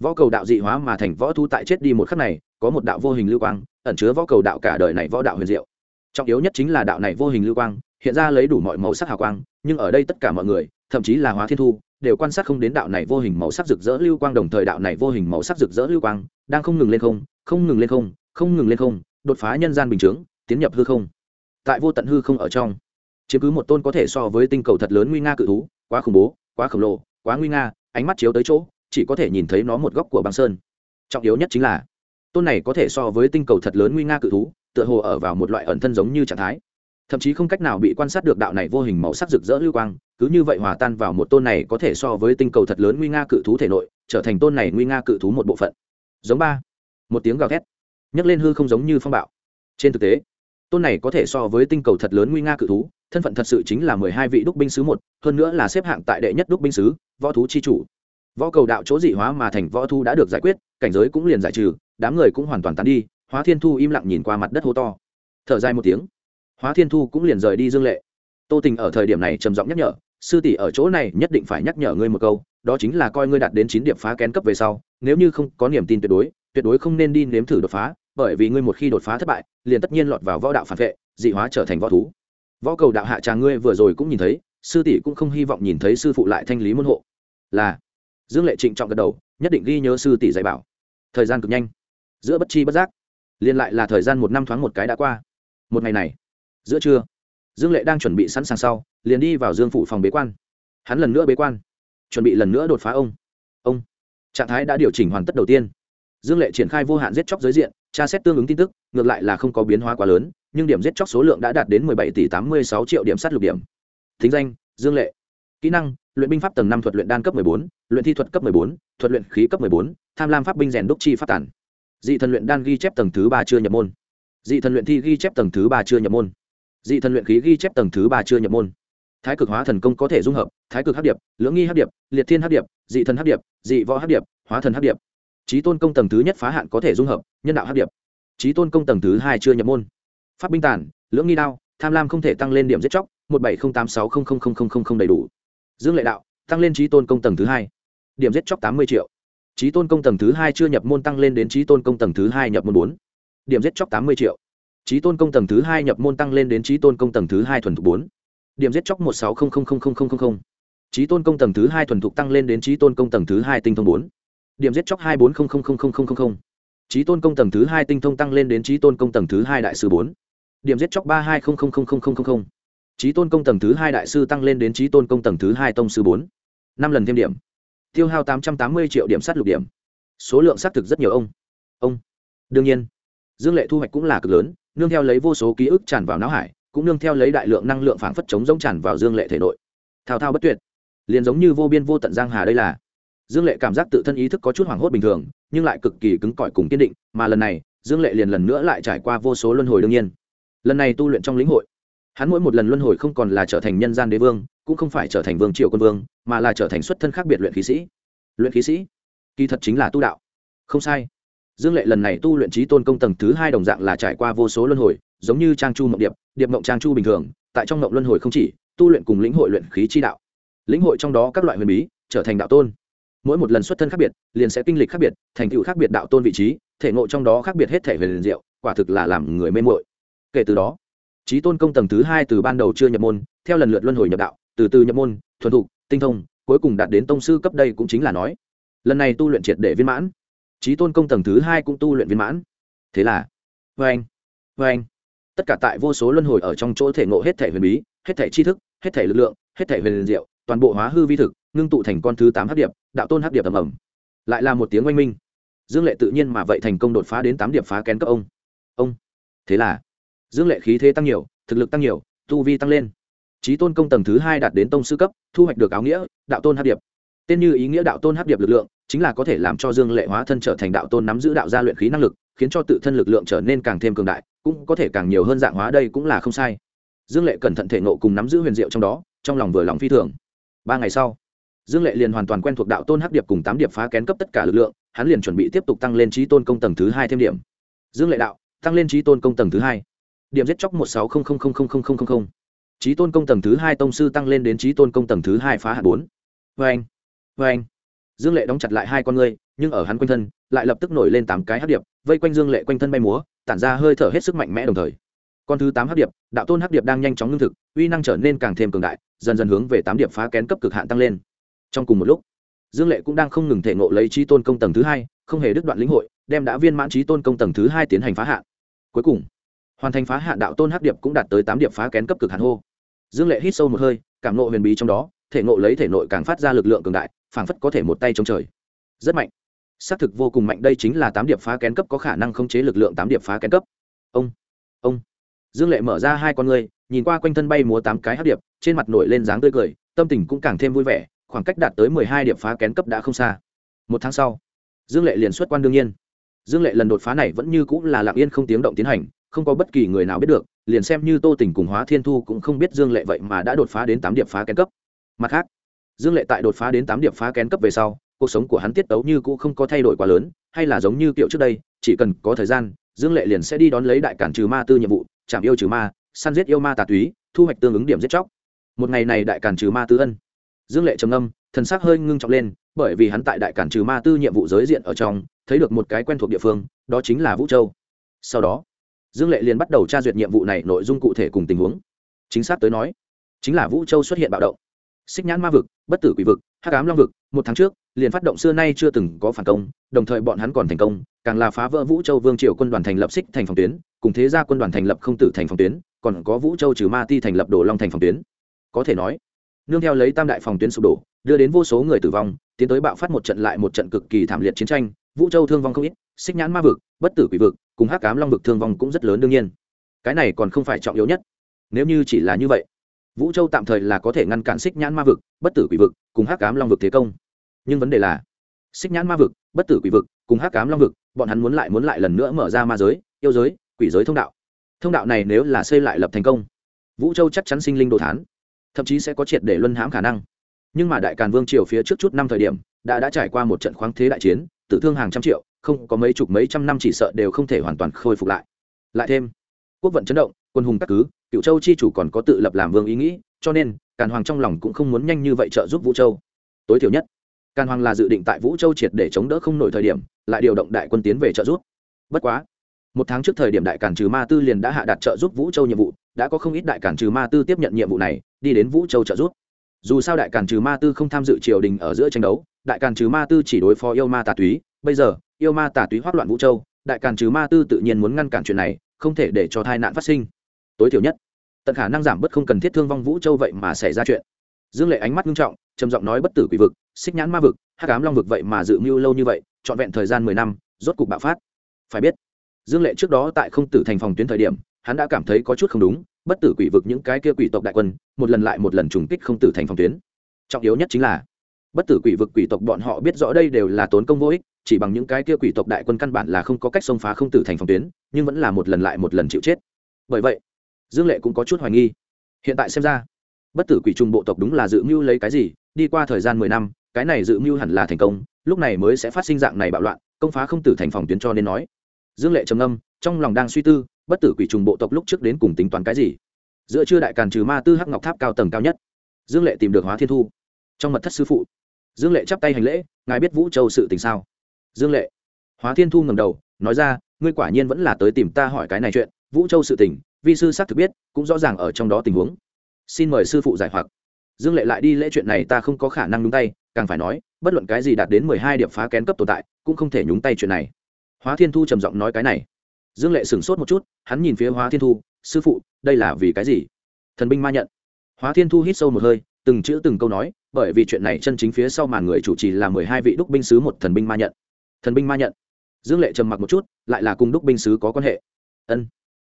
Võ cầu đạo dị hóa mà thành võ thu tại chết đi một khắc này có một đạo vô hình lưu quang, ẩn chứa võ cầu đạo cả đời này võ đạo huyền diệu. Trọng yếu nhất chính là đạo này vô hình lưu quang, hiện ra lấy đủ mọi màu sắc hào quang, nhưng ở đây tất cả mọi người, thậm chí là hóa thiên thu, đều quan sát không đến đạo này vô hình màu sắc rực rỡ lưu quang, đồng thời đạo này vô hình màu sắc rực rỡ lưu quang đang không ngừng lên không không ngừng lên không không ngừng lên không, đột phá nhân gian bình chướng, tiến nhập hư không. Tại vô tận hư không ở trong, chiếm cứ một tôn có thể so với tinh cầu thật lớn nguy nga cự thú, quá khủng bố, quá khổng lồ, quá nguy nga, ánh mắt chiếu tới chỗ, chỉ có thể nhìn thấy nó một góc của băng sơn. Trọng yếu nhất chính là tôn này có thể so với tinh cầu thật lớn nguy nga cự thú, tựa hồ ở vào một loại ẩn thân giống như trạng thái. Thậm chí không cách nào bị quan sát được đạo này vô hình màu sắc rực rỡ lưu quang, cứ như vậy hòa tan vào một tôn này có thể so với tinh cầu thật lớn nguy nga cự thú thể nội, trở thành tôn này nguy nga cự thú một bộ phận. Giống ba. Một tiếng gào thét. Nhấc lên hư không giống như phong bạo. Trên thực tế, tôn này có thể so với tinh cầu thật lớn nguy nga cự thú, thân phận thật sự chính là mười hai vị đúc binh sứ một, hơn nữa là xếp hạng tại đệ nhất đúc binh sứ, võ thú chi chủ. Võ cầu đạo chỗ dị hóa mà thành võ thu đã được giải quyết, cảnh giới cũng liền giải trừ đám người cũng hoàn toàn tán đi, hóa thiên thu im lặng nhìn qua mặt đất hô to. Thở dài một tiếng, hóa thiên thu cũng liền rời đi dương lệ. Tô tình ở thời điểm này trầm giọng nhắc nhở, sư tỷ ở chỗ này nhất định phải nhắc nhở ngươi một câu, đó chính là coi ngươi đạt đến chín điểm phá kén cấp về sau, nếu như không có niềm tin tuyệt đối tuyệt đối không nên đi nếm thử đột phá, bởi vì ngươi một khi đột phá thất bại, liền tất nhiên lọt vào võ đạo phản vệ, dị hóa trở thành võ thú. Võ cầu đạo hạ tràng ngươi vừa rồi cũng nhìn thấy, sư tỷ cũng không hy vọng nhìn thấy sư phụ lại thanh lý môn hộ. Là, dương lệ trịnh trọng gật đầu, nhất định ghi nhớ sư tỷ dạy bảo. Thời gian cực nhanh giữa bất chi bất giác. Liên lại là thời gian một năm thoáng một cái đã qua. Một ngày này, giữa trưa, dương lệ đang chuẩn bị sẵn sàng sau, liền đi vào dương phủ phòng bế quan. Hắn lần nữa bế quan, chuẩn bị lần nữa đột phá ông. Ông, trạng thái đã điều chỉnh hoàn tất đầu tiên. Dương lệ triển khai vô hạn giết chóc giới diện, tra xét tương ứng tin tức, ngược lại là không có biến hóa quá lớn, nhưng điểm giết chóc số lượng đã đạt đến mười bảy tỷ tám mươi sáu triệu điểm sát lục điểm. Thính danh, dương lệ. Kỹ năng, luyện binh pháp tầng năm thuật luyện đan cấp bốn, luyện thi thuật cấp bốn, thuật luyện khí cấp bốn, tham lam pháp binh rèn đúc chi phát tản dị thần luyện đan ghi chép tầng thứ ba chưa nhập môn. Dị thần luyện thi ghi chép tầng thứ ba chưa nhập môn. Dị thần luyện khí ghi chép tầng thứ ba chưa nhập môn. Thái cực hóa thần công có thể dung hợp, thái cực hấp điệp, lưỡng nghi hấp điệp, liệt thiên hấp điệp, dị thần hấp điệp, dị võ hấp điệp, hóa thần hấp điệp. Trí tôn công tầng thứ nhất phá hạn có thể dung hợp, nhân đạo hấp điệp. Trí tôn công tầng thứ hai chưa nhập môn. Pháp binh tản, lưỡng nghi đao, tham lam không thể tăng lên điểm giết chóc, một bảy không tám sáu không không không không không đầy đủ. Dương lệ đạo, tăng lên trí tôn công tầng thứ hai. Điểm giết chóc tám mươi triệu trí tôn công tầng thứ hai chưa nhập môn tăng lên đến trí tôn công tầng thứ hai nhập môn bốn điểm giết chóc tám mươi triệu trí tôn công tầng thứ hai nhập môn tăng lên đến trí tôn công tầng thứ hai thuần thục bốn điểm giết chóc một sáu không không không không không không trí tôn công tầng thứ hai thuần thục tăng lên đến trí tôn công tầng thứ hai tinh thông bốn điểm giết chóc hai bốn không không không không không không trí tôn công tầng thứ hai tinh thông tăng lên đến trí tôn công tầng thứ hai đại sư bốn điểm giết chóc ba hai không không không không không không trí tôn công tầng thứ hai đại sư tăng lên đến trí tôn công tầng thứ hai tông sư bốn năm lần thêm điểm tiêu hao tám trăm tám mươi triệu điểm sát lục điểm. Số lượng xác thực rất nhiều ông. Ông. Đương nhiên, dương lệ thu hoạch cũng là cực lớn, nương theo lấy vô số ký ức tràn vào não hải, cũng nương theo lấy đại lượng năng lượng phảng phất chống giống tràn vào dương lệ thể nội. Thao thao bất tuyệt. Liền giống như vô biên vô tận giang hà đây là. Dương lệ cảm giác tự thân ý thức có chút hoảng hốt bình thường, nhưng lại cực kỳ cứng cỏi cùng kiên định, mà lần này, dương lệ liền lần nữa lại trải qua vô số luân hồi đương nhiên. Lần này tu luyện trong lĩnh hội hắn mỗi một lần luân hồi không còn là trở thành nhân gian đế vương, cũng không phải trở thành vương triều quân vương, mà là trở thành xuất thân khác biệt luyện khí sĩ. Luyện khí sĩ? Kỳ thật chính là tu đạo. Không sai. Dương lệ lần này tu luyện trí tôn công tầng thứ hai đồng dạng là trải qua vô số luân hồi, giống như trang chu mộng điệp điệp mộng trang chu bình thường, tại trong mộng luân hồi không chỉ, tu luyện cùng lĩnh hội luyện khí chi đạo. Lĩnh hội trong đó các loại huyền bí, trở thành đạo tôn. Mỗi một lần xuất thân khác biệt, liền sẽ kinh lịch khác biệt, thành tựu khác biệt đạo tôn vị trí, thể ngộ trong đó khác biệt hết thể về liền diệu, quả thực là làm người mê mội kể từ đó trí tôn công tầng thứ hai từ ban đầu chưa nhập môn, theo lần lượt luân hồi nhập đạo, từ từ nhập môn, thuần thục, tinh thông, cuối cùng đạt đến tông sư cấp đây cũng chính là nói. Lần này tu luyện triệt để viên mãn. Trí tôn công tầng thứ hai cũng tu luyện viên mãn. Thế là vê anh vê anh. Tất cả tại vô số luân hồi ở trong chỗ thể ngộ hết thể huyền bí, hết thể tri thức, hết thể lực lượng, hết thể huyền diệu, toàn bộ hóa hư vi thực, ngưng tụ thành con thứ tám hấp điệp, đạo tôn hấp điệp ầm ầm. Lại là một tiếng oanh minh. Dương lệ tự nhiên mà vậy thành công đột phá đến tám điệp phá kén cấp ông. Ông, thế là dương lệ khí thế tăng nhiều, thực lực tăng nhiều, tu vi tăng lên. Trí tôn công tầng thứ hai đạt đến tông sư cấp, thu hoạch được áo nghĩa, đạo tôn hát điệp. Tên như ý nghĩa đạo tôn hát điệp lực lượng, chính là có thể làm cho dương lệ hóa thân trở thành đạo tôn nắm giữ đạo gia luyện khí năng lực, khiến cho tự thân lực lượng trở nên càng thêm cường đại, cũng có thể càng nhiều hơn dạng hóa đây cũng là không sai. Dương lệ cẩn thận thể nộ cùng nắm giữ huyền diệu trong đó, trong lòng vừa lòng phi thường. Ba ngày sau, dương lệ liền hoàn toàn quen thuộc đạo tôn hắc điệp cùng tám điệp phá kén cấp tất cả lực lượng, hắn liền chuẩn bị tiếp tục tăng lên trí tôn công tầng thứ hai thêm điểm. Dương lệ đạo, tăng lên trí tôn công tầng thứ hai điểm giết chóc một sáu không không không không không không không trí tôn công tầng thứ hai tông sư tăng lên đến trí tôn công tầng thứ hai phá hạt bốn. Vê anh vê anh. Dương lệ đóng chặt lại hai con ngươi, nhưng ở hắn quanh thân, lại lập tức nổi lên tám cái hắc điệp, vây quanh dương lệ quanh thân bay múa, tản ra hơi thở hết sức mạnh mẽ đồng thời. Con thứ tám hắc điệp, đạo tôn hắc điệp đang nhanh chóng lương thực, uy năng trở nên càng thêm cường đại, dần dần hướng về tám điệp phá kén cấp cực hạn tăng lên. Trong cùng một lúc, dương lệ cũng đang không ngừng thể ngộ lấy trí tôn công tầng thứ hai, không hề đứt đoạn lĩnh hội, đem đã viên mãn trí tôn công tầng thứ hai tiến hành phá hạn. Cuối cùng hoàn thành phá hạn đạo tôn hắc điệp cũng đạt tới tám điệp phá kén cấp cực hạn hô. Dương lệ hít sâu một hơi, cảm nộ huyền bí trong đó, thể ngộ lấy thể nội càng phát ra lực lượng cường đại, phảng phất có thể một tay chống trời. Rất mạnh. Xác thực vô cùng mạnh, đây chính là tám điệp phá kén cấp có khả năng khống chế lực lượng tám điệp phá kén cấp. Ông ông. Dương lệ mở ra hai con ngươi, nhìn qua quanh thân bay múa tám cái hắc điệp, trên mặt nổi lên dáng tươi cười, tâm tình cũng càng thêm vui vẻ, khoảng cách đạt tới mười hai điệp phá kén cấp đã không xa. Một tháng sau, dương lệ liền xuất quan đương nhiên. Dương lệ lần đột phá này vẫn như cũng là lặng yên không tiếng động tiến hành không có bất kỳ người nào biết được, liền xem như tô tình cùng hóa thiên thu cũng không biết dương lệ vậy mà đã đột phá đến tám điệp phá kén cấp. Mặt khác, dương lệ tại đột phá đến tám điệp phá kén cấp về sau, cuộc sống của hắn tiết tấu như cũ không có thay đổi quá lớn, hay là giống như kiểu trước đây, chỉ cần có thời gian, dương lệ liền sẽ đi đón lấy đại cản trừ ma tư nhiệm vụ, chạm yêu trừ ma, săn giết yêu ma tà túy, thu hoạch tương ứng điểm giết chóc. Một ngày này đại cản trừ ma tư ân. Dương lệ trầm âm thần sắc hơi ngưng trọng lên, bởi vì hắn tại đại cản trừ ma tư nhiệm vụ giới diện ở trong, thấy được một cái quen thuộc địa phương, đó chính là vũ châu. Sau đó dương lệ liền bắt đầu tra duyệt nhiệm vụ này nội dung cụ thể cùng tình huống. Chính xác tới nói, chính là vũ châu xuất hiện bạo động. Xích nhãn ma vực, bất tử quỷ vực, hắc ám long vực, một tháng trước, liền phát động xưa nay chưa từng có phản công, đồng thời bọn hắn còn thành công, càng là phá vỡ vũ châu vương triều quân đoàn thành lập xích thành phòng tuyến, cùng thế gia quân đoàn thành lập không tử thành phòng tuyến, còn có vũ châu trừ ma ti thành lập đồ long thành phòng tuyến. Có thể nói, nương theo lấy tam đại phòng tuyến sụp đổ, đưa đến vô số người tử vong, tiến tới bạo phát một trận lại một trận cực kỳ thảm liệt chiến tranh, vũ châu thương vong không ít, xích nhãn ma vực, bất tử quỷ vực cùng hắc cám long vực thương vong cũng rất lớn đương nhiên. Cái này còn không phải trọng yếu nhất. Nếu như chỉ là như vậy, vũ châu tạm thời là có thể ngăn cản xích nhãn ma vực, bất tử quỷ vực cùng hắc cám long vực thế công. Nhưng vấn đề là, xích nhãn ma vực, bất tử quỷ vực cùng hắc cám long vực, bọn hắn muốn lại muốn lại lần nữa mở ra ma giới, yêu giới, quỷ giới thông đạo. Thông đạo này nếu là xây lại lập thành công, vũ châu chắc chắn sinh linh đồ thán, thậm chí sẽ có triệt để luân hãm khả năng. Nhưng mà đại càn vương triều phía trước chút năm thời điểm, đã đã trải qua một trận khoáng thế đại chiến, tử thương hàng trăm triệu không có mấy chục mấy trăm năm chỉ sợ đều không thể hoàn toàn khôi phục lại. Lại thêm, quốc vận chấn động, quân hùng các cứ, cựu châu chi chủ còn có tự lập làm vương ý nghĩ, cho nên, càn hoàng trong lòng cũng không muốn nhanh như vậy trợ giúp vũ châu. Tối thiểu nhất, càn hoàng là dự định tại vũ châu triệt để chống đỡ không nổi thời điểm, lại điều động đại quân tiến về trợ giúp. Bất quá, một tháng trước thời điểm đại cản trừ ma tư liền đã hạ đặt trợ giúp vũ châu nhiệm vụ, đã có không ít đại cản trừ ma tư tiếp nhận nhiệm vụ này, đi đến vũ châu trợ giúp. Dù sao đại cản trừ ma tư không tham dự triều đình ở giữa tranh đấu, đại cản trừ ma tư chỉ đối phó yêu ma tà túy, bây giờ yêu ma tà túy hoát loạn vũ châu, đại càn trừ ma tư tự nhiên muốn ngăn cản chuyện này, không thể để cho tai nạn phát sinh. Tối thiểu nhất, tận khả năng giảm bớt không cần thiết thương vong vũ châu vậy mà xảy ra chuyện. Dương lệ ánh mắt nghiêm trọng, trầm giọng nói bất tử quỷ vực, xích nhãn ma vực, hắc ám long vực vậy mà dự mưu lâu như vậy, trọn vẹn thời gian mười năm, rốt cục bạo phát. Phải biết, dương lệ trước đó tại không tử thành phòng tuyến thời điểm, hắn đã cảm thấy có chút không đúng, bất tử quỷ vực những cái kia quỷ tộc đại quân, một lần lại một lần trùng kích không tử thành phòng tuyến. Trọng yếu nhất chính là bất tử quỷ vực quỷ tộc bọn họ biết rõ đây đều là tốn công vô ích, chỉ bằng những cái kia quỷ tộc đại quân căn bản là không có cách xông phá không tử thành phòng tuyến, nhưng vẫn là một lần lại một lần chịu chết. Bởi vậy, dương lệ cũng có chút hoài nghi. Hiện tại xem ra, bất tử quỷ trùng bộ tộc đúng là dự mưu lấy cái gì, đi qua thời gian mười năm, cái này dự mưu hẳn là thành công, lúc này mới sẽ phát sinh dạng này bạo loạn, công phá không tử thành phòng tuyến cho nên nói. Dương lệ trầm âm trong lòng đang suy tư, bất tử quỷ trùng bộ tộc lúc trước đến cùng tính toán cái gì? Giữa chưa đại càn trừ ma tư hắc ngọc tháp cao tầng cao nhất, dương lệ tìm được hóa thiên thu. Trong mật thất sư phụ dương lệ chắp tay hành lễ, ngài biết vũ châu sự tình sao? Dương lệ. Hóa thiên thu ngầm đầu, nói ra, ngươi quả nhiên vẫn là tới tìm ta hỏi cái này chuyện, vũ châu sự tình, vi sư xác thực biết, cũng rõ ràng ở trong đó tình huống. Xin mời sư phụ giải hoặc. Dương lệ lại đi lễ chuyện này ta không có khả năng nhúng tay, càng phải nói, bất luận cái gì đạt đến mười hai điểm phá kén cấp tồn tại, cũng không thể nhúng tay chuyện này. Hóa thiên thu trầm giọng nói cái này. Dương lệ sửng sốt một chút, hắn nhìn phía hóa thiên thu, sư phụ, đây là vì cái gì? Thần binh ma nhận. Hóa thiên thu hít sâu một hơi từng chữ từng câu nói, bởi vì chuyện này chân chính phía sau màn người chủ trì là mười hai vị đúc binh sứ một thần binh ma nhận. Thần binh ma nhận. Dương lệ trầm mặc một chút, lại là cùng đúc binh sứ có quan hệ. Ân.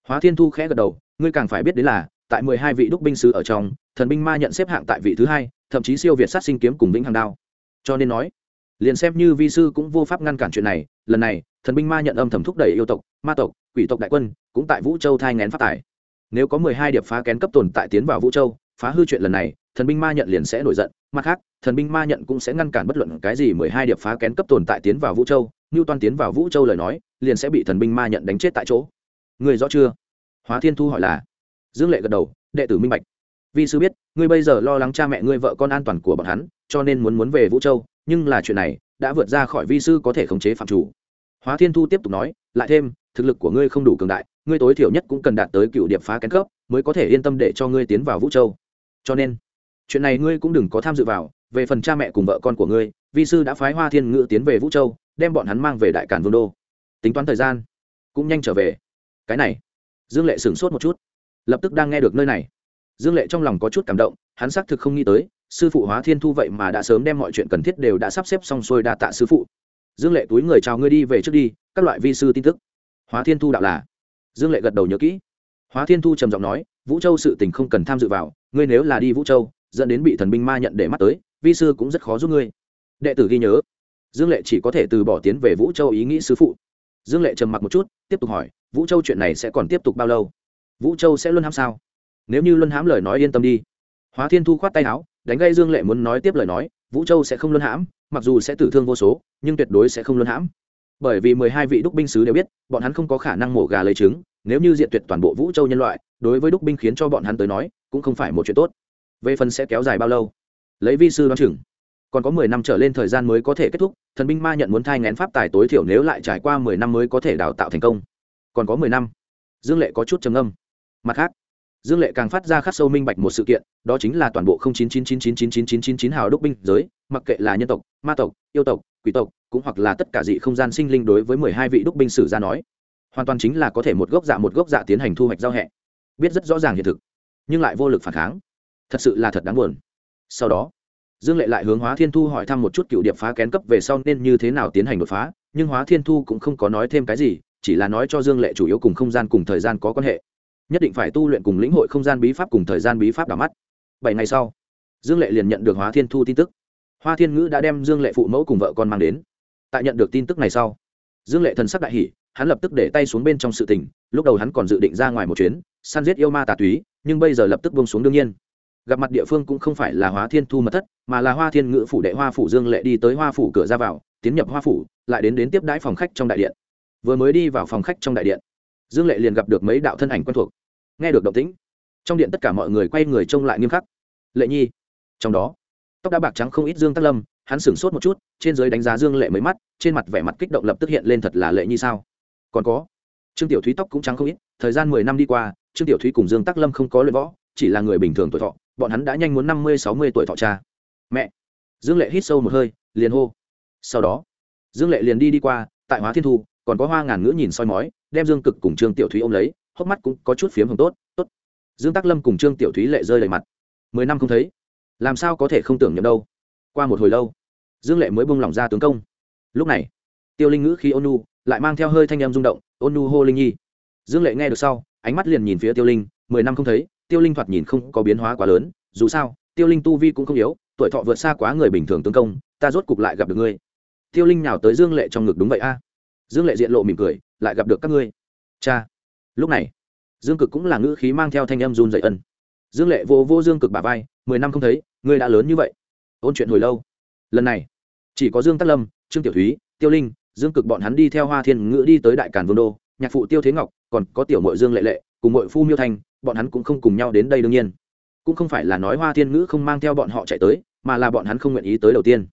Hóa thiên thu khẽ gật đầu, ngươi càng phải biết đến là, tại mười hai vị đúc binh sứ ở trong, thần binh ma nhận xếp hạng tại vị thứ hai, thậm chí siêu việt sát sinh kiếm cùng vĩnh hằng đao. Cho nên nói, liền xem như vi sư cũng vô pháp ngăn cản chuyện này, lần này, thần binh ma nhận âm thầm thúc đẩy yêu tộc, ma tộc, quỷ tộc đại quân, cũng tại vũ châu thai ngén phát tài nếu có mười hai điệp phá kén cấp tồn tại tiến vào vũ châu, phá hư chuyện lần này thần binh ma nhận liền sẽ nổi giận, mặt khác, thần binh ma nhận cũng sẽ ngăn cản bất luận cái gì mười hai điệp phá kén cấp tồn tại tiến vào vũ châu. Như toàn tiến vào vũ châu lời nói, liền sẽ bị thần binh ma nhận đánh chết tại chỗ. Người rõ chưa? Hóa thiên thu hỏi là. Dương lệ gật đầu, đệ tử minh bạch. Vi sư biết, ngươi bây giờ lo lắng cha mẹ ngươi vợ con an toàn của bọn hắn, cho nên muốn muốn về vũ châu, nhưng là chuyện này đã vượt ra khỏi vi sư có thể khống chế phạm chủ. Hóa thiên thu tiếp tục nói, lại thêm, thực lực của ngươi không đủ cường đại, ngươi tối thiểu nhất cũng cần đạt tới cựu điệp phá kén cấp, mới có thể yên tâm để cho ngươi tiến vào vũ châu. Cho nên chuyện này ngươi cũng đừng có tham dự vào, về phần cha mẹ cùng vợ con của ngươi, vi sư đã phái hoa thiên ngự tiến về vũ châu, đem bọn hắn mang về đại cản vương đô. Tính toán thời gian, cũng nhanh trở về. Cái này, dương lệ sửng sốt một chút, lập tức đang nghe được nơi này. Dương lệ trong lòng có chút cảm động, hắn xác thực không nghĩ tới, sư phụ hóa thiên thu vậy mà đã sớm đem mọi chuyện cần thiết đều đã sắp xếp xong xuôi đa tạ sư phụ. Dương lệ túi người chào ngươi đi về trước đi, các loại vi sư tin tức. Hóa thiên thu đạo là. Dương lệ gật đầu nhớ kỹ. Hóa thiên thu trầm giọng nói, vũ châu sự tình không cần tham dự vào, ngươi nếu là đi vũ châu dẫn đến bị thần binh ma nhận để mắt tới, vi sư cũng rất khó giúp ngươi. Đệ tử ghi nhớ, dương lệ chỉ có thể từ bỏ tiến về vũ châu ý nghĩ sư phụ. Dương lệ trầm mặc một chút, tiếp tục hỏi, vũ châu chuyện này sẽ còn tiếp tục bao lâu? Vũ châu sẽ luân hãm sao? Nếu như luân hãm lời nói yên tâm đi. Hóa thiên thu khoát tay áo, đánh gây dương lệ muốn nói tiếp lời nói, vũ châu sẽ không luân hãm, mặc dù sẽ tử thương vô số, nhưng tuyệt đối sẽ không luân hãm. Bởi vì mười hai vị đúc binh sứ đều biết, bọn hắn không có khả năng mổ gà lấy trứng, nếu như diện tuyệt toàn bộ vũ châu nhân loại, đối với đúc binh khiến cho bọn hắn tới nói, cũng không phải một chuyện tốt về phần sẽ kéo dài bao lâu? Lấy vi sư đoán chừng. Còn có mười năm trở lên thời gian mới có thể kết thúc, thần binh ma nhận muốn thai ngén pháp tài tối thiểu nếu lại trải qua mười năm mới có thể đào tạo thành công. Còn có mười năm. Dương lệ có chút trầm âm mặt khác, dương lệ càng phát ra khắc sâu minh bạch một sự kiện, đó chính là toàn bộ chín chín chín chín chín chín chín chín chín hào đúc binh giới, mặc kệ là nhân tộc, ma tộc, yêu tộc, quỷ tộc, cũng hoặc là tất cả dị không gian sinh linh đối với mười hai vị đúc binh sử ra nói, hoàn toàn chính là có thể một gốc dạ một gốc dạ tiến hành thu hoạch giao hẹ. Biết rất rõ ràng hiện thực, nhưng lại vô lực phản kháng thật sự là thật đáng buồn. Sau đó, dương lệ lại hướng hóa thiên thu hỏi thăm một chút cựu điệp phá kén cấp về sau nên như thế nào tiến hành đột phá, nhưng hóa thiên thu cũng không có nói thêm cái gì, chỉ là nói cho dương lệ chủ yếu cùng không gian cùng thời gian có quan hệ. Nhất định phải tu luyện cùng lĩnh hội không gian bí pháp cùng thời gian bí pháp đảo mắt. Bảy ngày sau, dương lệ liền nhận được hóa thiên thu tin tức. Hoa thiên ngữ đã đem dương lệ phụ mẫu cùng vợ con mang đến. Tại nhận được tin tức này sau, dương lệ thần sắc đại hỷ hắn lập tức để tay xuống bên trong sự tình, lúc đầu hắn còn dự định ra ngoài một chuyến, săn giết yêu ma tà túy, nhưng bây giờ lập tức bông xuống đương nhiên gặp mặt địa phương cũng không phải là hóa thiên thu mật thất, mà là hoa thiên ngữ phủ đệ hoa phủ dương lệ đi tới hoa phủ cửa ra vào, tiến nhập hoa phủ, lại đến đến tiếp đãi phòng khách trong đại điện. Vừa mới đi vào phòng khách trong đại điện, dương lệ liền gặp được mấy đạo thân ảnh quen thuộc. Nghe được động tĩnh, trong điện tất cả mọi người quay người trông lại nghiêm khắc. Lệ nhi. Trong đó, tóc đã bạc trắng không ít dương tắc lâm, hắn sửng sốt một chút, trên giới đánh giá dương lệ mấy mắt, trên mặt vẻ mặt kích động lập tức hiện lên thật là lệ nhi sao? Còn có, trương tiểu thúy tóc cũng trắng không ít, thời gian mười năm đi qua, trương tiểu thúy cùng dương tắc lâm không có luyện võ, chỉ là người bình thường tuổi thọ bọn hắn đã nhanh muốn năm mươi, sáu mươi tuổi thọ cha. Mẹ. Dương lệ hít sâu một hơi, liền hô. Sau đó, dương lệ liền đi đi qua, tại hóa thiên thu, còn có hoa ngàn ngữ nhìn soi mói, đem dương cực cùng trương tiểu thúy ôm lấy, hốc mắt cũng có chút phiếm hồng tốt tốt. Dương tắc lâm cùng trương tiểu thúy lệ rơi đầy mặt. Mười năm không thấy. Làm sao có thể không tưởng nhầm đâu? Qua một hồi lâu, dương lệ mới bung lỏng ra tướng công. Lúc này, tiêu linh ngữ khi ôn nu lại mang theo hơi thanh em rung động, ôn nu hô linh nhi. Dương lệ nghe được sau, ánh mắt liền nhìn phía tiêu linh, mười năm không thấy tiêu linh thoạt nhìn không có biến hóa quá lớn, dù sao, tiêu linh tu vi cũng không yếu, tuổi thọ vượt xa quá người bình thường tướng công, ta rốt cục lại gặp được ngươi. Tiêu linh nào tới dương lệ trong ngực đúng vậy a. Dương lệ diện lộ mỉm cười, lại gặp được các ngươi. Cha. Lúc này, dương cực cũng là ngữ khí mang theo thanh âm run dậy ân. Dương lệ vô vô dương cực bà vai, mười năm không thấy, ngươi đã lớn như vậy. Ôn chuyện hồi lâu. Lần này, chỉ có dương tắc lâm, trương tiểu thúy, tiêu linh, dương cực bọn hắn đi theo hoa thiên ngữ đi tới đại cản vương đô, nhạc phụ tiêu thế ngọc, còn có tiểu mội dương lệ lệ, cùng mội phu miêu thanh bọn hắn cũng không cùng nhau đến đây đương nhiên. Cũng không phải là nói hoa thiên ngữ không mang theo bọn họ chạy tới, mà là bọn hắn không nguyện ý tới đầu tiên.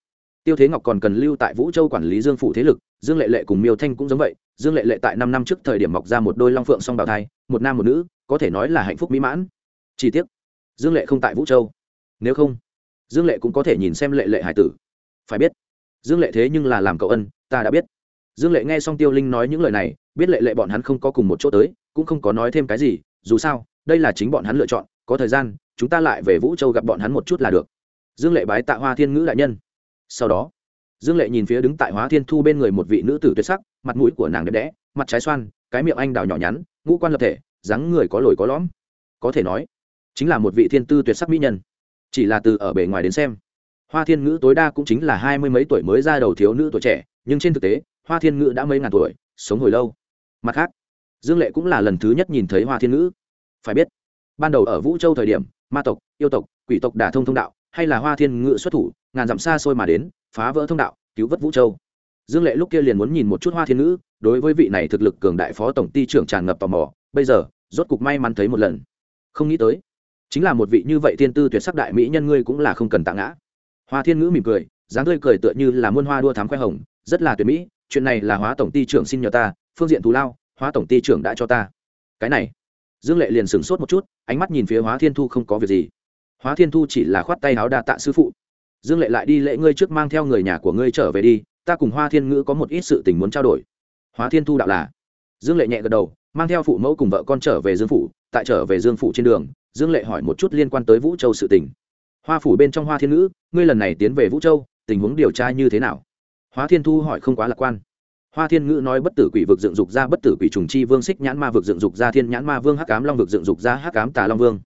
Tiêu thế ngọc còn cần lưu tại vũ châu quản lý dương phủ thế lực, dương lệ lệ cùng miêu thanh cũng giống vậy, dương lệ lệ tại năm năm trước thời điểm mọc ra một đôi long phượng song bào thai, một nam một nữ, có thể nói là hạnh phúc mỹ mãn. Chỉ tiếc, dương lệ không tại vũ châu. Nếu không, dương lệ cũng có thể nhìn xem lệ lệ hải tử. Phải biết, dương lệ thế nhưng là làm cậu ân, ta đã biết. Dương lệ nghe xong tiêu linh nói những lời này, biết lệ lệ bọn hắn không có cùng một chỗ tới, cũng không có nói thêm cái gì, dù sao đây là chính bọn hắn lựa chọn, có thời gian, chúng ta lại về vũ châu gặp bọn hắn một chút là được. Dương lệ bái tạ hoa thiên ngữ đại nhân. Sau đó, dương lệ nhìn phía đứng tại hóa thiên thu bên người một vị nữ tử tuyệt sắc, mặt mũi của nàng đẹp đẽ, mặt trái xoan, cái miệng anh đào nhỏ nhắn, ngũ quan lập thể, dáng người có lồi có lõm. Có thể nói, chính là một vị thiên tư tuyệt sắc mỹ nhân. Chỉ là từ ở bề ngoài đến xem, hoa thiên ngữ tối đa cũng chính là hai mươi mấy tuổi mới ra đầu thiếu nữ tuổi trẻ, nhưng trên thực tế, hoa thiên ngữ đã mấy ngàn tuổi, sống hồi lâu. Mặt khác, dương lệ cũng là lần thứ nhất nhìn thấy hoa thiên ngữ phải biết, ban đầu ở vũ châu thời điểm, ma tộc, yêu tộc, quỷ tộc đả thông thông đạo, hay là hoa thiên ngự xuất thủ, ngàn dặm xa xôi mà đến, phá vỡ thông đạo, cứu vớt vũ châu. Dương lệ lúc kia liền muốn nhìn một chút hoa thiên ngữ đối với vị này thực lực cường đại phó tổng ty trưởng tràn ngập tò mò, bây giờ, rốt cục may mắn thấy một lần. Không nghĩ tới, chính là một vị như vậy thiên tư tuyệt sắc đại mỹ nhân ngươi cũng là không cần tạ ngã. Hoa thiên ngữ mỉm cười, dáng tươi cười tựa như là muôn hoa đua thám khoe hồng, rất là tuyệt mỹ, chuyện này là hóa tổng ty trưởng xin nhờ ta, phương diện thù lao, hóa tổng ty trưởng đã cho ta. Cái này dương lệ liền sửng sốt một chút, ánh mắt nhìn phía hóa thiên thu không có việc gì. Hóa thiên thu chỉ là khoát tay áo đa tạ sư phụ. Dương lệ lại đi lễ ngươi trước mang theo người nhà của ngươi trở về đi, ta cùng hoa thiên ngữ có một ít sự tình muốn trao đổi. Hóa thiên thu đạo là. Dương lệ nhẹ gật đầu, mang theo phụ mẫu cùng vợ con trở về dương phủ, tại trở về dương phủ trên đường, dương lệ hỏi một chút liên quan tới vũ châu sự tình. Hoa phủ bên trong hoa thiên ngữ, ngươi lần này tiến về vũ châu, tình huống điều tra như thế nào? Hóa thiên thu hỏi không quá lạc quan hoa thiên ngữ nói bất tử quỷ vực dựng dục ra bất tử quỷ trùng chi vương, xích nhãn ma vực dựng dục ra thiên nhãn ma vương, hắc cám long vực dựng dục ra hắc cám tà long vương.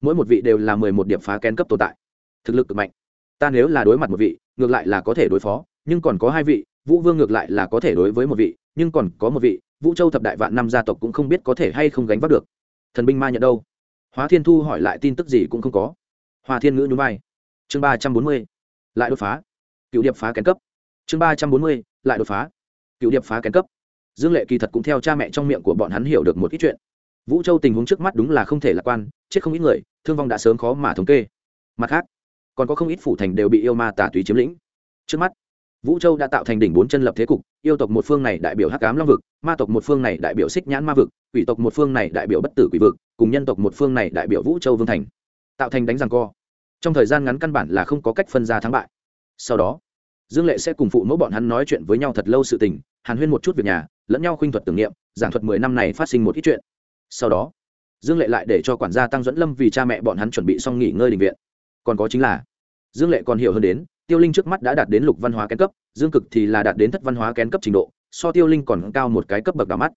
Mỗi một vị đều là mười một điểm phá kén cấp tồn tại. Thực lực cực mạnh. Ta nếu là đối mặt một vị, ngược lại là có thể đối phó, nhưng còn có hai vị, vũ vương ngược lại là có thể đối với một vị, nhưng còn có một vị, vũ châu thập đại vạn năm gia tộc cũng không biết có thể hay không gánh vác được. Thần binh ma nhận đâu? Hóa thiên thu hỏi lại tin tức gì cũng không có. Hoa thiên ngữ nhún vai. Chương ba trăm bốn mươi, lại đột phá. Cựu điệp phá kén cấp. Chương ba trăm bốn mươi, lại đột phá cựu điệp phá kén cấp. Dương lệ kỳ thật cũng theo cha mẹ trong miệng của bọn hắn hiểu được một ít chuyện. Vũ châu tình huống trước mắt đúng là không thể lạc quan, chết không ít người, thương vong đã sớm khó mà thống kê. Mặt khác, còn có không ít phủ thành đều bị yêu ma tả túy chiếm lĩnh. Trước mắt, vũ châu đã tạo thành đỉnh bốn chân lập thế cục, yêu tộc một phương này đại biểu hắc cám long vực, ma tộc một phương này đại biểu xích nhãn ma vực, quỷ tộc một phương này đại biểu bất tử quỷ vực, cùng nhân tộc một phương này đại biểu vũ châu vương thành. Tạo thành đánh rằng co. Trong thời gian ngắn căn bản là không có cách phân ra thắng bại. Sau đó dương lệ sẽ cùng phụ mẫu bọn hắn nói chuyện với nhau thật lâu sự tình, hàn huyên một chút việc nhà, lẫn nhau khuynh thuật tưởng niệm, giảng thuật mười năm này phát sinh một ít chuyện. Sau đó, dương lệ lại để cho quản gia tăng dẫn lâm vì cha mẹ bọn hắn chuẩn bị xong nghỉ ngơi định viện. Còn có chính là, dương lệ còn hiểu hơn đến, tiêu linh trước mắt đã đạt đến lục văn hóa kén cấp, dương cực thì là đạt đến thất văn hóa kén cấp trình độ, so tiêu linh còn cao một cái cấp bậc đỏ mắt.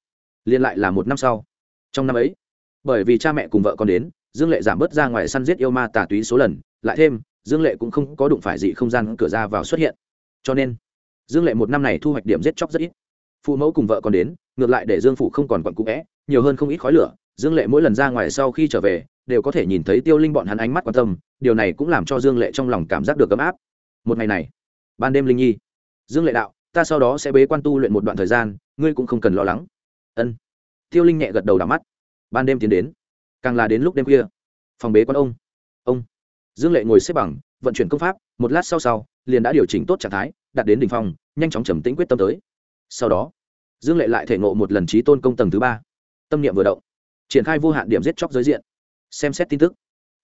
Liên lại là một năm sau. Trong năm ấy, bởi vì cha mẹ cùng vợ con đến, dương lệ giảm bớt ra ngoài săn giết yêu ma tà túy số lần, lại thêm, dương lệ cũng không có đụng phải gì không gian cửa ra vào xuất hiện cho nên, dương lệ một năm này thu hoạch điểm giết chóc rất ít. Phụ mẫu cùng vợ còn đến, ngược lại để dương phụ không còn quặn cũ vẽ nhiều hơn không ít khói lửa. Dương lệ mỗi lần ra ngoài sau khi trở về, đều có thể nhìn thấy tiêu linh bọn hắn ánh mắt quan tâm, điều này cũng làm cho dương lệ trong lòng cảm giác được ấm áp. Một ngày này, ban đêm linh nhi, dương lệ đạo, ta sau đó sẽ bế quan tu luyện một đoạn thời gian, ngươi cũng không cần lo lắng. Ân. Tiêu linh nhẹ gật đầu đắm mắt. Ban đêm tiến đến, càng là đến lúc đêm khuya. Phòng bế quan ông ông. Dương lệ ngồi xếp bằng, vận chuyển công pháp, một lát sau sau liền đã điều chỉnh tốt trạng thái, đạt đến đ ỉ n h phong, nhanh chóng trầm tĩnh quyết tâm tới. Sau đó, dương lệ lại thể ngộ một lần trí tôn công tầng thứ ba. Tâm niệm vừa động, triển khai vô hạn điểm giết chóc giới diện. Xem xét tin tức,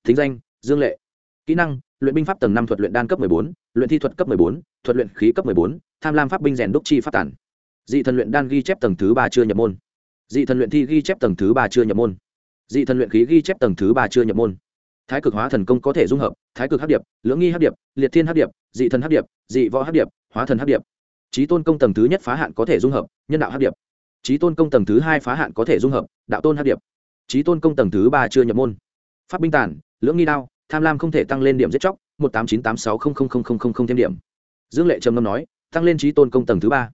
thính danh, dương lệ. Kỹ năng, luyện binh pháp tầng năm thuật luyện đan cấp bốn, luyện thi thuật cấp bốn, thuật luyện khí cấp bốn, tham lam pháp binh rèn đúc chi phát tản. Dị thần luyện đan ghi chép tầng thứ ba chưa nhập môn. Dị thần luyện thi ghi chép tầng thứ ba chưa nhập môn. Dị thần luyện khí ghi chép tầng thứ ba chưa nhập môn thái cực hóa thần công có thể dung hợp, thái cực hấp điệp, lưỡng nghi hấp điệp, liệt thiên hấp điệp, dị thần hấp điệp, dị võ hấp điệp, hóa thần hấp điệp. Trí tôn công tầng thứ nhất phá hạn có thể dung hợp, nhân đạo hấp điệp. Trí tôn công tầng thứ hai phá hạn có thể dung hợp, đạo tôn hấp điệp. Trí tôn công tầng thứ ba chưa nhập môn. Pháp binh tản, lưỡng nghi đao, tham lam không thể tăng lên điểm giết chóc, một tám chín tám sáu không không không không không thêm điểm. Dương lệ trầm ngâm nói, tăng lên trí tôn công tầng thứ ba.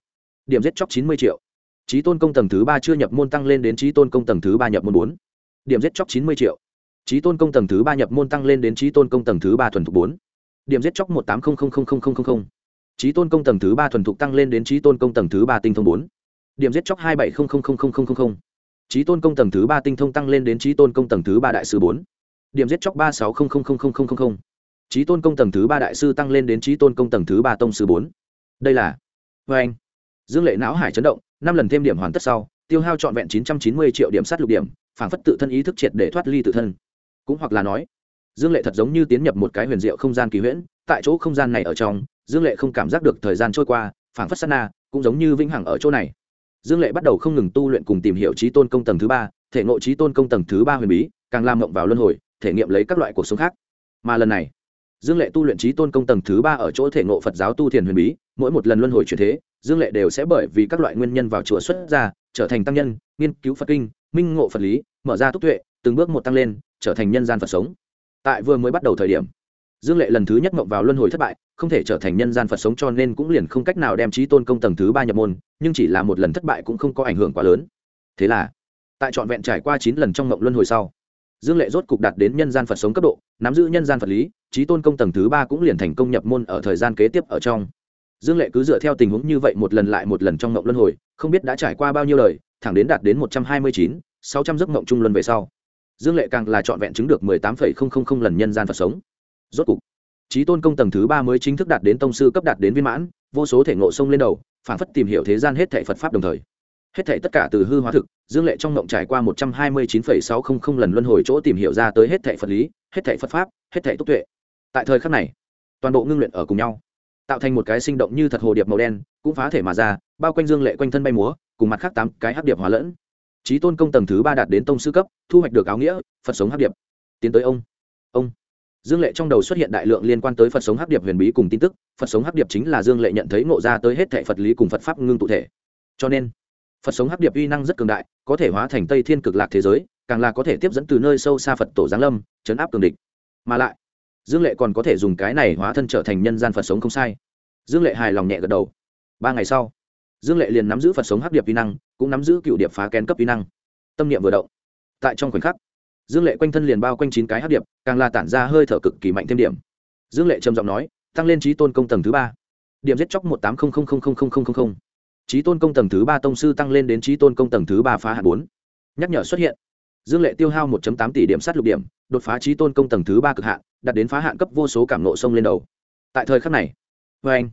Điểm giết chóc chín mươi triệu. Trí tôn công tầng thứ ba chưa nhập môn tăng lên đến trí tôn công tầng thứ ba nhập môn bốn. Điểm giết chóc chín mươi triệu trí tôn công tầng thứ ba nhập môn tăng lên đến trí tôn công tầng thứ ba thuần thục bốn điểm giết chóc một tám không không không không không không trí tôn công tầng thứ ba thuần thục tăng lên đến trí tôn công tầng thứ ba tinh thông bốn điểm giết chóc hai bảy không không không không không không trí tôn công tầng thứ ba tinh thông tăng lên đến trí tôn công tầng thứ ba đại sư bốn điểm giết chóc ba sáu không không không không không không trí tôn công tầng thứ ba đại sư tăng lên đến trí tôn công tầng thứ ba tông sư bốn đây là vê anh dương lệ não hải chấn động năm lần thêm điểm hoàn tất sau tiêu hao trọn vẹn chín trăm chín mươi triệu điểm sát lục điểm phản phất tự thân ý thức triệt để thoát ly tự thân cũng hoặc là nói, dương lệ thật giống như tiến nhập một cái huyền diệu không gian kỳ huyễn, tại chỗ không gian này ở trong, dương lệ không cảm giác được thời gian trôi qua phản phất sana cũng giống như vĩnh hằng ở chỗ này. Dương lệ bắt đầu không ngừng tu luyện cùng tìm hiểu trí tôn công tầng thứ ba, thể ngộ trí tôn công tầng thứ ba huyền bí, càng làm mộng vào luân hồi, thể nghiệm lấy các loại cuộc sống khác. Mà lần này, dương lệ tu luyện trí tôn công tầng thứ ba ở chỗ thể ngộ phật giáo tu thiền huyền bí, mỗi một lần luân hồi chuyển thế, dương lệ đều sẽ bởi vì các loại nguyên nhân vào chùa xuất ra, trở thành tăng nhân, nghiên cứu phật kinh, minh ngộ phật lý, mở ra túc tuệ, từng bước một tăng lên trở thành nhân gian phật sống. Tại vừa mới bắt đầu thời điểm, dương lệ lần thứ nhất mộng vào luân hồi thất bại, không thể trở thành nhân gian phật sống cho nên cũng liền không cách nào đem trí tôn công tầng thứ ba nhập môn, nhưng chỉ là một lần thất bại cũng không có ảnh hưởng quá lớn. Thế là, tại trọn vẹn trải qua chín lần trong mộng luân hồi sau, dương lệ rốt cục đạt đến nhân gian phật sống cấp độ, nắm giữ nhân gian phật lý, trí tôn công tầng thứ ba cũng liền thành công nhập môn ở thời gian kế tiếp ở trong. Dương lệ cứ dựa theo tình huống như vậy một lần lại một lần trong mộng luân hồi, không biết đã trải qua bao nhiêu lời thẳng đến đạt đến một trăm hai mươi chín, sáu trăm giấc mộng trung luân về sau dương lệ càng là trọn vẹn chứng được mười tám phẩy không không không lần nhân gian phật sống. Rốt cục trí tôn công tầng thứ ba mới chính thức đạt đến tông sư cấp đạt đến viên mãn, vô số thể ngộ sông lên đầu phản phất tìm hiểu thế gian hết thể phật pháp đồng thời. Hết thể tất cả từ hư hóa thực, dương lệ trong mộng trải qua một trăm hai mươi chín phẩy sáu không không lần luân hồi chỗ tìm hiểu ra tới hết thể phật lý, hết thể phật pháp, hết thể tốc tuệ. Tại thời khắc này, toàn bộ ngưng luyện ở cùng nhau, tạo thành một cái sinh động như thật hồ điệp màu đen, cũng phá thể mà ra, bao quanh dương lệ quanh thân bay múa, cùng mặt khác tám cái hắc điệp hóa lẫn trí tôn công tầng thứ ba đạt đến tông sư cấp, thu hoạch được áo nghĩa, phật sống hắc điệp. Tiến tới ông. Ông. Dương lệ trong đầu xuất hiện đại lượng liên quan tới phật sống hắc điệp huyền bí cùng tin tức. Phật sống hắc điệp chính là dương lệ nhận thấy ngộ ra tới hết thệ phật lý cùng phật pháp ngưng tụ thể. Cho nên, phật sống hắc điệp uy năng rất cường đại, có thể hóa thành tây thiên cực lạc thế giới, càng là có thể tiếp dẫn từ nơi sâu xa phật tổ giáng lâm, chấn áp cường địch. Mà lại, dương lệ còn có thể dùng cái này hóa thân trở thành nhân gian phật sống không sai. Dương lệ hài lòng nhẹ gật đầu. Ba ngày sau, dương lệ liền nắm giữ phật sống hắc điệp uy năng cũng nắm giữ cựu điệp phá kén cấp kỹ năng. Tâm niệm vừa động. Tại trong khoảnh khắc, dương lệ quanh thân liền bao quanh chín cái hắc điệp, càng là tản ra hơi thở cực kỳ mạnh thêm điểm. Dương lệ trầm giọng nói, tăng lên trí tôn công tầng thứ ba. Điểm giết chóc một tám không không không không không không trí tôn công tầng thứ ba tông sư tăng lên đến trí tôn công tầng thứ ba phá hạt bốn. Nhắc nhở xuất hiện. Dương lệ tiêu hao một tám tỷ điểm sát lục điểm, đột phá trí tôn công tầng thứ ba cực hạn, đạt đến phá hạn cấp vô số cảm nộ sông lên đầu. Tại thời khắc này vê anh.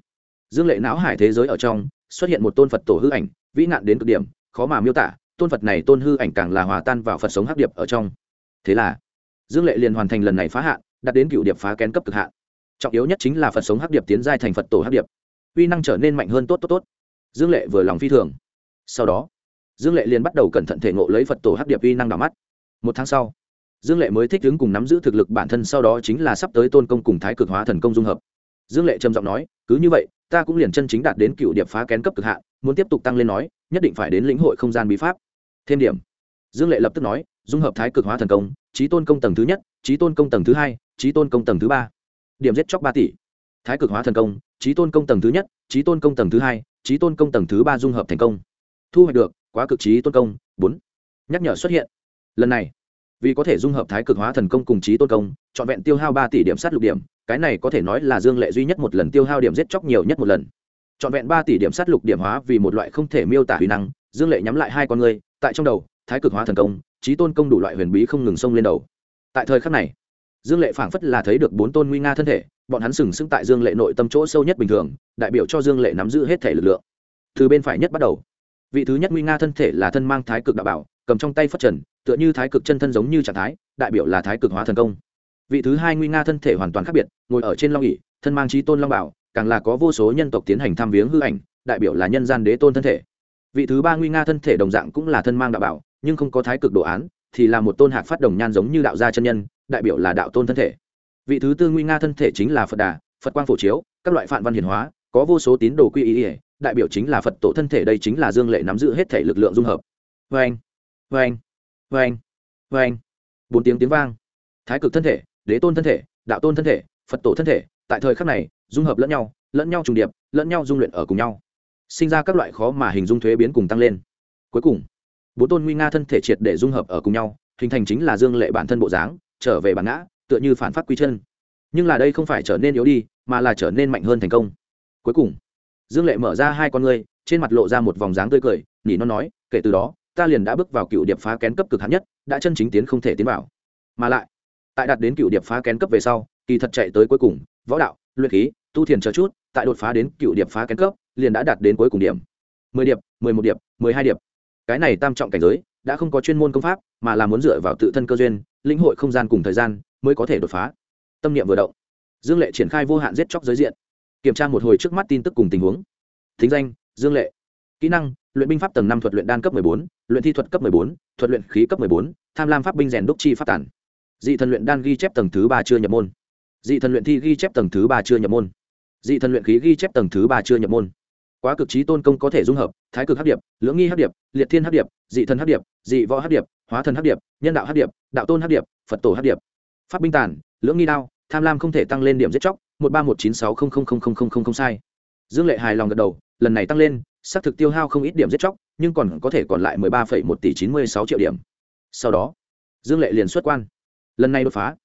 Dương lệ não hải thế giới ở trong, xuất hiện một tôn phật tổ hư ảnh, vĩ nạn đến cực điểm khó mà miêu tả, tôn phật này tôn hư ảnh càng là hòa tan vào phật sống hắc điệp ở trong. Thế là, dương lệ liền hoàn thành lần này phá hạn đạt đến cựu điệp phá kén cấp cực hạn. Trọng yếu nhất chính là phật sống hắc điệp tiến giai thành phật tổ hắc điệp. Uy năng trở nên mạnh hơn tốt tốt tốt. Dương lệ vừa lòng phi thường. Sau đó, dương lệ liền bắt đầu cẩn thận thể ngộ lấy phật tổ hắc điệp uy năng đỏ mắt. Một tháng sau, dương lệ mới thích ứng cùng nắm giữ thực lực bản thân, sau đó chính là sắp tới tôn công cùng thái cực hóa thần công dung hợp. Dương lệ trầm giọng nói, cứ như vậy ta cũng liền chân chính đạt đến cựu điệp phá kén cấp cực hạn, muốn tiếp tục tăng lên nói, nhất định phải đến lĩnh hội không gian bí pháp. Thêm điểm. Dương lệ lập tức nói, dung hợp thái cực hóa thần công trí tôn công tầng thứ nhất trí tôn công tầng thứ hai trí tôn công tầng thứ ba. Điểm giết chóc ba tỷ. Thái cực hóa thần công trí tôn công tầng thứ nhất trí tôn công tầng thứ hai trí tôn công tầng thứ ba dung hợp thành công. Thu hoạch được, quá cực trí tôn công, bốn. Nhắc nhở xuất hiện. Lần này, vì có thể dung hợp thái cực hóa thần công cùng trí tôn công, trọn vẹn tiêu hao ba tỷ điểm sát lục điểm cái này có thể nói là dương lệ duy nhất một lần tiêu hao điểm giết chóc nhiều nhất một lần. Trọn vẹn ba tỷ điểm sát lục điểm hóa vì một loại không thể miêu tả huy năng, dương lệ nhắm lại hai con người, tại trong đầu, thái cực hóa thần công trí tôn công đủ loại huyền bí không ngừng xông lên đầu. Tại thời khắc này, dương lệ phảng phất là thấy được bốn tôn nguy nga thân thể, bọn hắn sừng sững tại dương lệ nội tâm chỗ sâu nhất bình thường, đại biểu cho dương lệ nắm giữ hết thể lực lượng. Từ bên phải nhất bắt đầu, vị thứ nhất nguy nga thân thể là thân mang thái cực đạo bảo, cầm trong tay phất trần, tựa như thái cực chân thân giống như trạng thái, đại biểu là thái cực hóa thần công vị thứ hai nguy nga thân thể hoàn toàn khác biệt, ngồi ở trên long ỉ thân mang trí tôn long bảo, càng là có vô số nhân tộc tiến hành tham viếng hư ảnh, đại biểu là nhân gian đế tôn thân thể. Vị thứ ba nguy nga thân thể đồng dạng cũng là thân mang đạo bảo, nhưng không có thái cực đồ án, thì là một tôn hạc phát đồng nhan giống như đạo gia chân nhân, đại biểu là đạo tôn thân thể. Vị thứ tư nguy nga thân thể chính là phật đà, phật quang phổ chiếu, các loại phạn văn hiền hóa, có vô số tín đồ quy ý ỉa đại biểu chính là phật tổ thân thể đây chính là dương lệ nắm giữ hết thể lực lượng dung hợp. Vê anh vê anh vê anh vê anh bốn tiếng tiếng vang. Thái cực thân thể đế tôn thân thể, đạo tôn thân thể, phật tổ thân thể, tại thời khắc này, dung hợp lẫn nhau lẫn nhau trùng điệp, lẫn nhau dung luyện ở cùng nhau. Sinh ra các loại khó mà hình dung thuế biến cùng tăng lên. Cuối cùng, bốn tôn nguy nga thân thể triệt để dung hợp ở cùng nhau, hình thành chính là dương lệ bản thân bộ dáng, trở về bản ngã, tựa như phản phát quy chân. Nhưng là đây không phải trở nên yếu đi, mà là trở nên mạnh hơn thành công. Cuối cùng, dương lệ mở ra hai con ngươi, trên mặt lộ ra một vòng dáng tươi cười nhỉ nó nói, kể từ đó, ta liền đã bước vào cựu điệp phá kén cấp cực hạn nhất, đã chân chính tiến không thể tiến vào. Mà lại tại đạt đến cựu điệp phá kén cấp về sau, kỳ thật chạy tới cuối cùng, võ đạo, luyện khí, tu thiền chờ chút, tại đột phá đến cựu điệp phá kén cấp, liền đã đạt đến cuối cùng điểm. Mười điệp, mười một điệp, mười hai điệp. Cái này tam trọng cảnh giới, đã không có chuyên môn công pháp, mà là muốn dựa vào tự thân cơ duyên, lĩnh hội không gian cùng thời gian, mới có thể đột phá. Tâm niệm vừa động, dương lệ triển khai vô hạn giết chóc giới diện. Kiểm tra một hồi trước mắt tin tức cùng tình huống. Thính danh, dương lệ. Kỹ năng, luyện binh pháp tầng năm thuật luyện đan cấp bốn, luyện thi thuật cấp bốn, thuật luyện khí cấp bốn, tham lam pháp binh rèn đúc chi phát tản dị thần luyện đan ghi chép tầng thứ ba chưa nhập môn. Dị thần luyện thi ghi chép tầng thứ ba chưa nhập môn. Dị thần luyện khí ghi chép tầng thứ ba chưa nhập môn. Quá cực trí tôn công có thể dung hợp thái cực hắc điệp lưỡng nghi hắc điệp liệt thiên hắc điệp dị thần hắc điệp dị võ hắc điệp hóa thần hắc điệp nhân đạo hắc điệp đạo tôn hắc điệp phật tổ hắc điệp. Pháp binh tản, lưỡng nghi đao tham lam không thể tăng lên điểm giết chóc một ba một chín sáu không không không không không không không sai. Dương lệ hài lòng gật đầu lần này tăng lên xác thực tiêu hao không ít điểm giết chóc nhưng còn có thể còn lại mười ba phẩy một tỷ chín mươi sáu triệu điểm. Sau đó dương lệ liền xuất quan lần này đột phá.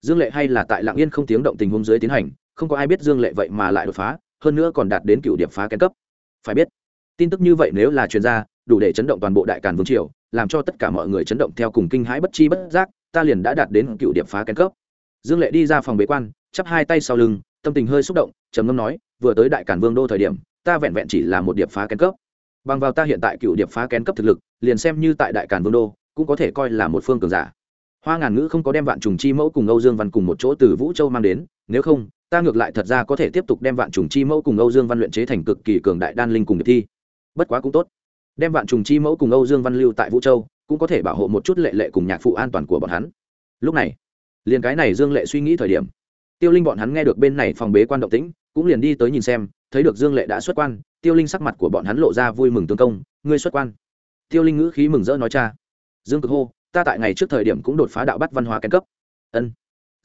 Dương lệ hay là tại lạng yên không tiếng động tình huống dưới tiến hành, không có ai biết dương lệ vậy mà lại đột phá, hơn nữa còn đạt đến cựu điểm phá kén cấp. Phải biết, tin tức như vậy nếu là chuyên gia đủ để chấn động toàn bộ đại càn vương triều, làm cho tất cả mọi người chấn động theo cùng kinh hãi bất chi bất giác, ta liền đã đạt đến cựu điểm phá kén cấp. Dương lệ đi ra phòng bế quan, chắp hai tay sau lưng, tâm tình hơi xúc động, trầm ngâm nói, vừa tới đại cản vương đô thời điểm, ta vẹn vẹn chỉ là một điệp phá kén cấp. Bằng vào ta hiện tại cựu điệp phá kén cấp thực lực, liền xem như tại đại cản vương đô, cũng có thể coi là một phương cường giả hoa ngàn ngữ không có đem vạn trùng chi mẫu cùng âu dương văn cùng một chỗ từ vũ châu mang đến, nếu không, ta ngược lại thật ra có thể tiếp tục đem vạn trùng chi mẫu cùng âu dương văn luyện chế thành cực kỳ cường đại đan linh cùng điệp thi. Bất quá cũng tốt. Đem vạn trùng chi mẫu cùng âu dương văn lưu tại vũ châu, cũng có thể bảo hộ một chút lệ lệ cùng nhạc phụ an toàn của bọn hắn. Lúc này, liền cái này dương lệ suy nghĩ thời điểm. Tiêu linh bọn hắn nghe được bên này phòng bế quan động tĩnh, cũng liền đi tới nhìn xem, thấy được dương lệ đã xuất quan, tiêu linh sắc mặt của bọn hắn lộ ra vui mừng tương công, ngươi xuất quan? Tiêu linh ngữ khí mừng rỡ nói, cha. Dương cực hô ta tại ngày trước thời điểm cũng đột phá đạo bắt văn hóa kén cấp. Ân.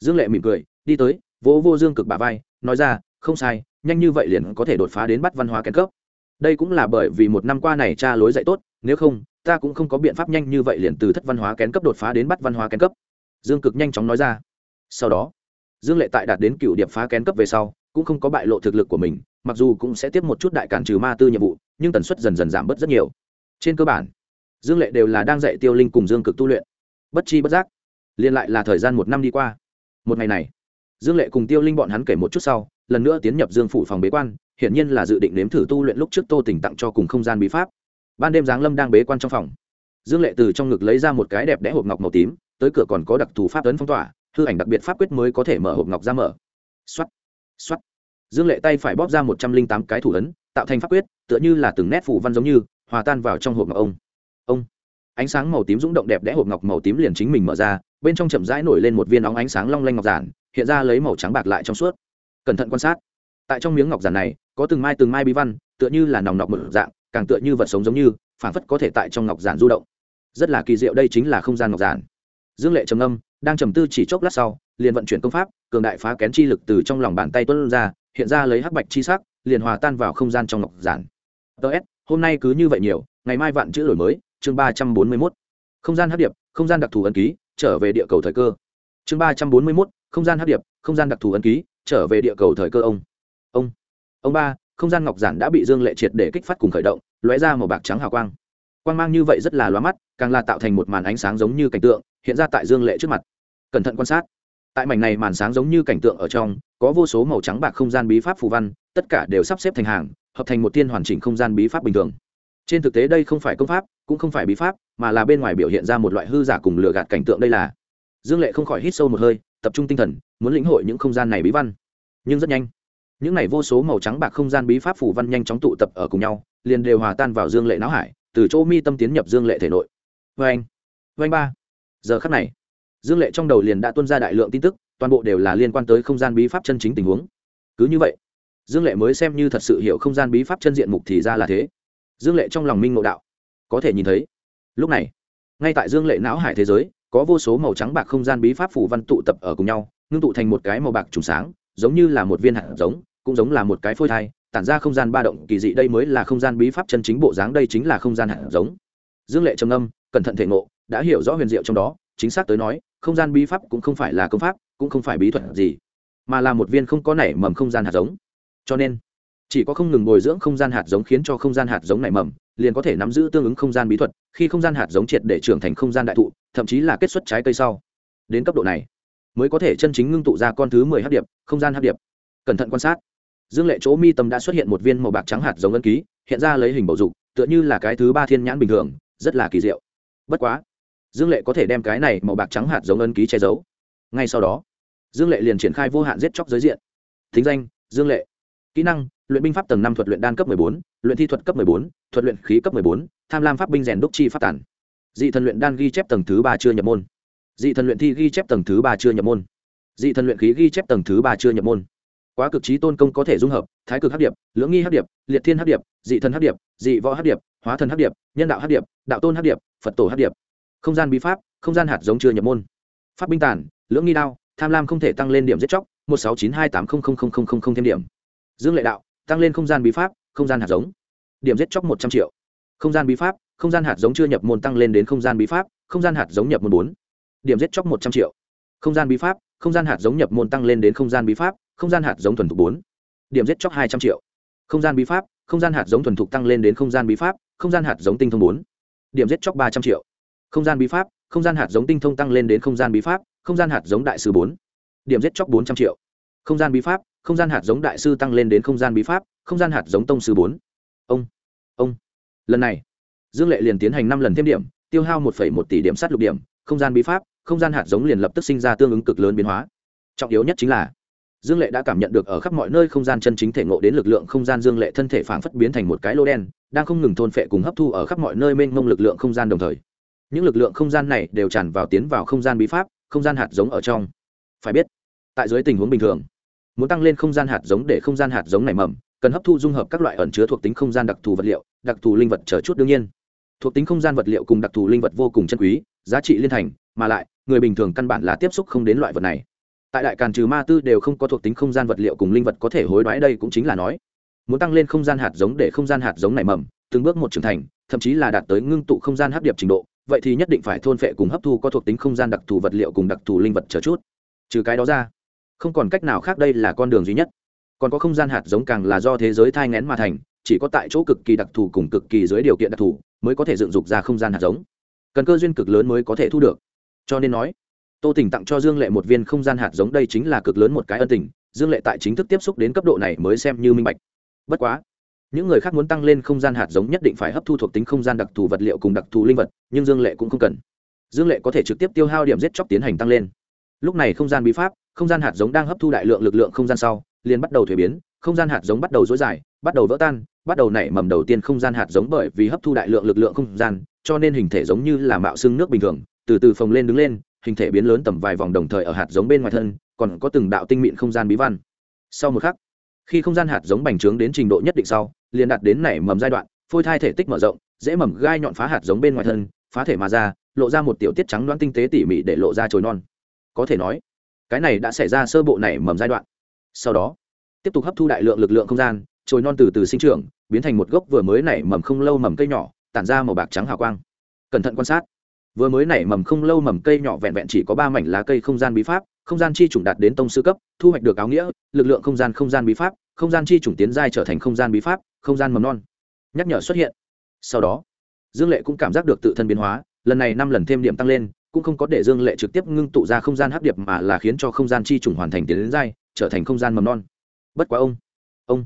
Dương lệ mỉm cười, đi tới, vỗ vô dương cực bà vai, nói ra, không sai, nhanh như vậy liền có thể đột phá đến bắt văn hóa kén cấp. Đây cũng là bởi vì một năm qua này cha lối dạy tốt, nếu không, ta cũng không có biện pháp nhanh như vậy liền từ thất văn hóa kén cấp đột phá đến bắt văn hóa kén cấp. Dương cực nhanh chóng nói ra. Sau đó, dương lệ tại đạt đến cựu điệp phá kén cấp về sau, cũng không có bại lộ thực lực của mình, mặc dù cũng sẽ tiếp một chút đại cản trừ ma tư nhiệm vụ, nhưng tần suất dần dần giảm bớt rất nhiều. Trên cơ bản dương lệ đều là đang dạy tiêu linh cùng dương cực tu luyện. Bất chi bất giác liên lại là thời gian một năm đi qua. Một ngày này, dương lệ cùng tiêu linh bọn hắn kể một chút sau, lần nữa tiến nhập dương phủ phòng bế quan, hiển nhiên là dự định nếm thử tu luyện lúc trước tô tỉnh tặng cho cùng không gian bí pháp. Ban đêm giáng lâm đang bế quan trong phòng. Dương lệ từ trong ngực lấy ra một cái đẹp đẽ hộp ngọc màu tím, tới cửa còn có đặc thù pháp ấn phong tỏa, hư ảnh đặc biệt pháp quyết mới có thể mở hộp ngọc ra mở. X o á t x o á t dương lệ tay phải bóp ra một trăm linh tám cái thủ ấn, tạo thành pháp quyết, tựa như là từng nét phủ văn giống như, hòa tan vào trong hộp ngọc ông ông. Ánh sáng màu tím rung động đẹp đẽ hộp ngọc màu tím liền chính mình mở ra, bên trong chậm rãi nổi lên một viên óng ánh sáng long lanh ngọc giản, hiện ra lấy màu trắng bạc lại trong suốt. Cẩn thận quan sát. Tại trong miếng ngọc giản này, có từng mai từng mai bí văn, tựa như là nòng nọc mực dạng, càng tựa như vật sống giống như phản phất có thể tại trong ngọc giản du động. Rất là kỳ diệu, đây chính là không gian ngọc giản. Dương lệ trầm âm đang trầm tư chỉ chốc lát sau, liền vận chuyển công pháp, cường đại phá kén chi lực từ trong lòng bàn tay tuân ra, hiện ra lấy hắc bạch chi sắc, liền hòa tan vào không gian trong ngọc giản. Ts hôm nay cứ như vậy nhiều, ngày mai vạn chữ đổi mới chương ba trăm bốn mươi mốt, không gian hấp điệp, không gian đặc thù ấn ký, trở về địa cầu thời cơ. Chương ba trăm bốn mươi mốt, không gian hấp điệp, không gian đặc thù ấn ký, trở về địa cầu thời cơ ông. Ông ông ba, không gian ngọc giản đã bị dương lệ triệt để kích phát cùng khởi động, lóe ra màu bạc trắng hào quang. Quang mang như vậy rất là loa mắt, càng là tạo thành một màn ánh sáng giống như cảnh tượng, hiện ra tại dương lệ trước mặt. Cẩn thận quan sát. Tại mảnh này màn sáng giống như cảnh tượng ở trong, có vô số màu trắng bạc không gian bí pháp phù văn, tất cả đều sắp xếp thành hàng, hợp thành một tiên hoàn chỉnh không gian bí pháp bình thường trên thực tế đây không phải công pháp, cũng không phải bí pháp, mà là bên ngoài biểu hiện ra một loại hư giả cùng lừa gạt cảnh tượng đây là. Dương lệ không khỏi hít sâu một hơi, tập trung tinh thần, muốn lĩnh hội những không gian này bí văn. Nhưng rất nhanh, những này vô số màu trắng bạc không gian bí pháp phủ văn nhanh chóng tụ tập ở cùng nhau, liền đều hòa tan vào dương lệ não hải, từ chỗ mi tâm tiến nhập dương lệ thể nội. Vê anh vê anh ba. Giờ khắc này, dương lệ trong đầu liền đã tuân ra đại lượng tin tức, toàn bộ đều là liên quan tới không gian bí pháp chân chính tình huống. Cứ như vậy, dương lệ mới xem như thật sự hiểu không gian bí pháp chân diện mục thì ra là thế dương lệ trong lòng minh ngộ đạo. Có thể nhìn thấy. Lúc này, ngay tại dương lệ não hải thế giới, có vô số màu trắng bạc không gian bí pháp phủ văn tụ tập ở cùng nhau, ngưng tụ thành một cái màu bạc trùng sáng, giống như là một viên hạt giống, cũng giống là một cái phôi thai, tản ra không gian ba động, kỳ dị đây mới là không gian bí pháp chân chính bộ dáng, đây chính là không gian hạt giống. Dương lệ trầm âm cẩn thận thể ngộ, đã hiểu rõ huyền diệu trong đó, chính xác tới nói, không gian bí pháp cũng không phải là công pháp, cũng không phải bí thuật gì, mà là một viên không có nảy mầm không gian hạt giống. Cho nên chỉ có không ngừng bồi dưỡng không gian hạt giống khiến cho không gian hạt giống nảy mầm, liền có thể nắm giữ tương ứng không gian bí thuật, khi không gian hạt giống triệt để trưởng thành không gian đại thụ, thậm chí là kết xuất trái cây sau. Đến cấp độ này, mới có thể chân chính ngưng tụ ra con thứ mười hát điệp, không gian hát điệp. Cẩn thận quan sát. Dương lệ chỗ mi tâm đã xuất hiện một viên màu bạc trắng hạt giống ân ký, hiện ra lấy hình bầu dục, tựa như là cái thứ ba thiên nhãn bình thường, rất là kỳ diệu. Bất quá, dương lệ có thể đem cái này màu bạc trắng hạt giống ân ký che giấu. Ngay sau đó, dương lệ liền triển khai vô hạn giết chóc giới diện. Thính danh, dương lệ. Kỹ năng luyện binh pháp tầng năm thuật luyện đan cấp bốn, luyện thi thuật cấp bốn, thuật luyện khí cấp bốn, tham lam pháp binh rèn đúc chi pháp tản. Dị thần luyện đan ghi chép tầng thứ ba chưa nhập môn. Dị thần luyện thi ghi chép tầng thứ ba chưa nhập môn. Dị thần luyện khí ghi chép tầng thứ ba chưa nhập môn. Quá cực trí tôn công có thể dung hợp, thái cực hấp điệp, lưỡng nghi hấp điệp, liệt thiên hấp điệp, dị thần hấp điệp, dị võ hấp điệp, hóa thần hấp điệp, nhân đạo hấp điệp, đạo tôn hấp điệp, phật tổ hấp điệp. Không gian bí pháp, không gian hạt giống chưa nhập môn. Pháp binh tản, lưỡng nghi đao, tham lam không thể tăng lên điểm giết chóc, một sáu chín hai tám không không không không không thêm điểm. Dương lệ đạo tăng lên không gian bí pháp không gian hạt giống điểm giết chóc một trăm triệu không gian bí pháp không gian hạt giống chưa nhập môn tăng lên đến không gian bí pháp không gian hạt giống nhập môn bốn điểm giết chóc một trăm triệu không gian bí pháp không gian hạt giống nhập môn tăng lên đến không gian bí pháp không gian hạt giống thuần thục bốn điểm giết chóc hai trăm triệu không gian bí pháp không gian hạt giống thuần thục tăng lên đến không gian bí pháp không gian hạt giống tinh thông bốn điểm giết chóc ba trăm triệu không gian bí pháp không gian hạt giống tinh thông tăng lên đến không gian bí pháp không gian hạt giống đại sư bốn điểm giết chóc bốn trăm triệu không gian bí pháp không gian hạt giống đại sư tăng lên đến không gian bí pháp không gian hạt giống tông sư bốn ông ông lần này dương lệ liền tiến hành năm lần thêm điểm tiêu hao một một tỷ điểm sát lục điểm không gian bí pháp không gian hạt giống liền lập tức sinh ra tương ứng cực lớn biến hóa trọng yếu nhất chính là dương lệ đã cảm nhận được ở khắp mọi nơi không gian chân chính thể ngộ đến lực lượng không gian dương lệ thân thể phảng phất biến thành một cái lô đen đang không ngừng thôn phệ cùng hấp thu ở khắp mọi nơi mênh mông lực lượng không gian đồng thời những lực lượng không gian này đều tràn vào tiến vào không gian bí pháp không gian hạt giống ở trong phải biết tại dưới tình huống bình thường muốn tăng lên không gian hạt giống để không gian hạt giống nảy mầm, cần hấp thu dung hợp các loại ẩn chứa thuộc tính không gian đặc thù vật liệu, đặc thù linh vật chờ chút đương nhiên. Thuộc tính không gian vật liệu cùng đặc thù linh vật vô cùng chân quý, giá trị liên thành, mà lại, người bình thường căn bản là tiếp xúc không đến loại vật này. Tại đại càn trừ ma tư đều không có thuộc tính không gian vật liệu cùng linh vật có thể hối đoái đây cũng chính là nói. Muốn tăng lên không gian hạt giống để không gian hạt giống nảy mầm, từng bước một trưởng thành, thậm chí là đạt tới ngưng tụ không gian hấp điệp trình độ, vậy thì nhất định phải thôn phệ cùng hấp thu có thuộc tính không gian đặc thù vật liệu cùng đặc thù linh vật chờ chút. Trừ cái đó ra không còn cách nào khác đây là con đường duy nhất. Còn có không gian hạt giống càng là do thế giới thai ngén mà thành, chỉ có tại chỗ cực kỳ đặc thù cùng cực kỳ dưới điều kiện đặc thù mới có thể dựng dục ra không gian hạt giống. Cần cơ duyên cực lớn mới có thể thu được. Cho nên nói, tô tỉnh tặng cho dương lệ một viên không gian hạt giống đây chính là cực lớn một cái ân tình, dương lệ tại chính thức tiếp xúc đến cấp độ này mới xem như minh bạch. Bất quá, những người khác muốn tăng lên không gian hạt giống nhất định phải hấp thu thuộc tính không gian đặc thù vật liệu cùng đặc thù linh vật, nhưng dương lệ cũng không cần. Dương lệ có thể trực tiếp tiêu hao điểm giết chóc tiến hành tăng lên. Lúc này không gian bí pháp không gian hạt giống đang hấp thu đại lượng lực lượng không gian sau, liền bắt đầu thuế biến, không gian hạt giống bắt đầu dối dài, bắt đầu vỡ tan, bắt đầu nảy mầm đầu tiên không gian hạt giống bởi vì hấp thu đại lượng lực lượng không gian, cho nên hình thể giống như là mạo xương nước bình thường, từ từ phồng lên đứng lên, hình thể biến lớn tầm vài vòng đồng thời ở hạt giống bên ngoài thân, còn có từng đạo tinh mịn không gian bí văn. Sau một khắc, khi không gian hạt giống bành trướng đến trình độ nhất định sau, liền đạt đến nảy mầm giai đoạn, phôi thai thể tích mở rộng, dễ mầm gai nhọn phá hạt giống bên ngoài thân, phá thể mà ra, lộ ra một tiểu tiết trắng đoán tinh tế tỉ mỉ để lộ ra chồi non. Có thể nói cái này đã xảy ra sơ bộ nảy mầm giai đoạn. Sau đó, tiếp tục hấp thu đại lượng lực lượng không gian, trồi non từ từ sinh trưởng, biến thành một gốc vừa mới nảy mầm không lâu mầm cây nhỏ, tản ra màu bạc trắng hào quang. Cẩn thận quan sát. Vừa mới nảy mầm không lâu mầm cây nhỏ vẹn vẹn chỉ có ba mảnh lá cây không gian bí pháp, không gian chi chủng đạt đến tông sư cấp, thu hoạch được áo nghĩa, lực lượng không gian không gian bí pháp, không gian chi chủng tiến giai trở thành không gian bí pháp, không gian mầm non. Nhắc nhở xuất hiện. Sau đó, dương lệ cũng cảm giác được tự thân biến hóa, lần này năm lần thêm điểm tăng lên cũng không có để dương lệ trực tiếp ngưng tụ ra không gian hấp điệp mà là khiến cho không gian chi trùng hoàn thành tiến đến dai, trở thành không gian mầm non. Bất quá ông ông,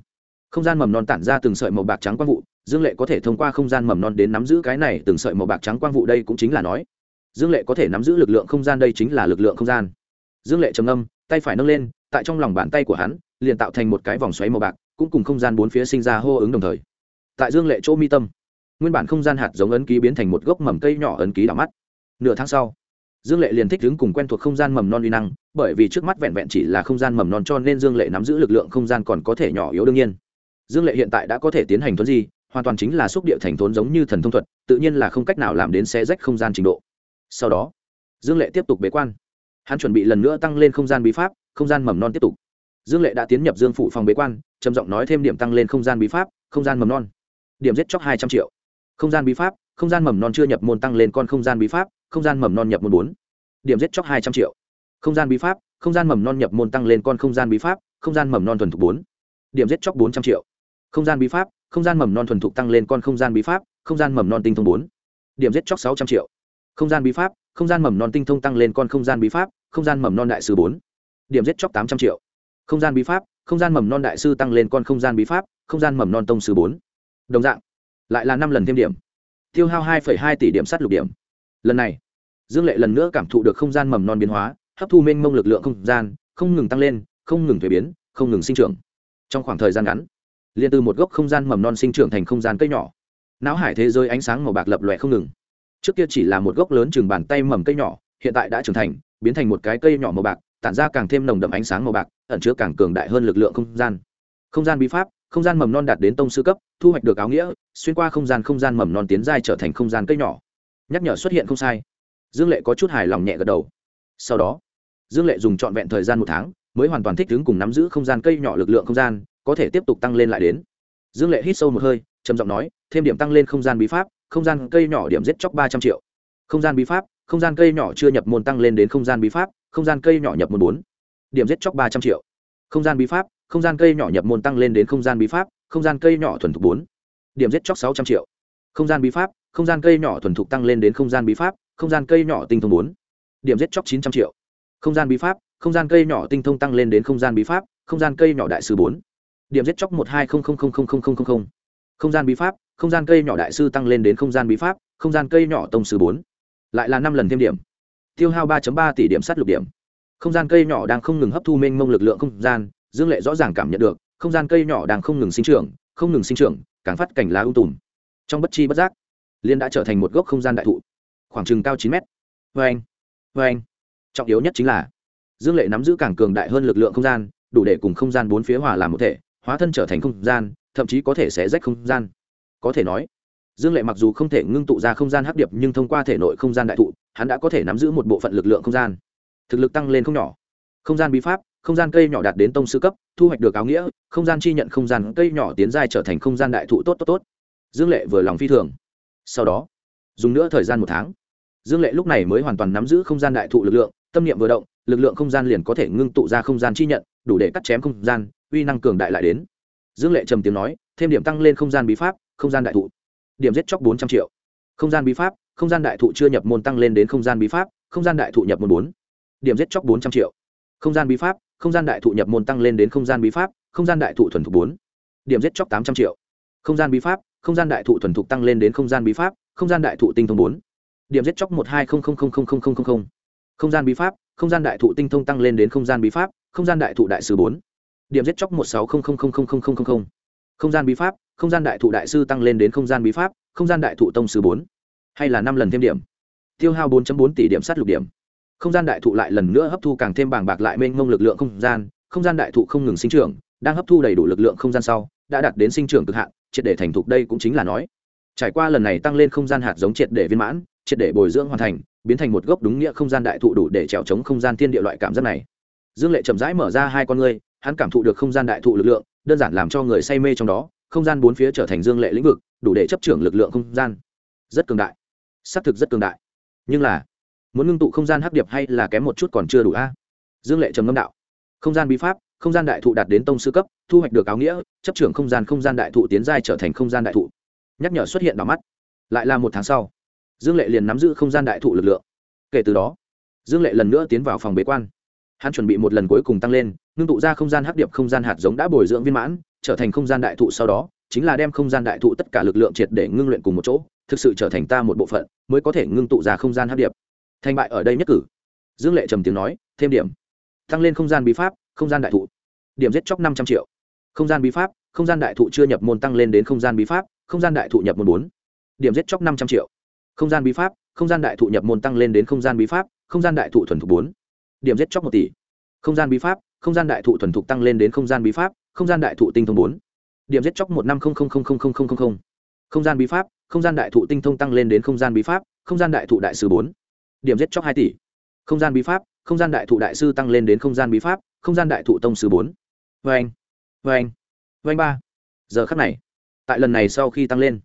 không gian mầm non tản ra từng sợi màu bạc trắng quang vụ, dương lệ có thể thông qua không gian mầm non đến nắm giữ cái này từng sợi màu bạc trắng quang vụ đây cũng chính là nói. Dương lệ có thể nắm giữ lực lượng không gian đây chính là lực lượng không gian. Dương lệ trầm âm tay phải nâng lên, tại trong lòng bàn tay của hắn, liền tạo thành một cái vòng xoáy màu bạc, cũng cùng không gian bốn phía sinh ra hô ứng đồng thời. Tại dương lệ chỗ mi tâm, nguyên bản không gian hạt giống ấn ký biến thành một gốc mầm cây nhỏ ấn ký đỏ mắt nửa tháng sau dương lệ liền thích ứng cùng quen thuộc không gian mầm non uy năng bởi vì trước mắt vẹn vẹn chỉ là không gian mầm non cho nên dương lệ nắm giữ lực lượng không gian còn có thể nhỏ yếu đương nhiên dương lệ hiện tại đã có thể tiến hành thuấn di hoàn toàn chính là xúc địa thành thốn giống như thần thông thuật tự nhiên là không cách nào làm đến xe rách không gian trình độ sau đó dương lệ tiếp tục bế quan hắn chuẩn bị lần nữa tăng lên không gian bí pháp không gian mầm non tiếp tục dương lệ đã tiến nhập dương phủ phòng bế quan trầm giọng nói thêm điểm tăng lên không gian bí pháp không gian mầm non điểm giết chóc hai trăm triệu không gian bí pháp không gian mầm non chưa nhập môn tăng lên con không gian bí pháp không gian mầm non nhập môn bốn điểm giết chóc hai trăm triệu không gian bí pháp không gian mầm non nhập môn tăng lên con không gian bí pháp không gian mầm non thuần thục bốn điểm giết chóc bốn trăm triệu không gian bí pháp không gian mầm non thuần thục tăng lên con không gian bí pháp không gian mầm non tinh thông bốn điểm giết chóc sáu trăm triệu không gian bí pháp không gian mầm non tinh thông tăng lên con không gian bí pháp không gian mầm non đại sư bốn điểm giết chóc tám trăm triệu không gian bí pháp không gian mầm non đại sư tăng lên con không gian bí pháp không gian mầm non tông sư bốn đồng dạng lại là năm lần thêm điểm tiêu hao hai hai tỷ điểm sát lục điểm lần này dương lệ lần nữa cảm thụ được không gian mầm non biến hóa, hấp thu mênh mông lực lượng không gian, không ngừng tăng lên, không ngừng thuế biến, không ngừng sinh trưởng. Trong khoảng thời gian ngắn, liền từ một gốc không gian mầm non sinh trưởng thành không gian cây nhỏ. Não hải thế giới ánh sáng màu bạc lập lòe không ngừng. Trước kia chỉ là một gốc lớn chừng bàn tay mầm cây nhỏ, hiện tại đã trưởng thành, biến thành một cái cây nhỏ màu bạc, tản ra càng thêm nồng đậm ánh sáng màu bạc, ẩn chứa càng cường đại hơn lực lượng không gian. Không gian bí pháp, không gian mầm non đạt đến tông sư cấp, thu hoạch được áo nghĩa, xuyên qua không gian không gian mầm non tiến giai trở thành không gian cây nhỏ. Nhắc nhở xuất hiện không sai dương lệ có chút hài lòng nhẹ gật đầu sau đó dương lệ dùng trọn vẹn thời gian một tháng mới hoàn toàn thích ứng cùng nắm giữ không gian cây nhỏ lực lượng không gian có thể tiếp tục tăng lên lại đến dương lệ hít sâu một hơi trầm giọng nói thêm điểm tăng lên không gian bí pháp không gian cây nhỏ điểm giết chóc ba trăm triệu không gian bí pháp không gian cây nhỏ chưa nhập môn tăng lên đến không gian bí pháp không gian cây nhỏ nhập môn bốn điểm giết chóc ba trăm triệu không gian bí pháp không gian cây nhỏ nhập môn tăng lên đến không gian bí pháp không gian cây nhỏ thuần thục bốn điểm giết chóc sáu trăm triệu không gian bí pháp không gian cây nhỏ thuần thục tăng lên đến không gian bí pháp không gian cây nhỏ tinh thông bốn. Điểm giết chóc chín trăm triệu. Không gian bí pháp, không gian cây nhỏ tinh thông tăng lên đến không gian bí pháp, không gian cây nhỏ đại sư bốn. Điểm giết chóc một hai không không không không không không không không. Gian bí pháp, không gian cây nhỏ đại sư tăng lên đến không gian bí pháp, không gian cây nhỏ tông sư bốn. Lại là năm lần thêm điểm. Tiêu hao ba ba tỷ điểm sát lục điểm. Không gian cây nhỏ đang không ngừng hấp thu mênh mông lực lượng không gian, dương lệ rõ ràng cảm nhận được, không gian cây nhỏ đang không ngừng sinh trưởng, không ngừng sinh trưởng, càng phát cảnh lá ưu tùm. Trong bất chi bất giác liên đã trở thành một gốc không gian đại thụ khoảng chừng cao chín mét. Vê anh vê anh. Trọng yếu nhất chính là, dương lệ nắm giữ càng cường đại hơn lực lượng không gian, đủ để cùng không gian bốn phía hòa làm một thể, hóa thân trở thành không gian, thậm chí có thể sẽ rách không gian. Có thể nói, dương lệ mặc dù không thể ngưng tụ ra không gian hấp điệp, nhưng thông qua thể nội không gian đại thụ, hắn đã có thể nắm giữ một bộ phận lực lượng không gian. Thực lực tăng lên không nhỏ. Không gian bí pháp, không gian cây nhỏ đạt đến tông sư cấp, thu hoạch được áo nghĩa, không gian chi nhận không gian cây nhỏ tiến giai trở thành không gian đại thụ tốt tốt tốt. Dương lệ vừa lòng phi thường. Sau đó, dùng nữa thời gian một tháng dương lệ lúc này mới hoàn toàn nắm giữ không gian đại thụ lực lượng tâm niệm vừa động lực lượng không gian liền có thể ngưng tụ ra không gian chi nhận đủ để cắt chém không gian uy năng cường đại lại đến dương lệ trầm tiếng nói thêm điểm tăng lên không gian bí pháp không gian đại thụ điểm giết chóc bốn trăm triệu không gian bí pháp không gian đại thụ chưa nhập môn tăng lên đến không gian bí pháp không gian đại thụ nhập môn bốn điểm giết chóc bốn trăm triệu không gian bí pháp không gian đại thụ nhập môn tăng lên đến không gian bí pháp không gian đại thụ thuần thục bốn điểm giết chóc tám trăm triệu không gian bí pháp không gian đại thụ thuần thục tăng lên đến không gian bí pháp không gian đại thụ tinh thông bốn điểm giết chóc một hai không không không không không không không không gian bí pháp không gian đại thụ tinh thông tăng lên đến không gian bí pháp không gian đại thụ đại sư bốn điểm giết chóc một sáu không không không không không không không không gian bí pháp không gian đại thụ đại sư tăng lên đến không gian bí pháp không gian đại thụ tông sư bốn hay là năm lần thêm điểm tiêu hao bốn bốn tỷ điểm sát lục điểm không gian đại thụ lại lần nữa hấp thu càng thêm bảng bạc lại mênh mông lực lượng không gian không gian đại thụ không ngừng sinh trưởng đang hấp thu đầy đủ lực lượng không gian sau đã đạt đến sinh trưởng cực hạn triệt để thành thục đây cũng chính là nói trải qua lần này tăng lên không gian hạt giống triệt để viên mãn triệt để bồi dưỡng hoàn thành, biến thành một gốc đúng nghĩa không gian đại thụ đủ để trèo chống không gian thiên địa loại cảm giác này. Dương lệ chậm rãi mở ra hai con ngươi, hắn cảm thụ được không gian đại thụ lực lượng, đơn giản làm cho người say mê trong đó, không gian bốn phía trở thành dương lệ lĩnh vực, đủ để chấp trưởng lực lượng không gian. Rất cường đại. Xác thực rất cường đại. Nhưng là, muốn ngưng tụ không gian hấp điệp hay là kém một chút còn chưa đủ a? Dương lệ trầm ngâm đạo. Không gian bí pháp, không gian đại thụ đạt đến tông sư cấp, thu hoạch được áo nghĩa, chấp trưởng không gian không gian đại thụ tiến giai trở thành không gian đại thụ. Nhắc nhở xuất hiện đỏ mắt. Lại là một tháng sau dương lệ liền nắm giữ không gian đại thụ lực lượng kể từ đó dương lệ lần nữa tiến vào phòng bế quan hắn chuẩn bị một lần cuối cùng tăng lên ngưng tụ ra không gian hấp điệp không gian hạt giống đã bồi dưỡng viên mãn trở thành không gian đại thụ sau đó chính là đem không gian đại thụ tất cả lực lượng triệt để ngưng luyện cùng một chỗ thực sự trở thành ta một bộ phận mới có thể ngưng tụ ra không gian hấp điệp thành bại ở đây nhất cử dương lệ trầm tiếng nói thêm điểm tăng lên không gian bí pháp không gian đại thụ điểm giết chóc năm trăm triệu không gian bí pháp không gian đại thụ chưa nhập môn tăng lên đến không gian bí pháp không gian đại thụ nhập môn bốn điểm giết chóc năm trăm triệu không gian bí pháp không gian đại thụ nhập môn tăng lên đến không gian bí pháp không gian đại thụ thuần thục bốn điểm giết chóc một tỷ không gian bí pháp không gian đại thụ thuần thục tăng lên đến không gian bí pháp không gian đại thụ tinh thông bốn điểm giết chóc một năm không không không không không không không không gian bí pháp không gian đại thụ tinh thông tăng lên đến không gian bí pháp không gian đại thụ đại sư bốn điểm giết chóc hai tỷ không gian bí pháp không gian đại thụ đại sư tăng lên đến không gian bí pháp không gian đại thụ tông sư bốn vê anh vê anh vê anh ba giờ khắc này tại lần này sau khi tăng lên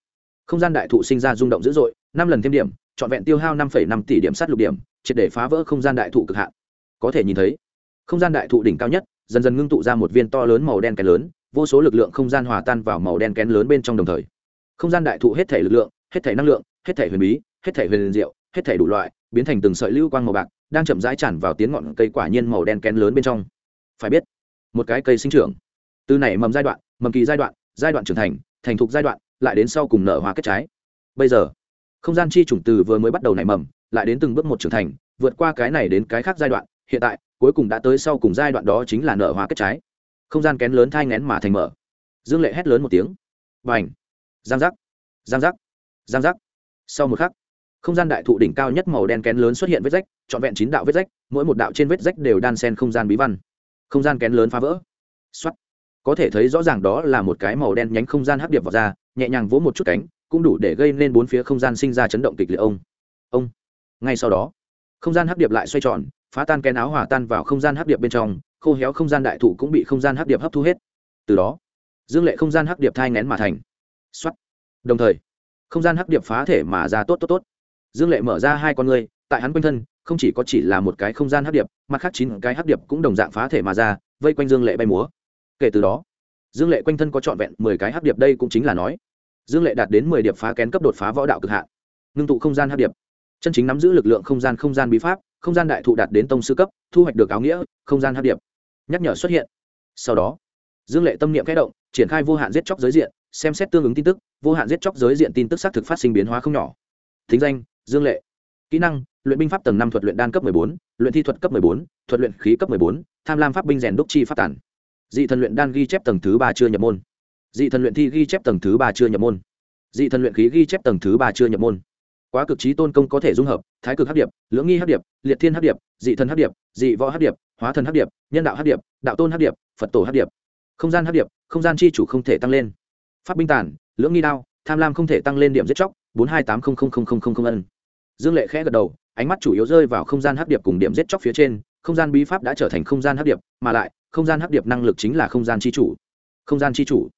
không gian đại thụ sinh ra rung động dữ dội năm lần thêm điểm, trọn vẹn tiêu hao năm năm tỷ điểm sát lục điểm, triệt để phá vỡ không gian đại thụ cực hạn. Có thể nhìn thấy, không gian đại thụ đỉnh cao nhất, dần dần ngưng tụ ra một viên to lớn màu đen kén lớn, vô số lực lượng không gian hòa tan vào màu đen kén lớn bên trong đồng thời. Không gian đại thụ hết thể lực lượng, hết thể năng lượng, hết thể huyền bí, hết thể huyền diệu, hết thể đủ loại, biến thành từng sợi lưu quang màu bạc, đang chậm rãi tràn vào tiếng ngọn cây quả nhiên màu đen kén lớn bên trong. Phải biết, một cái cây sinh trưởng, từ nảy mầm giai đoạn, mầm kỳ giai đoạn giai đoạn trưởng thành thành thục giai đoạn, lại đến sau cùng nở hoa kết trái. Bây giờ không gian chi chủng từ vừa mới bắt đầu nảy mầm, lại đến từng bước một trưởng thành, vượt qua cái này đến cái khác giai đoạn, hiện tại, cuối cùng đã tới sau cùng giai đoạn đó chính là nở hoa kết trái. Không gian kén lớn thai ngén mà thành mở. Dương lệ hét lớn một tiếng. Và ảnh giang giác! Giang giác! Giang giác! Sau một khắc, không gian đại thụ đỉnh cao nhất màu đen kén lớn xuất hiện vết rách, trọn vẹn chín đạo vết rách, mỗi một đạo trên vết rách đều đan sen không gian bí văn. Không gian kén lớn phá vỡ. X có thể thấy rõ ràng đó là một cái màu đen nhánh không gian hấp điệp vào ra, nhẹ nhàng vỗ một chút cánh cũng đủ để gây nên bốn phía không gian sinh ra chấn động kịch liệt ông. Ông, ngay sau đó, không gian hấp điệp lại xoay tròn, phá tan kén áo hòa tan vào không gian hấp điệp bên trong, khô héo không gian đại thụ cũng bị không gian hấp điệp hấp thu hết. Từ đó, dương lệ không gian hấp điệp thai ngén mà thành. Xuất đồng thời, không gian hấp điệp phá thể mà ra tốt tốt tốt. Dương lệ mở ra hai con người tại hắn quanh thân, không chỉ có chỉ là một cái không gian hấp điệp, mặt khác chín cái hấp điệp cũng đồng dạng phá thể mà ra, vây quanh dương lệ bay múa. Kể từ đó, dương lệ quanh thân có trọn vẹn mười cái hấp điệp, đây cũng chính là nói dương lệ đạt đến mười điệp phá kén cấp đột phá võ đạo cực hạn. Ngưng tụ không gian hát điệp. Chân chính nắm giữ lực lượng không gian không gian bí pháp, không gian đại thụ đạt đến tông sư cấp, thu hoạch được áo nghĩa, không gian hát điệp. Nhắc nhở xuất hiện. Sau đó, dương lệ tâm niệm kẽ động, triển khai vô hạn giết chóc giới diện, xem xét tương ứng tin tức, vô hạn giết chóc giới diện tin tức xác thực phát sinh biến hóa không nhỏ. Thính danh, dương lệ. Kỹ năng, luyện binh pháp tầng năm thuật luyện đan cấp bốn, luyện thi thuật cấp bốn, thuật luyện khí cấp bốn, tham lam pháp binh rèn đúc chi phát tản. Dị thần luyện đan ghi chép tầng thứ ba chưa nhập môn dị thần luyện thi ghi chép tầng thứ ba chưa nhập môn dị thần luyện khí ghi chép tầng thứ ba chưa nhập môn quá cực trí tôn công có thể dung hợp thái cực hấp điệp lưỡng nghi hấp điệp liệt thiên hấp điệp dị thần hấp điệp dị võ hấp điệp hóa thần hấp điệp nhân đạo hấp điệp đạo tôn hấp điệp phật tổ hấp điệp không gian hấp điệp không gian chi chủ không thể tăng lên Phát binh tản lưỡng nghi đao tham lam không thể tăng lên điểm giết chóc bốn hai tám ân dương lệ khẽ gật đầu ánh mắt chủ yếu rơi vào không gian hấp điệp cùng điểm giết chóc phía trên không gian bí pháp đã trở thành không gian hấp điệp mà lại không gian hấp điệp năng lực chính là không gian chi chủ không gian chi chủ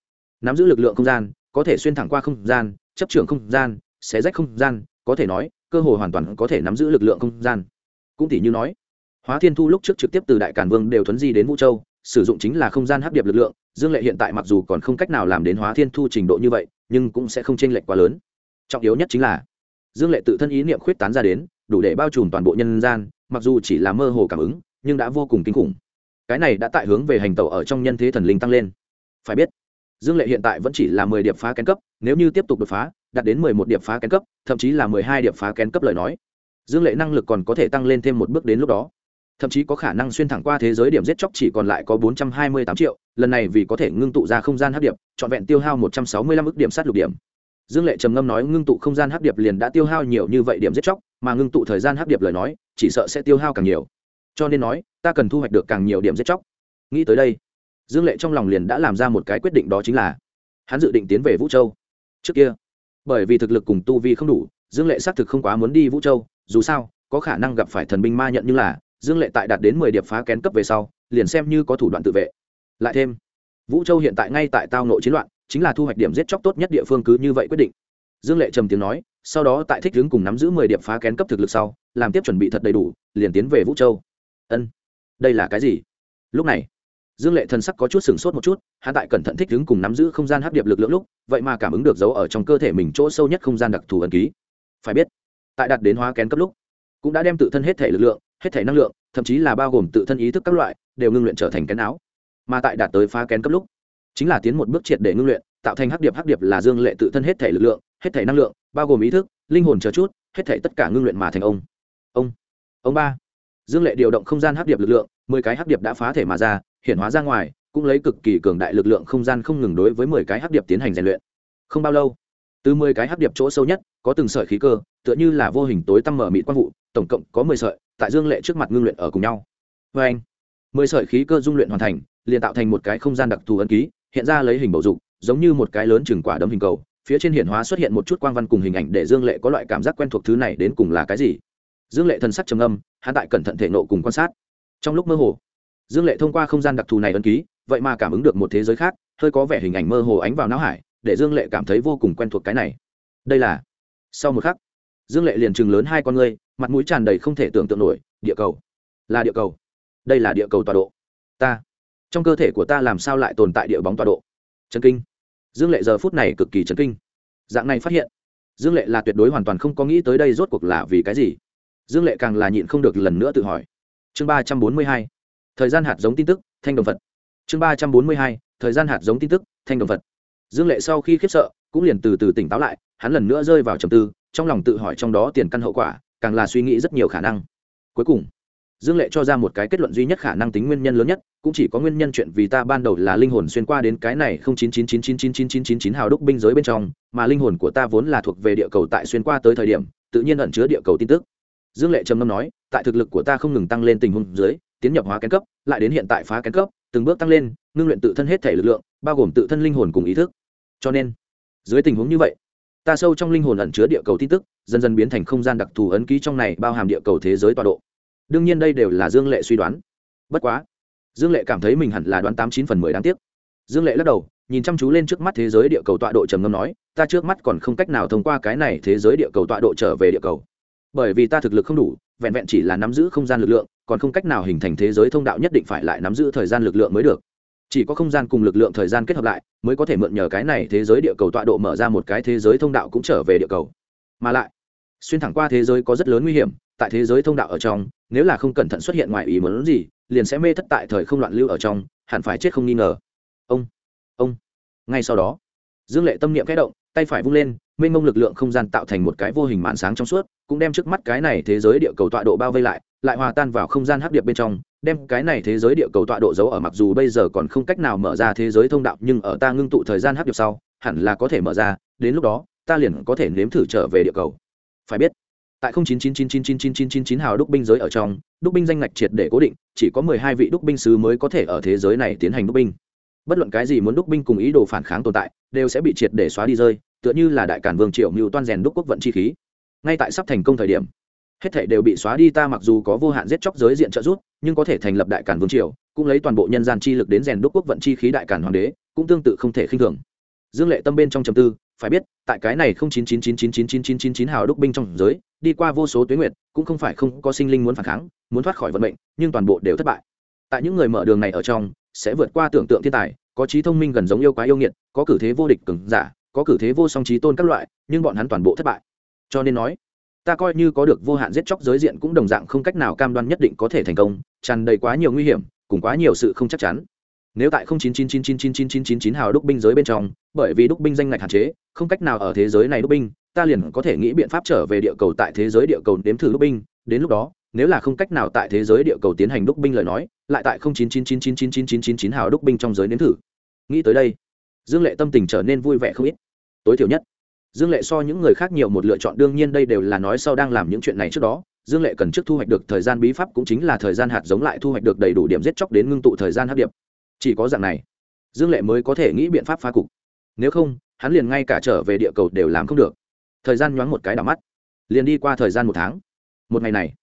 nắm giữ lực lượng không gian, có thể xuyên thẳng qua không gian, chấp trưởng không gian, xé rách không gian, có thể nói, cơ hội hoàn toàn có thể nắm giữ lực lượng không gian. Cũng tỷ như nói, hóa thiên thu lúc trước trực tiếp từ đại cản vương đều thuấn di đến vũ châu, sử dụng chính là không gian hấp điệp lực lượng, dương lệ hiện tại mặc dù còn không cách nào làm đến hóa thiên thu trình độ như vậy, nhưng cũng sẽ không chênh lệch quá lớn. Trọng yếu nhất chính là, dương lệ tự thân ý niệm khuyết tán ra đến, đủ để bao trùm toàn bộ nhân gian, mặc dù chỉ là mơ hồ cảm ứng, nhưng đã vô cùng kinh khủng. Cái này đã tại hướng về hành tàu ở trong nhân thế thần linh tăng lên. Phải biết dương lệ hiện tại vẫn chỉ là mười điệp phá kén cấp, nếu như tiếp tục đột phá, đạt đến mười một điệp phá kén cấp, thậm chí là mười hai điệp phá kén cấp lời nói, dương lệ năng lực còn có thể tăng lên thêm một bước đến lúc đó. Thậm chí có khả năng xuyên thẳng qua thế giới điểm giết chóc chỉ còn lại có bốn trăm hai mươi tám triệu, lần này vì có thể ngưng tụ ra không gian hấp điệp, trọn vẹn tiêu hao một trăm sáu mươi lăm điểm sát lục điểm. Dương lệ trầm ngâm nói, ngưng tụ không gian hấp điệp liền đã tiêu hao nhiều như vậy điểm giết chóc, mà ngưng tụ thời gian hấp điệp lời nói, chỉ sợ sẽ tiêu hao càng nhiều. Cho nên nói, ta cần thu hoạch được càng nhiều điểm giết chóc. Nghĩ tới đây dương lệ trong lòng liền đã làm ra một cái quyết định đó chính là hắn dự định tiến về vũ châu. Trước kia, bởi vì thực lực cùng tu vi không đủ, dương lệ xác thực không quá muốn đi vũ châu, dù sao, có khả năng gặp phải thần binh ma nhận như là, dương lệ tại đạt đến mười điệp phá kén cấp về sau, liền xem như có thủ đoạn tự vệ. Lại thêm, vũ châu hiện tại ngay tại tao nội chiến loạn, chính là thu hoạch điểm giết chóc tốt nhất địa phương cứ như vậy quyết định. Dương lệ trầm tiếng nói, sau đó tại thích hướng cùng nắm giữ mười điệp phá kén cấp thực lực sau, làm tiếp chuẩn bị thật đầy đủ, liền tiến về vũ châu. Ân, đây là cái gì? Lúc này dương lệ thần sắc có chút sửng sốt một chút, hắn tại cẩn thận thích đứng cùng nắm giữ không gian hấp điệp lực lượng lúc, vậy mà cảm ứng được dấu ở trong cơ thể mình chỗ sâu nhất không gian đặc thù ẩn ký. Phải biết, tại đạt đến hóa kén cấp lúc, cũng đã đem tự thân hết thể lực lượng, hết thể năng lượng, thậm chí là bao gồm tự thân ý thức các loại, đều ngưng luyện trở thành kén áo. Mà tại đạt tới phá kén cấp lúc, chính là tiến một bước triệt để ngưng luyện, tạo thành hấp điệp hấp điệp là dương lệ tự thân hết thể lực lượng, hết thể năng lượng, bao gồm ý thức, linh hồn chờ chút, hết thể tất cả ngưng luyện mà thành ông. Ông ông ba. Dương lệ điều động không gian hấp điệp lực lượng, mười cái hấp điệp đã phá thể mà ra hiện hóa ra ngoài, cũng lấy cực kỳ cường đại lực lượng không gian không ngừng đối với mười cái hấp điệp tiến hành rèn luyện. Không bao lâu, từ mười cái hấp điệp chỗ sâu nhất, có từng sợi khí cơ, tựa như là vô hình tối tăm mở mịt quang vụ, tổng cộng có mười sợi, tại dương lệ trước mặt ngưng luyện ở cùng nhau. Vê anh, mười sợi khí cơ dung luyện hoàn thành, liền tạo thành một cái không gian đặc thù ấn ký, hiện ra lấy hình bầu dục, giống như một cái lớn chừng quả đấm hình cầu, phía trên hiển hóa xuất hiện một chút quang văn cùng hình ảnh để dương lệ có loại cảm giác quen thuộc thứ này đến cùng là cái gì. Dương lệ thần sắc trầm âm hạ tại cẩn thận thể nộ cùng quan sát. Trong lúc mơ hồ dương lệ thông qua không gian đặc thù này ấn ký, vậy mà cảm ứng được một thế giới khác, hơi có vẻ hình ảnh mơ hồ ánh vào não hải, để dương lệ cảm thấy vô cùng quen thuộc cái này. Đây là, sau một khắc, dương lệ liền chừng lớn hai con ngươi, mặt mũi tràn đầy không thể tưởng tượng nổi, địa cầu. Là địa cầu. Đây là địa cầu tọa độ. Ta. Trong cơ thể của ta làm sao lại tồn tại địa bóng tọa độ? Trần kinh. Dương lệ giờ phút này cực kỳ trần kinh. Dạng này phát hiện, dương lệ là tuyệt đối hoàn toàn không có nghĩ tới đây rốt cuộc là vì cái gì. Dương lệ càng là nhịn không được lần nữa tự hỏi. Chương ba trăm bốn mươi hai thời gian hạt giống tin tức thanh đồng vật chương ba trăm bốn mươi hai thời gian hạt giống tin tức thanh đồng vật dương lệ sau khi khiếp sợ cũng liền từ từ tỉnh táo lại hắn lần nữa rơi vào trầm tư trong lòng tự hỏi trong đó tiền căn hậu quả càng là suy nghĩ rất nhiều khả năng cuối cùng dương lệ cho ra một cái kết luận duy nhất khả năng tính nguyên nhân lớn nhất cũng chỉ có nguyên nhân chuyện vì ta ban đầu là linh hồn xuyên qua đến cái này không chín chín chín chín chín chín chín chín chín hào đúc binh giới bên trong mà linh hồn của ta vốn là thuộc về địa cầu tại xuyên qua tới thời điểm tự nhiên ẩn chứa địa cầu tin tức dương lệ trầm ngâm nói tại thực lực của ta không ngừng tăng lên tình huống dưới tiến nhập hóa kén cấp, lại đến hiện tại phá kén cấp, từng bước tăng lên, ngưng luyện tự thân hết thể lực lượng, bao gồm tự thân linh hồn cùng ý thức. Cho nên, dưới tình huống như vậy, ta sâu trong linh hồn ẩn chứa địa cầu tin tức, dần dần biến thành không gian đặc thù ấn ký trong này bao hàm địa cầu thế giới tọa độ. Đương nhiên đây đều là dương lệ suy đoán. Bất quá, dương lệ cảm thấy mình hẳn là đoán tám chín phần mười đáng tiếc. Dương lệ lắc đầu, nhìn chăm chú lên trước mắt thế giới địa cầu tọa độ trầm ngâm nói, ta trước mắt còn không cách nào thông qua cái này thế giới địa cầu tọa độ trở về địa cầu. Bởi vì ta thực lực không đủ, vẹn vẹn chỉ là nắm giữ không gian lực lượng còn không cách nào hình thành thế giới thông đạo nhất định phải lại nắm giữ thời gian lực lượng mới được. Chỉ có không gian cùng lực lượng thời gian kết hợp lại, mới có thể mượn nhờ cái này thế giới địa cầu tọa độ mở ra một cái thế giới thông đạo cũng trở về địa cầu. Mà lại, xuyên thẳng qua thế giới có rất lớn nguy hiểm, tại thế giới thông đạo ở trong, nếu là không cẩn thận xuất hiện ngoài ý muốn gì, liền sẽ mê thất tại thời không loạn lưu ở trong, hẳn phải chết không nghi ngờ. Ông ông. Ngay sau đó, dương lệ tâm niệm kẽ động, tay phải vung lên, mênh mông lực lượng không gian tạo thành một cái vô hình màn sáng trong suốt, cũng đem trước mắt cái này thế giới địa cầu tọa độ bao vây lại lại hòa tan vào không gian hấp điệp bên trong, đem cái này thế giới địa cầu tọa độ giấu ở mặc dù bây giờ còn không cách nào mở ra thế giới thông đạo, nhưng ở ta ngưng tụ thời gian hấp điệp sau, hẳn là có thể mở ra, đến lúc đó, ta liền có thể nếm thử trở về địa cầu. Phải biết, tại 0999999999 hào đúc binh giới ở trong, đúc binh danh ngạch triệt để cố định, chỉ có mười hai vị đúc binh sứ mới có thể ở thế giới này tiến hành đúc binh. Bất luận cái gì muốn đúc binh cùng ý đồ phản kháng tồn tại, đều sẽ bị triệt để xóa đi rơi, tựa như là đại cản vương triệu mưu toan rèn đúc quốc vận chi khí. Ngay tại sắp thành công thời điểm hết thảy đều bị xóa đi, ta mặc dù có vô hạn giết chóc giới diện trợ giúp, nhưng có thể thành lập đại cản vương triều, cũng lấy toàn bộ nhân gian chi lực đến rèn đúc quốc vận chi khí đại cản hoàng đế, cũng tương tự không thể khinh thường. Dương lệ tâm bên trong trầm tư, phải biết, tại cái này không chín chín chín chín chín chín chín chín chín hào đúc binh trong giới, đi qua vô số tuyến nguyệt, cũng không phải không có sinh linh muốn phản kháng, muốn thoát khỏi vận mệnh, nhưng toàn bộ đều thất bại. Tại những người mở đường này ở trong, sẽ vượt qua tưởng tượng thiên tài, có trí thông minh gần giống yêu quái yêu nghiệt, có cử thế vô địch cứng giả, có cử thế vô song trí tôn các loại, nhưng bọn hắn toàn bộ thất bại. Cho nên nói ta coi như có được vô hạn giết chóc giới diện cũng đồng dạng không cách nào cam đoan nhất định có thể thành công tràn đầy quá nhiều nguy hiểm cùng quá nhiều sự không chắc chắn nếu tại 0999999999 hào đúc binh giới bên trong bởi vì đúc binh danh ngạch hạn chế không cách nào ở thế giới này đúc binh ta liền có thể nghĩ biện pháp trở về địa cầu tại thế giới địa cầu đếm thử đúc binh đến lúc đó nếu là không cách nào tại thế giới địa cầu tiến hành đúc binh lời nói lại tại 0999999999 hào đúc binh trong giới nếm thử nghĩ tới đây dương lệ tâm tình trở nên vui vẻ không ít tối thiểu nhất dương lệ so những người khác nhiều một lựa chọn, đương nhiên đây đều là nói sau đang làm những chuyện này trước đó. Dương lệ cần trước thu hoạch được thời gian bí pháp cũng chính là thời gian hạt giống lại thu hoạch được đầy đủ điểm giết chóc đến ngưng tụ thời gian hấp điệp. Chỉ có dạng này, dương lệ mới có thể nghĩ biện pháp phá cục. Nếu không, hắn liền ngay cả trở về địa cầu đều làm không được. Thời gian nhoáng một cái đỏ mắt. Liền đi qua thời gian một tháng. Một ngày này,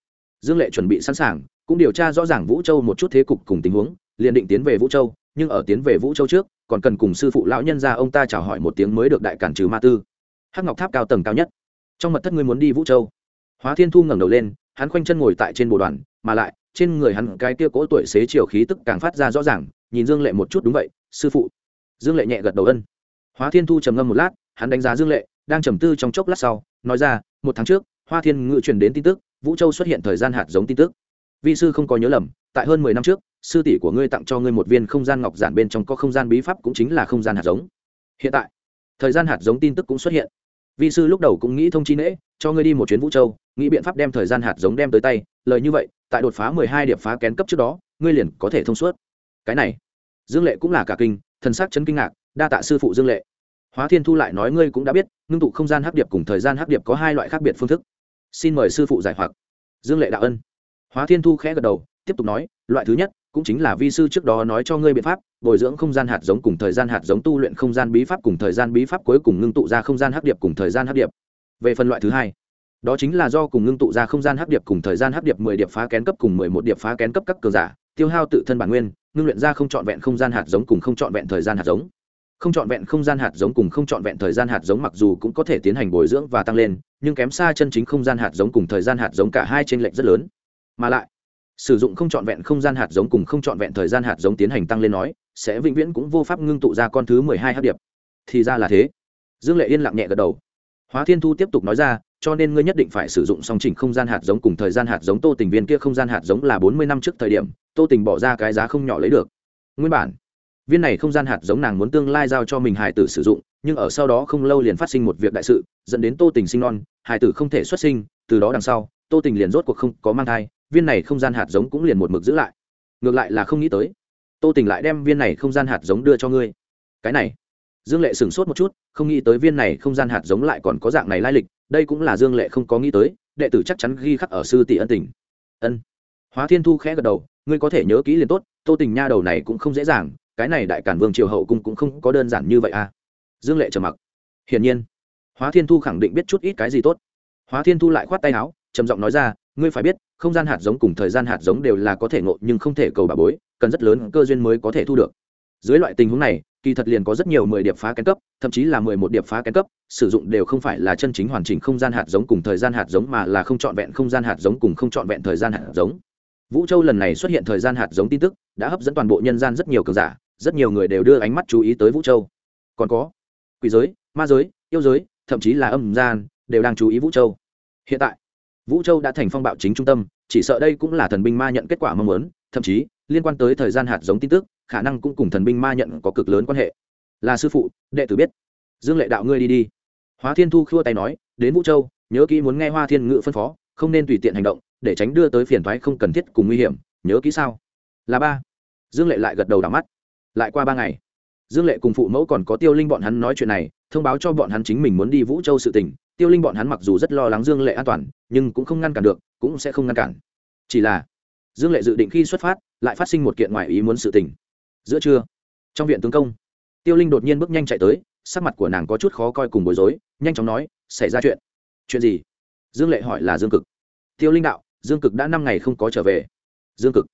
dương lệ chuẩn bị sẵn sàng, cũng điều tra rõ ràng vũ châu một chút thế cục cùng tình huống, liền định tiến về vũ châu, nhưng ở tiến về vũ châu trước, còn cần cùng sư phụ lão nhân ra ông ta chào hỏi một tiếng mới được đại cản trừ ma tư hắc ngọc tháp cao tầng cao nhất. Trong mật thất ngươi muốn đi vũ châu. Hóa thiên thu ngẩng đầu lên, hắn khoanh chân ngồi tại trên bồ đoàn, mà lại, trên người hắn cái kia cỗ tuổi xế chiều khí tức càng phát ra rõ ràng, nhìn dương lệ một chút đúng vậy, sư phụ. Dương lệ nhẹ gật đầu ân. Hóa thiên thu trầm ngâm một lát, hắn đánh giá dương lệ, đang trầm tư trong chốc lát sau, nói ra, một tháng trước, hoa thiên ngự truyền đến tin tức, vũ châu xuất hiện thời gian hạt giống tin tức. Vi sư không có nhớ lầm, tại hơn mười năm trước, sư tỷ của ngươi tặng cho ngươi một viên không gian ngọc giản bên trong có không gian bí pháp cũng chính là không gian hạt giống. Hiện tại, thời gian hạt giống tin tức cũng xuất hiện vi sư lúc đầu cũng nghĩ thông chi nễ, cho ngươi đi một chuyến vũ châu, nghĩ biện pháp đem thời gian hạt giống đem tới tay, lời như vậy, tại đột phá mười hai điệp phá kén cấp trước đó, ngươi liền có thể thông suốt. Cái này, dương lệ cũng là cả kinh, thần sắc chấn kinh ngạc, đa tạ sư phụ dương lệ. Hóa thiên thu lại nói ngươi cũng đã biết, ngưng tụ không gian hấp điệp cùng thời gian hấp điệp có hai loại khác biệt phương thức. Xin mời sư phụ giải hoặc. Dương lệ đạo ân. Hóa thiên thu khẽ gật đầu, tiếp tục nói, loại thứ nhất cũng chính là vi sư trước đó nói cho ngươi biện pháp, bồi dưỡng không gian hạt giống cùng thời gian hạt giống tu luyện không gian bí pháp cùng thời gian bí pháp cuối cùng ngưng tụ ra không gian hấp điệp cùng thời gian hấp điệp. Về phần loại thứ hai, đó chính là do cùng ngưng tụ ra không gian hấp điệp cùng thời gian hấp điệp mười điệp phá kén cấp cùng mười một điệp phá kén cấp các cường giả, tiêu hao tự thân bản nguyên, ngưng luyện ra không trọn vẹn không gian hạt giống cùng không trọn vẹn thời gian hạt giống. Không trọn vẹn không gian hạt giống cùng không trọn vẹn thời gian hạt giống mặc dù cũng có thể tiến hành bồi dưỡng và tăng lên, nhưng kém xa chân chính không gian hạt giống cùng thời gian hạt giống cả hai trên lệch rất lớn. Mà lại sử dụng không trọn vẹn không gian hạt giống cùng không trọn vẹn thời gian hạt giống tiến hành tăng lên nói, sẽ vĩnh viễn cũng vô pháp ngưng tụ ra con thứ mười hai hấp điệp. Thì ra là thế. Dương lệ yên lặng nhẹ gật đầu. Hóa thiên thu tiếp tục nói ra, cho nên ngươi nhất định phải sử dụng song chỉnh không gian hạt giống cùng thời gian hạt giống, tô tình viên kia không gian hạt giống là bốn mươi năm trước thời điểm, tô tình bỏ ra cái giá không nhỏ lấy được. Nguyên bản, viên này không gian hạt giống nàng muốn tương lai giao cho mình hải tử sử dụng, nhưng ở sau đó không lâu liền phát sinh một việc đại sự, dẫn đến tô tình sinh non, hải tử không thể xuất sinh, từ đó đằng sau, tô tình liền rốt cuộc không có mang thai viên này không gian hạt giống cũng liền một mực giữ lại. Ngược lại là không nghĩ tới, tô tình lại đem viên này không gian hạt giống đưa cho ngươi. Cái này, dương lệ sửng sốt một chút, không nghĩ tới viên này không gian hạt giống lại còn có dạng này lai lịch, đây cũng là dương lệ không có nghĩ tới, đệ tử chắc chắn ghi khắc ở sư tỷ ân tình. Ân. Hóa thiên thu khẽ gật đầu, ngươi có thể nhớ kỹ liền tốt, tô tình nha đầu này cũng không dễ dàng, cái này đại cản vương triều hậu cung cũng không có đơn giản như vậy à. Dương lệ trầm mặc. Hiển nhiên, hóa thiên thu khẳng định biết chút ít cái gì tốt. Hóa thiên thu lại khoát tay áo, trầm giọng nói ra ngươi phải biết, không gian hạt giống cùng thời gian hạt giống đều là có thể ngộ nhưng không thể cầu bà bối, cần rất lớn cơ duyên mới có thể thu được. Dưới loại tình huống này, kỳ thật liền có rất nhiều mười điệp phá kén cấp, thậm chí là mười một điệp phá kén cấp, sử dụng đều không phải là chân chính hoàn chỉnh không gian hạt giống cùng thời gian hạt giống mà là không trọn vẹn không gian hạt giống cùng không trọn vẹn thời gian hạt giống. Vũ châu lần này xuất hiện thời gian hạt giống tin tức, đã hấp dẫn toàn bộ nhân gian rất nhiều cường giả, rất nhiều người đều đưa ánh mắt chú ý tới vũ châu. Còn có, quỷ giới, ma giới, yêu giới, thậm chí là âm gian, đều đang chú ý vũ châu. Hiện tại vũ châu đã thành phong bạo chính trung tâm, chỉ sợ đây cũng là thần binh ma nhận kết quả mong muốn, thậm chí, liên quan tới thời gian hạt giống tin tức, khả năng cũng cùng thần binh ma nhận có cực lớn quan hệ. Là sư phụ, đệ tử biết. Dương lệ đạo ngươi đi đi. Hóa thiên thu khua tay nói, đến vũ châu, nhớ kỹ muốn nghe hoa thiên ngự phân phó, không nên tùy tiện hành động, để tránh đưa tới phiền thoái không cần thiết cùng nguy hiểm, nhớ kỹ sao? Là ba. Dương lệ lại gật đầu đ mắt. Lại qua ba ngày, dương lệ cùng phụ mẫu còn có tiêu linh bọn hắn nói chuyện này, thông báo cho bọn hắn chính mình muốn đi vũ châu sự tình tiêu linh bọn hắn mặc dù rất lo lắng dương lệ an toàn, nhưng cũng không ngăn cản được, cũng sẽ không ngăn cản. Chỉ là, dương lệ dự định khi xuất phát, lại phát sinh một kiện ngoài ý muốn sự tình. Giữa trưa, trong viện tướng công, tiêu linh đột nhiên bước nhanh chạy tới, sắc mặt của nàng có chút khó coi cùng bối rối, nhanh chóng nói, xảy ra chuyện. Chuyện gì? Dương lệ hỏi là dương cực. Tiêu linh đạo, dương cực đã năm ngày không có trở về. Dương cực.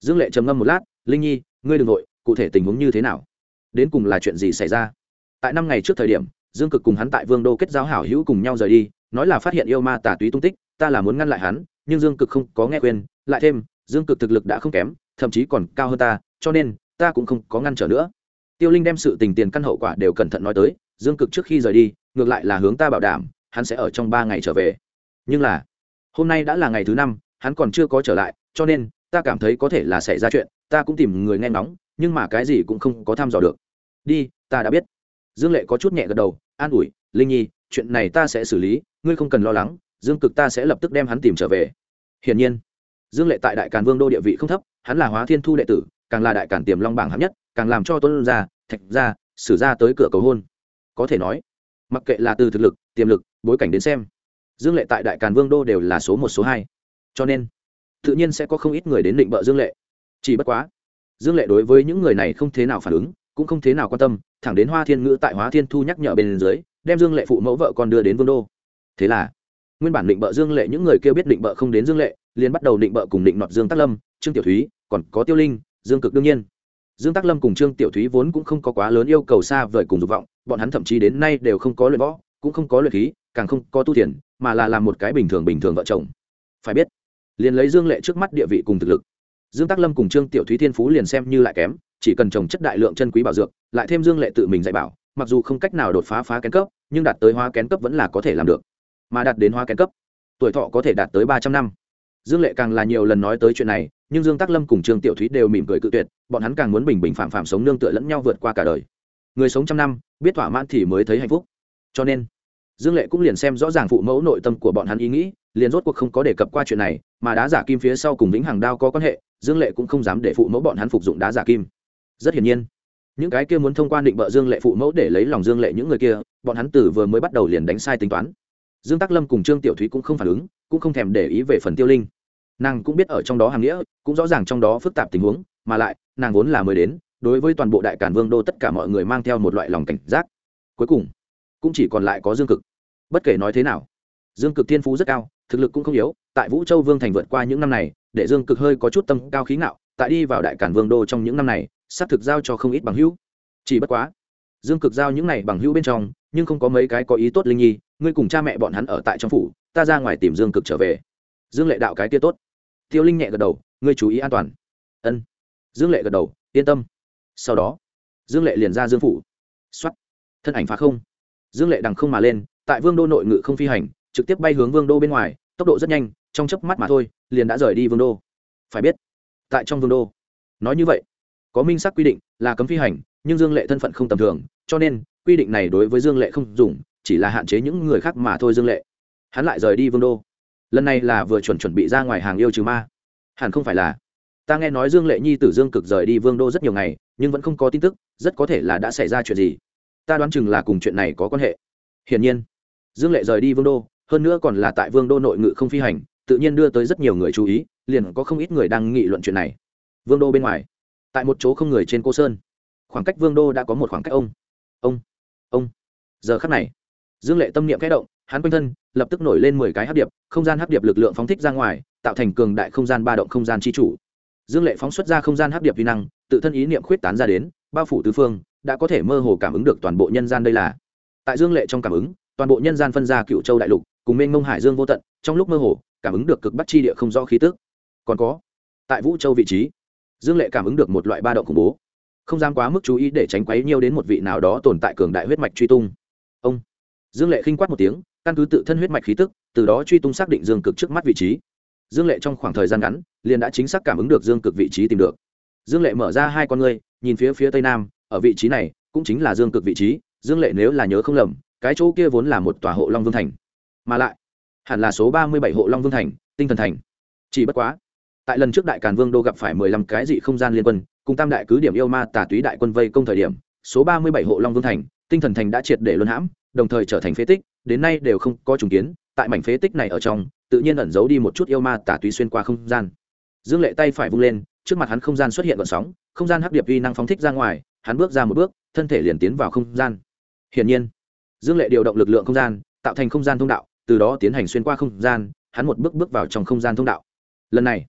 Dương lệ trầm ngâm một lát, linh nhi, ngươi đ ừ n g nội cụ thể tình huống như thế nào? Đến cùng là chuyện gì xảy ra? Tại năm ngày trước thời điểm dương cực cùng hắn tại vương đô kết giao hảo hữu cùng nhau rời đi, nói là phát hiện yêu ma tà túy tung tích, ta là muốn ngăn lại hắn, nhưng dương cực không có nghe khuyên, lại thêm, dương cực thực lực đã không kém, thậm chí còn cao hơn ta, cho nên, ta cũng không có ngăn trở nữa. Tiêu linh đem sự tình tiền căn hậu quả đều cẩn thận nói tới, dương cực trước khi rời đi, ngược lại là hướng ta bảo đảm, hắn sẽ ở trong ba ngày trở về. Nhưng là, hôm nay đã là ngày thứ năm, hắn còn chưa có trở lại, cho nên, ta cảm thấy có thể là xảy ra chuyện, ta cũng tìm người nghe ngóng, nhưng mà cái gì cũng không có thăm dò được. Đi, ta đã biết dương lệ có chút nhẹ gật đầu, an ủi, linh nhi, chuyện này ta sẽ xử lý, ngươi không cần lo lắng, dương cực ta sẽ lập tức đem hắn tìm trở về. Hiển nhiên, dương lệ tại đại càn vương đô địa vị không thấp, hắn là hóa thiên thu đệ tử, càng là đại càn tiềm long bảng hạng nhất, càng làm cho tuân ra thạch ra xử ra tới cửa cầu hôn. Có thể nói, mặc kệ là từ thực lực, tiềm lực, bối cảnh đến xem, dương lệ tại đại càn vương đô đều là số một, số hai. Cho nên, tự nhiên sẽ có không ít người đến định bợ dương lệ. Chỉ bất quá, dương lệ đối với những người này không thế nào phản ứng cũng không thế nào quan tâm, thẳng đến hoa thiên ngữ tại hóa thiên thu nhắc nhở bên dưới, đem dương lệ phụ mẫu vợ con đưa đến vương đô. Thế là, nguyên bản định bợ dương lệ, những người kêu biết định bợ không đến dương lệ, liền bắt đầu định bợ cùng định nọt dương tắc lâm, trương tiểu thúy, còn có tiêu linh, dương cực đương nhiên. Dương tắc lâm cùng trương tiểu thúy vốn cũng không có quá lớn yêu cầu xa vời cùng dục vọng, bọn hắn thậm chí đến nay đều không có luyện võ, cũng không có luyện khí, càng không có tu tiền mà là làm một cái bình thường bình thường vợ chồng. Phải biết, liền lấy dương lệ trước mắt địa vị cùng thực lực, dương tắc lâm cùng trương tiểu thúy thiên phú liền xem như lại kém chỉ cần trồng chất đại lượng chân quý bảo dược, lại thêm dương lệ tự mình dạy bảo, mặc dù không cách nào đột phá phá kén cấp, nhưng đạt tới hóa kén cấp vẫn là có thể làm được. Mà đạt đến hóa kén cấp, tuổi thọ có thể đạt tới ba trăm năm. Dương lệ càng là nhiều lần nói tới chuyện này, nhưng dương tắc lâm cùng trương tiểu thúy đều mỉm cười cự tuyệt, bọn hắn càng muốn bình bình phạm phạm sống nương tựa lẫn nhau vượt qua cả đời. Người sống trăm năm, biết thỏa mãn thì mới thấy hạnh phúc. Cho nên, dương lệ cũng liền xem rõ ràng phụ mẫu nội tâm của bọn hắn ý nghĩ, liền rốt cuộc không có đề cập qua chuyện này, mà đá giả kim phía sau cùng vĩnh hằng đao có quan hệ, dương lệ cũng không dám để phụ mẫu bọn hắn phục dụng đá giả kim rất hiển nhiên. Những cái kia muốn thông quan định bợ dương lệ phụ mẫu để lấy lòng dương lệ những người kia, bọn hắn từ vừa mới bắt đầu liền đánh sai tính toán. Dương tắc lâm cùng trương tiểu thúy cũng không phản ứng, cũng không thèm để ý về phần tiêu linh. Nàng cũng biết ở trong đó hàm nghĩa, cũng rõ ràng trong đó phức tạp tình huống, mà lại, nàng vốn là mới đến, đối với toàn bộ đại cản vương đô tất cả mọi người mang theo một loại lòng cảnh giác. Cuối cùng, cũng chỉ còn lại có dương cực. Bất kể nói thế nào, dương cực thiên phú rất cao, thực lực cũng không yếu, tại vũ châu vương thành vượt qua những năm này, để dương cực hơi có chút tâm cao khí ngạo, tại đi vào đại cản vương đô trong những năm này xác thực giao cho không ít bằng hữu. Chỉ bất quá, dương cực giao những này bằng hữu bên trong, nhưng không có mấy cái có ý tốt linh nhi, ngươi cùng cha mẹ bọn hắn ở tại trong phủ, ta ra ngoài tìm dương cực trở về. Dương lệ đạo cái kia tốt. Tiêu linh nhẹ gật đầu, ngươi chú ý an toàn. Ân. Dương lệ gật đầu, yên tâm. Sau đó, dương lệ liền ra dương phủ. X o á t thân ảnh phá không. Dương lệ đằng không mà lên, tại vương đô nội ngự không phi hành, trực tiếp bay hướng vương đô bên ngoài, tốc độ rất nhanh, trong chớp mắt mà thôi, liền đã rời đi vương đô. Phải biết, tại trong vương đô, nói như vậy có minh xác quy định là cấm phi hành, nhưng dương lệ thân phận không tầm thường, cho nên quy định này đối với dương lệ không dùng, chỉ là hạn chế những người khác mà thôi dương lệ. Hắn lại rời đi vương đô. Lần này là vừa chuẩn chuẩn bị ra ngoài hàng yêu trừ ma. Hẳn không phải là. Ta nghe nói dương lệ nhi tử dương cực rời đi vương đô rất nhiều ngày, nhưng vẫn không có tin tức, rất có thể là đã xảy ra chuyện gì. Ta đoán chừng là cùng chuyện này có quan hệ. Hiển nhiên, dương lệ rời đi vương đô, hơn nữa còn là tại vương đô nội ngự không phi hành, tự nhiên đưa tới rất nhiều người chú ý, liền có không ít người đang nghị luận chuyện này. Vương đô bên ngoài tại một chỗ không người trên cô sơn. Khoảng cách vương đô đã có một khoảng cách ông. Ông ông. Giờ khắc này, dương lệ tâm niệm kẽ động, hắn quanh thân lập tức nổi lên mười cái hấp điệp, không gian hấp điệp lực lượng phóng thích ra ngoài, tạo thành cường đại không gian ba động không gian chi chủ. Dương lệ phóng xuất ra không gian hấp điệp vi năng, tự thân ý niệm khuyết tán ra đến, bao phủ tứ phương, đã có thể mơ hồ cảm ứng được toàn bộ nhân gian đây là. Tại dương lệ trong cảm ứng, toàn bộ nhân gian phân ra cựu châu đại lục, cùng mênh mông hải dương vô tận, trong lúc mơ hồ, cảm ứng được cực bắc chi địa không rõ khí tức. Còn có, tại vũ châu vị trí dương lệ cảm ứng được một loại ba động khủng bố. Không dám quá mức chú ý để tránh quấy nhiều đến một vị nào đó tồn tại cường đại huyết mạch truy tung. Ông. Dương lệ khinh quát một tiếng, căn cứ tự thân huyết mạch khí tức, từ đó truy tung xác định dương cực trước mắt vị trí. Dương lệ trong khoảng thời gian ngắn, liền đã chính xác cảm ứng được dương cực vị trí tìm được. Dương lệ mở ra hai con ngươi, nhìn phía phía tây nam, ở vị trí này, cũng chính là dương cực vị trí, dương lệ nếu là nhớ không lầm, cái chỗ kia vốn là một tòa hộ long vương thành. Mà lại, hẳn là số ba mươi bảy hộ long vương thành, tinh thần thành. Chỉ bất quá tại lần trước đại càn vương đô gặp phải mười lăm cái dị không gian liên quân, cùng tam đại cứ điểm yêu ma tà túy đại quân vây công thời điểm, số ba mươi bảy hộ long vương thành, tinh thần thành đã triệt để luân hãm, đồng thời trở thành phế tích, đến nay đều không có trùng kiến, tại mảnh phế tích này ở trong, tự nhiên ẩn giấu đi một chút yêu ma tà túy xuyên qua không gian. Dương lệ tay phải vung lên, trước mặt hắn không gian xuất hiện gợn sóng, không gian hấp điệp vi năng phóng thích ra ngoài, hắn bước ra một bước, thân thể liền tiến vào không gian. Hiển nhiên, dương lệ điều động lực lượng không gian, tạo thành không gian thông đạo, từ đó tiến hành xuyên qua không gian, hắn một bước bước vào trong không gian thông đạo. Lần này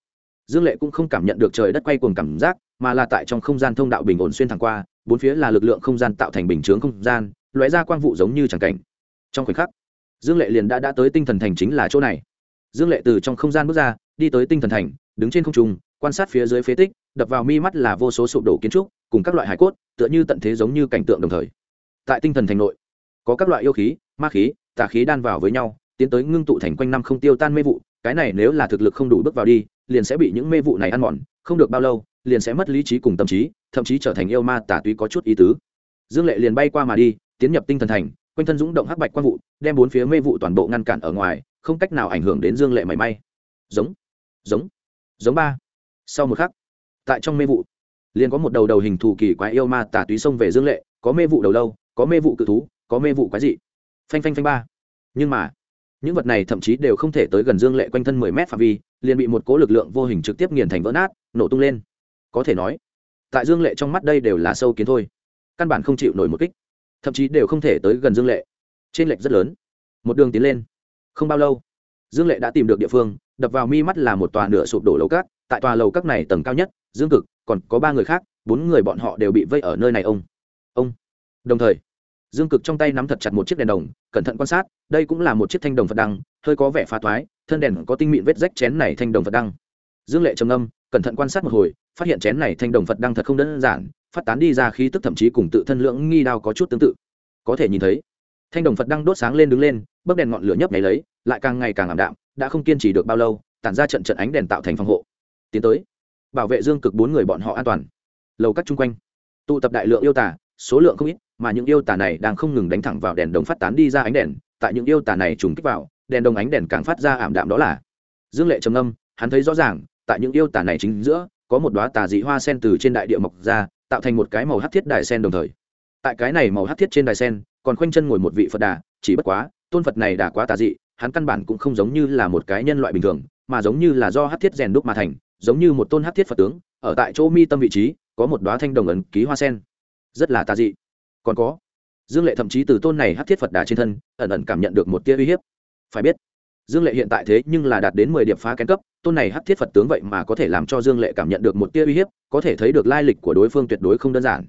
dương lệ cũng không cảm nhận được trời đất quay cuồng cảm giác, mà là tại trong không gian thông đạo bình ổn xuyên thẳng qua, bốn phía là lực lượng không gian tạo thành bình chướng không gian, lóe ra quang vụ giống như tràng cảnh. Trong khoảnh khắc, dương lệ liền đã đã tới tinh thần thành chính là chỗ này. Dương lệ từ trong không gian bước ra, đi tới tinh thần thành, đứng trên không trung, quan sát phía dưới phế tích, đập vào mi mắt là vô số sụp đổ kiến trúc, cùng các loại hải cốt, tựa như tận thế giống như cảnh tượng đồng thời. Tại tinh thần thành nội, có các loại yêu khí, ma khí, tà khí đan vào với nhau, tiến tới ngưng tụ thành quanh năm không tiêu tan mê vụ, cái này nếu là thực lực không đủ bước vào đi liền sẽ bị những mê vụ này ăn mòn, không được bao lâu, liền sẽ mất lý trí cùng tâm trí, thậm chí trở thành yêu ma tả túy có chút ý tứ. Dương lệ liền bay qua mà đi, tiến nhập tinh thần thành, quanh thân dũng động hắc bạch quang vụ, đem bốn phía mê vụ toàn bộ ngăn cản ở ngoài, không cách nào ảnh hưởng đến dương lệ mảy may. Giống giống giống ba. Sau một khắc, tại trong mê vụ, liền có một đầu đầu hình thù kỳ quái yêu ma tả túy xông về dương lệ, có mê vụ đầu lâu, có mê vụ cự thú, có mê vụ quái dị. Phanh phanh phanh ba. Nhưng mà những vật này thậm chí đều không thể tới gần dương lệ quanh thân mười mét phạm vi, liền bị một cố lực lượng vô hình trực tiếp nghiền thành vỡ nát, nổ tung lên. Có thể nói, tại dương lệ trong mắt đây đều là sâu kiến thôi. Căn bản không chịu nổi một kích. Thậm chí đều không thể tới gần dương lệ. Trên lệch rất lớn. Một đường tiến lên. Không bao lâu, dương lệ đã tìm được địa phương, đập vào mi mắt là một tòa nửa sụp đổ lầu cát. Tại tòa lầu cát này tầng cao nhất, dương cực, còn có ba người khác, bốn người bọn họ đều bị vây ở nơi này, ông. Ông. Đồng thời dương cực trong tay nắm thật chặt một chiếc đèn đồng, cẩn thận quan sát, đây cũng là một chiếc thanh đồng phật đăng, hơi có vẻ phá thoái thân đèn có tinh mịn vết rách chén này thanh đồng phật đăng. Dương lệ trầm âm cẩn thận quan sát một hồi, phát hiện chén này thanh đồng phật đăng thật không đơn giản, phát tán đi ra khí tức thậm chí cùng tự thân lưỡng nghi đao có chút tương tự. Có thể nhìn thấy, thanh đồng phật đăng đốt sáng lên đứng lên, bấc đèn ngọn lửa nhấp nháy lấy, lại càng ngày càng ảm đạm, đã không kiên trì được bao lâu, tản ra trận trận ánh đèn tạo thành phòng hộ. Tiến tới, bảo vệ dương cực bốn người bọn họ an toàn. Lầu cắt chung quanh, tụ tập đại lượng yêu tả số lượng không ít, mà những yêu tà này đang không ngừng đánh thẳng vào đèn đồng phát tán đi ra ánh đèn, tại những yêu tà này trùng kích vào, đèn đồng ánh đèn càng phát ra ảm đạm đó là. Dương lệ trầm âm hắn thấy rõ ràng, tại những yêu tà này chính giữa, có một đoá tà dị hoa sen từ trên đại địa mọc ra, tạo thành một cái màu hát thiết đài sen đồng thời. Tại cái này màu hát thiết trên đài sen, còn khoanh chân ngồi một vị phật đà, chỉ bất quá, tôn phật này đã quá tà dị, hắn căn bản cũng không giống như là một cái nhân loại bình thường, mà giống như là do hát thiết rèn đúc mà thành, giống như một tôn hát thiết phật tướng, ở tại chỗ mi tâm vị trí, có một đoá thanh đồng ấn ký hoa sen rất là tà dị. Còn có, dương lệ thậm chí từ tôn này hát thiết phật đà trên thân, ẩn ẩn cảm nhận được một tia uy hiếp. Phải biết, dương lệ hiện tại thế nhưng là đạt đến mười điểm phá kén cấp, tôn này hát thiết phật tướng vậy mà có thể làm cho dương lệ cảm nhận được một tia uy hiếp, có thể thấy được lai lịch của đối phương tuyệt đối không đơn giản.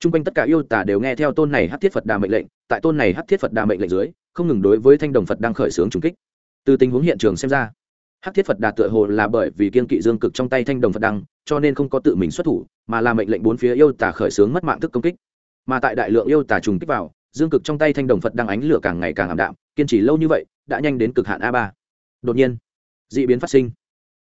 T r u n g quanh tất cả yêu tả đều nghe theo tôn này hát thiết phật đà mệnh lệnh, tại tôn này hát thiết phật đà mệnh lệnh dưới, không ngừng đối với thanh đồng phật đang khởi xướng trùng kích. Từ tình huống hiện trường xem ra Hắc thiết phật đà tựa hồ là bởi vì kiên kỵ dương cực trong tay thanh đồng phật đăng, cho nên không có tự mình xuất thủ, mà là mệnh lệnh bốn phía yêu tả khởi xướng mất mạng thức công kích. Mà tại đại lượng yêu tả trùng kích vào, dương cực trong tay thanh đồng phật đang ánh lửa càng ngày càng ảm đạm, kiên trì lâu như vậy, đã nhanh đến cực hạn a ba. Đột nhiên d ị biến phát sinh.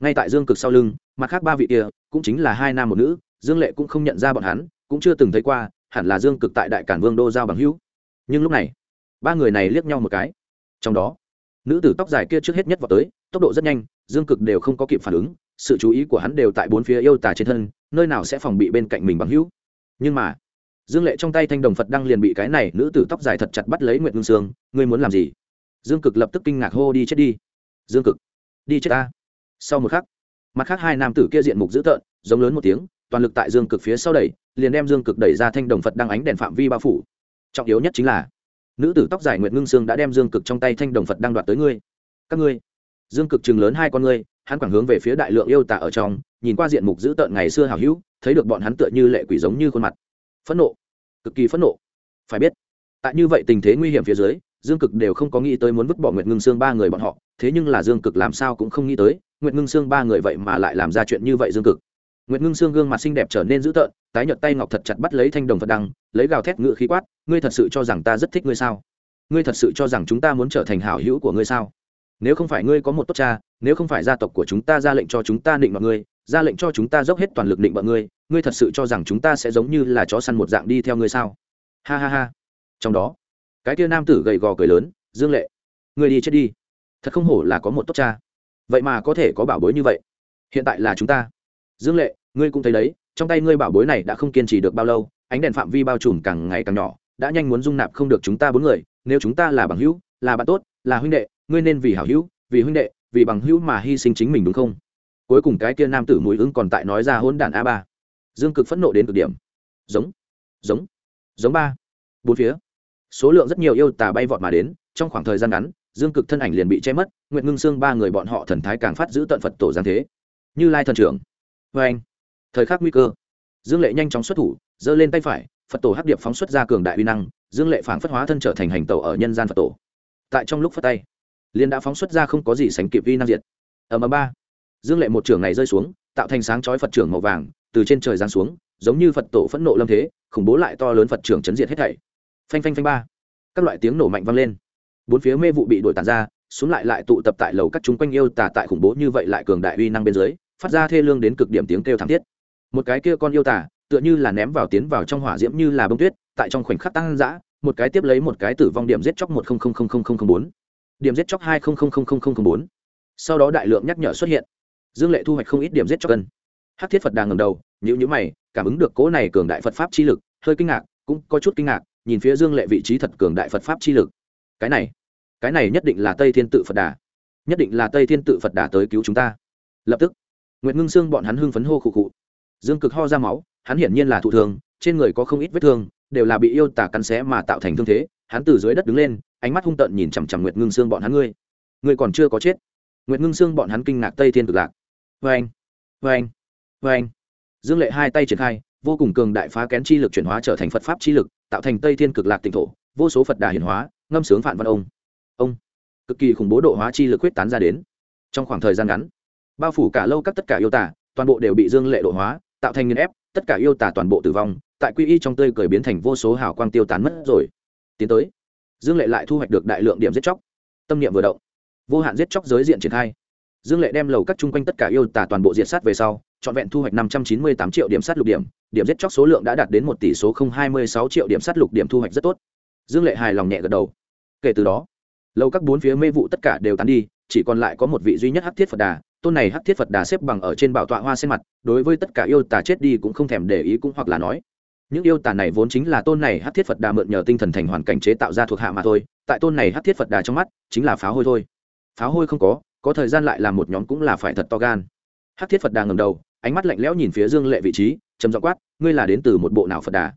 Ngay tại dương cực sau lưng, mặt khác ba vị kia, cũng chính là hai nam một nữ, dương lệ cũng không nhận ra bọn hắn, cũng chưa từng thấy qua, hẳn là dương cực tại đại cản vương đô giao bằng hữu. Nhưng lúc này, ba người này liếc nhau một cái. Trong đó, nữ tử tóc dài kia trước hết nhất vào tới tốc độ rất nhanh, dương cực đều không có kịp phản ứng, sự chú ý của hắn đều tại bốn phía yêu tà trên thân, nơi nào sẽ phòng bị bên cạnh mình bằng hữu. Nhưng mà, dương lệ trong tay thanh đồng phật đăng liền bị cái này nữ tử tóc dài thật chặt bắt lấy nguyệt ngưng sương, ngươi muốn làm gì? Dương cực lập tức kinh ngạc hô, đi chết đi. Dương cực, đi chết ta. Sau một khắc, mặt khác hai nam tử kia diện mục dữ tợn, giống lớn một tiếng, toàn lực tại dương cực phía sau đẩy, liền đem dương cực đẩy ra thanh đồng phật đăng ánh đèn phạm vi bao phủ. Trọng yếu nhất chính là, nữ tử tóc dài nguyệt ngưng sương đã đem dương cực trong tay thanh đồng phật đăng đoạt tới ngươi. Các ngươi dương cực chừng lớn hai con ngươi, hắn quẳng hướng về phía đại lượng yêu tả ở trong, nhìn qua diện mục dữ tợn ngày xưa hào hữu, thấy được bọn hắn tựa như lệ quỷ giống như khuôn mặt. Phẫn nộ. Cực kỳ phẫn nộ. Phải biết, tại như vậy tình thế nguy hiểm phía dưới, dương cực đều không có nghĩ tới muốn vứt bỏ nguyệt ngưng xương ba người bọn họ, thế nhưng là dương cực làm sao cũng không nghĩ tới, nguyệt ngưng xương ba người vậy mà lại làm ra chuyện như vậy dương cực. Nguyệt ngưng xương gương mặt xinh đẹp trở nên dữ tợn, tái nhợt tay ngọc thật chặt bắt lấy thanh đồng phật đăng, lấy gào thét ngự khí quát, ngươi thật sự cho rằng ta rất thích ngươi sao? Ngươi thật sự cho rằng chúng ta muốn trở thành hảo hữu của ngươi sao? Nếu không phải ngươi có một tốt cha, nếu không phải gia tộc của chúng ta ra lệnh cho chúng ta định mọi ngươi, ra lệnh cho chúng ta dốc hết toàn lực định mọi ngươi ngươi thật sự cho rằng chúng ta sẽ giống như là chó săn một dạng đi theo ngươi sao? Ha ha ha. Trong đó, cái tia nam tử gầy gò cười lớn, dương lệ, ngươi đi chết đi. Thật không hổ là có một tốt cha. Vậy mà có thể có bảo bối như vậy. Hiện tại là chúng ta. Dương lệ, ngươi cũng thấy đấy, trong tay ngươi bảo bối này đã không kiên trì được bao lâu, ánh đèn phạm vi bao trùm càng ngày càng nhỏ, đã nhanh muốn dung nạp không được chúng ta bốn người, nếu chúng ta là bằng hữu, là bạn tốt, là huynh đệ ngươi nên vì hảo hữu, vì huynh đệ, vì bằng hữu mà hy sinh chính mình đúng không? Cuối cùng cái kia nam tử mùi ứng còn tại nói ra hôn đản a ba. Dương cực phẫn nộ đến cực điểm. Giống giống giống ba. Bốn phía, số lượng rất nhiều yêu tà bay vọt mà đến, trong khoảng thời gian ngắn, dương cực thân ảnh liền bị che mất nguyện ngưng xương ba người bọn họ thần thái càng phát giữ tận phật tổ giáng thế. Như lai thần trưởng. Vê anh, thời khắc nguy cơ, dương lệ nhanh chóng xuất thủ, giơ lên tay phải, phật tổ hắc điệp phóng xuất ra cường đại uy năng, dương lệ phảng phất hóa thân trở thành hành tẩu ở nhân gian phật tổ. Tại trong lúc phất tay liên đã phóng xuất ra không có gì sánh kịp uy năng diệt. Ở ầm ba. Dương lệ một trưởng này rơi xuống, tạo thành sáng chói phật trưởng màu vàng, từ trên trời giáng xuống, giống như phật tổ phẫn nộ lâm thế, khủng bố lại to lớn phật trưởng chấn diệt hết thảy. Phanh phanh phanh ba. Các loại tiếng nổ mạnh vang lên. Bốn phía mê vụ bị đổi tàn ra, xuống lại lại tụ tập tại lầu các chúng quanh yêu tà tại khủng bố như vậy lại cường đại uy năng bên dưới, phát ra thê lương đến cực điểm tiếng kêu thảm thiết. Một cái kia con yêu tà, tựa như là ném vào tiến vào trong hỏa diễm như là bông tuyết, tại trong khoảnh khắc tăng dã, một cái tiếp lấy một cái tử vong điểm giết chóc một bốn điểm giết chóc hai bốn. Sau đó đại lượng nhắc nhở xuất hiện. Dương lệ thu hoạch không ít điểm giết chóc cân. Hát thiết phật đang ngầm đầu nhữ nhữ mày, cảm ứng được cố này cường đại phật pháp chi lực, hơi kinh ngạc, cũng có chút kinh ngạc, nhìn phía dương lệ vị trí thật cường đại phật pháp chi lực. Cái này cái này nhất định là tây thiên tự phật đà. Nhất định là tây thiên tự phật đà tới cứu chúng ta. Lập tức, nguyệt ngưng xương bọn hắn hưng phấn hô khụ khụ. Dương cực ho ra máu, hắn hiển nhiên là thụ thường, trên người có không ít vết thương, đều là bị yêu tả cắn xé mà tạo thành thương thế, hắn từ dưới đất đứng lên ánh mắt hung tợn nhìn chằm chằm nguyệt ngưng xương bọn hắn ngươi. Ngươi còn chưa có chết. Nguyệt ngưng xương bọn hắn kinh ngạc tây thiên cực lạc. Vê anh vê anh vê anh dương lệ hai tay triển khai, vô cùng cường đại phá kén chi lực chuyển hóa trở thành phật pháp chi lực, tạo thành tây thiên cực lạc tỉnh thổ, vô số phật đà hiển hóa, ngâm sướng phản văn ông. Ông. Cực kỳ khủng bố độ hóa chi lực quyết tán ra đến. Trong khoảng thời gian ngắn, bao phủ cả lâu các tất cả yêu tả toàn bộ đều bị dương lệ độ hóa, tạo thành nghiên ép, tất cả yêu tả toàn bộ tử vong, tại quy y trong tươi cười biến thành vô số hào quang tiêu tán mất rồi. Tiến tới dương lệ lại thu hoạch được đại lượng điểm giết chóc. Tâm niệm vừa động, vô hạn giết chóc giới diện triển khai. Dương lệ đem lầu các chung quanh tất cả yêu tả toàn bộ diệt sát về sau, trọn vẹn thu hoạch năm trăm chín mươi tám triệu điểm sát lục điểm điểm giết chóc số lượng đã đạt đến một tỷ số hai mươi sáu triệu điểm sát lục điểm thu hoạch rất tốt. Dương lệ hài lòng nhẹ gật đầu. Kể từ đó lâu các bốn phía mê vụ tất cả đều tán đi, chỉ còn lại có một vị duy nhất hắc thiết phật đà. Tôn này hắc thiết phật đà xếp bằng ở trên bảo tọa hoa sen mặt, đối với tất cả yêu tà chết đi cũng không thèm để ý cũng hoặc là nói những yêu tà này vốn chính là tôn này Hát thiết phật đà mượn nhờ tinh thần thành hoàn cảnh chế tạo ra thuộc hạ mà thôi, tại tôn này Hát thiết phật đà trong mắt, chính là pháo hôi thôi. Pháo hôi không có có thời gian lại là một nhóm cũng là phải thật to gan. Hát thiết phật đà ngầm đầu, ánh mắt lạnh lẽo nhìn phía dương lệ vị trí, trầm giọng quát, ngươi là đến từ một bộ nào phật đà?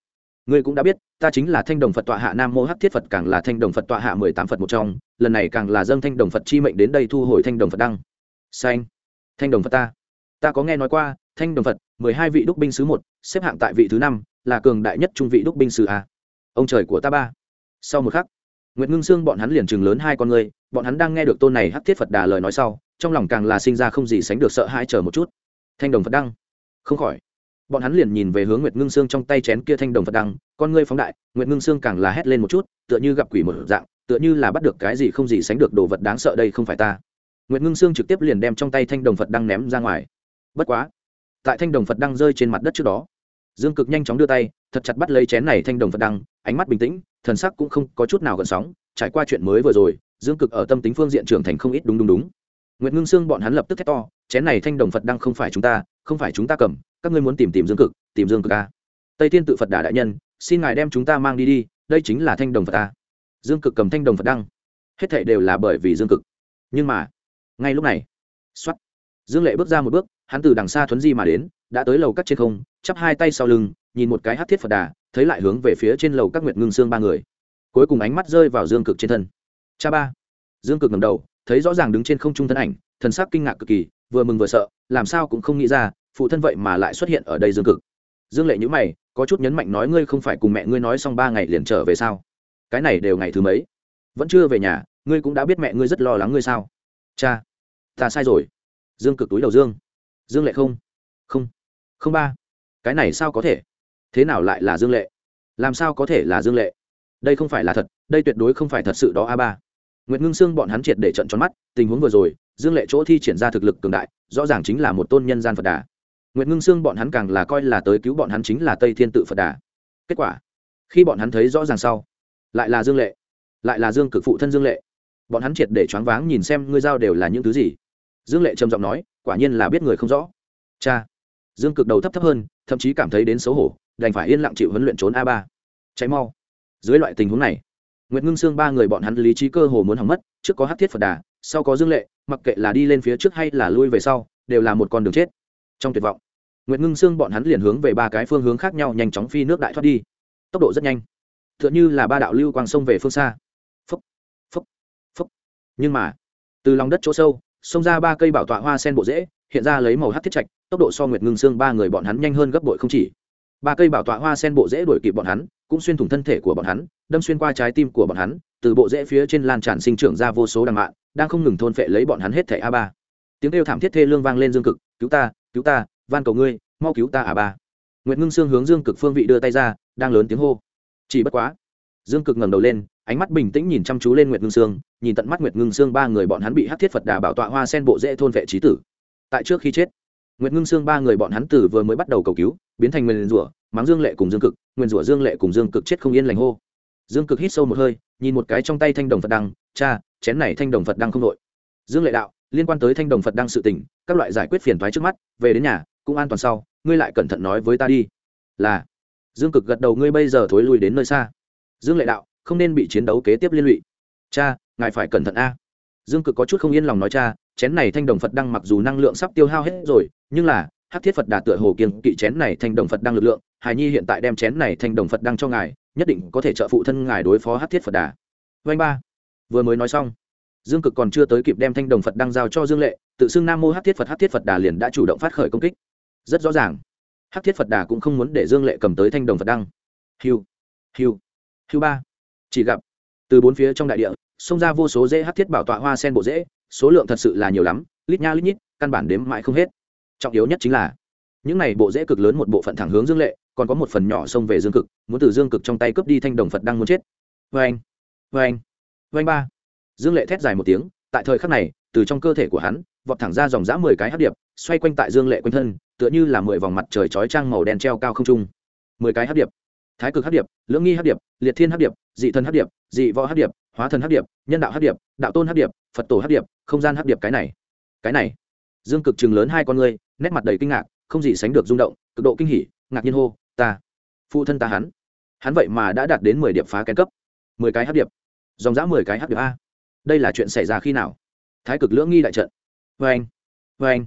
Ngươi cũng đã biết, ta chính là thanh đồng phật tọa hạ nam mô Hát thiết phật càng là thanh đồng phật tọa hạ mười tám phật một trong, lần này càng là dâng thanh đồng phật chi mệnh đến đây thu hồi thanh đồng phật đăng. Xanh, thanh đồng phật ta ta có nghe nói qua, thanh đồng phật mười hai vị đúc binh sứ một xếp hạng tại vị thứ năm là cường đại nhất trung vị đúc binh sứ a ông trời của ta ba sau một khắc Nguyệt Ngưng Sương bọn hắn liền trừng lớn hai con ngươi, bọn hắn đang nghe được tôn này Hắc Thiết Phật Đà lời nói sau, trong lòng càng là sinh ra không gì sánh được sợ hãi chờ một chút. Thanh đồng Phật đăng. Không khỏi. Bọn hắn liền nhìn về hướng Nguyệt Ngưng Sương trong tay chén kia thanh đồng Phật đăng, con ngươi phóng đại, Nguyệt Ngưng Sương càng là hét lên một chút, tựa như gặp quỷ một dạng, tựa như là bắt được cái gì không gì sánh được đồ vật đáng sợ đây không phải ta. Nguyệt Ngưng Sương trực tiếp liền đem trong tay thanh đồng Phật đăng ném ra ngoài. Bất quá, tại thanh đồng Phật đăng rơi trên mặt đất trước đó, Dương Cực nhanh chóng đưa tay, thật chặt bắt lấy chén này thanh đồng Phật đăng, ánh mắt bình tĩnh, thần sắc cũng không có chút nào gợn sóng trải qua chuyện mới vừa rồi dương cực ở tâm tính phương diện trưởng thành không ít đúng đúng đúng. Nguyễn ngưng sương bọn hắn lập tức thét to chén này thanh đồng phật đang không phải chúng ta không phải chúng ta cầm các ngươi muốn tìm tìm dương cực tìm dương cực a. Tây Thiên tự phật đà đại nhân xin ngài đem chúng ta mang đi đi đây chính là thanh đồng phật ta dương cực cầm thanh đồng phật đăng. Hết thệ đều là bởi vì dương cực. Nhưng mà ngay lúc này xuất dương lệ bước ra một bước hắn từ đằng xa thuấn di mà đến, đã tới lầu cắt trên không, chắp hai tay sau lưng, nhìn một cái hát thiết phật đà, thấy lại hướng về phía trên lầu các nguyệt ngưng xương ba người. Cuối cùng ánh mắt rơi vào dương cực trên thân. Cha ba. Dương cực ngầm đầu, thấy rõ ràng đứng trên không trung thân ảnh, thần sắc kinh ngạc cực kỳ, vừa mừng vừa sợ, làm sao cũng không nghĩ ra, phụ thân vậy mà lại xuất hiện ở đây dương cực. Dương lệ nhữ mày, có chút nhấn mạnh nói ngươi không phải cùng mẹ ngươi nói xong ba ngày liền trở về sao? Cái này đều ngày thứ mấy? Vẫn chưa về nhà, ngươi cũng đã biết mẹ ngươi rất lo lắng ngươi sao? Cha, ta sai rồi. Dương cực túi đầu dương dương lệ không? Không. Không ba. Cái này sao có thể? Thế nào lại là dương lệ? Làm sao có thể là dương lệ? Đây không phải là thật, đây tuyệt đối không phải thật sự đó a ba. Nguyệt ngưng xương bọn hắn triệt để trận tròn mắt, tình huống vừa rồi, dương lệ chỗ thi triển ra thực lực cường đại, rõ ràng chính là một tôn nhân gian phật đà. Nguyệt ngưng xương bọn hắn càng là coi là tới cứu bọn hắn chính là tây thiên tự phật đà. Kết quả, khi bọn hắn thấy rõ ràng sau, lại là dương lệ, lại là dương cực phụ thân dương lệ. Bọn hắn triệt để choáng váng nhìn xem ngươi giao đều là những thứ gì. Dương lệ trầm giọng nói quả nhiên là biết người không rõ cha dương cực đầu thấp thấp hơn thậm chí cảm thấy đến xấu hổ đành phải yên lặng chịu huấn luyện trốn a ba cháy mau dưới loại tình huống này Nguyệt Ngưng Sương ba người bọn hắn lý trí cơ hồ muốn hỏng mất, trước có hát Thiết Phật Đà, sau có Dương Lệ, mặc kệ là đi lên phía trước hay là lui về sau, đều là một con đường chết. Trong tuyệt vọng, Nguyệt Ngưng Sương bọn hắn liền hướng về ba cái phương hướng khác nhau nhanh chóng phi nước đại thoát đi. Tốc độ rất nhanh, tựa như là ba đạo lưu quang sông về phương xa. phúc phúc phúc Nhưng mà, từ lòng đất chỗ sâu, xông ra ba cây bảo tọa hoa sen bộ rễ, hiện ra lấy màu hát thiết trạch, tốc độ so Nguyệt Ngưng xương ba người bọn hắn nhanh hơn gấp bội không chỉ. Ba cây bảo tọa hoa sen bộ rễ đuổi kịp bọn hắn, cũng xuyên thủng thân thể của bọn hắn đâm xuyên qua trái tim của bọn hắn từ bộ rễ phía trên lan tràn sinh trưởng ra vô số đằng mạn đang không ngừng thôn phệ lấy bọn hắn hết thẻ a ba. Tiếng kêu thảm thiết thê lương vang lên dương cực cứu ta cứu ta van cầu ngươi mau cứu ta a ba. Nguyệt ngưng xương hướng dương cực phương vị đưa tay ra đang lớn tiếng hô. Chỉ bất quá dương cực ngẩng đầu lên ánh mắt bình tĩnh nhìn chăm chú lên nguyệt ngưng sương, nhìn tận mắt nguyệt ngưng sương ba người bọn hắn bị hắc thiết phật đà bảo tọa hoa sen bộ dễ thôn vệ trí tử. Tại trước khi chết, nguyệt ngưng sương ba người bọn hắn tử vừa mới bắt đầu cầu cứu, biến thành nguyền rủa, mắng dương lệ cùng dương cực nguyền rủa dương lệ cùng dương cực chết không yên lành hô. Dương cực hít sâu một hơi, nhìn một cái trong tay thanh đồng phật đăng, cha, chén này thanh đồng phật đăng không đội dương lệ đạo, liên quan tới thanh đồng phật đăng sự tình, các loại giải quyết phiền thoái trước mắt, về đến nhà, cũng an toàn sau, ngươi lại cẩn thận nói với ta đi. Là. Dương cực gật đầu, ngươi bây giờ thối lui đến nơi xa. Dương lệ đạo không nên bị chiến đấu kế tiếp liên lụy. Cha, ngài phải cẩn thận a. Dương cực có chút không yên lòng nói cha, chén này thanh đồng phật đăng mặc dù năng lượng sắp tiêu hao hết rồi, nhưng là, Hát thiết phật đà tựa hồ kiên kỵ chén này thanh đồng phật đăng lực lượng, hài nhi hiện tại đem chén này thanh đồng phật đăng cho ngài, nhất định có thể trợ phụ thân ngài đối phó Hát thiết phật đà. Vanh ba, vừa mới nói xong, dương cực còn chưa tới kịp đem thanh đồng phật đăng giao cho dương lệ, tự xưng nam mô Hát thiết phật, Hát thiết phật đà liền đã chủ động phát khởi công kích. Rất rõ ràng, Hát thiết phật đà cũng không muốn để dương lệ cầm tới thanh đồng phật đăng. Hiu hiu hiu ba chỉ gặp từ bốn phía trong đại địa, xông ra vô số dễ hát thiết bảo tọa hoa sen bộ dễ, số lượng thật sự là nhiều lắm, lít nha lít nhít, căn bản đếm mãi không hết. Trọng yếu nhất chính là, những này bộ dễ cực lớn một bộ phận thẳng hướng dương lệ, còn có một phần nhỏ xông về dương cực, muốn từ dương cực trong tay cướp đi thanh đồng phật đang muốn chết. Vê anh vê anh vê anh ba. Dương lệ thét dài một tiếng, tại thời khắc này, từ trong cơ thể của hắn, vọt thẳng ra dòng dã mười cái hát điệp, xoay quanh tại dương lệ quanh thân, tựa như là mười vòng mặt trời chói trang màu đen treo cao không trung. Mười cái hát điệp, thái cực hát điệp, lưỡng nghi hát điệp, liệt thiên hát điệp dị thần hắc điệp, dị võ hắc điệp, hóa thần hắc điệp, nhân đạo hắc điệp, đạo tôn hắc điệp, phật tổ hắc điệp, không gian hắc điệp cái này. Cái này. Dương cực chừng lớn hai con ngươi, nét mặt đầy kinh ngạc, không gì sánh được rung động, cực độ kinh hỉ, ngạc nhiên hô, ta, phụ thân ta hắn. Hắn vậy mà đã đạt đến mười điệp phá kén cấp. Mười cái hấp điệp. Dòng dã mười cái hấp điệp a. Đây là chuyện xảy ra khi nào? Thái cực lưỡng nghi đại trận. Vê anh vê anh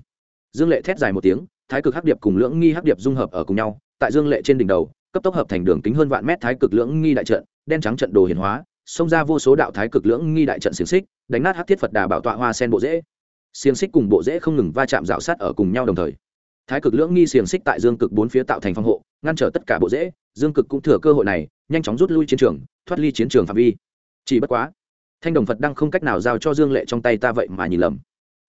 dương lệ thét dài một tiếng, thái cực hấp điệp cùng lưỡng nghi hấp điệp dung hợp ở cùng nhau, tại dương lệ trên đỉnh đầu, cấp tốc hợp thành đường kính hơn vạn mét thái cực lưỡng nghi đại trận đen trắng trận đồ hiển hóa, xông ra vô số đạo thái cực lưỡng nghi đại trận xiềng xích, đánh nát hát thiết phật đà bảo tọa hoa sen bộ dễ xiềng xích cùng bộ dễ không ngừng va chạm rào sát ở cùng nhau đồng thời. Thái cực lưỡng nghi xiềng xích tại dương cực bốn phía tạo thành phòng hộ, ngăn trở tất cả bộ dễ dương cực cũng thừa cơ hội này, nhanh chóng rút lui chiến trường, thoát ly chiến trường phạm vi. Chỉ bất quá, thanh đồng phật đang không cách nào giao cho dương lệ trong tay ta vậy mà nhìn lầm.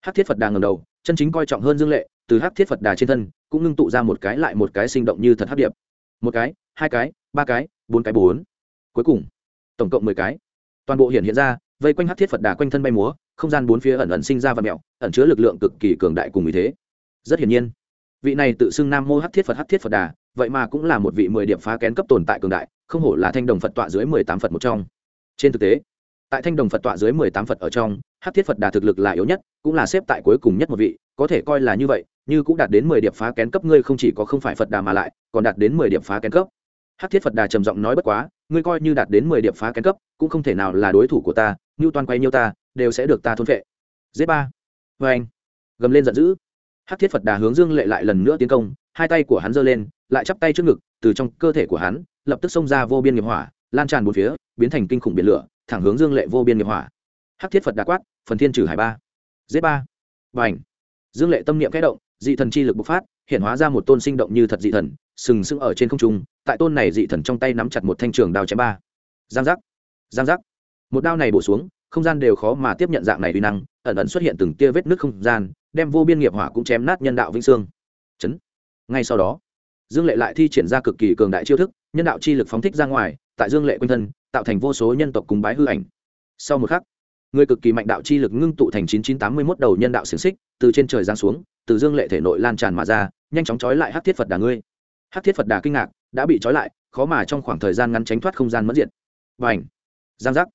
Hát thiết phật đà ngầm đầu, chân chính coi trọng hơn dương lệ, từ Hát thiết phật đà trên thân, cũng ngưng tụ ra một cái lại một cái sinh động như thật hát điệp. Một cái, hai cái, ba cái, bốn cái, bốn cuối cùng, tổng cộng mười cái. Toàn bộ hiện hiện ra, vây quanh Hát thiết phật đà quanh thân bay múa, không gian bốn phía ẩn ẩn sinh ra và mẹo, ẩn chứa lực lượng cực kỳ cường đại cùng ý thế. Rất hiển nhiên, vị này tự xưng nam mô Hát thiết phật Hát thiết phật đà, vậy mà cũng là một vị mười điểm phá kén cấp tồn tại cường đại, không hổ là thanh đồng phật tọa dưới mười tám phật một trong. Trên thực tế, tại thanh đồng phật tọa dưới mười tám phật ở trong Hát thiết phật đà thực lực là yếu nhất, cũng là xếp tại cuối cùng nhất một vị, có thể coi là như vậy, như cũng đạt đến mười điểm phá kén cấp, ngươi không chỉ có không phải phật đà mà lại, còn đạt đến mười điểm phá kén cấp. Hát thiết phật đà trầm giọng nói bất quá ngươi coi như đạt đến mười điểm phá kén cấp, cũng không thể nào là đối thủ của ta như toàn quay nhiêu ta, đều sẽ được ta thôn vệ. Z ba. Vê anh. Gầm lên giận dữ. Hắc thiết phật đà hướng dương lệ lại lần nữa tiến công, hai tay của hắn giơ lên, lại chắp tay trước ngực, từ trong cơ thể của hắn, lập tức xông ra vô biên nghiệp hỏa, lan tràn bốn phía, biến thành kinh khủng biển lửa, thẳng hướng dương lệ vô biên nghiệp hỏa. Hắc thiết phật đà quát, phần thiên trừ hải ba. Z ba. Và ảnh dương lệ tâm niệm kẽ động, dị thần chi lực bộc phát, hiện hóa ra một tôn sinh động như thật dị thần, sừng sững ở trên không trung tại tôn này dị thần trong tay nắm chặt một thanh trường đao chém ba. Giang giác giang giác. Một đao này bổ xuống, không gian đều khó mà tiếp nhận dạng này uy năng, ẩn ẩn xuất hiện từng tia vết nước không gian, đem vô biên nghiệp hỏa cũng chém nát nhân đạo vĩnh xương. Chấn. Ngay sau đó, dương lệ lại thi triển ra cực kỳ cường đại chiêu thức, nhân đạo chi lực phóng thích ra ngoài, tại dương lệ quanh thân, tạo thành vô số nhân tộc cùng bái hư ảnh. Sau một khắc, người cực kỳ mạnh đạo chi lực ngưng tụ thành chín chín tám mươi mốt đầu nhân đạo xiềng xích, từ trên trời giáng xuống, từ dương lệ thể nội lan tràn mà ra, nhanh chóng trói lại hát thiết phật đà ngươi. Hát thiết phật đà kinh ngạc đã bị trói lại, khó mà trong khoảng thời gian ngắn tránh thoát không gian mất diện và ảnh giang giác!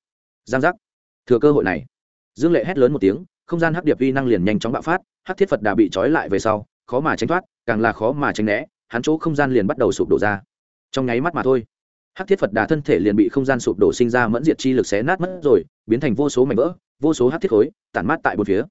Giang giác! Thừa cơ hội này, dương lệ hét lớn một tiếng, không gian hắc điệp vi năng liền nhanh chóng bạo phát, hắc thiết phật đà bị trói lại về sau, khó mà tránh thoát, càng là khó mà tránh né, hắn chỗ không gian liền bắt đầu sụp đổ ra. Trong nháy mắt mà thôi, hắc thiết phật đà thân thể liền bị không gian sụp đổ sinh ra mẫn diệt chi lực xé nát mất rồi, biến thành vô số mảnh vỡ, vô số hắc thiết khối tản mát tại bốn phía.